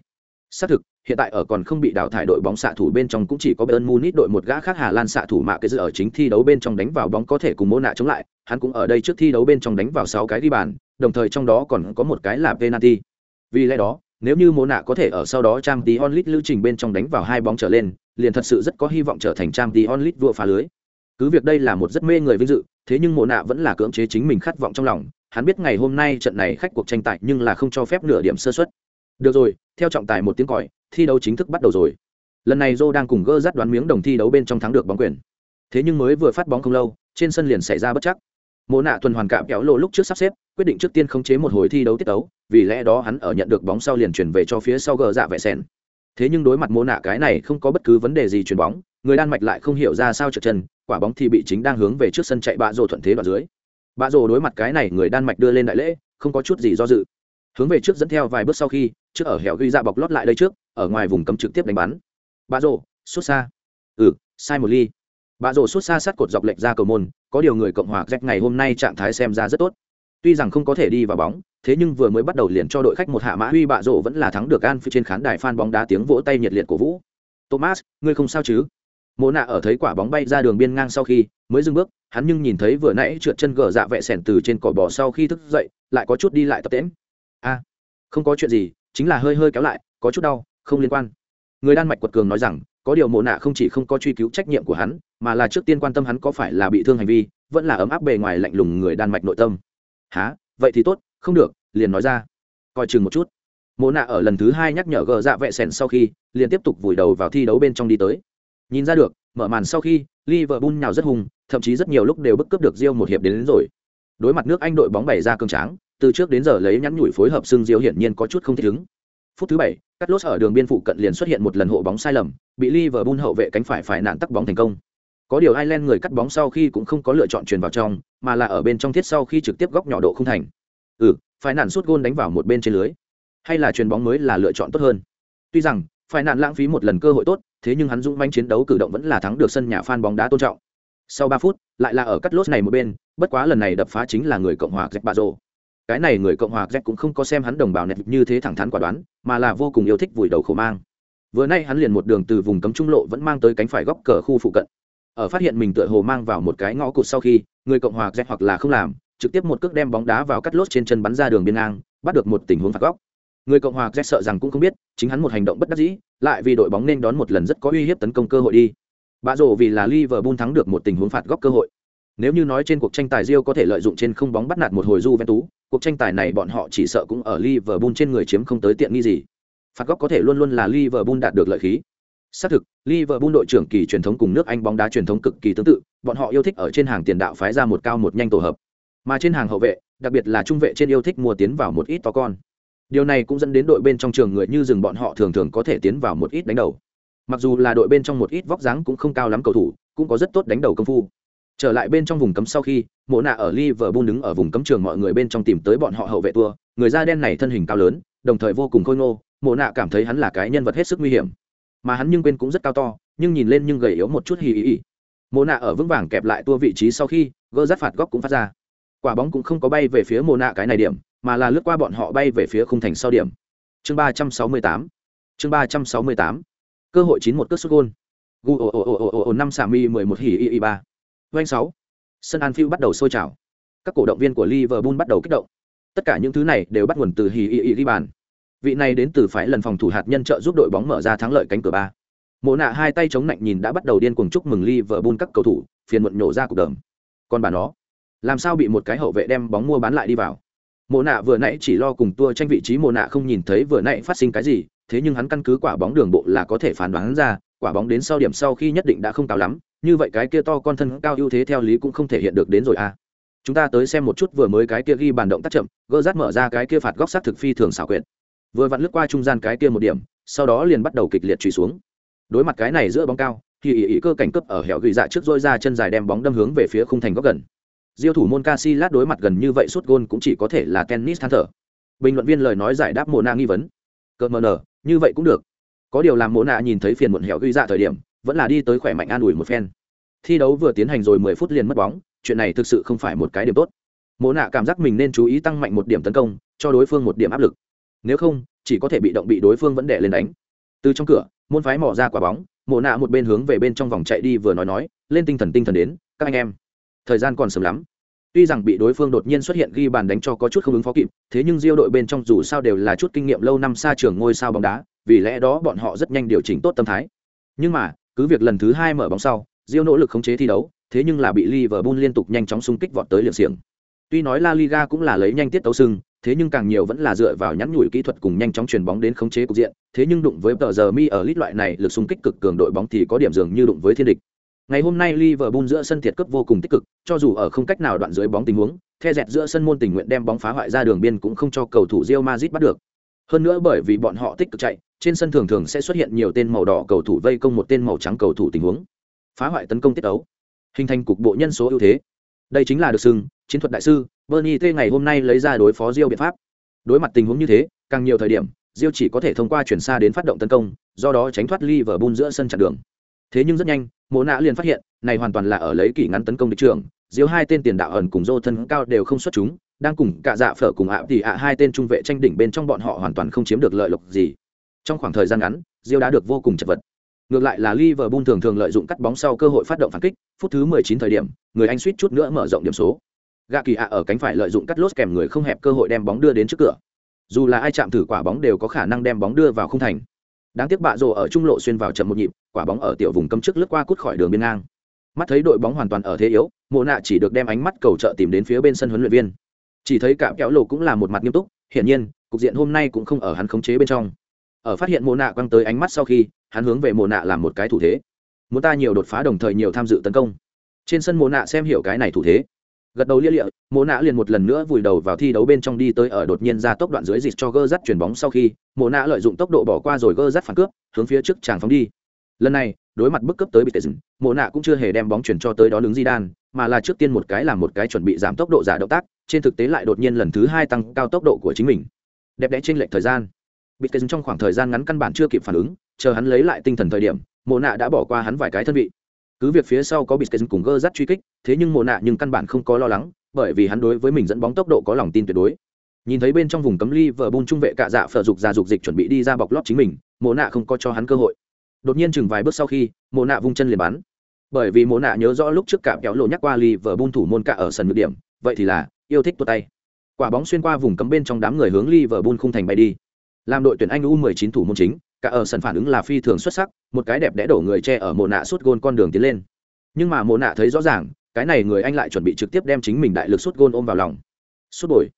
Xác thực, hiện tại ở còn không bị đào thải đội bóng xạ thủ bên trong cũng chỉ có Bayern Munich đội một gã khác Hà Lan xạ thủ mạ cái dự ở chính thi đấu bên trong đánh vào bóng có thể cùng Mô Nạ chống lại, hắn cũng ở đây trước thi đấu bên trong đánh vào 6 cái ghi bàn, đồng thời trong đó còn có một cái là penalty. Vì lẽ đó, nếu như Mô Nạ có thể ở sau đó Trang Tí Onlit lưu trình bên trong đánh vào hai bóng trở lên, liền thật sự rất có hy vọng trở thành Trang Tí Onlit vua phá lưới. Cứ việc đây là một rất mê người vinh dự, thế nhưng Mô Nạ vẫn là cưỡng chế chính mình khát vọng trong lòng, hắn biết ngày hôm nay trận này khách cuộc tranh tài nhưng là không cho phép nửa điểm sơ suất. Được rồi, theo trọng tài một tiếng còi, thi đấu chính thức bắt đầu rồi. Lần này Zô đang cùng gơ dắt đoán miếng đồng thi đấu bên trong thắng được bóng quyền. Thế nhưng mới vừa phát bóng không lâu, trên sân liền xảy ra bất chắc. Mộ nạ tuần hoàn cạm kéo lộ lúc trước sắp xếp, quyết định trước tiên khống chế một hồi thi đấu tiết đấu, vì lẽ đó hắn ở nhận được bóng sau liền chuyển về cho phía sau gờ dạ vẻ sen. Thế nhưng đối mặt mộ nạ cái này không có bất cứ vấn đề gì chuyển bóng, người Đan Mạch lại không hiểu ra sao trượt chân, quả bóng thì bị chính đang hướng về trước sân chạy bạ rồ thuận thế đoạn dưới bạ rồ đối mặt cái này người đan mạch đưa lên đại lễ không có chút gì do dự hướng về trước dẫn theo vài bước sau khi trước ở hẻo ghi ra bọc lót lại đây trước, ở ngoài vùng cấm trực tiếp đánh bắn. Bà rộ xuất xa. Ừ sai một ly. Bà rộ xuất xa sát cột dọc lệch ra cầu môn, có điều người cộng hòa rách ngày hôm nay trạng thái xem ra rất tốt. Tuy rằng không có thể đi vào bóng, thế nhưng vừa mới bắt đầu liền cho đội khách một hạ mã huy bạ rộ vẫn là thắng được an phía trên khán đài phan bóng đá tiếng vỗ tay nhiệt liệt của vũ. Thomas, ngươi không sao chứ? Mộ nạ ở thấy quả bóng bay ra đường biên ngang sau khi mới dừng bước, hắn nhưng nhìn thấy vừa nãy trượt chân gờ dạ vẹ sẻn từ trên cỏ bò sau khi thức dậy, lại có chút đi lại tập tễm a à, không có chuyện gì chính là hơi hơi kéo lại có chút đau không liên quan. Người đan mạch quật cường nói rằng có điều mộ nạ không chỉ không có truy cứu trách nhiệm của hắn mà là trước tiên quan tâm hắn có phải là bị thương hành vi vẫn là ấm áp bề ngoài lạnh lùng người đan mạch nội tâm. Há vậy thì tốt không được liền nói ra. Coi chừng một chút. Mộ nạ ở lần thứ hai nhắc nhở gờ dạ vẹ sẻn sau khi liền tiếp tục vùi đầu vào thi đấu bên trong đi tới. Nhìn ra được, mở màn sau khi Liverpool nhào rất hùng, thậm chí rất nhiều lúc đều bức cướp được riêng một hiệp đến, đến rồi. Đối mặt nước Anh đội bóng bày ra cương tráng, từ trước đến giờ lấy nhắn nhủi phối hợp xương diêu hiển nhiên có chút không thích ứng. Phút thứ bảy, cắt lốt ở đường biên phụ cận liền xuất hiện một lần hộ bóng sai lầm, bị Liverpool hậu vệ cánh phải phải nạn tắc bóng thành công. Có điều Ireland người cắt bóng sau khi cũng không có lựa chọn truyền vào trong, mà là ở bên trong thiết sau khi trực tiếp góc nhỏ độ không thành. Ừ, phải nạn suốt gôn đánh vào một bên trên lưới. Hay là truyền bóng mới là lựa chọn tốt hơn. Tuy rằng, phải nạn lãng phí một lần cơ hội tốt, thế nhưng hắn dũng manh chiến đấu cử động vẫn là thắng được sân nhà fan bóng đá tôn trọng. Sau ba phút, lại là ở cắt lốt này một bên, bất quá lần này đập phá chính là người Cộng hòa dẹp bà rồ cái này người Cộng hòa z cũng không có xem hắn đồng bào nẹt như thế thẳng thắn quả đoán, mà là vô cùng yêu thích vùi đầu khổ mang. Vừa nay hắn liền một đường từ vùng cấm trung lộ vẫn mang tới cánh phải góc cờ khu phụ cận. Ở phát hiện mình tựa hồ mang vào một cái ngõ cụt sau khi, người Cộng hòa z hoặc là không làm, trực tiếp một cước đem bóng đá vào cắt lốt trên chân bắn ra đường biên ngang, bắt được một tình huống phạt góc người cộng hòa z sợ rằng cũng không biết chính hắn một hành động bất đắc dĩ lại vì đội bóng nên đón một lần rất có uy hiếp tấn công cơ hội đi bạ rổ vì là liverpool thắng được một tình huống phạt góc cơ hội nếu như nói trên cuộc tranh tài Rio có thể lợi dụng trên không bóng bắt nạt một hồi du ven tú cuộc tranh tài này bọn họ chỉ sợ cũng ở liverpool trên người chiếm không tới tiện nghi gì. Phạt góc có thể luôn luôn là liverpool đạt được lợi khí. Xác thực, liverpool đội trưởng kỳ truyền thống cùng nước anh bóng đá truyền thống cực kỳ tương tự, bọn họ yêu thích ở trên hàng tiền đạo phái ra một cao một nhanh tổ hợp. Mà trên hàng hậu vệ, đặc biệt là trung vệ trên yêu thích mua tiến vào một ít to con. Điều này cũng dẫn đến đội bên trong trường người như rừng bọn họ thường thường có thể tiến vào một ít đánh đầu. Mặc dù là đội bên trong một ít vóc dáng cũng không cao lắm cầu thủ, cũng có rất tốt đánh đầu công phu trở lại bên trong vùng cấm sau khi, mộ nạ ở liverpool đứng ở vùng cấm trường mọi người bên trong tìm tới bọn họ hậu vệ tua. Người da đen này thân hình cao lớn, đồng thời vô cùng khôi ngô, mộ nạ cảm thấy hắn là cái nhân vật hết sức nguy hiểm. Mà hắn nhưng quên cũng rất cao to, nhưng nhìn lên nhưng gầy yếu một chút hì ý ý mộ nạ ở vững vàng kẹp lại tua vị trí sau khi, gỡ rắt phạt góc cũng phát ra. Quả bóng cũng không có bay về phía mộ nạ cái này điểm, mà là lướt qua bọn họ bay về phía khung thành sau điểm. Chương ba trăm sáu mươi tám. Chương ba trăm sáu mươi tám. Cơ hội chín một cất xuất gôn. Gu ồ ồ ồ ồ ồ năm xà mi mười một hỉ y y ba doanh 6. sân anfield bắt đầu sôi trào. Các cổ động viên của liverpool bắt đầu kích động. Tất cả những thứ này đều bắt nguồn từ hì ị ị ghi bàn. Vị này đến từ phải lần phòng thủ hạt nhân trợ giúp đội bóng mở ra thắng lợi cánh cửa ba. Mộ nạ hai tay chống nạnh nhìn đã bắt đầu điên cuồng chúc mừng Liverpool các cầu thủ, phiền muộn nhổ ra cục đờm còn bà nó, làm sao bị một cái hậu vệ đem bóng mua bán lại đi vào? Mộ nạ vừa nãy chỉ lo cùng tua tranh vị trí, mộ nạ không nhìn thấy vừa nãy phát sinh cái gì, thế nhưng hắn căn cứ quả bóng đường bộ là có thể phán đoán ra, quả bóng đến sau điểm sau khi nhất định đã không cao lắm như vậy cái kia to con thân cao ưu thế theo lý cũng không thể hiện được đến rồi à. Chúng ta tới xem một chút vừa mới cái kia ghi bàn động tác chậm, gỡ rát mở ra cái kia phạt góc sát thực phi thường xảo quyệt. Vừa vặn lướt qua trung gian cái kia một điểm, sau đó liền bắt đầu kịch liệt trùy xuống. Đối mặt cái này giữa bóng cao, thì ý ý cơ cảnh cướp ở hẻo gửi dạ trước dôi ra chân dài đem bóng đâm hướng về phía khung thành góc gần. Diêu thủ môn Casillas đối mặt gần như vậy suốt gôn cũng chỉ có thể là tennis than thở. Bình luận viên lời nói giải đáp mồ na nghi vấn. Cợt mờ nở, như vậy cũng được. Có điều làm mồ nạ nhìn thấy phiền muộn hẻo gửi dạ thời điểm vẫn là đi tới khỏe mạnh an ủi một phen. Thi đấu vừa tiến hành rồi mười phút liền mất bóng, chuyện này thực sự không phải một cái điểm tốt. Mồ nạ cảm giác mình nên chú ý tăng mạnh một điểm tấn công, cho đối phương một điểm áp lực. Nếu không, chỉ có thể bị động bị đối phương vẫn đè lên đánh. Từ trong cửa, môn phái mỏ ra quả bóng mồ nạ một bên hướng về bên trong vòng chạy đi vừa nói nói, lên tinh thần tinh thần đến, các anh em. Thời gian còn sớm lắm. Tuy rằng bị đối phương đột nhiên xuất hiện ghi bàn đánh cho có chút không ứng phó kịp, thế nhưng diêu đội bên trong dù sao đều là chút kinh nghiệm lâu năm xa trường ngôi sao bóng đá, vì lẽ đó bọn họ rất nhanh điều chỉnh tốt tâm thái. Nhưng mà cứ việc lần thứ hai mở bóng sau diêu nỗ lực khống chế thi đấu thế nhưng là bị liverpool liên tục nhanh chóng xung kích vọt tới liệm xiềng tuy nói la liga cũng là lấy nhanh tiết tấu sưng thế nhưng càng nhiều vẫn là dựa vào nhắn nhủi kỹ thuật cùng nhanh chóng chuyền bóng đến khống chế cục diện thế nhưng đụng với tờ giờ mi ở lít loại này lực xung kích cực cường đội bóng thì có điểm dường như đụng với thiên địch Ngày hôm nay Liverpool giữa sân thiệt cấp vô cùng tích cực, cho dù ở không cách nào đoạn dưới bóng tình huống, the dẹt giữa sân môn tình nguyện đem bóng phá hoại ra đường biên cũng không cho cầu thủ Real Madrid bắt được. Hơn nữa bởi vì bọn họ tích cực chạy, trên sân thường thường sẽ xuất hiện nhiều tên màu đỏ cầu thủ vây công một tên màu trắng cầu thủ tình huống, phá hoại tấn công tiết ấu, hình thành cục bộ nhân số ưu thế. Đây chính là được xưng chiến thuật đại sư, Bernie T ngày hôm nay lấy ra đối phó diêu biện pháp. Đối mặt tình huống như thế, càng nhiều thời điểm, diêu chỉ có thể thông qua chuyển xa đến phát động tấn công, do đó tránh thoát ly vở bun giữa sân chặn đường thế nhưng rất nhanh mộ nạ liền phát hiện này hoàn toàn là ở lấy kỷ ngắn tấn công địch trường diêu hai tên tiền đạo ẩn cùng dô thân cao đều không xuất chúng đang cùng cả dạ phở cùng ạ thì ạ hai tên trung vệ tranh đỉnh bên trong bọn họ hoàn toàn không chiếm được lợi lộc gì trong khoảng thời gian ngắn, diêu đã được vô cùng chật vật. Ngược lại là Liverpool thường thường lợi dụng cắt bóng sau cơ hội phát động phản kích, phút thứ 19 thời điểm, người anh suýt chút nữa mở rộng điểm số. Gạ kỳ ạ ở cánh phải lợi dụng cắt lốt kèm người không hẹp cơ hội đem bóng đưa đến trước cửa. Dù là ai chạm thử quả bóng đều có khả năng đem bóng đưa vào khung thành. Đáng tiếc bạ rồ ở trung lộ xuyên vào chậm một nhịp, quả bóng ở tiểu vùng cấm trước lướt qua cút khỏi đường biên ngang. Mắt thấy đội bóng hoàn toàn ở thế yếu, mộ nạ chỉ được đem ánh mắt cầu trợ tìm đến phía bên sân huấn luyện viên. Chỉ thấy cả kéo lộ cũng là một mặt nghiêm túc, hiển nhiên, cục diện hôm nay cũng không ở hắn khống chế bên trong ở phát hiện mộ nạ quăng tới ánh mắt sau khi, hắn hướng về mộ nạ làm một cái thủ thế. Muốn ta nhiều đột phá đồng thời nhiều tham dự tấn công. Trên sân mộ nạ xem hiểu cái này thủ thế. Gật đầu lia lịa, mộ nạ liền một lần nữa vùi đầu vào thi đấu bên trong đi tới ở đột nhiên ra tốc đoạn dưới dịch cho gơ dắt chuyển bóng sau khi, mộ nạ lợi dụng tốc độ bỏ qua rồi gơ dắt phản cướp, hướng phía trước chàng phóng đi. Lần này, đối mặt bức cấp tới bị tệ dừng mộ nạ cũng chưa hề đem bóng chuyển cho tới đó đứng di đan mà là trước tiên một cái làm một cái chuẩn bị giảm tốc độ giả động tác, trên thực tế lại đột nhiên lần thứ hai tăng cao tốc độ của chính mình. Đẹp đẽ trên lệch thời gian bị kê trong khoảng thời gian ngắn căn bản chưa kịp phản ứng, chờ hắn lấy lại tinh thần thời điểm, mộ nạ đã bỏ qua hắn vài cái thân vị. Cứ việc phía sau có bị kê cùng gơ dắt truy kích, thế nhưng mộ nạ nhưng căn bản không có lo lắng, bởi vì hắn đối với mình dẫn bóng tốc độ có lòng tin tuyệt đối. Nhìn thấy bên trong vùng cấm ly vợ bung trung vệ cạ dạ phở dục ra dục dịch chuẩn bị đi ra bọc lót chính mình, mộ nạ không có cho hắn cơ hội. Đột nhiên chừng vài bước sau khi, mộ nạ vung chân liền bắn. Bởi vì mộ nạ nhớ rõ lúc trước cạm kéo lộ nhắc qua ly vợ bung thủ môn cạ ở sân ngược điểm, vậy thì là, yêu thích tuột tay. Quả bóng xuyên qua vùng cấm bên trong đám người hướng ly vợ bung khung thành bay đi làm đội tuyển anh u 19 thủ môn chính, cả ở sân phản ứng là phi thường xuất sắc, một cái đẹp đẽ đổ người che ở mộ nạ suốt gôn con đường tiến lên. Nhưng mà mộ nạ thấy rõ ràng, cái này người anh lại chuẩn bị trực tiếp đem chính mình đại lực suốt gôn ôm vào lòng. Suốt bồi.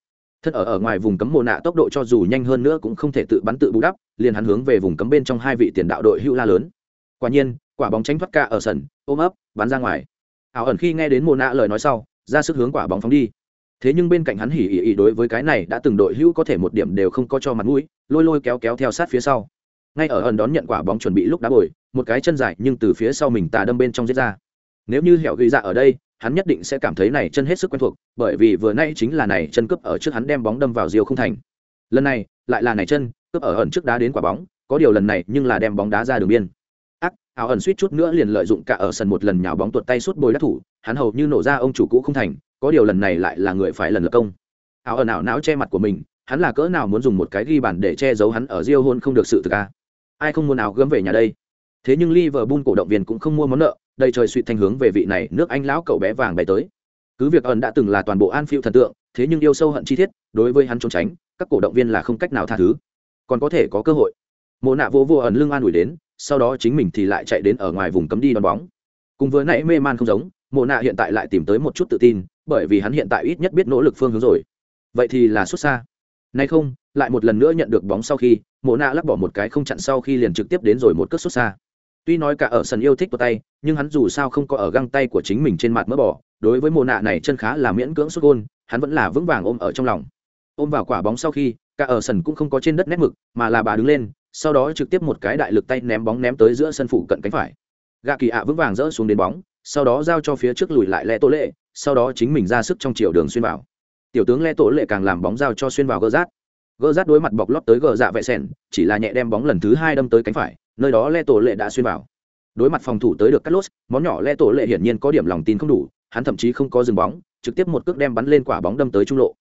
Thân ở ở ngoài vùng cấm mồ nạ tốc độ cho dù nhanh hơn nữa cũng không thể tự bắn tự bù đắp, liền hắn hướng về vùng cấm bên trong hai vị tiền đạo đội hữu la lớn. Quả nhiên, quả bóng tránh thoát ca ở sân, ôm ấp, bắn ra ngoài. Ảo ẩn khi nghe đến mồ nạ lời nói sau, ra sức hướng quả bóng phóng đi thế nhưng bên cạnh hắn hỉ ỉ ỉ đối với cái này đã từng đội hữu có thể một điểm đều không có cho mặt mũi, lôi lôi kéo kéo theo sát phía sau. Ngay ở ẩn đón nhận quả bóng chuẩn bị lúc đá bồi, một cái chân dài nhưng từ phía sau mình tà đâm bên trong giết ra. Nếu như hẻo ghi dạ ở đây, hắn nhất định sẽ cảm thấy này chân hết sức quen thuộc, bởi vì vừa nay chính là này chân cướp ở trước hắn đem bóng đâm vào diều không thành. Lần này, lại là này chân cướp ở ẩn trước đá đến quả bóng, có điều lần này nhưng là đem bóng đá ra đường biên. Ác áo ẩn suýt chút nữa liền lợi dụng cả ở sân một lần nhào bóng tuột tay suốt bồi đắc thủ, hắn hầu như nổ ra ông chủ cũ không thành có điều lần này lại là người phải lần lượt công. Áo ẩn ảo não che mặt của mình hắn là cỡ nào muốn dùng một cái ghi bàn để che giấu hắn ở Rio hôn không được sự thực a. Ai không muốn áo gấm về nhà đây? Thế nhưng Liverpool cổ động viên cũng không mua món nợ, đầy trời suy thanh hướng về vị này nước anh lão cậu bé vàng bay tới. Cứ việc ẩn đã từng là toàn bộ an phiêu thần tượng thế nhưng yêu sâu hận chi thiết đối với hắn trốn tránh các cổ động viên là không cách nào tha thứ. Còn có thể có cơ hội. Mộ nạ vô vô ẩn lưng an ủi đến sau đó chính mình thì lại chạy đến ở ngoài vùng cấm đi đón bóng. Cùng vừa nãy mê man không giống mộ nạ hiện tại lại tìm tới một chút tự tin bởi vì hắn hiện tại ít nhất biết nỗ lực phương hướng rồi. Vậy thì là xuất xa. Nay không, lại một lần nữa nhận được bóng sau khi, mộ nạ lắc bỏ một cái không chặn sau khi liền trực tiếp đến rồi một cất xuất xa. Tuy nói cả ở sân yêu thích của tay, nhưng hắn dù sao không có ở găng tay của chính mình trên mặt mỡ bỏ, đối với mộ nạ này chân khá là miễn cưỡng xuất gôn, hắn vẫn là vững vàng ôm ở trong lòng. Ôm vào quả bóng sau khi, cả ở sân cũng không có trên đất nét mực, mà là bà đứng lên, sau đó trực tiếp một cái đại lực tay ném bóng ném tới giữa sân phủ cận cánh phải. Gạ kỳ ạ vững vàng rỡ xuống đến bóng sau đó giao cho phía trước lùi lại lẽ tổ lệ, sau đó chính mình ra sức trong chiều đường xuyên vào. Tiểu tướng lẽ tổ lệ càng làm bóng giao cho xuyên vào gỡ rát gỡ rát đối mặt bọc lót tới gỡ dạ vệ sẻn chỉ là nhẹ đem bóng lần thứ hai đâm tới cánh phải, nơi đó lẽ tổ lệ đã xuyên vào. Đối mặt phòng thủ tới được cắt lốt món nhỏ lẽ tổ lệ hiển nhiên có điểm lòng tin không đủ, hắn thậm chí không có dừng bóng, trực tiếp một cước đem bắn lên quả bóng đâm tới trung lộ.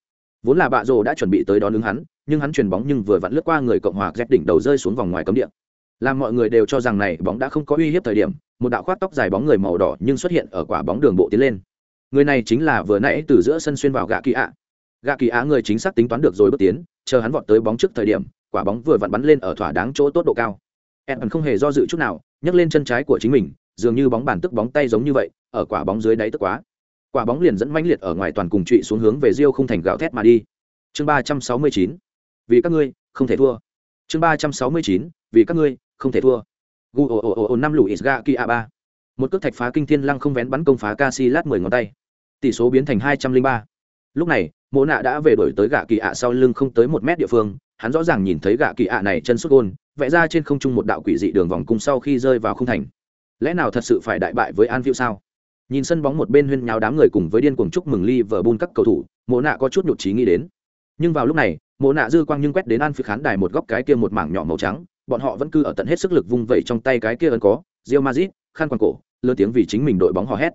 Vốn là bạ rồ đã chuẩn bị tới đón ứng hắn, nhưng hắn chuyền bóng nhưng vừa vặn lướt qua người cộng hòa dép đỉnh đầu rơi xuống vòng ngoài cấm địa làm mọi người đều cho rằng này bóng đã không có uy hiếp thời điểm, một đạo khoác tóc dài bóng người màu đỏ nhưng xuất hiện ở quả bóng đường bộ tiến lên. Người này chính là vừa nãy từ giữa sân xuyên vào gạ kỳ ạ. Gạ kỳ ạ người chính xác tính toán được rồi bước tiến, chờ hắn vọt tới bóng trước thời điểm, quả bóng vừa vặn bắn lên ở thỏa đáng chỗ tốt độ cao. Em không hề do dự chút nào, nhấc lên chân trái của chính mình, dường như bóng bàn tức bóng tay giống như vậy, ở quả bóng dưới đáy tức quá. Quả bóng liền dẫn mãnh liệt ở ngoài toàn cùng trụy xuống hướng về Rio không thành gạo thét mà đi. Chương ba trăm sáu mươi chín, vì các ngươi không thể thua. Chương ba trăm sáu mươi chín, vì các ngươi không thể thua. Gu ồ ồ ồ năm lũ isga kia ba. Một cước thạch phá kinh thiên lăng không vén bắn công phá Casillas mười ngón tay. Tỷ số biến thành hai trăm linh ba. Lúc này, mộ nạ đã về đổi tới gạ kỳ ạ sau lưng không tới một mét địa phương, hắn rõ ràng nhìn thấy gạ kỳ ạ này chân xuất gôn, vẽ ra trên không trung một đạo quỷ dị đường vòng cung sau khi rơi vào không thành. Lẽ nào thật sự phải đại bại với Anfield sao? Nhìn sân bóng một bên huyên nháo đám người cùng với điên cuồng chúc mừng Liverpool các cầu thủ, mộ nạ có chút nhụt chí nghĩ đến. Nhưng vào lúc này, mộ nạ dư quang nhưng quét đến Anfield khán đài một góc cái kia một mảng nhỏ màu trắng bọn họ vẫn cứ ở tận hết sức lực vung vẩy trong tay cái kia ấn có, Real Madrid khăn quàng cổ, lớn tiếng vì chính mình đội bóng hò hét.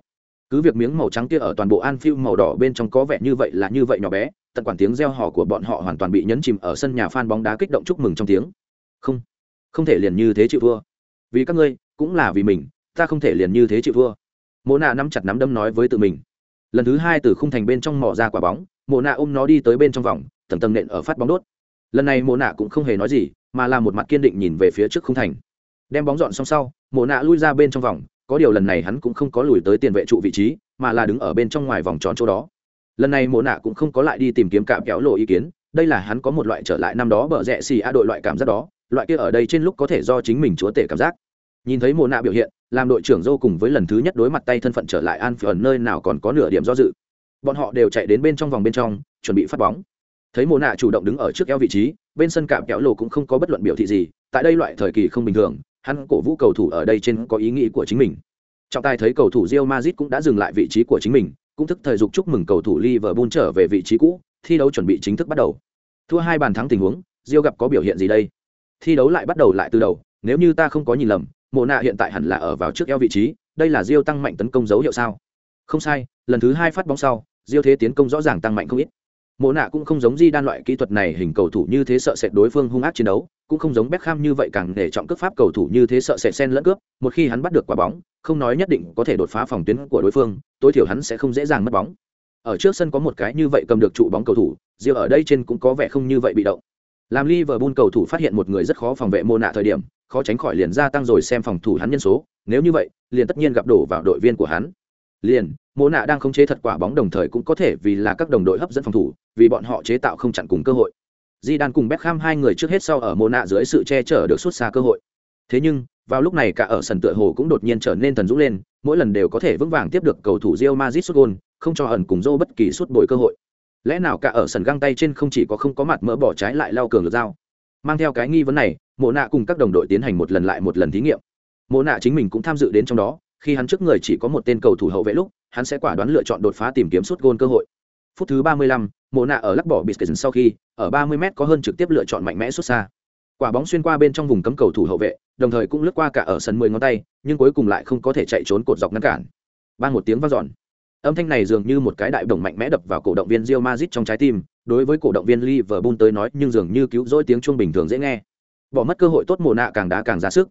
Cứ việc miếng màu trắng kia ở toàn bộ Anfield màu đỏ bên trong có vẻ như vậy là như vậy nhỏ bé, tận quản tiếng reo hò của bọn họ hoàn toàn bị nhấn chìm ở sân nhà fan bóng đá kích động chúc mừng trong tiếng. Không không thể liền như thế chịu thua. Vì các ngươi, cũng là vì mình, ta không thể liền như thế chịu thua. Mộ nạ nắm chặt nắm đấm nói với tự mình. Lần thứ hai từ khung thành bên trong mỏ ra quả bóng, mộ nạ ôm nó đi tới bên trong vòng, tầng tầng nện ở phát bóng đốt lần này mộ nạ cũng không hề nói gì, mà là một mặt kiên định nhìn về phía trước khung thành. Đem bóng dọn xong sau, mộ nạ lui ra bên trong vòng, có điều lần này hắn cũng không có lùi tới tiền vệ trụ vị trí, mà là đứng ở bên trong ngoài vòng tròn chỗ đó. Lần này mộ nạ cũng không có lại đi tìm kiếm cạm kéo lộ ý kiến, đây là hắn có một loại trở lại năm đó bở rẽ xì a đội loại cảm giác đó, loại kia ở đây trên lúc có thể do chính mình chúa tể cảm giác. Nhìn thấy mộ nạ biểu hiện, làm đội trưởng dô cùng với lần thứ nhất đối mặt tay thân phận trở lại an phở nơi nào còn có nửa điểm do dự. Bọn họ đều chạy đến bên trong vòng bên trong, chuẩn bị phát bóng thấy mộ nạ chủ động đứng ở trước eo vị trí, bên sân cạm kéo lộ cũng không có bất luận biểu thị gì, tại đây loại thời kỳ không bình thường, hắn cổ vũ cầu thủ ở đây trên có ý nghĩ của chính mình. Trọng tài thấy cầu thủ Real Madrid cũng đã dừng lại vị trí của chính mình, cũng thức thời dục chúc mừng cầu thủ Liverpool trở về vị trí cũ, thi đấu chuẩn bị chính thức bắt đầu. Thua hai bàn thắng tình huống, Real gặp có biểu hiện gì đây? Thi đấu lại bắt đầu lại từ đầu, nếu như ta không có nhìn lầm, mộ nạ hiện tại hẳn là ở vào trước eo vị trí, đây là Real tăng mạnh tấn công dấu hiệu sao? Không sai, lần thứ hai phát bóng sau, Real thế tiến công rõ ràng tăng mạnh không ít mộ nạ cũng không giống di đan loại kỹ thuật này, hình cầu thủ như thế sợ sệt đối phương hung ác chiến đấu, cũng không giống Beckham như vậy càng để trọng cướp pháp cầu thủ như thế sợ sệt sen lẫn cướp, một khi hắn bắt được quả bóng, không nói nhất định có thể đột phá phòng tuyến của đối phương, tối thiểu hắn sẽ không dễ dàng mất bóng. Ở trước sân có một cái như vậy cầm được trụ bóng cầu thủ riêng ở đây trên cũng có vẻ không như vậy bị động. Làm Liverpool cầu thủ phát hiện một người rất khó phòng vệ mô nạ thời điểm, khó tránh khỏi liền gia tăng rồi xem phòng thủ hắn nhân số, nếu như vậy, liền tất nhiên gặp đổ vào đội viên của hắn. Liền mô nạ đang không chế thật quả bóng đồng thời cũng có thể vì là các đồng đội hấp dẫn phòng thủ, vì bọn họ chế tạo không chặn cùng cơ hội. Di đan cùng beckham hai người trước hết sau ở mô nạ dưới sự che chở được xuất xa cơ hội. Thế nhưng, vào lúc này cả ở sân tựa hồ cũng đột nhiên trở nên thần dũng lên, mỗi lần đều có thể vững vàng tiếp được cầu thủ rio mazit xuất gôn, không cho ẩn cùng dô bất kỳ suốt bồi cơ hội. Lẽ nào cả ở sân găng tay trên không chỉ có không có mặt mỡ bỏ trái lại lao cường được dao mang theo cái nghi vấn này, mộ nạ cùng các đồng đội tiến hành một lần lại một lần thí nghiệm. Mộ nạ chính mình cũng tham dự đến trong đó khi hắn trước người chỉ có một tên cầu thủ hậu vệ lúc hắn sẽ quả đoán lựa chọn đột phá tìm kiếm suốt gôn cơ hội. Phút thứ ba mươi lăm, mộ nạ ở lắc bỏ biscuit sau khi ở ba mươi m có hơn trực tiếp lựa chọn mạnh mẽ xuất xa. Quả bóng xuyên qua bên trong vùng cấm cầu thủ hậu vệ đồng thời cũng lướt qua cả ở sân mười ngón tay nhưng cuối cùng lại không có thể chạy trốn cột dọc ngăn cản. Bang một tiếng vang dọn. Âm thanh này dường như một cái đại đồng mạnh mẽ đập vào cổ động viên Real Madrid trong trái tim đối với cổ động viên Liverpool tới nói nhưng dường như cứu rỗi tiếng chuông bình thường dễ nghe. Bỏ mất cơ hội tốt mộ nạ càng đá càng ra sức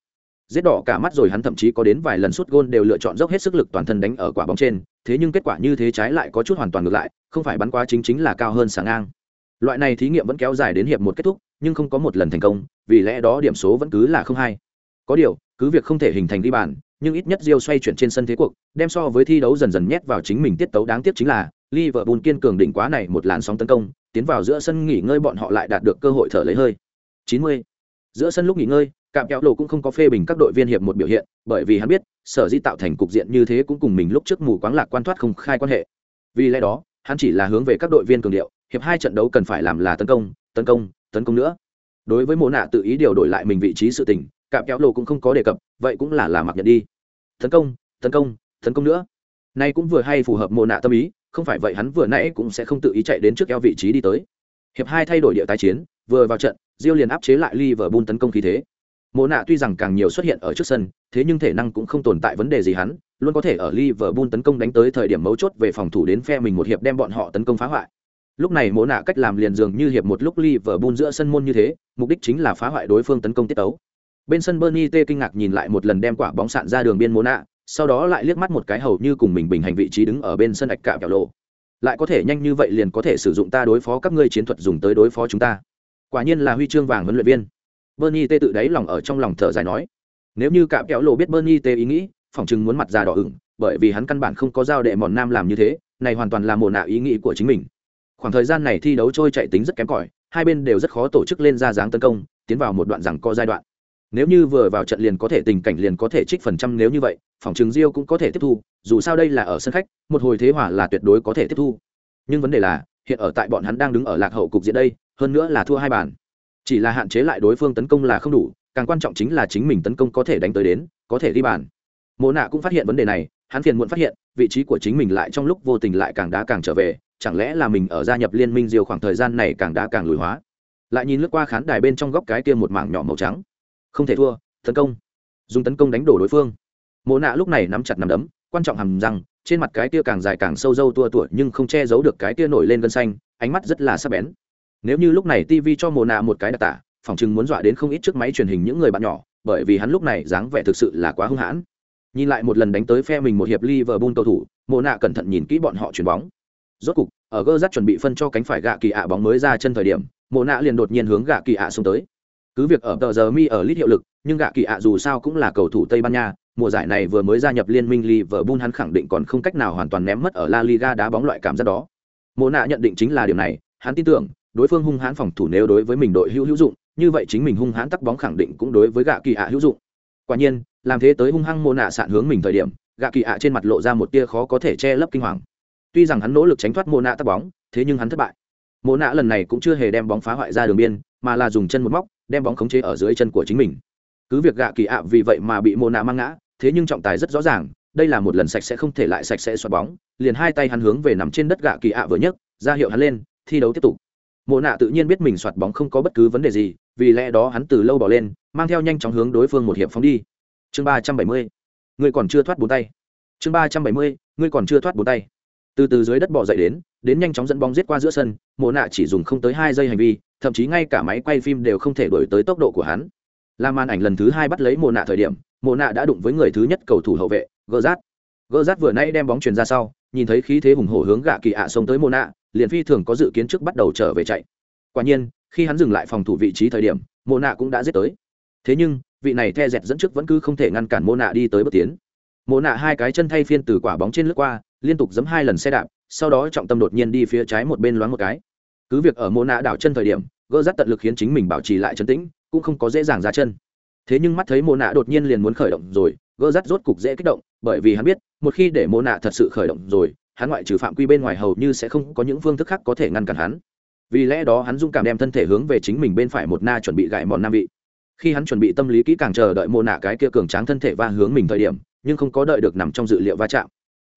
giết đỏ cả mắt rồi hắn thậm chí có đến vài lần sút gôn đều lựa chọn dốc hết sức lực toàn thân đánh ở quả bóng trên thế nhưng kết quả như thế trái lại có chút hoàn toàn ngược lại không phải bắn quá chính chính là cao hơn sáng ngang loại này thí nghiệm vẫn kéo dài đến hiệp một kết thúc nhưng không có một lần thành công vì lẽ đó điểm số vẫn cứ là không hai có điều cứ việc không thể hình thành ghi bàn nhưng ít nhất Rio xoay chuyển trên sân thế cuộc, đem so với thi đấu dần dần nhét vào chính mình tiết tấu đáng tiếc chính là Liverpool kiên cường đỉnh quá này một làn sóng tấn công, tiến vào giữa sân nghỉ ngơi bọn họ lại đạt được cơ hội thở lấy hơi. 90. Giữa sân lúc nghỉ ngơi, Cạm Kéo Lộ cũng không có phê bình các đội viên hiệp một biểu hiện, bởi vì hắn biết, sở dĩ tạo thành cục diện như thế cũng cùng mình lúc trước mù quáng lạc quan thoát không khai quan hệ. Vì lẽ đó, hắn chỉ là hướng về các đội viên cường điệu, hiệp hai trận đấu cần phải làm là tấn công, tấn công, tấn công nữa. Đối với Mộ Nạ tự ý điều đổi lại mình vị trí sự tình, Cạm Kéo Lộ cũng không có đề cập, vậy cũng là là mặc nhận đi. Tấn công, tấn công, tấn công nữa. Nay cũng vừa hay phù hợp Mộ Nạ tâm ý, không phải vậy hắn vừa nãy cũng sẽ không tự ý chạy đến trước eo vị trí đi tới. Hiệp hai thay đổi địa tái chiến, vừa vào trận, diêu liền áp chế lại Liverpool tấn công khí thế. Mộ nạ tuy rằng càng nhiều xuất hiện ở trước sân, thế nhưng thể năng cũng không tồn tại vấn đề gì hắn, luôn có thể ở Liverpool tấn công đánh tới thời điểm mấu chốt về phòng thủ đến phe mình một hiệp đem bọn họ tấn công phá hoại. Lúc này Mộ nạ cách làm liền dường như hiệp một lúc Liverpool giữa sân môn như thế, mục đích chính là phá hoại đối phương tấn công tiết tấu. Bên sân Bernie T kinh ngạc nhìn lại một lần đem quả bóng sạn ra đường biên Mộ nạ, sau đó lại liếc mắt một cái hầu như cùng mình bình hành vị trí đứng ở bên sân ạch cạo kẹo lộ lại có thể nhanh như vậy liền có thể sử dụng ta đối phó các ngươi chiến thuật dùng tới đối phó chúng ta quả nhiên là huy chương vàng huấn luyện viên bernie tê tự đáy lòng ở trong lòng thở dài nói. Nếu như cạm kéo lộ biết bernie tê ý nghĩ phỏng chừng muốn mặt già đỏ ửng, bởi vì hắn căn bản không có giao đệ mòn nam làm như thế, này hoàn toàn là mồ nạ ý nghĩ của chính mình. Khoảng thời gian này thi đấu trôi chạy tính rất kém cỏi, hai bên đều rất khó tổ chức lên ra dáng tấn công, tiến vào một đoạn rằng co giai đoạn. Nếu như vừa vào trận liền có thể tình cảnh liền có thể trích phần trăm nếu như vậy, phòng trường Rio cũng có thể tiếp thu, dù sao đây là ở sân khách, một hồi thế hỏa là tuyệt đối có thể tiếp thu. Nhưng vấn đề là, hiện ở tại bọn hắn đang đứng ở lạc hậu cục diện đây, hơn nữa là thua hai bàn chỉ là hạn chế lại đối phương tấn công là không đủ, càng quan trọng chính là chính mình tấn công có thể đánh tới đến, có thể đi bàn. Mộ nạ cũng phát hiện vấn đề này, hắn phiền muộn phát hiện, vị trí của chính mình lại trong lúc vô tình lại càng đá càng trở về, chẳng lẽ là mình ở gia nhập liên minh diều khoảng thời gian này càng đá càng lùi hóa? Lại nhìn lướt qua khán đài bên trong góc cái kia một mảng nhỏ màu trắng. Không thể thua, tấn công. Dùng tấn công đánh đổ đối phương. Mộ nạ lúc này nắm chặt nắm đấm, quan trọng hầm rằng trên mặt cái kia càng dài càng sâu dâu tua tuổi nhưng không che giấu được cái kia nổi lên gân xanh, ánh mắt rất là sắc bén nếu như lúc này tv cho mồ nạ một cái đặc tả phòng chừng muốn dọa đến không ít trước máy truyền hình những người bạn nhỏ bởi vì hắn lúc này dáng vẻ thực sự là quá hung hãn. Nhìn lại một lần đánh tới phe mình một hiệp Liverpool cầu thủ mồ nạ cẩn thận nhìn kỹ bọn họ chuyền bóng. Rốt cục ở gơ rắt chuẩn bị phân cho cánh phải gạ kỳ ạ bóng mới ra chân thời điểm mồ nạ liền đột nhiên hướng gạ kỳ ạ xuống tới. Cứ việc ở tờ giờ mi ở lít hiệu lực nhưng gạ kỳ ạ dù sao cũng là cầu thủ tây ban nha mùa giải này vừa mới gia nhập liên minh Liverpool hắn khẳng định còn không cách nào hoàn toàn ném mất ở La Liga đá bóng loại cảm giác đó. Mộ nạ nhận định chính là điều này, hắn tin tưởng, đối phương hung hãn phòng thủ nếu đối với mình đội hữu hữu dụng, như vậy chính mình hung hãn tắc bóng khẳng định cũng đối với gạ kỳ ạ hữu dụng. Quả nhiên, làm thế tới hung hăng mô nạ sạn hướng mình thời điểm, gạ kỳ ạ trên mặt lộ ra một tia khó có thể che lấp kinh hoàng. Tuy rằng hắn nỗ lực tránh thoát mô nạ tắc bóng, thế nhưng hắn thất bại. mô nạ lần này cũng chưa hề đem bóng phá hoại ra đường biên, mà là dùng chân một móc, đem bóng khống chế ở dưới chân của chính mình. Cứ việc gạ kỳ ạ vì vậy mà bị mô nạ mang ngã, thế nhưng trọng tài rất rõ ràng đây là một lần sạch sẽ không thể lại sạch sẽ xoạt bóng liền hai tay hắn hướng về nằm trên đất gạ kỳ ạ vừa nhấc ra hiệu hắn lên thi đấu tiếp tục mộ nạ tự nhiên biết mình soạt bóng không có bất cứ vấn đề gì, vì lẽ đó hắn từ lâu bỏ lên, mang theo nhanh chóng hướng đối phương một hiệp phóng đi. Chương ba trăm bảy mươi, ngươi còn chưa thoát bốn tay. Chương ba trăm bảy mươi, ngươi còn chưa thoát bốn tay. Từ từ dưới đất bỏ dậy đến đến nhanh chóng dẫn bóng giết qua giữa sân, mộ nạ chỉ dùng không tới hai giây hành vi, thậm chí ngay cả máy quay phim đều không thể đổi tới tốc độ của hắn. Là màn ảnh lần thứ hai bắt lấy mộ nạ thời điểm, mộ nạ đã đụng với người thứ nhất cầu thủ hậu vệ, gơ rát. Gơ rát vừa nay đem bóng truyền ra sau, nhìn thấy khí thế hùng hổ hướng gạ kỳ ạ xông tới mộ nạ liền phi thường có dự kiến trước bắt đầu trở về chạy. Quả nhiên, khi hắn dừng lại phòng thủ vị trí thời điểm mô nạ cũng đã giết tới. Thế nhưng, vị này the dẹt dẫn trước vẫn cứ không thể ngăn cản mô nạ đi tới bước tiến. Mô nạ hai cái chân thay phiên từ quả bóng trên lướt qua, liên tục giấm hai lần xe đạp, sau đó trọng tâm đột nhiên đi phía trái một bên loáng một cái. Cứ việc ở mô nạ đảo chân thời điểm, gỡ rắt tận lực khiến chính mình bảo trì lại chân tĩnh, cũng không có dễ dàng ra chân. Thế nhưng mắt thấy mô nạ đột nhiên liền muốn khởi động rồi, gỡ rắt rốt cục dễ kích động, bởi vì hắn biết, một khi để mô nạ thật sự khởi động rồi hắn ngoại trừ phạm quy bên ngoài hầu như sẽ không có những phương thức khác có thể ngăn cản hắn. Vì lẽ đó hắn dung cảm đem thân thể hướng về chính mình bên phải một na chuẩn bị gãi mòn nam vị. Khi hắn chuẩn bị tâm lý kỹ càng chờ đợi mô nạ cái kia cường tráng thân thể va hướng mình thời điểm nhưng không có đợi được nằm trong dự liệu va chạm.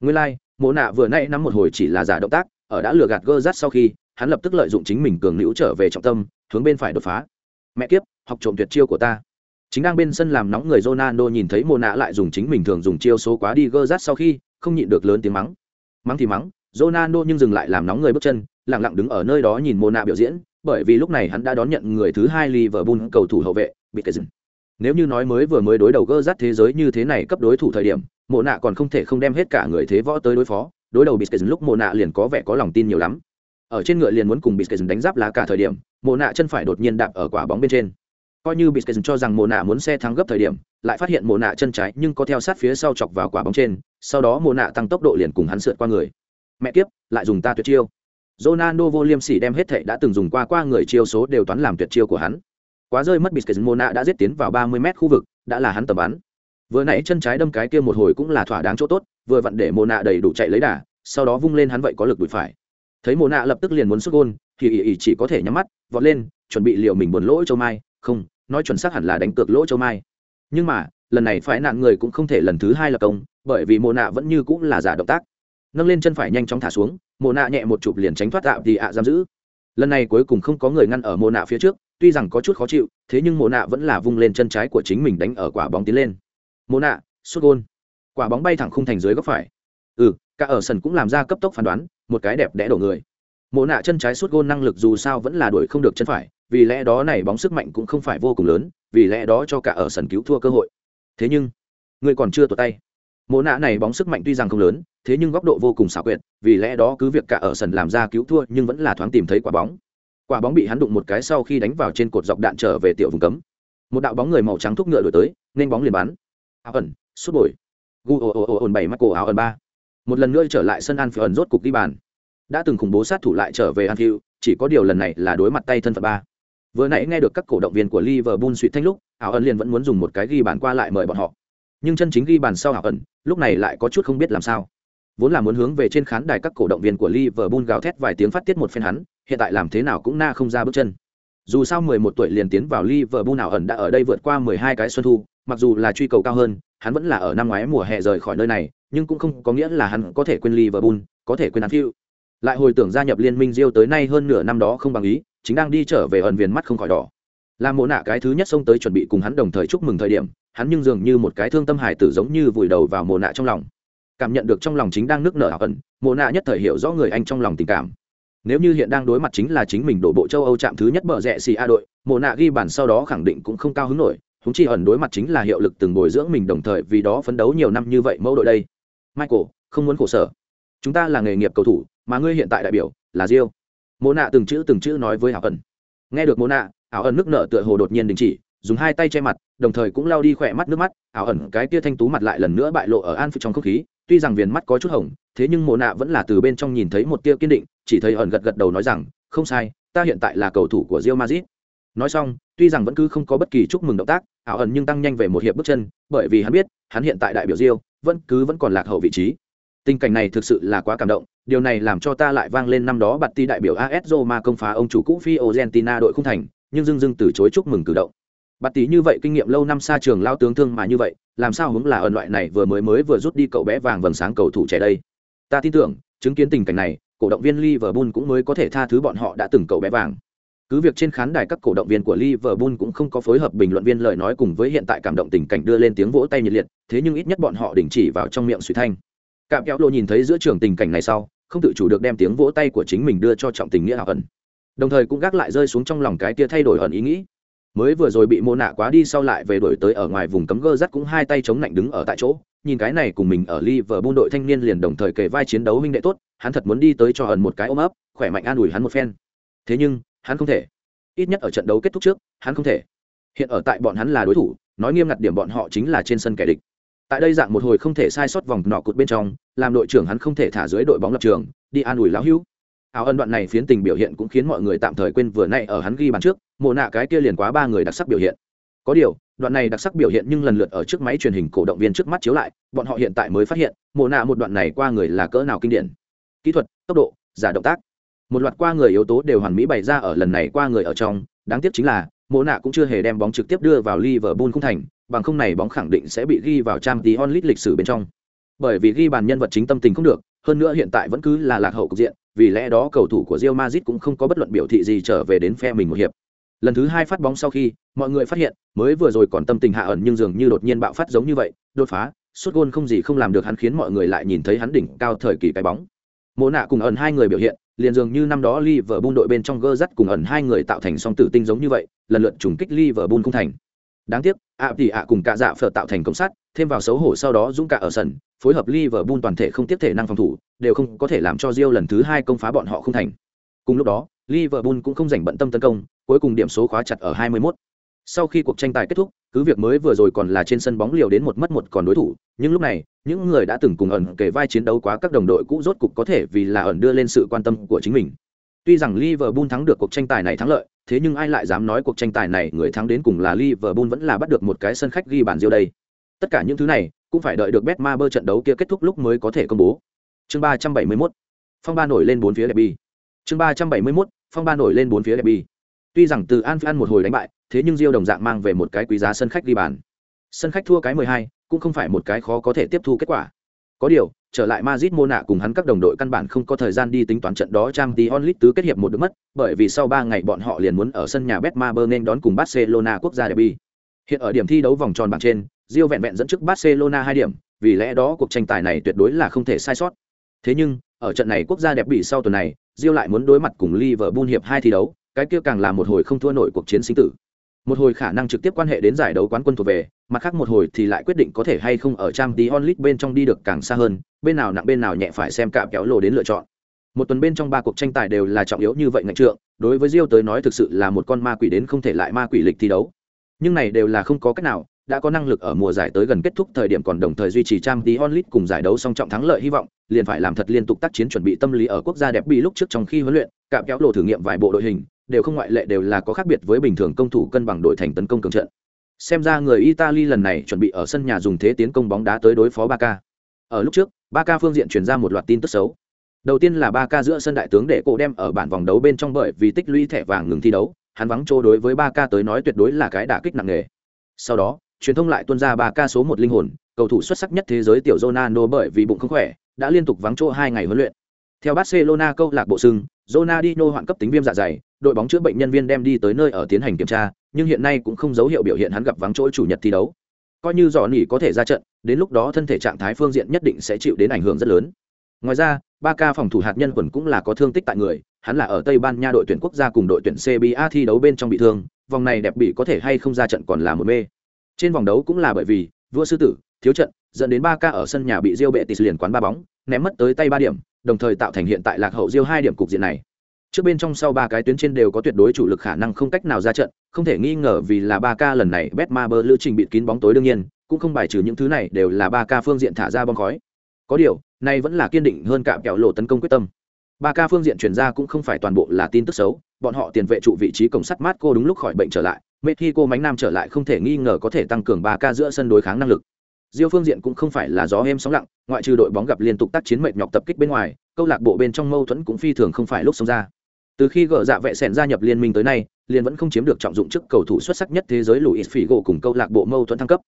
Nguyên lai、like, mô nạ vừa nay nắm một hồi chỉ là giả động tác ở đã lừa gạt gơ rắt sau khi hắn lập tức lợi dụng chính mình cường hữu trở về trọng tâm hướng bên phải đột phá. Mẹ kiếp học trộm tuyệt chiêu của ta. Chính đang bên sân làm nóng người Ronaldo nhìn thấy Mộ nạ lại dùng chính mình thường dùng chiêu số quá đi gơ rát sau khi không nhịn được lớn tiếng mắng mắng thì mắng Ronaldo nhưng dừng lại làm nóng người bước chân lặng lặng đứng ở nơi đó nhìn Mộ nạ biểu diễn bởi vì lúc này hắn đã đón nhận người thứ hai Liverpool cầu thủ hậu vệ bị kể dừng nếu như nói mới vừa mới đối đầu gơ rát thế giới như thế này cấp đối thủ thời điểm Mộ nạ còn không thể không đem hết cả người thế võ tới đối phó đối đầu Biscuits lúc Mộ nạ liền có vẻ có lòng tin nhiều lắm. Ở trên ngựa liền muốn cùng Biscuits đánh giáp lá cả thời điểm, Mộ nạ chân phải đột nhiên đạp ở quả bóng bên trên. Coi như Biscuits cho rằng Mộ nạ muốn xe thắng gấp thời điểm, lại phát hiện Mộ nạ chân trái nhưng có theo sát phía sau chọc vào quả bóng trên, sau đó Mộ nạ tăng tốc độ liền cùng hắn sượt qua người. Mẹ kiếp, lại dùng ta tuyệt chiêu. Ronaldo vô liêm sỉ đem hết thảy đã từng dùng qua qua người chiêu số đều toán làm tuyệt chiêu của hắn. Quá rơi mất Biscuits Mộ nạ đã giết tiến vào 30 mét khu vực, đã là hắn tầm bắn vừa nãy chân trái đâm cái kia một hồi cũng là thỏa đáng chỗ tốt vừa vặn để mồ nạ đầy đủ chạy lấy đà sau đó vung lên hắn vậy có lực đùi phải thấy mồ nạ lập tức liền muốn xuất gôn thì ỉ ỉ chỉ có thể nhắm mắt vọt lên chuẩn bị liệu mình buồn lỗi châu mai không, nói chuẩn xác hẳn là đánh cược lỗ châu mai. Nhưng mà, lần này phải nạn người cũng không thể lần thứ hai là công, bởi vì mồ nạ vẫn như cũng là giả động tác. Nâng lên chân phải nhanh chóng thả xuống mồ nạ nhẹ một chụp liền tránh thoát tạo thì ạ giam giữ. Lần này cuối cùng không có người ngăn ở mồ nạ phía trước, tuy rằng có chút khó chịu, thế nhưng mồ nạ vẫn là vung lên chân trái của chính mình đánh ở quả bóng tiến lên. Mồ nạ, sút gôn. Quả bóng bay thẳng khung thành dưới góc phải. Ừ cả ở sân cũng làm ra cấp tốc phán đoán, một cái đẹp đẽ đổ người mộ nạ chân trái suốt gôn năng lực dù sao vẫn là đuổi không được chân phải, vì lẽ đó này bóng sức mạnh cũng không phải vô cùng lớn, vì lẽ đó cho cả ở sân cứu thua cơ hội. Thế nhưng, người còn chưa tụt tay. Mộ nạ này bóng sức mạnh tuy rằng không lớn, thế nhưng góc độ vô cùng xảo quyệt, vì lẽ đó cứ việc cả ở sân làm ra cứu thua nhưng vẫn là thoáng tìm thấy quả bóng. Quả bóng bị hắn đụng một cái sau khi đánh vào trên cột dọc đạn trở về tiểu vùng cấm. Một đạo bóng người màu trắng thúc ngựa đổi tới, nên bóng liền bắn. Áo ẩn suốt bồi gu ồ ồ ồ ồn bảy mắt cổ áo ẩn ba. Một lần nữa trở lại sân an phi ẩn rốt cục ghi bàn đã từng khủng bố sát thủ lại trở về Anfield, chỉ có điều lần này là đối mặt tay thân phận ba. Vừa nãy nghe được các cổ động viên của liverpool suýt thanh lúc Hảo ẩn liền vẫn muốn dùng một cái ghi bàn qua lại mời bọn họ. Nhưng chân chính ghi bàn sau Hảo ẩn lúc này lại có chút không biết làm sao. Vốn là muốn hướng về trên khán đài các cổ động viên của liverpool gào thét vài tiếng phát tiết một phen hắn hiện tại làm thế nào cũng na không ra bước chân. Dù sao 11 tuổi liền tiến vào Liverpool nào ẩn đã ở đây vượt qua 12 cái xuân thu, mặc dù là truy cầu cao hơn, hắn vẫn là ở năm ngoái mùa hè rời khỏi nơi này, nhưng cũng không có nghĩa là hắn có thể quên Liverpool, có thể quên Anfield. Lại hồi tưởng gia nhập liên minh Rio tới nay hơn nửa năm đó không bằng ý, chính đang đi trở về ẩn viền mắt không khỏi đỏ. Là mộ nạ cái thứ nhất xông tới chuẩn bị cùng hắn đồng thời chúc mừng thời điểm, hắn nhưng dường như một cái thương tâm hài tử giống như vùi đầu vào mộ nạ trong lòng. Cảm nhận được trong lòng chính đang nước nở ẩn, mộ nạ nhất thời hiểu rõ người anh trong lòng tình cảm nếu như hiện đang đối mặt chính là chính mình đổ bộ châu âu chạm thứ nhất bờ rẽ xì a đội mộ nạ ghi bản sau đó khẳng định cũng không cao hứng nổi húng chi ẩn đối mặt chính là hiệu lực từng bồi dưỡng mình đồng thời vì đó phấn đấu nhiều năm như vậy mẫu đội đây michael không muốn khổ sở chúng ta là nghề nghiệp cầu thủ, mà ngươi hiện tại đại biểu là rio mộ nạ từng chữ từng chữ nói với Hảo ẩn nghe được mộ nạ, Hảo ẩn nước nở tựa hồ đột nhiên đình chỉ, dùng hai tay che mặt, đồng thời cũng lao đi khỏe mắt nước mắt. Hảo ẩn cái kia thanh tú mặt lại lần nữa bại lộ ở an phụ trong không khí, tuy rằng viền mắt có chút hỏng thế nhưng mộ nạ vẫn là từ bên trong nhìn thấy một tia kiên định, chỉ thấy ẩn gật gật đầu nói rằng, không sai, ta hiện tại là cầu thủ của rio mazit nói xong, tuy rằng vẫn cứ không có bất kỳ chúc mừng động tác ảo ẩn nhưng tăng nhanh về một hiệp bước chân, bởi vì hắn biết, hắn hiện tại đại biểu rio vẫn cứ vẫn còn lạc hậu vị trí tình cảnh này thực sự là quá cảm động, điều này làm cho ta lại vang lên năm đó bạt ti đại biểu as roma công phá ông chủ cũ phi argentina đội không thành, nhưng dưng dưng từ chối chúc mừng cử động. Bạt tỷ như vậy kinh nghiệm lâu năm xa trường lao tướng thương mà như vậy, làm sao hướng là ẩn loại này vừa mới mới vừa rút đi cậu bé vàng vầng sáng cầu thủ trẻ đây? Ta tin tưởng, chứng kiến tình cảnh này, cổ động viên liverpool cũng mới có thể tha thứ bọn họ đã từng cậu bé vàng. Cứ việc trên khán đài các cổ động viên của liverpool cũng không có phối hợp bình luận viên lời nói cùng với hiện tại cảm động tình cảnh đưa lên tiếng vỗ tay nhiệt liệt, thế nhưng ít nhất bọn họ đình chỉ vào trong miệng suy thanh cạm kéo lộ nhìn thấy giữa trường tình cảnh này sau không tự chủ được đem tiếng vỗ tay của chính mình đưa cho trọng tình nghĩa hảo ẩn đồng thời cũng gác lại rơi xuống trong lòng cái tia thay đổi ẩn ý nghĩ mới vừa rồi bị mô nạ quá đi sau lại về đổi tới ở ngoài vùng cấm gơ rắt cũng hai tay chống lạnh đứng ở tại chỗ nhìn cái này cùng mình ở Liverpool đội thanh niên liền đồng thời kề vai chiến đấu huynh đệ tốt, hắn thật muốn đi tới cho ẩn một cái ôm ấp, khỏe mạnh an ủi hắn một phen. Thế nhưng, hắn không thể. Ít nhất ở trận đấu kết thúc trước, hắn không thể. Hiện ở tại bọn hắn là đối thủ, nói nghiêm ngặt điểm bọn họ chính là trên sân kẻ địch. Tại đây dạng một hồi không thể sai sót vòng nọ cụt bên trong, làm đội trưởng hắn không thể thả dưới đội bóng lập trường, đi an ủi lão hữu. Áo ân đoạn này phiến tình biểu hiện cũng khiến mọi người tạm thời quên vừa nay ở hắn ghi bàn trước, mồ nạ cái kia liền quá ba người đặc sắc biểu hiện. Có điều, đoạn này đặc sắc biểu hiện nhưng lần lượt ở trước máy truyền hình cổ động viên trước mắt chiếu lại bọn họ hiện tại mới phát hiện mồ nạ một đoạn này qua người là cỡ nào kinh điển kỹ thuật tốc độ giả động tác một loạt qua người yếu tố đều hoàn mỹ bày ra ở lần này qua người ở trong đáng tiếc chính là mộ nạ cũng chưa hề đem bóng trực tiếp đưa vào liverpool không thành, bằng không này bóng khẳng định sẽ bị ghi vào trang tí onlit lịch sử bên trong. Bởi vì ghi bàn nhân vật chính tâm tình không được, hơn nữa hiện tại vẫn cứ là lạc hậu cục diện, vì lẽ đó cầu thủ của Real Madrid cũng không có bất luận biểu thị gì trở về đến phe mình một hiệp. Lần thứ hai phát bóng sau khi, mọi người phát hiện, mới vừa rồi còn tâm tình hạ ẩn nhưng dường như đột nhiên bạo phát giống như vậy, đột phá, Sút gôn không gì không làm được hắn khiến mọi người lại nhìn thấy hắn đỉnh cao thời kỳ cái bóng. Mộ nạ cùng ẩn hai người biểu hiện liền dường như năm đó Liverpool đội bên trong gơ dắt cùng ẩn hai người tạo thành song tử tinh giống như vậy lần lượt trùng kích Liverpool không thành đáng tiếc ạ thì ạ cùng cả dạ phở tạo thành công sát thêm vào xấu hổ sau đó dũng cả ở sân phối hợp Liverpool toàn thể không tiếp thể năng phòng thủ đều không có thể làm cho Rio lần thứ hai công phá bọn họ không thành. Cùng lúc đó, Liverpool cũng không rảnh bận tâm tấn công, cuối cùng điểm số khóa chặt ở 21. Sau khi cuộc tranh tài kết thúc, cứ việc mới vừa rồi còn là trên sân bóng liều đến một mất một còn đối thủ, nhưng lúc này, những người đã từng cùng ẩn kể vai chiến đấu quá các đồng đội cũ rốt cục có thể vì là ẩn đưa lên sự quan tâm của chính mình. Tuy rằng Liverpool thắng được cuộc tranh tài này thắng lợi, thế nhưng ai lại dám nói cuộc tranh tài này người thắng đến cùng là Liverpool vẫn là bắt được một cái sân khách ghi bàn diêu đây. Tất cả những thứ này cũng phải đợi được Betmaber trận đấu kia kết thúc lúc mới có thể công bố. Chương 371. Phong ba nổi lên bốn phía đẹp bi. Chương 371. Phong ba nổi lên bốn phía đẹp bi. Tuy rằng từ Anfield một hồi đánh bại, thế nhưng Diêu đồng dạng mang về một cái quý giá sân khách ghi bàn. Sân khách thua cái 12, cũng không phải một cái khó có thể tiếp thu kết quả. Có điều, trở lại Madrid Mona cùng hắn các đồng đội căn bản không có thời gian đi tính toán trận đó Champions League tứ kết hiệp một được mất, bởi vì sau 3 ngày bọn họ liền muốn ở sân nhà Betmaber nên đón cùng Barcelona quốc gia derby. Hiện ở điểm thi đấu vòng tròn bảng trên, Real vẹn vẹn dẫn trước Barcelona 2 điểm, vì lẽ đó cuộc tranh tài này tuyệt đối là không thể sai sót. Thế nhưng, ở trận này quốc gia đẹp bị sau tuần này, Real lại muốn đối mặt cùng Liverpool hiệp hai thi đấu, cái kia càng là một hồi không thua nổi cuộc chiến sinh tử. Một hồi khả năng trực tiếp quan hệ đến giải đấu quán quân thuộc về, mặt khác một hồi thì lại quyết định có thể hay không ở trang tí onlit bên trong đi được càng xa hơn, bên nào nặng bên nào nhẹ phải xem cạm kéo lồ đến lựa chọn. Một tuần bên trong ba cuộc tranh tài đều là trọng yếu như vậy ngạch trượng, đối với Rio tới nói thực sự là một con ma quỷ đến không thể lại ma quỷ lịch thi đấu. Nhưng này đều là không có cách nào, đã có năng lực ở mùa giải tới gần kết thúc thời điểm còn đồng thời duy trì trang tí onlit cùng giải đấu song trọng thắng lợi hy vọng, liền phải làm thật liên tục tác chiến chuẩn bị tâm lý ở quốc gia đẹp bị lúc trước trong khi huấn luyện, cạm kéo lộ thử nghiệm vài bộ đội hình, đều không ngoại lệ đều là có khác biệt với bình thường công thủ cân bằng đội thành tấn công cường trận. Xem ra người Italy lần này chuẩn bị ở sân nhà dùng thế tiến công bóng đá tới đối phó Barca. Ở lúc trước, Barca phương diện truyền ra một loạt tin tức xấu. Đầu tiên là Barca giữa sân đại tướng để cổ đem ở bản vòng đấu bên trong bởi vì tích lũy thẻ vàng ngừng thi đấu, hắn vắng chỗ đối với Barca tới nói tuyệt đối là cái đả kích nặng nề. Sau đó, truyền thông lại tuân ra Barca số một linh hồn, cầu thủ xuất sắc nhất thế giới tiểu Ronaldo bởi vì bụng không khỏe, đã liên tục vắng chỗ hai ngày huấn luyện. Theo Barcelona câu lạc bộ sưng, Ronaldinho hoạn cấp tính viêm dạ dày, đội bóng chữa bệnh nhân viên đem đi tới nơi ở tiến hành kiểm tra, nhưng hiện nay cũng không dấu hiệu biểu hiện hắn gặp vắng chỗ chủ nhật thi đấu. Coi như dò nỉ có thể ra trận, đến lúc đó thân thể trạng thái phương diện nhất định sẽ chịu đến ảnh hưởng rất lớn. Ngoài ra, ba ca phòng thủ hạt nhân quần cũng là có thương tích tại người, hắn là ở Tây Ban Nha đội tuyển quốc gia cùng đội tuyển CBA thi đấu bên trong bị thương, vòng này đẹp bị có thể hay không ra trận còn là một mê. Trên vòng đấu cũng là bởi vì vua sư tử thiếu trận, dẫn đến ba ca ở sân nhà bị Real tịt liền quán ba bóng, ném mất tới tay ba điểm, đồng thời tạo thành hiện tại lạc hậu Real hai điểm cục diện này. Trước bên trong sau ba cái tuyến trên đều có tuyệt đối chủ lực khả năng không cách nào ra trận, không thể nghi ngờ vì là ba ca lần này Betmaber lưu trình bị kín bóng tối đương nhiên, cũng không bài trừ những thứ này đều là ba ca phương diện thả ra bom khói. Có điều, nay vẫn là kiên định hơn cả kẹo lộ tấn công quyết tâm. Ba ca phương diện chuyển ra cũng không phải toàn bộ là tin tức xấu, bọn họ tiền vệ trụ vị trí cổng sắt Marco đúng lúc khỏi bệnh trở lại, Mexico mánh nam trở lại không thể nghi ngờ có thể tăng cường ba ca giữa sân đối kháng năng lực. Diêu phương diện cũng không phải là gió êm sóng lặng, ngoại trừ đội bóng gặp liên tục tác chiến mệt nhọc tập kích bên ngoài, câu lạc bộ bên trong mâu thuẫn cũng phi thường không phải lúc sống ra. Từ khi gỡ dạ vệ sẻn gia nhập liên minh tới nay, liền vẫn không chiếm được trọng dụng chức cầu thủ xuất sắc nhất thế giới Luis Figo cùng câu lạc bộ mâu thuẫn thăng cấp.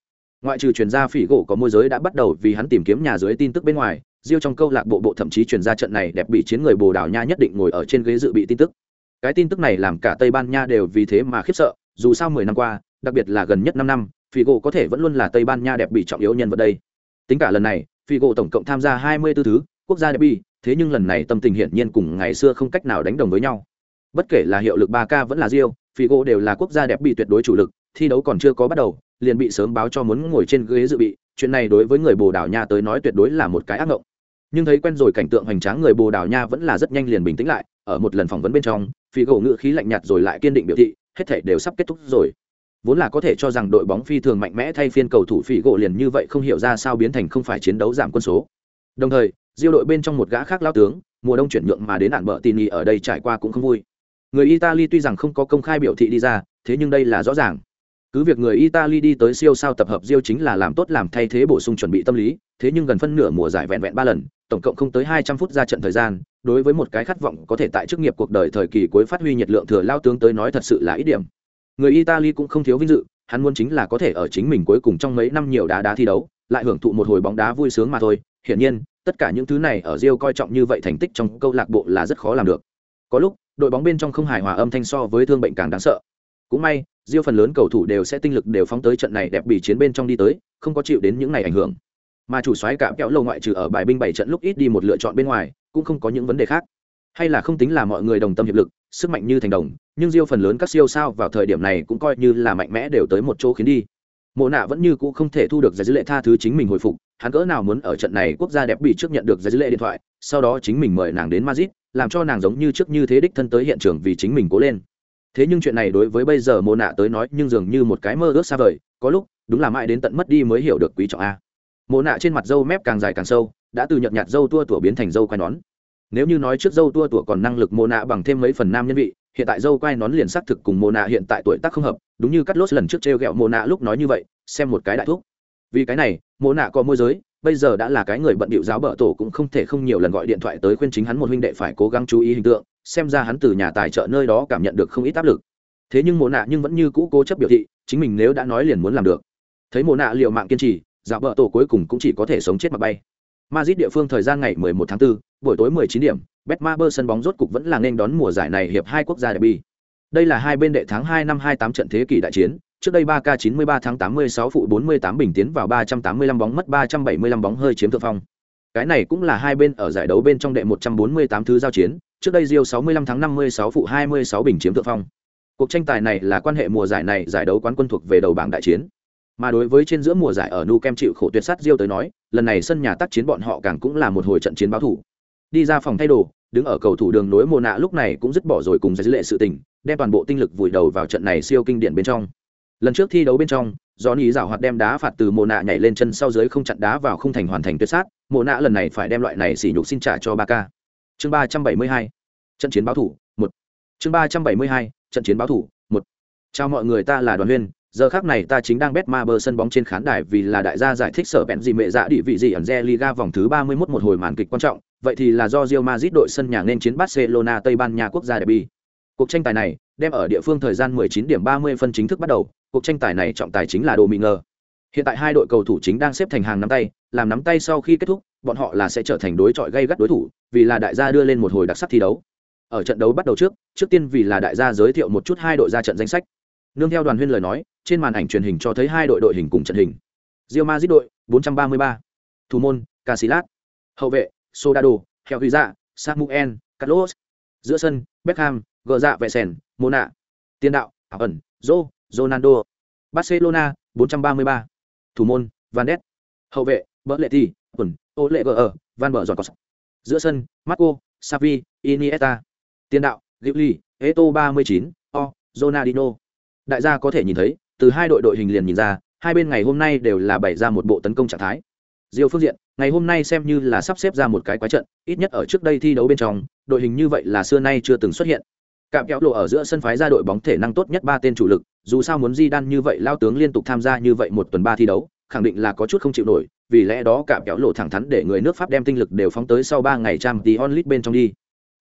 Ngoại trừ truyền gia Figo có môi giới đã bắt đầu vì hắn tìm kiếm nhà dưới tin tức bên ngoài, riêu trong câu lạc bộ bộ thậm chí truyền ra trận này đẹp bị chiến người Bồ Đào Nha nhất định ngồi ở trên ghế dự bị tin tức. Cái tin tức này làm cả Tây Ban Nha đều vì thế mà khiếp sợ, dù sao 10 năm qua, đặc biệt là gần nhất 5 năm, Figo có thể vẫn luôn là Tây Ban Nha đẹp bị trọng yếu nhân vật đây. Tính cả lần này, Figo tổng cộng tham gia 24 thứ quốc gia đẹp bị thế nhưng lần này tâm tình hiển nhiên cùng ngày xưa không cách nào đánh đồng với nhau. Bất kể là hiệu lực 3K vẫn là Rio, Figo đều là quốc gia đẹp bị tuyệt đối chủ lực, thi đấu còn chưa có bắt đầu, liền bị sớm báo cho muốn ngồi trên ghế dự bị, chuyện này đối với người Bồ Đào Nha tới nói tuyệt đối là một cái ác ngộng. Nhưng thấy quen rồi cảnh tượng hoành tráng người Bồ Đào Nha vẫn là rất nhanh liền bình tĩnh lại, ở một lần phỏng vấn bên trong, Figo ngữ khí lạnh nhạt rồi lại kiên định biểu thị, hết thảy đều sắp kết thúc rồi vốn là có thể cho rằng đội bóng phi thường mạnh mẽ thay phiên cầu thủ phỉ gỗ liền như vậy không hiểu ra sao biến thành không phải chiến đấu giảm quân số đồng thời diêu đội bên trong một gã khác lao tướng, mùa đông chuyển nhượng mà đến nạn bợ tin y ở đây trải qua cũng không vui. Người italy tuy rằng không có công khai biểu thị đi ra, thế nhưng đây là rõ ràng. Cứ việc người italy đi tới siêu sao tập hợp diêu chính là làm tốt làm thay thế bổ sung chuẩn bị tâm lý, thế nhưng gần phân nửa mùa giải vẹn vẹn ba lần, tổng cộng không tới hai trăm phút ra trận thời gian, đối với một cái khát vọng có thể tại chức nghiệp cuộc đời thời kỳ cuối phát huy nhiệt lượng thừa lao tướng tới nói thật sự là ít điểm. Người italy cũng không thiếu vinh dự, hắn muốn chính là có thể ở chính mình cuối cùng trong mấy năm nhiều đá đá thi đấu, lại hưởng thụ một hồi bóng đá vui sướng mà thôi. Hiển nhiên tất cả những thứ này ở rio coi trọng như vậy thành tích trong câu lạc bộ là rất khó làm được. Có lúc, đội bóng bên trong không hài hòa âm thanh so với thương bệnh càng đáng sợ. Cũng may rio phần lớn cầu thủ đều sẽ tinh lực đều phóng tới trận này đẹp bị chiến bên trong đi tới, không có chịu đến những này ảnh hưởng. Mà chủ soái cả kẹo lâu ngoại trừ ở bài binh bảy trận lúc ít đi một lựa chọn bên ngoài, cũng không có những vấn đề khác. Hay là không tính là mọi người đồng tâm hiệp lực, sức mạnh như thành đồng, nhưng Rio phần lớn các siêu sao vào thời điểm này cũng coi như là mạnh mẽ đều tới một chỗ khiến đi. Mộ nạ vẫn như cũ không thể thu được giải dữ lệ tha thứ chính mình hồi phục hắn cỡ nào muốn ở trận này quốc gia đẹp bị trước nhận được giấy dữ lệ điện thoại sau đó chính mình mời nàng đến Madrid, làm cho nàng giống như trước như thế đích thân tới hiện trường vì chính mình cố lên. Thế nhưng chuyện này đối với bây giờ Mộ nạ tới nói nhưng dường như một cái mơ ước xa vời, có lúc, đúng là mãi đến tận mất đi mới hiểu được quý trọng a. Mộ nạ trên mặt dâu mép càng dài càng sâu, đã từ nhợt nhạt dâu tua tủa biến thành dâu quai nón. Nếu như nói trước dâu tua tủa còn năng lực Mộ nạ bằng thêm mấy phần nam nhân vị, hiện tại dâu quai nón liền xác thực cùng Mộ nạ hiện tại tuổi tác không hợp, đúng như cắt lốt lần trước trêu ghẹo Mộ nạ lúc nói như vậy, xem một cái đại thúc. Vì cái này, Mộ nạ có môi giới, bây giờ đã là cái người bận bịu giáo bợ tổ cũng không thể không nhiều lần gọi điện thoại tới khuyên chính hắn một huynh đệ phải cố gắng chú ý hình tượng xem ra hắn từ nhà tài trợ nơi đó cảm nhận được không ít áp lực. Thế nhưng mồ nạ nhưng vẫn như cũ cố chấp biểu thị chính mình nếu đã nói liền muốn làm được. Thấy mồ nạ liệu mạng kiên trì giáo bợ tổ cuối cùng cũng chỉ có thể sống chết mà bay. Madrid địa phương thời gian ngày 11 tháng 4, buổi tối 19 điểm, Betmaber sân bóng rốt cục vẫn là nên đón mùa giải này hiệp hai quốc gia derby. Đây là hai bên đệ tháng 2 năm 28 trận thế kỷ đại chiến, trước đây 3K 93 tháng 86 phụ 48 bình tiến vào 385 bóng mất 375 bóng hơi chiếm thượng phong. Cái này cũng là hai bên ở giải đấu bên trong đệ 148 thứ giao chiến, trước đây Rio 65 tháng 56 phụ 26 bình chiếm thượng phong. Cuộc tranh tài này là quan hệ mùa giải này giải đấu quán quân thuộc về đầu bảng đại chiến. Mà đối với trên giữa mùa giải ở Nu Kem chịu khổ tuyệt sát Rio tới nói, lần này sân nhà tác chiến bọn họ càng cũng là một hồi trận chiến báo thủ. Đi ra phòng thay đồ, đứng ở cầu thủ đường nối mùa nạ lúc này cũng dứt bỏ rồi cùng giải lệ sự tình, đem toàn bộ tinh lực vùi đầu vào trận này siêu kinh điển bên trong lần trước thi đấu bên trong do ý rảo hoạt đem đá phạt từ mồ nạ nhảy lên chân sau dưới không chặn đá vào không thành hoàn thành tuyệt sát mồ nạ lần này phải đem loại này xỉ nhục xin trả cho ba k chương ba trăm bảy mươi hai, trận chiến báo thủ, một. Chương ba trăm bảy mươi hai, trận chiến báo thủ, một. Chào mọi người, ta là đoàn huyên, giờ khác này ta chính đang bet ma bờ sân bóng trên khán đài vì là đại gia giải thích sở bẹn gì mẹ dạ địa vị gì ẩn re liga vòng thứ ba mươi 31 một hồi màn kịch quan trọng, vậy thì là do Real Madrid đội sân nhà nên chiến Barcelona Tây Ban Nha quốc gia derby. Cuộc tranh tài này đem ở địa phương thời gian 19 điểm 30 phân chính thức bắt đầu cuộc tranh tài này trọng tài chính là đồ mị ngờ hiện tại hai đội cầu thủ chính đang xếp thành hàng nắm tay làm nắm tay sau khi kết thúc bọn họ là sẽ trở thành đối chọi gây gắt đối thủ vì là đại gia đưa lên một hồi đặc sắc thi đấu. Ở trận đấu bắt đầu trước trước tiên vì là đại gia giới thiệu một chút hai đội ra trận danh sách. Nương theo đoàn huyên lời nói trên màn ảnh truyền hình cho thấy hai đội đội hình cùng trận hình. Real Madrid đội 433, thủ môn Casillas, hậu vệ Sodado, Heo Huy Dạ, Samuel, Carlos, giữa sân Beckham, Gờ Dạ Vệ Sèn, Mona, tiền đạo Ảo ẩn, rô Ronaldo. Barcelona 433. Thủ môn Van Ness. Hậu vệ Berletti, Quần, lệ Gờ, Van Bờ Giọt Giữa sân Marco, Savi, Iniesta. Tiền đạo Gigli, Eto 39, O, ronaldino Đại gia có thể nhìn thấy, từ hai đội đội hình liền nhìn ra, hai bên ngày hôm nay đều là bày ra một bộ tấn công trạng thái. Diêu phương diện, ngày hôm nay xem như là sắp xếp ra một cái quái trận, ít nhất ở trước đây thi đấu bên trong, đội hình như vậy là xưa nay chưa từng xuất hiện. Cạm kéo lộ ở giữa sân phái ra đội bóng thể năng tốt nhất ba tên chủ lực, dù sao muốn di đan như vậy lao tướng liên tục tham gia như vậy một tuần ba thi đấu, khẳng định là có chút không chịu nổi, vì lẽ đó cạm kéo lộ thẳng thắn để người nước Pháp đem tinh lực đều phóng tới sau ba ngày trang tí onlit bên trong đi.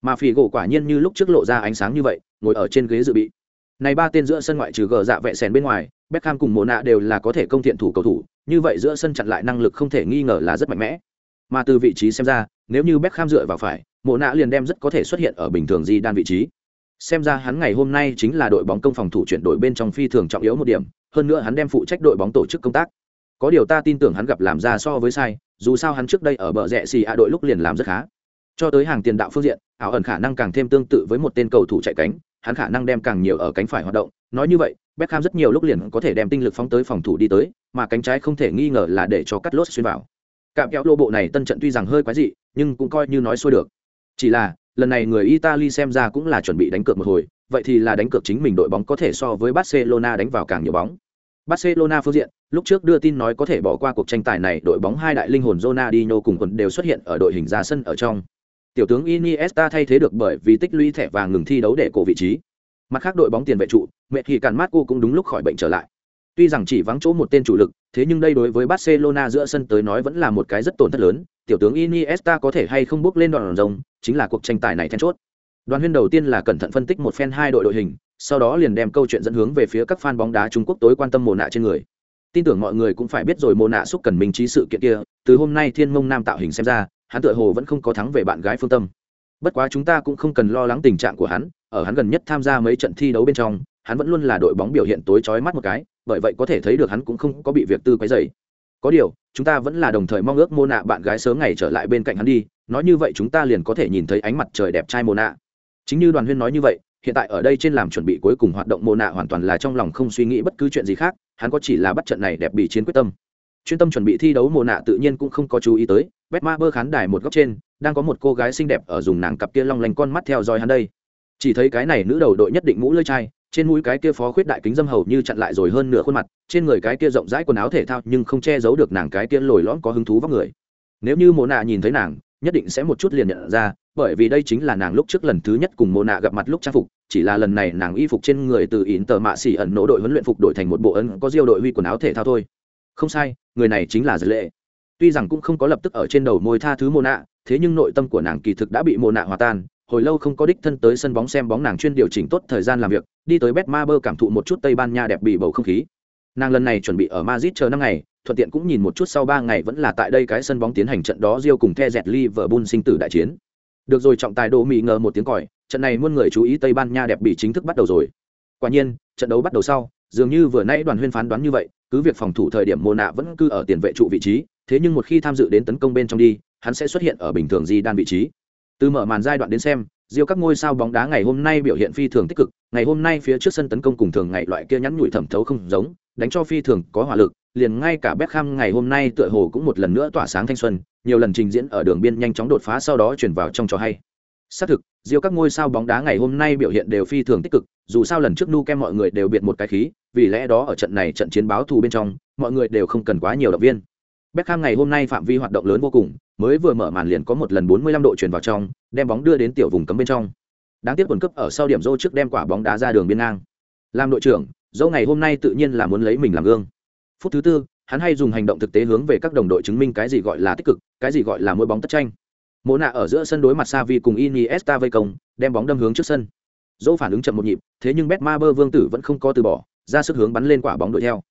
Mà phỉ gỗ quả nhiên như lúc trước lộ ra ánh sáng như vậy, ngồi ở trên ghế dự bị. Này ba tên giữa sân ngoại trừ gờ dạ vệ sèn bên ngoài, Beckham cùng Mona đều là có thể công thiện thủ cầu thủ, như vậy giữa sân chặn lại năng lực không thể nghi ngờ là rất mạnh mẽ. Mà từ vị trí xem ra, nếu như Beckham dựa vào phải, Mona liền đem rất có thể xuất hiện ở bình thường di đan vị trí xem ra hắn ngày hôm nay chính là đội bóng công phòng thủ chuyển đổi bên trong phi thường trọng yếu một điểm, hơn nữa hắn đem phụ trách đội bóng tổ chức công tác. Có điều ta tin tưởng hắn gặp làm ra so với sai, dù sao hắn trước đây ở bờ rẽ xì a đội lúc liền làm rất khá. Cho tới hàng tiền đạo phương diện, ảo ẩn khả năng càng thêm tương tự với một tên cầu thủ chạy cánh, hắn khả năng đem càng nhiều ở cánh phải hoạt động. Nói như vậy, Beckham rất nhiều lúc liền có thể đem tinh lực phóng tới phòng thủ đi tới, mà cánh trái không thể nghi ngờ là để cho cắt lốt xuyên vào. Cạm kéo lô bộ này tân trận tuy rằng hơi quái dị, nhưng cũng coi như nói xuôi được. Chỉ là lần này người Italy xem ra cũng là chuẩn bị đánh cược một hồi, vậy thì là đánh cược chính mình đội bóng có thể so với Barcelona đánh vào càng nhiều bóng. Barcelona phương diện, lúc trước đưa tin nói có thể bỏ qua cuộc tranh tài này, đội bóng hai đại linh hồn Ronaldinho cùng quần đều xuất hiện ở đội hình ra sân ở trong. Tiểu tướng Iniesta thay thế được bởi vì tích lũy thẻ vàng ngừng thi đấu để cổ vị trí. Mặt khác đội bóng tiền vệ trụ, mẹ thì cản Marco cũng đúng lúc khỏi bệnh trở lại. Tuy rằng chỉ vắng chỗ một tên chủ lực, thế nhưng đây đối với Barcelona giữa sân tới nói vẫn là một cái rất tổn thất lớn, tiểu tướng Iniesta có thể hay không bước lên đoàn rồng, chính là cuộc tranh tài này then chốt. Đoàn huyên đầu tiên là cẩn thận phân tích một phen hai đội đội hình, sau đó liền đem câu chuyện dẫn hướng về phía các fan bóng đá Trung Quốc tối quan tâm mồ nạ trên người. Tin tưởng mọi người cũng phải biết rồi mồ nạ xúc cần minh trí sự kiện kia, từ hôm nay Thiên Mông Nam tạo hình xem ra, hắn tựa hồ vẫn không có thắng về bạn gái Phương Tâm. Bất quá chúng ta cũng không cần lo lắng tình trạng của hắn, ở hắn gần nhất tham gia mấy trận thi đấu bên trong, hắn vẫn luôn là đội bóng biểu hiện tối chói mắt một cái, bởi vậy có thể thấy được hắn cũng không có bị việc tư quấy rầy. Có điều, chúng ta vẫn là đồng thời mong ước Mô nạ bạn gái sớm ngày trở lại bên cạnh hắn đi, nói như vậy chúng ta liền có thể nhìn thấy ánh mặt trời đẹp trai Mô nạ. Chính như Đoàn Huyên nói như vậy, hiện tại ở đây trên làm chuẩn bị cuối cùng hoạt động Mô nạ hoàn toàn là trong lòng không suy nghĩ bất cứ chuyện gì khác, hắn có chỉ là bắt trận này đẹp bị chiến quyết tâm. Chuyên tâm chuẩn bị thi đấu Mô nạ tự nhiên cũng không có chú ý tới, Betmaber khán đài một góc trên, đang có một cô gái xinh đẹp ở dùng nàng cặp kia long lanh con mắt theo dõi hắn đây chỉ thấy cái này nữ đầu đội nhất định mũ lưỡi chai trên mũi cái kia phó khuyết đại kính dâm hầu như chặn lại rồi hơn nửa khuôn mặt, trên người cái kia rộng rãi quần áo thể thao nhưng không che giấu được nàng cái kia lồi lõm có hứng thú vóc người. Nếu như mồ nạ nhìn thấy nàng, nhất định sẽ một chút liền nhận ra, bởi vì đây chính là nàng lúc trước lần thứ nhất cùng mồ nạ gặp mặt lúc trang phục, chỉ là lần này nàng y phục trên người từ ỉn tờ mạ xỉ ẩn nổ đội huấn luyện phục đổi thành một bộ ấn có diêu đội huy quần áo thể thao thôi. Không sai, người này chính là giới lệ. Tuy rằng cũng không có lập tức ở trên đầu môi tha thứ mồ nạ, thế nhưng nội tâm của nàng kỳ thực đã bị mồ nạ hòa tan hồi lâu không có đích thân tới sân bóng xem bóng nàng chuyên điều chỉnh tốt thời gian làm việc đi tới bet ma bơ cảm thụ một chút tây ban nha đẹp bị bầu không khí nàng lần này chuẩn bị ở madrid chờ năm ngày thuận tiện cũng nhìn một chút sau ba ngày vẫn là tại đây cái sân bóng tiến hành trận đó Rio cùng The Jet Liverpool sinh tử đại chiến. Được rồi trọng tài Đỗ Mỹ ngờ một tiếng còi, trận này muôn người chú ý Tây Ban Nha đẹp bị chính thức bắt đầu rồi. Quả nhiên, trận đấu bắt đầu sau, dường như vừa nãy đoàn huyên phán đoán như vậy, cứ việc phòng thủ thời điểm Mona vẫn cư ở tiền vệ trụ vị trí, thế nhưng một khi tham dự đến tấn công bên trong đi, hắn sẽ xuất hiện ở bình thường di đan vị trí. Từ mở màn giai đoạn đến xem, Diêu các ngôi sao bóng đá ngày hôm nay biểu hiện phi thường tích cực, ngày hôm nay phía trước sân tấn công cùng thường ngày loại kia nhắn nhủi thẩm thấu không giống, đánh cho phi thường có hỏa lực, liền ngay cả Beckham ngày hôm nay tựa hồ cũng một lần nữa tỏa sáng thanh xuân, nhiều lần trình diễn ở đường biên nhanh chóng đột phá sau đó chuyển vào trong trò hay. Xác thực, Diêu các ngôi sao bóng đá ngày hôm nay biểu hiện đều phi thường tích cực, dù sao lần trước nu kem mọi người đều biệt một cái khí, vì lẽ đó ở trận này trận chiến báo thù bên trong, mọi người đều không cần quá nhiều động viên. Beckham ngày hôm nay phạm vi hoạt động lớn vô cùng, mới vừa mở màn liền có một lần 45 độ chuyển vào trong, đem bóng đưa đến tiểu vùng cấm bên trong. Đáng tiếc quần cấp ở sau điểm rô trước đem quả bóng đá ra đường biên ngang. Làm đội trưởng, dẫu ngày hôm nay tự nhiên là muốn lấy mình làm gương phút thứ tư hắn hay dùng hành động thực tế hướng về các đồng đội chứng minh cái gì gọi là tích cực cái gì gọi là mỗi bóng tất tranh mộ nạ ở giữa sân đối mặt Xavi cùng Iniesta vây công đem bóng đâm hướng trước sân dẫu phản ứng chậm một nhịp thế nhưng Betmaber vương tử vẫn không có từ bỏ ra sức hướng bắn lên quả bóng đuổi theo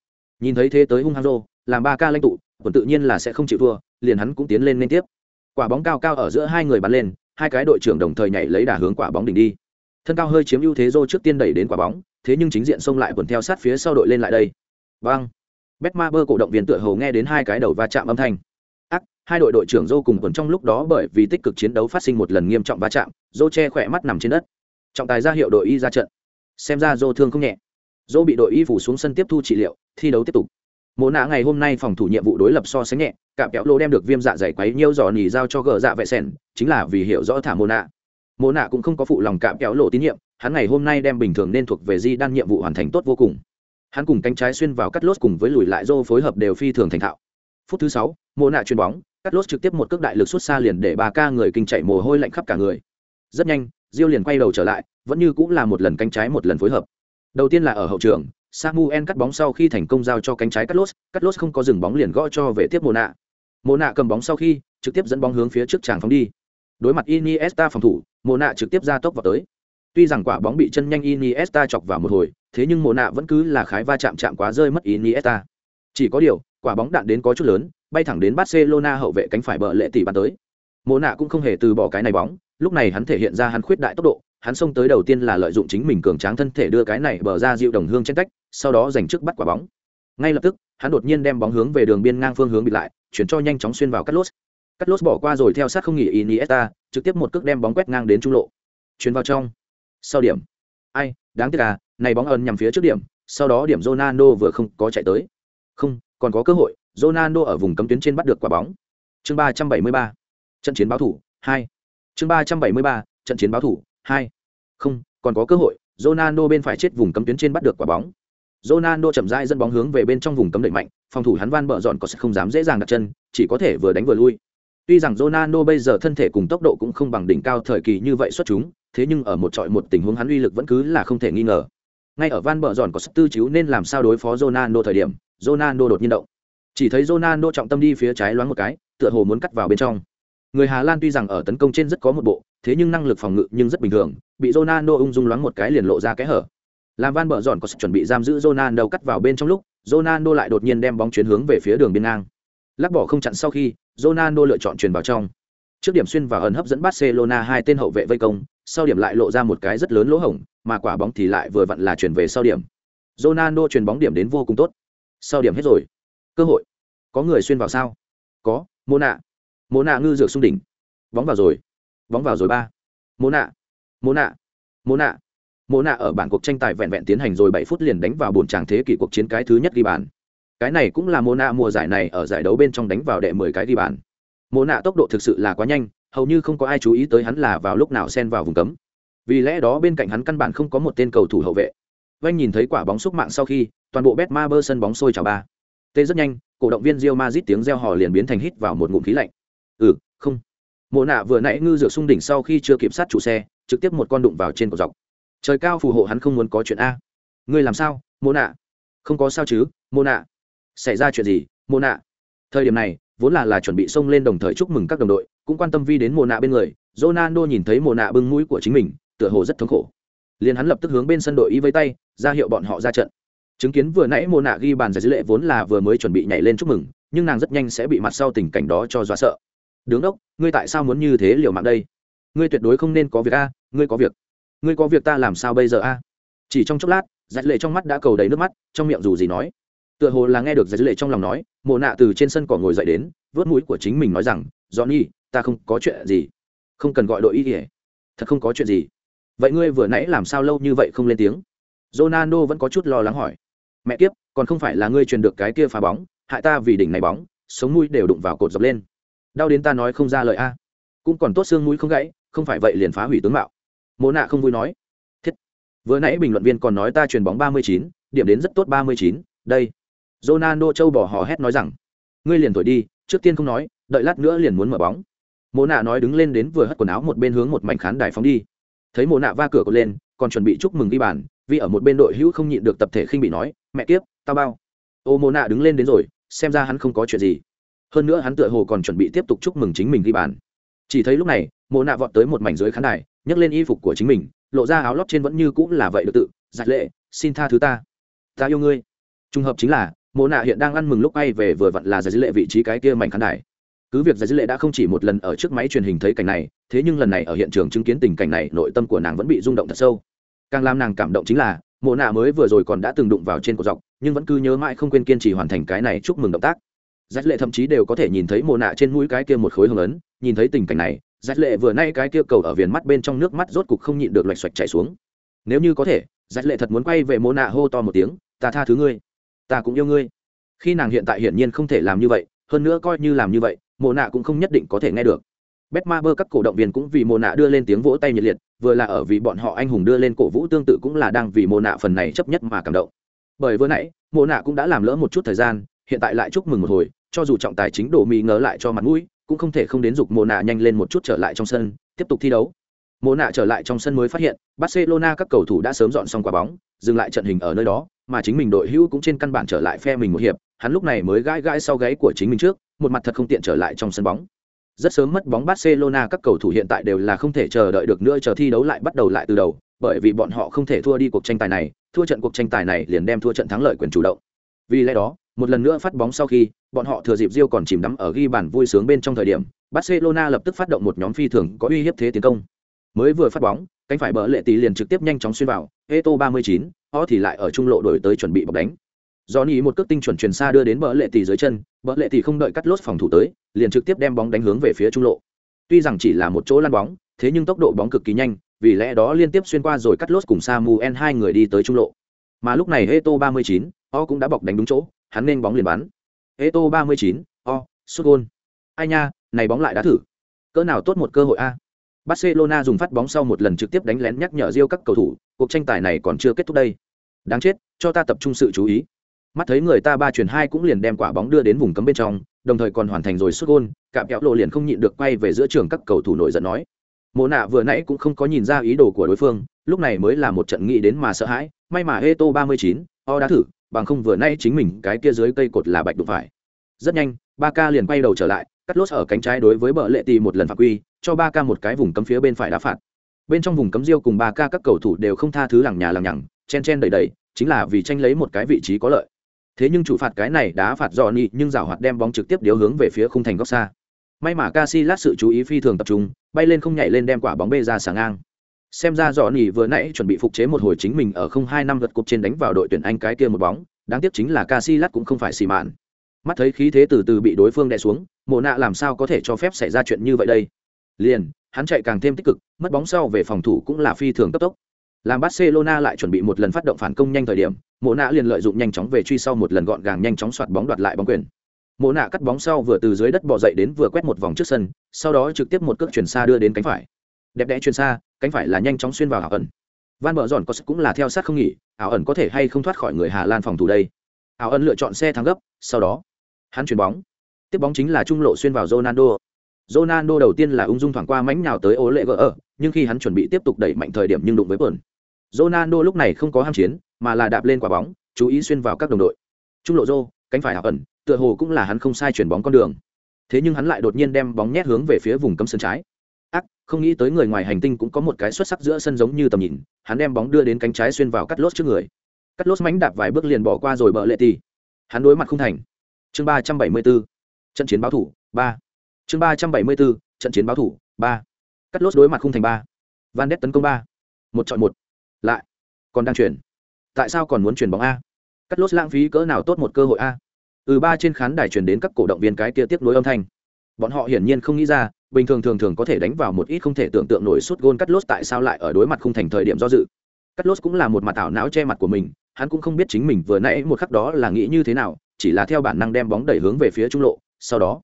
nhìn thấy thế tới hung hăng rô làm ba ca lãnh tụ còn tự nhiên là sẽ không chịu thua, liền hắn cũng tiến lên liên tiếp. Quả bóng cao cao ở giữa hai người bắn lên, hai cái đội trưởng đồng thời nhảy lấy đà hướng quả bóng đỉnh đi. Thân cao hơi chiếm ưu thế rô trước tiên đẩy đến quả bóng, thế nhưng chính diện xông lại quần theo sát phía sau đội lên lại đây. Vâng. Betma bơ cổ động viên tựa hồ nghe đến hai cái đầu va chạm âm thanh. Ác, hai đội đội trưởng dô cùng quần trong lúc đó bởi vì tích cực chiến đấu phát sinh một lần nghiêm trọng va chạm dô che khỏe mắt nằm trên đất. Trọng tài ra hiệu đội y ra trận. Xem ra dô thương không nhẹ. Dô bị đội y phủ xuống sân tiếp thu trị liệu, thi đấu tiếp tục mộ nạ ngày hôm nay phòng thủ nhiệm vụ đối lập so sánh nhẹ, cạm kéo lô đem được viêm dạ dày quấy nhiêu giò nỉ giao cho gờ dạ vệ sẻn, chính là vì hiểu rõ thả mộ nạ. Mộ nạ cũng không có phụ lòng cạm kéo lộ tín nhiệm, hắn ngày hôm nay đem bình thường nên thuộc về di đan nhiệm vụ hoàn thành tốt vô cùng. Hắn cùng cánh trái xuyên vào cắt lốt cùng với lùi lại dô phối hợp đều phi thường thành thạo. Phút thứ sáu, mộ nạ chuyền bóng, cắt lốt trực tiếp một cước đại lực xuất xa liền để ba ca người kinh chạy mồ hôi lạnh khắp cả người. Rất nhanh, diêu liền quay đầu trở lại, vẫn như cũng là một lần cánh trái một lần phối hợp. Đầu tiên là ở hậu trường samuel cắt bóng sau khi thành công giao cho cánh trái Carlos, lốt lốt không có dừng bóng liền gõ cho về tiếp Mona. nạ nạ cầm bóng sau khi trực tiếp dẫn bóng hướng phía trước tràng phóng đi đối mặt iniesta phòng thủ Mona nạ trực tiếp ra tốc vào tới Tuy rằng quả bóng bị chân nhanh Iniesta chọc vào một hồi, thế nhưng Mona nạ vẫn cứ là khái va chạm chạm quá rơi mất Iniesta. Chỉ có điều, quả bóng đạn đến có chút lớn, bay thẳng đến Barcelona hậu vệ cánh phải bờ lệ tỷ bàn tới. Mona nạ cũng không hề từ bỏ cái này bóng, lúc này hắn thể hiện ra hắn khuyết đại tốc độ, hắn xông tới đầu tiên là lợi dụng chính mình cường tráng thân thể đưa cái này bờ ra dịu đồng hương trên cách, sau đó giành trước bắt quả bóng. Ngay lập tức, hắn đột nhiên đem bóng hướng về đường biên ngang phương hướng bị lại, chuyển cho nhanh chóng xuyên vào cắt lốt. Cắt lốt bỏ qua rồi theo sát không nghỉ Iniesta, trực tiếp một cước đem bóng quét ngang đến trung lộ. Chuyển vào trong sau điểm ai đáng tiếc à này bóng ẩn nhằm phía trước điểm sau đó điểm Ronaldo vừa không có chạy tới không còn có cơ hội Ronaldo ở vùng cấm tuyến trên bắt được quả bóng chương ba trăm bảy mươi ba trận chiến báo thủ hai chương ba trăm bảy mươi ba trận chiến báo thủ hai không còn có cơ hội Ronaldo bên phải chết vùng cấm tuyến trên bắt được quả bóng Ronaldo chậm rãi dẫn bóng hướng về bên trong vùng cấm đẩy mạnh, phòng thủ hắn Van bợ dọn có sẽ không dám dễ dàng đặt chân, chỉ có thể vừa đánh vừa lui. Tuy rằng Ronaldo bây giờ thân thể cùng tốc độ cũng không bằng đỉnh cao thời kỳ như vậy xuất chúng, thế nhưng ở một trọi một tình huống hắn uy lực vẫn cứ là không thể nghi ngờ. Ngay ở Van Bợ giòn có sức tư chiếu nên làm sao đối phó Ronaldo thời điểm, Ronaldo đột nhiên động. Chỉ thấy Ronaldo trọng tâm đi phía trái loáng một cái, tựa hồ muốn cắt vào bên trong. Người Hà Lan tuy rằng ở tấn công trên rất có một bộ, thế nhưng năng lực phòng ngự nhưng rất bình thường, bị Ronaldo ung dung loáng một cái liền lộ ra cái hở. Làm Van Bở Giọn có sự chuẩn bị giam giữ Ronaldo cắt vào bên trong lúc, Ronaldo lại đột nhiên đem bóng chuyển hướng về phía đường biên ngang. Lắc bỏ không chặn sau khi, Ronaldo lựa chọn truyền vào trong. Trước điểm xuyên vào ẩn hấp dẫn Barcelona hai tên hậu vệ vây công, sau điểm lại lộ ra một cái rất lớn lỗ hổng, mà quả bóng thì lại vừa vặn là chuyển về sau điểm. Ronaldo truyền bóng điểm đến vô cùng tốt. Sau điểm hết rồi. Cơ hội. Có người xuyên vào sao? Có, Mona. Mona ngư dược xung đỉnh. Bóng vào rồi. Bóng vào rồi ba. Mona. Mona. Mona. Mona ở bản cuộc tranh tài vẹn vẹn tiến hành rồi bảy phút liền đánh vào buồn tràng thế kỷ cuộc chiến cái thứ nhất ghi bàn. Cái này cũng là Mona mùa giải này ở giải đấu bên trong đánh vào đệ mười cái ghi bàn. Mona tốc độ thực sự là quá nhanh, hầu như không có ai chú ý tới hắn là vào lúc nào xen vào vùng cấm vì lẽ đó bên cạnh hắn căn bản không có một tên cầu thủ hậu vệ Vanh nhìn thấy quả bóng xúc mạng sau khi toàn bộ Betmaber sân bóng sôi trào ba tê rất nhanh cổ động viên Real Madrid tiếng reo hò liền biến thành hít vào một ngụm khí lạnh ừ không mộ nạ vừa nãy ngư dược sung đỉnh sau khi chưa kiểm sát chủ xe, trực tiếp một con đụng vào trên cổ dọc. Trời cao phù hộ hắn không muốn có chuyện a. Ngươi làm sao, mộ nạ? Không có sao chứ, mộ nạ. Xảy ra chuyện gì, mộ nạ? Thời điểm này, vốn là là chuẩn bị xông lên đồng thời chúc mừng các đồng đội, cũng quan tâm vi đến mộ nạ bên người, ronaldo nhìn thấy mộ nạ bưng mũi của chính mình, tựa hồ rất thống khổ. Liền hắn lập tức hướng bên sân đội y với tay, ra hiệu bọn họ ra trận. Chứng kiến vừa nãy mộ nạ ghi bàn giải dữ lệ vốn là vừa mới chuẩn bị nhảy lên chúc mừng, nhưng nàng rất nhanh sẽ bị mặt sau tình cảnh đó cho dọa sợ đứng đốc, ngươi tại sao muốn như thế liều mạng đây? Ngươi tuyệt đối không nên có việc a, ngươi có việc. Ngươi có việc ta làm sao bây giờ a? Chỉ trong chốc lát giải lệ trong mắt đã cầu đầy nước mắt, trong miệng dù gì nói. Tựa hồ là nghe được giải lệ trong lòng nói, mộ nạ từ trên sân cỏ ngồi dậy đến, vớt mũi của chính mình nói rằng, johnny, ta không có chuyện gì. Không cần gọi đội y kể thật không có chuyện gì. Vậy ngươi vừa nãy làm sao lâu như vậy không lên tiếng? Ronaldo vẫn có chút lo lắng hỏi. Mẹ kiếp, còn không phải là ngươi truyền được cái kia phá bóng, hại ta vì đỉnh này bóng, sống mũi đều đụng vào cột dọc lên đau đến ta nói không ra lời a. Cũng còn tốt xương mũi không gãy, không phải vậy liền phá hủy tướng mạo. Mô nạ không vui nói. Thiết. Vừa nãy bình luận viên còn nói ta truyền bóng ba mươi chín, điểm đến rất tốt ba mươi chín, đây. Ronaldo châu bỏ hò hét nói rằng, ngươi liền thổi đi, trước tiên không nói, đợi lát nữa liền muốn mở bóng. Mô nạ nói đứng lên đến vừa hất quần áo một bên hướng một mảnh khán đài phóng đi. Thấy mô nạ va cửa cột lên, còn chuẩn bị chúc mừng đi bàn, vì ở một bên đội hữu không nhịn được tập thể khinh bị nói, mẹ kiếp, tao bao. Ô mô nạ đứng lên đến rồi, xem ra hắn không có chuyện gì hơn nữa hắn tựa hồ còn chuẩn bị tiếp tục chúc mừng chính mình ghi bàn. Chỉ thấy lúc này, mộ nạ vọt tới một mảnh dưới khán đài, nhấc lên y phục của chính mình, lộ ra áo lót trên vẫn như cũng là vậy được tự giặt lệ, xin tha thứ ta. Ta yêu ngươi. Trùng hợp chính là, mộ nạ hiện đang ăn mừng lúc bay về vừa vặn là giải dữ lệ vị trí cái kia mảnh khán đài. Cứ việc giải dữ lệ đã không chỉ một lần ở trước máy truyền hình thấy cảnh này, thế nhưng lần này ở hiện trường chứng kiến tình cảnh này, nội tâm của nàng vẫn bị rung động thật sâu. Càng làm nàng cảm động chính là, mộ nạ mới vừa rồi còn đã từng đụng vào trên cột dọc, nhưng vẫn cứ nhớ mãi không quên kiên trì hoàn thành cái này chúc mừng động tác rách lệ thậm chí đều có thể nhìn thấy mồ nạ trên mũi cái kia một khối hồng ấn, nhìn thấy tình cảnh này rách lệ vừa nay cái kia cầu ở viền mắt bên trong nước mắt rốt cục không nhịn được loạch xoạch chảy xuống. Nếu như có thể rách lệ thật muốn quay về mồ nạ hô to một tiếng, ta tha thứ ngươi, ta cũng yêu ngươi. Khi nàng hiện tại hiển nhiên không thể làm như vậy, hơn nữa coi như làm như vậy, mồ nạ cũng không nhất định có thể nghe được. Bet ma bơ các cổ động viên cũng vì mồ nạ đưa lên tiếng vỗ tay nhiệt liệt, vừa là ở vì bọn họ anh hùng đưa lên cổ vũ tương tự cũng là đang vì mồ nạ phần này chấp nhất mà cảm động. Bởi vừa nãy, mồ nạ cũng đã làm lỡ một chút thời gian, hiện tại lại chúc mừng một hồi cho dù trọng tài chính đổ mì ngờ lại cho mặt mũi, cũng không thể không đến dục mồ nạ nhanh lên một chút trở lại trong sân, tiếp tục thi đấu. Mồ nạ trở lại trong sân mới phát hiện, barcelona các cầu thủ đã sớm dọn xong quả bóng, dừng lại trận hình ở nơi đó, mà chính mình đội hữu cũng trên căn bản trở lại phe mình một hiệp, hắn lúc này mới gãi gãi sau gáy của chính mình trước, một mặt thật không tiện trở lại trong sân bóng. Rất sớm mất bóng barcelona các cầu thủ hiện tại đều là không thể chờ đợi được nữa chờ thi đấu lại bắt đầu lại từ đầu, bởi vì bọn họ không thể thua đi cuộc tranh tài này, thua trận cuộc tranh tài này liền đem thua trận thắng lợi quyền chủ động. Vì lẽ đó một lần nữa phát bóng sau khi bọn họ thừa dịp Rio còn chìm đắm ở ghi bàn vui sướng bên trong thời điểm, Barcelona lập tức phát động một nhóm phi thường có uy hiếp thế tiến công. Mới vừa phát bóng, cánh phải bờ lệ tỷ liền trực tiếp nhanh chóng xuyên vào, Eto 39, họ thì lại ở trung lộ đổi tới chuẩn bị bọc đánh. Johnny một cước tinh chuẩn truyền xa đưa đến bờ lệ tỷ dưới chân, bờ lệ tỷ không đợi cắt lốt phòng thủ tới, liền trực tiếp đem bóng đánh hướng về phía trung lộ. Tuy rằng chỉ là một chỗ lăn bóng, thế nhưng tốc độ bóng cực kỳ nhanh, vì lẽ đó liên tiếp xuyên qua rồi cắt lốt cùng Samuel hai người đi tới trung lộ. Mà lúc này Eto 39, họ cũng đã bọc đánh đúng chỗ, hắn nên bóng liền bắn. Eto 39, o, sút gol. Ai nha, này bóng lại đã thử. Cỡ nào tốt một cơ hội a. Barcelona dùng phát bóng sau một lần trực tiếp đánh lén nhắc nhở Rio các cầu thủ, cuộc tranh tài này còn chưa kết thúc đây. Đáng chết, cho ta tập trung sự chú ý. Mắt thấy người ta ba chuyển hai cũng liền đem quả bóng đưa đến vùng cấm bên trong, đồng thời còn hoàn thành rồi sút gol, cạm kéo lộ liền không nhịn được quay về giữa trường các cầu thủ nổi giận nói. Mộ nạ vừa nãy cũng không có nhìn ra ý đồ của đối phương, lúc này mới là một trận nghĩ đến mà sợ hãi, may mà Eto 39, o đã thử, bằng không vừa nay chính mình cái kia dưới cây cột là bạch đụng phải. Rất nhanh, ba ca liền quay đầu trở lại, cắt lốt ở cánh trái đối với bờ lệ tì một lần phạm quy, cho ba ca một cái vùng cấm phía bên phải đá phạt. Bên trong vùng cấm riêu cùng ba ca các cầu thủ đều không tha thứ lằng nhà lằng nhằng, chen chen đầy đầy chính là vì tranh lấy một cái vị trí có lợi. Thế nhưng chủ phạt cái này đá phạt dò nị nhưng rào hoạt đem bóng trực tiếp điếu hướng về phía khung thành góc xa. May mà Casillas sự chú ý phi thường tập trung, bay lên không nhảy lên đem quả bóng bê ra sáng ngang xem ra dọn nhì vừa nãy chuẩn bị phục chế một hồi chính mình ở không hai năm lượt cục trên đánh vào đội tuyển anh cái kia một bóng, đáng tiếc chính là Casillas cũng không phải xì mạn. Mắt thấy khí thế từ từ bị đối phương đè xuống, mộ nạ làm sao có thể cho phép xảy ra chuyện như vậy đây? Liền, hắn chạy càng thêm tích cực, mất bóng sau về phòng thủ cũng là phi thường cấp tốc. Làm barcelona lại chuẩn bị một lần phát động phản công nhanh thời điểm, mộ nạ liền lợi dụng nhanh chóng về truy sau một lần gọn gàng nhanh chóng soạt bóng đoạt lại bóng quyền. Mộ nạ cắt bóng sau vừa từ dưới đất bỏ dậy đến vừa quét một vòng trước sân, sau đó trực tiếp một cước chuyển xa đưa đến cánh phải. Đẹp đẽ chuyển xa cánh phải là nhanh chóng xuyên vào ảo ẩn. Van bờ giòn có cũng là theo sát không nghỉ, ảo ẩn có thể hay không thoát khỏi người hà lan phòng thủ đây? Ảo ẩn lựa chọn xe thắng gấp, sau đó, hắn chuyền bóng. Tiếp bóng chính là trung lộ xuyên vào ronaldo. Ronaldo đầu tiên là ung dung thoảng qua mánh nhào tới ố lệ gỡ ở nhưng khi hắn chuẩn bị tiếp tục đẩy mạnh thời điểm nhưng đụng với bờn ronaldo lúc này không có ham chiến, mà là đạp lên quả bóng, chú ý xuyên vào các đồng đội. Trung lộ rô, cánh phải ảo ẩn, tựa hồ cũng là hắn không sai chuyển bóng con đường. Thế nhưng hắn lại đột nhiên đem bóng nhét hướng về phía vùng cấm sân trái không nghĩ tới người ngoài hành tinh cũng có một cái xuất sắc giữa sân giống như tầm nhìn, hắn đem bóng đưa đến cánh trái xuyên vào cắt lốt trước người. Cắt lốt mánh đạp vài bước liền bỏ qua rồi bờ lệ tì. Hắn đối mặt không thành. Chương ba trăm bảy mươi bốn, trận chiến báo thủ, ba. Chương ba trăm bảy mươi bốn, trận chiến báo thủ, ba. Cắt lốt đối mặt không thành ba. Van đét tấn công ba. Một chọn một. Lại. Còn đang chuyển. Tại sao còn muốn chuyển bóng a? Cắt lốt lãng phí cỡ nào tốt một cơ hội a? Ừ ba trên khán đài truyền đến các cổ động viên cái kia tiếp nối âm thanh. Bọn họ hiển nhiên không nghĩ ra bình thường thường thường có thể đánh vào một ít không thể tưởng tượng nổi suốt gôn cắt lốt tại sao lại ở đối mặt không thành thời điểm do dự. Cắt lốt cũng là một mặt ảo não che mặt của mình, hắn cũng không biết chính mình vừa nãy một khắc đó là nghĩ như thế nào, chỉ là theo bản năng đem bóng đẩy hướng về phía trung lộ, sau đó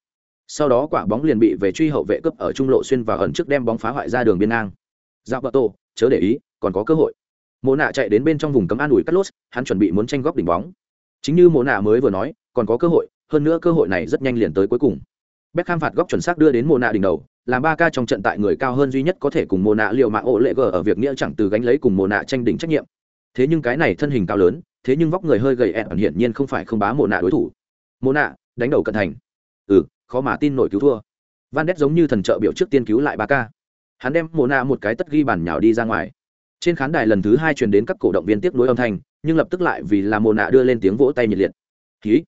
sau đó quả bóng liền bị về truy hậu vệ cấp ở trung lộ xuyên vào ẩn trước đem bóng phá hoại ra đường biên ngang. Dạo bờ tô chớ để ý, còn có cơ hội. Mộ nạ chạy đến bên trong vùng cấm an ủi cắt lốt, hắn chuẩn bị muốn tranh góc đỉnh bóng. Chính như mộ nạ mới vừa nói, còn có cơ hội, hơn nữa cơ hội này rất nhanh liền tới cuối cùng. Beckham phạt góc chuẩn xác đưa đến mộ Na đỉnh đầu làm ba ca trong trận tại người cao hơn duy nhất có thể cùng mộ Na liều mạng ổ lệ gở ở việc nghĩa chẳng từ gánh lấy cùng mộ Na tranh đỉnh trách nhiệm. Thế nhưng cái này thân hình cao lớn, thế nhưng vóc người hơi gầy ẹn hiển nhiên không phải không bá mộ Na đối thủ. Mộ Na đánh đầu cận thành. Ừ khó mà tin nổi cứu thua. Van Ness giống như thần trợ biểu trước tiên cứu lại ba ca. Hắn đem mộ Na một cái tất ghi bàn nhào đi ra ngoài. Trên khán đài lần thứ hai truyền đến các cổ động viên tiếp nối âm thanh, nhưng lập tức lại vì là mồ Na đưa lên tiếng vỗ tay nhiệt liệt. Ký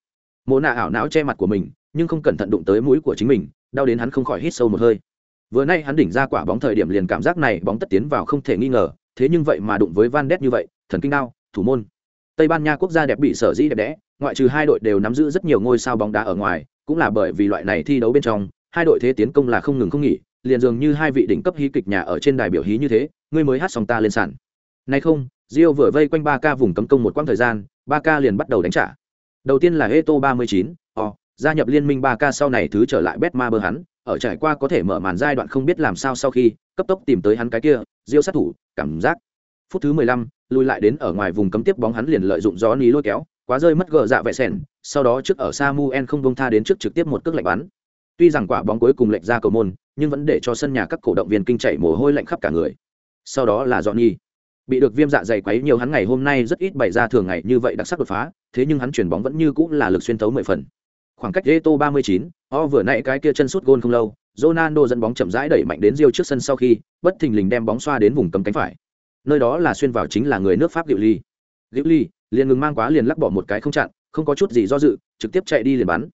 mồ Na ảo não che mặt của mình nhưng không cẩn thận đụng tới mũi của chính mình, đau đến hắn không khỏi hít sâu một hơi. Vừa nay hắn đỉnh ra quả bóng thời điểm liền cảm giác này bóng tất tiến vào không thể nghi ngờ, thế nhưng vậy mà đụng với van đét như vậy, thần kinh đao thủ môn. Tây ban nha quốc gia đẹp bị sở dĩ đẹp đẽ, ngoại trừ hai đội đều nắm giữ rất nhiều ngôi sao bóng đá ở ngoài, cũng là bởi vì loại này thi đấu bên trong, hai đội thế tiến công là không ngừng không nghỉ, liền dường như hai vị đỉnh cấp hí kịch nhà ở trên đài biểu hí như thế, ngươi mới hát xong ta lên sàn. Nay không, rio vừa vây quanh ba ca vùng cấm công một quãng thời gian, ba ca liền bắt đầu đánh trả. Đầu tiên là eto ba mươi chín o gia nhập liên minh ba ca sau này thứ trở lại bet ma bơ hắn, ở trải qua có thể mở màn giai đoạn không biết làm sao sau khi, cấp tốc tìm tới hắn cái kia, diêu sát thủ, cảm giác. Phút thứ mười lăm, lùi lại đến ở ngoài vùng cấm tiếp bóng hắn liền lợi dụng gió ní lôi kéo, quá rơi mất gờ dạ vệ sẻn, sau đó trước ở samuel không bông tha đến trước trực tiếp một cước lạnh bắn. Tuy rằng quả bóng cuối cùng lệch ra cầu môn, nhưng vẫn để cho sân nhà các cổ động viên kinh chạy mồ hôi lạnh khắp cả người. Sau đó là johnny. Bị được viêm dạ dày quấy nhiều hắn ngày hôm nay rất ít bày ra thường ngày như vậy đặc sắc đột phá, thế nhưng hắn chuyển bóng vẫn như cũng là lực xuyên tấu mười phần khoảng cách Eto 39, o vừa nãy cái kia chân sút gôn không lâu Ronaldo dẫn bóng chậm rãi đẩy mạnh đến Rio trước sân sau khi bất thình lình đem bóng xoa đến vùng cấm cánh phải nơi đó là xuyên vào chính là người nước Pháp Diệu Ly Diệu Ly liền ngừng mang quá liền lắc bỏ một cái không chặn không có chút gì do dự trực tiếp chạy đi liền bắn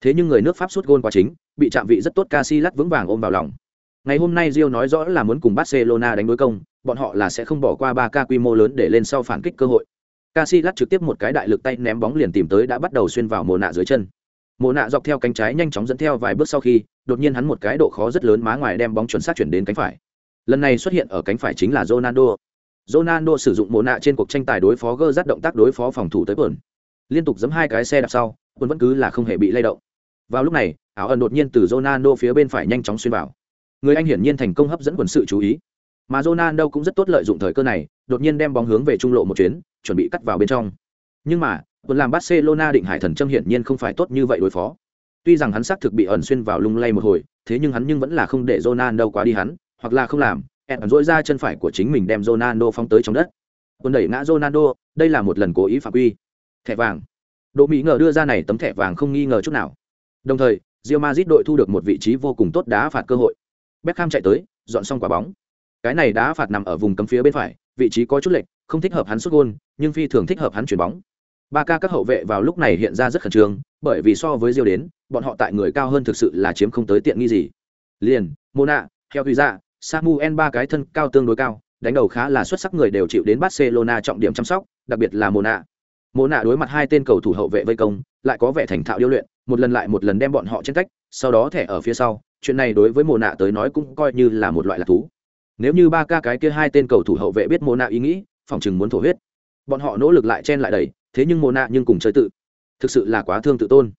thế nhưng người nước Pháp sút gôn quá chính bị chạm vị rất tốt Casillas vững vàng ôm vào lòng Ngày hôm nay Rio nói rõ là muốn cùng Barcelona đánh đối công, bọn họ là sẽ không bỏ qua ba ca quy mô lớn để lên sau phản kích cơ hội. Casillas trực tiếp một cái đại lực tay ném bóng liền tìm tới đã bắt đầu xuyên vào mồ nạ dưới chân mộ nạ dọc theo cánh trái nhanh chóng dẫn theo vài bước sau khi, đột nhiên hắn một cái độ khó rất lớn má ngoài đem bóng chuẩn xác chuyển đến cánh phải. Lần này xuất hiện ở cánh phải chính là Ronaldo. Ronaldo sử dụng mộ nạ trên cuộc tranh tài đối phó gơ dắt động tác đối phó phòng thủ tới bờn. Liên tục giẫm hai cái xe đạp sau, quân vẫn cứ là không hề bị lay động. Vào lúc này, áo ẩn đột nhiên từ Ronaldo phía bên phải nhanh chóng xuyên vào người anh hiển nhiên thành công hấp dẫn quần sự chú ý mà Ronaldo cũng rất tốt lợi dụng thời cơ này đột nhiên đem bóng hướng về trung lộ một chuyến chuẩn bị cắt vào bên trong nhưng mà quân làm Barcelona định hải thần châm hiển nhiên không phải tốt như vậy đối phó. Tuy rằng hắn xác thực bị ẩn xuyên vào lung lay một hồi thế nhưng hắn nhưng vẫn là không để Ronaldo quá đi hắn hoặc là không làm ẩn dỗi ra chân phải của chính mình đem Ronaldo phóng tới trong đất. Quân đẩy ngã Ronaldo đây là một lần cố ý phạm quy. Thẻ vàng. Độ mỹ ngờ đưa ra này tấm thẻ vàng không nghi ngờ chút nào. Đồng thời Real Madrid đội thu được một vị trí vô cùng tốt đá phạt cơ hội. Beckham chạy tới, dọn xong quả bóng. Cái này đá phạt nằm ở vùng cấm phía bên phải, vị trí có chút lệch, không thích hợp hắn sút gôn, nhưng phi thường thích hợp hắn chuyển bóng. Ba ca các hậu vệ vào lúc này hiện ra rất khẩn trương, bởi vì so với Diêu đến, bọn họ tại người cao hơn thực sự là chiếm không tới tiện nghi gì. Liền, Mona, theo tùy ra, dạ, Samuel ba cái thân cao tương đối cao, đánh đầu khá là xuất sắc người đều chịu đến Barcelona trọng điểm chăm sóc, đặc biệt là Mona. Mona đối mặt hai tên cầu thủ hậu vệ vây công, lại có vẻ thành thạo điêu luyện, một lần lại một lần đem bọn họ trên cách, sau đó thẻ ở phía sau, chuyện này đối với Mona tới nói cũng coi như là một loại lạc thú nếu như ba ca cái kia hai tên cầu thủ hậu vệ biết Mona ý nghĩ phòng chừng muốn thổ huyết bọn họ nỗ lực lại chen lại đầy thế nhưng mộ nạ nhưng cùng chơi tự. Thực sự là quá thương tự tôn.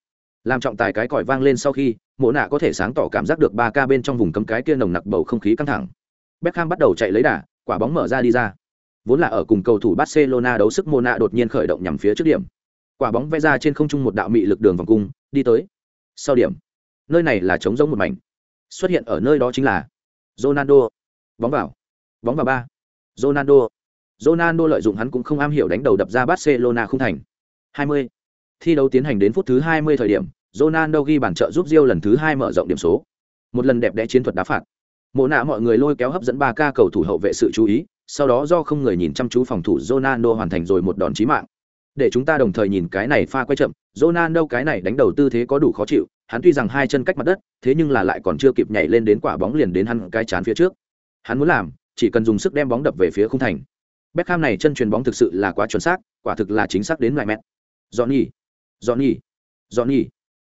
Làm trọng tài cái còi vang lên sau khi, mộ nạ có thể sáng tỏ cảm giác được ba ca bên trong vùng cấm cái kia nồng nặc bầu không khí căng thẳng. Beckham bắt đầu chạy lấy đà, quả bóng mở ra đi ra. Vốn là ở cùng cầu thủ barcelona đấu sức, mộ nạ đột nhiên khởi động nhằm phía trước điểm. Quả bóng vẽ ra trên không trung một đạo mị lực đường vòng cung, đi tới. Sau điểm, nơi này là trống rỗng một mảnh. Xuất hiện ở nơi đó chính là ronaldo. Bóng vào. Bóng vào ba. Ronaldo ronaldo lợi dụng hắn cũng không am hiểu đánh đầu đập ra barcelona không thành. 20. thi đấu tiến hành đến phút thứ 20 thời điểm, ronaldo ghi bàn trợ giúp rio lần thứ hai mở rộng điểm số. Một lần đẹp đẽ chiến thuật đá phạt. Mộ nạ mọi người lôi kéo hấp dẫn ba ca cầu thủ hậu vệ sự chú ý, sau đó do không người nhìn chăm chú phòng thủ Ronaldo hoàn thành rồi một đòn chí mạng. Để chúng ta đồng thời nhìn cái này pha quay chậm, Ronaldo cái này đánh đầu tư thế có đủ khó chịu, hắn tuy rằng hai chân cách mặt đất, thế nhưng là lại còn chưa kịp nhảy lên đến quả bóng liền đến hắn cái chán phía trước. Hắn muốn làm, chỉ cần dùng sức đem bóng đập về phía khung thành. Beckham này chân chuyền bóng thực sự là quá chuẩn xác quả thực là chính xác đến loại mét Johnny Johnny Johnny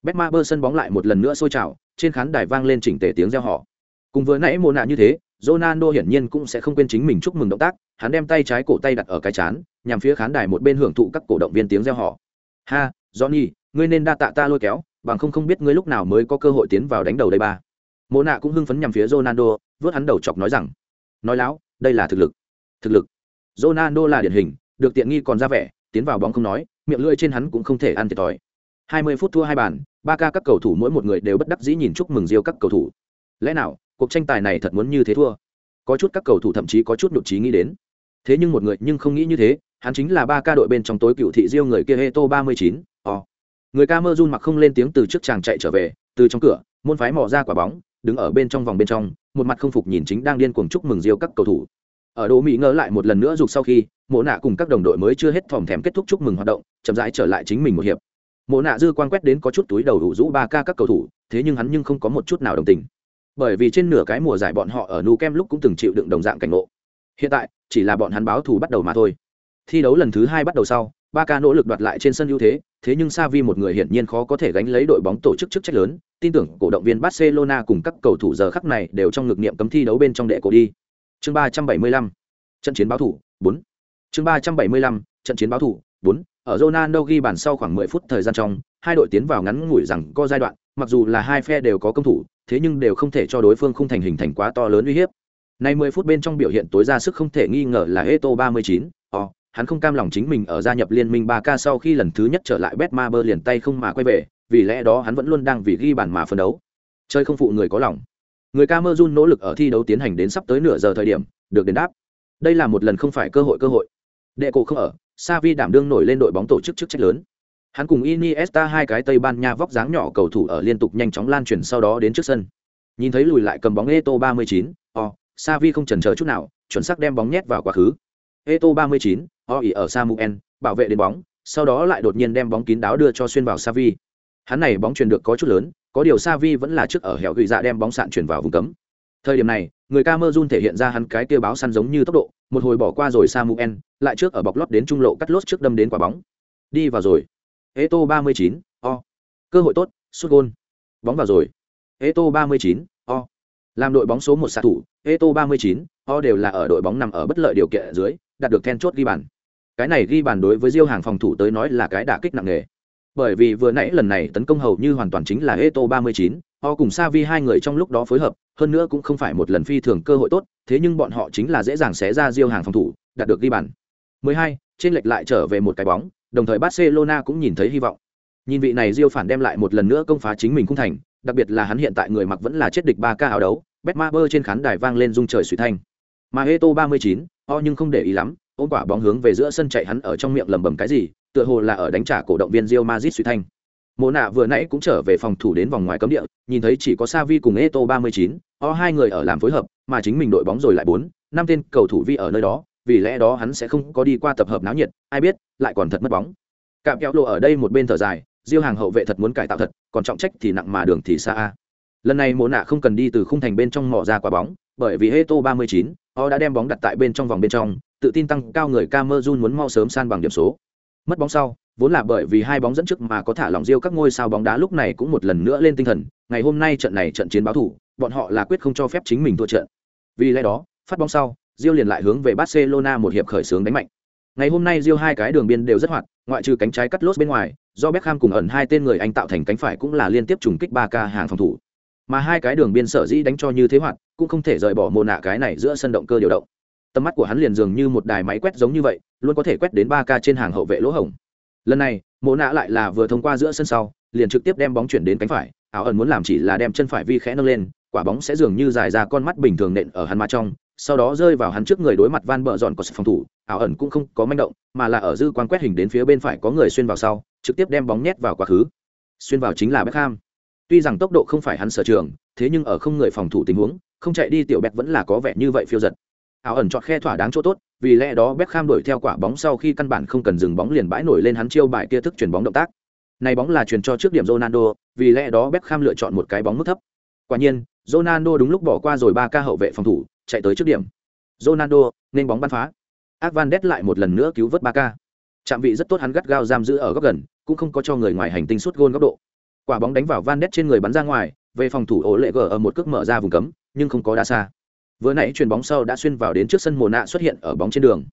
Betmaber sân bóng lại một lần nữa sôi trào trên khán đài vang lên chỉnh tề tiếng reo hò cùng vừa nãy mồ nạ như thế Ronaldo hiển nhiên cũng sẽ không quên chính mình chúc mừng động tác, hắn đem tay trái cổ tay đặt ở cái chán, nhằm phía khán đài một bên hưởng thụ các cổ động viên tiếng reo hò. "Ha, Johnny, ngươi nên đa tạ ta lôi kéo, bằng không không biết ngươi lúc nào mới có cơ hội tiến vào đánh đầu đây ba." Mộ nạ cũng hưng phấn nhằm phía Ronaldo, vớt hắn đầu chọc nói rằng: "Nói láo, đây là thực lực." Thực lực. Ronaldo là điển hình, được tiện nghi còn ra vẻ, tiến vào bóng không nói, miệng lưỡi trên hắn cũng không thể ăn thiệt thòi. 20 phút thua hai bàn, ba ca các cầu thủ mỗi một người đều bất đắc dĩ nhìn chúc mừng Diêu các cầu thủ. Lẽ nào, cuộc tranh tài này thật muốn như thế thua? Có chút các cầu thủ thậm chí có chút nhụt chí nghĩ đến. Thế nhưng một người nhưng không nghĩ như thế, hắn chính là ba ca đội bên trong tối cựu thị Diêu người kia Heto 39, ồ. Người Camerun mặc không lên tiếng từ trước chàng chạy trở về, từ trong cửa, môn phái mò ra quả bóng, đứng ở bên trong vòng bên trong, một mặt không phục nhìn chính đang điên cuồng chúc mừng Diêu các cầu thủ. Ở đồ Mỹ ngỡ lại một lần nữa dục sau khi, Mộ Nạ cùng các đồng đội mới chưa hết thòm thèm kết thúc chúc mừng hoạt động, chậm rãi trở lại chính mình một hiệp. Mộ nạ dư quan quét đến có chút túi đầu đủ rũ ba ca các cầu thủ thế nhưng hắn nhưng không có một chút nào đồng tình. Bởi vì trên nửa cái mùa giải bọn họ ở nu kem lúc cũng từng chịu đựng đồng dạng cảnh ngộ. Hiện tại chỉ là bọn hắn báo thù bắt đầu mà thôi. Thi đấu lần thứ hai bắt đầu sau ba ca nỗ lực đoạt lại trên sân ưu thế thế nhưng Sa Vi một người hiển nhiên khó có thể gánh lấy đội bóng tổ chức chức trách lớn tin tưởng cổ động viên barcelona cùng các cầu thủ giờ khắc này đều trong ngực niệm cấm thi đấu bên trong đệ cổ đi chương ba trăm bảy mươi lăm trận chiến báo thủ bốn chương ba trăm bảy mươi lăm trận chiến báo thủ bốn ở Ronaldo ghi bàn sau khoảng 10 phút thời gian trong, hai đội tiến vào ngắn ngủi rằng có giai đoạn, mặc dù là hai phe đều có công thủ, thế nhưng đều không thể cho đối phương không thành hình thành quá to lớn uy hiếp. Nay 10 phút bên trong biểu hiện tối ra sức không thể nghi ngờ là Eto 39, ồ, hắn không cam lòng chính mình ở gia nhập liên minh 3K sau khi lần thứ nhất trở lại Betmaber liền tay không mà quay về, vì lẽ đó hắn vẫn luôn đang vì ghi bàn mà phân đấu. Chơi không phụ người có lòng. Người Cameroon nỗ lực ở thi đấu tiến hành đến sắp tới nửa giờ thời điểm, được đền đáp. Đây là một lần không phải cơ hội cơ hội. Đệ cổ không ở, Xavi đảm đương nổi lên đội bóng tổ chức chức trách lớn. Hắn cùng Iniesta hai cái Tây Ban Nha vóc dáng nhỏ cầu thủ ở liên tục nhanh chóng lan truyền sau đó đến trước sân. Nhìn thấy lùi lại cầm bóng Eto 39, o, Xavi không chần chờ chút nào, chuẩn xác đem bóng nhét vào quá khứ. Eto 39, o ỉ ở Samuel, bảo vệ đến bóng, sau đó lại đột nhiên đem bóng kín đáo đưa cho xuyên vào Xavi. Hắn này bóng truyền được có chút lớn, có điều Savi vẫn là trước ở hẻo gửi dạ đem bóng sạn chuyển vào vùng cấm. Thời điểm này, người Camerun thể hiện ra hắn cái kia báo săn giống như tốc độ, một hồi bỏ qua rồi Samuel, lại trước ở bọc lót đến trung lộ cắt lốt trước đâm đến quả bóng. Đi vào rồi. Eto 39, o. Cơ hội tốt, sút gôn, Bóng vào rồi. Eto 39, o. Làm đội bóng số một xạ thủ, Eto 39, o đều là ở đội bóng nằm ở bất lợi điều kiện dưới, đạt được then chốt ghi bàn. Cái này ghi bàn đối với Diêu hàng phòng thủ tới nói là cái đả kích nặng nề. Bởi vì vừa nãy lần này tấn công hầu như hoàn toàn chính là Eto 39, o cùng Savi hai người trong lúc đó phối hợp, hơn nữa cũng không phải một lần phi thường cơ hội tốt, thế nhưng bọn họ chính là dễ dàng xé ra Diêu hàng phòng thủ, đạt được ghi bàn. 12, trên lệch lại trở về một cái bóng, đồng thời Barcelona cũng nhìn thấy hy vọng. Nhìn vị này Diêu phản đem lại một lần nữa công phá chính mình khung thành, đặc biệt là hắn hiện tại người mặc vẫn là chết địch 3K áo đấu, Betmaber trên khán đài vang lên rung trời suy thanh. Mà Eto 39, o nhưng không để ý lắm, ôm quả bóng hướng về giữa sân chạy hắn ở trong miệng lẩm bẩm cái gì, tựa hồ là ở đánh trả cổ động viên Real Madrid suy thanh. Mộ nạ vừa nãy cũng trở về phòng thủ đến vòng ngoài cấm địa, nhìn thấy chỉ có Savi cùng Eto 39, o hai người ở làm phối hợp, mà chính mình đội bóng rồi lại bốn, năm tên cầu thủ vi ở nơi đó, vì lẽ đó hắn sẽ không có đi qua tập hợp náo nhiệt ai biết lại còn thật mất bóng. Cạm kéo lộ ở đây một bên thở dài diêu hàng hậu vệ thật muốn cải tạo thật còn trọng trách thì nặng mà đường thì xa a. Lần này mộ nạ không cần đi từ khung thành bên trong mỏ ra quả bóng bởi vì Eto 39, o đã đem bóng đặt tại bên trong vòng bên trong tự tin tăng cao người Camerun muốn mau sớm san bằng điểm số mất bóng sau vốn là bởi vì hai bóng dẫn trước mà có thả lỏng riêu các ngôi sao bóng đá lúc này cũng một lần nữa lên tinh thần ngày hôm nay trận này trận chiến báo thủ bọn họ là quyết không cho phép chính mình thua trận vì lẽ đó phát bóng sau riêu liền lại hướng về Barcelona một hiệp khởi xướng đánh mạnh. Ngày hôm nay riêu hai cái đường biên đều rất hoạt, ngoại trừ cánh trái cắt lốt bên ngoài, do Beckham cùng ẩn hai tên người Anh tạo thành cánh phải cũng là liên tiếp trùng kích ba ca hàng phòng thủ. Mà hai cái đường biên sở dĩ đánh cho như thế hoạt, cũng không thể rời bỏ mồ nạ cái này giữa sân động cơ điều động. Tầm mắt của hắn liền dường như một đài máy quét giống như vậy, luôn có thể quét đến ba ca trên hàng hậu vệ lỗ hổng. Lần này, mộ nạ lại là vừa thông qua giữa sân sau, liền trực tiếp đem bóng chuyển đến cánh phải, áo ẩn muốn làm chỉ là đem chân phải vi khẽ nâng lên, quả bóng sẽ dường như dài ra con mắt bình thường nện ở hắn má trong, sau đó rơi vào hắn trước người đối mặt van bờ dọn của phòng thủ ảo ẩn cũng không có manh động mà là ở dư quan quét hình đến phía bên phải có người xuyên vào sau trực tiếp đem bóng nhét vào quá khứ. Xuyên vào chính là Beckham. Tuy rằng tốc độ không phải hắn sở trường thế nhưng ở không người phòng thủ tình huống không chạy đi tiểu bẹt vẫn là có vẻ như vậy phiêu giật ảo ẩn chọn khe thỏa đáng chỗ tốt vì lẽ đó Beckham đuổi theo quả bóng sau khi căn bản không cần dừng bóng liền bãi nổi lên hắn chiêu bài kia thức chuyển bóng động tác này bóng là chuyển cho trước điểm Ronaldo vì lẽ đó Beckham lựa chọn một cái bóng mức thấp quả nhiên Ronaldo đúng lúc bỏ qua rồi ba ca hậu vệ phòng thủ chạy tới trước điểm Ronaldo nên bóng bắn phá. Ác Van Đét lại một lần nữa cứu vớt ba ca. Trạm vị rất tốt hắn gắt gao giam giữ ở góc gần, cũng không có cho người ngoài hành tinh suốt gôn góc độ. Quả bóng đánh vào Van Đét trên người bắn ra ngoài, về phòng thủ ổ lệ gờ ở một cước mở ra vùng cấm, nhưng không có đá xa. Vừa nãy chuyền bóng sau đã xuyên vào đến trước sân Mộ Nạ xuất hiện ở bóng trên đường.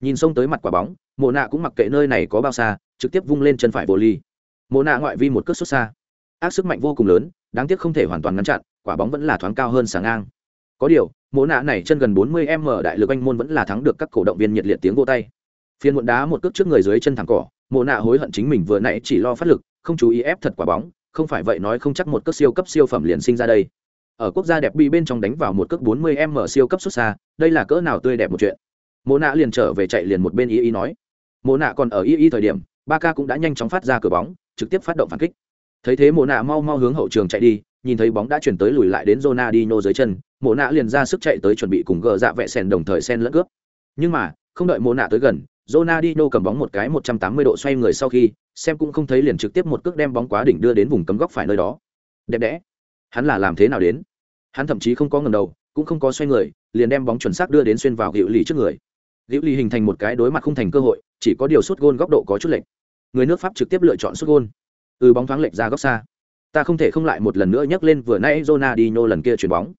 Nhìn xông tới mặt quả bóng, Mộ Nạ cũng mặc kệ nơi này có bao xa, trực tiếp vung lên chân phải vô ly. Mộ Nạ ngoại vi một cước xuất xa. Ác sức mạnh vô cùng lớn, đáng tiếc không thể hoàn toàn ngăn chặn, quả bóng vẫn là thoáng cao hơn sáng ngang. Có điều, mồ nạ này chân gần 40 m đại lực anh môn vẫn là thắng được các cổ động viên nhiệt liệt tiếng vô tay phiên muộn đá một cước trước người dưới chân thẳng cỏ mồ nạ hối hận chính mình vừa nãy chỉ lo phát lực không chú ý ép thật quả bóng không phải vậy nói không chắc một cước siêu cấp siêu phẩm liền sinh ra đây ở quốc gia đẹp bị bên trong đánh vào một cước 40 m siêu cấp xuất xa đây là cỡ nào tươi đẹp một chuyện Mộ nạ liền trở về chạy liền một bên y y nói Mộ nạ còn ở y y thời điểm ba ca cũng đã nhanh chóng phát ra cửa bóng trực tiếp phát động phản kích thấy thế Mộ nạ mau mau hướng hậu trường chạy đi nhìn thấy bóng đã chuyển tới lùi lại đến Ronaldinho dưới chân, Mộ Nạ liền ra sức chạy tới chuẩn bị cùng gờ dạ vẽ sen đồng thời sen lẫn cướp. Nhưng mà, không đợi Mộ Nạ tới gần, Ronaldinho cầm bóng một cái 180 độ xoay người sau khi, xem cũng không thấy liền trực tiếp một cước đem bóng quá đỉnh đưa đến vùng cấm góc phải nơi đó. Đẹp đẽ. Hắn là làm thế nào đến? Hắn thậm chí không có ngầm đầu, cũng không có xoay người, liền đem bóng chuẩn xác đưa đến xuyên vào Diệu Lì trước người. Diệu Lì hình thành một cái đối mặt không thành cơ hội, chỉ có điều sút gôn góc độ có chút lệch. Người nước Pháp trực tiếp lựa chọn sút gôn. Ừ bóng thoáng lệch ra góc xa ta không thể không lại một lần nữa nhắc lên vừa nãy Ronaldinho lần kia chuyền bóng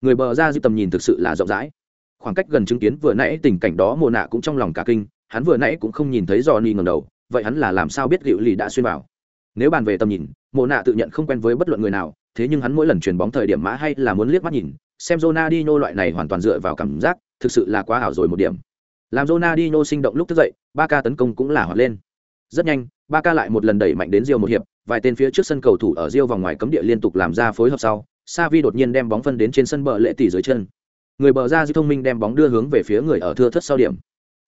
người bờ ra dư tầm nhìn thực sự là rộng rãi khoảng cách gần chứng kiến vừa nãy tình cảnh đó mồ nạ cũng trong lòng cả kinh hắn vừa nãy cũng không nhìn thấy Johnny ngẩng đầu vậy hắn là làm sao biết Diệu Lì đã xuyên vào nếu bàn về tầm nhìn mồ nạ tự nhận không quen với bất luận người nào thế nhưng hắn mỗi lần chuyền bóng thời điểm mã hay là muốn liếc mắt nhìn, xem Ronaldinho loại này hoàn toàn dựa vào cảm giác, thực sự là quá ảo rồi một điểm. Làm Ronaldinho sinh động lúc thức dậy ba ca tấn công cũng là hoạt lên. Rất nhanh ba ca lại một lần đẩy mạnh đến Rio một hiệp, vài tên phía trước sân cầu thủ ở Rio vòng ngoài cấm địa liên tục làm ra phối hợp sau Savi đột nhiên đem bóng phân đến trên sân bờ lệ tỷ dưới chân. Người bờ ra dư thông minh đem bóng đưa hướng về phía người ở thưa thất sau điểm.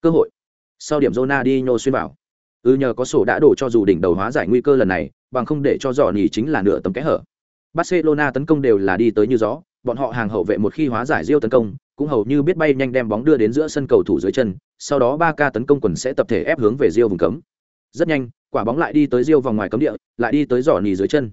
Cơ hội. Sau điểm Ronaldinho xuyên vào. Ư ừ nhờ có sổ đã đổ cho dù đỉnh đầu hóa giải nguy cơ lần này, bằng không để cho dò nhỉ chính là nửa tấm kẽ hở. Barcelona tấn công đều là đi tới như gió, bọn họ hàng hậu vệ một khi hóa giải Rio tấn công, cũng hầu như biết bay nhanh đem bóng đưa đến giữa sân cầu thủ dưới chân, sau đó ba ca tấn công quần sẽ tập thể ép hướng về Rio vùng cấm. Rất nhanh, quả bóng lại đi tới riêu vòng ngoài cấm địa, lại đi tới giỏ nỉ dưới chân.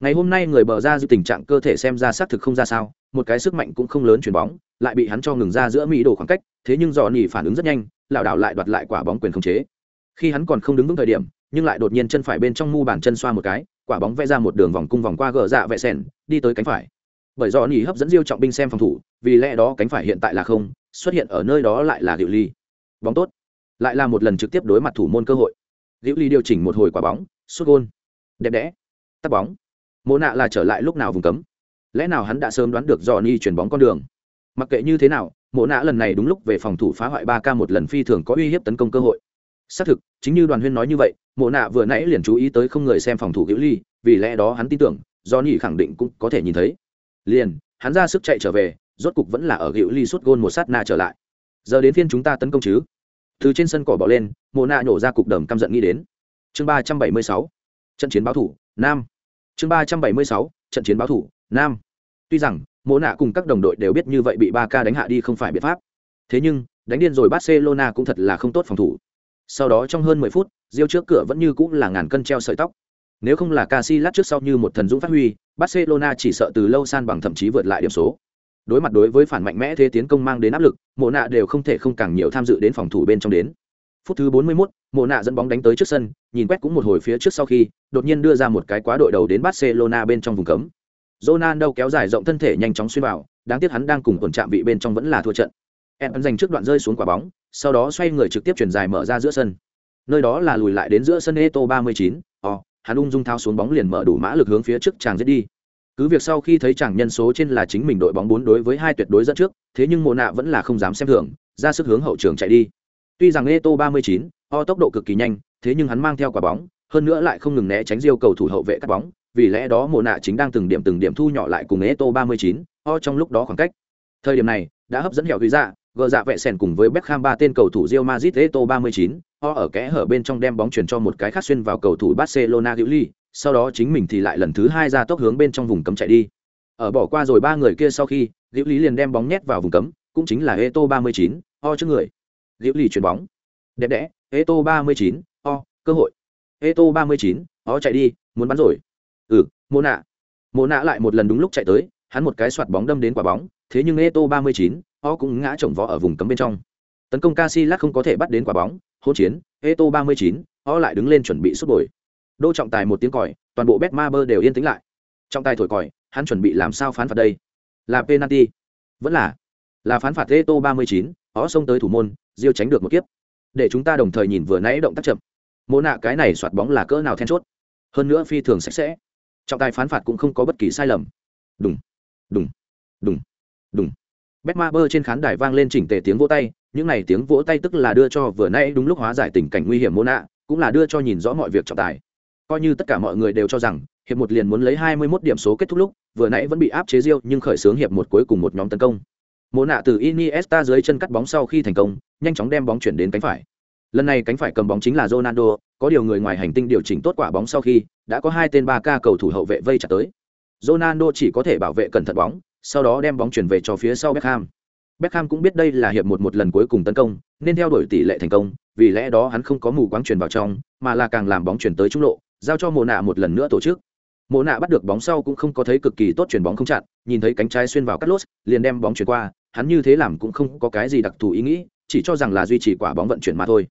Ngày hôm nay người bờ ra dư tình trạng cơ thể xem ra xác thực không ra sao, một cái sức mạnh cũng không lớn chuyển bóng, lại bị hắn cho ngừng ra giữa mỹ đồ khoảng cách, thế nhưng giỏ nỉ phản ứng rất nhanh lão đảo lại đoạt lại quả bóng quyền khống chế. Khi hắn còn không đứng vững thời điểm, nhưng lại đột nhiên chân phải bên trong mu bàn chân xoa một cái quả bóng vẽ ra một đường vòng cung vòng qua gờ dạ vẽ sẻn đi tới cánh phải bởi do nỉ hấp dẫn diêu trọng binh xem phòng thủ vì lẽ đó cánh phải hiện tại là không xuất hiện ở nơi đó lại là diệu ly bóng tốt lại là một lần trực tiếp đối mặt thủ môn cơ hội Diệu Ly điều chỉnh một hồi quả bóng, sút gôn. Đẹp đẽ. Tắt bóng. Mộ nạ là trở lại lúc nào vùng cấm. Lẽ nào hắn đã sớm đoán được Johnny chuyển bóng con đường? Mặc kệ như thế nào, Mộ nạ lần này đúng lúc về phòng thủ phá hoại ba k một lần phi thường có uy hiếp tấn công cơ hội. Xác thực, chính như Đoàn Huyên nói như vậy, Mộ nạ vừa nãy liền chú ý tới không người xem phòng thủ hữu Ly, vì lẽ đó hắn tin tưởng, do Johnny khẳng định cũng có thể nhìn thấy. Liền, hắn ra sức chạy trở về, rốt cục vẫn là ở hữu Ly suốt gôn một sát na trở lại. Giờ đến phiên chúng ta tấn công chứ? từ trên sân cỏ bỏ lên Mộ nạ nhổ ra cục đầm căm giận nghĩ đến chương ba trăm bảy mươi sáu trận chiến báo thủ nam chương ba trăm bảy mươi sáu trận chiến báo thủ nam tuy rằng Mộ nạ cùng các đồng đội đều biết như vậy bị ba ca đánh hạ đi không phải biện pháp thế nhưng đánh điên rồi barcelona cũng thật là không tốt phòng thủ sau đó trong hơn mười phút diêu trước cửa vẫn như cũng là ngàn cân treo sợi tóc. Nếu không là Casillas trước sau như một thần dũng phát huy, Barcelona chỉ sợ từ lâu san bằng thậm chí vượt lại điểm số. Đối mặt đối với phản mạnh mẽ thế tiến công mang đến áp lực mộ nạ đều không thể không càng nhiều tham dự đến phòng thủ bên trong đến. Phút thứ 41, mộ nạ dẫn bóng đánh tới trước sân nhìn quét cũng một hồi phía trước sau khi đột nhiên đưa ra một cái quá đội đầu đến barcelona bên trong vùng cấm. Ronaldo kéo dài rộng thân thể nhanh chóng xuyên vào đáng tiếc hắn đang cùng tuần trạm vị bên trong vẫn là thua trận em dành trước đoạn rơi xuống quả bóng sau đó xoay người trực tiếp chuyển dài mở ra giữa sân. Nơi đó là lùi lại đến giữa sân eto 39, o hắn ung dung thao xuống bóng liền mở đủ mã lực hướng phía trước chàng giết đi. Cứ việc sau khi thấy chàng nhân số trên là chính mình đội bóng bốn đối với hai tuyệt đối dẫn trước thế nhưng mộ nạ vẫn là không dám xem thường ra sức hướng hậu trường chạy đi. Tuy rằng eto 39, o tốc độ cực kỳ nhanh thế nhưng hắn mang theo quả bóng hơn nữa lại không ngừng né tránh diêu cầu thủ hậu vệ cắt bóng vì lẽ đó mộ nạ chính đang từng điểm từng điểm thu nhỏ lại cùng eto 39, o trong lúc đó khoảng cách. Thời điểm này đã hấp dẫn hẻo ghi ra gờ dạ vệ sèn cùng với Beckham ba tên cầu thủ Real Madrid Eto 39, họ ở kẽ hở bên trong đem bóng chuyển cho một cái khác xuyên vào cầu thủ Barcelona Diệu Ly, sau đó chính mình thì lại lần thứ hai ra tốc hướng bên trong vùng cấm chạy đi. Ở bỏ qua rồi ba người kia sau khi, Diệu lý liền đem bóng nhét vào vùng cấm, cũng chính là Eto 39, họ trước người. Diệu lý chuyển bóng. Đẹp đẽ, Eto 39, họ, cơ hội. Eto 39, họ chạy đi, muốn bắn rồi. Ừ, mô nạ. mô nạ lại một lần đúng lúc chạy tới, hắn một cái xoạt bóng đâm đến quả bóng, thế nhưng Eto 39, họ cũng ngã chồng vó ở vùng cấm bên trong. Tấn công Casillas không có thể bắt đến quả bóng hỗn chiến Eto 39, họ lại đứng lên chuẩn bị sút bồi. Đô trọng tài một tiếng còi toàn bộ Betmaber đều yên tĩnh lại. Trọng tài thổi còi hắn chuẩn bị làm sao phán phạt đây? Là penalty. Vẫn là là phán phạt Eto 39, ó xông tới thủ môn diêu tránh được một kiếp. Để chúng ta đồng thời nhìn vừa nãy động tác chậm. Mô nạ cái này soạt bóng là cỡ nào then chốt? Hơn nữa phi thường sạch sẽ. Trọng tài phán phạt cũng không có bất kỳ sai lầm. Đúng đúng đúng đúng Betmaber trên khán đài vang lên chỉnh tề tiếng vỗ tay, những này tiếng vỗ tay tức là đưa cho vừa nãy đúng lúc hóa giải tình cảnh nguy hiểm Mona, cũng là đưa cho nhìn rõ mọi việc trọng tài. Coi như tất cả mọi người đều cho rằng, hiệp một liền muốn lấy 21 điểm số kết thúc lúc, vừa nãy vẫn bị áp chế riêu nhưng khởi xướng hiệp một cuối cùng một nhóm tấn công. Mona từ Iniesta dưới chân cắt bóng sau khi thành công, nhanh chóng đem bóng chuyển đến cánh phải. Lần này cánh phải cầm bóng chính là Ronaldo, có điều người ngoài hành tinh điều chỉnh tốt quả bóng sau khi, đã có hai tên ba ca cầu thủ hậu vệ vây chặt tới. Ronaldo chỉ có thể bảo vệ cẩn thận bóng, sau đó đem bóng chuyển về cho phía sau Beckham. Beckham cũng biết đây là hiệp một một lần cuối cùng tấn công, nên theo đuổi tỷ lệ thành công, vì lẽ đó hắn không có mù quáng chuyển vào trong, mà là càng làm bóng chuyển tới trung lộ, giao cho Mộ Nạ một lần nữa tổ chức. Mộ Nạ bắt được bóng sau cũng không có thấy cực kỳ tốt chuyển bóng không chặn, nhìn thấy cánh trái xuyên vào Carlos, lốt, liền đem bóng chuyển qua, hắn như thế làm cũng không có cái gì đặc thù ý nghĩ, chỉ cho rằng là duy trì quả bóng vận chuyển mà thôi.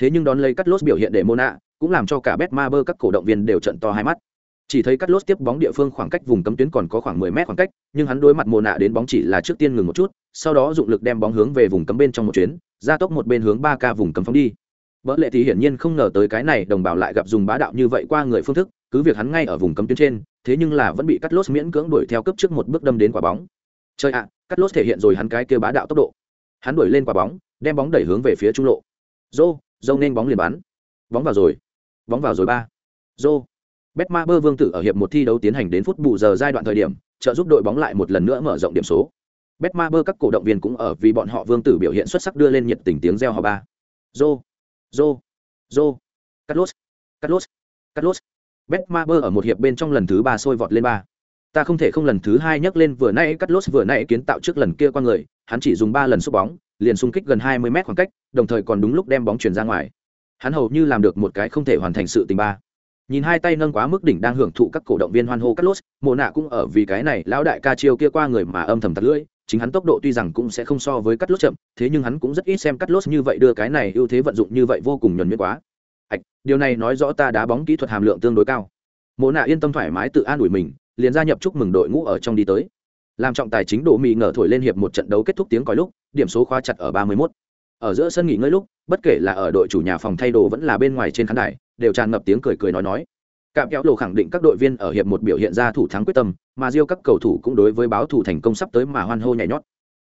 Thế nhưng đón lấy Carlos lốt biểu hiện để Mộ Nạ, cũng làm cho cả Betmaber các cổ động viên đều trận to hai mắt chỉ thấy cắt lốt tiếp bóng địa phương khoảng cách vùng cấm tuyến còn có khoảng 10 mét khoảng cách, nhưng hắn đối mặt mồ nạ đến bóng chỉ là trước tiên ngừng một chút, sau đó dụng lực đem bóng hướng về vùng cấm bên trong một chuyến ra tốc một bên hướng ba k vùng cấm phóng đi. Vợ lệ thì hiển nhiên không ngờ tới cái này, đồng bào lại gặp dùng bá đạo như vậy qua người phương thức, cứ việc hắn ngay ở vùng cấm tuyến trên, thế nhưng là vẫn bị cắt lốt miễn cưỡng đuổi theo cấp trước một bước đâm đến quả bóng. Chơi ạ, cắt lốt thể hiện rồi hắn cái kia bá đạo tốc độ. Hắn đuổi lên quả bóng, đem bóng đẩy hướng về phía trung lộ. Dô dâu nên bóng liền bắn. Bóng vào rồi. Bóng vào rồi ba. Dô Betmaber Vương tử ở hiệp một thi đấu tiến hành đến phút bù giờ giai đoạn thời điểm, trợ giúp đội bóng lại một lần nữa mở rộng điểm số. Betmaber các cổ động viên cũng ở vì bọn họ Vương tử biểu hiện xuất sắc đưa lên nhiệt tình tiếng reo hò ba. Zo, Zo, Zo, Carlos, Carlos, Carlos. Betmaber ở một hiệp bên trong lần thứ ba sôi vọt lên ba. Ta không thể không lần thứ hai nhắc lên vừa nãy Carlos vừa nãy kiến tạo trước lần kia qua người, hắn chỉ dùng ba lần sút bóng, liền xung kích gần 20 mét khoảng cách, đồng thời còn đúng lúc đem bóng chuyển ra ngoài. Hắn hầu như làm được một cái không thể hoàn thành sự tình ba nhìn hai tay nâng quá mức đỉnh đang hưởng thụ các cổ động viên hoan hô cắt lốt mồ nạ cũng ở vì cái này lão đại ca chiêu kia qua người mà âm thầm tạt lưỡi. Chính hắn tốc độ tuy rằng cũng sẽ không so với cắt lốt chậm, thế nhưng hắn cũng rất ít xem cắt lốt như vậy đưa cái này ưu thế vận dụng như vậy vô cùng nhuần nhuyễn quá. Ạch điều này nói rõ ta đá bóng kỹ thuật hàm lượng tương đối cao. Mồ nạ yên tâm thoải mái tự an ủi mình, liền gia nhập chúc mừng đội ngũ ở trong đi tới. Làm trọng tài chính đổ mì ngờ thổi lên hiệp một trận đấu kết thúc tiếng còi lúc, điểm số khóa chặt ở ba mươi 31. ở giữa sân nghỉ ngơi lúc, bất kể là ở đội chủ nhà phòng thay đồ vẫn là bên ngoài trên khán đài đều tràn ngập tiếng cười cười nói nói. Cạm kéo lộ khẳng định các đội viên ở hiệp một biểu hiện ra thủ thắng quyết tâm, mà Rio các cầu thủ cũng đối với báo thủ thành công sắp tới mà hoan hô nhảy nhót.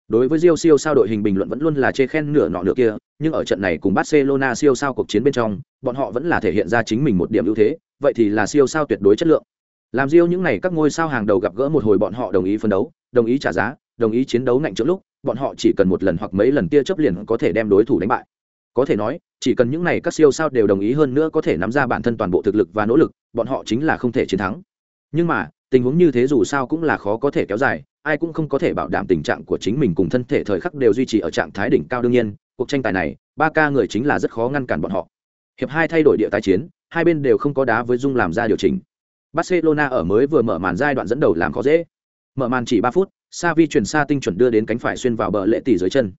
Đối với Rio siêu sao đội hình bình luận vẫn luôn là chê khen nửa nọ nửa kia, nhưng ở trận này cùng Barcelona siêu sao cuộc chiến bên trong, bọn họ vẫn là thể hiện ra chính mình một điểm ưu thế, vậy thì là siêu sao tuyệt đối chất lượng. Làm riêu những ngày các ngôi sao hàng đầu gặp gỡ một hồi bọn họ đồng ý phân đấu, đồng ý trả giá, đồng ý chiến đấu ngạnh trước lúc, bọn họ chỉ cần một lần hoặc mấy lần tia chấp liền có thể đem đối thủ đánh bại có thể nói, chỉ cần những này các siêu sao đều đồng ý hơn nữa có thể nắm ra bản thân toàn bộ thực lực và nỗ lực, bọn họ chính là không thể chiến thắng. Nhưng mà, tình huống như thế dù sao cũng là khó có thể kéo dài, ai cũng không có thể bảo đảm tình trạng của chính mình cùng thân thể thời khắc đều duy trì ở trạng thái đỉnh cao đương nhiên, cuộc tranh tài này, ba ca người chính là rất khó ngăn cản bọn họ. Hiệp hai thay đổi địa tài chiến, hai bên đều không có đá với dung làm ra điều chỉnh. Barcelona ở mới vừa mở màn giai đoạn dẫn đầu làm khó dễ. Mở màn chỉ ba phút Savi chuyển xa tinh chuẩn đưa đến cánh phải xuyên vào bờ lệ tỷ dưới chân.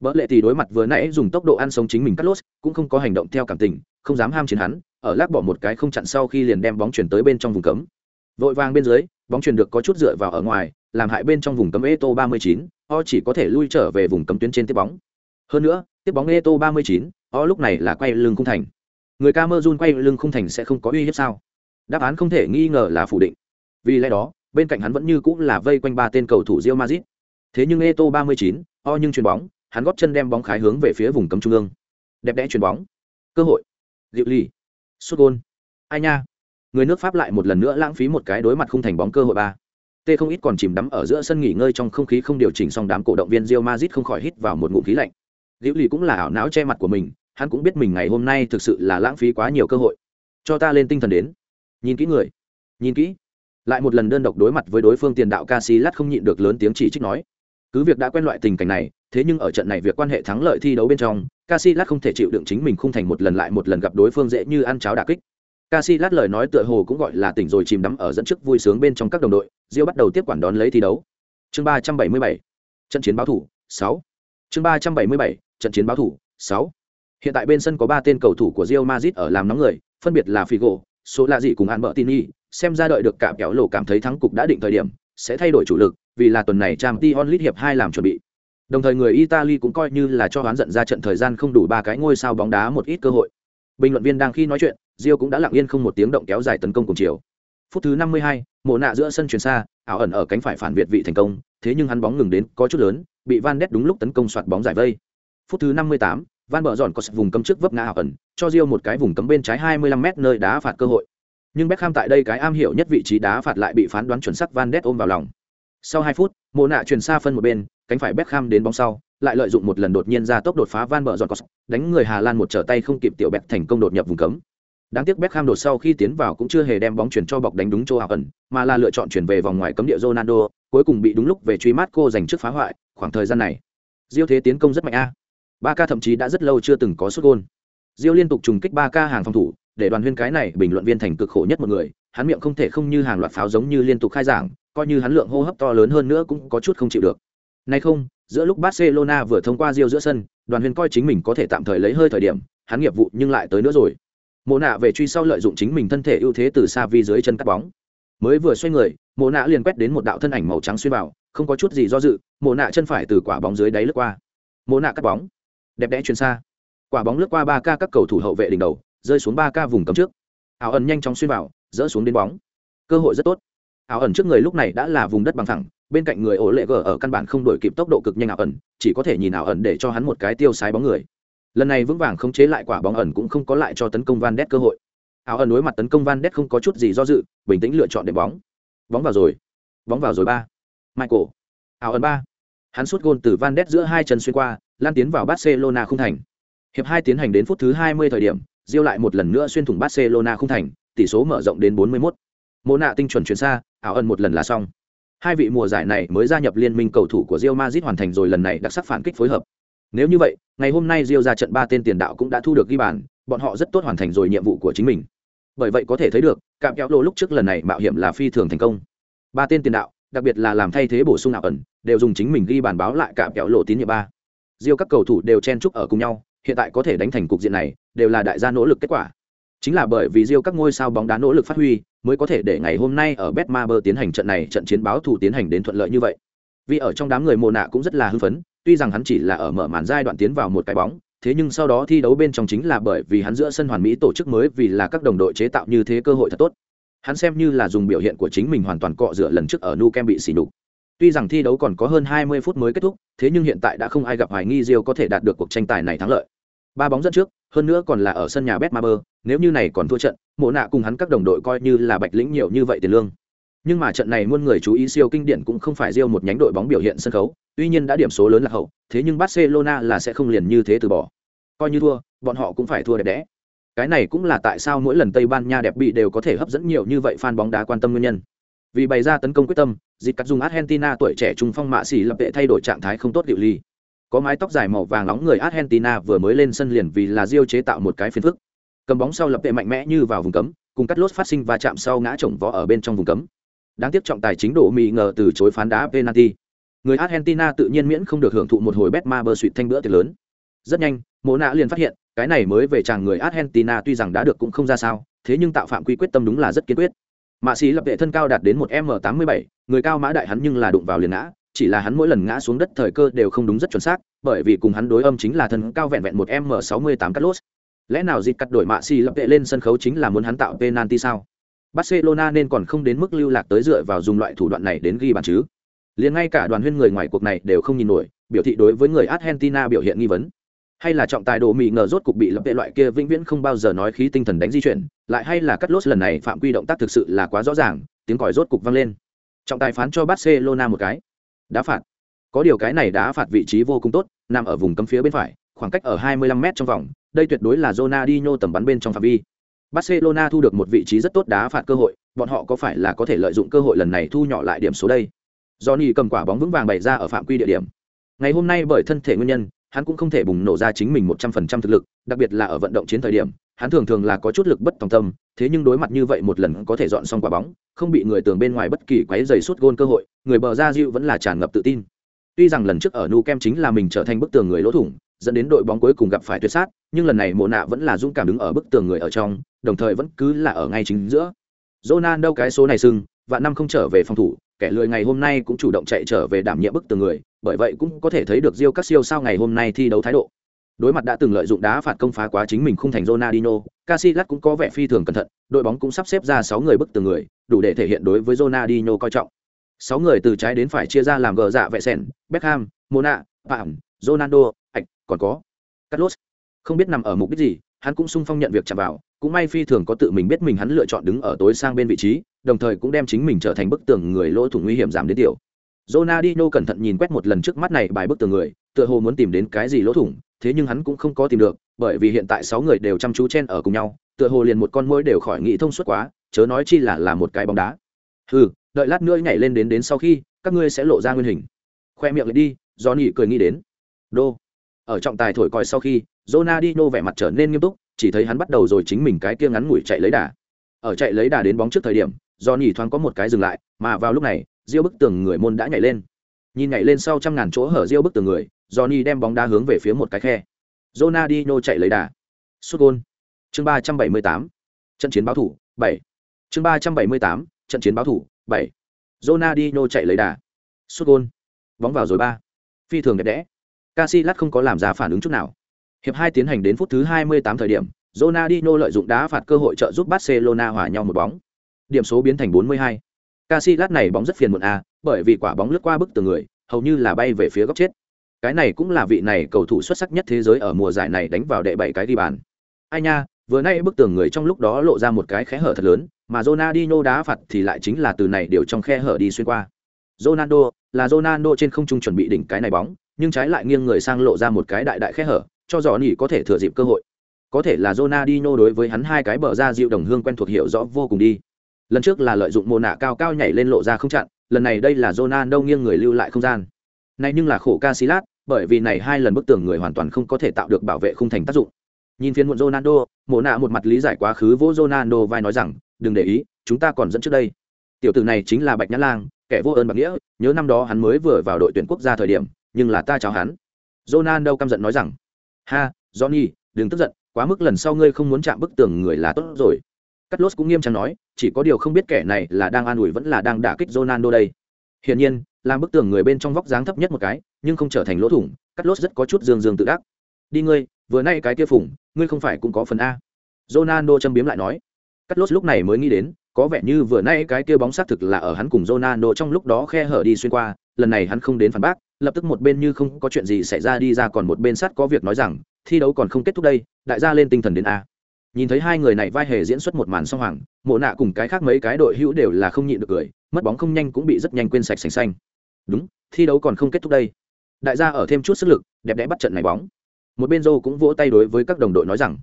Bỡ lệ thì đối mặt vừa nãy dùng tốc độ ăn sống chính mình cắt lốt, cũng không có hành động theo cảm tình, không dám ham chiến hắn, ở lác bỏ một cái không chặn sau khi liền đem bóng chuyển tới bên trong vùng cấm. Vội vàng bên dưới, bóng chuyển được có chút dựa vào ở ngoài, làm hại bên trong vùng cấm Eto 39, o chỉ có thể lui trở về vùng cấm tuyến trên tiếp bóng. Hơn nữa tiếp bóng eto 39, o lúc này là quay lưng khung thành. Người camerun quay lưng khung thành sẽ không có uy hiếp sao? Đáp án không thể nghi ngờ là phủ định. Vì lẽ đó bên cạnh hắn vẫn như cũng là vây quanh ba tên cầu thủ Real Madrid. Thế nhưng eto 39, o nhưng chuyền bóng hắn góp chân đem bóng khái hướng về phía vùng cấm trung ương. Đẹp đẽ chuyền bóng. Cơ hội. Liệu lì sút gôn. Ai nha. Người nước pháp lại một lần nữa lãng phí một cái đối mặt khung thành bóng cơ hội ba. T không ít còn chìm đắm ở giữa sân nghỉ ngơi trong không khí không điều chỉnh xong đám cổ động viên Real Madrid không khỏi hít vào một ngụm khí lạnh. Liệu lì cũng là ảo não che mặt của mình, hắn cũng biết mình ngày hôm nay thực sự là lãng phí quá nhiều cơ hội. Cho ta lên tinh thần đến. Nhìn kỹ người. Nhìn kỹ. Lại một lần đơn độc đối mặt với đối phương tiền đạo Casillas không nhịn được lớn tiếng chỉ trích nói cứ việc đã quen loại tình cảnh này, thế nhưng ở trận này việc quan hệ thắng lợi thi đấu bên trong, Casillas không thể chịu đựng chính mình khung thành một lần lại một lần gặp đối phương dễ như ăn cháo đả kích. Casillas lời nói tựa hồ cũng gọi là tỉnh rồi chìm đắm ở dẫn trước vui sướng bên trong các đồng đội Rio bắt đầu tiếp quản đón lấy thi đấu. Chương ba trăm bảy mươi bảy, trận chiến báo thủ, sáu. Chương ba trăm bảy mươi bảy, trận chiến báo thủ, sáu. Hiện tại bên sân có ba tên cầu thủ của Real Madrid ở làm nóng người, phân biệt là Figo số là gì cùng Albertini. Xem ra đợi được cả kéo lộ cảm thấy thắng cục đã định thời điểm, sẽ thay đổi chủ lực vì là tuần này trang t onlit hiệp hai làm chuẩn bị. Đồng thời người italy cũng coi như là cho hoán giận ra trận thời gian không đủ ba cái ngôi sao bóng đá một ít cơ hội. Bình luận viên đang khi nói chuyện rio cũng đã lặng yên không một tiếng động kéo dài tấn công cùng chiều. Phút thứ 52, mộ nạ giữa sân chuyển xa ảo ẩn ở cánh phải phản việt vị thành công thế nhưng hắn bóng ngừng đến có chút lớn bị van đét đúng lúc tấn công soạt bóng giải vây. Phút thứ 58, van bờ dọn có vùng cấm trước vấp ngã ảo ẩn cho rio một cái vùng cấm bên trái 25 m nơi đá phạt cơ hội. Nhưng Beckham tại đây cái am hiểu nhất vị trí đá phạt lại bị phán đoán chuẩn xác van Ness ôm vào lòng sau 2 phút mộ nạ chuyển xa phân một bên cánh phải Beckham đến bóng sau, lại lợi dụng một lần đột nhiên ra tốc đột phá Van bờ giòn cỏ, đánh người Hà Lan một trở tay không kịp tiểu Beck thành công đột nhập vùng cấm. Đáng tiếc Beckham đột sau khi tiến vào cũng chưa hề đem bóng chuyển cho bọc đánh đúng chỗ ẩn, mà là lựa chọn chuyển về vòng ngoài cấm địa Ronaldo, cuối cùng bị đúng lúc về truy mát cô giành trước phá hoại, khoảng thời gian này. Diêu thế tiến công rất mạnh a. Ba ca thậm chí đã rất lâu chưa từng có sút gol. Diêu liên tục trùng kích ba ca hàng phòng thủ, để đoàn huyên cái này bình luận viên thành cực khổ nhất một người, hắn miệng không thể không như hàng loạt pháo giống như liên tục khai giảng, coi như hắn lượng hô hấp to lớn hơn nữa cũng có chút không chịu được. Nay không, giữa lúc Barcelona vừa thông qua Rio giữa sân, Đoàn Huyền coi chính mình có thể tạm thời lấy hơi thời điểm, hắn nghiệp vụ nhưng lại tới nữa rồi. Mộ nạ về truy sau lợi dụng chính mình thân thể ưu thế từ xa vi dưới chân cắt bóng. Mới vừa xoay người, Mộ nạ liền quét đến một đạo thân ảnh màu trắng xuyên vào, không có chút gì do dự, Mộ nạ chân phải từ quả bóng dưới đáy lướt qua. Mộ nạ cắt bóng, đẹp đẽ chuyền xa. Quả bóng lướt qua 3K các cầu thủ hậu vệ đỉnh đầu, rơi xuống 3K vùng cấm trước. Áo ẩn nhanh chóng xuyên vào, dỡ xuống đến bóng. Cơ hội rất tốt. Áo ẩn trước người lúc này đã là vùng đất bằng phẳng, bên cạnh người ổ lệ gờ ở căn bản không đổi kịp tốc độ cực nhanh ảo ẩn chỉ có thể nhìn ảo ẩn để cho hắn một cái tiêu sái bóng người. Lần này vững vàng không chế lại quả bóng ẩn cũng không có lại cho tấn công van đét cơ hội. Ảo ẩn đối mặt tấn công van đét không có chút gì do dự bình tĩnh lựa chọn để bóng. Bóng vào rồi. Bóng vào rồi ba. Michael. Ảo ẩn ba. Hắn sút gôn từ van đét giữa hai chân xuyên qua lan tiến vào barcelona không thành. Hiệp hai tiến hành đến phút thứ hai mươi thời điểm diêu lại một lần nữa xuyên thủng barcelona không thành tỷ số mở rộng đến bốn mươi 41 mô nạ tinh chuẩn chuyển xa ảo ẩn một lần là xong Hai vị mùa giải này mới gia nhập liên minh cầu thủ của Real Madrid hoàn thành rồi lần này đặc sắc phản kích phối hợp. Nếu như vậy, ngày hôm nay Real ra trận ba tên tiền đạo cũng đã thu được ghi bàn, bọn họ rất tốt hoàn thành rồi nhiệm vụ của chính mình. Bởi vậy có thể thấy được, cạm kéo lô lúc trước lần này mạo hiểm là phi thường thành công. Ba tên tiền đạo, đặc biệt là làm thay thế bổ sung ảo ẩn, đều dùng chính mình ghi bàn báo lại cạm kéo lộ tín nhiệm ba. Real các cầu thủ đều chen chúc ở cùng nhau, hiện tại có thể đánh thành cục diện này, đều là đại gia nỗ lực kết quả. Chính là bởi vì Rio các ngôi sao bóng đá nỗ lực phát huy, mới có thể để ngày hôm nay ở Betmaber tiến hành trận này trận chiến báo thủ tiến hành đến thuận lợi như vậy. Vì ở trong đám người mồ nạ cũng rất là hưng phấn, tuy rằng hắn chỉ là ở mở màn giai đoạn tiến vào một cái bóng, thế nhưng sau đó thi đấu bên trong chính là bởi vì hắn giữa sân hoàn mỹ tổ chức mới vì là các đồng đội chế tạo như thế cơ hội thật tốt. Hắn xem như là dùng biểu hiện của chính mình hoàn toàn cọ rửa lần trước ở Nou bị xỉ nhục. Tuy rằng thi đấu còn có hơn 20 phút mới kết thúc, thế nhưng hiện tại đã không ai gặp hoài nghi Rio có thể đạt được cuộc tranh tài này thắng lợi. Ba bóng dẫn trước, hơn nữa còn là ở sân nhà Betmaber, nếu như này còn thua trận, Mộ nạ cùng hắn các đồng đội coi như là bạch lĩnh nhiều như vậy tiền lương. Nhưng mà trận này muôn người chú ý siêu kinh điển cũng không phải riêng một nhánh đội bóng biểu hiện sân khấu, tuy nhiên đã điểm số lớn là hậu, thế nhưng Barcelona là sẽ không liền như thế từ bỏ. Coi như thua, bọn họ cũng phải thua đẹp đẽ. Cái này cũng là tại sao mỗi lần Tây Ban Nha đẹp bị đều có thể hấp dẫn nhiều như vậy fan bóng đá quan tâm nguyên nhân. Vì bày ra tấn công quyết tâm, dịp cắt dùng Argentina tuổi trẻ trung phong mạ xỉ lập vệ thay đổi trạng thái không tốt điệu ly có mái tóc dài màu vàng nóng người argentina vừa mới lên sân liền vì là diêu chế tạo một cái phiền phức. Cầm bóng sau lập tệ mạnh mẽ như vào vùng cấm, cùng cắt lốt phát sinh và chạm sau ngã chồng vó ở bên trong vùng cấm. Đáng tiếc trọng tài chính đổ mì ngờ từ chối phán đá penalty. Người argentina tự nhiên miễn không được hưởng thụ một hồi bet ma bơ suỵt thanh bữa tiệc lớn. Rất nhanh mộ nạ liền phát hiện, cái này mới về chàng người argentina tuy rằng đã được cũng không ra sao, thế nhưng tạo phạm quy quyết tâm đúng là rất kiên quyết. Mạ sĩ lập vệ thân cao đạt đến một m tám mươi bảy, người cao mã đại hắn nhưng là đụng vào liền ngã chỉ là hắn mỗi lần ngã xuống đất thời cơ đều không đúng rất chuẩn xác, bởi vì cùng hắn đối âm chính là thân cao vẹn vẹn một m sáu mươi tám cắt lẽ nào dịp cắt đổi mạ xì lập tệ lên sân khấu chính là muốn hắn tạo penalty sao? Barcelona nên còn không đến mức lưu lạc tới dựa vào dùng loại thủ đoạn này đến ghi bàn chứ? Liền ngay cả đoàn huyên người ngoài cuộc này đều không nhìn nổi, biểu thị đối với người argentina biểu hiện nghi vấn. Hay là trọng tài đồ mị ngờ rốt cục bị lập tệ loại kia vĩnh viễn không bao giờ nói khí tinh thần đánh di chuyển, lại hay là cắt lốt lần này phạm quy động tác thực sự là quá rõ ràng, tiếng còi rốt cục vang lên. Trọng tài phán cho barcelona một cái đá phạt. Có điều cái này đá phạt vị trí vô cùng tốt, nằm ở vùng cấm phía bên phải, khoảng cách ở 25 m trong vòng, đây tuyệt đối là Ronaldinho tầm bắn bên trong phạm vi. Barcelona thu được một vị trí rất tốt đá phạt cơ hội, bọn họ có phải là có thể lợi dụng cơ hội lần này thu nhỏ lại điểm số đây? Johnny cầm quả bóng vững vàng bày ra ở phạm quy địa điểm. Ngày hôm nay bởi thân thể nguyên nhân, hắn cũng không thể bùng nổ ra chính mình một trăm phần trăm thực lực, đặc biệt là ở vận động chiến thời điểm hắn thường thường là có chút lực bất tòng tâm, thế nhưng đối mặt như vậy một lần có thể dọn xong quả bóng, không bị người tường bên ngoài bất kỳ quấy dày suốt gôn cơ hội, người bờ ra dịu vẫn là tràn ngập tự tin. Tuy rằng lần trước ở nu kem chính là mình trở thành bức tường người lỗ thủng, dẫn đến đội bóng cuối cùng gặp phải tuyệt sát, nhưng lần này mộ nạ vẫn là dũng cảm đứng ở bức tường người ở trong, đồng thời vẫn cứ là ở ngay chính giữa. Jonan đâu cái số này sưng và năm không trở về phòng thủ, kẻ lười ngày hôm nay cũng chủ động chạy trở về đảm nhiệm bức tường người, bởi vậy cũng có thể thấy được Rio các siêu sao ngày hôm nay thi đấu thái độ đối mặt đã từng lợi dụng đá phạt công phá quá chính mình không thành Ronaldinho, Casillas cũng có vẻ phi thường cẩn thận, đội bóng cũng sắp xếp ra 6 người bức tường người, đủ để thể hiện đối với Ronaldinho coi trọng. 6 người từ trái đến phải chia ra làm gờ dạ vệ sèn, Beckham, Mona, Phạm, Ronaldo, Ảch, còn có Carlos. Không biết nằm ở mục đích gì, hắn cũng sung phong nhận việc chạm vào, cũng may phi thường có tự mình biết mình hắn lựa chọn đứng ở tối sang bên vị trí, đồng thời cũng đem chính mình trở thành bức tường người lỗ thủng nguy hiểm giảm đến tiểu. Ronaldinho cẩn thận nhìn quét một lần trước mắt này bài bức tường người, tựa hồ muốn tìm đến cái gì lỗ thủng, thế nhưng hắn cũng không có tìm được, bởi vì hiện tại sáu người đều chăm chú chen ở cùng nhau, tựa hồ liền một con muỗi đều khỏi nghĩ thông suốt quá, chớ nói chi là là một cái bóng đá. ừ đợi lát nữa nhảy lên đến đến sau khi, các ngươi sẽ lộ ra nguyên hình. Khoe miệng lại đi, do nỉ cười nghĩ đến. Đô. Ở trọng tài thổi còi sau khi, Ronaldinho vẻ mặt trở nên nghiêm túc, chỉ thấy hắn bắt đầu rồi chính mình cái kia ngắn ngủi chạy lấy đà. Ở chạy lấy đà đến bóng trước thời điểm, do nỉ thoáng có một cái dừng lại, mà vào lúc này, Diêu bức tường người môn đã nhảy lên. Nhìn nhảy lên sau trăm ngàn chỗ hở Diêu bức tường người, Johnny đem bóng đá hướng về phía một cái khe. Ronaldinho chạy lấy đà. Sút gol. Chương 378. Trận chiến báo thủ, 7. Chương 378. Trận chiến báo thủ, 7. Ronaldinho chạy lấy đà. Sút gol. Bóng vào rồi ba. Phi thường đẹp đẽ. Casillas không có làm ra phản ứng chút nào. Hiệp 2 tiến hành đến phút thứ 28 thời điểm, Ronaldinho lợi dụng đá phạt cơ hội trợ giúp Barcelona hòa nhau một bóng. Điểm số biến thành 42. Casillas này bóng rất phiền muộn a, bởi vì quả bóng lướt qua bức tường người, hầu như là bay về phía góc chết cái này cũng là vị này cầu thủ xuất sắc nhất thế giới ở mùa giải này đánh vào đệ bảy cái ghi bàn. Ai nha vừa nay bức tường người trong lúc đó lộ ra một cái khe hở thật lớn mà Ronaldinho đá phạt thì lại chính là từ này đều trong khe hở đi xuyên qua. Ronaldo là Ronaldo trên không trung chuẩn bị đỉnh cái này bóng nhưng trái lại nghiêng người sang lộ ra một cái đại đại khe hở cho dò nỉ có thể thừa dịp cơ hội. Có thể là Ronaldinho đối với hắn hai cái bờ ra dịu đồng hương quen thuộc hiểu rõ vô cùng đi. Lần trước là lợi dụng mồ nạ cao cao nhảy lên lộ ra không chặn lần này đây là Ronaldo nghiêng người lưu lại không gian. Này nhưng là khổ Casillas, bởi vì này hai lần bức tường người hoàn toàn không có thể tạo được bảo vệ khung thành tác dụng. Nhìn phiên muộn Ronaldo, Mộ nạ một mặt lý giải quá khứ vô Ronaldo vai nói rằng, đừng để ý, chúng ta còn dẫn trước đây. Tiểu tử này chính là Bạch Nhã Lang, kẻ vô ơn bạc nghĩa, nhớ năm đó hắn mới vừa vào đội tuyển quốc gia thời điểm, nhưng là ta chào hắn. Ronaldo căm giận nói rằng, ha, Johnny, đừng tức giận, quá mức lần sau ngươi không muốn chạm bức tường người là tốt rồi. Cắt cũng nghiêm trang nói, chỉ có điều không biết kẻ này là đang an ủi vẫn là đang đả kích Ronaldo đây. Hiển nhiên, làm bức tường người bên trong vóc dáng thấp nhất một cái nhưng không trở thành lỗ thủng, cắt lốt rất có chút dương dương tự đắc. Đi ngươi, vừa nay cái kia phủng ngươi không phải cũng có phần a. Ronaldo châm biếm lại nói. Cắt lốt lúc này mới nghĩ đến, có vẻ như vừa nay cái kia bóng xác thực là ở hắn cùng ronaldo trong lúc đó khe hở đi xuyên qua, lần này hắn không đến phản bác, lập tức một bên như không có chuyện gì xảy ra đi ra còn một bên sắt có việc nói rằng, thi đấu còn không kết thúc đây, đại gia lên tinh thần đến a. Nhìn thấy hai người này vai hề diễn xuất một màn song hoàng, mộ nạ cùng cái khác mấy cái đội hữu đều là không nhịn được cười, mất bóng không nhanh cũng bị rất nhanh quên sạch sành xanh. Đúng, thi đấu còn không kết thúc đây đại gia ở thêm chút sức lực đẹp đẽ bắt trận này bóng một bên Joe cũng vỗ tay đối với các đồng đội nói rằng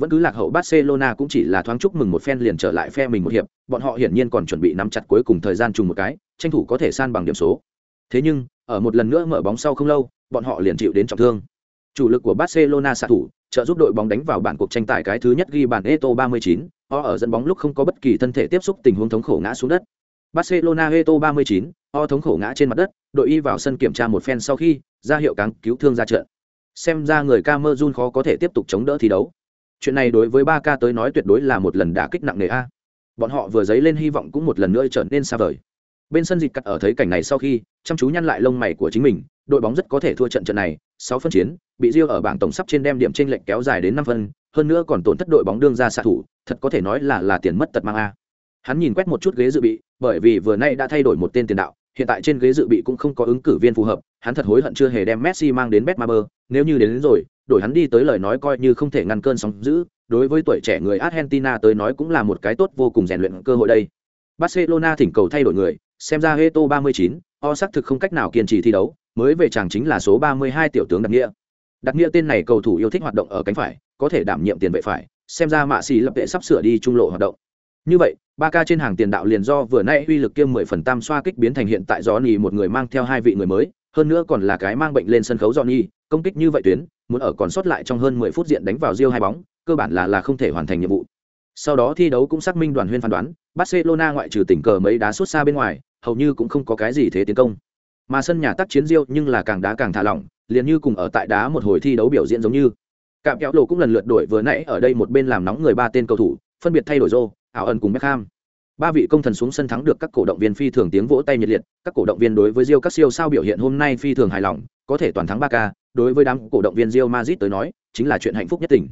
vẫn cứ lạc hậu Barcelona cũng chỉ là thoáng chúc mừng một phen liền trở lại phe mình một hiệp, bọn họ hiển nhiên còn chuẩn bị nắm chặt cuối cùng thời gian trùng một cái, tranh thủ có thể san bằng điểm số. Thế nhưng, ở một lần nữa mở bóng sau không lâu, bọn họ liền chịu đến trọng thương. Chủ lực của Barcelona xạ thủ, trợ giúp đội bóng đánh vào bản cuộc tranh tài cái thứ nhất ghi bàn Eto 39, o ở dẫn bóng lúc không có bất kỳ thân thể tiếp xúc tình huống thống khổ ngã xuống đất. Barcelona Eto 39, o thống khổ ngã trên mặt đất đội y vào sân kiểm tra một phen sau khi ra hiệu cáng cứu thương ra trận. Xem ra người Camerun khó có thể tiếp tục chống đỡ thi đấu. Chuyện này đối với Barca tới nói tuyệt đối là một lần đả kích nặng nề a. Bọn họ vừa dấy lên hy vọng cũng một lần nữa trở nên xa vời. Bên sân dịch cắt ở thấy cảnh này sau khi chăm chú nhăn lại lông mày của chính mình đội bóng rất có thể thua trận trận này sáu phân chiến bị Rio ở bảng tổng sắp trên đem điểm trên lệnh kéo dài đến năm phân hơn nữa còn tổn thất đội bóng đương ra xạ thủ thật có thể nói là là tiền mất tật mang a. Hắn nhìn quét một chút ghế dự bị bởi vì vừa nay đã thay đổi một tên tiền đạo hiện tại trên ghế dự bị cũng không có ứng cử viên phù hợp hắn thật hối hận chưa hề đem messi mang đến betmaber nếu như đến, đến rồi đổi hắn đi tới lời nói coi như không thể ngăn cơn sóng dữ đối với tuổi trẻ người argentina tới nói cũng là một cái tốt vô cùng rèn luyện cơ hội đây. Barcelona thỉnh cầu thay đổi người xem ra heto 39, o xác thực không cách nào kiên trì thi đấu mới về chàng chính là số 32 tiểu tướng đặc nghĩa. Đặc nghĩa tên này cầu thủ yêu thích hoạt động ở cánh phải có thể đảm nhiệm tiền vệ phải xem ra mạ xì lập tệ sắp sửa đi trung lộ hoạt động như vậy, ba ca trên hàng tiền đạo liền do vừa nay uy lực kiêm mười phần tam xoa kích biến thành hiện tại do nhì một người mang theo hai vị người mới, hơn nữa còn là cái mang bệnh lên sân khấu do nhì công kích như vậy tuyến, muốn ở còn sót lại trong hơn mười phút diện đánh vào riêu hai bóng, cơ bản là là không thể hoàn thành nhiệm vụ. Sau đó thi đấu cũng xác minh đoàn huyên phán đoán, barcelona ngoại trừ tình cờ mấy đá xuất xa bên ngoài, hầu như cũng không có cái gì thế tiến công. Mà sân nhà tác chiến riêu nhưng là càng đá càng thả lỏng, liền như cùng ở tại đá một hồi thi đấu biểu diễn giống như. Cạm kéo lộ cũng lần lượt đổi vừa nãy ở đây một bên làm nóng người ba tên cầu thủ, phân biệt thay đổi rô ảo ẩn cùng Beckham. Ba vị công thần xuống sân thắng được các cổ động viên phi thường tiếng vỗ tay nhiệt liệt, các cổ động viên đối với Real các siêu sao biểu hiện hôm nay phi thường hài lòng, có thể toàn thắng 3K, đối với đám cổ động viên Real Madrid tới nói, chính là chuyện hạnh phúc nhất tình.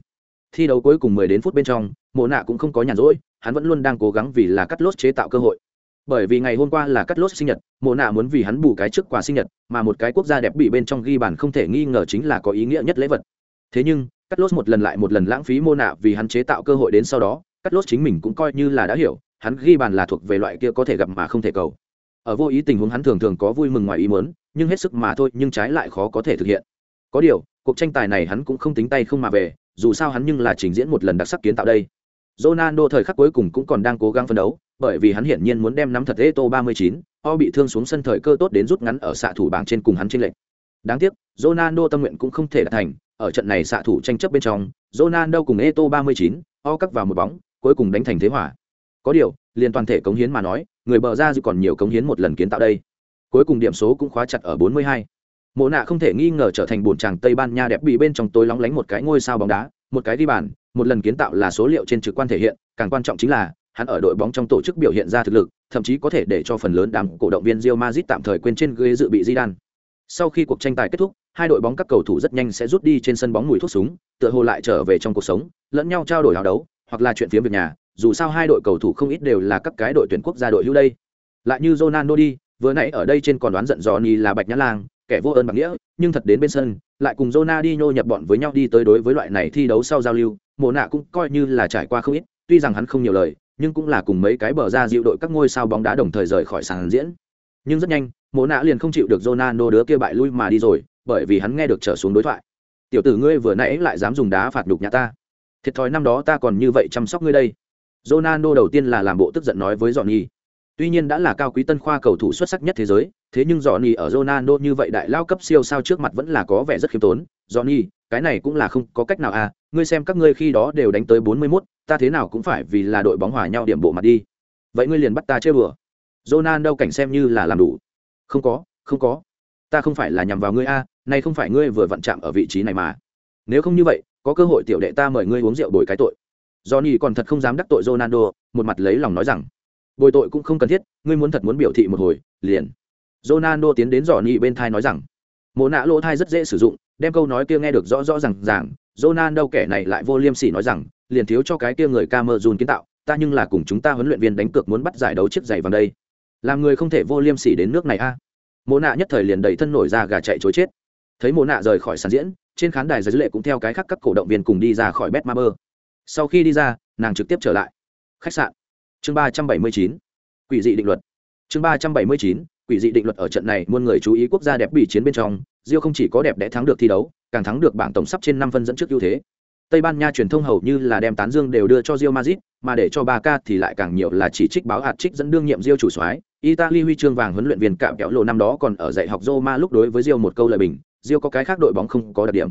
Thi đấu cuối cùng 10 đến phút bên trong, Mộ Nạ cũng không có nhàn rỗi, hắn vẫn luôn đang cố gắng vì là cắt lốt chế tạo cơ hội. Bởi vì ngày hôm qua là cắt lốt sinh nhật, Mộ Nạ muốn vì hắn bù cái trước quà sinh nhật, mà một cái quốc gia đẹp bị bên trong ghi bàn không thể nghi ngờ chính là có ý nghĩa nhất lễ vật. Thế nhưng, cắt lốt một lần lại một lần lãng phí Mộ Nạ vì hắn chế tạo cơ hội đến sau đó, cắt lốt chính mình cũng coi như là đã hiểu hắn ghi bàn là thuộc về loại kia có thể gặp mà không thể cầu. Ở vô ý tình huống hắn thường thường có vui mừng ngoài ý muốn nhưng hết sức mà thôi nhưng trái lại khó có thể thực hiện. Có điều cuộc tranh tài này hắn cũng không tính tay không mà về dù sao hắn nhưng là trình diễn một lần đặc sắc kiến tạo đây. Ronaldo thời khắc cuối cùng cũng còn đang cố gắng phấn đấu, bởi vì hắn hiển nhiên muốn đem nắm thật Eto 39, O bị thương xuống sân thời cơ tốt đến rút ngắn ở xạ thủ bảng trên cùng hắn trên lệnh. Đáng tiếc, Ronaldo tâm nguyện cũng không thể đạt thành, ở trận này xạ thủ tranh chấp bên trong, Ronaldo cùng Eto 39, O cắt vào một bóng, cuối cùng đánh thành thế hỏa có điều, liền toàn thể cống hiến mà nói, người bờ ra dự còn nhiều cống hiến một lần kiến tạo đây. Cuối cùng điểm số cũng khóa chặt ở 42. mộ nạ không thể nghi ngờ trở thành bổn chàng tây ban nha đẹp bị bên trong tối lóng lánh một cái ngôi sao bóng đá, một cái đi bàn, một lần kiến tạo là số liệu trên trực quan thể hiện, càng quan trọng chính là, hắn ở đội bóng trong tổ chức biểu hiện ra thực lực, thậm chí có thể để cho phần lớn đám cổ động viên Real Madrid tạm thời quên trên ghế dự bị Zidane. Sau khi cuộc tranh tài kết thúc, hai đội bóng các cầu thủ rất nhanh sẽ rút đi trên sân bóng mùi thuốc súng, tựa hồ lại trở về trong cuộc sống, lẫn nhau trao đổi hào đấu hoặc là chuyện phía việc nhà, dù sao hai đội cầu thủ không ít đều là các cái đội tuyển quốc gia đội hữu đây. Lại như Ronaldo đi, vừa nãy ở đây trên còn đoán giận Johnny là bạch nhã lang, kẻ vô ơn bằng nghĩa, nhưng thật đến bên sân, lại cùng Ronaldinho nhập bọn với nhau đi tới đối với loại này thi đấu sau giao lưu, mộ nạ cũng coi như là trải qua không ít, tuy rằng hắn không nhiều lời, nhưng cũng là cùng mấy cái bờ ra dịu đội các ngôi sao bóng đá đồng thời rời khỏi sàn diễn. Nhưng rất nhanh, mộ nạ liền không chịu được Ronaldo đứa kia bại lui mà đi rồi, bởi vì hắn nghe được trở xuống đối thoại. Tiểu tử ngươi vừa nãy lại dám dùng đá phạt đục nhà ta thiệt thòi năm đó ta còn như vậy chăm sóc ngươi đây Ronaldo đầu tiên là làm bộ tức giận nói với Johnny. Tuy nhiên đã là cao quý tân khoa cầu thủ xuất sắc nhất thế giới, thế nhưng Johnny ở Ronaldo như vậy đại lao cấp siêu sao trước mặt vẫn là có vẻ rất khiêm tốn. Johnny, cái này cũng là không có cách nào à, ngươi xem các ngươi khi đó đều đánh tới 41, ta thế nào cũng phải vì là đội bóng hòa nhau điểm bộ mặt đi. Vậy ngươi liền bắt ta chơi bừa. Ronaldo cảnh xem như là làm đủ. Không có, không có. Ta không phải là nhằm vào ngươi a, à, Nay không phải ngươi vừa vặn chạm ở vị trí này mà. Nếu không như vậy, có cơ hội tiểu đệ ta mời ngươi uống rượu bồi cái tội. Johnny còn thật không dám đắc tội Ronaldo, một mặt lấy lòng nói rằng, bồi tội cũng không cần thiết, ngươi muốn thật muốn biểu thị một hồi, liền. Ronaldo tiến đến Johnny bên thai nói rằng, mồ nạ lỗ thai rất dễ sử dụng, đem câu nói kia nghe được rõ rõ ràng ràng. Ronaldo kẻ này lại vô liêm sỉ nói rằng, liền thiếu cho cái kia người Cameroon kiến tạo, ta nhưng là cùng chúng ta huấn luyện viên đánh cược muốn bắt giải đấu chiếc giày vàng đây. Làm người không thể vô liêm sỉ đến nước này a. À. Nạ nhất thời liền đẩy thân nổi ra gà chạy chối chết. Thấy mồ nạ rời khỏi sàn diễn, trên khán đài giới lệ cũng theo cái khác các cổ động viên cùng đi ra khỏi Betmaber sau khi đi ra, nàng trực tiếp trở lại. Khách sạn. Chương ba trăm bảy mươi chín. Quỷ dị định luật. Chương ba trăm bảy mươi chín. Quỷ dị định luật ở trận này, muôn người chú ý quốc gia đẹp bị chiến bên trong rio không chỉ có đẹp đẽ thắng được thi đấu, càng thắng được bảng tổng sắp trên năm phân dẫn trước ưu thế. Tây ban nha truyền thông hầu như là đem tán dương đều đưa cho rio mazit mà để cho ba ca thì lại càng nhiều là chỉ trích báo hạt trích dẫn đương nhiệm rio chủ soái. Italy huy chương vàng huấn luyện viên cạm kéo lộ năm đó còn ở dạy học roma lúc đối với rio một câu lời bình rio có cái khác đội bóng không có đặc điểm.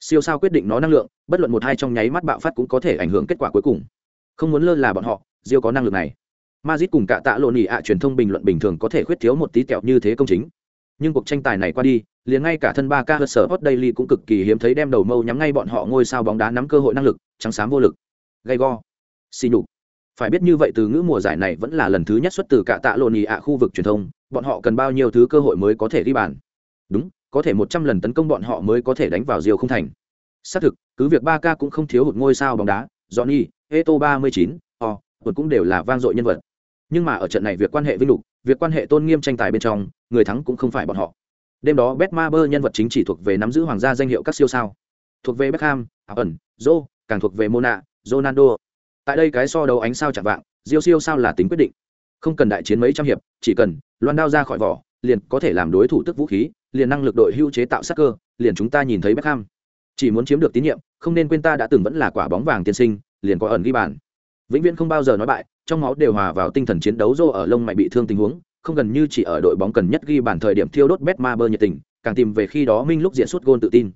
Siêu sao quyết định nó năng lượng, bất luận một hai trong nháy mắt bạo phát cũng có thể ảnh hưởng kết quả cuối cùng. Không muốn lơ là bọn họ Rio có năng lực này. Madrid cùng cả tạ lộ nỉ ạ truyền thông bình luận bình thường có thể khuyết thiếu một tí kẹo như thế công chính. Nhưng cuộc tranh tài này qua đi, liền ngay cả thân ba ca sở hot daily cũng cực kỳ hiếm thấy đem đầu mâu nhắm ngay bọn họ ngôi sao bóng đá nắm cơ hội năng lực, trắng xám vô lực. Gay go. Xì nhục. Phải biết như vậy từ ngữ mùa giải này vẫn là lần thứ nhất xuất từ cả tạ lộn Nỉ ạ khu vực truyền thông, bọn họ cần bao nhiêu thứ cơ hội mới có thể ghi bàn? Đúng có thể một trăm lần tấn công bọn họ mới có thể đánh vào diều không thành. Xác thực, cứ việc ba k cũng không thiếu hụt ngôi sao bóng đá, johnny eto ba mươi chín, o cũng đều là vang dội nhân vật. Nhưng mà ở trận này việc quan hệ vinh lục, việc quan hệ tôn nghiêm tranh tài bên trong, người thắng cũng không phải bọn họ. Đêm đó betmaber nhân vật chính chỉ thuộc về nắm giữ hoàng gia danh hiệu các siêu sao. Thuộc về beckham ẩn joe, càng thuộc về mona, ronaldo. Tại đây cái so đấu ánh sao chạm vạng, diêu siêu sao là tính quyết định. Không cần đại chiến mấy trăm hiệp, chỉ cần loan đao ra khỏi vỏ liền có thể làm đối thủ tức vũ khí, liền năng lực đội hưu chế tạo sắc cơ, liền chúng ta nhìn thấy beckham. Chỉ muốn chiếm được tín nhiệm, không nên quên ta đã từng vẫn là quả bóng vàng tiên sinh, liền có ẩn ghi bàn. Vĩnh viễn không bao giờ nói bại, trong máu đều hòa vào tinh thần chiến đấu dô ở lông mày bị thương tình huống, không gần như chỉ ở đội bóng cần nhất ghi bàn thời điểm thiêu đốt bet ma bơ nhiệt tình, càng tìm về khi đó minh lúc diễn xuất gôn tự tin.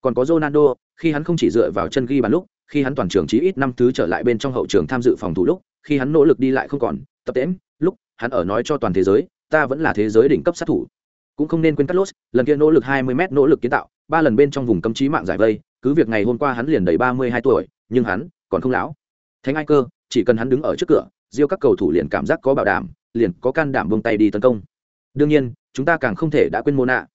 Còn có ronaldo, khi hắn không chỉ dựa vào chân ghi bàn lúc, khi hắn toàn trường chí ít năm thứ trở lại bên trong hậu trường tham dự phòng thủ lúc, khi hắn nỗ lực đi lại không còn, tập tễm, lúc hắn ở nói cho toàn thế giới ta vẫn là thế giới đỉnh cấp sát thủ. Cũng không nên quên cắt lốt lần kia nỗ lực 20 m nỗ lực kiến tạo, ba lần bên trong vùng cấm trí mạng giải vây, cứ việc ngày hôm qua hắn liền đầy 32 tuổi, nhưng hắn còn không lão. Thánh ai cơ, chỉ cần hắn đứng ở trước cửa, diêu các cầu thủ liền cảm giác có bảo đảm, liền có can đảm buông tay đi tấn công. Đương nhiên, chúng ta càng không thể đã quên mô nạ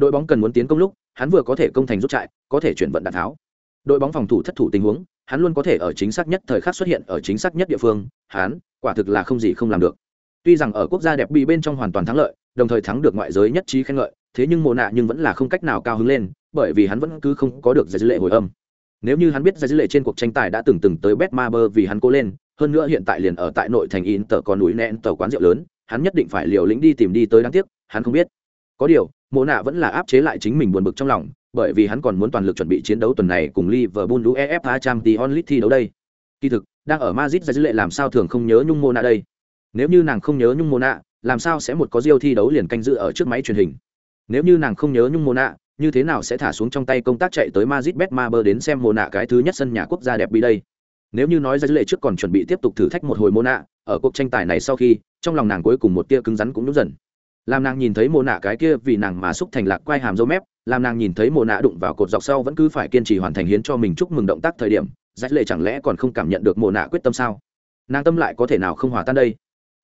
đội bóng cần muốn tiến công lúc, hắn vừa có thể công thành rút chạy có thể chuyển vận đạn tháo. Đội bóng phòng thủ thất thủ tình huống, hắn luôn có thể ở chính xác nhất thời khắc xuất hiện ở chính xác nhất địa phương, hắn quả thực là không gì không làm được tuy rằng ở quốc gia đẹp bị bên trong hoàn toàn thắng lợi đồng thời thắng được ngoại giới nhất trí khen ngợi thế nhưng mồ nạ nhưng vẫn là không cách nào cao hứng lên bởi vì hắn vẫn cứ không có được giải dữ lệ hồi âm nếu như hắn biết giải dữ lệ trên cuộc tranh tài đã từng từng tới bet ma bơ vì hắn cố lên hơn nữa hiện tại liền ở tại nội thành in tờ con núi nẹn tờ quán rượu lớn hắn nhất định phải liều lĩnh đi tìm đi tới đáng tiếc hắn không biết có điều mồ nạ vẫn là áp chế lại chính mình buồn bực trong lòng bởi vì hắn còn muốn toàn lực chuẩn bị chiến đấu tuần này cùng Liverpool UEFA Champions League thi đấu đây. Kỳ thực, đang ở Madrid giải dữ lệ làm sao thường không nhớ nhung Mona đây. Nếu như nàng không nhớ nhung Mona, làm sao sẽ một có diêu thi đấu liền canh dự ở trước máy truyền hình. Nếu như nàng không nhớ nhung Mona, như thế nào sẽ thả xuống trong tay công tác chạy tới Madrid Betmaber đến xem Mona cái thứ nhất sân nhà quốc gia đẹp bi đây. Nếu như nói ra dữ lệ trước còn chuẩn bị tiếp tục thử thách một hồi Mona, ở cuộc tranh tài này sau khi, trong lòng nàng cuối cùng một tia cứng rắn cũng đúng dần làm nàng nhìn thấy mồ nạ cái kia vì nàng mà xúc thành lạc quai hàm dâu mép làm nàng nhìn thấy mồ nạ đụng vào cột dọc sau vẫn cứ phải kiên trì hoàn thành hiến cho mình chúc mừng động tác thời điểm rách lệ chẳng lẽ còn không cảm nhận được mồ nạ quyết tâm sao nàng tâm lại có thể nào không hòa tan đây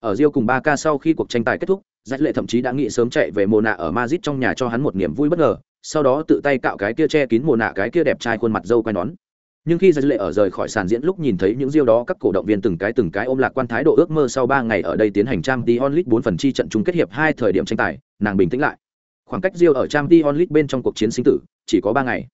ở rio cùng ba ca sau khi cuộc tranh tài kết thúc Dật lệ thậm chí đã nghĩ sớm chạy về Mona ở Madrid trong nhà cho hắn một niềm vui bất ngờ, sau đó tự tay cạo cái kia che kín Mona cái kia đẹp trai khuôn mặt dâu quai nón. Nhưng khi Dật lệ ở rời khỏi sàn diễn lúc nhìn thấy những Rio đó, các cổ động viên từng cái từng cái ôm lạc quan thái độ ước mơ sau ba ngày ở đây tiến hành trang t onlit bốn phần chi trận chung kết hiệp hai thời điểm tranh tài, nàng bình tĩnh lại. Khoảng cách Rio ở trang t onlit bên trong cuộc chiến sinh tử, chỉ có ba ngày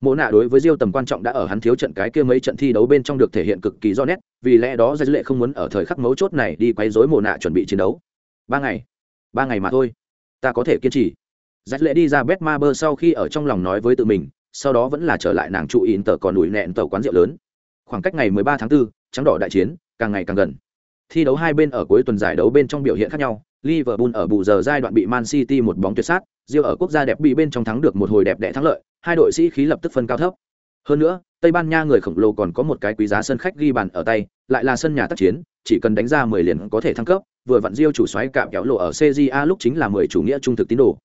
mộ nạ đối với diêu tầm quan trọng đã ở hắn thiếu trận cái kia mấy trận thi đấu bên trong được thể hiện cực kỳ rõ nét vì lẽ đó giải lệ không muốn ở thời khắc mấu chốt này đi quấy rối mộ nạ chuẩn bị chiến đấu. Ba ngày ba ngày mà thôi ta có thể kiên trì. Giải lệ đi ra bet ma bơ sau khi ở trong lòng nói với tự mình sau đó vẫn là trở lại nàng trụ in tờ còn đùi nẹn tờ quán rượu lớn. Khoảng cách ngày 13 tháng 4, trắng đỏ đại chiến càng ngày càng gần. Thi đấu hai bên ở cuối tuần giải đấu bên trong biểu hiện khác nhau Liverpool ở bù giờ giai đoạn bị Man City một bóng tuyệt sát, Real ở quốc gia đẹp bị bên trong thắng được một hồi đẹp đẽ thắng lợi, hai đội sĩ khí lập tức phân cao thấp. Hơn nữa, Tây Ban Nha người khổng lồ còn có một cái quý giá sân khách ghi bàn ở tay, lại là sân nhà tác chiến, chỉ cần đánh ra 10 liền có thể thăng cấp, vừa vặn Real chủ soái cạm kéo lộ ở CJA lúc chính là 10 chủ nghĩa trung thực tín đồ.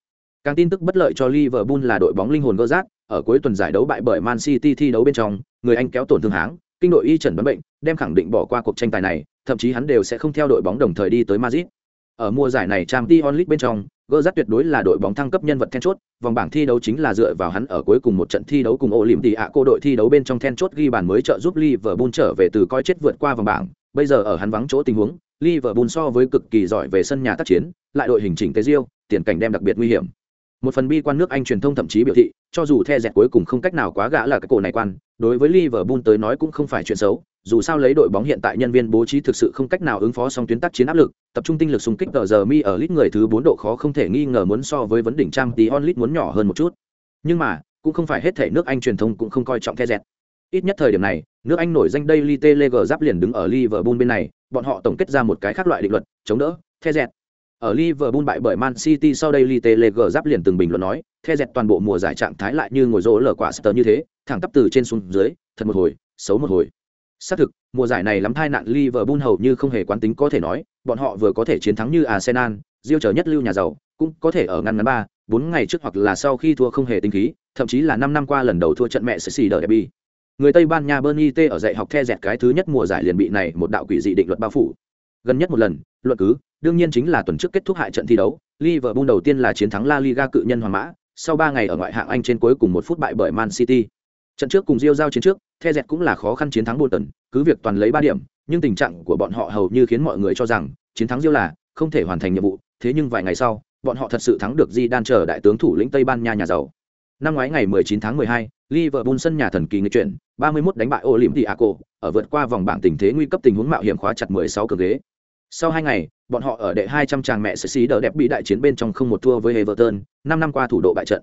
Càng tin tức bất lợi cho Liverpool là đội bóng linh hồn gơ rác, ở cuối tuần giải đấu bại bởi Man City thi đấu bên trong, người Anh kéo tổn thương háng, kinh đội y trần đoán bệnh, đem khẳng định bỏ qua cuộc tranh tài này, thậm chí hắn đều sẽ không theo đội bóng đồng thời đi tới Madrid. Ở mùa giải này Champions League bên trong, Gerrard tuyệt đối là đội bóng thăng cấp nhân vật then chốt, vòng bảng thi đấu chính là dựa vào hắn ở cuối cùng một trận thi đấu cùng Olympiacos đội thi đấu bên trong then chốt ghi bàn mới trợ giúp Liverpool trở về từ coi chết vượt qua vòng bảng. Bây giờ ở hắn vắng chỗ tình huống, Liverpool so với cực kỳ giỏi về sân nhà tác chiến, lại đội hình chỉnh tế diêu, tiền cảnh đem đặc biệt nguy hiểm một phần bi quan nước anh truyền thông thậm chí biểu thị, cho dù the dẹt cuối cùng không cách nào quá gã là cái cổ này quan, đối với liverpool tới nói cũng không phải chuyện xấu, dù sao lấy đội bóng hiện tại nhân viên bố trí thực sự không cách nào ứng phó song tuyến tác chiến áp lực, tập trung tinh lực xung kích tờ giờ mi ở lít người thứ bốn độ khó không thể nghi ngờ muốn so với vấn đỉnh trang tí onlit muốn nhỏ hơn một chút. Nhưng mà, cũng không phải hết thể nước anh truyền thông cũng không coi trọng the dẹt. Ít nhất thời điểm này, nước anh nổi danh daily telegraph giáp liền đứng ở liverpool bên này, bọn họ tổng kết ra một cái khác loại định luật, chống đỡ, the dẹt ở Liverpool bại bởi Man City sau đây Little giáp liền từng bình luận nói, theo dẹt toàn bộ mùa giải trạng thái lại như ngồi rỗ lở quả Sutter như thế, thẳng tắp từ trên xuống dưới, thật một hồi, xấu một hồi. Xác thực, mùa giải này lắm tai nạn Liverpool hầu như không hề quán tính có thể nói, bọn họ vừa có thể chiến thắng như Arsenal, Diêu trở nhất lưu nhà giàu, cũng có thể ở ngăn ngắn 3, 4 ngày trước hoặc là sau khi thua không hề tinh khí, thậm chí là 5 năm qua lần đầu thua trận mẹ Chelsea đợi derby. người tây ban nha bernie t ở dạy học the dẹt cái thứ nhất mùa giải liền bị này một đạo quỷ dị định luật bao phủ gần nhất một lần luận cứ đương nhiên chính là tuần trước kết thúc hại trận thi đấu liverpool đầu tiên là chiến thắng la liga cự nhân hoàng mã sau ba ngày ở ngoại hạng anh trên cuối cùng một phút bại bởi man city. Trận trước cùng Real giao chiến trước the dẹt cũng là khó khăn chiến thắng Bolton, cứ việc toàn lấy ba điểm nhưng tình trạng của bọn họ hầu như khiến mọi người cho rằng chiến thắng Real là không thể hoàn thành nhiệm vụ thế nhưng vài ngày sau bọn họ thật sự thắng được di đan chờ đại tướng thủ lĩnh tây ban nha nhà giàu. Năm ngoái ngày 19 tháng 12, Liverpool sân nhà thần kỳ nghịch chuyển 31 đánh bại Olympiaco ở vượt qua vòng bảng tình thế nguy cấp tình huống mạo hiểm khóa chặt 16 cường ghế sau hai ngày bọn họ ở đệ 200 tràng mẹ sẽ xí đỡ đẹp bị đại chiến bên trong không một thua với Everton năm năm qua thủ độ bại trận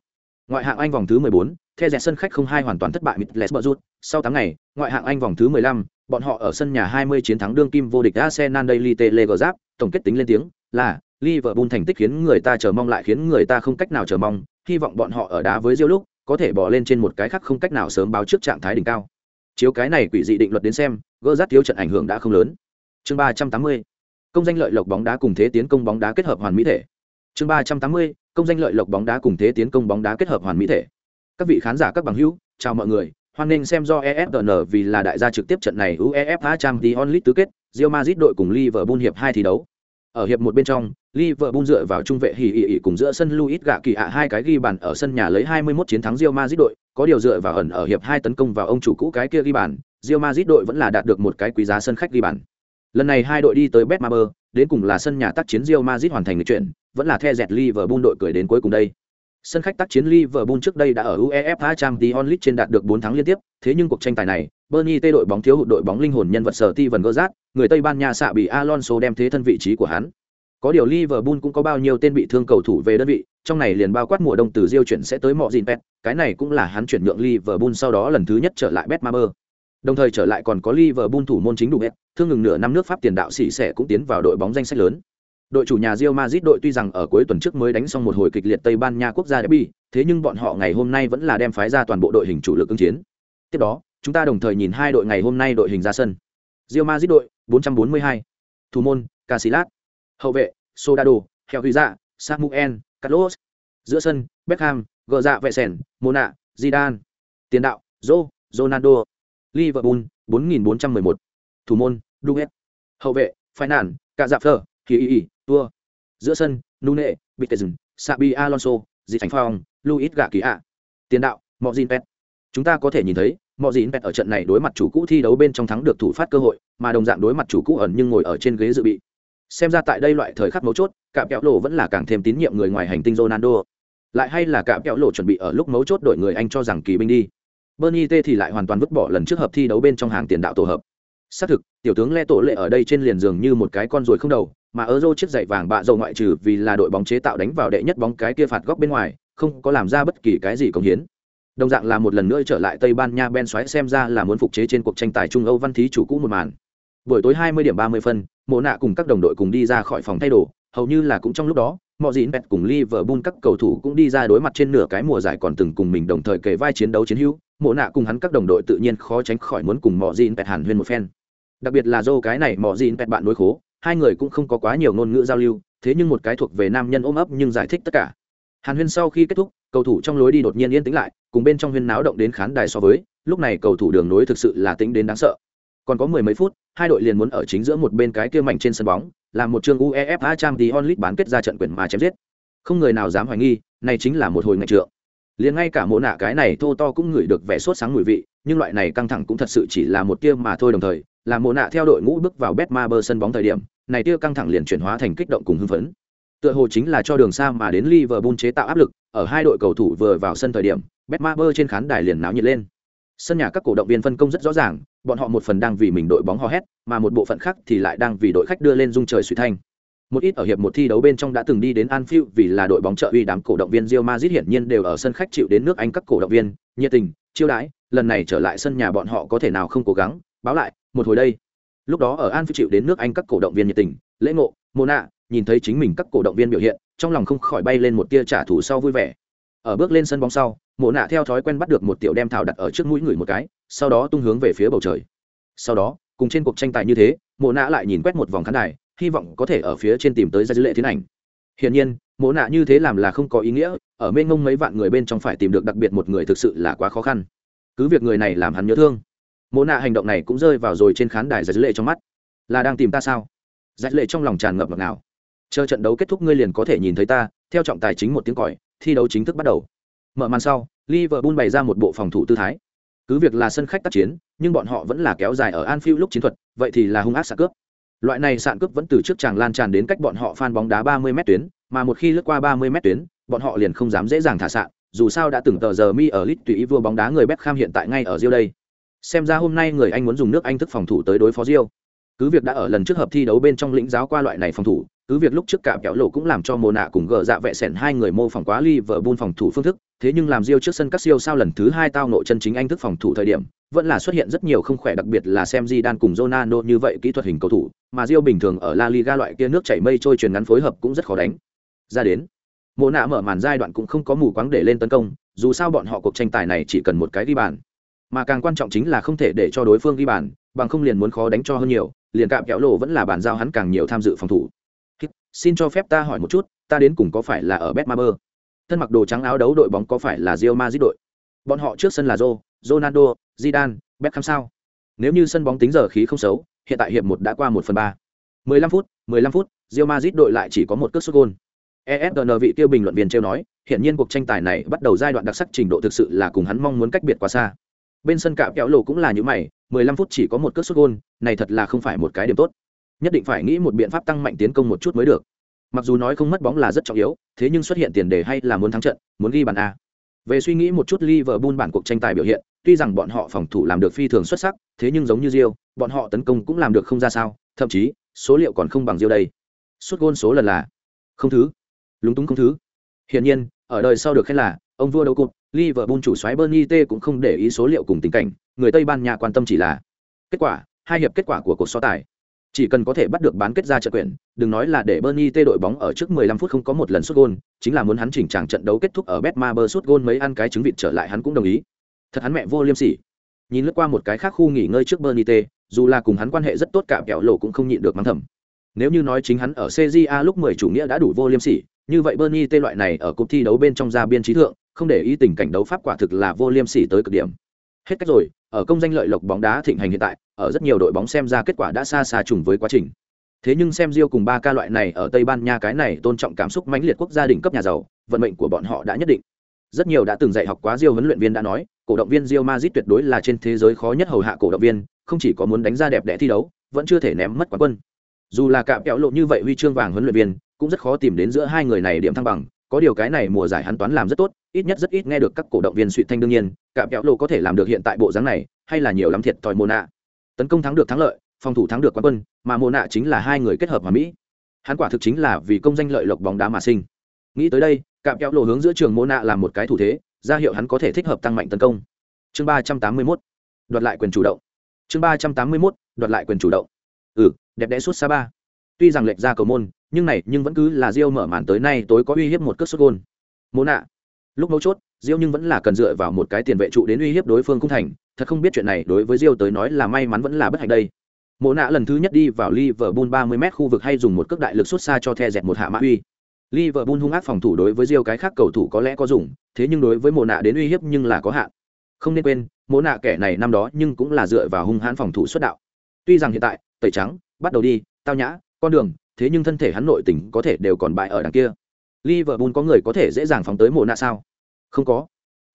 ngoại hạng anh vòng thứ 14, theo dẹt sân khách không hai hoàn toàn thất bại Middlesbrough sau tháng ngày ngoại hạng anh vòng thứ 15, bọn họ ở sân nhà 20 chiến thắng đương kim vô địch Arsenal Daily Telegraph tổng kết tính lên tiếng là Liverpool thành tích khiến người ta chờ mong lại khiến người ta không cách nào chờ mong, hy vọng bọn họ ở đá với Real lúc có thể bỏ lên trên một cái khác không cách nào sớm báo trước trạng thái đỉnh cao. Chiếu cái này quỷ dị định luật đến xem, gỡ rát thiếu trận ảnh hưởng đã không lớn. Chương 380. Công danh lợi lộc bóng đá cùng thế tiến công bóng đá kết hợp hoàn mỹ thể. Chương 380. Công danh lợi lộc bóng đá cùng thế tiến công bóng đá kết hợp hoàn mỹ thể. Các vị khán giả các bằng hữu, chào mọi người, hoan nghênh xem do ESPN vì là đại gia trực tiếp trận này UEFA Champions onlit tứ kết, Real Madrid đội cùng Liverpool hiệp hai thi đấu. Ở hiệp một bên trong, Liverpool dựa vào trung vệ hỉ ì cùng giữa sân Luis gạ kỳ ạ hai cái ghi bàn ở sân nhà lấy 21 chiến thắng Real Madrid đội, có điều dựa vào ẩn ở hiệp hai tấn công vào ông chủ cũ cái kia ghi bàn, Real Madrid đội vẫn là đạt được một cái quý giá sân khách ghi bàn. Lần này hai đội đi tới Betmaber, đến cùng là sân nhà tác chiến Real Madrid hoàn thành chuyện, vẫn là the Jet Liverpool đội cười đến cuối cùng đây. Sân khách tác chiến Liverpool trước đây đã ở UEFA Champions League trên đạt được 4 thắng liên tiếp, thế nhưng cuộc tranh tài này, Bernie tê đội bóng thiếu hụt đội bóng linh hồn nhân vật sở Steven Gerrard, người Tây Ban Nha xạ bị Alonso đem thế thân vị trí của hắn. Có điều Liverpool cũng có bao nhiêu tên bị thương cầu thủ về đơn vị, trong này liền bao quát mùa đông từ Diêu chuyển sẽ tới Mọ Pet, cái này cũng là hắn chuyển nhượng Liverpool sau đó lần thứ nhất trở lại Betmaber. Đồng thời trở lại còn có Liverpool thủ môn chính đủ hết, thương ngừng nửa năm nước Pháp tiền đạo sĩ sẽ cũng tiến vào đội bóng danh sách lớn. Đội chủ nhà Real Madrid đội tuy rằng ở cuối tuần trước mới đánh xong một hồi kịch liệt Tây Ban Nha quốc gia derby, thế nhưng bọn họ ngày hôm nay vẫn là đem phái ra toàn bộ đội hình chủ lực ứng chiến. Tiếp đó, chúng ta đồng thời nhìn hai đội ngày hôm nay đội hình ra sân. Real Madrid đội 442, thủ môn Casillas, hậu vệ Sodado, Heo Huy Dạ, Samuel, Carlos, giữa sân Beckham, Gờ Dạ Vệ Sèn, Mona, Zidane, tiền đạo Joe, Ronaldo, Liverpool 4411, thủ môn Duet, hậu vệ Phai Nản, Cả Dạ Phơ, Kỳ Tua, giữa sân Nune, Bittezen, Sabi Alonso, Di Thành Phong, Luis Gà Kỳ ạ, tiền đạo Mojin Pet. Chúng ta có thể nhìn thấy mọi gì pet ở trận này đối mặt chủ cũ thi đấu bên trong thắng được thủ phát cơ hội mà đồng dạng đối mặt chủ cũ ẩn nhưng ngồi ở trên ghế dự bị. Xem ra tại đây loại thời khắc mấu chốt cạm kẹo lộ vẫn là càng thêm tín nhiệm người ngoài hành tinh ronaldo. Lại hay là cạm kẹo lộ chuẩn bị ở lúc mấu chốt đổi người anh cho rằng kỳ binh đi bernie t thì lại hoàn toàn vứt bỏ lần trước hợp thi đấu bên trong hàng tiền đạo tổ hợp. Xác thực, tiểu tướng lê tổ lệ ở đây trên liền giường như một cái con ruồi không đầu, mà Euro chiếc giày vàng bạ dầu ngoại trừ vì là đội bóng chế tạo đánh vào đệ nhất bóng cái kia phạt góc bên ngoài, không có làm ra bất kỳ cái gì công hiến. Đồng dạng là một lần nữa trở lại tây ban nha ben xoáy xem ra là muốn phục chế trên cuộc tranh tài trung âu văn thí chủ cũ một màn. Buổi tối 20 điểm 30 phân, mộ nạ cùng các đồng đội cùng đi ra khỏi phòng thay đồ, hầu như là cũng trong lúc đó mọi dịn pet cùng liverpool các cầu thủ cũng đi ra đối mặt trên nửa cái mùa giải còn từng cùng mình đồng thời kề vai chiến đấu chiến hữu. Mộ nạ cùng hắn các đồng đội tự nhiên khó tránh khỏi muốn cùng mọi dịn pet hàn huyên một phen. Đặc biệt là do cái này mọi dịn pet bạn đối khố, hai người cũng không có quá nhiều ngôn ngữ giao lưu, thế nhưng một cái thuộc về nam nhân ôm ấp nhưng giải thích tất cả. Hàn huyên sau khi kết thúc, cầu thủ trong lối đi đột nhiên yên tĩnh lại, cùng bên trong huyên náo động đến khán đài so với, lúc này cầu thủ đường nối thực sự là tĩnh đến đáng sợ. Còn có mười mấy phút hai đội liền muốn ở chính giữa một bên cái kia mảnh trên sân bóng, làm một chương uefa Champions League bán kết ra trận quyền mà chém giết. Không người nào dám hoài nghi, này chính là một hồi ngày trượng. Liền ngay cả mộ nạ cái này thô to cũng ngửi được vẻ sốt sáng mùi vị, nhưng loại này căng thẳng cũng thật sự chỉ là một tia mà thôi đồng thời, là mộ nạ theo đội ngũ bước vào Betmaber sân bóng thời điểm, này tia căng thẳng liền chuyển hóa thành kích động cùng hưng phấn. Tựa hồ chính là cho đường xa mà đến Liverpool chế tạo áp lực, ở hai đội cầu thủ vừa vào sân thời điểm Betmaber trên khán đài liền náo nhiệt lên sân nhà các cổ động viên phân công rất rõ ràng, bọn họ một phần đang vì mình đội bóng hò hét, mà một bộ phận khác thì lại đang vì đội khách đưa lên dung trời suy thanh. Một ít ở hiệp một thi đấu bên trong đã từng đi đến Anfield vì là đội bóng trợ uy đám cổ động viên Real Madrid hiển nhiên đều ở sân khách chịu đến nước Anh các cổ động viên, nhiệt tình, chiêu đãi, lần này trở lại sân nhà bọn họ có thể nào không cố gắng, báo lại, một hồi đây. Lúc đó ở Anfield chịu đến nước Anh các cổ động viên nhiệt tình, lễ ngộ, Mona, nhìn thấy chính mình các cổ động viên biểu hiện, trong lòng không khỏi bay lên một tia trả thù sau vui vẻ ở bước lên sân bóng sau, mộ nạ theo thói quen bắt được một tiểu đem thảo đặt ở trước mũi người một cái, sau đó tung hướng về phía bầu trời. Sau đó, cùng trên cuộc tranh tài như thế, mộ nạ lại nhìn quét một vòng khán đài, hy vọng có thể ở phía trên tìm tới ra dữ lệ tiến ảnh. Hiển nhiên, mộ nạ như thế làm là không có ý nghĩa, ở mênh ngông mấy vạn người bên trong phải tìm được đặc biệt một người thực sự là quá khó khăn. Cứ việc người này làm hắn nhớ thương, mộ nạ hành động này cũng rơi vào rồi trên khán đài giải lệ trong mắt. Là đang tìm ta sao? Giải lệ trong lòng tràn ngập ngọt ngào. Chờ trận đấu kết thúc ngươi liền có thể nhìn thấy ta, theo trọng tài chính một tiếng còi thi đấu chính thức bắt đầu. Mở màn sau, liverpool bày ra một bộ phòng thủ tư thái. Cứ việc là sân khách tác chiến, nhưng bọn họ vẫn là kéo dài ở anfield lúc chiến thuật, vậy thì là hung ác sạn cướp. Loại này sạn cướp vẫn từ trước chàng lan tràn đến cách bọn họ phan bóng đá 30 m tuyến, mà một khi lướt qua 30 m tuyến, bọn họ liền không dám dễ dàng thả sạn dù sao đã từng tờ giờ mi ở lit tùy ý vua bóng đá người Beckham hiện tại ngay ở Rio đây. Xem ra hôm nay người anh muốn dùng nước anh thức phòng thủ tới đối phó Rio cứ việc đã ở lần trước hợp thi đấu bên trong lĩnh giáo qua loại này phòng thủ cứ việc lúc trước cả kéo lộ cũng làm cho mồ nạ cùng gờ dạ vẹ sẻn hai người mô phỏng quá ly vợ buôn phòng thủ phương thức, thế nhưng làm riêu trước sân các siêu sao lần thứ hai tao nội chân chính anh thức phòng thủ thời điểm, vẫn là xuất hiện rất nhiều không khỏe, đặc biệt là xem di đan cùng Ronaldo như vậy kỹ thuật hình cầu thủ, mà riêu bình thường ở La Liga loại kia nước chảy mây trôi truyền ngắn phối hợp cũng rất khó đánh. Ra đến mồ nạ mở màn giai đoạn cũng không có mù quáng để lên tấn công, dù sao bọn họ cuộc tranh tài này chỉ cần một cái ghi bàn. Mà càng quan trọng chính là không thể để cho đối phương ghi bàn, bằng không liền muốn khó đánh cho hơn nhiều, liền cạm kéo lộ vẫn là bàn giao hắn càng nhiều tham dự phòng thủ xin cho phép ta hỏi một chút ta đến cùng có phải là ở betmaber? Thân mặc đồ trắng áo đấu đội bóng có phải là rio mazit đội? Bọn họ trước sân là joe ronaldo zidane beckham sao? Nếu như sân bóng tính giờ khí không xấu hiện tại hiệp một đã qua một phần ba. 15 phút 15 phút rio mazit đội lại chỉ có một cước sút gôn. ESPN vị tiêu bình luận viên trêu nói, hiện nhiên cuộc tranh tài này bắt đầu giai đoạn đặc sắc trình độ thực sự là cùng hắn mong muốn cách biệt quá xa. Bên sân cạm kéo lộ cũng là như mày, 15 phút chỉ có một cước sút gôn, này thật là không phải một cái điểm tốt. Nhất định phải nghĩ một biện pháp tăng mạnh tiến công một chút mới được. Mặc dù nói không mất bóng là rất trọng yếu, thế nhưng xuất hiện tiền đề hay là muốn thắng trận, muốn ghi bàn a. Về suy nghĩ một chút Liverpool bản cuộc tranh tài biểu hiện, tuy rằng bọn họ phòng thủ làm được phi thường xuất sắc, thế nhưng giống như Rio, bọn họ tấn công cũng làm được không ra sao, thậm chí, số liệu còn không bằng Rio đây. Sút gôn số lần là không thứ lúng túng không thứ hiển nhiên ở đời sau được khen là ông vua đấu cụt liverpool chủ xoáy bernie t cũng không để ý số liệu cùng tình cảnh người tây ban nha quan tâm chỉ là kết quả hai hiệp kết quả của cuộc so tài chỉ cần có thể bắt được bán kết ra trận quyền, đừng nói là để bernie tê đội bóng ở trước 15 phút không có một lần sút gôn chính là muốn hắn chỉnh trạng trận đấu kết thúc ở betmaber sút gôn mấy ăn cái trứng vịt trở lại hắn cũng đồng ý. Thật hắn mẹ vô liêm sỉ. Nhìn lướt qua một cái khác khu nghỉ ngơi trước bernie tê, dù là cùng hắn quan hệ rất tốt cả kẹo lộ cũng không nhịn được mắng thầm. Nếu như nói chính hắn ở cja lúc 10 chủ nghĩa đã đủ vô liêm sỉ như vậy Bernie tê loại này ở cuộc thi đấu bên trong ra biên trí thượng, không để ý tình cảnh đấu pháp quả thực là vô liêm sỉ tới cực điểm. Hết cách rồi, ở công danh lợi lộc bóng đá thịnh hành hiện tại, ở rất nhiều đội bóng xem ra kết quả đã xa xa trùng với quá trình. Thế nhưng xem Rio cùng ba ca loại này ở Tây Ban Nha cái này tôn trọng cảm xúc mãnh liệt quốc gia đỉnh cấp nhà giàu, vận mệnh của bọn họ đã nhất định. Rất nhiều đã từng dạy học quá Rio huấn luyện viên đã nói, cổ động viên Real Madrid tuyệt đối là trên thế giới khó nhất hầu hạ cổ động viên, không chỉ có muốn đánh ra đẹp đẽ thi đấu, vẫn chưa thể ném mất quán quân. Dù là cạm kẹo lộ như vậy huy chương vàng huấn luyện viên, cũng rất khó tìm đến giữa hai người này điểm thăng bằng có điều cái này mùa giải hắn toán làm rất tốt, ít nhất rất ít nghe được các cổ động viên suy thanh đương nhiên, cả kéo lộ có thể làm được hiện tại bộ dáng này, hay là nhiều lắm thiệt thòi mồ nạ tấn công thắng được thắng lợi, phòng thủ thắng được quán quân, mà mồ nạ chính là hai người kết hợp hòa mỹ. Hắn quả thực chính là vì công danh lợi lộc bóng đá mà sinh. Nghĩ tới đây, cả kéo lộ hướng giữa trường mồ nạ làm một cái thủ thế, ra hiệu hắn có thể thích hợp tăng mạnh tấn công. Chương ba trăm tám mươi 381 đoạt lại quyền chủ động. Chương ba trăm tám mươi 381 đoạt lại quyền chủ động. Ừ đẹp đẽ suốt xa ba tuy rằng lệch ra cầu môn nhưng này nhưng vẫn cứ là Rio mở màn tới nay tối có uy hiếp một cước sút gôn. Mỗ nạ. Lúc mấu chốt, Rio nhưng vẫn là cần dựa vào một cái tiền vệ trụ đến uy hiếp đối phương cung thành, thật không biết chuyện này đối với Rio tới nói là may mắn vẫn là bất hạnh đây. Mộ nạ lần thứ nhất đi vào Liverpool 30m khu vực hay dùng một cước đại lực xuất xa cho the dẹt một hạ mã uy. Liverpool hung ác phòng thủ đối với Rio cái khác cầu thủ có lẽ có dùng, thế nhưng đối với Mộ nạ đến uy hiếp nhưng là có hạn. Không nên quên, Mộ nạ kẻ này năm đó nhưng cũng là dựa vào hung hãn phòng thủ xuất đạo. Tuy rằng hiện tại, tẩy trắng, bắt đầu đi, tao nhã, con đường, thế nhưng thân thể hắn nội tình có thể đều còn bại ở đằng kia. Liverpool có người có thể dễ dàng phóng tới Mộ Na sao? Không có.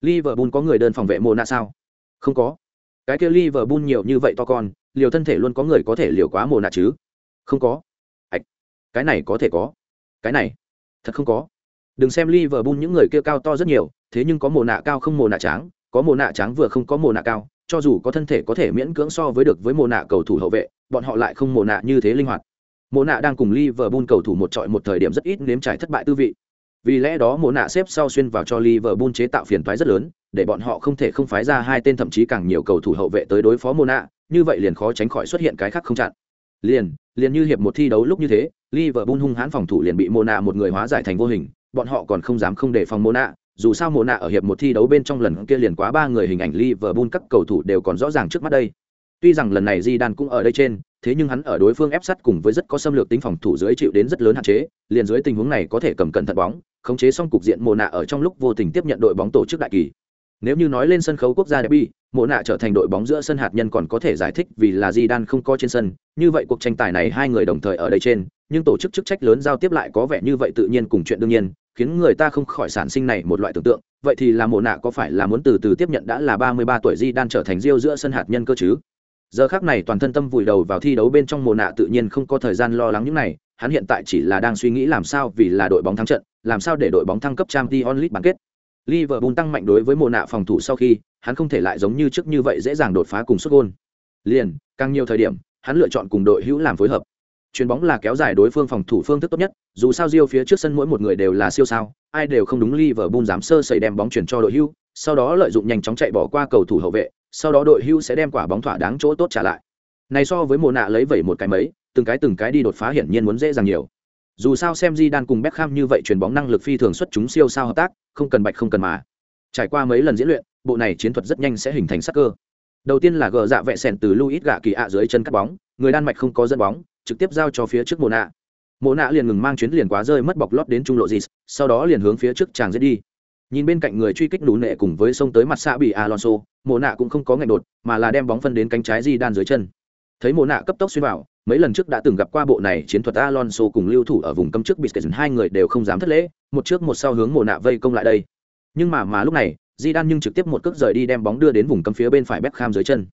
Liverpool có người đơn phòng vệ Mộ Na sao? Không có. Cái kia Liverpool nhiều như vậy to con, liều thân thể luôn có người có thể liều quá Mộ Na chứ? Không có. Hạch. Cái này có thể có. Cái này, thật không có. Đừng xem Liverpool những người kia cao to rất nhiều, thế nhưng có Mộ Na cao không Mộ Na trắng, có Mộ Na trắng vừa không có Mộ Na cao, cho dù có thân thể có thể miễn cưỡng so với được với Mộ Na cầu thủ hậu vệ, bọn họ lại không Mộ Na như thế linh hoạt mộ nạ đang cùng Liverpool cầu thủ một trọi một thời điểm rất ít nếm trải thất bại tư vị. Vì lẽ đó mộ nạ xếp sau xuyên vào cho Liverpool chế tạo phiền toái rất lớn, để bọn họ không thể không phái ra hai tên thậm chí càng nhiều cầu thủ hậu vệ tới đối phó mộ nạ, như vậy liền khó tránh khỏi xuất hiện cái khác không chặn. Liền, liền như hiệp một thi đấu lúc như thế, Liverpool hung hãn phòng thủ liền bị mộ nạ một người hóa giải thành vô hình, bọn họ còn không dám không để phòng mộ nạ, dù sao mộ nạ ở hiệp một thi đấu bên trong lần kia liền quá ba người hình ảnh Liverpool các cầu thủ đều còn rõ ràng trước mắt đây. Tuy rằng lần này Zidane cũng ở đây trên, thế nhưng hắn ở đối phương ép sát cùng với rất có xâm lược tính phòng thủ dưới chịu đến rất lớn hạn chế, liền dưới tình huống này có thể cầm cẩn thận bóng, khống chế xong cục diện mồ nạ ở trong lúc vô tình tiếp nhận đội bóng tổ chức đại kỳ. Nếu như nói lên sân khấu quốc gia derby, mộ nạ trở thành đội bóng giữa sân hạt nhân còn có thể giải thích vì là di không có trên sân như vậy cuộc tranh tài này hai người đồng thời ở đây trên nhưng tổ chức chức trách lớn giao tiếp lại có vẻ như vậy tự nhiên cùng chuyện đương nhiên khiến người ta không khỏi sản sinh này một loại tưởng tượng vậy thì là mộ nạ có phải là muốn từ từ tiếp nhận đã là ba mươi ba tuổi di trở thành riêu giữa sân hạt nhân cơ chứ giờ khác này toàn thân tâm vùi đầu vào thi đấu bên trong mồ nạ tự nhiên không có thời gian lo lắng những này, hắn hiện tại chỉ là đang suy nghĩ làm sao vì là đội bóng thắng trận, làm sao để đội bóng thăng cấp trang t onlit bán kết. Liverpool tăng mạnh đối với mồ nạ phòng thủ sau khi, hắn không thể lại giống như trước như vậy dễ dàng đột phá cùng xuất gôn. Liền, càng nhiều thời điểm, hắn lựa chọn cùng đội hữu làm phối hợp. Chuyền bóng là kéo dài đối phương phòng thủ phương thức tốt nhất, dù sao Rio phía trước sân mỗi một người đều là siêu sao, ai đều không đúng Liverpool dám sơ sẩy đem bóng chuyển cho đội hữu, sau đó lợi dụng nhanh chóng chạy bỏ qua cầu thủ hậu vệ sau đó đội hưu sẽ đem quả bóng thỏa đáng chỗ tốt trả lại. Này so với mùa nạ lấy vẩy một cái mấy, từng cái từng cái đi đột phá hiển nhiên muốn dễ dàng nhiều. Dù sao xem di đan cùng Beckham như vậy chuyền bóng năng lực phi thường xuất chúng siêu sao hợp tác, không cần bạch không cần mà. Trải qua mấy lần diễn luyện, bộ này chiến thuật rất nhanh sẽ hình thành sắc cơ. Đầu tiên là gờ dạ vẹ sẻn từ luis gạ kỳ ạ dưới chân cắt bóng, người đan mạch không có dẫn bóng, trực tiếp giao cho phía trước mồ nạ. Mồ nạ liền ngừng mang chuyến liền quá rơi mất bọc lót đến trung lộ dì sau đó liền hướng phía trước chàng dễ đi nhìn bên cạnh người truy kích đủ nệ cùng với sông tới mặt xạ bị alonso Mộ nạ cũng không có ngạch đột mà là đem bóng phân đến cánh trái di đan dưới chân. Thấy Mộ nạ cấp tốc xuyên vào mấy lần trước đã từng gặp qua bộ này chiến thuật alonso cùng lưu thủ ở vùng cấm trước biscuit hai người đều không dám thất lễ một trước một sau hướng Mộ nạ vây công lại đây. Nhưng mà mà lúc này di đan nhưng trực tiếp một cước rời đi đem bóng đưa đến vùng cấm phía bên phải beckham dưới chân.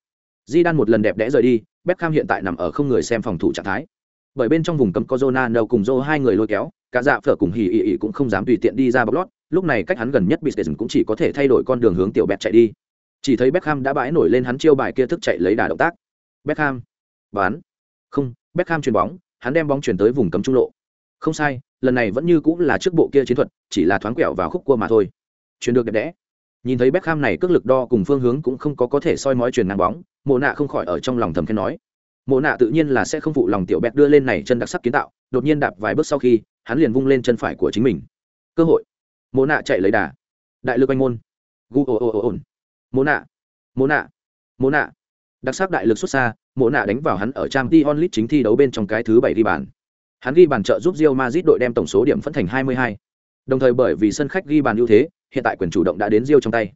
Di đan một lần đẹp đẽ rời đi beckham hiện tại nằm ở không người xem phòng thủ trạng thái. Bởi bên trong vùng cấm có Ronaldo cùng Joe hai người lôi kéo, cả dạ phở cùng hỉ ỉ ỉ cũng không dám tùy tiện đi ra bóc lót, lúc này cách hắn gần nhất bị cũng chỉ có thể thay đổi con đường hướng tiểu bẹt chạy đi. Chỉ thấy Beckham đã bãi nổi lên hắn chiêu bài kia thức chạy lấy đà động tác. Beckham, bán. Không, Beckham chuyền bóng, hắn đem bóng chuyển tới vùng cấm trung lộ. Không sai, lần này vẫn như cũng là trước bộ kia chiến thuật, chỉ là thoáng quẹo vào khúc cua mà thôi. chuyền được đẹp đẽ. Nhìn thấy Beckham này cước lực đo cùng phương hướng cũng không có có thể soi mói chuyền ngang bóng, Mộ Nạ không khỏi ở trong lòng thầm khen nói mộ nạ tự nhiên là sẽ không phụ lòng tiểu bẹt đưa lên này chân đặc sắc kiến tạo đột nhiên đạp vài bước sau khi hắn liền vung lên chân phải của chính mình cơ hội Mô nạ chạy lấy đà. Đại lực anh môn. Gu ồ ồ ồ ồn. Mô nạ mô nạ mô nạ. Đặc sắc đại lực xuất xa mô nạ đánh vào hắn ở trang t onlit chính thi đấu bên trong cái thứ bảy ghi bàn. Hắn ghi bàn trợ giúp rio mazit đội đem tổng số điểm phân thành 22. đồng thời bởi vì sân khách ghi bàn ưu thế hiện tại quyền chủ động đã đến rio trong tay.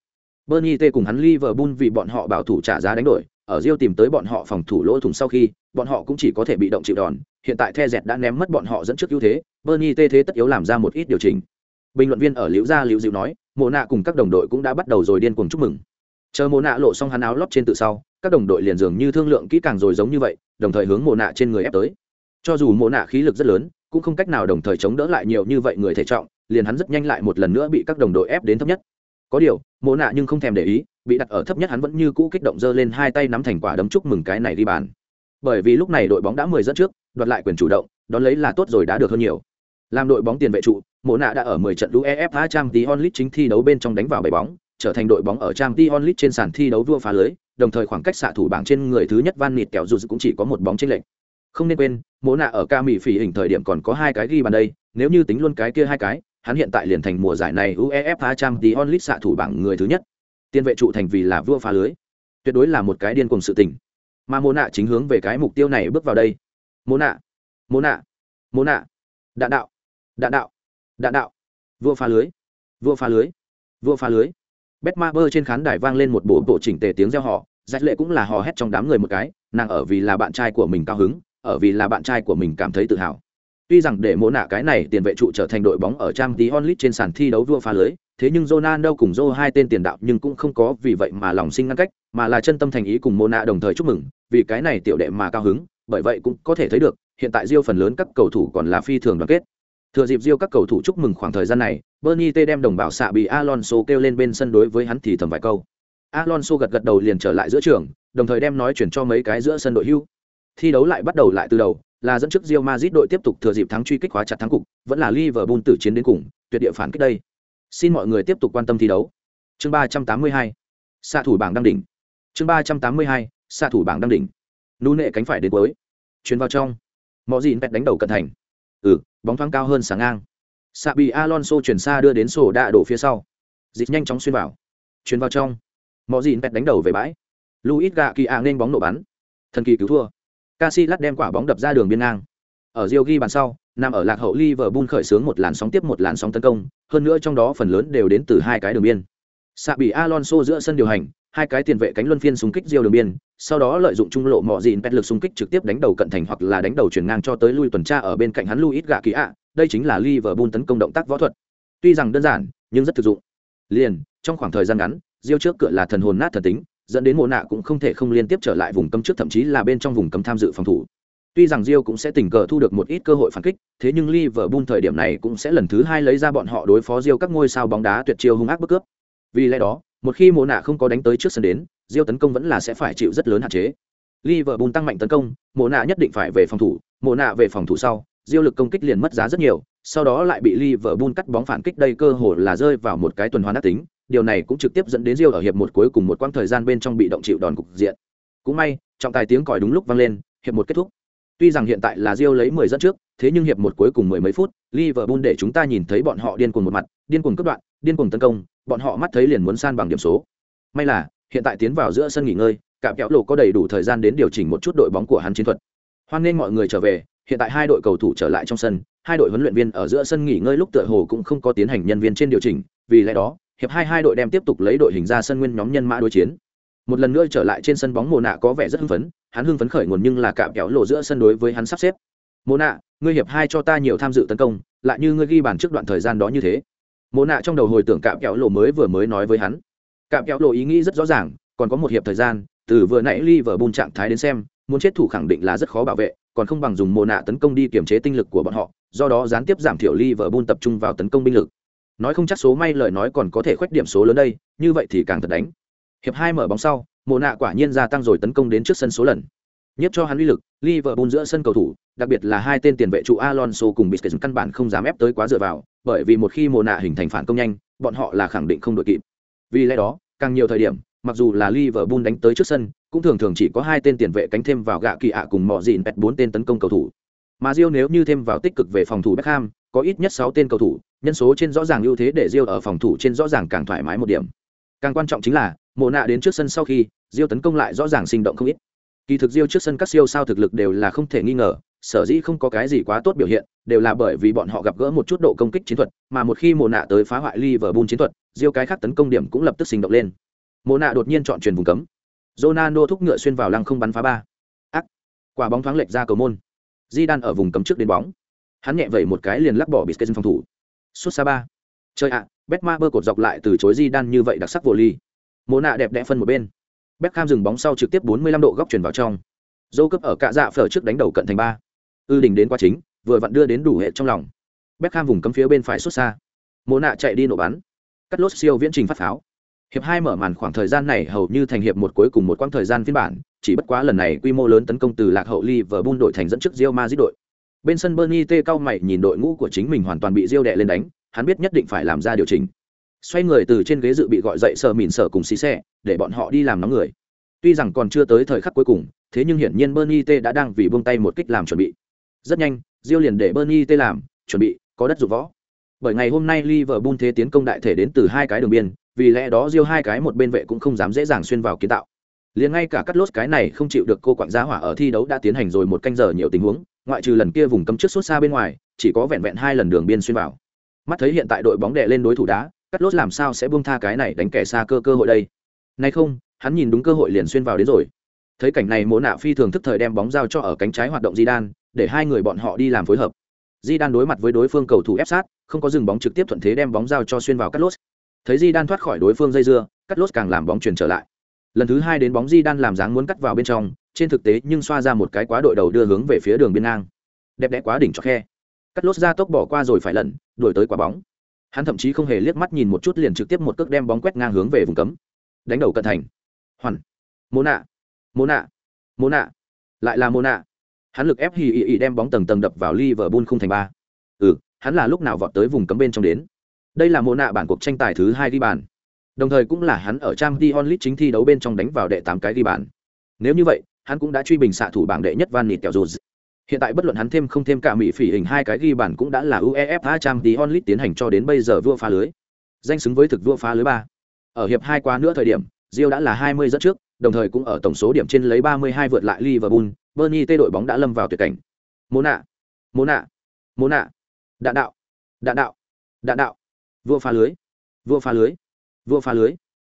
Bernie T cùng hắn Liverpool vì bọn họ bảo thủ trả giá đánh đổi, ở Rio tìm tới bọn họ phòng thủ lỗ thủng sau khi, bọn họ cũng chỉ có thể bị động chịu đòn, hiện tại The Dẹt đã ném mất bọn họ dẫn trước ưu thế, Bernie T thế tất yếu làm ra một ít điều chỉnh. Bình luận viên ở Liễu gia Liễu Dịu nói, Mộ Nạ cùng các đồng đội cũng đã bắt đầu rồi điên cuồng chúc mừng. Chờ Mộ Nạ lộ xong hắn áo lót trên tự sau, các đồng đội liền dường như thương lượng kỹ càng rồi giống như vậy, đồng thời hướng Mộ Nạ trên người ép tới. Cho dù Mộ Nạ khí lực rất lớn, cũng không cách nào đồng thời chống đỡ lại nhiều như vậy người thể trọng, liền hắn rất nhanh lại một lần nữa bị các đồng đội ép đến thấp nhất. Có điều, Mộ Nạ nhưng không thèm để ý, bị đặt ở thấp nhất hắn vẫn như cũ kích động giơ lên hai tay nắm thành quả đấm chúc mừng cái này đi bàn. Bởi vì lúc này đội bóng đã mười dẫn trước, đoạt lại quyền chủ động, đón lấy là tốt rồi đã được hơn nhiều. Làm đội bóng tiền vệ trụ, Mộ Nạ đã ở 10 trận UEFA Champions League chính thi đấu bên trong đánh vào bảy bóng, trở thành đội bóng ở Champions League trên sàn thi đấu vua phá lưới, đồng thời khoảng cách xạ thủ bảng trên người thứ nhất Van Nịt kẹo dù cũng chỉ có một bóng trên lệch. Không nên quên, Mộ Nạ ở ca mỹ phỉ hình thời điểm còn có hai cái ghi bàn đây, nếu như tính luôn cái kia hai cái, hắn hiện tại liền thành mùa giải này UEFA Champions League xạ thủ bảng người thứ nhất. Tiên vệ trụ thành vì là vua phá lưới. Tuyệt đối là một cái điên cùng sự tình. Mà Mộ nạ chính hướng về cái mục tiêu này bước vào đây. Mộ nạ Mộ nạ Mộ nạ. Đạn đạo đạn đạo đạn đạo. Vua phá lưới. Vua phá lưới. Vua phá lưới. Bet ma bơ trên khán đài vang lên một bộ bộ chỉnh tề tiếng reo họ dạch lệ cũng là hò hét trong đám người một cái nàng ở vì là bạn trai của mình cao hứng ở vì là bạn trai của mình cảm thấy tự hào. Tuy rằng để mỗ nạ cái này tiền vệ trụ trở thành đội bóng ở trang tí onlit trên sàn thi đấu vua phá lưới thế nhưng Ronaldo cùng Joe hai tên tiền đạo nhưng cũng không có vì vậy mà lòng sinh ngăn cách, mà là chân tâm thành ý cùng Mona đồng thời chúc mừng, vì cái này tiểu đệ mà cao hứng, bởi vậy cũng có thể thấy được, hiện tại Rio phần lớn các cầu thủ còn là phi thường đoàn kết. Thừa dịp Rio các cầu thủ chúc mừng khoảng thời gian này, Bernie T đem đồng bảo xạ bị Alonso kêu lên bên sân đối với hắn thì thầm vài câu. Alonso gật gật đầu liền trở lại giữa trường, đồng thời đem nói chuyển cho mấy cái giữa sân đội hưu. Thi đấu lại bắt đầu lại từ đầu, là dẫn trước Real Madrid đội tiếp tục thừa dịp thắng truy kích khóa chặt thắng cục, vẫn là Liverpool tử chiến đến cùng, tuyệt địa phản kích đây. Xin mọi người tiếp tục quan tâm thi đấu. Chương ba trăm tám mươi hai xạ thủ bảng đăng đỉnh. Chương ba trăm tám mươi hai xạ thủ bảng đăng đỉnh. Nú nệ cánh phải đến cuối. Chuyền vào trong. Mọ gì bẹt đánh đầu cận thành ừ bóng thoáng cao hơn sáng ngang. Xạ bị alonso chuyển xa đưa đến sổ đạ đổ phía sau. Dịch nhanh chóng xuyên vào. Chuyển vào trong. Mọi gì pet đánh đầu về bãi. Luis gạ kỳ ạ nên bóng nổ bắn. Thần kỳ cứu thua. Casillas đem quả bóng đập ra đường biên ngang. Ở Rio ghi bàn sau nằm ở lạc hậu Liverpool khởi xướng một làn sóng tiếp một làn sóng tấn công, hơn nữa trong đó phần lớn đều đến từ hai cái đường biên. xạ bị Alonso giữa sân điều hành, hai cái tiền vệ cánh luân phiên xung kích diêu đường biên sau đó lợi dụng trung lộ mọ dịn pet lực xung kích trực tiếp đánh đầu cận thành hoặc là đánh đầu chuyển ngang cho tới lui tuần tra ở bên cạnh hắn lui ít gạ kỳ ạ đây chính là liverpool tấn công động tác võ thuật. Tuy rằng đơn giản nhưng rất thực dụng. Liền trong khoảng thời gian ngắn diêu trước cửa là thần hồn nát thần tính dẫn đến mùa nạ cũng không thể không liên tiếp trở lại vùng cấm trước thậm chí là bên trong vùng cấm tham dự phòng thủ. Tuy rằng Rio cũng sẽ tình cờ thu được một ít cơ hội phản kích, thế nhưng Liverpool thời điểm này cũng sẽ lần thứ hai lấy ra bọn họ đối phó Rio các ngôi sao bóng đá tuyệt chiêu hung ác bức cướp. Vì lẽ đó, một khi Mộ nạ không có đánh tới trước sân đến, diêu tấn công vẫn là sẽ phải chịu rất lớn hạn chế. Liverpool tăng mạnh tấn công, Mộ nạ nhất định phải về phòng thủ, Mộ nạ về phòng thủ sau, diêu lực công kích liền mất giá rất nhiều, sau đó lại bị Liverpool cắt bóng phản kích đây cơ hội là rơi vào một cái tuần hoàn ác tính, điều này cũng trực tiếp dẫn đến diêu ở hiệp một cuối cùng một quãng thời gian bên trong bị động chịu đòn cục diện. Cũng may, trọng tài tiếng còi đúng lúc vang lên, hiệp một kết thúc. Tuy rằng hiện tại là Rio lấy 10 dẫn trước, thế nhưng hiệp một cuối cùng mười mấy phút, Liverpool để chúng ta nhìn thấy bọn họ điên cuồng một mặt, điên cuồng cấp đoạn, điên cuồng tấn công, bọn họ mắt thấy liền muốn san bằng điểm số. May là, hiện tại tiến vào giữa sân nghỉ ngơi, cả kẹo lộ có đầy đủ thời gian đến điều chỉnh một chút đội bóng của hắn chiến thuật. Hoan nghênh mọi người trở về, hiện tại hai đội cầu thủ trở lại trong sân, hai đội huấn luyện viên ở giữa sân nghỉ ngơi lúc tựa hồ cũng không có tiến hành nhân viên trên điều chỉnh, vì lẽ đó, hiệp hai hai đội đem tiếp tục lấy đội hình ra sân nguyên nhóm nhân mã đối chiến. Một lần nữa trở lại trên sân bóng mồ nạ có vẻ rất hưng phấn, hắn hưng phấn khởi nguồn nhưng là cạm kéo lộ giữa sân đối với hắn sắp xếp. Mồ nạ ngươi hiệp hai cho ta nhiều tham dự tấn công lại như ngươi ghi bàn trước đoạn thời gian đó như thế. Mồ nạ trong đầu hồi tưởng cạm kéo lộ mới vừa mới nói với hắn. Cạm kéo lộ ý nghĩ rất rõ ràng còn có một hiệp thời gian từ vừa nãy ly vở bùn trạng thái đến xem muốn chết thủ khẳng định là rất khó bảo vệ còn không bằng dùng mồ nạ tấn công đi kiềm chế tinh lực của bọn họ do đó gián tiếp giảm thiểu ly vở bùn tập trung vào tấn công binh lực. Nói không chắc số may lời nói còn có thể khoét điểm số lớn đây như vậy thì càng thật đánh hiệp hai mở bóng sau Mộ nạ quả nhiên gia tăng rồi tấn công đến trước sân số lần. Nhất cho hắn uy lực liverpool giữa sân cầu thủ đặc biệt là hai tên tiền vệ trụ alonso cùng biscuit căn bản không dám ép tới quá dựa vào bởi vì một khi Mộ nạ hình thành phản công nhanh bọn họ là khẳng định không đội kịp. Vì lẽ đó càng nhiều thời điểm mặc dù là liverpool đánh tới trước sân cũng thường thường chỉ có hai tên tiền vệ cánh thêm vào gạ kỳ ạ cùng mọi dịn pet bốn tên tấn công cầu thủ. Mà Rio nếu như thêm vào tích cực về phòng thủ Beckham, có ít nhất sáu tên cầu thủ, nhân số trên rõ ràng ưu thế để Rio ở phòng thủ trên rõ ràng càng thoải mái một điểm. Càng quan trọng chính là, Mộ nạ đến trước sân sau khi diêu tấn công lại rõ ràng sinh động không ít. Kỳ thực diêu trước sân các siêu sao thực lực đều là không thể nghi ngờ sở dĩ không có cái gì quá tốt biểu hiện đều là bởi vì bọn họ gặp gỡ một chút độ công kích chiến thuật mà một khi Mộ nạ tới phá hoại Liverpool chiến thuật diêu cái khác tấn công điểm cũng lập tức sinh động lên. Mộ nạ đột nhiên chọn truyền vùng cấm. Ronaldo thúc ngựa xuyên vào lăng không bắn phá ba. Ác. Quả bóng thoáng lệch ra cầu môn. Di đan ở vùng cấm trước đến bóng. Hắn nhẹ vẩy một cái liền lắc bỏ biscuit phòng thủ. Suốt xa ba. Chơi ạ à, betma bơ cột dọc lại từ chối di đan như vậy đặc sắc vô ly mồ nạ đẹp đẽ phân một bên. Beckham dừng bóng sau trực tiếp 45 độ góc chuyển vào trong. Dâu cấp ở cạ dạ phở trước đánh đầu cận thành ba. Ư đỉnh đến qua chính, vừa vặn đưa đến đủ hệ trong lòng. Beckham vùng cấm phía bên phải xuất xa. Mô nạ chạy đi nổ bắn. Cắt lốt siêu viễn trình phát pháo. Hiệp hai mở màn khoảng thời gian này hầu như thành hiệp một cuối cùng một quãng thời gian phiên bản, chỉ bất quá lần này quy mô lớn tấn công từ lạc hậu Liverpool đội thành dẫn trước Real Madrid đội. Bên sân Bernie T cao mày nhìn đội ngũ của chính mình hoàn toàn bị Real đè lên đánh, hắn biết nhất định phải làm ra điều chỉnh xoay người từ trên ghế dự bị gọi dậy sờ mìn sờ cùng xì xe để bọn họ đi làm nóng người. Tuy rằng còn chưa tới thời khắc cuối cùng, thế nhưng hiển nhiên bernie t đã đang vì buông tay một kích làm chuẩn bị. Rất nhanh, diêu liền để bernie t làm, chuẩn bị, có đất dụng võ. Bởi ngày hôm nay liverpool thế tiến công đại thể đến từ hai cái đường biên, vì lẽ đó diêu hai cái một bên vệ cũng không dám dễ dàng xuyên vào kiến tạo. Liền ngay cả cắt lốt cái này không chịu được cô quạng giá hỏa ở thi đấu đã tiến hành rồi một canh giờ nhiều tình huống, ngoại trừ lần kia vùng cấm trước suốt xa bên ngoài, chỉ có vẹn vẹn hai lần đường biên xuyên vào. Mắt thấy hiện tại đội bóng đệ lên đối thủ đá cắt lốt làm sao sẽ buông tha cái này đánh kẻ xa cơ cơ hội đây? Nay không, hắn nhìn đúng cơ hội liền xuyên vào đến rồi. Thấy cảnh này mỗ nạ phi thường thức thời đem bóng giao cho ở cánh trái hoạt động di đan để hai người bọn họ đi làm phối hợp. Di đan đối mặt với đối phương cầu thủ ép sát, không có dừng bóng trực tiếp thuận thế đem bóng giao cho xuyên vào cắt lốt thấy di đan thoát khỏi đối phương dây dưa cắt lốt càng làm bóng chuyển trở lại. Lần thứ hai đến bóng di đan làm dáng muốn cắt vào bên trong, trên thực tế nhưng xoa ra một cái quá đội đầu đưa hướng về phía đường biên ngang. Đẹp đẽ quá đỉnh cho khe. Cắt lốt ra tốc bỏ qua rồi phải lần đuổi tới quả bóng hắn thậm chí không hề liếc mắt nhìn một chút liền trực tiếp một cước đem bóng quét ngang hướng về vùng cấm. Đánh đầu cận thành. Hoàn. Mô nạ. Mô nạ. Mô nạ. Lại là mô nạ. Hắn lực ép hì ì ì đem bóng tầng tầng đập vào Liverpool không thành ba. Ừ hắn là lúc nào vọt tới vùng cấm bên trong đến? Đây là mô nạ bản cuộc tranh tài thứ hai ghi bàn. Đồng thời cũng là hắn ở trang t onlit chính thi đấu bên trong đánh vào đệ tám cái ghi bàn. Nếu như vậy, hắn cũng đã truy bình xạ thủ bảng đệ nhất van nịt kẹo dù Hiện tại bất luận hắn thêm không thêm cả mỹ phỉ hình hai cái ghi bàn cũng đã là UEFA Champions League tiến hành cho đến bây giờ vua phá lưới. Danh xứng với thực vua phá lưới ba. Ở hiệp hai qua nữa thời điểm, Rio đã là 20 dẫn trước, đồng thời cũng ở tổng số điểm trên lấy 32 vượt lại Liverpool, Bernie tê đội bóng đã lâm vào tuyệt cảnh. Mona, Mona, Mona. Đạn đạo, đạn đạo, đạn đạo. Vua phá lưới, vua phá lưới, vua phá lưới.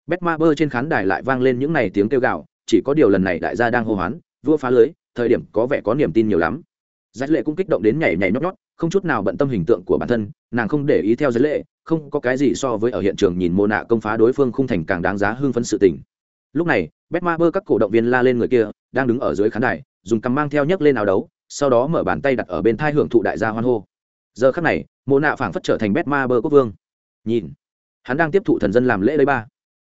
Betmaber trên khán đài lại vang lên những này tiếng kêu gào chỉ có điều lần này đại gia đang hô hoán vua phá lưới thời điểm có vẻ có niềm tin nhiều lắm. Giải lệ cũng kích động đến nhảy nhảy nhót nhót, không chút nào bận tâm hình tượng của bản thân, nàng không để ý theo giải lệ, không có cái gì so với ở hiện trường nhìn mô nạ công phá đối phương khung thành càng đáng giá hưng phấn sự tình. Lúc này, bét ma bơ các cổ động viên la lên người kia, đang đứng ở dưới khán đài, dùng cằm mang theo nhấc lên áo đấu, sau đó mở bàn tay đặt ở bên thai hưởng thụ đại gia hoan hô. Giờ khắc này, mô nạ phảng phất trở thành bét ma bơ quốc vương. Nhìn, hắn đang tiếp thụ thần dân làm lễ lấy ba.